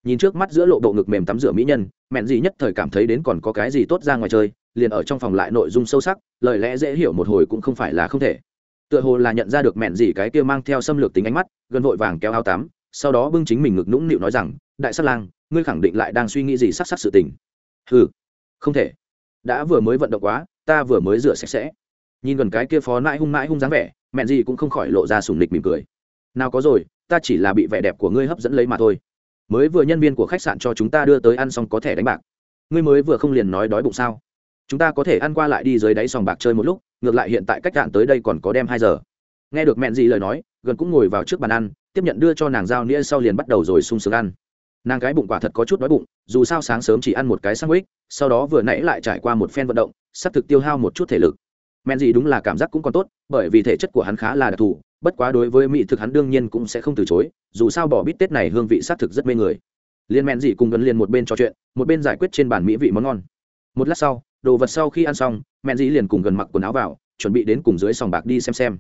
S1: Nhìn trước mắt giữa lộ bộ ngực mềm tắm rửa mỹ nhân, mẹn dì nhất thời cảm thấy đến còn có cái gì tốt ra ngoài chơi, liền ở trong phòng lại nội dung sâu sắc, lời lẽ dễ hiểu một hồi cũng không phải là không thể. Tựa hồ là nhận ra được mẹn dì cái kia mang theo xâm lược tính ánh mắt gần vội vàng kéo áo tắm, sau đó bưng chính mình ngực nũng nịu nói rằng, đại sát lang, ngươi khẳng định lại đang suy nghĩ gì sắc sắc sự tình? Hừ không thể. Đã vừa mới vận động quá, ta vừa mới rửa sạch sẽ. Nhìn gần cái kia phó nãi hung mãi hung dáng vẻ, mẹ gì cũng không khỏi lộ ra sùng lịch mỉm cười. Nào có rồi, ta chỉ là bị vẻ đẹp của ngươi hấp dẫn lấy mà thôi. Mới vừa nhân viên của khách sạn cho chúng ta đưa tới ăn xong có thể đánh bạc. Ngươi mới vừa không liền nói đói bụng sao? Chúng ta có thể ăn qua lại đi dưới đáy sòng bạc chơi một lúc, ngược lại hiện tại cách cạn tới đây còn có đem hai giờ. Nghe được mẹn gì lời nói, gần cũng ngồi vào trước bàn ăn, tiếp nhận đưa cho nàng dao nĩa sau liền bắt đầu rồi sung sướng ăn nàng cái bụng quả thật có chút đói bụng, dù sao sáng sớm chỉ ăn một cái sandwich, sau đó vừa nãy lại trải qua một phen vận động, sắp thực tiêu hao một chút thể lực. Men gì đúng là cảm giác cũng còn tốt, bởi vì thể chất của hắn khá là đặc thù, bất quá đối với mỹ thực hắn đương nhiên cũng sẽ không từ chối, dù sao bỏ bít tết này hương vị xác thực rất mê người. Liên men gì cùng gần liền một bên trò chuyện, một bên giải quyết trên bàn mỹ vị món ngon. Một lát sau, đồ vật sau khi ăn xong men gì liền cùng gần mặc quần áo vào, chuẩn bị đến cùng dưới sòng bạc đi xem xem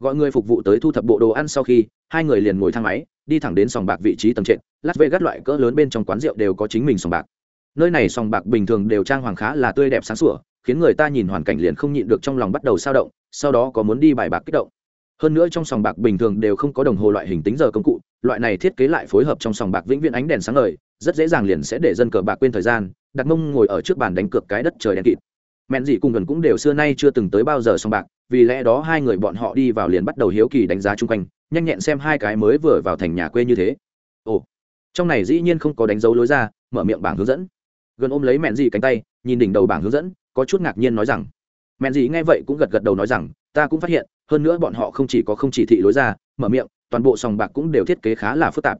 S1: gọi người phục vụ tới thu thập bộ đồ ăn sau khi, hai người liền ngồi thang máy, đi thẳng đến sòng bạc vị trí tầng trệt, las gắt loại cỡ lớn bên trong quán rượu đều có chính mình sòng bạc. Nơi này sòng bạc bình thường đều trang hoàng khá là tươi đẹp sáng sủa, khiến người ta nhìn hoàn cảnh liền không nhịn được trong lòng bắt đầu sao động, sau đó có muốn đi bài bạc kích động. Hơn nữa trong sòng bạc bình thường đều không có đồng hồ loại hình tính giờ công cụ, loại này thiết kế lại phối hợp trong sòng bạc vĩnh viễn ánh đèn sáng ngời, rất dễ dàng liền sẽ để dân cờ bạc quên thời gian, đặt mông ngồi ở trước bàn đánh cược cái đất trời đen kịt mẹn dị cùng gần cũng đều xưa nay chưa từng tới bao giờ sòng bạc, vì lẽ đó hai người bọn họ đi vào liền bắt đầu hiếu kỳ đánh giá chung quanh, nhanh nhẹn xem hai cái mới vừa vào thành nhà quê như thế. Ồ, trong này dĩ nhiên không có đánh dấu lối ra, mở miệng bảng hướng dẫn. Gần ôm lấy mẹn dị cánh tay, nhìn đỉnh đầu bảng hướng dẫn, có chút ngạc nhiên nói rằng, mẹn dị nghe vậy cũng gật gật đầu nói rằng, ta cũng phát hiện, hơn nữa bọn họ không chỉ có không chỉ thị lối ra, mở miệng, toàn bộ sòng bạc cũng đều thiết kế khá là phức tạp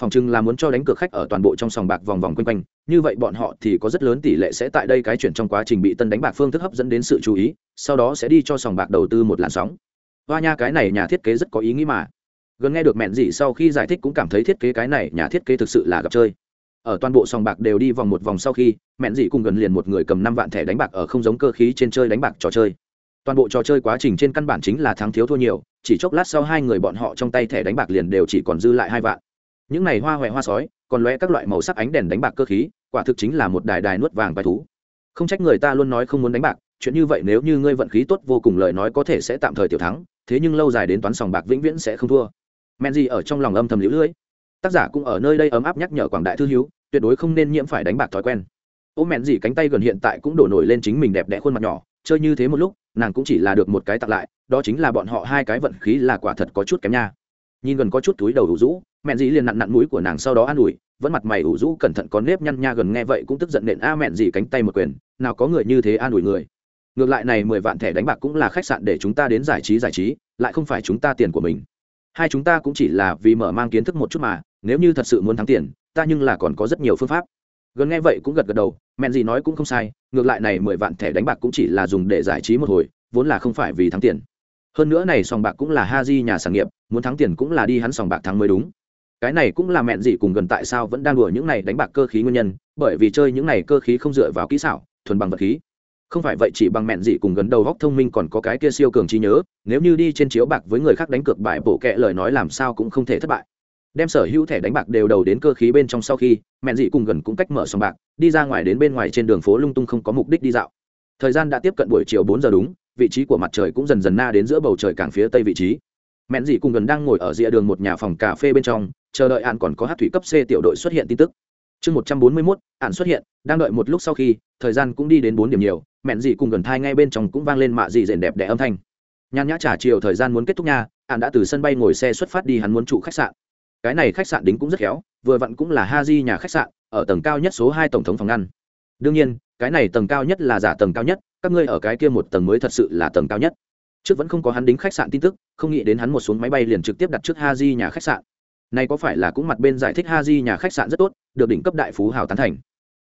S1: phòng trưng là muốn cho đánh cược khách ở toàn bộ trong sòng bạc vòng vòng quanh quanh. Như vậy bọn họ thì có rất lớn tỷ lệ sẽ tại đây cái chuyển trong quá trình bị tân đánh bạc phương thức hấp dẫn đến sự chú ý, sau đó sẽ đi cho sòng bạc đầu tư một làn sóng. Hoa nha cái này nhà thiết kế rất có ý nghĩ mà. Gần nghe được mẹn gì sau khi giải thích cũng cảm thấy thiết kế cái này nhà thiết kế thực sự là gặp chơi. Ở toàn bộ sòng bạc đều đi vòng một vòng sau khi, mẹn dị cùng gần liền một người cầm năm vạn thẻ đánh bạc ở không giống cơ khí trên chơi đánh bạc trò chơi. Toàn bộ trò chơi quá trình trên căn bản chính là thắng thiếu thua nhiều, chỉ chốc lát sau hai người bọn họ trong tay thẻ đánh bạc liền đều chỉ còn dư lại hai vạn những này hoa hoẹ hoa sói, còn lóe các loại màu sắc ánh đèn đánh bạc cơ khí, quả thực chính là một đài đài nuốt vàng bài thú. Không trách người ta luôn nói không muốn đánh bạc, chuyện như vậy nếu như ngươi vận khí tốt vô cùng lời nói có thể sẽ tạm thời tiểu thắng, thế nhưng lâu dài đến toán sòng bạc vĩnh viễn sẽ không thua. Men gì ở trong lòng âm thầm lũ lưỡi tác giả cũng ở nơi đây ấm áp nhắc nhở quảng đại thư hiếu, tuyệt đối không nên nhiễm phải đánh bạc thói quen. Ô mẹn gì cánh tay gần hiện tại cũng đổ nổi lên chính mình đẹp đẽ khuôn mặt nhỏ, chơi như thế một lúc, nàng cũng chỉ là được một cái tặng lại, đó chính là bọn họ hai cái vận khí là quả thật có chút kém nha. Nhìn gần có chút túi đầu đủ rũ mẹn dì liền nặn nặn mũi của nàng sau đó an ủi, vẫn mặt mày ủ rũ cẩn thận có nếp nhăn nha gần nghe vậy cũng tức giận nện a mẹn dì cánh tay một quyền, nào có người như thế an ủi người. Ngược lại này mười vạn thẻ đánh bạc cũng là khách sạn để chúng ta đến giải trí giải trí, lại không phải chúng ta tiền của mình. Hai chúng ta cũng chỉ là vì mở mang kiến thức một chút mà, nếu như thật sự muốn thắng tiền, ta nhưng là còn có rất nhiều phương pháp. Gần nghe vậy cũng gật gật đầu, mẹn gì nói cũng không sai, ngược lại này mười vạn thẻ đánh bạc cũng chỉ là dùng để giải trí một hồi, vốn là không phải vì thắng tiền. Hơn nữa này sòng bạc cũng là ha di nhà sản nghiệp, muốn thắng tiền cũng là đi hắn sòng bạc thắng mới đúng cái này cũng là mẹn gì cùng gần tại sao vẫn đang đùa những này đánh bạc cơ khí nguyên nhân, bởi vì chơi những này cơ khí không dựa vào kỹ xảo, thuần bằng vật khí. Không phải vậy chỉ bằng mẹn gì cùng gần đầu góc thông minh còn có cái kia siêu cường trí nhớ, nếu như đi trên chiếu bạc với người khác đánh cược bại bổ kệ lời nói làm sao cũng không thể thất bại. Đem sở hữu thẻ đánh bạc đều đầu đến cơ khí bên trong sau khi, mẹn dị cùng gần cũng cách mở sòng bạc, đi ra ngoài đến bên ngoài trên đường phố lung tung không có mục đích đi dạo. Thời gian đã tiếp cận buổi chiều bốn giờ đúng, vị trí của mặt trời cũng dần dần na đến giữa bầu trời càng phía tây vị trí mẹn dị cùng gần đang ngồi ở rìa đường một nhà phòng cà phê bên trong, chờ đợi ạn còn có hát thủy cấp c tiểu đội xuất hiện tin tức. Chương một trăm bốn mươi mốt ạn xuất hiện, đang đợi một lúc sau khi, thời gian cũng đi đến bốn điểm nhiều, mẹn dị cùng gần thai ngay bên trong cũng vang lên mạ dị rền đẹp đẽ âm thanh. Nhàn nhã trả chiều thời gian muốn kết thúc nha ạn đã từ sân bay ngồi xe xuất phát đi, hắn muốn trụ khách sạn. Cái này khách sạn đính cũng rất khéo, vừa vặn cũng là ha di nhà khách sạn, ở tầng cao nhất số hai tổng thống phòng ngăn. Đương nhiên, cái này tầng cao nhất là giả tầng cao nhất, các ngươi ở cái kia một tầng mới thật sự là tầng cao nhất trước vẫn không có hắn đính khách sạn tin tức, không nghĩ đến hắn một xuống máy bay liền trực tiếp đặt trước ha di nhà khách sạn. Này có phải là cũng mặt bên giải thích ha di nhà khách sạn rất tốt, được đỉnh cấp đại phú hào tán thành.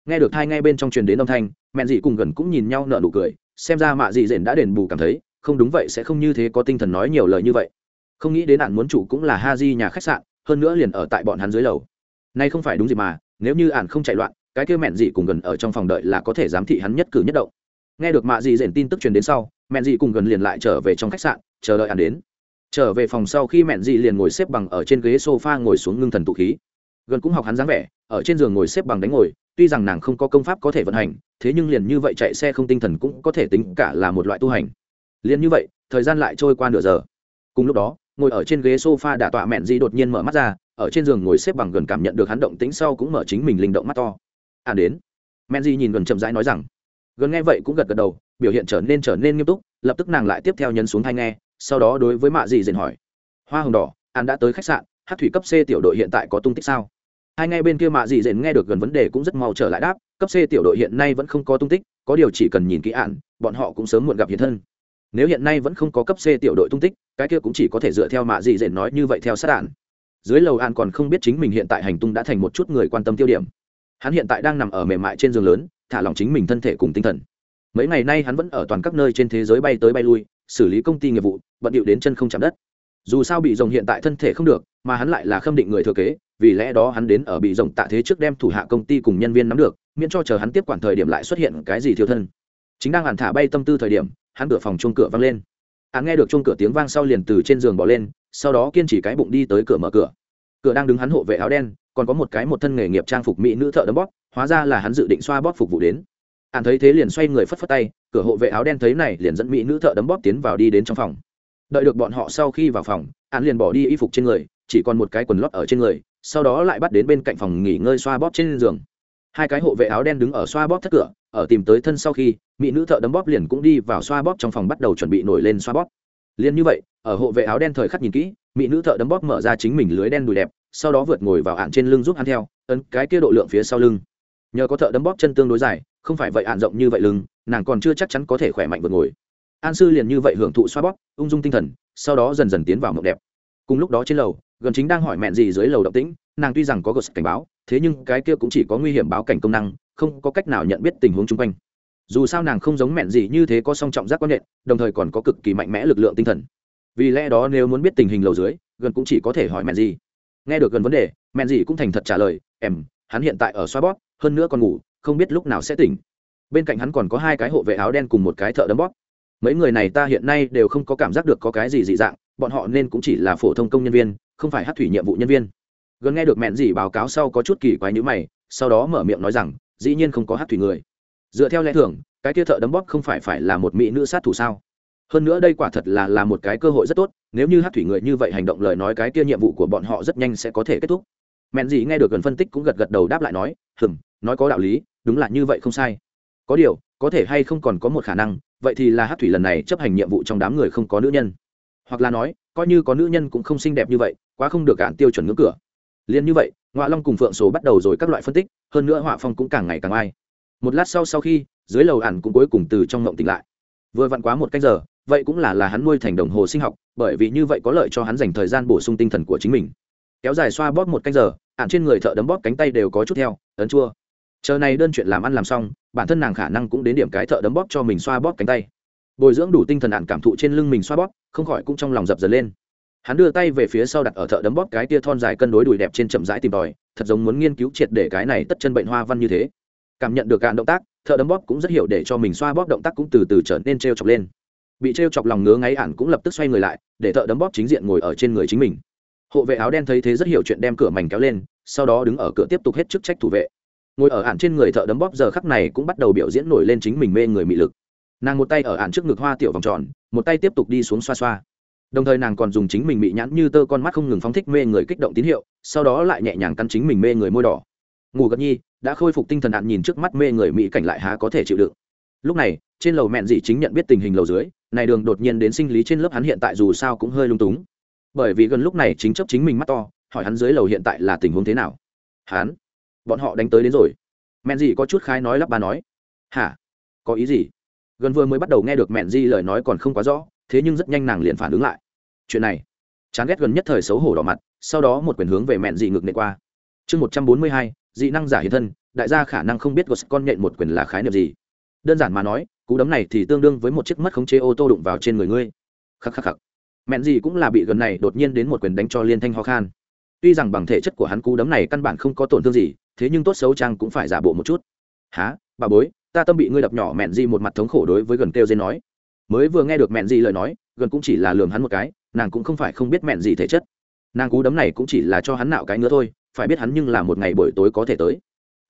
S1: Nghe được hai ngay bên trong truyền đến âm thanh, mẹ dị cùng gần cũng nhìn nhau nợ nụ cười, xem ra mạ dị dện đã đền bù cảm thấy, không đúng vậy sẽ không như thế có tinh thần nói nhiều lời như vậy. Không nghĩ đến ạn muốn chủ cũng là ha di nhà khách sạn, hơn nữa liền ở tại bọn hắn dưới lầu. Nay không phải đúng gì mà, nếu như ạn không chạy loạn, cái kia mẹn dị cùng gần ở trong phòng đợi là có thể giám thị hắn nhất cử nhất động. Nghe được mạ dị dện tin tức truyền đến sau mẹn dị cùng gần liền lại trở về trong khách sạn, chờ đợi ăn đến. Trở về phòng sau khi mẹn dị liền ngồi xếp bằng ở trên ghế sofa ngồi xuống ngưng thần tụ khí. Gần cũng học hắn dáng vẻ, ở trên giường ngồi xếp bằng đánh ngồi, tuy rằng nàng không có công pháp có thể vận hành, thế nhưng liền như vậy chạy xe không tinh thần cũng có thể tính cả là một loại tu hành. Liền như vậy, thời gian lại trôi qua nửa giờ. Cùng lúc đó, ngồi ở trên ghế sofa đả tọa mẹn dị đột nhiên mở mắt ra, ở trên giường ngồi xếp bằng gần cảm nhận được hắn động tĩnh sau cũng mở chính mình linh động mắt to. À đến. Mẹn dị nhìn gần chậm rãi nói rằng. Gần nghe vậy cũng gật gật đầu biểu hiện trở nên trở nên nghiêm túc, lập tức nàng lại tiếp theo nhấn xuống thay nghe, sau đó đối với mạ dị dền hỏi. Hoa hồng đỏ, an đã tới khách sạn, hát thủy cấp c tiểu đội hiện tại có tung tích sao? Hai ngay bên kia mạ dị dền nghe được gần vấn đề cũng rất mau trở lại đáp, cấp c tiểu đội hiện nay vẫn không có tung tích, có điều chỉ cần nhìn kỹ ạn bọn họ cũng sớm muộn gặp hiện thân. Nếu hiện nay vẫn không có cấp c tiểu đội tung tích, cái kia cũng chỉ có thể dựa theo mạ dị dền nói như vậy theo sát ạn dưới lầu an còn không biết chính mình hiện tại hành tung đã thành một chút người quan tâm tiêu điểm. Hắn hiện tại đang nằm ở mềm mại trên giường lớn, thả lỏng chính mình thân thể cùng tinh thần mấy ngày nay hắn vẫn ở toàn các nơi trên thế giới bay tới bay lui, xử lý công ty nghiệp vụ, bận điệu đến chân không chạm đất. Dù sao bị rồng hiện tại thân thể không được, mà hắn lại là khâm định người thừa kế, vì lẽ đó hắn đến ở bị rồng tạ thế trước đem thủ hạ công ty cùng nhân viên nắm được, miễn cho chờ hắn tiếp quản thời điểm lại xuất hiện cái gì thiếu thân. Chính đang hàn thả bay tâm tư thời điểm, hắn cửa phòng chuông cửa vang lên. Hắn nghe được chuông cửa tiếng vang sau liền từ trên giường bỏ lên, sau đó kiên trì cái bụng đi tới cửa mở cửa. Cửa đang đứng hắn hộ vệ áo đen, còn có một cái một thân nghề nghiệp trang phục mỹ nữ thợ đấm bóp, hóa ra là hắn dự định xoa bóp phục vụ đến. An thấy thế liền xoay người phất phất tay, cửa hộ vệ áo đen thấy này liền dẫn mỹ nữ thợ đấm bóp tiến vào đi đến trong phòng. Đợi được bọn họ sau khi vào phòng An liền bỏ đi y phục trên người, chỉ còn một cái quần lót ở trên người, sau đó lại bắt đến bên cạnh phòng nghỉ ngơi xoa bóp trên giường. Hai cái hộ vệ áo đen đứng ở xoa bóp thất cửa, ở tìm tới thân sau khi, mỹ nữ thợ đấm bóp liền cũng đi vào xoa bóp trong phòng bắt đầu chuẩn bị nổi lên xoa bóp. Liền như vậy, ở hộ vệ áo đen thời khắc nhìn kỹ, mỹ nữ thợ đấm bóp mở ra chính mình lưới đen đùi đẹp, sau đó vượt ngồi vào ạn trên lưng giúp ăn theo, ấn cái kia độ lượng phía sau lưng. Nhờ có thợ đấm bóp chân tương đối dài không phải vậy ạn rộng như vậy lưng, nàng còn chưa chắc chắn có thể khỏe mạnh vượt ngồi. An sư liền như vậy hưởng thụ xoa bóp, ung dung tinh thần, sau đó dần dần tiến vào mộng đẹp. Cùng lúc đó trên lầu, gần chính đang hỏi mẹn gì dưới lầu động tĩnh, nàng tuy rằng có gợt cảnh báo, thế nhưng cái kia cũng chỉ có nguy hiểm báo cảnh công năng, không có cách nào nhận biết tình huống chung quanh. Dù sao nàng không giống mẹn gì như thế có song trọng giác quan nhện đồng thời còn có cực kỳ mạnh mẽ lực lượng tinh thần. Vì lẽ đó nếu muốn biết tình hình lầu dưới, gần cũng chỉ có thể hỏi mẹn gì. Nghe được gần vấn đề, mẹn gì cũng thành thật trả lời em hắn hiện tại ở xoa bóp, hơn nữa còn ngủ không biết lúc nào sẽ tỉnh. Bên cạnh hắn còn có hai cái hộ vệ áo đen cùng một cái thợ đấm bóp. Mấy người này ta hiện nay đều không có cảm giác được có cái gì dị dạng, bọn họ nên cũng chỉ là phổ thông công nhân viên, không phải hát thủy nhiệm vụ nhân viên. Gần nghe được mẹn gì báo cáo sau có chút kỳ quái nhữ mày, sau đó mở miệng nói rằng, dĩ nhiên không có hát thủy người. Dựa theo lẽ thường, cái kia thợ đấm bóp không phải phải là một mỹ nữ sát thủ sao? Hơn nữa đây quả thật là là một cái cơ hội rất tốt, nếu như hát thủy người như vậy hành động lời nói cái kia nhiệm vụ của bọn họ rất nhanh sẽ có thể kết thúc. Mẹn gì nghe được gần phân tích cũng gật gật đầu đáp lại nói hừng nói có đạo lý, đúng là như vậy không sai. Có điều, có thể hay không còn có một khả năng, vậy thì là hát thủy lần này chấp hành nhiệm vụ trong đám người không có nữ nhân. Hoặc là nói, coi như có nữ nhân cũng không xinh đẹp như vậy, quá không được cản tiêu chuẩn ngưỡng cửa. Liền như vậy ngoại long cùng phượng số bắt đầu rồi các loại phân tích, hơn nữa họa phong cũng càng ngày càng ai. Một lát sau sau khi, dưới lầu ản cũng cuối cùng từ trong ngộng tỉnh lại. Vừa vặn quá một cách giờ, vậy cũng là là hắn nuôi thành đồng hồ sinh học, bởi vì như vậy có lợi cho hắn dành thời gian bổ sung tinh thần của chính mình. Kéo dài xoa bóp một cách giờ ạn trên người thợ đấm bóp cánh tay đều có chút theo, ấn chua chờ này đơn chuyện làm ăn làm xong, bản thân nàng khả năng cũng đến điểm cái thợ đấm bóp cho mình xoa bóp cánh tay. Bồi dưỡng đủ tinh thần ạn cảm thụ trên lưng mình xoa bóp, không khỏi cũng trong lòng dập dần lên. Hắn đưa tay về phía sau đặt ở thợ đấm bóp cái tia thon dài cân đối đùi đẹp trên chậm rãi tìm tòi, thật giống muốn nghiên cứu triệt để cái này tất chân bệnh hoa văn như thế. Cảm nhận được cạn động tác, thợ đấm bóp cũng rất hiểu để cho mình xoa bóp động tác cũng từ từ trở nên t r e o chọc lên. Bị t r e o chọc lòng ngứa ngáy ản cũng lập tức xoay người lại, để thợ đấm bóp chính diện ngồi ở trên người chính mình. Hộ vệ áo đen thấy thế rất hiểu chuyện đem cửa mảnh kéo lên, sau đó đứng ở cửa tiếp tục hết chức trách thủ vệ ngồi ở ạn trên người thợ đấm bóp giờ khắc này cũng bắt đầu biểu diễn nổi lên chính mình mê người mị lực. Nàng một tay ở ạn trước ngực hoa tiểu vòng tròn, một tay tiếp tục đi xuống xoa xoa. Đồng thời nàng còn dùng chính mình bị nhãn như tơ con mắt không ngừng phóng thích mê người kích động tín hiệu, sau đó lại nhẹ nhàng căn chính mình mê người môi đỏ. Ngủ gật nhi, đã khôi phục tinh thần ạn nhìn trước mắt mê người mỹ cảnh lại há có thể chịu đựng. Lúc này, trên lầu mẹn dị chính nhận biết tình hình lầu dưới, này đường đột nhiên đến sinh lý trên lớp hắn hiện tại dù sao cũng hơi lung túng. Bởi vì gần lúc này chính chấp chính mình mắt to, hỏi hắn dưới lầu hiện tại là tình huống thế nào. Hắn bọn họ đánh tới đến rồi. Mẹn gì có chút khái nói lắp bà nói. Hả? Có ý gì? Gần vừa mới bắt đầu nghe được mẹn di lời nói còn không quá rõ, thế nhưng rất nhanh nàng liền phản ứng lại. Chuyện này, chán ghét gần nhất thời xấu hổ đỏ mặt, sau đó một quyền hướng về mẹn dị ngược nệ qua. Chương một trăm bốn mươi hai, dị năng giả hiện thân, đại gia khả năng không biết gos con nhện một quyền là khái niệm gì. Đơn giản mà nói, cú đấm này thì tương đương với một chiếc mất khống chế ô tô đụng vào trên người ngươi. Khắc khắc khắc. Mẹn gì cũng là bị gần này đột nhiên đến một quyền đánh cho liên thanh ho khan. Tuy rằng bằng thể chất của hắn cú đấm này căn bản không có tổn thương gì thế nhưng tốt xấu trang cũng phải giả bộ một chút. Há bà bối, ta tâm bị ngươi đập nhỏ mẹn gì một mặt thống khổ đối với gần kêu dên nói. Mới vừa nghe được mẹn gì lời nói, gần cũng chỉ là lường hắn một cái, nàng cũng không phải không biết mẹn gì thể chất. Nàng cú đấm này cũng chỉ là cho hắn nạo cái nữa thôi, phải biết hắn nhưng là một ngày buổi tối có thể tới.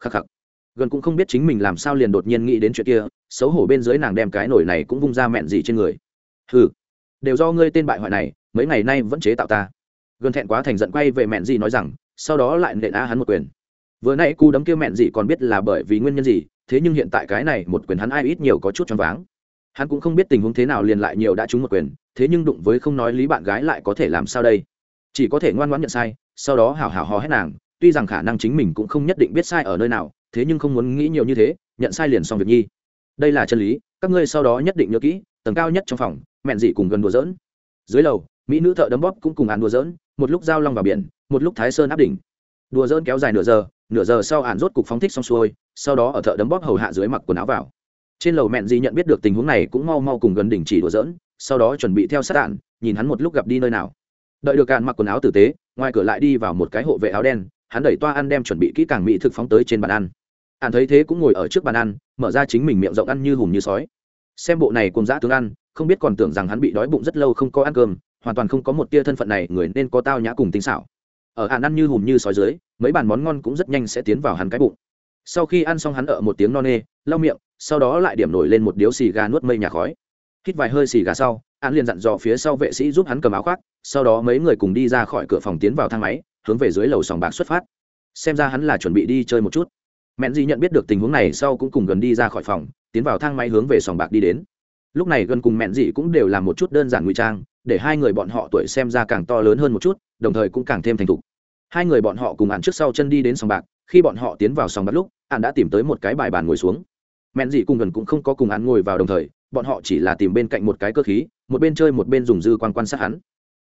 S1: Khắc khắc. Gần cũng không biết chính mình làm sao liền đột nhiên nghĩ đến chuyện kia, xấu hổ bên dưới nàng đem cái nổi này cũng vung ra mẹn gì trên người. Hừ, đều do ngươi tên bại hoại này, mấy ngày nay vẫn chế tạo ta. Gần thẹn quá thành giận quay về mẹn gì nói rằng, sau đó lại nện á hắn một quyền vừa nãy cú đấm kia mẹn gì còn biết là bởi vì nguyên nhân gì, thế nhưng hiện tại cái này một quyền hắn ai ít nhiều có chút choáng váng. Hắn cũng không biết tình huống thế nào liền lại nhiều đã trúng một quyền, thế nhưng đụng với không nói lý bạn gái lại có thể làm sao đây? Chỉ có thể ngoan ngoãn nhận sai, sau đó hảo hảo hò hét nàng, tuy rằng khả năng chính mình cũng không nhất định biết sai ở nơi nào, thế nhưng không muốn nghĩ nhiều như thế, nhận sai liền xong việc nhi. Đây là chân lý, các ngươi sau đó nhất định nhớ kỹ, tầng cao nhất trong phòng, mẹn dị cùng gần đùa dỡn dưới lầu, mỹ nữ thợ đấm bóp cũng cùng án đùa dỡn một lúc giao long vào biển, một lúc thái sơn áp đỉnh. Đùa dỡn kéo dài nửa giờ nửa giờ sau ạn rốt cục phóng thích xong xuôi, sau đó ở thợ đấm bóp hầu hạ dưới mặc quần áo vào. Trên lầu mẹn di nhận biết được tình huống này cũng mau mau cùng gần đỉnh chỉ đùa dỡn sau đó chuẩn bị theo sát ạn nhìn hắn một lúc gặp đi nơi nào. Đợi được ạn mặc quần áo tử tế, ngoài cửa lại đi vào một cái hộ vệ áo đen, hắn đẩy toa ăn đem chuẩn bị kỹ càng mỹ thực phóng tới trên bàn ăn. Ạn thấy thế cũng ngồi ở trước bàn ăn, mở ra chính mình miệng rộng ăn như hùm như sói. Xem bộ này cùng dã tướng ăn, không biết còn tưởng rằng hắn bị đói bụng rất lâu không có ăn cơm, hoàn toàn không có một tia thân phận này, người nên có tao nhã cùng tinh xảo. Ở ạn ăn như hùm như sói dưới mấy bàn món ngon cũng rất nhanh sẽ tiến vào hắn cái bụng. Sau khi ăn xong hắn ở một tiếng no nê, lau miệng, sau đó lại điểm nổi lên một điếu xì gà nuốt mây nhà khói. Hít vài hơi xì gà sau an liền dặn dò phía sau vệ sĩ giúp hắn cầm áo khoác, sau đó mấy người cùng đi ra khỏi cửa phòng tiến vào thang máy, hướng về dưới lầu sòng bạc xuất phát. Xem ra hắn là chuẩn bị đi chơi một chút. Mẹn di nhận biết được tình huống này sau cũng cùng gần đi ra khỏi phòng, tiến vào thang máy hướng về sòng bạc đi đến. Lúc này gần cùng mẹn dị cũng đều làm một chút đơn giản ngụy trang, để hai người bọn họ tuổi xem ra càng to lớn hơn một chút, đồng thời cũng càng thêm thành thục hai người bọn họ cùng ạn trước sau chân đi đến sòng bạc, khi bọn họ tiến vào sòng bạc lúc ạn đã tìm tới một cái bài bàn ngồi xuống. Mẹn dị cùng gần cũng không có cùng ạn ngồi vào đồng thời, bọn họ chỉ là tìm bên cạnh một cái cơ khí, một bên chơi một bên dùng dư quan quan sát hắn.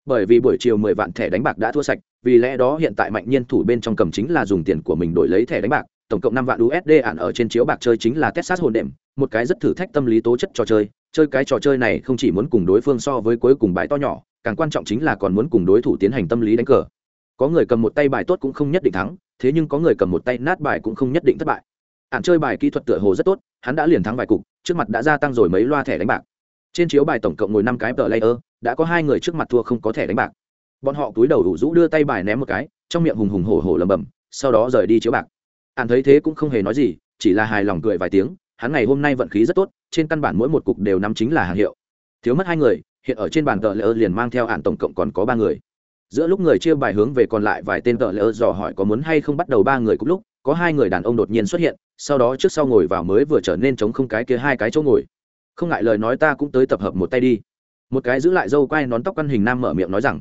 S1: Bởi vì buổi chiều mười vạn thẻ đánh bạc đã thua sạch, vì lẽ đó hiện tại mạnh nhiên thủ bên trong cầm chính là dùng tiền của mình đổi lấy thẻ đánh bạc, tổng cộng năm vạn usd ạn ở trên chiếu bạc chơi chính là texas hồn đệm, một cái rất thử thách tâm lý tố chất trò chơi chơi cái trò chơi này không chỉ muốn cùng đối phương so với cuối cùng bài to nhỏ, càng quan trọng chính là còn muốn cùng đối thủ tiến hành tâm lý đánh cờ có người cầm một tay bài tốt cũng không nhất định thắng, thế nhưng có người cầm một tay nát bài cũng không nhất định thất bại. Ạn chơi bài kỹ thuật tựa hồ rất tốt, hắn đã liền thắng vài cục, trước mặt đã gia tăng rồi mấy loa thẻ đánh bạc. Trên chiếu bài tổng cộng ngồi năm cái tờ layer, đã có hai người trước mặt thua không có thẻ đánh bạc. Bọn họ túi đầu đủ rũ đưa tay bài ném một cái, trong miệng hùng hùng hổ hổ lầm bầm sau đó rời đi chiếu bạc. Ạn thấy thế cũng không hề nói gì, chỉ là hài lòng cười vài tiếng, hắn ngày hôm nay vận khí rất tốt, trên căn bản mỗi một cục đều nắm chính là hàng hiệu. Thiếu mất hai người, hiện ở trên bàn tờ layer liền mang theo ạn tổng cộng còn có ba người giữa lúc người chia bài hướng về còn lại vài tên tờ lỡ dò hỏi có muốn hay không bắt đầu ba người cùng lúc, có hai người đàn ông đột nhiên xuất hiện, sau đó trước sau ngồi vào mới vừa trở nên chống không cái kia hai cái chỗ ngồi. Không ngại lời nói ta cũng tới tập hợp một tay đi. Một cái giữ lại dâu quai nón tóc căn hình nam mở miệng nói rằng,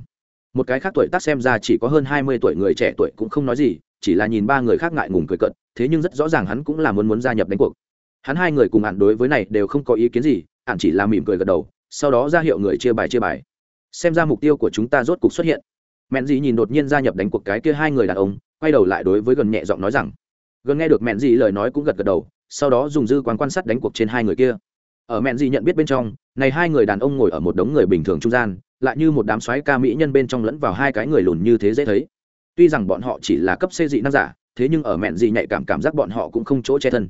S1: một cái khác tuổi tác xem ra chỉ có hơn hai mươi tuổi người trẻ tuổi cũng không nói gì, chỉ là nhìn ba người khác ngại ngùng cười cận thế nhưng rất rõ ràng hắn cũng là muốn muốn gia nhập đánh cuộc. Hắn hai người cùng ạn đối với này đều không có ý kiến gì ạn chỉ là mỉm cười gật đầu, sau đó ra hiệu người chia bài chia bài. Xem ra mục tiêu của chúng ta rốt cuộc xuất hiện mẹn gì nhìn đột nhiên gia nhập đánh cuộc cái kia hai người đàn ông, quay đầu lại đối với gần nhẹ giọng nói rằng, gần nghe được mẹn gì lời nói cũng gật gật đầu, sau đó dùng dư quán quan sát đánh cuộc trên hai người kia. Ở mẹn gì nhận biết bên trong, này hai người đàn ông ngồi ở một đống người bình thường trung gian, lại như một đám xoáy ca mỹ nhân bên trong lẫn vào hai cái người lùn như thế dễ thấy. Tuy rằng bọn họ chỉ là cấp xê dị năng giả, thế nhưng ở mẹn gì nhạy cảm cảm giác bọn họ cũng không chỗ che thân.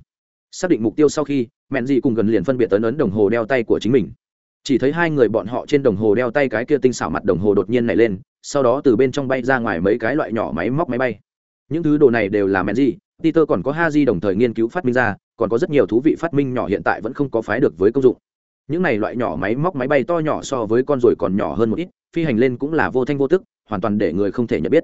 S1: Xác định mục tiêu sau khi, mẹn gì cùng gần liền phân biệt tấn ấn đồng hồ đeo tay của chính mình. Chỉ thấy hai người bọn họ trên đồng hồ đeo tay cái kia tinh xảo mặt đồng hồ đột nhiên nảy lên sau đó từ bên trong bay ra ngoài mấy cái loại nhỏ máy móc máy bay. Những thứ đồ này đều là men gì, peter còn có ha di đồng thời nghiên cứu phát minh ra, còn có rất nhiều thú vị phát minh nhỏ hiện tại vẫn không có phái được với công dụng. Những này loại nhỏ máy móc máy bay to nhỏ so với con ruồi còn nhỏ hơn một ít, phi hành lên cũng là vô thanh vô tức, hoàn toàn để người không thể nhận biết.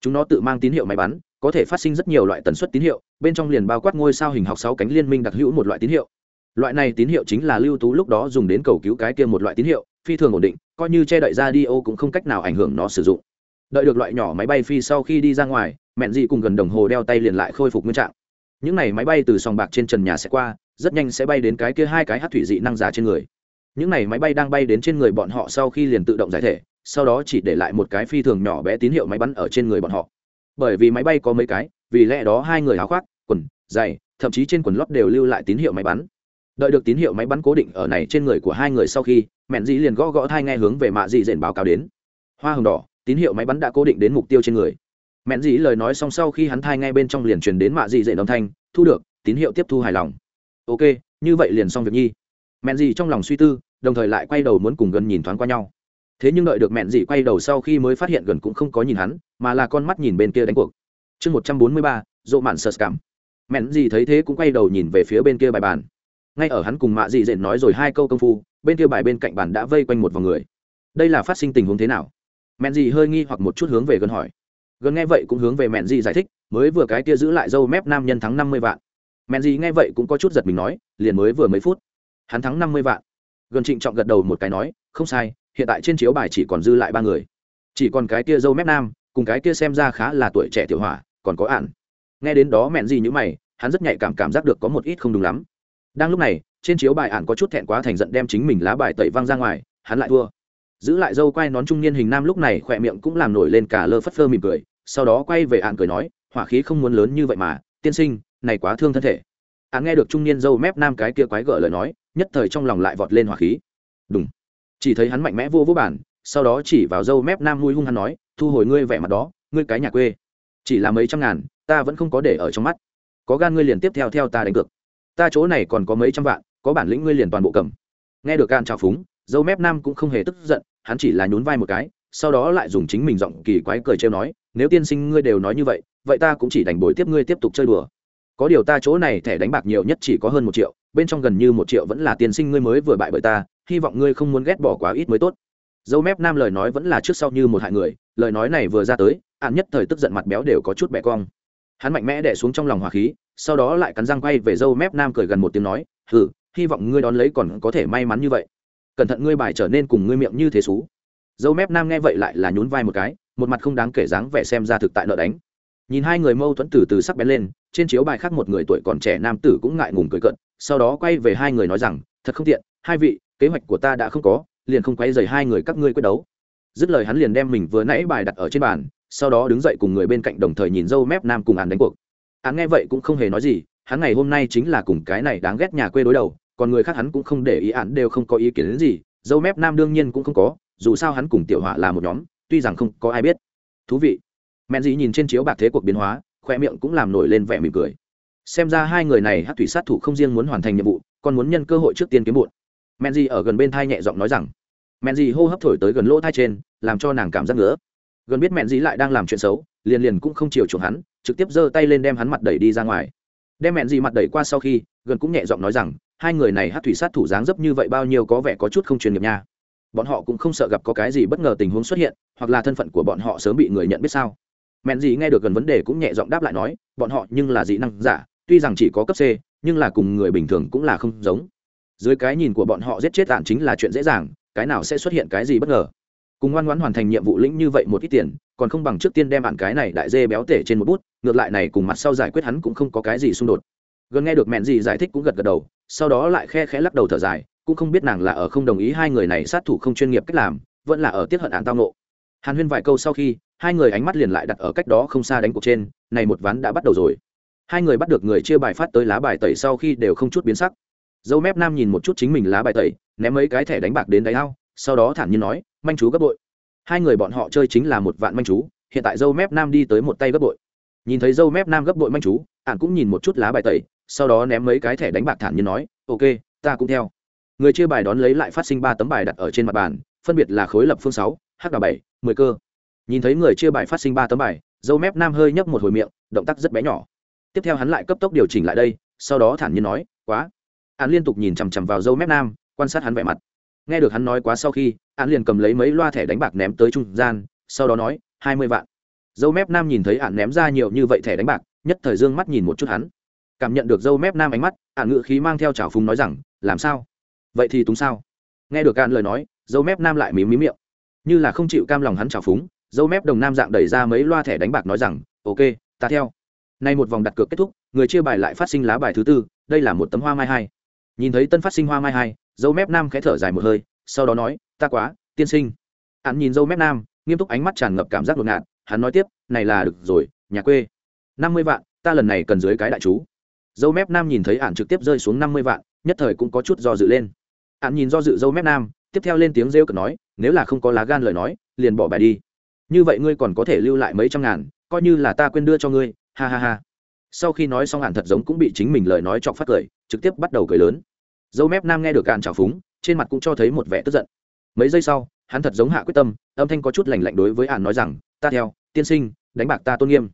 S1: Chúng nó tự mang tín hiệu máy bắn, có thể phát sinh rất nhiều loại tần suất tín hiệu, bên trong liền bao quát ngôi sao hình học sáu cánh liên minh đặc hữu một loại tín hiệu. Loại này tín hiệu chính là lưu tú lúc đó dùng đến cầu cứu cái kia một loại tín hiệu, phi thường ổn định coi như che đậy ra đi ô cũng không cách nào ảnh hưởng nó sử dụng. Đợi được loại nhỏ máy bay phi sau khi đi ra ngoài, mẹn dị cùng gần đồng hồ đeo tay liền lại khôi phục nguyên trạng. Những này máy bay từ sòng bạc trên trần nhà sẽ qua, rất nhanh sẽ bay đến cái kia hai cái hát thủy dị năng giả trên người. Những này máy bay đang bay đến trên người bọn họ sau khi liền tự động giải thể, sau đó chỉ để lại một cái phi thường nhỏ bé tín hiệu máy bắn ở trên người bọn họ. Bởi vì máy bay có mấy cái, vì lẽ đó hai người háo khoác, quần dày thậm chí trên quần lót đều lưu lại tín hiệu máy bắn. Đợi được tín hiệu máy bắn cố định ở này trên người của hai người sau khi mẹn dĩ liền gõ gõ thai nghe hướng về mạ dị dện báo cáo đến. Hoa hồng đỏ, tín hiệu máy bắn đã cố định đến mục tiêu trên người. Mẹn dĩ lời nói xong sau khi hắn thai ngay bên trong liền truyền đến mạ dị dện âm thanh, thu được, tín hiệu tiếp thu hài lòng. Ok, như vậy liền xong việc nhi. Mẹn dĩ trong lòng suy tư, đồng thời lại quay đầu muốn cùng gần nhìn thoáng qua nhau. Thế nhưng đợi được mẹn dĩ quay đầu sau khi mới phát hiện gần cũng không có nhìn hắn, mà là con mắt nhìn bên kia đánh cuộc. Chương một trăm bốn mươi ba, dỗ mạn sơ cảm mẹn dĩ thấy thế cũng quay đầu nhìn về phía bên kia bài bàn ngay ở hắn cùng mạ dị dện nói rồi hai câu công phu, bên kia bài bên cạnh bàn đã vây quanh một vòng người. Đây là phát sinh tình huống thế nào? Mẹn Dị hơi nghi hoặc một chút hướng về gần hỏi. Gần nghe vậy cũng hướng về mẹn Dị giải thích, mới vừa cái kia giữ lại dâu mép nam nhân thắng năm mươi vạn. Mẹn Dị nghe vậy cũng có chút giật mình nói, liền mới vừa mấy phút. Hắn thắng năm mươi vạn. Gần trịnh trọng gật đầu một cái nói, không sai, hiện tại trên chiếu bài chỉ còn dư lại ba người. Chỉ còn cái kia dâu mép nam, cùng cái kia xem ra khá là tuổi trẻ tiểu hỏa, còn có ạn nghe đến đó mẹn Dị như mày, hắn rất nhạy cảm cảm giác được có một ít không đúng lắm đang lúc này, trên chiếu bài ản có chút thẹn quá thành giận đem chính mình lá bài tẩy văng ra ngoài, hắn lại thua. Giữ lại dâu quay nón trung niên hình nam lúc này khỏe miệng cũng làm nổi lên cả lơ phất phơ mỉm cười, sau đó quay về ạn cười nói, hỏa khí không muốn lớn như vậy mà, tiên sinh, này quá thương thân thể. Ạn nghe được trung niên dâu mép nam cái kia quái gở lời nói, nhất thời trong lòng lại vọt lên hỏa khí. Đúng chỉ thấy hắn mạnh mẽ vô vô bản, sau đó chỉ vào dâu mép nam nuôi hung hắn nói, thu hồi ngươi vẻ mặt đó, ngươi cái nhà quê. Chỉ là mấy trăm ngàn, ta vẫn không có để ở trong mắt. Có gan ngươi liền tiếp theo theo ta đánh cược ta chỗ này còn có mấy trăm vạn, có bản lĩnh ngươi liền toàn bộ cầm. Nghe được gan trào phúng, dâu mép nam cũng không hề tức giận, hắn chỉ là nhún vai một cái, sau đó lại dùng chính mình giọng kỳ quái cười trêu nói, nếu tiên sinh ngươi đều nói như vậy vậy ta cũng chỉ đành bồi tiếp ngươi tiếp tục chơi đùa. Có điều ta chỗ này thẻ đánh bạc nhiều nhất chỉ có hơn một triệu, bên trong gần như một triệu vẫn là tiên sinh ngươi mới vừa bại bởi ta, hy vọng ngươi không muốn ghét bỏ quá ít mới tốt. Dâu mép nam lời nói vẫn là trước sau như một hại người, lời nói này vừa ra tới ạn nhất thời tức giận mặt béo đều có chút bẻ cong hắn mạnh mẽ đẻ xuống trong lòng hỏa khí, sau đó lại cắn răng quay về dâu mép nam cười gần một tiếng nói, hừ, hy vọng ngươi đón lấy còn có thể may mắn như vậy. Cẩn thận ngươi bài trở nên cùng ngươi miệng như thế xú. Dâu mép nam nghe vậy lại là nhún vai một cái, một mặt không đáng kể dáng vẻ xem ra thực tại nợ đánh. Nhìn hai người mâu thuẫn từ từ sắc bén lên, trên chiếu bài khác một người tuổi còn trẻ nam tử cũng ngại ngùng cười cận sau đó quay về hai người nói rằng, thật không tiện, hai vị, kế hoạch của ta đã không có, liền không quay dày hai người các ngươi quyết đấu. Dứt lời hắn liền đem mình vừa nãy bài đặt ở trên bàn sau đó đứng dậy cùng người bên cạnh đồng thời nhìn dâu mép nam cùng án đánh cuộc. Án nghe vậy cũng không hề nói gì, hắn ngày hôm nay chính là cùng cái này đáng ghét nhà quê đối đầu, còn người khác hắn cũng không để ý án đều không có ý kiến đến gì, dâu mép nam đương nhiên cũng không có, dù sao hắn cùng tiểu họa là một nhóm, tuy rằng không có ai biết. Thú vị. Mẹn dĩ nhìn trên chiếu bạc thế cuộc biến hóa khoe miệng cũng làm nổi lên vẻ mỉm cười. Xem ra hai người này hát thủy sát thủ không riêng muốn hoàn thành nhiệm vụ, còn muốn nhân cơ hội trước tiên kiếm bụt. Men dĩ ở gần bên thai nhẹ giọng nói rằng. Men dĩ hô hấp thổi tới gần lỗ thai trên, làm cho nàng cảm giác nữa gần biết mẹn dí lại đang làm chuyện xấu, liền liền cũng không chiều chuộng hắn, trực tiếp giơ tay lên đem hắn mặt đẩy đi ra ngoài. Đem mẹn dí mặt đẩy qua sau khi, gần cũng nhẹ giọng nói rằng, hai người này hát thủy sát thủ dáng dấp như vậy bao nhiêu có vẻ có chút không chuyên nghiệp nha. Bọn họ cũng không sợ gặp có cái gì bất ngờ tình huống xuất hiện, hoặc là thân phận của bọn họ sớm bị người nhận biết sao. Mẹn dí nghe được gần vấn đề cũng nhẹ giọng đáp lại nói, bọn họ nhưng là dị năng giả, tuy rằng chỉ có cấp c, nhưng là cùng người bình thường cũng là không giống. Dưới cái nhìn của bọn họ giết chết tản chính là chuyện dễ dàng, cái nào sẽ xuất hiện cái gì bất ngờ? Cùng ngoan ngoãn hoàn thành nhiệm vụ lĩnh như vậy một ít tiền, còn không bằng trước tiên đem bạn cái này đại dê béo tể trên một bút, ngược lại này cùng mặt sau giải quyết hắn cũng không có cái gì xung đột. Gần nghe được mẹn gì giải thích cũng gật gật đầu, sau đó lại khe khẽ lắc đầu thở dài, cũng không biết nàng là ở không đồng ý hai người này sát thủ không chuyên nghiệp cách làm, vẫn là ở tiết hận án tao nộ hàn huyên vài câu sau khi, hai người ánh mắt liền lại đặt ở cách đó không xa đánh cuộc trên, này một ván đã bắt đầu rồi. Hai người bắt được người chia bài phát tới lá bài tẩy sau khi đều không chút biến sắc. Dâu mép nam nhìn một chút chính mình lá bài tẩy, ném mấy cái thẻ đánh bạc đến đáy ao, sau đó thản nhiên nói manh chú gấp bội. Hai người bọn họ chơi chính là một vạn manh chú, hiện tại dâu mép nam đi tới một tay gấp bội. Nhìn thấy dâu mép nam gấp bội manh chú ạn cũng nhìn một chút lá bài tẩy, sau đó ném mấy cái thẻ đánh bạc thản nhiên nói, ok, ta cũng theo. Người chia bài đón lấy lại phát sinh ba tấm bài đặt ở trên mặt bàn, phân biệt là khối lập phương sáu h bảy, mười cơ. Nhìn thấy người chia bài phát sinh ba tấm bài, dâu mép nam hơi nhấp một hồi miệng, động tác rất bé nhỏ. Tiếp theo hắn lại cấp tốc điều chỉnh lại đây, sau đó thản nhiên nói, quá. Hắn liên tục nhìn chằm chằm vào dâu mép nam, quan sát hắn vẻ mặt. Nghe được hắn nói quá sau khi hắn liền cầm lấy mấy loa thẻ đánh bạc ném tới trung gian, sau đó nói, hai mươi vạn. Dâu mép nam nhìn thấy hắn ném ra nhiều như vậy thẻ đánh bạc, nhất thời dương mắt nhìn một chút hắn. Cảm nhận được dâu mép nam ánh mắt ạn ngự khí mang theo trào phúng nói rằng, làm sao? Vậy thì túng sao? Nghe được ạn lời nói, dâu mép nam lại mím mím miệng. Như là không chịu cam lòng hắn trào phúng, dâu mép đồng nam dạng đẩy ra mấy loa thẻ đánh bạc nói rằng, ok, ta theo. Nay một vòng đặt cược kết thúc, người chia bài lại phát sinh lá bài thứ tư, đây là một tấm hoa mai hai. Nhìn thấy tân phát sinh hoa mai hai, dâu mép nam khẽ thở dài một hơi sau đó nói, ta quá, tiên sinh. Hắn nhìn dâu mép nam, nghiêm túc ánh mắt tràn ngập cảm giác ngột ngạt, hắn nói tiếp, này là được rồi, nhà quê. Năm mươi vạn, ta lần này cần dưới cái đại chú. Dâu mép nam nhìn thấy hắn trực tiếp rơi xuống năm mươi vạn, nhất thời cũng có chút do dự lên. Hắn nhìn do dự dâu mép nam, tiếp theo lên tiếng rêu cực nói, nếu là không có lá gan lời nói, liền bỏ bài đi. Như vậy ngươi còn có thể lưu lại mấy trăm ngàn, coi như là ta quên đưa cho ngươi, ha ha ha. Sau khi nói xong hạn thật giống cũng bị chính mình lời nói chọc phát cười, trực tiếp bắt đầu cười lớn. Dâu mép nam nghe được cạn trào phúng trên mặt cũng cho thấy một vẻ tức giận. Mấy giây sau, hắn thật giống hạ quyết tâm, âm thanh có chút lành lạnh đối với ạn nói rằng, ta theo, tiên sinh, đánh bạc ta tôn nghiêm.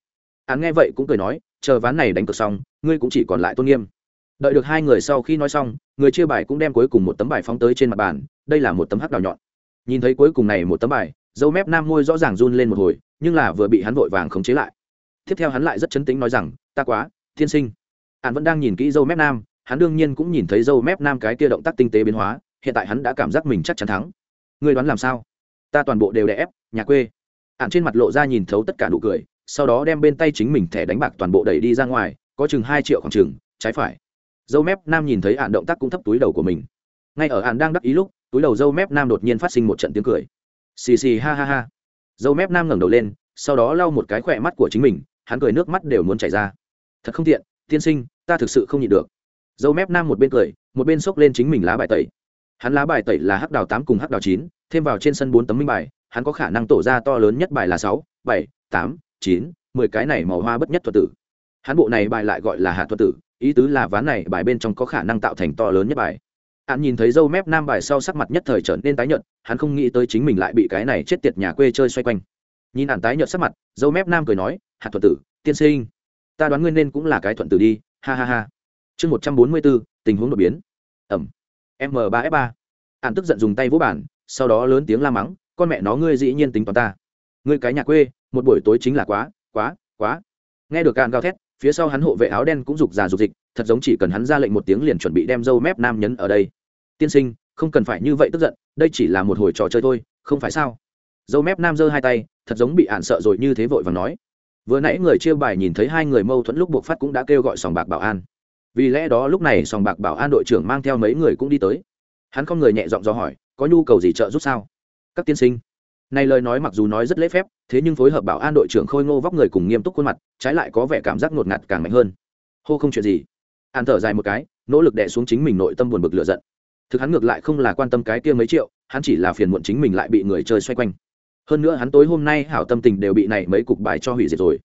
S1: Hắn nghe vậy cũng cười nói, chờ ván này đánh cược xong, ngươi cũng chỉ còn lại tôn nghiêm. Đợi được hai người sau khi nói xong, người chia bài cũng đem cuối cùng một tấm bài phóng tới trên mặt bàn, đây là một tấm hắc đào nhọn. Nhìn thấy cuối cùng này một tấm bài, dâu mép nam môi rõ ràng run lên một hồi, nhưng là vừa bị hắn vội vàng khống chế lại. Tiếp theo hắn lại rất chấn tĩnh nói rằng, ta quá thiên sinh. Hắn vẫn đang nhìn kỹ dâu mép nam, hắn đương nhiên cũng nhìn thấy dâu mép nam cái kia động tác tinh tế biến hóa hiện tại hắn đã cảm giác mình chắc chắn thắng. Người đoán làm sao? Ta toàn bộ đều đè ép, nhà quê. Ạn trên mặt lộ ra nhìn thấu tất cả nụ cười, sau đó đem bên tay chính mình thẻ đánh bạc toàn bộ đẩy đi ra ngoài, có chừng hai triệu khoảng chừng, trái phải. Dâu mép nam nhìn thấy ạn động tác cũng thấp túi đầu của mình. Ngay ở ạn đang đắc ý lúc, túi đầu dâu mép nam đột nhiên phát sinh một trận tiếng cười. Xì xì ha ha ha. Dâu mép nam ngẩng đầu lên, sau đó lau một cái khỏe mắt của chính mình, hắn cười nước mắt đều muốn chảy ra. Thật không tiện, tiên sinh, ta thực sự không nhịn được. Dâu mép nam một bên cười, một bên xốc lên chính mình lá bài tẩy hắn lá bài tẩy là hắc đào tám cùng hắc đào chín, thêm vào trên sân bốn tấm minh bài, hắn có khả năng tổ ra to lớn nhất bài là sáu, bảy, tám, chín, mười cái này màu hoa bất nhất thuật tử. Hắn bộ này bài lại gọi là hạ thuật tử, ý tứ là ván này bài bên trong có khả năng tạo thành to lớn nhất bài. Hắn nhìn thấy dâu mép nam bài sau sắc mặt nhất thời trở nên tái nhợt, hắn không nghĩ tới chính mình lại bị cái này chết tiệt nhà quê chơi xoay quanh. Nhìn hắn tái nhợt sắc mặt, dâu mép nam cười nói, hạ thuật tử, tiên sinh, ta đoán ngươi nên cũng là cái thuận tử đi, ha ha ha. Chương một trăm bốn mươi bốn, tình huống đột biến. Ẩm m ba f ba. Ạn tức giận dùng tay vỗ bản sau đó lớn tiếng la mắng, con mẹ nó, ngươi dĩ nhiên tính toán ta. Ngươi cái nhà quê, một buổi tối chính là quá quá quá. Nghe được cạn gào thét, phía sau hắn hộ vệ áo đen cũng rục già rục dịch, thật giống chỉ cần hắn ra lệnh một tiếng liền chuẩn bị đem dâu mép nam nhấn ở đây. Tiên sinh, không cần phải như vậy tức giận, đây chỉ là một hồi trò chơi thôi, không phải sao? Dâu mép nam giơ hai tay, thật giống bị ạn sợ rồi như thế vội và nói. Vừa nãy người chia bài nhìn thấy hai người mâu thuẫn lúc buộc phát cũng đã kêu gọi sòng bạc bảo an vì lẽ đó lúc này sòng bạc bảo an đội trưởng mang theo mấy người cũng đi tới. Hắn không người nhẹ giọng do hỏi, có nhu cầu gì trợ giúp sao? Các tiên sinh. Này lời nói mặc dù nói rất lễ phép, thế nhưng phối hợp bảo an đội trưởng khôi ngô vóc người cùng nghiêm túc khuôn mặt, trái lại có vẻ cảm giác ngột ngạt càng mạnh hơn. Hô không chuyện gì. An thở dài một cái, nỗ lực đè xuống chính mình nội tâm buồn bực lựa giận. Thực hắn ngược lại không là quan tâm cái kia mấy triệu, hắn chỉ là phiền muộn chính mình lại bị người chơi xoay quanh. Hơn nữa hắn tối hôm nay hảo tâm tình đều bị này mấy cục bài cho hủy diệt rồi.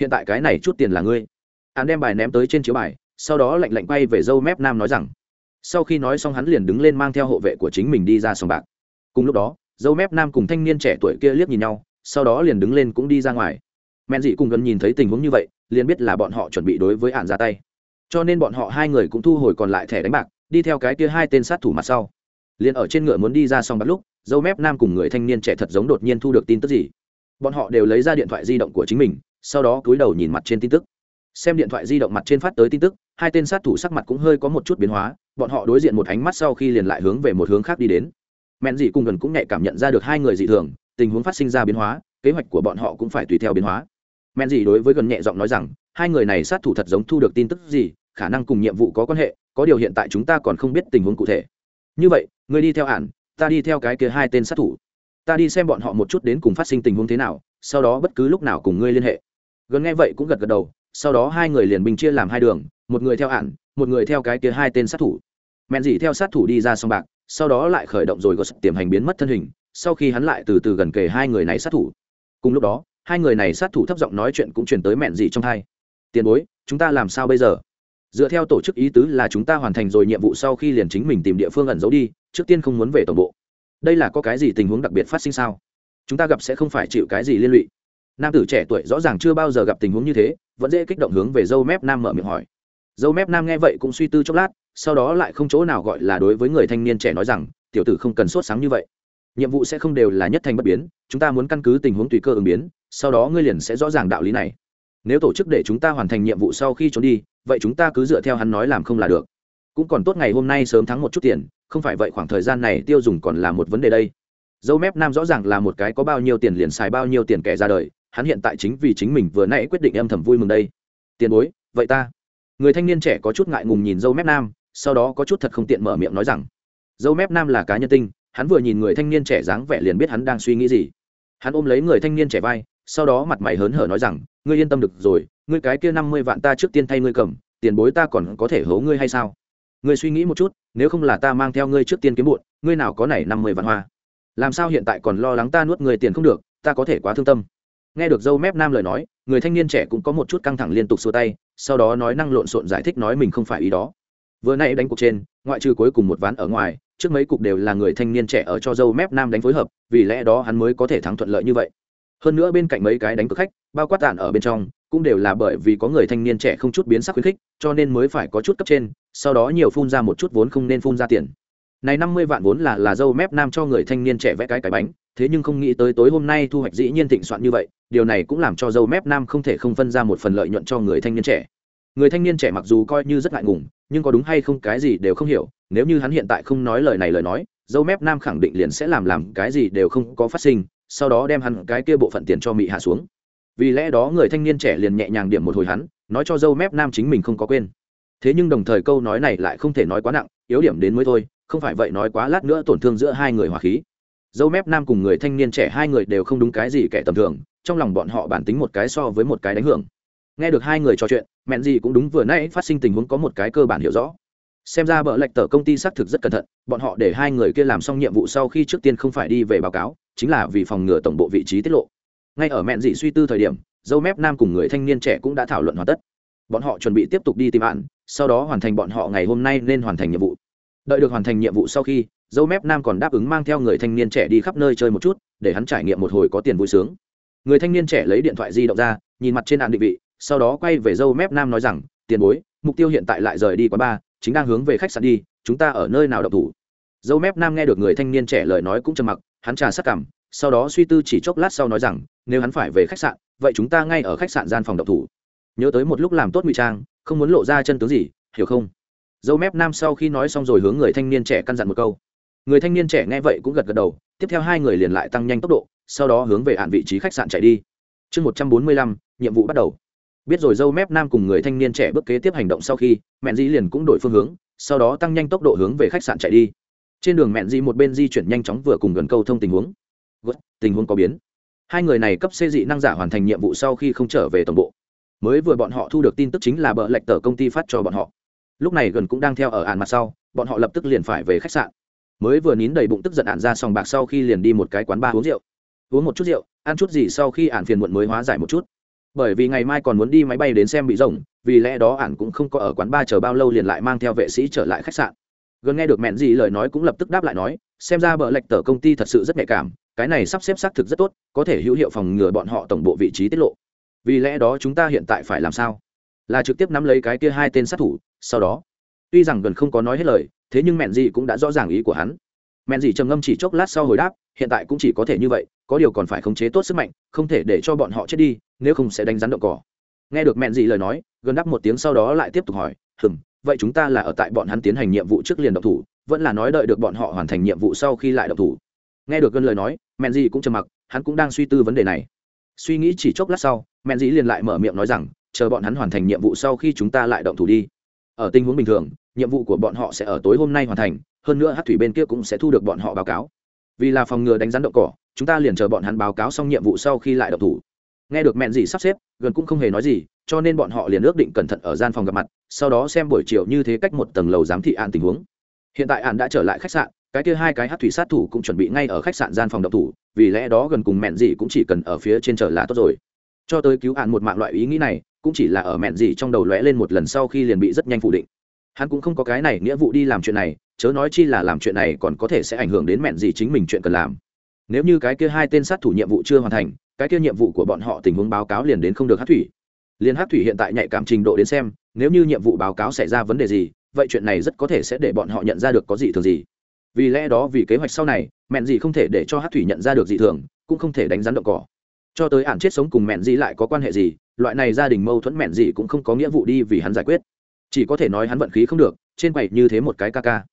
S1: Hiện tại cái này chút tiền là ngươi. Hắn đem bài ném tới trên chiếu bài sau đó lạnh lạnh quay về dâu mép nam nói rằng, sau khi nói xong hắn liền đứng lên mang theo hộ vệ của chính mình đi ra sòng bạc. Cùng lúc đó, dâu mép nam cùng thanh niên trẻ tuổi kia liếc nhìn nhau, sau đó liền đứng lên cũng đi ra ngoài. Men dị cùng gần nhìn thấy tình huống như vậy, liền biết là bọn họ chuẩn bị đối với ạn ra tay. Cho nên bọn họ hai người cũng thu hồi còn lại thẻ đánh bạc, đi theo cái kia hai tên sát thủ mặt sau. Liền ở trên ngựa muốn đi ra xong bạc lúc, dâu mép nam cùng người thanh niên trẻ thật giống đột nhiên thu được tin tức gì. Bọn họ đều lấy ra điện thoại di động của chính mình, sau đó cúi đầu nhìn mặt trên tin tức xem điện thoại di động mặt trên phát tới tin tức, hai tên sát thủ sắc mặt cũng hơi có một chút biến hóa, bọn họ đối diện một ánh mắt sau khi liền lại hướng về một hướng khác đi đến. Men dị cùng gần cũng nhạy cảm nhận ra được hai người dị thường, tình huống phát sinh ra biến hóa, kế hoạch của bọn họ cũng phải tùy theo biến hóa. Men dị đối với gần nhẹ giọng nói rằng, hai người này sát thủ thật giống thu được tin tức gì, khả năng cùng nhiệm vụ có quan hệ, có điều hiện tại chúng ta còn không biết tình huống cụ thể. Như vậy người đi theo ản, ta đi theo cái kia hai tên sát thủ. Ta đi xem bọn họ một chút đến cùng phát sinh tình huống thế nào, sau đó bất cứ lúc nào cùng ngươi liên hệ. Gần nghe vậy cũng gật gật đầu sau đó hai người liền bình chia làm hai đường, một người theo ản một người theo cái kia hai tên sát thủ. Mẹn dỉ theo sát thủ đi ra sông bạc, sau đó lại khởi động rồi có sự tiềm hành biến mất thân hình, sau khi hắn lại từ từ gần kề hai người này sát thủ. Cùng lúc đó, hai người này sát thủ thấp giọng nói chuyện cũng truyền tới mẹn dỉ trong thai tiền bối, chúng ta làm sao bây giờ? Dựa theo tổ chức ý tứ là chúng ta hoàn thành rồi nhiệm vụ sau khi liền chính mình tìm địa phương ẩn giấu đi, trước tiên không muốn về tổng bộ. Đây là có cái gì tình huống đặc biệt phát sinh sao? Chúng ta gặp sẽ không phải chịu cái gì liên lụy nam tử trẻ tuổi rõ ràng chưa bao giờ gặp tình huống như thế, vẫn dễ kích động hướng về dâu mép nam mở miệng hỏi. Dâu mép nam nghe vậy cũng suy tư chốc lát, sau đó lại không chỗ nào gọi là đối với người thanh niên trẻ nói rằng, tiểu tử không cần sốt sáng như vậy. Nhiệm vụ sẽ không đều là nhất thành bất biến, chúng ta muốn căn cứ tình huống tùy cơ ứng biến, sau đó ngươi liền sẽ rõ ràng đạo lý này. Nếu tổ chức để chúng ta hoàn thành nhiệm vụ sau khi trốn đi, vậy chúng ta cứ dựa theo hắn nói làm không là được. Cũng còn tốt ngày hôm nay sớm thắng một chút tiền, không phải vậy khoảng thời gian này tiêu dùng còn là một vấn đề đây. Dâu mép nam rõ ràng là một cái có bao nhiêu tiền liền xài bao nhiêu tiền kẻ ra đời hắn hiện tại chính vì chính mình vừa nãy quyết định âm thầm vui mừng đây. Tiền bối, vậy ta. Người thanh niên trẻ có chút ngại ngùng nhìn dâu mép nam, sau đó có chút thật không tiện mở miệng nói rằng, dâu mép nam là cá nhân tinh, hắn vừa nhìn người thanh niên trẻ dáng vẻ liền biết hắn đang suy nghĩ gì. Hắn ôm lấy người thanh niên trẻ vai, sau đó mặt mày hớn hở nói rằng, ngươi yên tâm được rồi, ngươi cái kia năm mươi vạn ta trước tiên thay ngươi cầm, tiền bối ta còn có thể hố ngươi hay sao? Ngươi suy nghĩ một chút, nếu không là ta mang theo ngươi trước tiên kiếm muộn ngươi nào có này năm mươi vạn hoa? Làm sao hiện tại còn lo lắng ta nuốt người tiền không được, ta có thể quá thương tâm nghe được dâu mép nam lời nói, người thanh niên trẻ cũng có một chút căng thẳng liên tục xua tay, sau đó nói năng lộn xộn giải thích nói mình không phải ý đó. Vừa nay đánh cuộc trên, ngoại trừ cuối cùng một ván ở ngoài, trước mấy cục đều là người thanh niên trẻ ở cho dâu mép nam đánh phối hợp, vì lẽ đó hắn mới có thể thắng thuận lợi như vậy. Hơn nữa bên cạnh mấy cái đánh cực khách, bao quát tàn ở bên trong, cũng đều là bởi vì có người thanh niên trẻ không chút biến sắc khuyến khích, cho nên mới phải có chút cấp trên, sau đó nhiều phun ra một chút vốn không nên phun ra tiền. Này năm mươi vạn vốn là là dâu mép nam cho người thanh niên trẻ vẽ cái cái bánh, thế nhưng không nghĩ tới tối hôm nay thu hoạch dĩ nhiên thịnh soạn như vậy điều này cũng làm cho dâu mép nam không thể không phân ra một phần lợi nhuận cho người thanh niên trẻ. Người thanh niên trẻ mặc dù coi như rất ngại ngùng, nhưng có đúng hay không cái gì đều không hiểu, nếu như hắn hiện tại không nói lời này lời nói, dâu mép nam khẳng định liền sẽ làm làm cái gì đều không có phát sinh, sau đó đem hắn cái kia bộ phận tiền cho mỹ hạ xuống. Vì lẽ đó người thanh niên trẻ liền nhẹ nhàng điểm một hồi hắn, nói cho dâu mép nam chính mình không có quên. Thế nhưng đồng thời câu nói này lại không thể nói quá nặng, yếu điểm đến mới thôi, không phải vậy nói quá lát nữa tổn thương giữa hai người hòa khí. Dâu mép nam cùng người thanh niên trẻ hai người đều không đúng cái gì kẻ tầm thường trong lòng bọn họ bản tính một cái so với một cái đánh hưởng. Nghe được hai người trò chuyện, mẹn gì cũng đúng vừa nãy phát sinh tình huống có một cái cơ bản hiểu rõ. Xem ra bợ lệch tờ công ty xác thực rất cẩn thận, bọn họ để hai người kia làm xong nhiệm vụ sau khi trước tiên không phải đi về báo cáo, chính là vì phòng ngừa tổng bộ vị trí tiết lộ. Ngay ở mẹn dị suy tư thời điểm, dâu mép nam cùng người thanh niên trẻ cũng đã thảo luận hoàn tất. Bọn họ chuẩn bị tiếp tục đi tìm bạn, sau đó hoàn thành bọn họ ngày hôm nay nên hoàn thành nhiệm vụ. Đợi được hoàn thành nhiệm vụ sau khi, dâu mép nam còn đáp ứng mang theo người thanh niên trẻ đi khắp nơi chơi một chút, để hắn trải nghiệm một hồi có tiền vui sướng người thanh niên trẻ lấy điện thoại di động ra, nhìn mặt trên hạn định vị, sau đó quay về dâu mép nam nói rằng, tiền bối, mục tiêu hiện tại lại rời đi quá ba chính đang hướng về khách sạn đi, chúng ta ở nơi nào đậu thủ? Dâu mép nam nghe được người thanh niên trẻ lời nói cũng trầm mặc, hắn trà sắc cảm, sau đó suy tư chỉ chốc lát sau nói rằng, nếu hắn phải về khách sạn, vậy chúng ta ngay ở khách sạn gian phòng đậu thủ. Nhớ tới một lúc làm tốt ngụy trang, không muốn lộ ra chân tướng gì, hiểu không? Dâu mép nam sau khi nói xong rồi hướng người thanh niên trẻ căn dặn một câu. Người thanh niên trẻ nghe vậy cũng gật gật đầu, tiếp theo hai người liền lại tăng nhanh tốc độ sau đó hướng về hạn vị trí khách sạn chạy đi. Chương một trăm bốn mươi lăm, nhiệm vụ bắt đầu. Biết rồi dâu mép nam cùng người thanh niên trẻ bước kế tiếp hành động sau khi, mẹn dĩ liền cũng đổi phương hướng, sau đó tăng nhanh tốc độ hướng về khách sạn chạy đi. Trên đường mẹn dĩ một bên di chuyển nhanh chóng vừa cùng gần câu thông tình huống. Tình huống có biến. Hai người này cấp xê dị năng giả hoàn thành nhiệm vụ sau khi không trở về tổng bộ. Mới vừa bọn họ thu được tin tức chính là bợ lệch tờ công ty phát cho bọn họ. Lúc này gần cũng đang theo ở ạn mặt sau, bọn họ lập tức liền phải về khách sạn. Mới vừa nín đầy bụng tức giận ạn ra sòng bạc sau khi liền đi một cái quán bar uống rượu uống một chút rượu, ăn chút gì sau khi ản phiền muộn mới hóa giải một chút. Bởi vì ngày mai còn muốn đi máy bay đến xem bị rồng, vì lẽ đó ản cũng không có ở quán ba chờ bao lâu liền lại mang theo vệ sĩ trở lại khách sạn. Gần nghe được mẹn gì lời nói cũng lập tức đáp lại nói, xem ra bờ lệch tờ công ty thật sự rất nhạy cảm, cái này sắp xếp xác thực rất tốt, có thể hữu hiệu phòng ngừa bọn họ tổng bộ vị trí tiết lộ. Vì lẽ đó chúng ta hiện tại phải làm sao? Là trực tiếp nắm lấy cái kia hai tên sát thủ, sau đó. Tuy rằng gần không có nói hết lời, thế nhưng mẹn gì cũng đã rõ ràng ý của hắn. Mẹn gì trầm ngâm chỉ chốc lát sau hồi đáp hiện tại cũng chỉ có thể như vậy, có điều còn phải khống chế tốt sức mạnh, không thể để cho bọn họ chết đi, nếu không sẽ đánh rắn động cỏ. Nghe được mẹn dị lời nói, gần đáp một tiếng sau đó lại tiếp tục hỏi hừng vậy chúng ta là ở tại bọn hắn tiến hành nhiệm vụ trước liền động thủ, vẫn là nói đợi được bọn họ hoàn thành nhiệm vụ sau khi lại động thủ? Nghe được gần lời nói mẹn dị cũng trầm mặc, hắn cũng đang suy tư vấn đề này. Suy nghĩ chỉ chốc lát sau mẹn dị liền lại mở miệng nói rằng, chờ bọn hắn hoàn thành nhiệm vụ sau khi chúng ta lại động thủ đi. Ở tình huống bình thường, nhiệm vụ của bọn họ sẽ ở tối hôm nay hoàn thành, hơn nữa hát thủy bên kia cũng sẽ thu được bọn họ báo cáo vì là phòng ngừa đánh rắn động cỏ, chúng ta liền chờ bọn hắn báo cáo xong nhiệm vụ sau khi lại động thủ. Nghe được mẹn gì sắp xếp, gần cũng không hề nói gì, cho nên bọn họ liền ước định cẩn thận ở gian phòng gặp mặt, sau đó xem buổi chiều như thế cách một tầng lầu giám thị ạn tình huống. Hiện tại ạn đã trở lại khách sạn, cái kia hai cái hát thủy sát thủ cũng chuẩn bị ngay ở khách sạn gian phòng động thủ, vì lẽ đó gần cùng mẹn gì cũng chỉ cần ở phía trên chờ là tốt rồi. Cho tới cứu ạn một mạng loại ý nghĩ này, cũng chỉ là ở mẹn gì trong đầu lóe lên một lần sau khi liền bị rất nhanh phủ định. Hắn cũng không có cái này nghĩa vụ đi làm chuyện này chớ nói chi là làm chuyện này còn có thể sẽ ảnh hưởng đến mẹn gì chính mình chuyện cần làm. Nếu như cái kia hai tên sát thủ nhiệm vụ chưa hoàn thành, cái kia nhiệm vụ của bọn họ tình huống báo cáo liền đến không được hát thủy. Liền hát thủy hiện tại nhạy cảm trình độ đến xem, nếu như nhiệm vụ báo cáo xảy ra vấn đề gì, vậy chuyện này rất có thể sẽ để bọn họ nhận ra được có gì thường gì. Vì lẽ đó vì kế hoạch sau này, mẹn gì không thể để cho hát thủy nhận ra được dị thường, cũng không thể đánh rắn động cỏ. Cho tới ản chết sống cùng mẹn gì lại có quan hệ gì, loại này gia đình mâu thuẫn mẹn gì cũng không có nghĩa vụ đi vì hắn giải quyết. Chỉ có thể nói hắn vận khí không được, trên quầy như thế một cái ca ca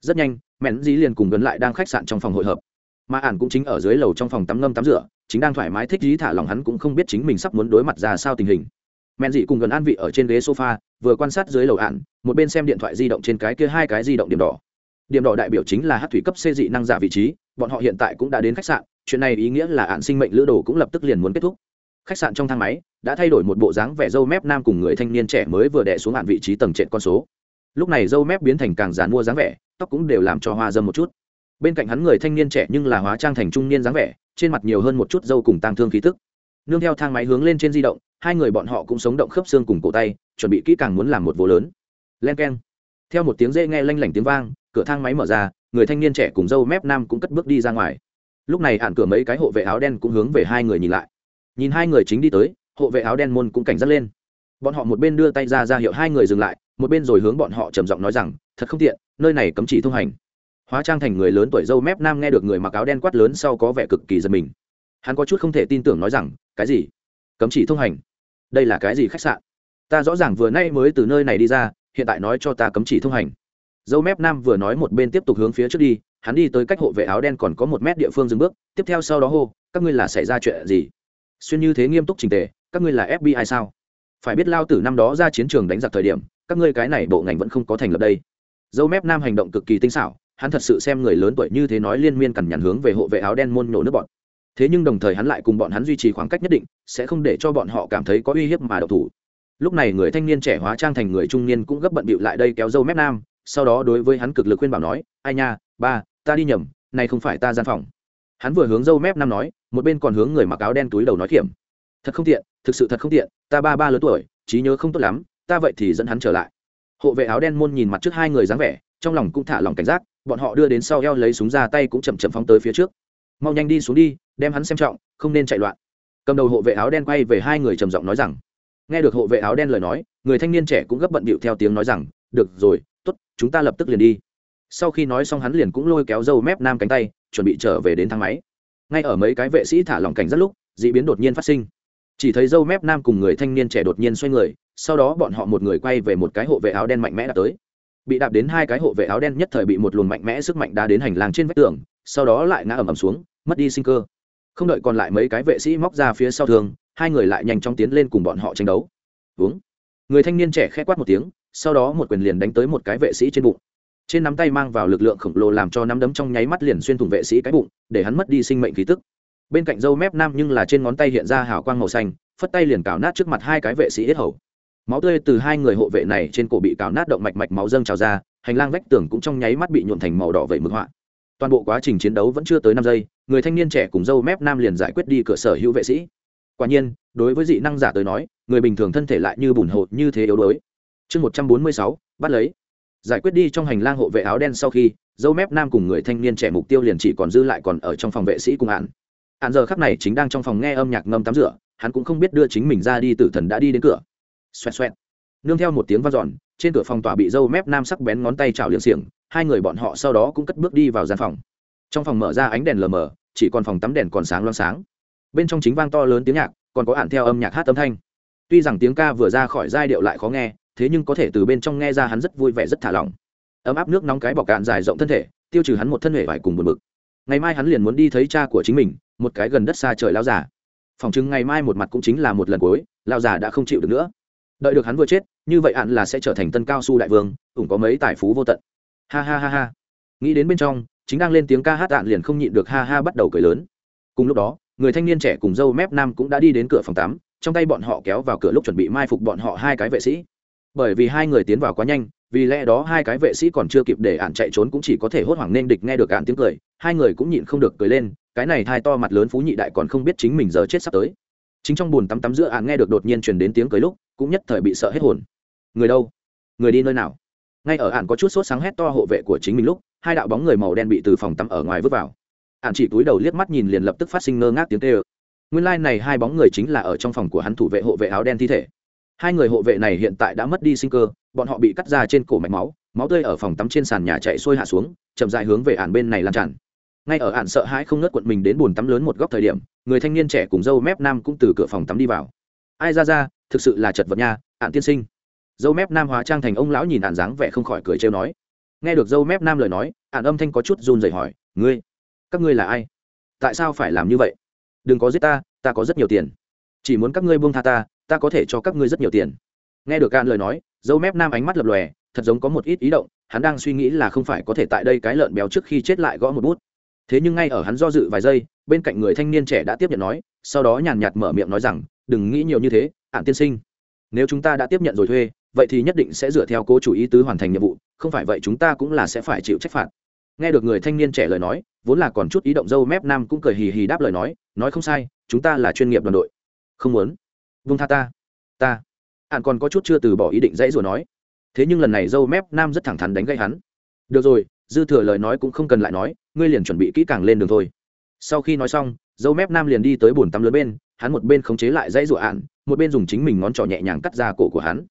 S1: rất nhanh mẹn dí liền cùng gần lại đang khách sạn trong phòng hội hợp. Mà ản cũng chính ở dưới lầu trong phòng tắm ngâm tắm rửa chính đang thoải mái thích dí thả lòng hắn cũng không biết chính mình sắp muốn đối mặt ra sao tình hình. Mẹn dị cùng gần an vị ở trên ghế sofa vừa quan sát dưới lầu ản, một bên xem điện thoại di động trên cái kia hai cái di động điểm đỏ. Điểm đỏ đại biểu chính là hát thủy cấp xê dị năng giả vị trí bọn họ hiện tại cũng đã đến khách sạn chuyện này ý nghĩa là ản sinh mệnh lữ đồ cũng lập tức liền muốn kết thúc. Khách sạn trong thang máy đã thay đổi một bộ dáng vẻ dâu mép nam cùng người thanh niên trẻ mới vừa đẻ xuống ạn vị trí tầng trệt con số. Lúc này dâu mép biến thành càng dàn mua dáng vẻ tóc cũng đều làm cho hoa dâm một chút. Bên cạnh hắn người thanh niên trẻ nhưng là hóa trang thành trung niên dáng vẻ, trên mặt nhiều hơn một chút dâu cùng tang thương khí tức. Nương theo thang máy hướng lên trên di động, hai người bọn họ cũng sống động khớp xương cùng cổ tay, chuẩn bị kỹ càng muốn làm một vô lớn. Len k e n theo một tiếng dê nghe lanh lảnh tiếng vang, cửa thang máy mở ra, người thanh niên trẻ cùng dâu mép nam cũng cất bước đi ra ngoài. Lúc này hạn cửa mấy cái hộ vệ áo đen cũng hướng về hai người nhìn lại. Nhìn hai người chính đi tới, hộ vệ áo đen môn cũng cảnh giác lên. Bọn họ một bên đưa tay ra ra hiệu hai người dừng lại, một bên rồi hướng bọn họ trầm giọng nói rằng, thật không tiện nơi này cấm chỉ thông hành. Hóa trang thành người lớn tuổi dâu mép nam nghe được người mặc áo đen quát lớn sau có vẻ cực kỳ giật mình. Hắn có chút không thể tin tưởng nói rằng, cái gì? Cấm chỉ thông hành? Đây là cái gì khách sạn? Ta rõ ràng vừa nay mới từ nơi này đi ra, hiện tại nói cho ta cấm chỉ thông hành. Dâu mép nam vừa nói một bên tiếp tục hướng phía trước đi, hắn đi tới cách hộ vệ áo đen còn có một mét địa phương dừng bước, tiếp theo sau đó hô, các ngươi là xảy ra chuyện gì? Xuyên như thế nghiêm túc trình tề, các ngươi là fbi sao? Phải biết lao tử năm đó ra chiến trường đánh giặc thời điểm, các ngươi cái này bộ ngành vẫn không có thành lập đây dâu mép nam hành động cực kỳ tinh xảo, hắn thật sự xem người lớn tuổi như thế nói liên miên cằn nhằn hướng về hộ vệ áo đen môn nổ nước bọn. Thế nhưng đồng thời hắn lại cùng bọn hắn duy trì khoảng cách nhất định, sẽ không để cho bọn họ cảm thấy có uy hiếp mà độc thủ. Lúc này người thanh niên trẻ hóa trang thành người trung niên cũng gấp bận bịu lại đây kéo dâu mép nam, sau đó đối với hắn cực lực khuyên bảo nói, ai nha, ba, ta đi nhầm, này không phải ta gian phòng. Hắn vừa hướng dâu mép nam nói, một bên còn hướng người mặc áo đen túi đầu nói kiểm thật không tiện, thực sự thật không tiện, ta ba ba lớn tuổi, trí nhớ không tốt lắm, ta vậy thì dẫn hắn trở lại hộ vệ áo đen môn nhìn mặt trước hai người dáng vẻ, trong lòng cũng thả lòng cảnh giác, bọn họ đưa đến sau eo lấy súng ra tay cũng chậm chậm phóng tới phía trước. Mau nhanh đi xuống đi, đem hắn xem trọng, không nên chạy loạn. Cầm đầu hộ vệ áo đen quay về hai người trầm giọng nói rằng. Nghe được hộ vệ áo đen lời nói, người thanh niên trẻ cũng gấp bận bịu theo tiếng nói rằng, được rồi t ố t chúng ta lập tức liền đi. Sau khi nói xong hắn liền cũng lôi kéo dâu mép nam cánh tay, chuẩn bị trở về đến thang máy. Ngay ở mấy cái vệ sĩ thả lòng cảnh rất lúc d ị biến đột nhiên phát sinh chỉ thấy dâu mép nam cùng người thanh niên trẻ đột nhiên xoay người, sau đó bọn họ một người quay về một cái hộ vệ áo đen mạnh mẽ đã tới. Bị đạp đến hai cái hộ vệ áo đen nhất thời bị một luồng mạnh mẽ sức mạnh đá đến hành lang trên vách tường, sau đó lại ngã ầm ầm xuống, mất đi sinh cơ. Không đợi còn lại mấy cái vệ sĩ móc ra phía sau thường hai người lại nhanh chóng tiến lên cùng bọn họ tranh đấu. Uống người thanh niên trẻ khẽ quát một tiếng, sau đó một quyền liền đánh tới một cái vệ sĩ trên bụng. Trên nắm tay mang vào lực lượng khổng lồ làm cho nắm đấm trong nháy mắt liền xuyên thủng vệ sĩ cái bụng, để hắn mất đi sinh mệnh khí tức bên cạnh dâu mép nam nhưng là trên ngón tay hiện ra hào quang màu xanh, phất tay liền cào nát trước mặt hai cái vệ sĩ hết hầu. Máu tươi từ hai người hộ vệ này trên cổ bị cào nát động mạch mạch máu dâng trào ra, hành lang vách tường cũng trong nháy mắt bị nhuộn thành màu đỏ vẩy mực họa. Toàn bộ quá trình chiến đấu vẫn chưa tới năm giây, người thanh niên trẻ cùng dâu mép nam liền giải quyết đi cửa sở hữu vệ sĩ. Quả nhiên, đối với dị năng giả tới nói, người bình thường thân thể lại như bùn hộ như thế yếu đuối. Chương một trăm bốn mươi sáu, bắt lấy. Giải quyết đi trong hành lang hộ vệ áo đen sau khi, dâu mép nam cùng người thanh niên trẻ mục tiêu liền chỉ còn dư lại còn ở trong phòng vệ sĩ cùng hạn hạn giờ khắc này chính đang trong phòng nghe âm nhạc ngâm tắm rửa, hắn cũng không biết đưa chính mình ra đi, tử thần đã đi đến cửa. Xoẹt xoẹt. Nương theo một tiếng v a n giòn trên cửa phòng tỏa bị dâu mép nam sắc bén ngón tay chảo liệng xiềng, hai người bọn họ sau đó cũng cất bước đi vào gian phòng. Trong phòng mở ra ánh đèn lờ mờ, chỉ còn phòng tắm đèn còn sáng loang sáng. Bên trong chính vang to lớn tiếng nhạc, còn có hạn theo âm nhạc hát âm thanh. Tuy rằng tiếng ca vừa ra khỏi giai điệu lại khó nghe, thế nhưng có thể từ bên trong nghe ra hắn rất vui vẻ, rất thả lỏng. Ấm áp nước nóng cái bọc cạn dài rộng thân thể, tiêu trừ hắn một thân hệ vải cùng một mực ngày mai hắn liền muốn đi thấy cha của chính mình một cái gần đất xa trời lao giả phòng chứng ngày mai một mặt cũng chính là một lần cuối, lao giả đã không chịu được nữa. Đợi được hắn vừa chết, như vậy ạn là sẽ trở thành tân cao su đại vương, ủng có mấy tài phú vô tận. Ha ha ha ha. Nghĩ đến bên trong, chính đang lên tiếng ca hát ạn liền không nhịn được ha ha bắt đầu cười lớn. Cùng lúc đó, người thanh niên trẻ cùng dâu mép nam cũng đã đi đến cửa phòng tắm, trong tay bọn họ kéo vào cửa lúc chuẩn bị mai phục bọn họ hai cái vệ sĩ. Bởi vì hai người tiến vào quá nhanh, vì lẽ đó hai cái vệ sĩ còn chưa kịp để ạn chạy trốn cũng chỉ có thể hốt hoảng nên địch nghe được ạn tiếng cười, hai người cũng nhịn không được cười lên cái này thai to mặt lớn phú nhị đại còn không biết chính mình giờ chết sắp tới. Chính trong bùn tắm tắm giữa ạn nghe được đột nhiên truyền đến tiếng cười lúc, cũng nhất thời bị sợ hết hồn. Người đâu? Người đi nơi nào? Ngay ở ạn có chút sốt sáng hét to hộ vệ của chính mình lúc, hai đạo bóng người màu đen bị từ phòng tắm ở ngoài vứt vào. Ạn chỉ túi đầu liếc mắt nhìn liền lập tức phát sinh ngơ ngác tiếng tê ơ nguyên lai、like、này hai bóng người chính là ở trong phòng của hắn thủ vệ hộ vệ áo đen thi thể. Hai người hộ vệ này hiện tại đã mất đi sinh cơ, bọn họ bị cắt ra trên cổ mạch máu máu tươi ở phòng tắm trên sàn nhà chạy xuôi hạ xuống, chậm dại hướng về ạn bên này lan tràn ngay ở ạn sợ hãi không ngớt quận mình đến bồn tắm lớn một góc thời điểm, người thanh niên trẻ cùng dâu mép nam cũng từ cửa phòng tắm đi vào. Ai ra ra, thực sự là chật vật nha ạn tiên sinh. Dâu mép nam hóa trang thành ông lão nhìn ạn dáng vẻ không khỏi cười trêu nói. Nghe được dâu mép nam lời nói ạn âm thanh có chút run rẩy hỏi, ngươi, các ngươi là ai? Tại sao phải làm như vậy? Đừng có giết ta ta có rất nhiều tiền. Chỉ muốn các ngươi buông tha ta ta có thể cho các ngươi rất nhiều tiền. Nghe được ạn lời nói, dâu mép nam ánh mắt lập lòe, thật giống có một ít ý động, hắn đang suy nghĩ là không phải có thể tại đây cái lợn béo trước khi chết lại gõ một bút thế nhưng ngay ở hắn do dự vài giây, bên cạnh người thanh niên trẻ đã tiếp nhận nói, sau đó nhàn nhạt mở miệng nói rằng, đừng nghĩ nhiều như thế ạn tiên sinh. Nếu chúng ta đã tiếp nhận rồi thuê, vậy thì nhất định sẽ dựa theo cố chủ ý tứ hoàn thành nhiệm vụ, không phải vậy chúng ta cũng là sẽ phải chịu trách phạt. Nghe được người thanh niên trẻ lời nói, vốn là còn chút ý động dâu mép nam cũng cười hì hì đáp lời nói nói không sai, chúng ta là chuyên nghiệp đoàn đội. Không muốn. Vung tha ta. Ta. Ạn còn có chút chưa từ bỏ ý định dãy rồi nói. Thế nhưng lần này dâu mép nam rất thẳng thắn đánh gây hắn. Được rồi, dư thừa lời nói cũng không cần lại nói ngươi liền chuẩn bị kỹ càng lên đường thôi. Sau khi nói xong, dâu mép nam liền đi tới bồn tắm lớn bên, hắn một bên khống chế lại dãy rụa ạn, một bên dùng chính mình ngón trỏ nhẹ nhàng cắt ra cổ của hắn.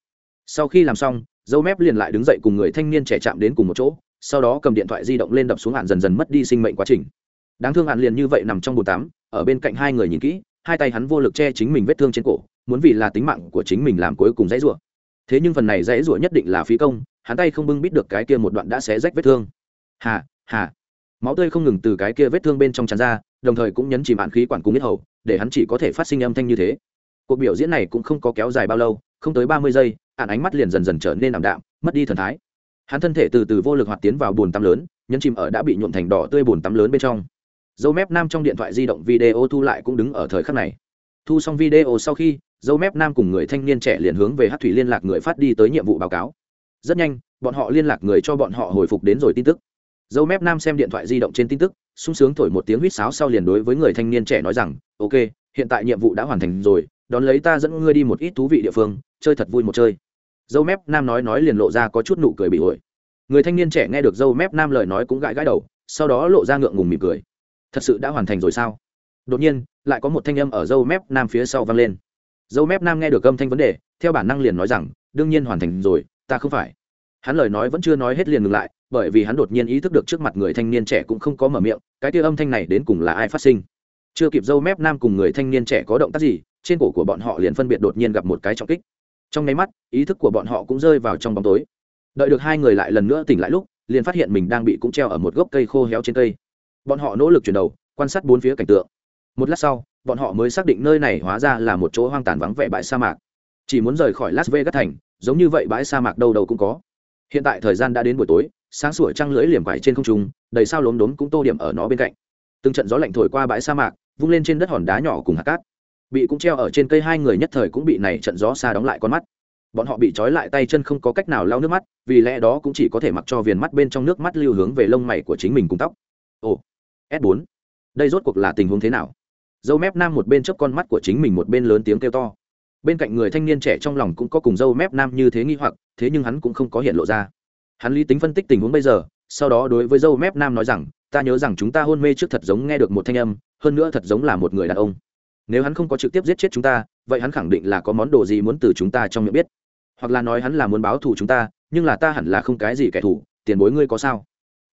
S1: Sau khi làm xong, dâu mép liền lại đứng dậy cùng người thanh niên trẻ chạm đến cùng một chỗ, sau đó cầm điện thoại di động lên đập xuống ạn dần dần mất đi sinh mệnh quá trình. Đáng thương ạn liền như vậy nằm trong bồn tắm, ở bên cạnh hai người nhìn kỹ, hai tay hắn vô lực che chính mình vết thương trên cổ, muốn vì là tính mạng của chính mình làm cuối cùng dãy rủa. Thế nhưng phần này dãy rủa nhất định là phí công, hắn tay không bưng bít được cái kia một đoạn đã xé rách vết thương. Hà hà máu tươi không ngừng từ cái kia vết thương bên trong tràn ra, đồng thời cũng nhấn chìm hạn khí quản cung nhất hầu, để hắn chỉ có thể phát sinh âm thanh như thế. Cuộc biểu diễn này cũng không có kéo dài bao lâu, không tới ba mươi giây hạn ánh mắt liền dần dần trở nên ảm đạm, mất đi thần thái. Hắn thân thể từ từ vô lực hoạt tiến vào bồn tắm lớn, nhấn chìm ở đã bị nhuộm thành đỏ tươi bồn tắm lớn bên trong. Dấu mép nam trong điện thoại di động video thu lại cũng đứng ở thời khắc này. Thu xong video sau khi dấu mép nam cùng người thanh niên trẻ liền hướng về hát thủy liên lạc người phát đi tới nhiệm vụ báo cáo. Rất nhanh, bọn họ liên lạc người cho bọn họ hồi phục đến rồi tin tức dâu mép nam xem điện thoại di động trên tin tức, sung sướng thổi một tiếng huýt sáo sau liền đối với người thanh niên trẻ nói rằng, ok, hiện tại nhiệm vụ đã hoàn thành rồi, đón lấy ta dẫn ngươi đi một ít thú vị địa phương, chơi thật vui một chơi. Dâu mép nam nói nói liền lộ ra có chút nụ cười bị ổi. Người thanh niên trẻ nghe được dâu mép nam lời nói cũng gãi gãi đầu, sau đó lộ ra ngượng ngùng mỉm cười. Thật sự đã hoàn thành rồi sao? Đột nhiên, lại có một thanh âm ở dâu mép nam phía sau vang lên. Dâu mép nam nghe được âm thanh vấn đề, theo bản năng liền nói rằng, đương nhiên hoàn thành rồi, ta không phải. Hắn lời nói vẫn chưa nói hết liền ngừng lại bởi vì hắn đột nhiên ý thức được trước mặt người thanh niên trẻ cũng không có mở miệng, cái tiếng âm thanh này đến cùng là ai phát sinh? Chưa kịp dâu mép nam cùng người thanh niên trẻ có động tác gì, trên cổ của bọn họ liền phân biệt đột nhiên gặp một cái trọng kích. Trong nháy mắt, ý thức của bọn họ cũng rơi vào trong bóng tối. Đợi được hai người lại lần nữa tỉnh lại lúc, liền phát hiện mình đang bị cũng treo ở một gốc cây khô héo trên cây. Bọn họ nỗ lực chuyển đầu, quan sát bốn phía cảnh tượng. Một lát sau, bọn họ mới xác định nơi này hóa ra là một chỗ hoang tàn vắng vẻ bãi sa mạc. Chỉ muốn rời khỏi las vegas thành, giống như vậy bãi sa mạc đâu đâu cũng có hiện tại thời gian đã đến buổi tối, sáng sủa trăng lưỡi liềm vải trên không trung, đầy sao lốm đốm cũng tô điểm ở nó bên cạnh. Từng trận gió lạnh thổi qua bãi sa mạc, vung lên trên đất hòn đá nhỏ cùng hạt cát. Bị cũng treo ở trên cây hai người nhất thời cũng bị này trận gió xa đóng lại con mắt. Bọn họ bị trói lại tay chân không có cách nào lau nước mắt, vì lẽ đó cũng chỉ có thể mặc cho viền mắt bên trong nước mắt lưu hướng về lông mày của chính mình cùng tóc. Ồ, s 4 đây rốt cuộc là tình huống thế nào? Dâu mép nam một bên chớp con mắt của chính mình, một bên lớn tiếng kêu to bên cạnh người thanh niên trẻ trong lòng cũng có cùng dâu mép nam như thế nghi hoặc, thế nhưng hắn cũng không có hiện lộ ra. Hắn lý tính phân tích tình huống bây giờ, sau đó đối với dâu mép nam nói rằng, ta nhớ rằng chúng ta hôn mê trước thật giống nghe được một thanh âm, hơn nữa thật giống là một người đàn ông. Nếu hắn không có trực tiếp giết chết chúng ta, vậy hắn khẳng định là có món đồ gì muốn từ chúng ta trong miệng biết. Hoặc là nói hắn là muốn báo thù chúng ta, nhưng là ta hẳn là không cái gì kẻ thù, tiền bối ngươi có sao?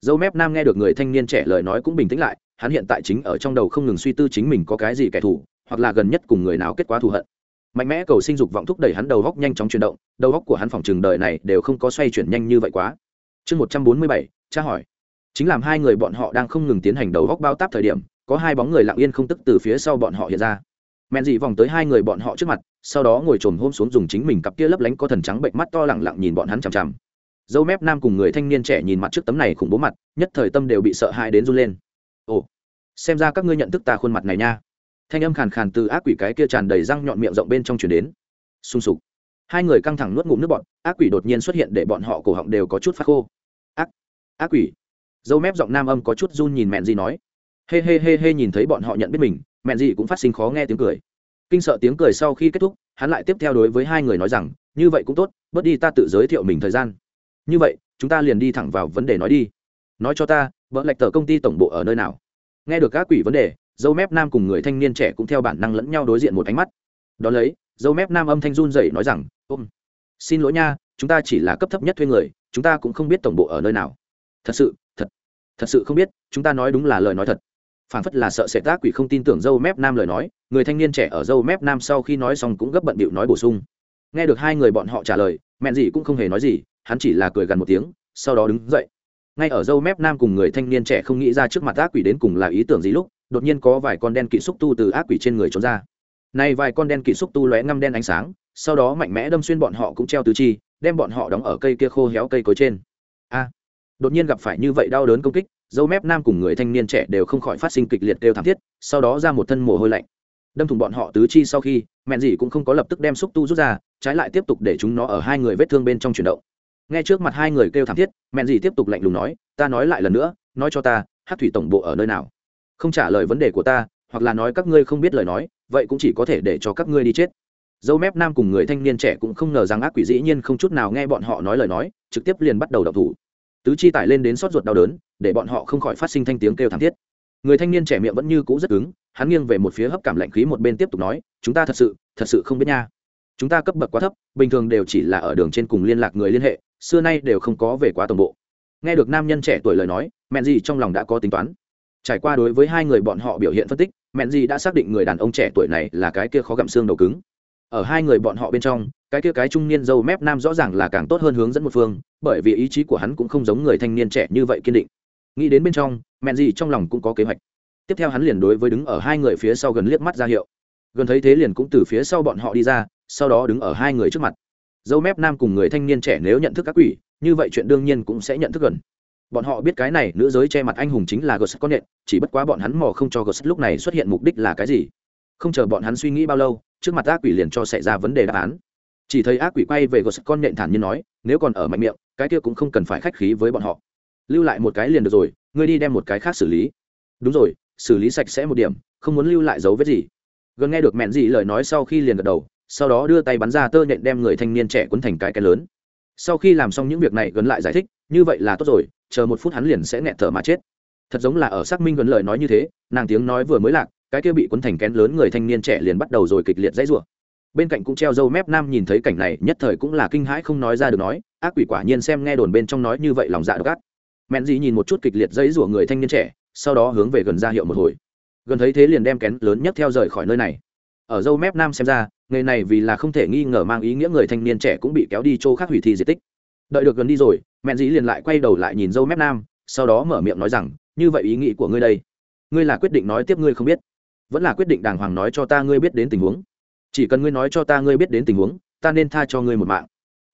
S1: Dâu mép nam nghe được người thanh niên trẻ lời nói cũng bình tĩnh lại, hắn hiện tại chính ở trong đầu không ngừng suy tư chính mình có cái gì kẻ thù, hoặc là gần nhất cùng người nào kết quả thù hận mạnh mẽ cầu sinh dục vọng thúc đẩy hắn đầu góc nhanh chóng chuyển động, đầu góc của hắn phòng trường đời này đều không có xoay chuyển nhanh như vậy quá. Chương một trăm bốn mươi bảy, tra hỏi. Chính làm hai người bọn họ đang không ngừng tiến hành đầu góc bao táp thời điểm, có hai bóng người lặng yên không tức từ phía sau bọn họ hiện ra. Mẹn dị vòng tới hai người bọn họ trước mặt, sau đó ngồi trồm hôm xuống dùng chính mình cặp kia lấp lánh có thần trắng bệnh mắt to lẳng lặng nhìn bọn hắn chằm chằm. Dâu mép nam cùng người thanh niên trẻ nhìn mặt trước tấm này khủng bố mặt, nhất thời tâm đều bị sợ hãi đến run lên. Ồ, xem ra các ngươi nhận thức ta khuôn mặt này nha thanh âm khàn khàn từ ác quỷ cái kia tràn đầy răng nhọn miệng rộng bên trong chuyển đến. Sung sục. Hai người căng thẳng nuốt ngụm nước bọn ác quỷ đột nhiên xuất hiện để bọn họ cổ họng đều có chút phát khô. Ác ác quỷ. Dâu mép giọng nam âm có chút run nhìn mẹn gì nói. Hê hê hê hê nhìn thấy bọn họ nhận biết mình, mẹn gì cũng phát sinh khó nghe tiếng cười. Kinh sợ tiếng cười sau khi kết thúc, hắn lại tiếp theo đối với hai người nói rằng, như vậy cũng tốt, bớt đi ta tự giới thiệu mình thời gian. Như vậy, chúng ta liền đi thẳng vào vấn đề nói đi. Nói cho ta, vợ lạch tờ công ty tổng bộ ở nơi nào? Nghe được các quỷ vấn đề dâu mép nam cùng người thanh niên trẻ cũng theo bản năng lẫn nhau đối diện một ánh mắt. Đón lấy, dâu mép nam âm thanh run dậy nói rằng, ôm. Xin lỗi nha, chúng ta chỉ là cấp thấp nhất thuê người, chúng ta cũng không biết tổng bộ ở nơi nào. Thật sự, thật thật sự không biết, chúng ta nói đúng là lời nói thật. Phản phất là sợ sệt tác quỷ không tin tưởng dâu mép nam lời nói, người thanh niên trẻ ở dâu mép nam sau khi nói xong cũng gấp bận bịu nói bổ sung. Nghe được hai người bọn họ trả lời mẹn gì cũng không hề nói gì, hắn chỉ là cười gần một tiếng, sau đó đứng dậy. Ngay ở dâu mép nam cùng người thanh niên trẻ không nghĩ ra trước mặt tác quỷ đến cùng là ý tưởng gì lúc đột nhiên có vài con đen kỵ xúc tu từ ác quỷ trên người trốn ra. Nay vài con đen kỵ xúc tu lóe ngăm đen ánh sáng, sau đó mạnh mẽ đâm xuyên bọn họ cũng treo tứ chi, đem bọn họ đóng ở cây kia khô héo cây cối trên. A! Đột nhiên gặp phải như vậy đau đớn công kích, dâu mép nam cùng người thanh niên trẻ đều không khỏi phát sinh kịch liệt kêu thảm thiết, sau đó ra một thân mồ hôi lạnh. Đâm thùng bọn họ tứ chi sau khi mẹn gì cũng không có lập tức đem xúc tu rút ra, trái lại tiếp tục để chúng nó ở hai người vết thương bên trong chuyển động. Nghe trước mặt hai người kêu thảm thiết mẹn gì tiếp tục lạnh lùng nói, ta nói lại lần nữa, nói cho ta, hát thủy tổng bộ ở nơi nào? Không trả lời vấn đề của ta, hoặc là nói các ngươi không biết lời nói, vậy cũng chỉ có thể để cho các ngươi đi chết. Dâu mép nam cùng người thanh niên trẻ cũng không ngờ rằng ác quỷ dĩ nhiên không chút nào nghe bọn họ nói lời nói, trực tiếp liền bắt đầu đập thủ. Tứ chi tải lên đến sót ruột đau đớn, để bọn họ không khỏi phát sinh thanh tiếng kêu thảm thiết. Người thanh niên trẻ miệng vẫn như cũ rất cứng, hắn nghiêng về một phía hấp cảm lạnh khí một bên tiếp tục nói, chúng ta thật sự thật sự không biết nha. Chúng ta cấp bậc quá thấp, bình thường đều chỉ là ở đường trên cùng liên lạc người liên hệ, xưa nay đều không có về quá tổng bộ. Nghe được nam nhân trẻ tuổi lời nói mẹn gì trong lòng đã có tính toán trải qua đối với hai người bọn họ biểu hiện phân tích, mẹn gì đã xác định người đàn ông trẻ tuổi này là cái kia khó gặm xương đầu cứng. Ở hai người bọn họ bên trong, cái kia cái trung niên dâu mép nam rõ ràng là càng tốt hơn hướng dẫn một phương, bởi vì ý chí của hắn cũng không giống người thanh niên trẻ như vậy kiên định. Nghĩ đến bên trong, mẹn gì trong lòng cũng có kế hoạch. Tiếp theo hắn liền đối với đứng ở hai người phía sau gần liếc mắt ra hiệu. Gần thấy thế liền cũng từ phía sau bọn họ đi ra, sau đó đứng ở hai người trước mặt. Dâu mép nam cùng người thanh niên trẻ nếu nhận thức các quỷ, như vậy chuyện đương nhiên cũng sẽ nhận thức gần bọn họ biết cái này nữ giới che mặt anh hùng chính là gos con nện chỉ bất quá bọn hắn mò không cho gos lúc này xuất hiện mục đích là cái gì. Không chờ bọn hắn suy nghĩ bao lâu, trước mặt ác quỷ liền cho xảy ra vấn đề đáp án. Chỉ thấy ác quỷ quay về gos con nện thản nhiên nói, nếu còn ở mạnh miệng, cái kia cũng không cần phải khách khí với bọn họ. Lưu lại một cái liền được rồi, ngươi đi đem một cái khác xử lý. Đúng rồi, xử lý sạch sẽ một điểm, không muốn lưu lại dấu vết gì. Gần nghe được mẹn gì lời nói sau khi liền gật đầu, sau đó đưa tay bắn ra tơ nhện đem người thanh niên trẻ quấn thành cái cái lớn. Sau khi làm xong những việc này gần lại giải thích, như vậy là tốt rồi chờ một phút hắn liền sẽ nghẹt thở mà chết. Thật giống là ở xác minh gần lời nói như thế, nàng tiếng nói vừa mới lạc, cái kia bị quấn thành kén lớn người thanh niên trẻ liền bắt đầu rồi kịch liệt dãy rủa. Bên cạnh cũng treo dâu mép nam nhìn thấy cảnh này, nhất thời cũng là kinh hãi không nói ra được nói, ác quỷ quả nhiên xem nghe đồn bên trong nói như vậy lòng dạ độc ác. Mẹn gì nhìn một chút kịch liệt dãy rủa người thanh niên trẻ, sau đó hướng về gần ra hiệu một hồi. Gần thấy thế liền đem kén lớn nhất theo rời khỏi nơi này. Ở dâu mép nam xem ra nghề này vì là không thể nghi ngờ mang ý nghĩa người thanh niên trẻ cũng bị kéo đi chỗ khác hủy thi di tích đợi được gần đi rồi mẹn dĩ liền lại quay đầu lại nhìn dâu mép nam, sau đó mở miệng nói rằng, như vậy ý nghĩ của ngươi đây, ngươi là quyết định nói tiếp ngươi không biết, vẫn là quyết định đàng hoàng nói cho ta ngươi biết đến tình huống. Chỉ cần ngươi nói cho ta ngươi biết đến tình huống, ta nên tha cho ngươi một mạng.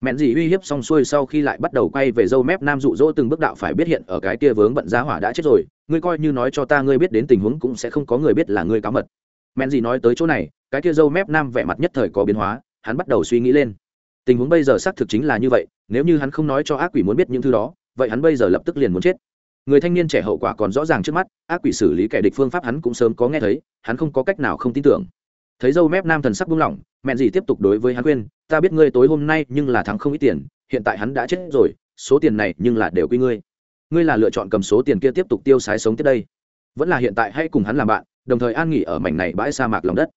S1: Mẹn dì uy hiếp xong xuôi sau khi lại bắt đầu quay về dâu mép nam dụ dỗ từng bước đạo phải biết hiện ở cái kia vướng bận giá hỏa đã chết rồi, ngươi coi như nói cho ta ngươi biết đến tình huống cũng sẽ không có người biết là ngươi cáo mật. Mẹn dì nói tới chỗ này, cái kia dâu mép nam vẻ mặt nhất thời có biến hóa, hắn bắt đầu suy nghĩ lên. Tình huống bây giờ xác thực chính là như vậy nếu như hắn không nói cho ác quỷ muốn biết những thứ đó, vậy hắn bây giờ lập tức liền muốn chết. Người thanh niên trẻ hậu quả còn rõ ràng trước mắt, ác quỷ xử lý kẻ địch phương pháp hắn cũng sớm có nghe thấy, hắn không có cách nào không tin tưởng. Thấy dâu mép nam thần sắc buông lỏng mẹn gì tiếp tục đối với hắn khuyên, ta biết ngươi tối hôm nay nhưng là thắng không ít tiền, hiện tại hắn đã chết rồi, số tiền này nhưng là đều quy ngươi. Ngươi là lựa chọn cầm số tiền kia tiếp tục tiêu sái sống tiếp đây. Vẫn là hiện tại hãy cùng hắn làm bạn, đồng thời an nghỉ ở mảnh này bãi sa mạc lòng đất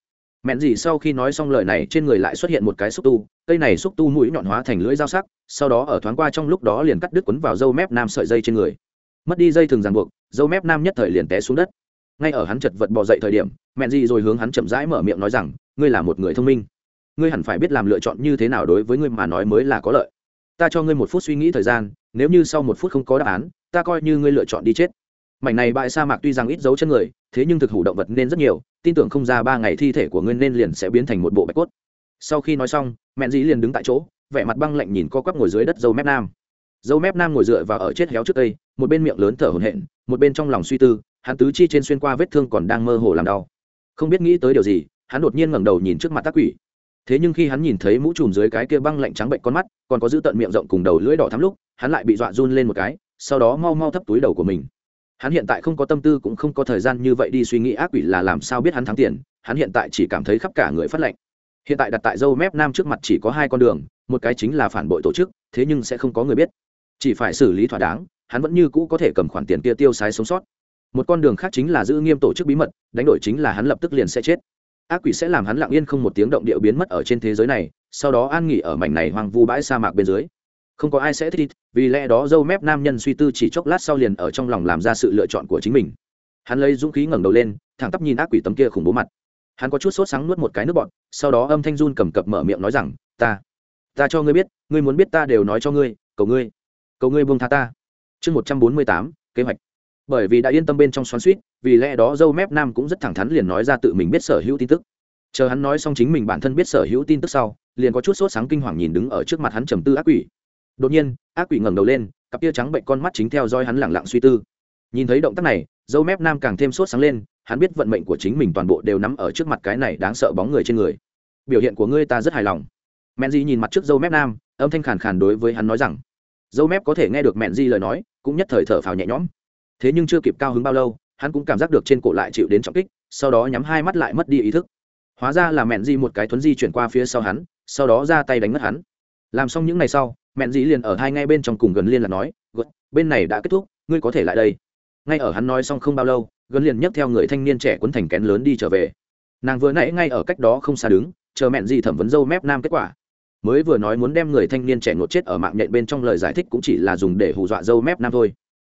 S1: mẹn gì sau khi nói xong lời này, trên người lại xuất hiện một cái xúc tu, cây này xúc tu mũi nhọn hóa thành lưỡi dao sắc, sau đó ở thoáng qua trong lúc đó liền cắt đứt quấn vào dâu mép nam sợi dây trên người. Mất đi dây thường ràng buộc, dâu mép nam nhất thời liền té xuống đất. Ngay ở hắn chật vật bò dậy thời điểm, mẹn gì rồi hướng hắn chậm rãi mở miệng nói rằng, ngươi là một người thông minh. Ngươi hẳn phải biết làm lựa chọn như thế nào đối với ngươi mà nói mới là có lợi. Ta cho ngươi một phút suy nghĩ thời gian, nếu như sau một phút không có đáp án, ta coi như ngươi lựa chọn đi chết mảnh này bãi sa mạc tuy rằng ít dấu chân người, thế nhưng thực hủ động vật nên rất nhiều, tin tưởng không ra ba ngày thi thể của ngươi nên liền sẽ biến thành một bộ bạch cốt. Sau khi nói xong, mẹn dĩ liền đứng tại chỗ, vẻ mặt băng lạnh nhìn co quắp ngồi dưới đất dâu mép nam. Dâu mép nam ngồi dựa vào ở chết héo trước cây một bên miệng lớn thở hổn hển, một bên trong lòng suy tư, hắn tứ chi trên xuyên qua vết thương còn đang mơ hồ làm đau. Không biết nghĩ tới điều gì, hắn đột nhiên ngẩng đầu nhìn trước mặt tác quỷ. Thế nhưng khi hắn nhìn thấy mũ trùm dưới cái kia băng lạnh trắng bệnh con mắt, còn có giữ tận miệng rộng cùng đầu lưỡi đỏ thắm lúc, hắn lại bị dọa run lên một cái, sau đó mau mau thấp túi đầu của mình hắn hiện tại không có tâm tư cũng không có thời gian như vậy đi suy nghĩ ác quỷ là làm sao biết hắn thắng tiền, hắn hiện tại chỉ cảm thấy khắp cả người phát lệnh hiện tại đặt tại dâu mép nam trước mặt chỉ có hai con đường, một cái chính là phản bội tổ chức, thế nhưng sẽ không có người biết. Chỉ phải xử lý thỏa đáng, hắn vẫn như cũ có thể cầm khoản tiền kia tiêu sái sống sót. Một con đường khác chính là giữ nghiêm tổ chức bí mật, đánh đổi chính là hắn lập tức liền sẽ chết. Ác quỷ sẽ làm hắn lặng yên không một tiếng động điệu biến mất ở trên thế giới này, sau đó an nghỉ ở mảnh này hoang vu bãi sa mạc bên dưới không có ai sẽ thích vì lẽ đó dâu mép nam nhân suy tư chỉ chốc lát sau liền ở trong lòng làm ra sự lựa chọn của chính mình. Hắn lấy dũng khí ngẩng đầu lên, thẳng tắp nhìn ác quỷ tấm kia khủng bố mặt. Hắn có chút sốt sáng nuốt một cái nước bọt, sau đó âm thanh run cầm cập mở miệng nói rằng, ta ta cho ngươi biết, ngươi muốn biết ta đều nói cho ngươi, cầu ngươi cầu ngươi buông tha ta. Chương một trăm bốn mươi tám, kế hoạch. Bởi vì đã yên tâm bên trong xoắn suýt vì lẽ đó dâu mép nam cũng rất thẳng thắn liền nói ra tự mình biết sở hữu tin tức. Chờ hắn nói xong chính mình bản thân biết sở hữu tin tức sau, liền có chút sốt sáng kinh hoàng nhìn đứng ở trước mặt hắn trầm tư ác quỷ đột nhiên, ác quỷ ngẩng đầu lên, cặp tia trắng bệnh con mắt chính theo dõi hắn lẳng lặng suy tư. Nhìn thấy động tác này, dâu mép nam càng thêm sốt sáng lên, hắn biết vận mệnh của chính mình toàn bộ đều nắm ở trước mặt cái này đáng sợ bóng người trên người. Biểu hiện của ngươi ta rất hài lòng. Mẹn di nhìn mặt trước dâu mép nam, âm thanh khàn khàn đối với hắn nói rằng, dâu mép có thể nghe được mẹn di lời nói, cũng nhất thời thở phào nhẹ nhõm. Thế nhưng chưa kịp cao hứng bao lâu, hắn cũng cảm giác được trên cổ lại chịu đến trọng kích, sau đó nhắm hai mắt lại mất đi ý thức. Hóa ra là mẹn di một cái thuấn di chuyển qua phía sau hắn, sau đó ra tay đánh mất hắn. Làm xong những ngày sau mẹn dĩ liền ở hai ngay bên trong cùng gần liên là nói bên này đã kết thúc, ngươi có thể lại đây. Ngay ở hắn nói xong không bao lâu, gần liền nhấc theo người thanh niên trẻ quấn thành kén lớn đi trở về. Nàng vừa nãy ngay ở cách đó không xa đứng, chờ mẹn dĩ thẩm vấn dâu mép nam kết quả. Mới vừa nói muốn đem người thanh niên trẻ ngột chết ở mạng nhện bên trong lời giải thích cũng chỉ là dùng để hù dọa dâu mép nam thôi.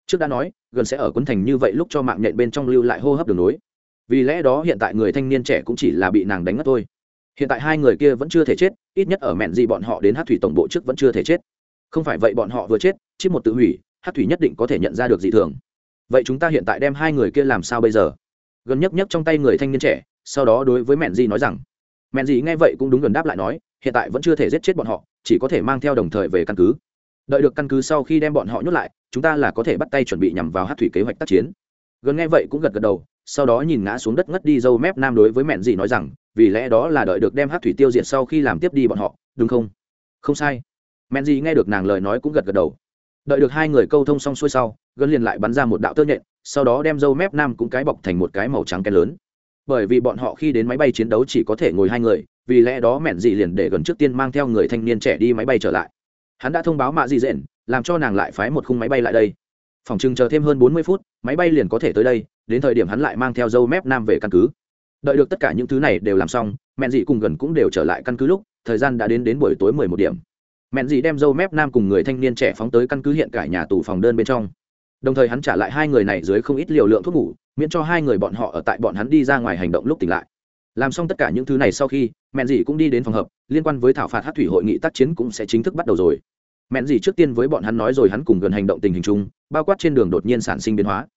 S1: Trước đã nói, gần sẽ ở quấn thành như vậy lúc cho mạng nhện bên trong lưu lại hô hấp đường nối. Vì lẽ đó hiện tại người thanh niên trẻ cũng chỉ là bị nàng đánh mất thôi hiện tại hai người kia vẫn chưa thể chết, ít nhất ở mẹn gì bọn họ đến hát thủy tổng bộ trước vẫn chưa thể chết. Không phải vậy bọn họ vừa chết chỉ một tự hủy, hát thủy nhất định có thể nhận ra được dị thường. Vậy chúng ta hiện tại đem hai người kia làm sao bây giờ? Gần nhấc nhấc trong tay người thanh niên trẻ, sau đó đối với mẹn gì nói rằng, mẹn gì nghe vậy cũng đúng gần đáp lại nói, hiện tại vẫn chưa thể giết chết bọn họ, chỉ có thể mang theo đồng thời về căn cứ. Đợi được căn cứ sau khi đem bọn họ nhốt lại, chúng ta là có thể bắt tay chuẩn bị nhằm vào hát thủy kế hoạch tác chiến. Gần nghe vậy cũng gật gật đầu, sau đó nhìn ngã xuống đất ngất đi dâu mép nam đối với mẹn gì nói rằng vì lẽ đó là đợi được đem hát thủy tiêu diệt sau khi làm tiếp đi bọn họ, đúng không? Không sai. Men di nghe được nàng lời nói cũng gật gật đầu. Đợi được hai người câu thông xong xuôi sau gần liền lại bắn ra một đạo tơ nhện, sau đó đem dâu mép nam cũng cái bọc thành một cái màu trắng kén lớn. Bởi vì bọn họ khi đến máy bay chiến đấu chỉ có thể ngồi hai người, vì lẽ đó mẹn gì liền để gần trước tiên mang theo người thanh niên trẻ đi máy bay trở lại. Hắn đã thông báo mạ dị dện, làm cho nàng lại phái một khung máy bay lại đây. Phòng chừng chờ thêm hơn bốn mươi phút, máy bay liền có thể tới đây, đến thời điểm hắn lại mang theo dâu mép nam về căn cứ đợi được tất cả những thứ này đều làm xong mẹn dị cùng gần cũng đều trở lại căn cứ lúc, thời gian đã đến đến buổi tối mười một điểm. Mẹn dị đem dâu mép nam cùng người thanh niên trẻ phóng tới căn cứ hiện cải nhà tù phòng đơn bên trong. Đồng thời hắn trả lại hai người này dưới không ít liều lượng thuốc ngủ, miễn cho hai người bọn họ ở tại bọn hắn đi ra ngoài hành động lúc tỉnh lại. Làm xong tất cả những thứ này sau khi mẹn dị cũng đi đến phòng hợp liên quan với thảo phạt hát thủy hội nghị tác chiến cũng sẽ chính thức bắt đầu rồi. Mẹn dị trước tiên với bọn hắn nói rồi hắn cùng gần hành động tình hình chung, bao quát trên đường đột nhiên sản sinh biến hóa.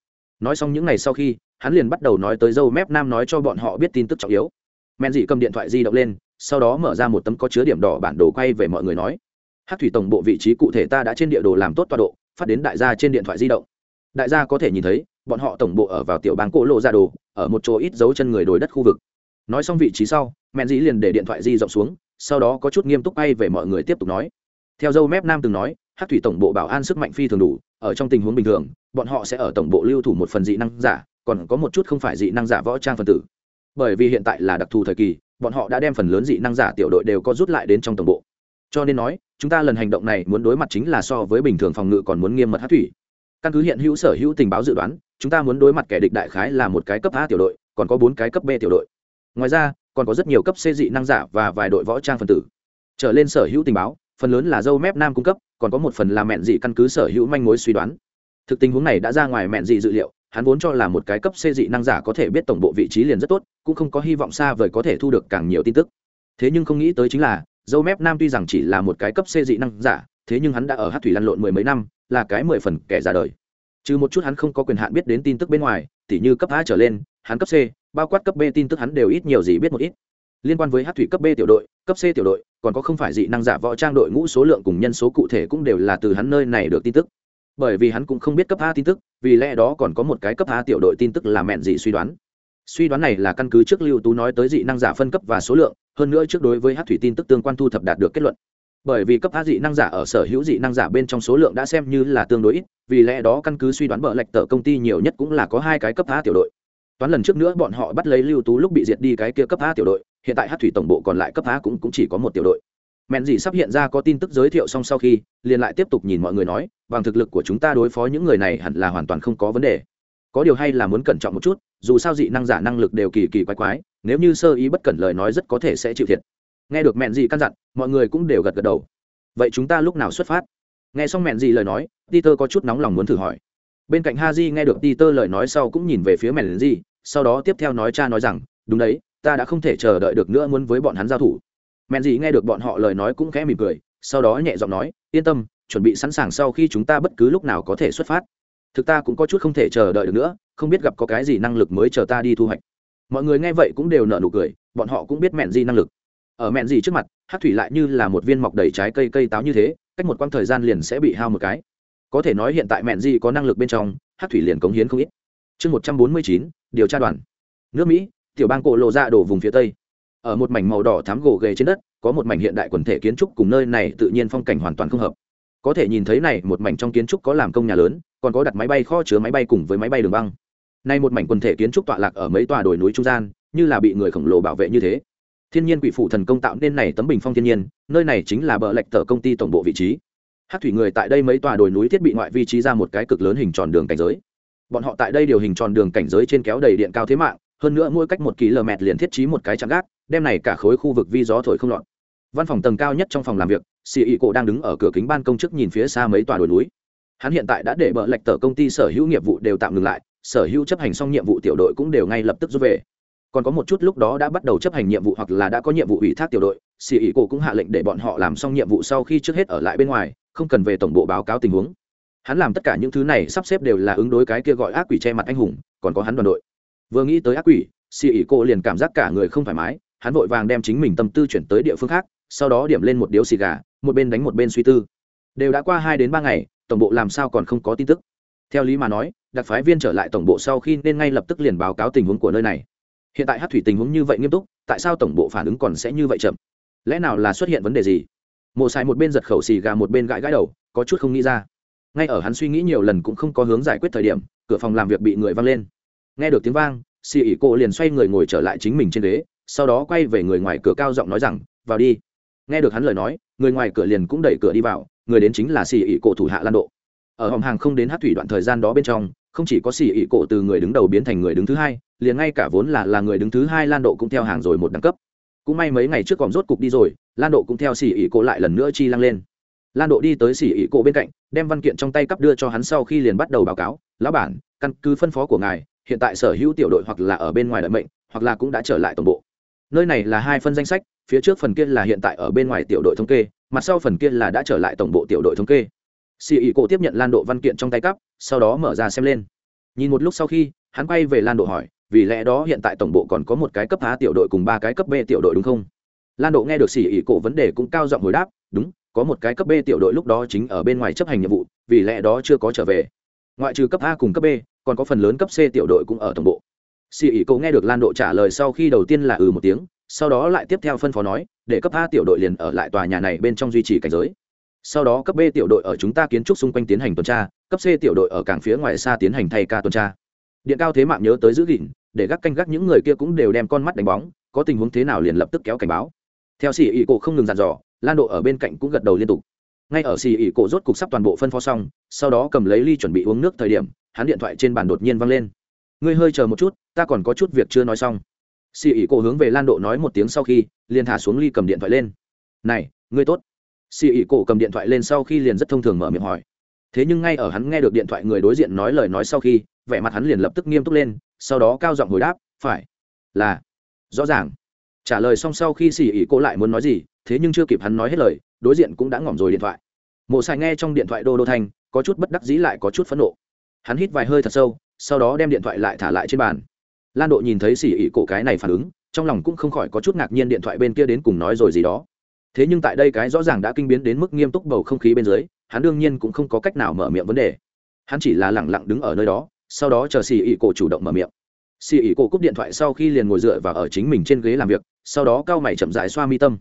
S1: Nói xong những ngày sau khi hắn liền bắt đầu nói tới dâu mép nam nói cho bọn họ biết tin tức trọng yếu. Men dị cầm điện thoại di động lên, sau đó mở ra một tấm có chứa điểm đỏ bản đồ quay về mọi người nói. Hát thủy tổng bộ vị trí cụ thể ta đã trên địa đồ làm tốt tọa độ, phát đến đại gia trên điện thoại di động. Đại gia có thể nhìn thấy, bọn họ tổng bộ ở vào tiểu bang cổ lộ ra đồ, ở một chỗ ít dấu chân người đồi đất khu vực. Nói xong vị trí sau men dĩ liền để điện thoại di rộng xuống, sau đó có chút nghiêm túc bay về mọi người tiếp tục nói. Theo dâu mép nam từng nói hát thủy tổng bộ bảo an sức mạnh phi thường đủ, ở trong tình huống bình thường, bọn họ sẽ ở tổng bộ lưu thủ một phần dị năng giả còn có một chút không phải dị năng giả võ trang phân tử. Bởi vì hiện tại là đặc thù thời kỳ, bọn họ đã đem phần lớn dị năng giả tiểu đội đều có rút lại đến trong tổng bộ. Cho nên nói, chúng ta lần hành động này muốn đối mặt chính là so với bình thường phòng ngự còn muốn nghiêm mật hát thủy. Căn cứ hiện hữu sở hữu tình báo dự đoán, chúng ta muốn đối mặt kẻ địch đại khái là một cái cấp a tiểu đội, còn có bốn cái cấp b tiểu đội. Ngoài ra, còn có rất nhiều cấp c dị năng giả và vài đội võ trang phân tử. Trở lên sở hữu tình báo, phần lớn là dâu mép nam cung cấp, còn có một phần là mẹn dị căn cứ sở hữu manh mối suy đoán. Thực tình huống này đã ra ngoài mẹn dị dự liệu hắn vốn cho là một cái cấp c dị năng giả có thể biết tổng bộ vị trí liền rất tốt, cũng không có hy vọng xa vời có thể thu được càng nhiều tin tức. Thế nhưng không nghĩ tới chính là, dâu mép nam tuy rằng chỉ là một cái cấp c dị năng giả, thế nhưng hắn đã ở hát thủy lăn lộn mười mấy năm, là cái mười phần kẻ ra đời. Trừ một chút hắn không có quyền hạn biết đến tin tức bên ngoài, tỉ như cấp a trở lên, hắn cấp c, bao quát cấp b tin tức hắn đều ít nhiều gì biết một ít. Liên quan với hát thủy cấp b tiểu đội, cấp c tiểu đội, còn có không phải dị năng giả võ trang đội ngũ số lượng cùng nhân số cụ thể cũng đều là từ hắn nơi này được tin tức bởi vì hắn cũng không biết cấp a tin tức vì lẽ đó còn có một cái cấp a tiểu đội tin tức là mẹn dị suy đoán. Suy đoán này là căn cứ trước lưu tú nói tới dị năng giả phân cấp và số lượng hơn nữa trước đối với hát thủy tin tức tương quan thu thập đạt được kết luận. Bởi vì cấp a dị năng giả ở sở hữu dị năng giả bên trong số lượng đã xem như là tương đối ít vì lẽ đó căn cứ suy đoán bợ lệch tờ công ty nhiều nhất cũng là có hai cái cấp a tiểu đội. Toán lần trước nữa bọn họ bắt lấy lưu tú lúc bị diệt đi cái kia cấp a tiểu đội hiện tại hát thủy tổng bộ còn lại cấp a cũng, cũng chỉ có một tiểu đội mẹn gì sắp hiện ra có tin tức giới thiệu xong sau khi, liền lại tiếp tục nhìn mọi người nói, bằng thực lực của chúng ta đối phó những người này hẳn là hoàn toàn không có vấn đề. Có điều hay là muốn cẩn trọng một chút, dù sao dị năng giả năng lực đều kỳ kỳ quái quái, nếu như sơ ý bất cẩn lời nói rất có thể sẽ chịu thiệt. Nghe được mẹn gì căn dặn, mọi người cũng đều gật gật đầu. Vậy chúng ta lúc nào xuất phát? Nghe xong mẹn gì lời nói, peter có chút nóng lòng muốn thử hỏi. Bên cạnh ha di nghe được peter lời nói sau cũng nhìn về phía mẹn gì, sau đó tiếp theo nói cha nói rằng, đúng đấy, ta đã không thể chờ đợi được nữa muốn với bọn hắn giao thủ mẹn gì nghe được bọn họ lời nói cũng khẽ mỉm cười, sau đó nhẹ giọng nói, yên tâm, chuẩn bị sẵn sàng sau khi chúng ta bất cứ lúc nào có thể xuất phát. Thực ta cũng có chút không thể chờ đợi được nữa, không biết gặp có cái gì năng lực mới chờ ta đi thu hoạch. Mọi người nghe vậy cũng đều nở nụ cười, bọn họ cũng biết mẹn gì năng lực. Ở mẹn gì trước mặt hát thủy lại như là một viên mọc đầy trái cây cây táo như thế, cách một quãng thời gian liền sẽ bị hao một cái. Có thể nói hiện tại mẹn gì có năng lực bên trong hát thủy liền cống hiến không ít. Chương một trăm bốn mươi chín, điều tra đoàn. Nước mỹ, tiểu bang cổ lộ ra đổ vùng phía tây ở một mảnh màu đỏ thám gỗ ghề trên đất, có một mảnh hiện đại quần thể kiến trúc cùng nơi này tự nhiên phong cảnh hoàn toàn không hợp. Có thể nhìn thấy này, một mảnh trong kiến trúc có làm công nhà lớn, còn có đặt máy bay kho chứa máy bay cùng với máy bay đường băng. Nay một mảnh quần thể kiến trúc tọa lạc ở mấy tòa đồi núi trung gian, như là bị người khổng lồ bảo vệ như thế. Thiên nhiên quỷ phủ thần công tạo nên này tấm bình phong thiên nhiên, nơi này chính là bờ lệch tờ công ty tổng bộ vị trí. Hát thủy người tại đây mấy tòa đồi núi thiết bị ngoại vi trí ra một cái cực lớn hình tròn đường cảnh giới. Bọn họ tại đây điều hình tròn đường cảnh giới trên kéo đầy điện cao thế mạng hơn nữa mỗi cách một km liền thiết trí một cái chạm gác, đem này cả khối khu vực vi gió thổi không lọt. Văn phòng tầng cao nhất trong phòng làm việc xì ị cổ đang đứng ở cửa kính ban công chức nhìn phía xa mấy tòa đồi núi. Hắn hiện tại đã để bợ lệch tờ công ty sở hữu nghiệp vụ đều tạm ngừng lại, sở hữu chấp hành xong nhiệm vụ tiểu đội cũng đều ngay lập tức rút về. Còn có một chút lúc đó đã bắt đầu chấp hành nhiệm vụ hoặc là đã có nhiệm vụ ủy thác tiểu đội xì ị cổ cũng hạ lệnh để bọn họ làm xong nhiệm vụ sau khi trước hết ở lại bên ngoài, không cần về tổng bộ báo cáo tình huống. Hắn làm tất cả những thứ này sắp xếp đều là ứng đối cái kia gọi ác quỷ che mặt anh hùng, còn có hắn đoàn đội vừa nghĩ tới ác quỷ, xì ỉ cô liền cảm giác cả người không thoải mái, hắn vội vàng đem chính mình tâm tư chuyển tới địa phương khác, sau đó điểm lên một điếu xì gà, một bên đánh một bên suy tư. Đều đã qua hai đến ba ngày, tổng bộ làm sao còn không có tin tức? Theo lý mà nói, đặc phái viên trở lại tổng bộ sau khi nên ngay lập tức liền báo cáo tình huống của nơi này. Hiện tại hát thủy tình huống như vậy nghiêm túc, tại sao tổng bộ phản ứng còn sẽ như vậy chậm? Lẽ nào là xuất hiện vấn đề gì? Mộ xài một bên giật khẩu xì gà, một bên gãi gãi đầu, có chút không nghĩ ra. Ngay ở hắn suy nghĩ nhiều lần cũng không có hướng giải quyết thời điểm, cửa phòng làm việc bị người văng lên nghe được tiếng vang, xì ỉ cô liền xoay người ngồi trở lại chính mình trên ghế, sau đó quay về người ngoài cửa cao giọng nói rằng, vào đi. Nghe được hắn lời nói, người ngoài cửa liền cũng đẩy cửa đi vào, người đến chính là xì ỉ cổ thủ hạ lan độ. Ở hòm hàng không đến hát thủy đoạn thời gian đó bên trong, không chỉ có xì ỉ cổ từ người đứng đầu biến thành người đứng thứ hai, liền ngay cả vốn là là người đứng thứ hai lan độ cũng theo hàng rồi một đẳng cấp. Cũng may mấy ngày trước còn rốt cục đi rồi, lan độ cũng theo xì ỉ cổ lại lần nữa chi lăng lên. Lan độ đi tới xì ỉ cổ bên cạnh, đem văn kiện trong tay cắp đưa cho hắn sau khi liền bắt đầu báo cáo, lão bản, căn cứ phân phó của ngài hiện tại sở hữu tiểu đội hoặc là ở bên ngoài đợi mệnh, hoặc là cũng đã trở lại tổng bộ. Nơi này là hai phân danh sách, phía trước phần kia là hiện tại ở bên ngoài tiểu đội thống kê, mặt sau phần kia là đã trở lại tổng bộ tiểu đội thống kê. Xì ỉ cổ tiếp nhận lan độ văn kiện trong tay cắp, sau đó mở ra xem lên. Nhìn một lúc sau khi, hắn quay về lan độ hỏi, vì lẽ đó hiện tại tổng bộ còn có một cái cấp a tiểu đội cùng ba cái cấp b tiểu đội đúng không? Lan độ nghe được xì ỉ cổ vấn đề cũng cao giọng hồi đáp, đúng, có một cái cấp b tiểu đội lúc đó chính ở bên ngoài chấp hành nhiệm vụ, vì lẽ đó chưa có trở về. Ngoại trừ cấp a cùng cấp b còn có phần lớn cấp c tiểu đội cũng ở tổng bộ. Sĩ ỷ cậu nghe được lan độ trả lời sau khi đầu tiên là ừ một tiếng, sau đó lại tiếp theo phân phó nói, để cấp a tiểu đội liền ở lại tòa nhà này bên trong duy trì cảnh giới. Sau đó cấp b tiểu đội ở chúng ta kiến trúc xung quanh tiến hành tuần tra, cấp c tiểu đội ở cảng phía ngoài xa tiến hành thay ca tuần tra. Điện cao thế mạng nhớ tới giữ gìn, để gác canh gác những người kia cũng đều đem con mắt đánh bóng, có tình huống thế nào liền lập tức kéo cảnh báo. Theo sĩ ỷ cậu không ngừng dàn dò, lan độ ở bên cạnh cũng gật đầu liên tục. Ngay ở xì ỉ cổ rốt cục sắp toàn bộ phân phó xong, sau đó cầm lấy ly chuẩn bị uống nước thời điểm hắn điện thoại trên bàn đột nhiên văng lên. Ngươi hơi chờ một chút, ta còn có chút việc chưa nói xong. Xì ỉ cổ hướng về lan độ nói một tiếng sau khi, liền thả xuống ly cầm điện thoại lên. Này, ngươi tốt. Xì ỉ cổ cầm điện thoại lên sau khi liền rất thông thường mở miệng hỏi. Thế nhưng ngay ở hắn nghe được điện thoại người đối diện nói lời nói sau khi, vẻ mặt hắn liền lập tức nghiêm túc lên, sau đó cao giọng hồi đáp, phải. Là. Rõ ràng. Trả lời xong sau khi xì ỉ cổ lại muốn nói gì, thế nhưng chưa kịp hắn nói hết lời, đối diện cũng đã ngỏm rồi điện thoại. Mộ xài nghe trong điện thoại đô đô thanh, có chút bất đắc dĩ lại có chút phẫn nộ hắn hít vài hơi thật sâu, sau đó đem điện thoại lại thả lại trên bàn. Lan độ nhìn thấy xỉ ỉ cổ cái này phản ứng, trong lòng cũng không khỏi có chút ngạc nhiên điện thoại bên kia đến cùng nói rồi gì đó. Thế nhưng tại đây cái rõ ràng đã kinh biến đến mức nghiêm túc bầu không khí bên dưới, hắn đương nhiên cũng không có cách nào mở miệng vấn đề. Hắn chỉ là lẳng lặng đứng ở nơi đó, sau đó chờ xì ỉ cổ chủ động mở miệng. Xì ỉ cổ cúp điện thoại sau khi liền ngồi dựa vào ở chính mình trên ghế làm việc, sau đó cao mày chậm dại xoa mi tâm.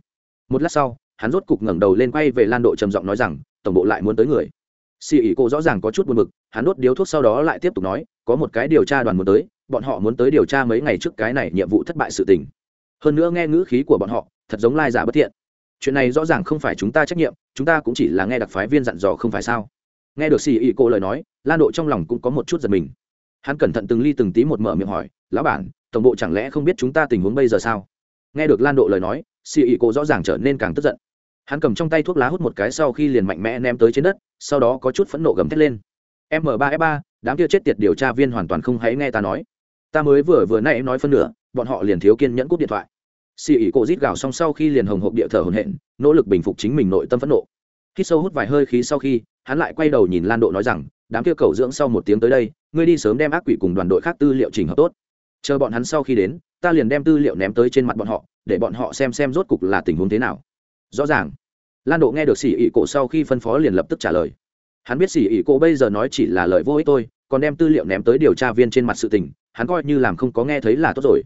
S1: Một lát sau, hắn rốt cục ngẩng đầu lên quay về lan độ trầm giọng nói rằng, tổng bộ lại muốn tới người xì ỉ cô rõ ràng có chút buồn bực, hắn đốt điếu thuốc sau đó lại tiếp tục nói, có một cái điều tra đoàn muốn tới, bọn họ muốn tới điều tra mấy ngày trước cái này nhiệm vụ thất bại sự tình. Hơn nữa nghe ngữ khí của bọn họ, thật giống lai giả bất thiện. Chuyện này rõ ràng không phải chúng ta trách nhiệm, chúng ta cũng chỉ là nghe đặc phái viên dặn dò không phải sao? Nghe được xì ỉ cô lời nói, lan độ trong lòng cũng có một chút giật mình. Hắn cẩn thận từng ly từng tí một mở miệng hỏi, lão bản, tổng bộ chẳng lẽ không biết chúng ta tình huống bây giờ sao? Nghe được lan độ lời nói, xì ỉ cô rõ ràng trở nên càng tức giận. Hắn cầm trong tay thuốc lá hút một cái sau khi liền mạnh mẽ ném tới trên đất sau đó có chút phẫn nộ gầm thét lên. M ba f ba, đám kia chết tiệt điều tra viên hoàn toàn không hãy nghe ta nói. Ta mới vừa vừa nãy nói phân nửa, bọn họ liền thiếu kiên nhẫn cúp điện thoại. Xì ỉ cổ rít gào xong sau khi liền hồng hộp địa thở hồn hện nỗ lực bình phục chính mình nội tâm phẫn nộ. Khi sâu hút vài hơi khí sau khi, hắn lại quay đầu nhìn lan độ nói rằng, đám kia cầu dưỡng sau một tiếng tới đây, ngươi đi sớm đem ác quỷ cùng đoàn đội khác tư liệu trình hợp tốt. Chờ bọn hắn sau khi đến, ta liền đem tư liệu ném tới trên mặt bọn họ, để bọn họ xem xem rốt cục là tình huống thế nào. Rõ ràng lan độ nghe được xỉ ỉ cổ sau khi phân phó liền lập tức trả lời. Hắn biết xỉ ỉ cổ bây giờ nói chỉ là lời vô ích tôi còn đem tư liệu ném tới điều tra viên trên mặt sự tình, hắn coi như làm không có nghe thấy là tốt rồi.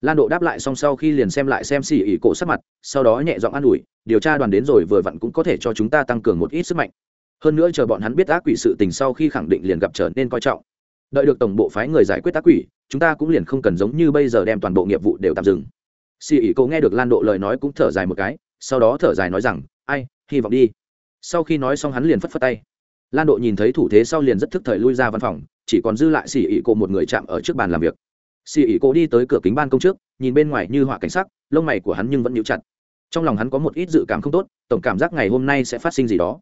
S1: Lan độ đáp lại xong sau khi liền xem lại xem xỉ ỉ cổ sắc mặt, sau đó nhẹ giọng an ủi, điều tra đoàn đến rồi vừa vặn cũng có thể cho chúng ta tăng cường một ít sức mạnh. Hơn nữa chờ bọn hắn biết ác quỷ sự tình sau khi khẳng định liền gặp trở nên coi trọng. Đợi được tổng bộ phái người giải quyết ác quỷ, chúng ta cũng liền không cần giống như bây giờ đem toàn bộ nghiệp vụ đều tạm dừng. Xì ỉ cô nghe được lan độ lời nói cũng thở dài một cái, sau đó thở dài nói rằng ai, hy vọng đi. Sau khi nói xong hắn liền phất phất tay. Lan độ nhìn thấy thủ thế sau liền rất thức thời lui ra văn phòng, chỉ còn dư lại xì ỉ cô một người chạm ở trước bàn làm việc. Xì ỉ cô đi tới cửa kính ban công trước, nhìn bên ngoài như họa cảnh sắc, lông mày của hắn nhưng vẫn nhíu chặt. Trong lòng hắn có một ít dự cảm không tốt, tổng cảm giác ngày hôm nay sẽ phát sinh gì đó.